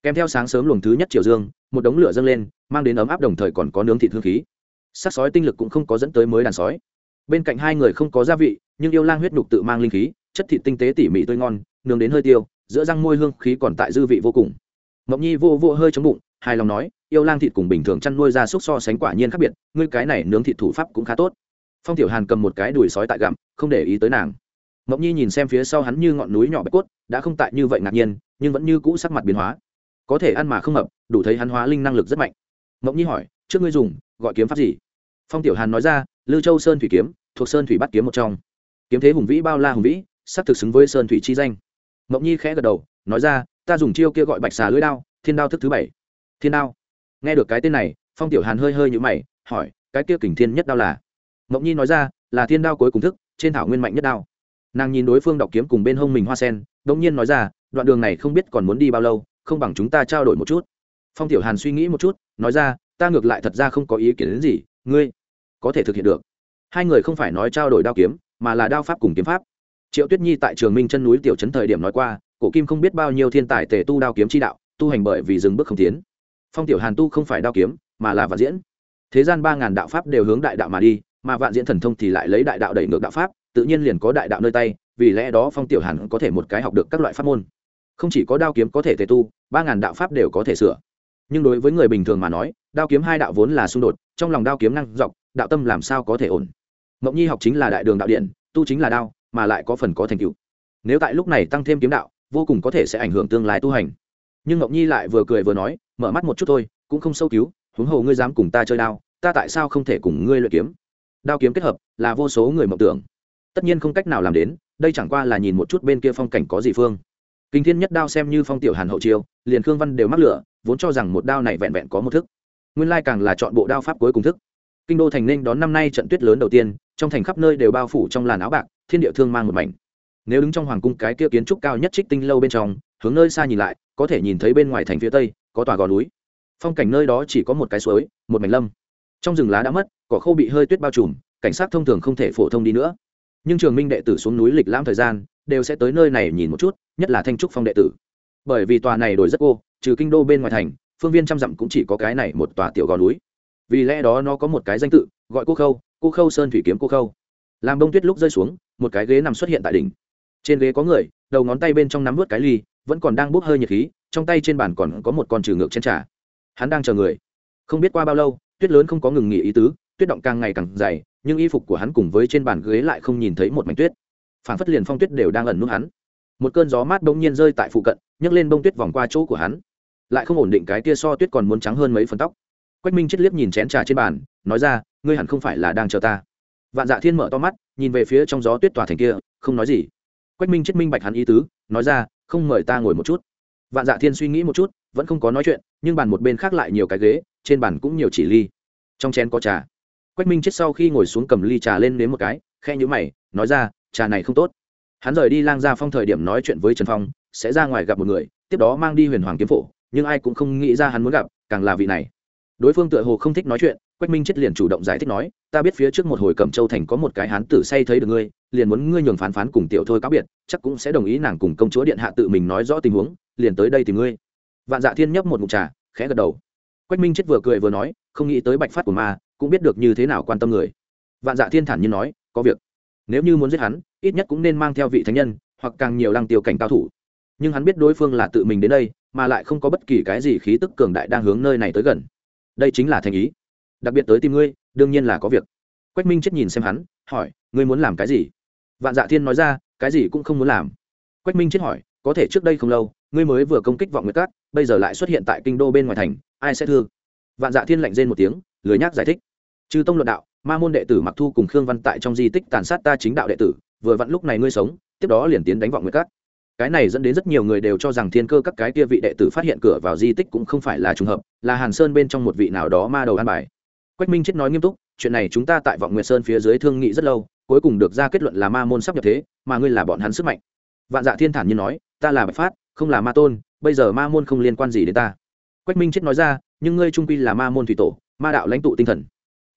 kèm theo sáng sớm luồng thứ nhất chiều dương, một đống lửa dâng lên, mang đến ấm áp đồng thời còn có nướng thịt hương khí. Sắc sói tinh lực cũng không có dẫn tới mới đàn sói. Bên cạnh hai người không có gia vị, nhưng yêu lang huyết nhục tự mang linh khí, chất thịt tinh tế tỉ mỉ tươi ngon, nướng đến hơi tiêu, giữa răng môi hương khí còn tại dư vị vô cùng. Mộng nhi vô vô hơi chống bụng, hài lòng nói, yêu lang thịt cùng bình thường chăn nuôi ra súc so sánh quả nhiên khác biệt, ngươi cái này nướng thịt thủ pháp cũng khá tốt. Phong tiểu hàn cầm một cái đùi sói tại gặm, không để ý tới nàng. Mộng nhi nhìn xem phía sau hắn như ngọn núi nhỏ bạch cốt, đã không tại như vậy ngạc nhiên, nhưng vẫn như cũ sắc mặt biến hóa có thể ăn mà không mập đủ thấy hắn hóa linh năng lực rất mạnh. Mộng nhi hỏi, trước ngươi dùng, gọi kiếm pháp gì? Phong tiểu hàn nói ra, lư châu sơn thủy kiếm, thuộc sơn thủy bắt kiếm một trong. Kiếm thế hùng vĩ bao la hùng vĩ sắc thực xứng với sơn thủy chi danh. Mộng nhi khẽ gật đầu, nói ra, ta dùng chiêu kia gọi bạch xà lưỡi đao, thiên đao thức thứ bảy. Thiên đao? Nghe được cái tên này, phong tiểu hàn hơi hơi nhũ mày, hỏi, cái kia kình thiên nhất đao là? Mộng nhi nói ra, là thiên đao cuối cùng thức, trên thảo nguyên mạnh nhất đao. Nàng nhìn đối phương đọc kiếm cùng bên hông mình hoa sen đông nhiên nói ra, đoạn đường này không biết còn muốn đi bao lâu không bằng chúng ta trao đổi một chút. Phong tiểu hàn suy nghĩ một chút, nói ra, ta ngược lại thật ra không có ý kiến đến gì, ngươi có thể thực hiện được. Hai người không phải nói trao đổi đao kiếm, mà là đao pháp cùng kiếm pháp. Triệu tuyết nhi tại trường minh chân núi tiểu trấn thời điểm nói qua, cổ kim không biết bao nhiêu thiên tài tề tu đao kiếm chi đạo, tu hành bởi vì dừng bước không tiến. Phong tiểu hàn tu không phải đao kiếm, mà là vạn diễn. Thế gian ba ngàn đạo pháp đều hướng đại đạo mà đi, mà vạn diễn thần thông thì lại lấy đại đạo đẩy ngược đạo pháp, tự nhiên liền có đại đạo nơi tay, vì lẽ đó phong tiểu hàn có thể một cái học được các loại pháp môn không chỉ có đao kiếm có thể tề tu, ba ngàn đạo pháp đều có thể sửa. Nhưng đối với người bình thường mà nói, đao kiếm hai đạo vốn là xung đột, trong lòng đao kiếm năng dọc, đạo tâm làm sao có thể ổn? Mộng nhi học chính là đại đường đạo điện, tu chính là đao, mà lại có phần có thành tựu. Nếu tại lúc này tăng thêm kiếm đạo, vô cùng có thể sẽ ảnh hưởng tương lai tu hành. Nhưng mộng nhi lại vừa cười vừa nói, mở mắt một chút thôi, cũng không sâu cứu, huống hồ ngươi dám cùng ta chơi đao, ta tại sao không thể cùng ngươi luyện kiếm? Đao kiếm kết hợp, là vô số người mộng tưởng. Tất nhiên không cách nào làm đến, đây chẳng qua là nhìn một chút bên kia phong cảnh có gì phương kinh thiên nhất đao xem như phong tiểu hàn hậu chiêu, liền khương văn đều mắc lửa, vốn cho rằng một đao này vẹn vẹn có một thức. Nguyên lai càng là chọn bộ đao pháp cuối cùng thức. Kinh đô thành Ninh đón năm nay trận tuyết lớn đầu tiên, trong thành khắp nơi đều bao phủ trong làn áo bạc, thiên địa thương mang một mảnh. Nếu đứng trong hoàng cung cái kia kiến trúc cao nhất trích tinh lâu bên trong, hướng nơi xa nhìn lại, có thể nhìn thấy bên ngoài thành phía tây, có tòa gò núi. Phong cảnh nơi đó chỉ có một cái suối, một mảnh lâm. Trong rừng lá đã mất, cỏ khô bị hơi tuyết bao trùm, cảnh sát thông thường không thể phổ thông đi nữa. Nhưng trường minh đệ tử xuống núi lịch lãm thời gian đều sẽ tới nơi này nhìn một chút, nhất là thanh trúc phong đệ tử. Bởi vì tòa này đổi rất cô, trừ kinh đô bên ngoài thành, phương viên trăm dặm cũng chỉ có cái này một tòa tiểu gò núi. Vì lẽ đó nó có một cái danh tự, gọi cô khâu cô khâu sơn thủy kiếm cô khâu. Làm bông tuyết lúc rơi xuống, một cái ghế nằm xuất hiện tại đỉnh. Trên ghế có người, đầu ngón tay bên trong nắm vớt cái ly, vẫn còn đang bốc hơi nhiệt khí, trong tay trên bàn còn có một con trừ ngược trên trà. Hắn đang chờ người. Không biết qua bao lâu, tuyết lớn không có ngừng nghỉ ý tứ, tuyết động càng ngày càng dày, nhưng y phục của hắn cùng với trên bàn ghế lại không nhìn thấy một mảnh tuyết phản phất liền phong tuyết đều đang ẩn nút hắn. Một cơn gió mát bỗng nhiên rơi tại phụ cận, nhấc lên bông tuyết vòng qua chỗ của hắn. Lại không ổn định cái tia so tuyết còn muốn trắng hơn mấy phần tóc. Quách minh chết liếc nhìn chén trà trên bàn, nói ra, ngươi hẳn không phải là đang chờ ta. Vạn dạ thiên mở to mắt, nhìn về phía trong gió tuyết tỏa thành kia, không nói gì. Quách minh chết minh bạch hắn ý tứ, nói ra, không mời ta ngồi một chút. Vạn dạ thiên suy nghĩ một chút, vẫn không có nói chuyện, nhưng bàn một bên khác lại nhiều cái ghế, trên bàn cũng nhiều chỉ ly. Trong chén có trà. Quách minh chết sau khi ngồi xuống cầm ly trà lên nếm một cái khe nhũ mày, nói ra trà này không tốt. Hắn rời đi lang gia phong thời điểm nói chuyện với trần phong, sẽ ra ngoài gặp một người, tiếp đó mang đi huyền hoàng kiếm phổ, nhưng ai cũng không nghĩ ra hắn muốn gặp, càng là vị này. Đối phương tựa hồ không thích nói chuyện, quách minh chết liền chủ động giải thích nói, ta biết phía trước một hồi cẩm châu thành có một cái hán tử say thấy được ngươi, liền muốn ngươi nhường phán phán cùng tiểu thôi cáo biệt, chắc cũng sẽ đồng ý nàng cùng công chúa điện hạ tự mình nói rõ tình huống, liền tới đây tìm ngươi. Vạn dạ thiên nhấp một mục trà, khẽ gật đầu. Quách minh chết vừa cười vừa nói, không nghĩ tới bạch phát của ma, cũng biết được như thế nào quan tâm người. Vạn dạ thiên thản nhiên nói, có việc nếu như muốn giết hắn, ít nhất cũng nên mang theo vị thánh nhân, hoặc càng nhiều lăng tiêu cảnh cao thủ. Nhưng hắn biết đối phương là tự mình đến đây, mà lại không có bất kỳ cái gì khí tức cường đại đang hướng nơi này tới gần. Đây chính là thành ý. Đặc biệt tới tìm ngươi, đương nhiên là có việc. Quách minh chết nhìn xem hắn, hỏi, ngươi muốn làm cái gì? Vạn dạ thiên nói ra, cái gì cũng không muốn làm. Quách minh chết hỏi, có thể trước đây không lâu, ngươi mới vừa công kích vọng nguyệt cát, bây giờ lại xuất hiện tại kinh đô bên ngoài thành, ai sẽ thương vạn dạ thiên lạnh rên một tiếng, lười nhác giải thích. Trừ tông luận đạo ma môn đệ tử mặc thu cùng khương văn tại trong di tích tàn sát ta chính đạo đệ tử, vừa vặn lúc này ngươi sống, tiếp đó liền tiến đánh vọng nguyệt cát cái này dẫn đến rất nhiều người đều cho rằng thiên cơ các cái kia vị đệ tử phát hiện cửa vào di tích cũng không phải là trùng hợp, là hàn sơn bên trong một vị nào đó ma đầu an bài. Quách minh chết nói nghiêm túc, chuyện này chúng ta tại vọng nguyệt sơn phía dưới thương nghị rất lâu, cuối cùng được ra kết luận là ma môn sắp nhập thế, mà ngươi là bọn hắn sức mạnh. Vạn dạ thiên thản nhiên nói, ta là bạch phát, không là ma tôn, bây giờ ma môn không liên quan gì đến ta. Quách minh chết nói ra, nhưng ngươi trung quy là ma môn thủy tổ, ma đạo lãnh tụ tinh thần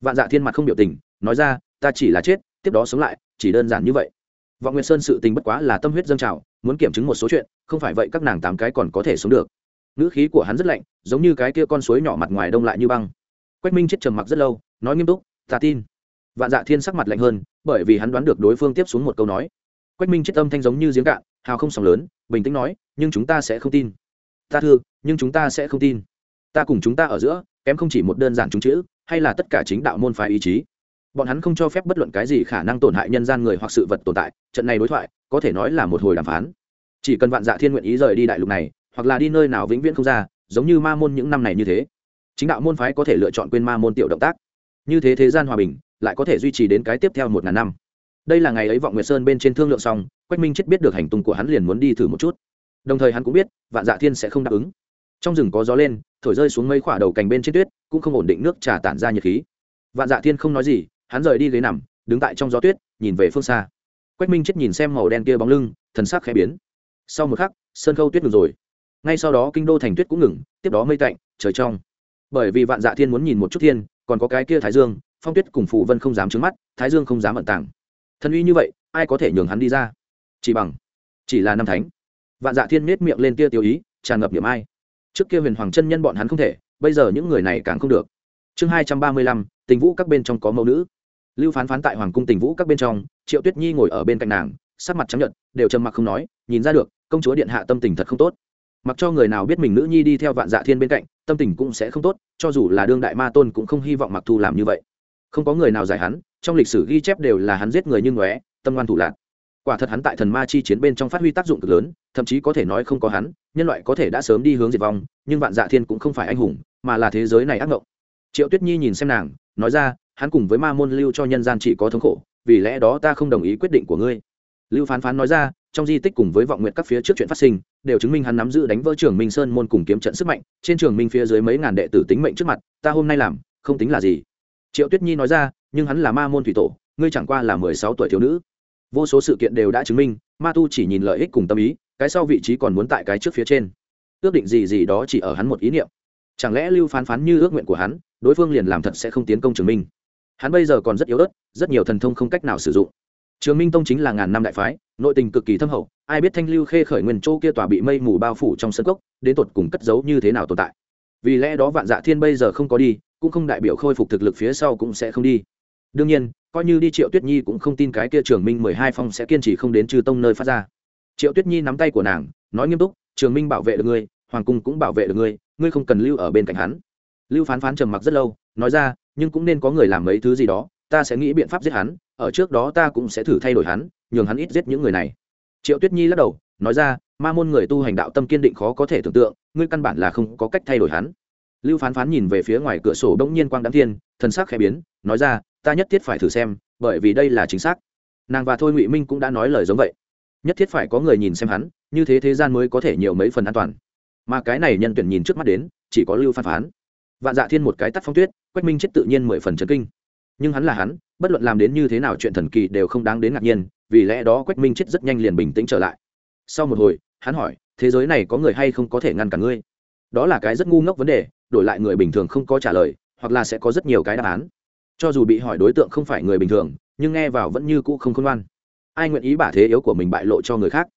vạn dạ thiên mặt không biểu tình, nói ra, ta chỉ là chết, tiếp đó sống lại, chỉ đơn giản như vậy. Vọng nguyệt sơn sự tình bất quá là tâm huyết dâng trào, muốn kiểm chứng một số chuyện, không phải vậy các nàng tám cái còn có thể sống được. Ngữ khí của hắn rất lạnh, giống như cái kia con suối nhỏ mặt ngoài đông lại như băng. Quách minh chết trầm mặc rất lâu, nói nghiêm túc, ta tin. Vạn dạ thiên sắc mặt lạnh hơn, bởi vì hắn đoán được đối phương tiếp xuống một câu nói. Quách minh chết âm thanh giống như giếng cạn, hào không sóng lớn, bình tĩnh nói, nhưng chúng ta sẽ không tin. Ta thưa, nhưng chúng ta sẽ không tin. Ta cùng chúng ta ở giữa, kém không chỉ một đơn giản chúng chữ hay là tất cả chính đạo môn phái ý chí? Bọn hắn không cho phép bất luận cái gì khả năng tổn hại nhân gian người hoặc sự vật tồn tại, trận này đối thoại, có thể nói là một hồi đàm phán. Chỉ cần vạn dạ thiên nguyện ý rời đi đại lục này, hoặc là đi nơi nào vĩnh viễn không ra, giống như ma môn những năm này như thế, chính đạo môn phái có thể lựa chọn quên ma môn tiểu động tác. Như thế thế gian hòa bình, lại có thể duy trì đến cái tiếp theo một ngàn năm. Đây là ngày ấy vọng nguyệt sơn bên trên thương lượng xong, quách minh chết biết được hành tung của hắn liền muốn đi thử một chút. Đồng thời hắn cũng biết, vạn dạ thiên sẽ không đáp ứng trong rừng có gió lên, thổi rơi xuống mấy khoả đầu cành bên trên tuyết, cũng không ổn định nước trà tản ra nhiệt khí. Vạn dạ thiên không nói gì, hắn rời đi ghế nằm, đứng tại trong gió tuyết, nhìn về phương xa. Quách minh chết nhìn xem màu đen kia bóng lưng, thần sắc khẽ biến. Sau một khắc sơn khâu tuyết ngừng rồi. Ngay sau đó kinh đô thành tuyết cũng ngừng, tiếp đó mây tạnh, trời trong. Bởi vì vạn dạ thiên muốn nhìn một chút thiên, còn có cái kia thái dương, phong tuyết cùng phù vân không dám trứng mắt, thái dương không dám ẩn tàng. Thân uy như vậy, ai có thể nhường hắn đi ra? Chỉ bằng, chỉ là năm thánh. Vạn dạ thiên miết miệng lên kia tiêu ý, tràn ngập điểm ai trước kia huyền hoàng chân nhân bọn hắn không thể bây giờ những người này càng không được. Chương hai trăm ba mươi lăm tình vũ các bên trong có mẫu nữ. Lưu phán phán tại hoàng cung tình vũ các bên trong triệu tuyết nhi ngồi ở bên cạnh nàng sắc mặt trắng nhuận, đều trầm mặc không nói nhìn ra được công chúa điện hạ tâm tình thật không tốt. Mặc cho người nào biết mình nữ nhi đi theo vạn dạ thiên bên cạnh tâm tình cũng sẽ không tốt cho dù là đương đại ma tôn cũng không hy vọng mặc thu làm như vậy. Không có người nào giải hắn trong lịch sử ghi chép đều là hắn giết người như ngóe tâm ngoan thủ lạc. Quả thật hắn tại thần ma chi chiến bên trong phát huy tác dụng cực lớn thậm chí có thể nói không có hắn, nhân loại có thể đã sớm đi hướng diệt vong, nhưng vạn dạ thiên cũng không phải anh hùng, mà là thế giới này ác ngộng. Triệu tuyết nhi nhìn xem nàng, nói ra, hắn cùng với ma môn lưu cho nhân gian chỉ có thống khổ, vì lẽ đó ta không đồng ý quyết định của ngươi. Lưu phán phán nói ra, trong di tích cùng với vọng nguyện các phía trước chuyện phát sinh, đều chứng minh hắn nắm giữ đánh vỡ trường minh sơn môn cùng kiếm trận sức mạnh, trên trường minh phía dưới mấy ngàn đệ tử tính mệnh trước mặt, ta hôm nay làm, không tính là gì. Triệu tuyết nhi nói ra, nhưng hắn là ma môn thủy tổ, ngươi chẳng qua là mười sáu tuổi thiếu nữ vô số sự kiện đều đã chứng minh, ma tu chỉ nhìn lợi ích cùng tâm ý, cái sau vị trí còn muốn tại cái trước phía trên. Ước định gì gì đó chỉ ở hắn một ý niệm. Chẳng lẽ lưu phán phán như ước nguyện của hắn, đối phương liền làm thật sẽ không tiến công trường minh? Hắn bây giờ còn rất yếu ớt, rất nhiều thần thông không cách nào sử dụng. Trường minh tông chính là ngàn năm đại phái, nội tình cực kỳ thâm hậu, ai biết thanh lưu khê khởi nguyên châu kia tòa bị mây mù bao phủ trong sân cốc, đến tột cùng cất giấu như thế nào tồn tại? Vì lẽ đó vạn dạ thiên bây giờ không có đi, cũng không đại biểu khôi phục thực lực phía sau cũng sẽ không đi đương nhiên, coi như đi triệu tuyết nhi cũng không tin cái kia trường minh mười hai phong sẽ kiên trì không đến trừ tông nơi phát ra. Triệu tuyết nhi nắm tay của nàng, nói nghiêm túc, trường minh bảo vệ được ngươi, hoàng cung cũng bảo vệ được ngươi ngươi không cần lưu ở bên cạnh hắn. Lưu phán phán trầm mặc rất lâu, nói ra, nhưng cũng nên có người làm mấy thứ gì đó, ta sẽ nghĩ biện pháp giết hắn, ở trước đó ta cũng sẽ thử thay đổi hắn, nhường hắn ít giết những người này. Triệu tuyết nhi lắc đầu, nói ra, ma môn người tu hành đạo tâm kiên định khó có thể tưởng tượng, ngươi căn bản là không có cách thay đổi hắn. Lưu phán phán nhìn về phía ngoài cửa sổ đông nhiên quang đám thiên, thần sắc khẽ biến, nói ra ta nhất thiết phải thử xem, bởi vì đây là chính xác. Nàng và thôi ngụy minh cũng đã nói lời giống vậy. Nhất thiết phải có người nhìn xem hắn, như thế thế gian mới có thể nhiều mấy phần an toàn. Mà cái này nhân tuyển nhìn trước mắt đến, chỉ có lưu phan phán. Vạn dạ thiên một cái tắt phong tuyết, quách minh chết tự nhiên mười phần trấn kinh. Nhưng hắn là hắn, bất luận làm đến như thế nào chuyện thần kỳ đều không đáng đến ngạc nhiên, vì lẽ đó quách minh chết rất nhanh liền bình tĩnh trở lại. Sau một hồi, hắn hỏi, thế giới này có người hay không có thể ngăn cả ngươi? Đó là cái rất ngu ngốc vấn đề, đổi lại người bình thường không có trả lời, hoặc là sẽ có rất nhiều cái đáp án cho dù bị hỏi đối tượng không phải người bình thường, nhưng nghe vào vẫn như cũ không khôn ngoan. Ai nguyện ý bả thế yếu của mình bại lộ cho người khác?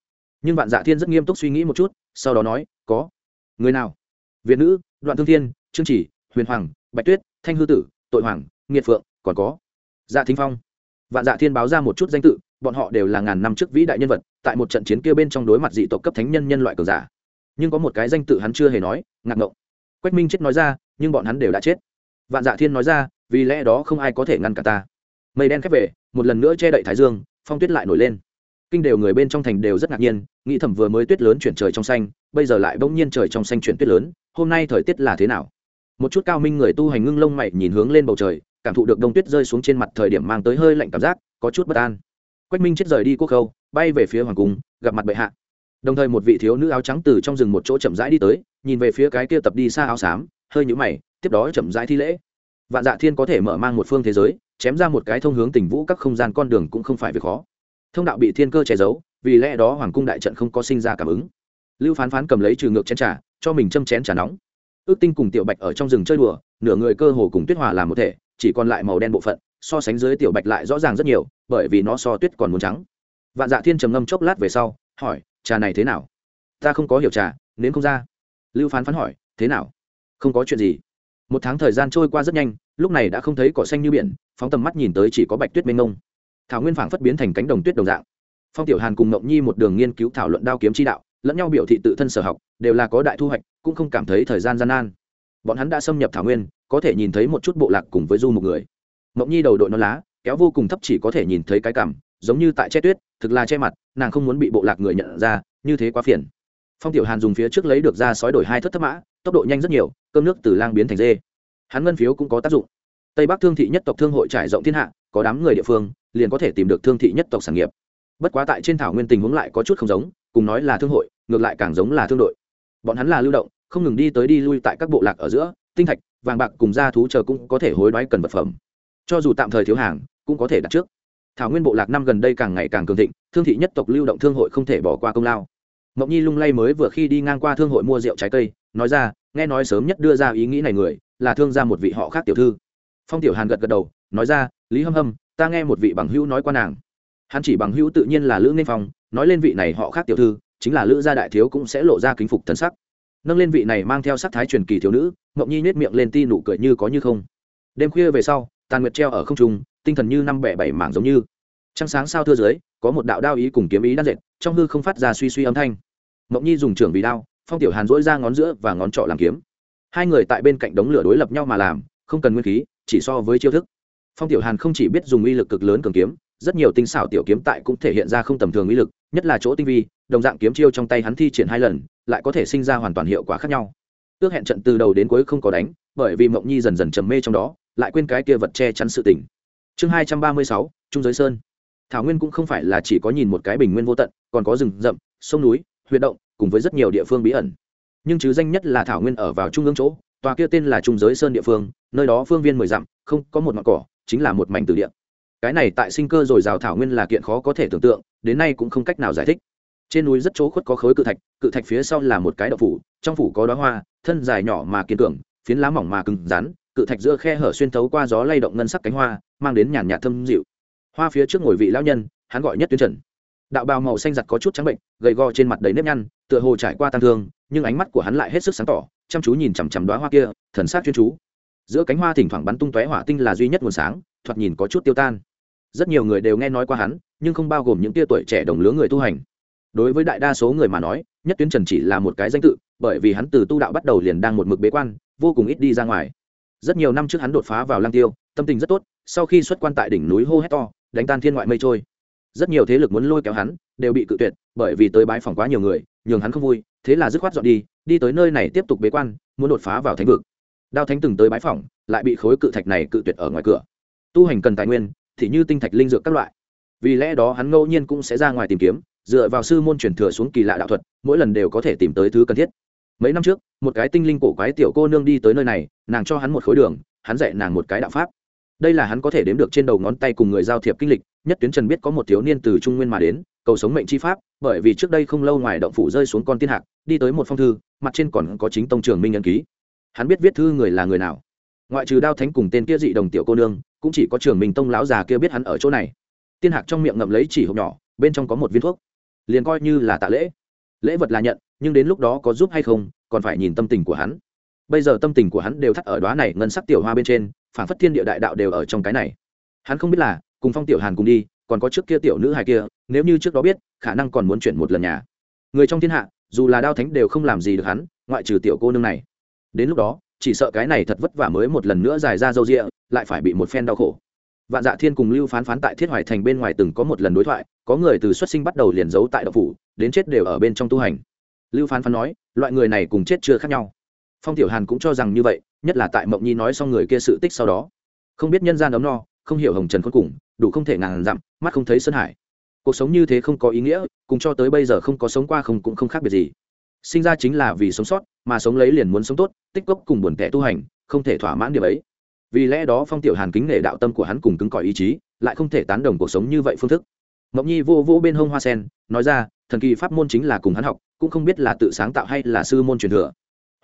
Nhưng Vạn dạ thiên rất nghiêm túc suy nghĩ một chút, sau đó nói, có. Người nào? Việt nữ, đoạn thương thiên, trương chỉ, huyền hoàng, bạch tuyết, thanh hư tử, tội hoàng, nghiệt phượng, còn có. Dạ thính phong. Vạn dạ thiên báo ra một chút danh tự, bọn họ đều là ngàn năm trước vĩ đại nhân vật, tại một trận chiến kia bên trong đối mặt dị tộc cấp thánh nhân nhân loại cường giả. Nhưng có một cái danh tự hắn chưa hề nói, ngạc ngộng. Quách minh chết nói ra, nhưng bọn hắn đều đã chết. Vạn dạ thiên nói ra vì lẽ đó không ai có thể ngăn cả ta. Mây đen khép về, một lần nữa che đậy thái dương, phong tuyết lại nổi lên. Kinh đều người bên trong thành đều rất ngạc nhiên, nghĩ thầm vừa mới tuyết lớn chuyển trời trong xanh, bây giờ lại bỗng nhiên trời trong xanh chuyển tuyết lớn, hôm nay thời tiết là thế nào? Một chút cao minh người tu hành ngưng lông mày nhìn hướng lên bầu trời, cảm thụ được đông tuyết rơi xuống trên mặt thời điểm mang tới hơi lạnh cảm giác, có chút bất an. Quách minh chết rời đi quốc khâu, bay về phía hoàng cung, gặp mặt bệ hạ. Đồng thời một vị thiếu nữ áo trắng từ trong rừng một chỗ chậm rãi đi tới, nhìn về phía cái kia tập đi xa áo xám, hơi nhũ mày, tiếp đó chậm rãi thi lễ vạn dạ thiên có thể mở mang một phương thế giới, chém ra một cái thông hướng tình vũ các không gian con đường cũng không phải việc khó. Thông đạo bị thiên cơ che giấu, vì lẽ đó hoàng cung đại trận không có sinh ra cảm ứng. Lưu phán phán cầm lấy trừ ngược chén trà, cho mình châm chén trà nóng. Ước tinh cùng tiểu bạch ở trong rừng chơi đùa, nửa người cơ hồ cùng tuyết hòa làm một thể, chỉ còn lại màu đen bộ phận, so sánh dưới tiểu bạch lại rõ ràng rất nhiều, bởi vì nó so tuyết còn muốn trắng. Vạn dạ thiên trầm ngâm chốc lát về sau, hỏi, trà này thế nào? Ta không có hiểu trà, nếm không ra. Lưu phán phán hỏi, thế nào? Không có chuyện gì một tháng thời gian trôi qua rất nhanh, lúc này đã không thấy cỏ xanh như biển, phóng tầm mắt nhìn tới chỉ có bạch tuyết mênh mông. Thảo nguyên phảng phất biến thành cánh đồng tuyết đồng dạng. Phong tiểu hàn cùng mộng nhi một đường nghiên cứu thảo luận đao kiếm chi đạo, lẫn nhau biểu thị tự thân sở học, đều là có đại thu hoạch, cũng không cảm thấy thời gian gian nan. Bọn hắn đã xâm nhập thảo nguyên, có thể nhìn thấy một chút bộ lạc cùng với du một người. Mộng nhi đầu đội non lá, kéo vô cùng thấp chỉ có thể nhìn thấy cái cằm, giống như tại che tuyết, thực là che mặt, nàng không muốn bị bộ lạc người nhận ra, như thế quá phiền. Phong tiểu hàn dùng phía trước lấy được ra sói đổi hai thất thất mã tốc độ nhanh rất nhiều, cơm nước từ lang biến thành dê. Hắn ngân phiếu cũng có tác dụng. Tây bắc thương thị nhất tộc thương hội trải rộng thiên hạ, có đám người địa phương, liền có thể tìm được thương thị nhất tộc sản nghiệp. Bất quá tại trên thảo nguyên tình huống lại có chút không giống, cùng nói là thương hội, ngược lại càng giống là thương đội. Bọn hắn là lưu động, không ngừng đi tới đi lui tại các bộ lạc ở giữa, tinh thạch, vàng bạc cùng gia thú chờ cũng có thể hối đoái cần vật phẩm. Cho dù tạm thời thiếu hàng, cũng có thể đặt trước. Thảo nguyên bộ lạc năm gần đây càng ngày càng cường thịnh, thương thị nhất tộc lưu động thương hội không thể bỏ qua công lao mộng nhi lung lay mới vừa khi đi ngang qua thương hội mua rượu trái cây, nói ra, nghe nói sớm nhất đưa ra ý nghĩ này người, là thương gia một vị họ khác tiểu thư. Phong tiểu hàn gật gật đầu, nói ra, lý hâm hâm, ta nghe một vị bằng hữu nói qua nàng. Hắn chỉ bằng hữu tự nhiên là lữ nên phong, nói lên vị này họ khác tiểu thư, chính là lữ gia đại thiếu cũng sẽ lộ ra kính phục thần sắc. Nâng lên vị này mang theo sắc thái truyền kỳ thiếu nữ mộng nhi nết miệng lên ti nụ cười như có như không. Đêm khuya về sau, tàn nguyệt treo ở không trung, tinh thần như năm bẻ bảy mảng giống như. Trăng sáng sao thưa dưới có một đạo đao ý cùng kiếm ý đan dệt, trong hư không phát ra suy suy âm thanh. Mộng nhi dùng trưởng vì đao, phong tiểu hàn dỗi ra ngón giữa và ngón trọ làm kiếm. Hai người tại bên cạnh đống lửa đối lập nhau mà làm, không cần nguyên khí, chỉ so với chiêu thức. Phong tiểu hàn không chỉ biết dùng uy lực cực lớn cường kiếm, rất nhiều tinh xảo tiểu kiếm tại cũng thể hiện ra không tầm thường uy lực, nhất là chỗ tinh vi, đồng dạng kiếm chiêu trong tay hắn thi triển hai lần, lại có thể sinh ra hoàn toàn hiệu quả khác nhau. Ước hẹn trận từ đầu đến cuối không có đánh, bởi vì mộng nhi dần dần trầm mê trong đó, lại quên cái kia vật che chắn sự tình. Chương hai trăm ba mươi sáu, trung giới sơn thảo nguyên cũng không phải là chỉ có nhìn một cái bình nguyên vô tận, còn có rừng rậm, sông núi, huyệt động, cùng với rất nhiều địa phương bí ẩn. Nhưng chứ danh nhất là thảo nguyên ở vào trung ương chỗ, tòa kia tên là trung giới sơn địa phương, nơi đó phương viên mười dặm, không có một ngọn cỏ, chính là một mảnh từ địa. Cái này tại sinh cơ dồi dào thảo nguyên là kiện khó có thể tưởng tượng, đến nay cũng không cách nào giải thích. Trên núi rất chỗ khuất có khối cự thạch cự thạch phía sau là một cái đậu phủ, trong phủ có đoá hoa, thân dài nhỏ mà kiên cường, phiến lá mỏng mà cứng rắn, cự thạch giữa khe hở xuyên thấu qua gió lay động ngân sắc cánh hoa, mang đến nhàn nhạt thâm dịu hoa phía trước ngồi vị lão nhân, hắn gọi nhất tuyến trần. Đạo bào màu xanh giặt có chút trắng bệnh, gầy gò trên mặt đầy nếp nhăn, tựa hồ trải qua tăng thương, nhưng ánh mắt của hắn lại hết sức sáng tỏ, chăm chú nhìn chằm chằm đoá hoa kia, thần sắc chuyên chú. Giữa cánh hoa thỉnh thoảng bắn tung tóe hỏa tinh là duy nhất nguồn sáng, thoạt nhìn có chút tiêu tan. Rất nhiều người đều nghe nói qua hắn, nhưng không bao gồm những tia tuổi trẻ đồng lứa người tu hành. Đối với đại đa số người mà nói, nhất tuyến trần chỉ là một cái danh tự, bởi vì hắn từ tu đạo bắt đầu liền đang một mực bế quan, vô cùng ít đi ra ngoài. Rất nhiều năm trước hắn đột phá vào lang tiêu, tâm tình rất tốt, sau khi xuất quan tại đỉnh núi hô hét to đánh tan thiên ngoại mây trôi. Rất nhiều thế lực muốn lôi kéo hắn, đều bị cự tuyệt, bởi vì tới bái phòng quá nhiều người, nhường hắn không vui, thế là dứt khoát dọn đi đi tới nơi này tiếp tục bế quan, muốn đột phá vào thánh vực. Đao thánh từng tới bái phòng lại bị khối cự thạch này cự tuyệt ở ngoài cửa. Tu hành cần tài nguyên, thì như tinh thạch linh dược các loại. Vì lẽ đó hắn ngẫu nhiên cũng sẽ ra ngoài tìm kiếm, dựa vào sư môn truyền thừa xuống kỳ lạ đạo thuật, mỗi lần đều có thể tìm tới thứ cần thiết. Mấy năm trước, một cái tinh linh cổ quái tiểu cô nương đi tới nơi này, nàng cho hắn một khối đường, hắn dạy nàng một cái đạo pháp đây là hắn có thể đếm được trên đầu ngón tay cùng người giao thiệp kinh lịch, nhất tuyến trần biết có một thiếu niên từ trung nguyên mà đến, cầu sống mệnh chi pháp, bởi vì trước đây không lâu ngoài động phủ rơi xuống con tiên hạc, đi tới một phong thư, mặt trên còn có chính tông trường minh nhân ký. Hắn biết viết thư người là người nào. Ngoại trừ đao thánh cùng tên kia dị đồng tiểu cô nương, cũng chỉ có trường minh tông lão già kia biết hắn ở chỗ này. Tiên hạc trong miệng ngậm lấy chỉ hộp nhỏ, bên trong có một viên thuốc. Liền coi như là tạ lễ. Lễ vật là nhận, nhưng đến lúc đó có giúp hay không, còn phải nhìn tâm tình của hắn bây giờ tâm tình của hắn đều thắt ở đoá này ngân sắc tiểu hoa bên trên phản phất thiên địa đại đạo đều ở trong cái này. Hắn không biết là, cùng phong tiểu hàn cùng đi, còn có trước kia tiểu nữ hài kia, nếu như trước đó biết, khả năng còn muốn chuyển một lần nhà. Người trong thiên hạ, dù là đao thánh đều không làm gì được hắn, ngoại trừ tiểu cô nương này. Đến lúc đó, chỉ sợ cái này thật vất vả mới một lần nữa dài ra dâu rịa, lại phải bị một phen đau khổ. Vạn dạ thiên cùng lưu phán phán tại thiết hoài thành bên ngoài từng có một lần đối thoại, có người từ xuất sinh bắt đầu liền giấu tại đậu phủ, đến chết đều ở bên trong tu hành. Lưu phán phán nói, loại người này cùng chết chưa khác nhau phong tiểu hàn cũng cho rằng như vậy, nhất là tại mộng nhi nói xong người kia sự tích sau đó. Không biết nhân gian ấm no, không hiểu hồng trần cuối cùng, đủ không thể ngàn dặm, mắt không thấy sơn hải. Cuộc sống như thế không có ý nghĩa, cùng cho tới bây giờ không có sống qua không cũng không khác biệt gì. Sinh ra chính là vì sống sót, mà sống lấy liền muốn sống tốt, tích cốc cùng buồn tẻ tu hành, không thể thỏa mãn điều ấy. Vì lẽ đó phong tiểu hàn kính nể đạo tâm của hắn cùng cứng cỏi ý chí, lại không thể tán đồng cuộc sống như vậy phương thức. Mộng nhi vô vô bên hông hoa sen, nói ra, thần kỳ pháp môn chính là cùng hắn học, cũng không biết là tự sáng tạo hay là sư môn truyền thừa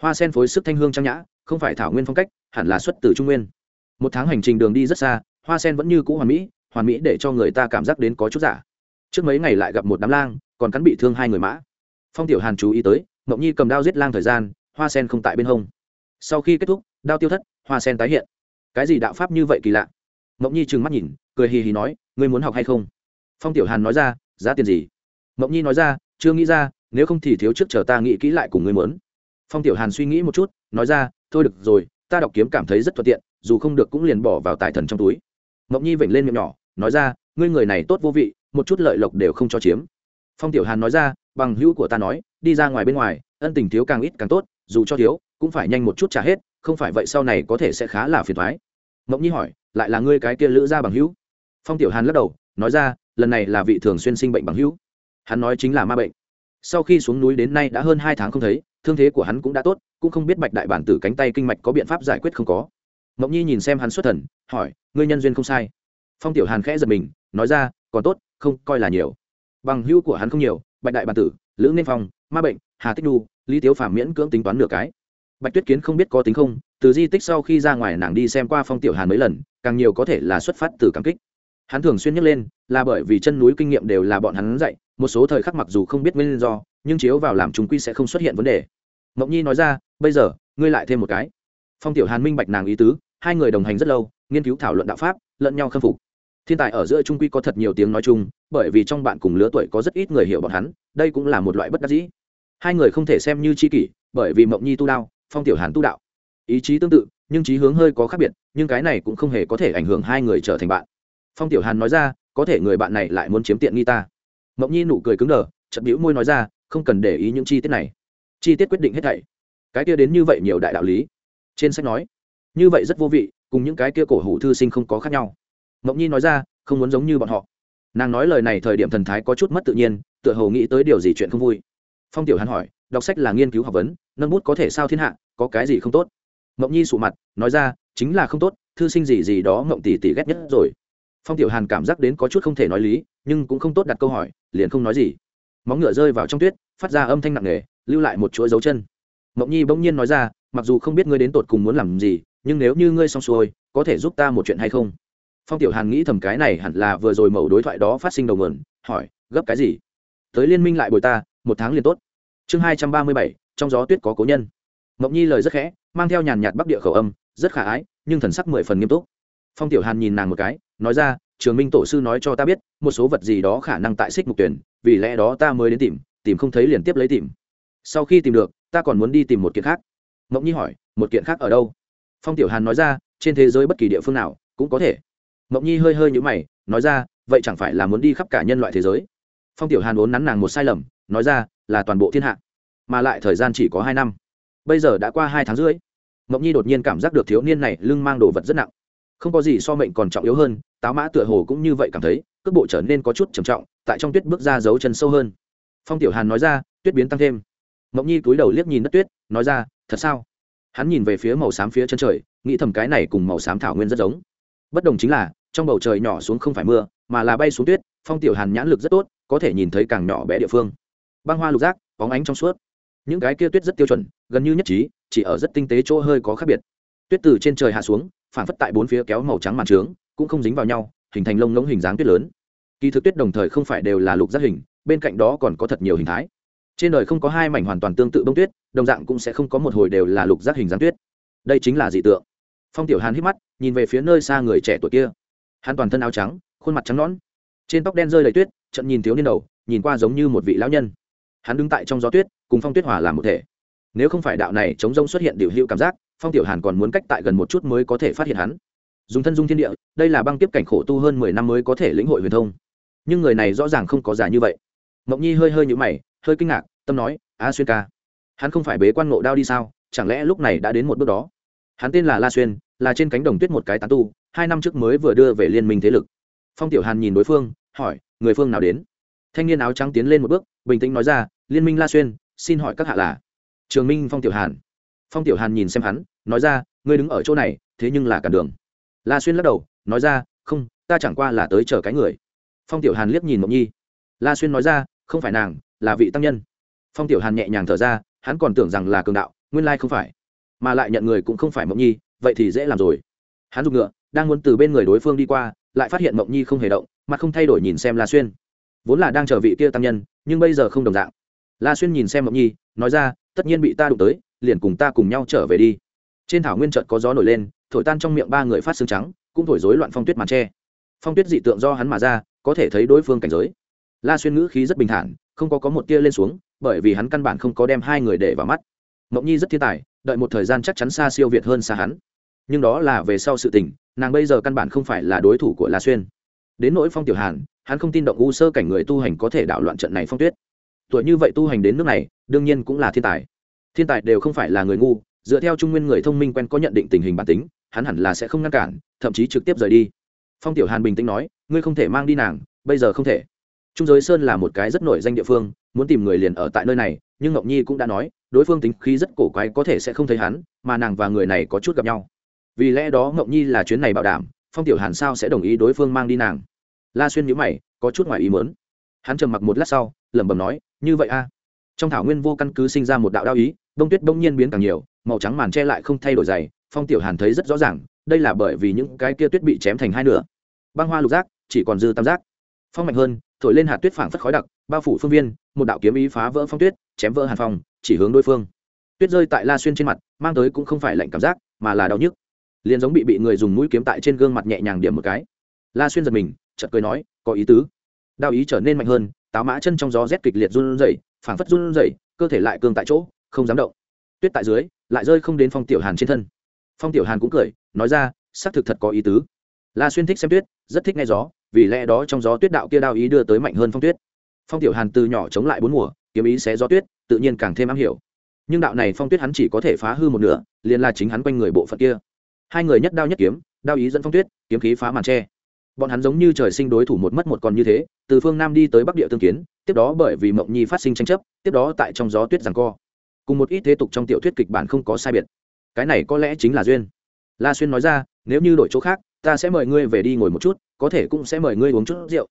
hoa sen phối sức thanh hương trang nhã, không phải thảo nguyên phong cách, hẳn là xuất từ trung nguyên. Một tháng hành trình đường đi rất xa, hoa sen vẫn như cũ hoàn mỹ hoàn mỹ để cho người ta cảm giác đến có chút giả. Trước mấy ngày lại gặp một đám lang, còn cắn bị thương hai người mã. Phong tiểu hàn chú ý tới, ngọc nhi cầm đao giết lang thời gian, hoa sen không tại bên hông. Sau khi kết thúc, đao tiêu thất, hoa sen tái hiện. Cái gì đạo pháp như vậy kỳ lạ? Ngọc nhi trừng mắt nhìn, cười hì hì nói, ngươi muốn học hay không? Phong tiểu hàn nói ra, giá tiền gì? Ngọc nhi nói ra, chưa nghĩ ra, nếu không thì thiếu trước chờ ta nghĩ kỹ lại cùng ngươi muốn phong tiểu hàn suy nghĩ một chút, nói ra, thôi được rồi, ta đọc kiếm cảm thấy rất thuận tiện, dù không được cũng liền bỏ vào tài thần trong túi. Mộng nhi vểnh lên miệng nhỏ, nói ra, ngươi người này tốt vô vị, một chút lợi lộc đều không cho chiếm. Phong tiểu hàn nói ra, bằng hữu của ta nói, đi ra ngoài bên ngoài, ân tình thiếu càng ít càng tốt, dù cho thiếu, cũng phải nhanh một chút trả hết, không phải vậy sau này có thể sẽ khá là phiền thoái mộng nhi hỏi, lại là ngươi cái kia lữ ra bằng hữu? Phong tiểu hàn lắc đầu, nói ra, lần này là vị thường xuyên sinh bệnh bằng hữu. Hắn nói chính là ma bệnh sau khi xuống núi đến nay đã hơn hai tháng không thấy, thương thế của hắn cũng đã tốt, cũng không biết bạch đại bản tử cánh tay kinh mạch có biện pháp giải quyết không có. Mộng nhi nhìn xem hắn xuất thần, hỏi, ngươi nhân duyên không sai. Phong tiểu hàn khẽ giật mình, nói ra, còn tốt, không, coi là nhiều. Bằng hữu của hắn không nhiều, bạch đại bản tử, lữ nên phong, ma bệnh, hà tích nhu, lý tiếu phàm miễn cưỡng tính toán nửa cái. Bạch tuyết kiến không biết có tính không, từ di tích sau khi ra ngoài nàng đi xem qua phong tiểu hàn mấy lần, càng nhiều có thể là xuất phát từ cảm kích hắn thường xuyên nhắc lên, là bởi vì chân núi kinh nghiệm đều là bọn hắn dạy, một số thời khắc mặc dù không biết nguyên do, nhưng chiếu vào làm chúng quy sẽ không xuất hiện vấn đề. Mộng nhi nói ra, bây giờ, ngươi lại thêm một cái. Phong tiểu hàn minh bạch nàng ý tứ, hai người đồng hành rất lâu, nghiên cứu thảo luận đạo pháp, lẫn nhau khâm phục. Thiên tài ở giữa trung quy có thật nhiều tiếng nói chung, bởi vì trong bạn cùng lứa tuổi có rất ít người hiểu bọn hắn, đây cũng là một loại bất đắc dĩ. Hai người không thể xem như c h i kỷ, bởi vì mộng nhi tu đao, phong tiểu hàn tu đạo. Ý chí tương tự, nhưng chí hướng hơi có khác biệt, nhưng cái này cũng không hề có thể ảnh hưởng hai người trở thành bạn phong tiểu hàn nói ra, có thể người bạn này lại muốn chiếm tiện nghi ta. Mộng nhi nụ cười cứng đờ chậm bĩu môi nói ra, không cần để ý những chi tiết này. Chi tiết quyết định hết thảy. Cái kia đến như vậy nhiều đại đạo lý. Trên sách nói, như vậy rất vô vị, cùng những cái kia cổ hủ thư sinh không có khác nhau. Mộng nhi nói ra, không muốn giống như bọn họ. Nàng nói lời này thời điểm thần thái có chút mất tự nhiên, tựa hồ nghĩ tới điều gì chuyện không vui. Phong tiểu hàn hỏi, đọc sách là nghiên cứu học vấn, nâng bút có thể sao thiên hạ, có cái gì không tốt? Mộng nhi sụ mặt, nói ra, chính là không tốt, thư sinh gì gì đó mộng tỷ tỷ ghét nhất rồi phong tiểu hàn cảm giác đến có chút không thể nói lý, nhưng cũng không tốt đặt câu hỏi, liền không nói gì. Móng ngựa rơi vào trong tuyết, phát ra âm thanh nặng nề, lưu lại một chuỗi dấu chân. Mộng nhi bỗng nhiên nói ra, mặc dù không biết ngươi đến tột cùng muốn làm gì, nhưng nếu như ngươi xong xuôi, có thể giúp ta một chuyện hay không? Phong tiểu hàn nghĩ thầm cái này hẳn là vừa rồi mẩu đối thoại đó phát sinh đầu nguồn, hỏi, gấp cái gì? Tới liên minh lại bồi ta, một tháng liền tốt. Chương hai trăm ba mươi bảy, trong gió tuyết có cố nhân. Mộng nhi lời rất khẽ, mang theo nhàn nhạt bắc địa khẩu âm, rất khả ái, nhưng thần sắc mười phần nghiêm túc. Phong tiểu hàn nhìn nàng một cái nói ra, trường minh tổ sư nói cho ta biết, một số vật gì đó khả năng tại xích mục tuyển, vì lẽ đó ta mới đến tìm tìm không thấy liền tiếp lấy tìm. Sau khi tìm được, ta còn muốn đi tìm một kiện khác. Mộng nhi hỏi, một kiện khác ở đâu? Phong tiểu hàn nói ra, trên thế giới bất kỳ địa phương nào cũng có thể. Mộng nhi hơi hơi nhũ mày, nói ra, vậy chẳng phải là muốn đi khắp cả nhân loại thế giới? Phong tiểu hàn vốn nắn nàng một sai lầm, nói ra, là toàn bộ thiên hạ, mà lại thời gian chỉ có hai năm. Bây giờ đã qua hai tháng rưỡi. Mộng nhi đột nhiên cảm giác được thiếu niên này lưng mang đồ vật rất nặng không có gì so mệnh còn trọng yếu hơn, táo mã tựa hồ cũng như vậy cảm thấy, cước bộ trở nên có chút trầm trọng, tại trong tuyết bước ra dấu chân sâu hơn. Phong tiểu hàn nói ra, tuyết biến tăng thêm. Mộng nhi cúi đầu liếc nhìn đất tuyết, nói ra, thật sao? Hắn nhìn về phía màu xám phía chân trời, nghĩ thầm cái này cùng màu xám thảo nguyên rất giống. Bất đồng chính là, trong bầu trời nhỏ xuống không phải mưa, mà là bay xuống tuyết, phong tiểu hàn nhãn lực rất tốt, có thể nhìn thấy càng nhỏ bé địa phương. Băng hoa lục giác, bóng ánh trong suốt. Những cái kia tuyết rất tiêu chuẩn, gần như nhất trí, chỉ ở rất tinh tế chỗ hơi có khác biệt. Tuyết từ trên trời hạ xuống phản phất tại bốn phía kéo màu trắng màn trướng, cũng không dính vào nhau, hình thành lông ngỗng hình dáng tuyết lớn. Kỳ thực tuyết đồng thời không phải đều là lục giác hình, bên cạnh đó còn có thật nhiều hình thái. Trên đời không có hai mảnh hoàn toàn tương tự bông tuyết, đồng dạng cũng sẽ không có một hồi đều là lục giác hình dáng tuyết. Đây chính là dị tượng. Phong tiểu hàn hít mắt, nhìn về phía nơi xa người trẻ tuổi kia. Hắn toàn thân áo trắng, khuôn mặt trắng nõn, trên tóc đen rơi đầy tuyết trận nhìn thiếu niên đầu, nhìn qua giống như một vị lão nhân. Hắn đứng tại trong gió tuyết, cùng phong tuyết hòa làm một thể. Nếu không phải đạo này chống rông xuất hiện điều hữu cảm giác phong tiểu hàn còn muốn cách tại gần một chút mới có thể phát hiện hắn. Dùng thân dung thiên địa, đây là băng tiếp cảnh khổ tu hơn mười năm mới có thể lĩnh hội huyền thông. Nhưng người này rõ ràng không có giả như vậy. Mộng nhi hơi hơi nhũ mày, hơi kinh ngạc, tâm nói, a xuyên ca, hắn không phải bế quan ngộ đao đi sao? Chẳng lẽ lúc này đã đến một bước đó? Hắn tên là la xuyên, là trên cánh đồng tuyết một cái tán tu, hai năm trước mới vừa đưa về liên minh thế lực. Phong tiểu hàn nhìn đối phương, hỏi, người phương nào đến? Thanh niên áo trắng tiến lên một bước, bình tĩnh nói ra, liên minh la xuyên, xin hỏi các hạ là? Trường minh phong tiểu hàn phong tiểu hàn nhìn xem hắn, nói ra, ngươi đứng ở chỗ này, thế nhưng là cản đường. La xuyên lắc đầu, nói ra, không, ta chẳng qua là tới chờ cái người. Phong tiểu hàn liếc nhìn mộng nhi. La xuyên nói ra, không phải nàng, là vị tăng nhân. Phong tiểu hàn nhẹ nhàng thở ra, hắn còn tưởng rằng là cường đạo, nguyên lai không phải. Mà lại nhận người cũng không phải mộng nhi, vậy thì dễ làm rồi. Hắn dùng ngựa, đang muốn từ bên người đối phương đi qua, lại phát hiện mộng nhi không hề động, mặt không thay đổi nhìn xem la xuyên. Vốn là đang chờ vị kia tăng nhân, nhưng bây giờ không đồng dạng. La xuyên nhìn xem mộng nhi, nói ra, tất nhiên bị ta đụng tới liền cùng ta cùng nhau trở về đi. Trên thảo nguyên trận có gió nổi lên, thổi tan trong miệng ba người phát xương trắng, cũng thổi rối loạn phong tuyết màn tre phong tuyết dị tượng do hắn mà ra, có thể thấy đối phương cảnh giới. La xuyên ngữ khí rất bình thản, không có có một tia lên xuống, bởi vì hắn căn bản không có đem hai người để vào mắt. Mộng nhi rất thiên tài, đợi một thời gian chắc chắn xa siêu việt hơn xa hắn. Nhưng đó là về sau sự tình, nàng bây giờ căn bản không phải là đối thủ của la xuyên. Đến nỗi phong tiểu hàn, hắn không tin động u sơ cảnh người tu hành có thể đảo loạn trận này phong tuyết. Tuổi như vậy tu hành đến nước này, đương nhiên cũng là thiên tài thiên tài đều không phải là người ngu, dựa theo trung nguyên người thông minh quen có nhận định tình hình bản tính, hắn hẳn là sẽ không ngăn cản, thậm chí trực tiếp rời đi. Phong tiểu hàn bình tĩnh nói, ngươi không thể mang đi nàng, bây giờ không thể. Trung giới sơn là một cái rất nổi danh địa phương, muốn tìm người liền ở tại nơi này, nhưng ngọc nhi cũng đã nói, đối phương tính khí rất cổ quái có thể sẽ không thấy hắn, mà nàng và người này có chút gặp nhau. Vì lẽ đó ngọc nhi là chuyến này bảo đảm, phong tiểu hàn sao sẽ đồng ý đối phương mang đi nàng? La xuyên nhữ mày, có chút ngoài ý mớn hắn trầm mặc một lát sau, lẩm bẩm nói, như vậy a. Trong thảo nguyên vô căn cứ sinh ra một đạo đao ý đông tuyết bỗng nhiên biến càng nhiều, màu trắng màn che lại không thay đổi dày phong tiểu hàn thấy rất rõ ràng, đây là bởi vì những cái kia tuyết bị chém thành hai nửa. Băng hoa lục giác, chỉ còn dư tam giác. Phong mạnh hơn, thổi lên hạt tuyết phảng phất khói đặc, bao phủ phương viên, một đạo kiếm ý phá vỡ phong tuyết, chém vỡ hàn phong, chỉ hướng đối phương. Tuyết rơi tại la xuyên trên mặt, mang tới cũng không phải lạnh cảm giác, mà là đau nhức. Liền giống bị bị người dùng mũi kiếm tại trên gương mặt nhẹ nhàng điểm một cái. La xuyên giật mình, chợt cười nói, có ý tứ. Đao ý trở nên mạnh hơn, táo mã chân trong gió rét kịch liệt run rẩy, phảng phất run rẩy, cơ thể lại cương tại chỗ không dám động. Tuyết tại dưới, lại rơi không đến phong tiểu hàn trên thân. Phong tiểu hàn cũng cười, nói ra, xác thực thật có ý tứ. La xuyên thích xem tuyết, rất thích nghe gió, vì lẽ đó trong gió tuyết đạo kia đao ý đưa tới mạnh hơn phong tuyết. Phong tiểu hàn từ nhỏ chống lại bốn mùa, kiếm ý xé gió tuyết, tự nhiên càng thêm am hiểu. Nhưng đạo này phong tuyết hắn chỉ có thể phá hư một nửa, liền là chính hắn quanh người bộ phận kia. Hai người nhất đao nhất kiếm, đao ý dẫn phong tuyết, kiếm khí phá màn tre. Bọn hắn giống như trời sinh đối thủ một mất một còn như thế, từ phương nam đi tới bắc địa tương kiến, tiếp đó bởi vì mộng nhi phát sinh tranh chấp, tiếp đó tại trong gió tuyết rằng co cùng một ít thế tục trong tiểu thuyết kịch bản không có sai biệt. Cái này có lẽ chính là duyên. La xuyên nói ra, nếu như đổi chỗ khác, ta sẽ mời ngươi về đi ngồi một chút, có thể cũng sẽ mời ngươi uống chút rượu.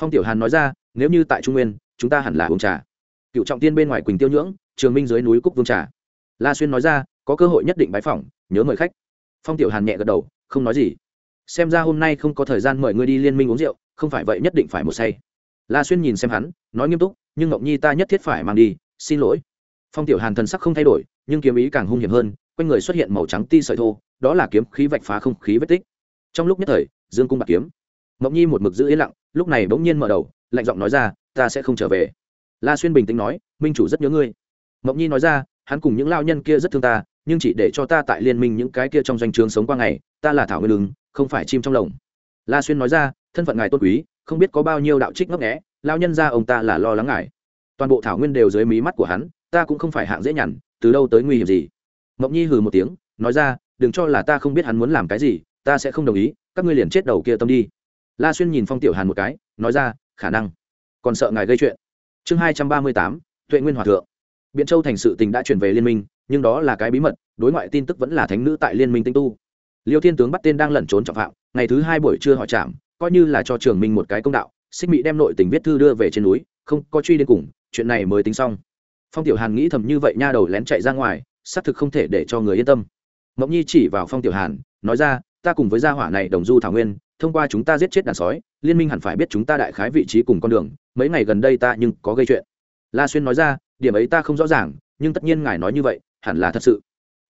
Phong tiểu hàn nói ra, nếu như tại trung nguyên, chúng ta hẳn là uống trà. Cựu trọng tiên bên ngoài quỳnh tiêu nhưỡng, trường minh dưới núi cúc vương trà. La xuyên nói ra, có cơ hội nhất định bái phỏng, nhớ mời khách. Phong tiểu hàn nhẹ gật đầu, không nói gì. Xem ra hôm nay không có thời gian mời ngươi đi liên minh uống rượu, không phải vậy nhất định phải một say. La xuyên nhìn xem hắn, nói nghiêm túc, nhưng ngọc nhi ta nhất thiết phải mang đi, xin lỗi phong tiểu hàn thần sắc không thay đổi, nhưng kiếm ý càng hung hiểm hơn, quanh người xuất hiện màu trắng ti sợi thô, đó là kiếm khí vạch phá không khí vết tích. Trong lúc nhất thời, dương cung bạc kiếm. Ngọc nhi một mực giữ yên lặng, lúc này bỗng nhiên mở đầu, lạnh giọng nói ra, ta sẽ không trở về. La xuyên bình tĩnh nói, minh chủ rất nhớ ngươi. Ngọc nhi nói ra, hắn cùng những lao nhân kia rất thương ta, nhưng chỉ để cho ta tại liên minh những cái kia trong doanh trường sống qua ngày, ta là thảo nguyên lừng không phải chim trong lồng. La xuyên nói ra, thân phận ngài tôn quý, không biết có bao nhiêu đạo trích ngấp nghẽ lao nhân ra ông ta là lo lắng ngài. Toàn bộ thảo nguyên đều dưới mí mắt của hắn ta cũng không phải hạng dễ nhằn, từ đâu tới nguy hiểm gì? Mộng nhi hừ một tiếng, nói ra, đừng cho là ta không biết hắn muốn làm cái gì, ta sẽ không đồng ý, các ngươi liền chết đầu kia tâm đi. La xuyên nhìn phong tiểu hàn một cái, nói ra, khả năng. Còn sợ ngài gây chuyện. Chương hai trăm ba mươi tám, tuệ nguyên hòa thượng. Biện châu thành sự tình đã chuyển về liên minh, nhưng đó là cái bí mật, đối ngoại tin tức vẫn là thánh nữ tại liên minh tinh tu. Liêu thiên tướng bắt tên đang lẩn trốn trọng phạm, ngày thứ hai buổi trưa họ chạm, coi như là cho trường minh một cái công đạo, xích mỹ đem nội tình viết thư đưa về trên núi, không có truy đến cùng, chuyện này mới tính xong phong tiểu hàn nghĩ thầm như vậy nha đầu lén chạy ra ngoài xác thực không thể để cho người yên tâm. Mộng nhi chỉ vào phong tiểu hàn nói ra ta cùng với gia hỏa này đồng du thảo nguyên thông qua chúng ta giết chết đàn sói liên minh hẳn phải biết chúng ta đại khái vị trí cùng con đường mấy ngày gần đây ta nhưng có gây chuyện. La xuyên nói ra điểm ấy ta không rõ ràng nhưng tất nhiên ngài nói như vậy hẳn là thật sự.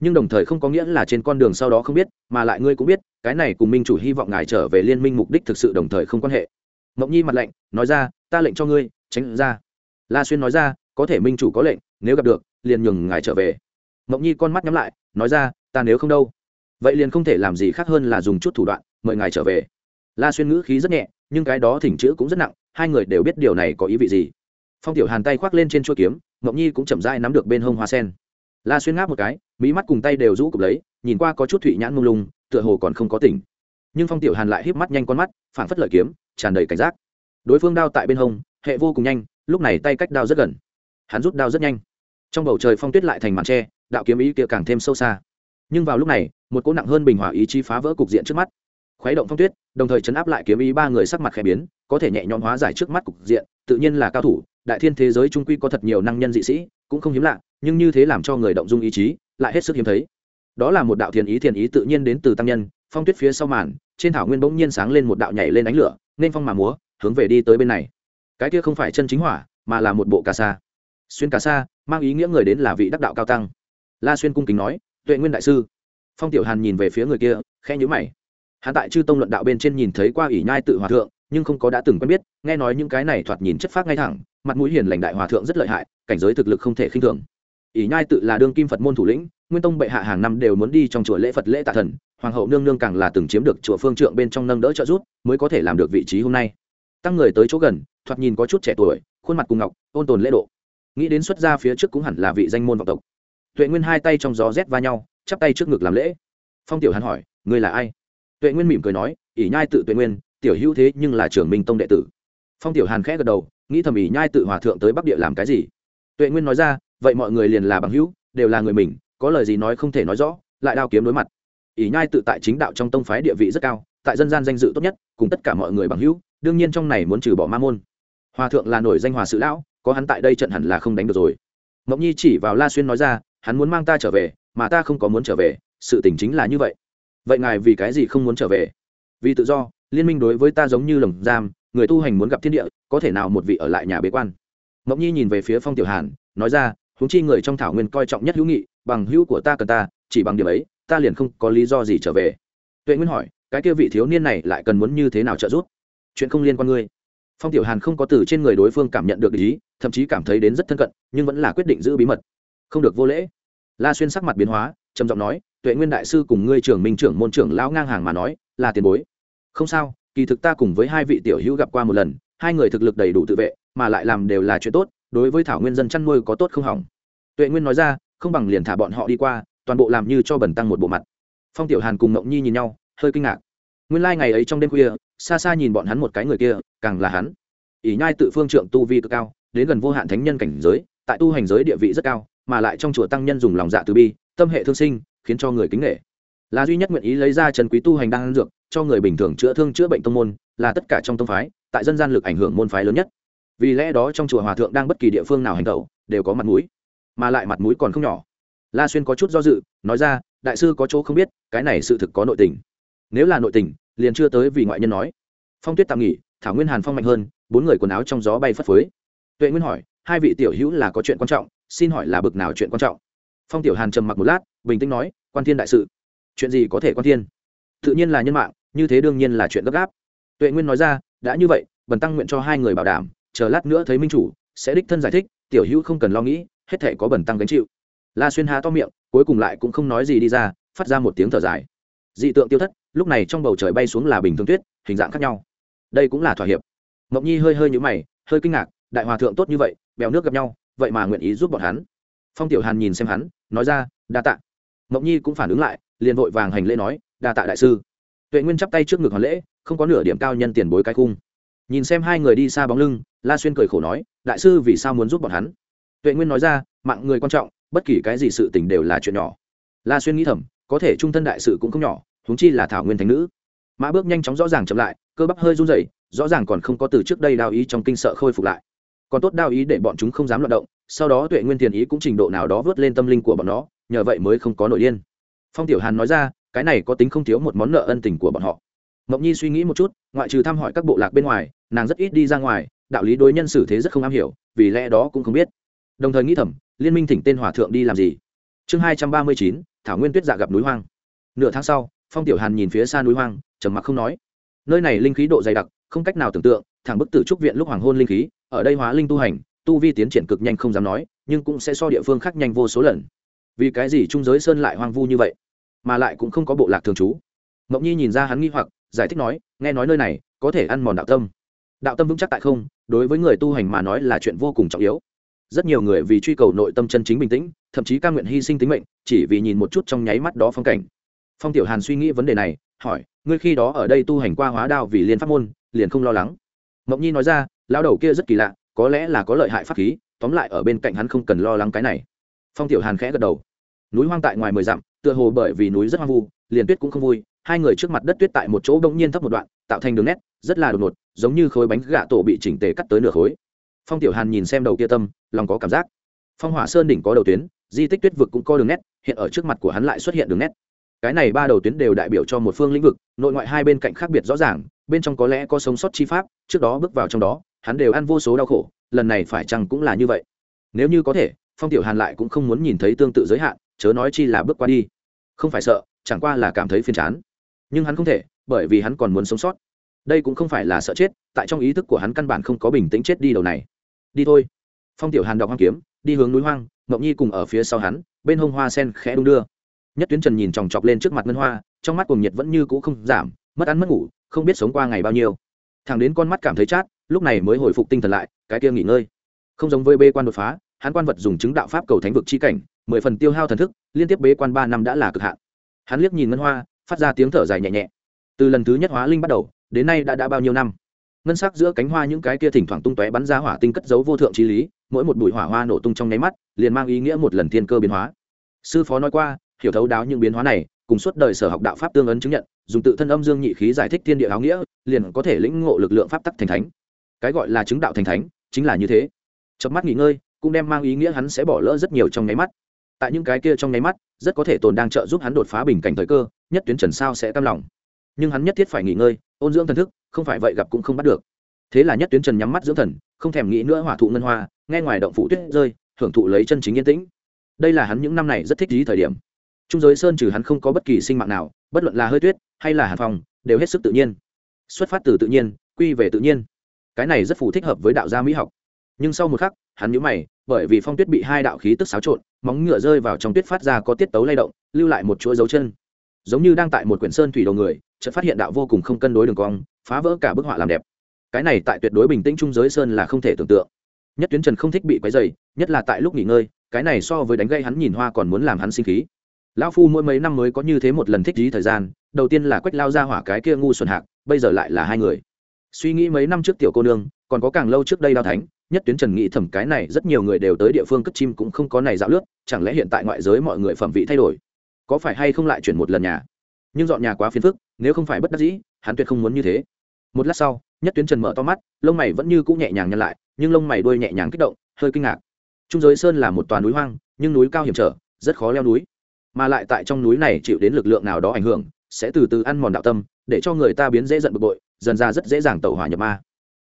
Nhưng đồng thời không có nghĩa là trên con đường sau đó không biết mà lại ngươi cũng biết cái này cùng minh chủ hy vọng ngài trở về liên minh mục đích thực sự đồng thời không quan hệ. Mộng nhi mặt lạnh, nói ra ta lệnh cho ngươi tránh ra. La xuyên nói ra có thể minh chủ có lệnh, nếu gặp được, liền nhường ngài trở về. Mộng nhi con mắt nhắm lại, nói ra, ta nếu không đâu. Vậy liền không thể làm gì khác hơn là dùng chút thủ đoạn, mời ngài trở về. La xuyên ngữ khí rất nhẹ, nhưng cái đó thỉnh chữ cũng rất nặng, hai người đều biết điều này có ý vị gì. Phong tiểu hàn tay khoác lên trên chuôi kiếm, mộng nhi cũng chậm rãi nắm được bên hông hoa sen. La xuyên ngáp một cái, mí mắt cùng tay đều rũ cụp lấy, nhìn qua có chút thụy nhãn mông lung, tựa hồ còn không có tỉnh. Nhưng phong tiểu hàn lại híp mắt nhanh con mắt, phảng phất lợi kiếm, tràn đầy cảnh giác. Đối phương đao tại bên hông, hệ vô cùng nhanh, lúc này tay cách đao rất gần hắn rút đao rất nhanh. Trong bầu trời phong tuyết lại thành màn tre, đạo kiếm ý kia càng thêm sâu xa. Nhưng vào lúc này, một cỗ nặng hơn bình hòa ý chí phá vỡ cục diện trước mắt. Khuấy động phong tuyết, đồng thời chấn áp lại kiếm ý ba người sắc mặt khẽ biến, có thể nhẹ nhõm hóa giải trước mắt cục diện, tự nhiên là cao thủ, đại thiên thế giới trung quy có thật nhiều năng nhân dị sĩ, cũng không hiếm lạ, nhưng như thế làm cho người động dung ý chí, lại hết sức hiếm thấy. Đó là một đạo thiền ý thiền ý tự nhiên đến từ tăng nhân, phong tuyết phía sau màn, trên thảo nguyên bỗng nhiên sáng lên một đạo nhảy lên ánh lửa, nên phong mà múa, hướng về đi tới bên này. Cái kia không phải chân chính hỏa, mà là một bộ cà sa xuyên cả xa, mang ý nghĩa người đến là vị đắc đạo cao tăng. La xuyên cung kính nói, tuệ nguyên đại sư. Phong tiểu hàn nhìn về phía người kia, khẽ nhíu mày. Hắn tại chư tông luận đạo bên trên nhìn thấy qua ỷ nhai tự hòa thượng, nhưng không có đã từng quen biết, nghe nói những cái này thoạt nhìn chất phác ngay thẳng, mặt mũi hiền lành đại hòa thượng rất lợi hại, cảnh giới thực lực không thể khinh thường. Ỷ nhai tự là đương kim phật môn thủ lĩnh, nguyên tông bệ hạ hàng năm đều muốn đi trong chùa lễ phật lễ tạ thần, hoàng hậu nương nương càng là từng chiếm được chùa phương trượng bên trong nâng đỡ trợ giúp, mới có thể làm được vị trí hôm nay. Tăng người tới chỗ gần, thoạt nhìn có chút trẻ tuổi, khuôn mặt cùng ngọc, ôn tồn lễ độ nghĩ đến xuất gia phía trước cũng hẳn là vị danh môn vọng tộc. Tuệ nguyên hai tay trong gió rét va nhau, chắp tay trước ngực làm lễ. Phong tiểu hàn hỏi, ngươi là ai? Tuệ nguyên mỉm cười nói, ỷ nhai tự tuệ nguyên, tiểu hữu thế nhưng là trưởng minh tông đệ tử. Phong tiểu hàn khẽ gật đầu, nghĩ thầm ỷ nhai tự hòa thượng tới bắc địa làm cái gì? Tuệ nguyên nói ra, vậy mọi người liền là bằng hữu, đều là người mình, có lời gì nói không thể nói rõ, lại đao kiếm đối mặt. Ỷ nhai tự tại chính đạo trong tông phái địa vị rất cao, tại dân gian danh dự tốt nhất, cùng tất cả mọi người bằng hữu, đương nhiên trong này muốn trừ bỏ ma môn. Hòa thượng là nổi danh hòa sự lão có hắn tại đây trận hẳn là không đánh được rồi. Mộng nhi chỉ vào la xuyên nói ra, hắn muốn mang ta trở về, mà ta không có muốn trở về, sự tình chính là như vậy. Vậy ngài vì cái gì không muốn trở về? Vì tự do, liên minh đối với ta giống như lồng giam, người tu hành muốn gặp thiên địa, có thể nào một vị ở lại nhà bế quan? Mộng nhi nhìn về phía phong tiểu hàn, nói ra húng chi người trong thảo nguyên coi trọng nhất hữu nghị, bằng hữu của ta cần ta, chỉ bằng điểm ấy, ta liền không có lý do gì trở về. Tuệ nguyên hỏi, cái kia vị thiếu niên này lại cần muốn như thế nào trợ giúp? Chuyện không liên quan ngươi. Phong tiểu hàn không có từ trên người đối phương cảm nhận được ý thậm chí cảm thấy đến rất thân cận, nhưng vẫn là quyết định giữ bí mật. Không được vô lễ. La xuyên sắc mặt biến hóa, trầm giọng nói, tuệ nguyên đại sư cùng ngươi trưởng minh trưởng môn trưởng lão ngang hàng mà nói, là tiền bối. Không sao, kỳ thực ta cùng với hai vị tiểu hữu gặp qua một lần, hai người thực lực đầy đủ tự vệ, mà lại làm đều là chuyện tốt, đối với thảo nguyên dân chăn nuôi có tốt không hỏng. Tuệ nguyên nói ra, không bằng liền thả bọn họ đi qua, toàn bộ làm như cho bẩn tăng một bộ mặt. Phong tiểu hàn cùng ngộng nhi nhìn nhau, hơi kinh ngạc. Nguyên lai、like、ngày ấy trong đêm khuya, xa xa nhìn bọn hắn một cái người kia, càng là hắn. Ỷ nhai tự phương trượng tu vi cực cao đến gần vô hạn thánh nhân cảnh giới, tại tu hành giới địa vị rất cao, mà lại trong chùa tăng nhân dùng lòng dạ từ bi, tâm hệ thương sinh, khiến cho người kính nghệ là duy nhất nguyện ý lấy ra trần quý tu hành đang dược, cho người bình thường chữa thương chữa bệnh tông môn, là tất cả trong tông phái, tại dân gian lực ảnh hưởng môn phái lớn nhất. Vì lẽ đó trong chùa hòa thượng đang bất kỳ địa phương nào hành tẩu đều có mặt mũi, mà lại mặt mũi còn không nhỏ. La xuyên có chút do dự, nói ra, đại sư có chỗ không biết, cái này sự thực có nội tình. Nếu là nội tình, liền chưa tới vì ngoại nhân nói. Phong tuyết tạm nghỉ, thảo nguyên hàn phong mạnh hơn, bốn người quần áo trong gió bay phất phới tuệ nguyên hỏi, hai vị tiểu hữu là có chuyện quan trọng, xin hỏi là bực nào chuyện quan trọng? Phong tiểu hàn trầm mặc một lát, bình tĩnh nói, quan thiên đại sự. Chuyện gì có thể quan thiên? Tự nhiên là nhân mạng, như thế đương nhiên là chuyện gấp gáp. Tuệ nguyên nói ra, đã như vậy, bần tăng nguyện cho hai người bảo đảm, chờ lát nữa thấy minh chủ, sẽ đích thân giải thích, tiểu hữu không cần lo nghĩ, hết thể có bần tăng gánh chịu. La xuyên há to miệng, cuối cùng lại cũng không nói gì đi ra, phát ra một tiếng thở dài. Dị tượng tiêu thất, lúc này trong bầu trời bay xuống là bình thường tuyết, hình dạng khác nhau. Đây cũng là thỏa hiệp. Mộng nhi hơi hơi nhũ mày, hơi kinh ngạc đại hòa thượng tốt như vậy, bèo nước gặp nhau, vậy mà nguyện ý giúp bọn hắn. Phong tiểu hàn nhìn xem hắn, nói ra, đa tạ. Mộng nhi cũng phản ứng lại, liền vội vàng hành lễ nói, đa tạ đại sư. Tuệ nguyên chắp tay trước ngực hoàn lễ, không có nửa điểm cao nhân tiền bối cái khung. Nhìn xem hai người đi xa bóng lưng, la xuyên cười khổ nói, đại sư vì sao muốn giúp bọn hắn? Tuệ nguyên nói ra, mạng người quan trọng, bất kỳ cái gì sự tình đều là chuyện nhỏ. La xuyên nghĩ thầm, có thể trung thân đại sự cũng không nhỏ, huống chi là thảo nguyên thánh nữ. Mã bước nhanh chóng rõ ràng chậm lại, cơ bắp hơi run rẩy, rõ ràng còn không có từ trước đây đao ý trong kinh sợ khôi phục lại còn tốt đao ý để bọn chúng không dám loạt động, sau đó tuệ nguyên tiền ý cũng trình độ nào đó vớt lên tâm linh của bọn nó, nhờ vậy mới không có nội điên. Phong tiểu hàn nói ra, cái này có tính không thiếu một món nợ ân tình của bọn họ. Mộng nhi suy nghĩ một chút, ngoại trừ thăm hỏi các bộ lạc bên ngoài, nàng rất ít đi ra ngoài, đạo lý đối nhân xử thế rất không am hiểu, vì lẽ đó cũng không biết. Đồng thời nghĩ thầm, liên minh thỉnh tên hòa thượng đi làm gì? Chương hai trăm ba mươi chín, thảo nguyên tuyết dạ gặp núi hoang. Nửa tháng sau, phong tiểu hàn nhìn phía xa núi hoang, trầm mặc không nói. Nơi này linh khí độ dày đặc, không cách nào tưởng tượng, thẳng bức tử trúc viện lúc hoàng hôn linh khí ở đây hóa linh tu hành, tu vi tiến triển cực nhanh không dám nói, nhưng cũng sẽ so địa phương khác nhanh vô số lần. Vì cái gì trung giới sơn lại hoang vu như vậy, mà lại cũng không có bộ lạc thường trú? Mộng nhi nhìn ra hắn nghi hoặc, giải thích nói, nghe nói nơi này có thể ăn mòn đạo tâm. Đạo tâm vững chắc tại không, đối với người tu hành mà nói là chuyện vô cùng trọng yếu. Rất nhiều người vì truy cầu nội tâm chân chính bình tĩnh, thậm chí ca nguyện hy sinh tính mệnh, chỉ vì nhìn một chút trong nháy mắt đó phong cảnh. Phong tiểu hàn suy nghĩ vấn đề này, hỏi, ngươi khi đó ở đây tu hành qua hóa đao vì liên pháp môn, liền không lo lắng? Mộng nhi nói ra lao đầu kia rất kỳ lạ, có lẽ là có lợi hại pháp khí, tóm lại ở bên cạnh hắn không cần lo lắng cái này. Phong tiểu hàn khẽ gật đầu. Núi hoang tại ngoài mười dặm, tựa hồ bởi vì núi rất hoang vu, liền tuyết cũng không vui, hai người trước mặt đất tuyết tại một chỗ bỗng nhiên thấp một đoạn, tạo thành đường nét, rất là đột ngột, giống như khối bánh gạ tổ bị chỉnh tề cắt tới nửa khối. Phong tiểu hàn nhìn xem đầu kia tâm, lòng có cảm giác. Phong hỏa sơn đỉnh có đầu tuyến, di tích tuyết vực cũng có đường nét, hiện ở trước mặt của hắn lại xuất hiện đường nét. Cái này ba đầu tuyến đều đại biểu cho một phương lĩnh vực, nội ngoại hai bên cạnh khác biệt rõ ràng, bên trong có lẽ có sống sót chi pháp, trước đó bước vào trong đó hắn đều ăn vô số đau khổ, lần này phải chăng cũng là như vậy? Nếu như có thể, phong tiểu hàn lại cũng không muốn nhìn thấy tương tự giới hạn, chớ nói chi là bước qua đi. Không phải sợ, chẳng qua là cảm thấy phiền chán. Nhưng hắn không thể, bởi vì hắn còn muốn sống sót. Đây cũng không phải là sợ chết, tại trong ý thức của hắn căn bản không có bình tĩnh chết đi đầu này. Đi thôi. Phong tiểu hàn đọc hoang kiếm, đi hướng núi hoang, mộng nhi cùng ở phía sau hắn, bên hông hoa sen khẽ đung đưa. Nhất tuyến trần nhìn chòng chọc lên trước mặt ngân hoa, trong mắt cùng nhiệt vẫn như cũ không giảm, mất ăn mất ngủ, không biết sống qua ngày bao nhiêu. Thằng đến con mắt cảm thấy chát lúc này mới hồi phục tinh thần lại, cái kia nghỉ ngơi. Không giống với bê quan đột phá, hắn quan vật dùng chứng đạo pháp cầu thánh vực chi cảnh, mười phần tiêu hao thần thức, liên tiếp bế quan ba năm đã là cực hạn. Hắn liếc nhìn ngân hoa, phát ra tiếng thở dài nhẹ nhẹ. Từ lần thứ nhất hóa linh bắt đầu, đến nay đã đã bao nhiêu năm? Ngân sắc giữa cánh hoa những cái kia thỉnh thoảng tung tóe bắn ra hỏa tinh cất giấu vô thượng trí lý, mỗi một bụi hỏa hoa nổ tung trong nháy mắt, liền mang ý nghĩa một lần thiên cơ biến hóa. Sư phó nói qua, hiểu thấu đáo những biến hóa này, cùng suốt đời sở học đạo pháp tương ấn chứng nhận, dùng tự thân âm dương nhị khí giải thích thiên địa áo nghĩa, liền có thể lĩnh ngộ lực lượng pháp tắc thành thánh cái gọi là chứng đạo thành thánh, chính là như thế. Chợp mắt nghỉ ngơi, cũng đem mang ý nghĩa hắn sẽ bỏ lỡ rất nhiều trong nháy mắt. Tại những cái kia trong nháy mắt, rất có thể tồn đang trợ giúp hắn đột phá bình cảnh thời cơ, nhất tuyến trần sao sẽ cam lòng. Nhưng hắn nhất thiết phải nghỉ ngơi, ôn dưỡng thần thức, không phải vậy gặp cũng không bắt được. Thế là nhất tuyến trần nhắm mắt dưỡng thần, không thèm nghĩ nữa hỏa thụ ngân hoa, nghe ngoài động phủ tuyết rơi, hưởng thụ lấy chân chính yên tĩnh. Đây là hắn những năm này rất thích lý thời điểm. Trung giới sơn trừ hắn không có bất kỳ sinh mạng nào, bất luận là hơi tuyết hay là hàn phòng đều hết sức tự nhiên. Xuất phát từ tự nhiên, quy về tự nhiên cái này rất phù thích hợp với đạo gia mỹ học. Nhưng sau một khắc, hắn nhíu mày, bởi vì phong tuyết bị hai đạo khí tức xáo trộn, móng ngựa rơi vào trong tuyết phát ra có tiết tấu lay động, lưu lại một chuỗi dấu chân. Giống như đang tại một quyển sơn thủy đầu người, chợt phát hiện đạo vô cùng không cân đối đường cong, phá vỡ cả bức họa làm đẹp. Cái này tại tuyệt đối bình tĩnh trung giới sơn là không thể tưởng tượng. Nhất tuyến trần không thích bị quấy dày nhất là tại lúc nghỉ ngơi, cái này so với đánh gây hắn nhìn hoa còn muốn làm hắn sinh khí. Lão phu mỗi mấy năm mới có như thế một lần thích trí thời gian, đầu tiên là quách lao ra hỏa cái kia ngu xuẩn hạc, bây giờ lại là hai người suy nghĩ mấy năm trước tiểu cô nương, còn có càng lâu trước đây đao thánh, nhất tuyến trần nghĩ thẩm cái này rất nhiều người đều tới địa phương cất chim cũng không có này dạo lướt, chẳng lẽ hiện tại ngoại giới mọi người phẩm vị thay đổi? Có phải hay không lại chuyển một lần nhà? Nhưng dọn nhà quá phiền phức, nếu không phải bất đắc dĩ, hắn tuyệt không muốn như thế. Một lát sau, nhất tuyến trần mở to mắt, lông mày vẫn như cũng nhẹ nhàng nhăn lại, nhưng lông mày đuôi nhẹ nhàng kích động, hơi kinh ngạc. Trung giới sơn là một toàn núi hoang, nhưng núi cao hiểm trở, rất khó leo núi. Mà lại tại trong núi này chịu đến lực lượng nào đó ảnh hưởng, sẽ từ từ ăn mòn đạo tâm, để cho người ta biến dễ giận bực bội dần ra rất dễ dàng tẩu hỏa nhập ma.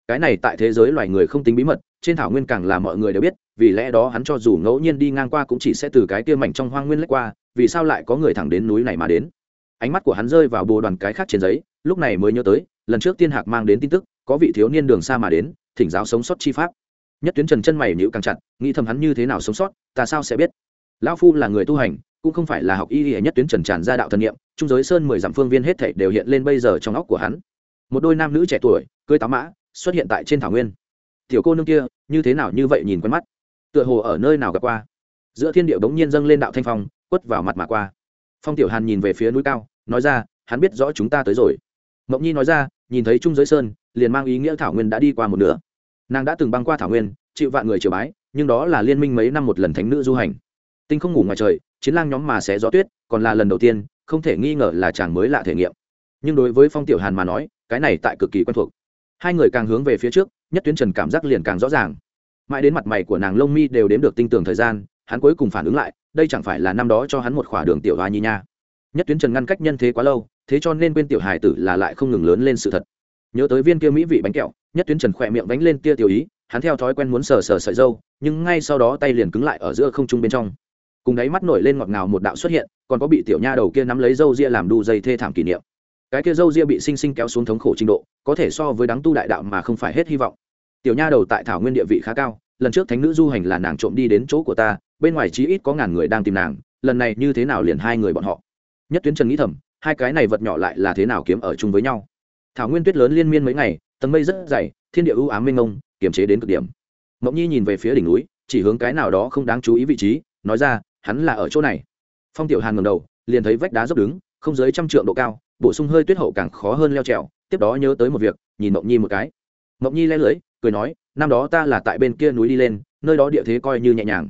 Cái này tại thế giới loài người không tính bí mật, trên thảo nguyên càng là mọi người đều biết, vì lẽ đó hắn cho dù ngẫu nhiên đi ngang qua cũng chỉ sẽ từ cái kia mảnh trong hoang nguyên lách qua, vì sao lại có người thẳng đến núi này mà đến? Ánh mắt của hắn rơi vào bồ đoàn cái khác trên giấy, lúc này mới nhớ tới, lần trước tiên hạc mang đến tin tức, có vị thiếu niên đường xa mà đến, thỉnh giáo sống sót chi pháp. Nhất tuyến trần chân mày nhữ càng chặt, nghĩ thầm hắn như thế nào sống sót, ta sao sẽ biết? Lão phu là người tu hành, cũng không phải là học y hệ nhất tuyến trần tràn ra đạo thần niệm, trung giới sơn mười dặm phương viên hết thảy đều hiện lên bây giờ trong óc của hắn một đôi nam nữ trẻ tuổi, cưới táo mã, xuất hiện tại trên thảo nguyên. Tiểu cô nương kia, như thế nào như vậy nhìn quen mắt? Tựa hồ ở nơi nào gặp qua? Giữa thiên điệu bỗng nhiên dâng lên đạo thanh phong, quất vào mặt mà qua. Phong tiểu hàn nhìn về phía núi cao, nói ra, hắn biết rõ chúng ta tới rồi. Mộng nhi nói ra, nhìn thấy trung giới sơn, liền mang ý nghĩa thảo nguyên đã đi qua một nửa. Nàng đã từng băng qua thảo nguyên, chịu vạn người triều bái, nhưng đó là liên minh mấy năm một lần thánh nữ du hành. Tinh không ngủ ngoài trời, chiến lang nhóm mà xé gió tuyết, còn là lần đầu tiên, không thể nghi ngờ là chàng mới lạ thể nghiệm. Nhưng đối với phong tiểu hàn mà nói cái này tại cực kỳ quen thuộc. Hai người càng hướng về phía trước, nhất tuyến trần cảm giác liền càng rõ ràng. Mãi đến mặt mày của nàng lông mi đều đếm được tinh tường thời gian, hắn cuối cùng phản ứng lại, đây chẳng phải là năm đó cho hắn một khỏa đường tiểu hoa nhi nha. Nhất tuyến trần ngăn cách nhân thế quá lâu, thế cho nên quên tiểu hài tử là lại không ngừng lớn lên sự thật. Nhớ tới viên kia mỹ vị bánh kẹo, nhất tuyến trần khỏe miệng bánh lên tia tiểu ý, hắn theo thói quen muốn sờ sờ sợi dâu, nhưng ngay sau đó tay liền cứng lại ở giữa không trung bên trong. Cùng đáy mắt nổi lên ngọt ngào một đạo xuất hiện, còn có bị tiểu nha đầu kia nắm lấy dâu ria làm đu dây thê thảm kỷ niệm cái kia dâu ria bị sinh sinh kéo xuống thống khổ trình độ, có thể so với đáng tu đại đạo mà không phải hết hy vọng. Tiểu nha đầu tại thảo nguyên địa vị khá cao, lần trước thánh nữ du hành là nàng trộm đi đến chỗ của ta, bên ngoài chí ít có ngàn người đang tìm nàng, lần này như thế nào liền hai người bọn họ. Nhất tuyến trần nghĩ thầm, hai cái này vật nhỏ lại là thế nào kiếm ở chung với nhau. Thảo nguyên tuyết lớn liên miên mấy ngày, tầng mây rất dày, thiên địa ưu ám mênh mông, kiềm chế đến cực điểm. Mộng nhi nhìn về phía đỉnh núi, chỉ hướng cái nào đó không đáng chú ý vị trí, nói ra, hắn là ở chỗ này. Phong tiểu hàn ngầm đầu, liền thấy vách đá dốc đứng, không dưới trăm trượng độ cao bổ sung hơi tuyết hậu càng khó hơn leo trèo, tiếp đó nhớ tới một việc, nhìn mộng nhi một cái. Mộng nhi le lưới, cười nói, năm đó ta là tại bên kia núi đi lên, nơi đó địa thế coi như nhẹ nhàng.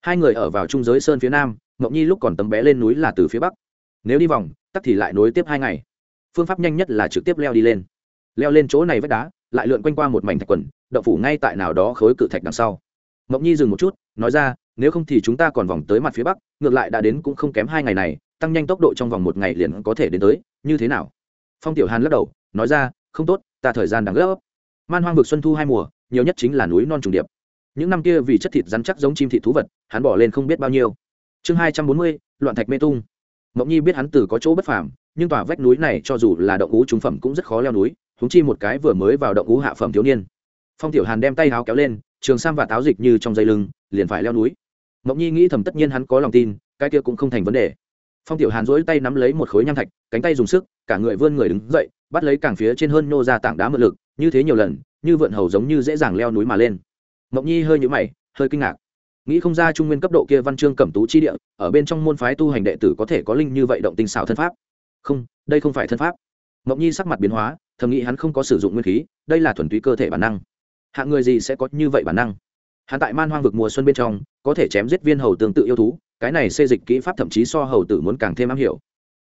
Hai người ở vào trung giới sơn phía nam, mộng nhi lúc còn tấm bé lên núi là từ phía bắc. Nếu đi vòng, tắc thì lại nối tiếp hai ngày. Phương pháp nhanh nhất là trực tiếp leo đi lên. Leo lên chỗ này vách đá, lại lượn quanh qua một mảnh thạch quần đậu phủ ngay tại nào đó khối cự thạch đằng sau. Mộng nhi dừng một chút, nói ra, nếu không thì chúng ta còn vòng tới mặt phía bắc, ngược lại đã đến cũng không kém hai ngày này, tăng nhanh tốc độ trong vòng một ngày liền có thể đến tới như thế nào? Phong tiểu hàn lắc đầu, nói ra, không tốt, ta thời gian đang gấp. Man hoang vực xuân thu hai mùa, nhiều nhất chính là núi non trùng điệp. Những năm kia vì chất thịt rắn chắc giống chim thịt thú vật, hắn bỏ lên không biết bao nhiêu. Chương hai trăm bốn mươi, loạn thạch mê tung. Mộng nhi biết hắn từ có chỗ bất phàm, nhưng tòa vách núi này cho dù là động ú trung phẩm cũng rất khó leo núi húng chi một cái vừa mới vào động ú hạ phẩm thiếu niên. Phong tiểu hàn đem tay áo kéo lên, trường sam và táo dịch như trong dây lưng, liền phải leo núi. Mộng nhi nghĩ thầm tất nhiên hắn có lòng tin, cái kia cũng không thành vấn đề. Phong tiểu hàn dỗi tay nắm lấy một khối nham thạch cánh tay dùng sức, cả người vươn người đứng dậy, bắt lấy cảng phía trên hơn nô ra tảng đá mượn lực, như thế nhiều lần, như vượn hầu giống như dễ dàng leo núi mà lên. Mộng nhi hơi nhũ mày, hơi kinh ngạc. Nghĩ không ra trung nguyên cấp độ kia văn chương cẩm tú chi địa, ở bên trong môn phái tu hành đệ tử có thể có linh như vậy động tinh xảo thân pháp. Không, đây không phải thân pháp. Mộng nhi sắc mặt biến hóa, thầm nghĩ hắn không có sử dụng nguyên khí, đây là thuần túy cơ thể bản năng. Hạng người gì sẽ có như vậy bản năng? Hắn tại man hoang vực mùa xuân bên trong, có thể chém giết viên hầu tương tự yêu thú, cái này xê dịch kỹ pháp thậm chí so hầu tử muốn càng thêm am hiểu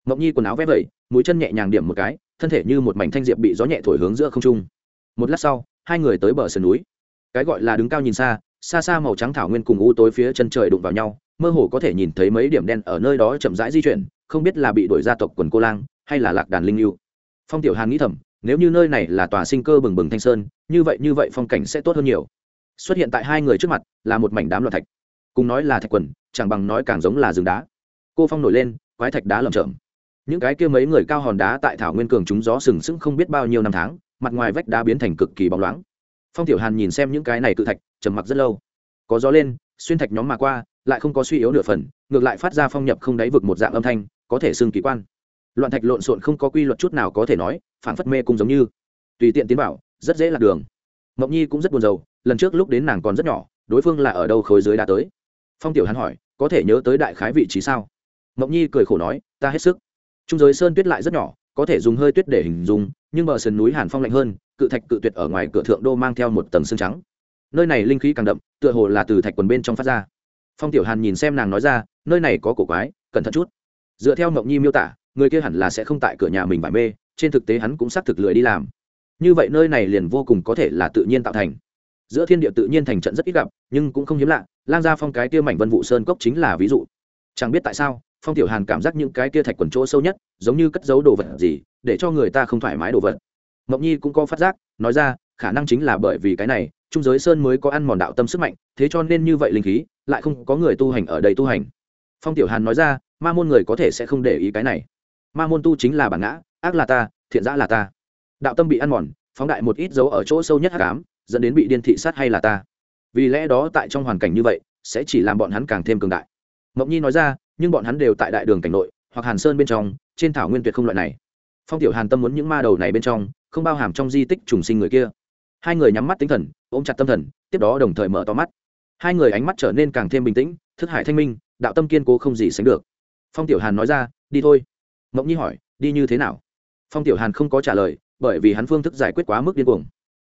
mộng nhi quần áo vẽ vẩy, mũi chân nhẹ nhàng điểm một cái, thân thể như một mảnh thanh diệp bị gió nhẹ thổi hướng giữa không trung. Một lát sau, hai người tới bờ sườn núi. Cái gọi là đứng cao nhìn xa xa xa màu trắng thảo nguyên cùng u tối phía chân trời đụng vào nhau, mơ hồ có thể nhìn thấy mấy điểm đen ở nơi đó chậm rãi di chuyển, không biết là bị đuổi gia tộc quần cô lang, hay là lạc đàn linh yêu. Phong tiểu hàn nghĩ thầm, nếu như nơi này là tòa sinh cơ bừng bừng thanh sơn, như vậy như vậy phong cảnh sẽ tốt hơn nhiều. Xuất hiện tại hai người trước mặt là một mảnh đám loạn thạch. Cùng nói là thạch quần, chẳng bằng nói càng giống là rừng đá. Cô phong nổi lên, quái thạch đá lởm chởm những cái kia mấy người cao hòn đá tại thảo nguyên cường chúng gió sừng sững không biết bao nhiêu năm tháng, mặt ngoài vách đá biến thành cực kỳ bóng loáng. Phong tiểu hàn nhìn xem những cái này cự thạch, trầm mặc rất lâu. Có gió lên, xuyên thạch nhóm mà qua, lại không có suy yếu nửa phần, ngược lại phát ra phong nhập không đáy vực một dạng âm thanh, có thể xưng kỳ quan. Loạn thạch lộn xộn không có quy luật chút nào có thể nói phản phất mê cung giống như. Tùy tiện tiến bảo rất dễ lạc đường. Mộng nhi cũng rất buồn rầu, lần trước lúc đến nàng còn rất nhỏ, đối phương là ở đâu khối dưới đã tới? Phong tiểu hắn hỏi, có thể nhớ tới đại khái vị trí sao? Mộng nhi cười khổ nói, ta hết sức trung giới sơn tuyết lại rất nhỏ, có thể dùng hơi tuyết để hình dung, nhưng bờ sườn núi hàn phong lạnh hơn, cự thạch cự tuyệt ở ngoài cửa thượng đô mang theo một tầng xương trắng. Nơi này linh khí càng đậm, tựa hồ là từ thạch quần bên trong phát ra. Phong tiểu hàn nhìn xem nàng nói ra, nơi này có cổ quái, cẩn thận chút. Dựa theo mộng nhi miêu tả, người kia hẳn là sẽ không tại cửa nhà mình vải mê, trên thực tế hắn cũng xác thực lười đi làm. Như vậy nơi này liền vô cùng có thể là tự nhiên tạo thành. Giữa thiên địa tự nhiên thành trận rất ít gặp, nhưng cũng không hiếm lạ, lang gia phong cái kia mảnh vân vụ sơn cốc chính là ví dụ. Chẳng biết tại sao phong tiểu hàn cảm giác những cái kia thạch quần chỗ sâu nhất, giống như cất giấu đồ vật gì, để cho người ta không thoải mái đồ vật. Mộng nhi cũng có phát giác, nói ra, khả năng chính là bởi vì cái này, trung giới sơn mới có ăn mòn đạo tâm sức mạnh, thế cho nên như vậy linh khí, lại không có người tu hành ở đây tu hành. Phong tiểu hàn nói ra, ma môn người có thể sẽ không để ý cái này. Ma môn tu chính là bản ngã, ác là ta, thiện giã là ta. Đạo tâm bị ăn mòn, phóng đại một ít dấu ở chỗ sâu nhất hắc ám, dẫn đến bị điên thị sát hay là ta. Vì lẽ đó tại trong hoàn cảnh như vậy, sẽ chỉ làm bọn hắn càng thêm cường đại mộng nhi nói ra, nhưng bọn hắn đều tại đại đường cảnh nội, hoặc hàn sơn bên trong, trên thảo nguyên tuyệt không loại này. Phong tiểu hàn tâm muốn những ma đầu này bên trong, không bao hàm trong di tích trùng sinh người kia. Hai người nhắm mắt tinh thần, ôm chặt tâm thần, tiếp đó đồng thời mở to mắt. Hai người ánh mắt trở nên càng thêm bình tĩnh, thức hải thanh minh, đạo tâm kiên cố không gì sánh được. Phong tiểu hàn nói ra, đi thôi. Mộng nhi hỏi, đi như thế nào? Phong tiểu hàn không có trả lời, bởi vì hắn phương thức giải quyết quá mức điên cuồng.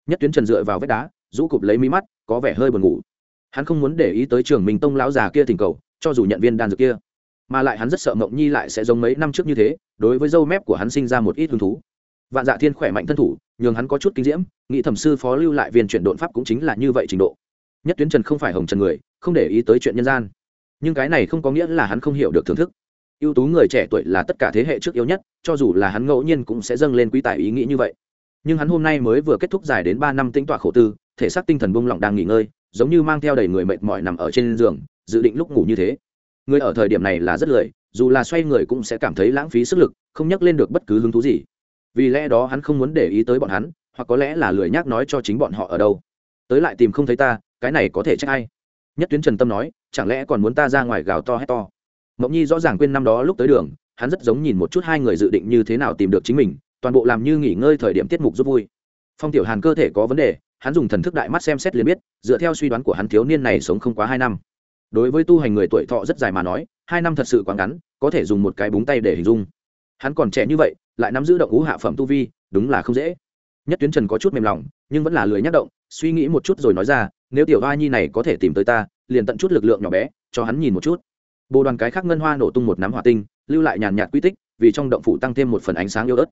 Nhất tuyến trần dựa vào vách đá, rũ cụp lấy mí mắt, có vẻ hơi buồn ngủ. Hắn không muốn để ý tới trường minh tông lão già kia thỉnh cầu cho dù nhận viên đan dược kia, mà lại hắn rất sợ mộng nhi lại sẽ giống mấy năm trước như thế, đối với dâu mép của hắn sinh ra một ít hứng thú. Vạn dạ thiên khỏe mạnh thân thủ, nhường hắn có chút kinh diễm nghị thẩm sư phó lưu lại viên chuyển đột pháp cũng chính là như vậy trình độ. Nhất tuyến trần không phải hồng trần người, không để ý tới chuyện nhân gian. Nhưng cái này không có nghĩa là hắn không hiểu được thưởng thức. Ưu tú người trẻ tuổi là tất cả thế hệ trước yếu nhất, cho dù là hắn ngẫu nhiên cũng sẽ dâng lên quý tài ý nghĩ như vậy. Nhưng hắn hôm nay mới vừa kết thúc dài đến ba năm tĩnh tọa khổ tư, thể xác tinh thần bung lỏng đang nghỉ ngơi, giống như mang theo đầy người mệt mỏi nằm ở trên giường dự định lúc ngủ như thế. Người ở thời điểm này là rất lười, dù là xoay người cũng sẽ cảm thấy lãng phí sức lực, không nhắc lên được bất cứ hứng thú gì. Vì lẽ đó hắn không muốn để ý tới bọn hắn, hoặc có lẽ là lười nhác nói cho chính bọn họ ở đâu. Tới lại tìm không thấy ta, cái này có thể trách ai? Nhất tuyến trần tâm nói, chẳng lẽ còn muốn ta ra ngoài gào to hét to? Mộng nhi rõ ràng quên năm đó lúc tới đường, hắn rất giống nhìn một chút hai người dự định như thế nào tìm được chính mình, toàn bộ làm như nghỉ ngơi thời điểm tiết mục giúp vui. Phong tiểu hàn cơ thể có vấn đề, hắn dùng thần thức đại mắt xem xét liền biết, dựa theo suy đoán của hắn thiếu niên này sống không quá hai năm đối với tu hành người tuổi thọ rất dài mà nói, hai năm thật sự quá ngắn, có thể dùng một cái búng tay để hình dung. Hắn còn trẻ như vậy, lại nắm giữ động ngũ hạ phẩm tu vi, đúng là không dễ. Nhất tuyến trần có chút mềm lòng, nhưng vẫn là lười nhắc động, suy nghĩ một chút rồi nói ra, nếu tiểu hoa nhi này có thể tìm tới ta, liền tận chút lực lượng nhỏ bé, cho hắn nhìn một chút. Bồ đoàn cái khác ngân hoa nổ tung một nắm hỏa tinh, lưu lại nhàn nhạt quy tích, vì trong động phủ tăng thêm một phần ánh sáng yêu ớt.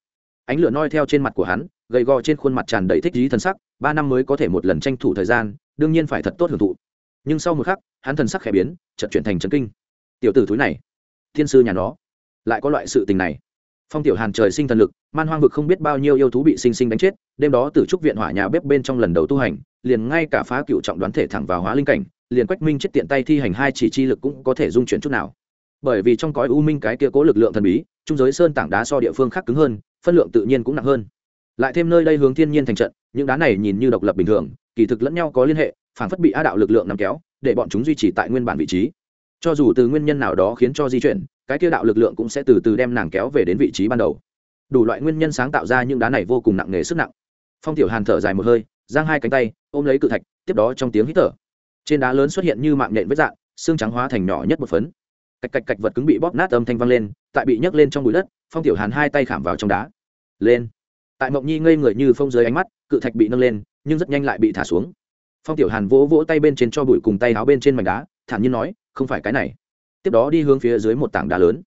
Ánh lửa noi theo trên mặt của hắn, gầy gò trên khuôn mặt tràn đầy thích dí thần sắc, ba năm mới có thể một lần tranh thủ thời gian, đương nhiên phải thật tốt hưởng thụ nhưng sau một khắc, hắn thần sắc khẽ biến trận chuyển thành trấn kinh. Tiểu tử thúi này, thiên sư nhà nó, lại có loại sự tình này. Phong tiểu hàn trời sinh thần lực, man hoang vực không biết bao nhiêu yêu thú bị sinh sinh đánh chết, đêm đó từ trúc viện hỏa nhà bếp bên trong lần đầu tu hành, liền ngay cả phá cựu trọng đoán thể thẳng vào hóa linh cảnh, liền quách minh chết tiện tay thi hành hai chỉ chi lực cũng có thể dung chuyển chút nào. Bởi vì trong cõi u minh cái kia cố lực lượng thần bí, trung giới sơn tảng đá so địa phương khác cứng hơn, phân lượng tự nhiên cũng nặng hơn. Lại thêm nơi đây hướng thiên nhiên thành trận, những đá này nhìn như độc lập bình thường, kỳ thực lẫn nhau có liên hệ phản phất bị á đạo lực lượng nắm kéo, để bọn chúng duy trì tại nguyên bản vị trí. Cho dù từ nguyên nhân nào đó khiến cho di chuyển, cái kia đạo lực lượng cũng sẽ từ từ đem nàng kéo về đến vị trí ban đầu. Đủ loại nguyên nhân sáng tạo ra những đá này vô cùng nặng nề sức nặng. Phong tiểu hàn thở dài một hơi, giang hai cánh tay, ôm lấy cự thạch, tiếp đó trong tiếng hít thở. Trên đá lớn xuất hiện như mạng nhện vết dạng, xương trắng hóa thành nhỏ nhất một phấn. Cạch cạch cạch vật cứng bị bóp nát âm thanh vang lên, tại bị nhấc lên trong bụi đất, phong tiểu hàn hai tay khảm vào trong đá. Lên. Tại mộng nhi ngây người như phong dưới ánh mắt, cự thạch bị nâng lên, nhưng rất nhanh lại bị thả xuống phong tiểu hàn vỗ vỗ tay bên trên cho bụi cùng tay áo bên trên mảnh đá, thản nhiên nói, không phải cái này. Tiếp đó đi hướng phía dưới một tảng đá lớn.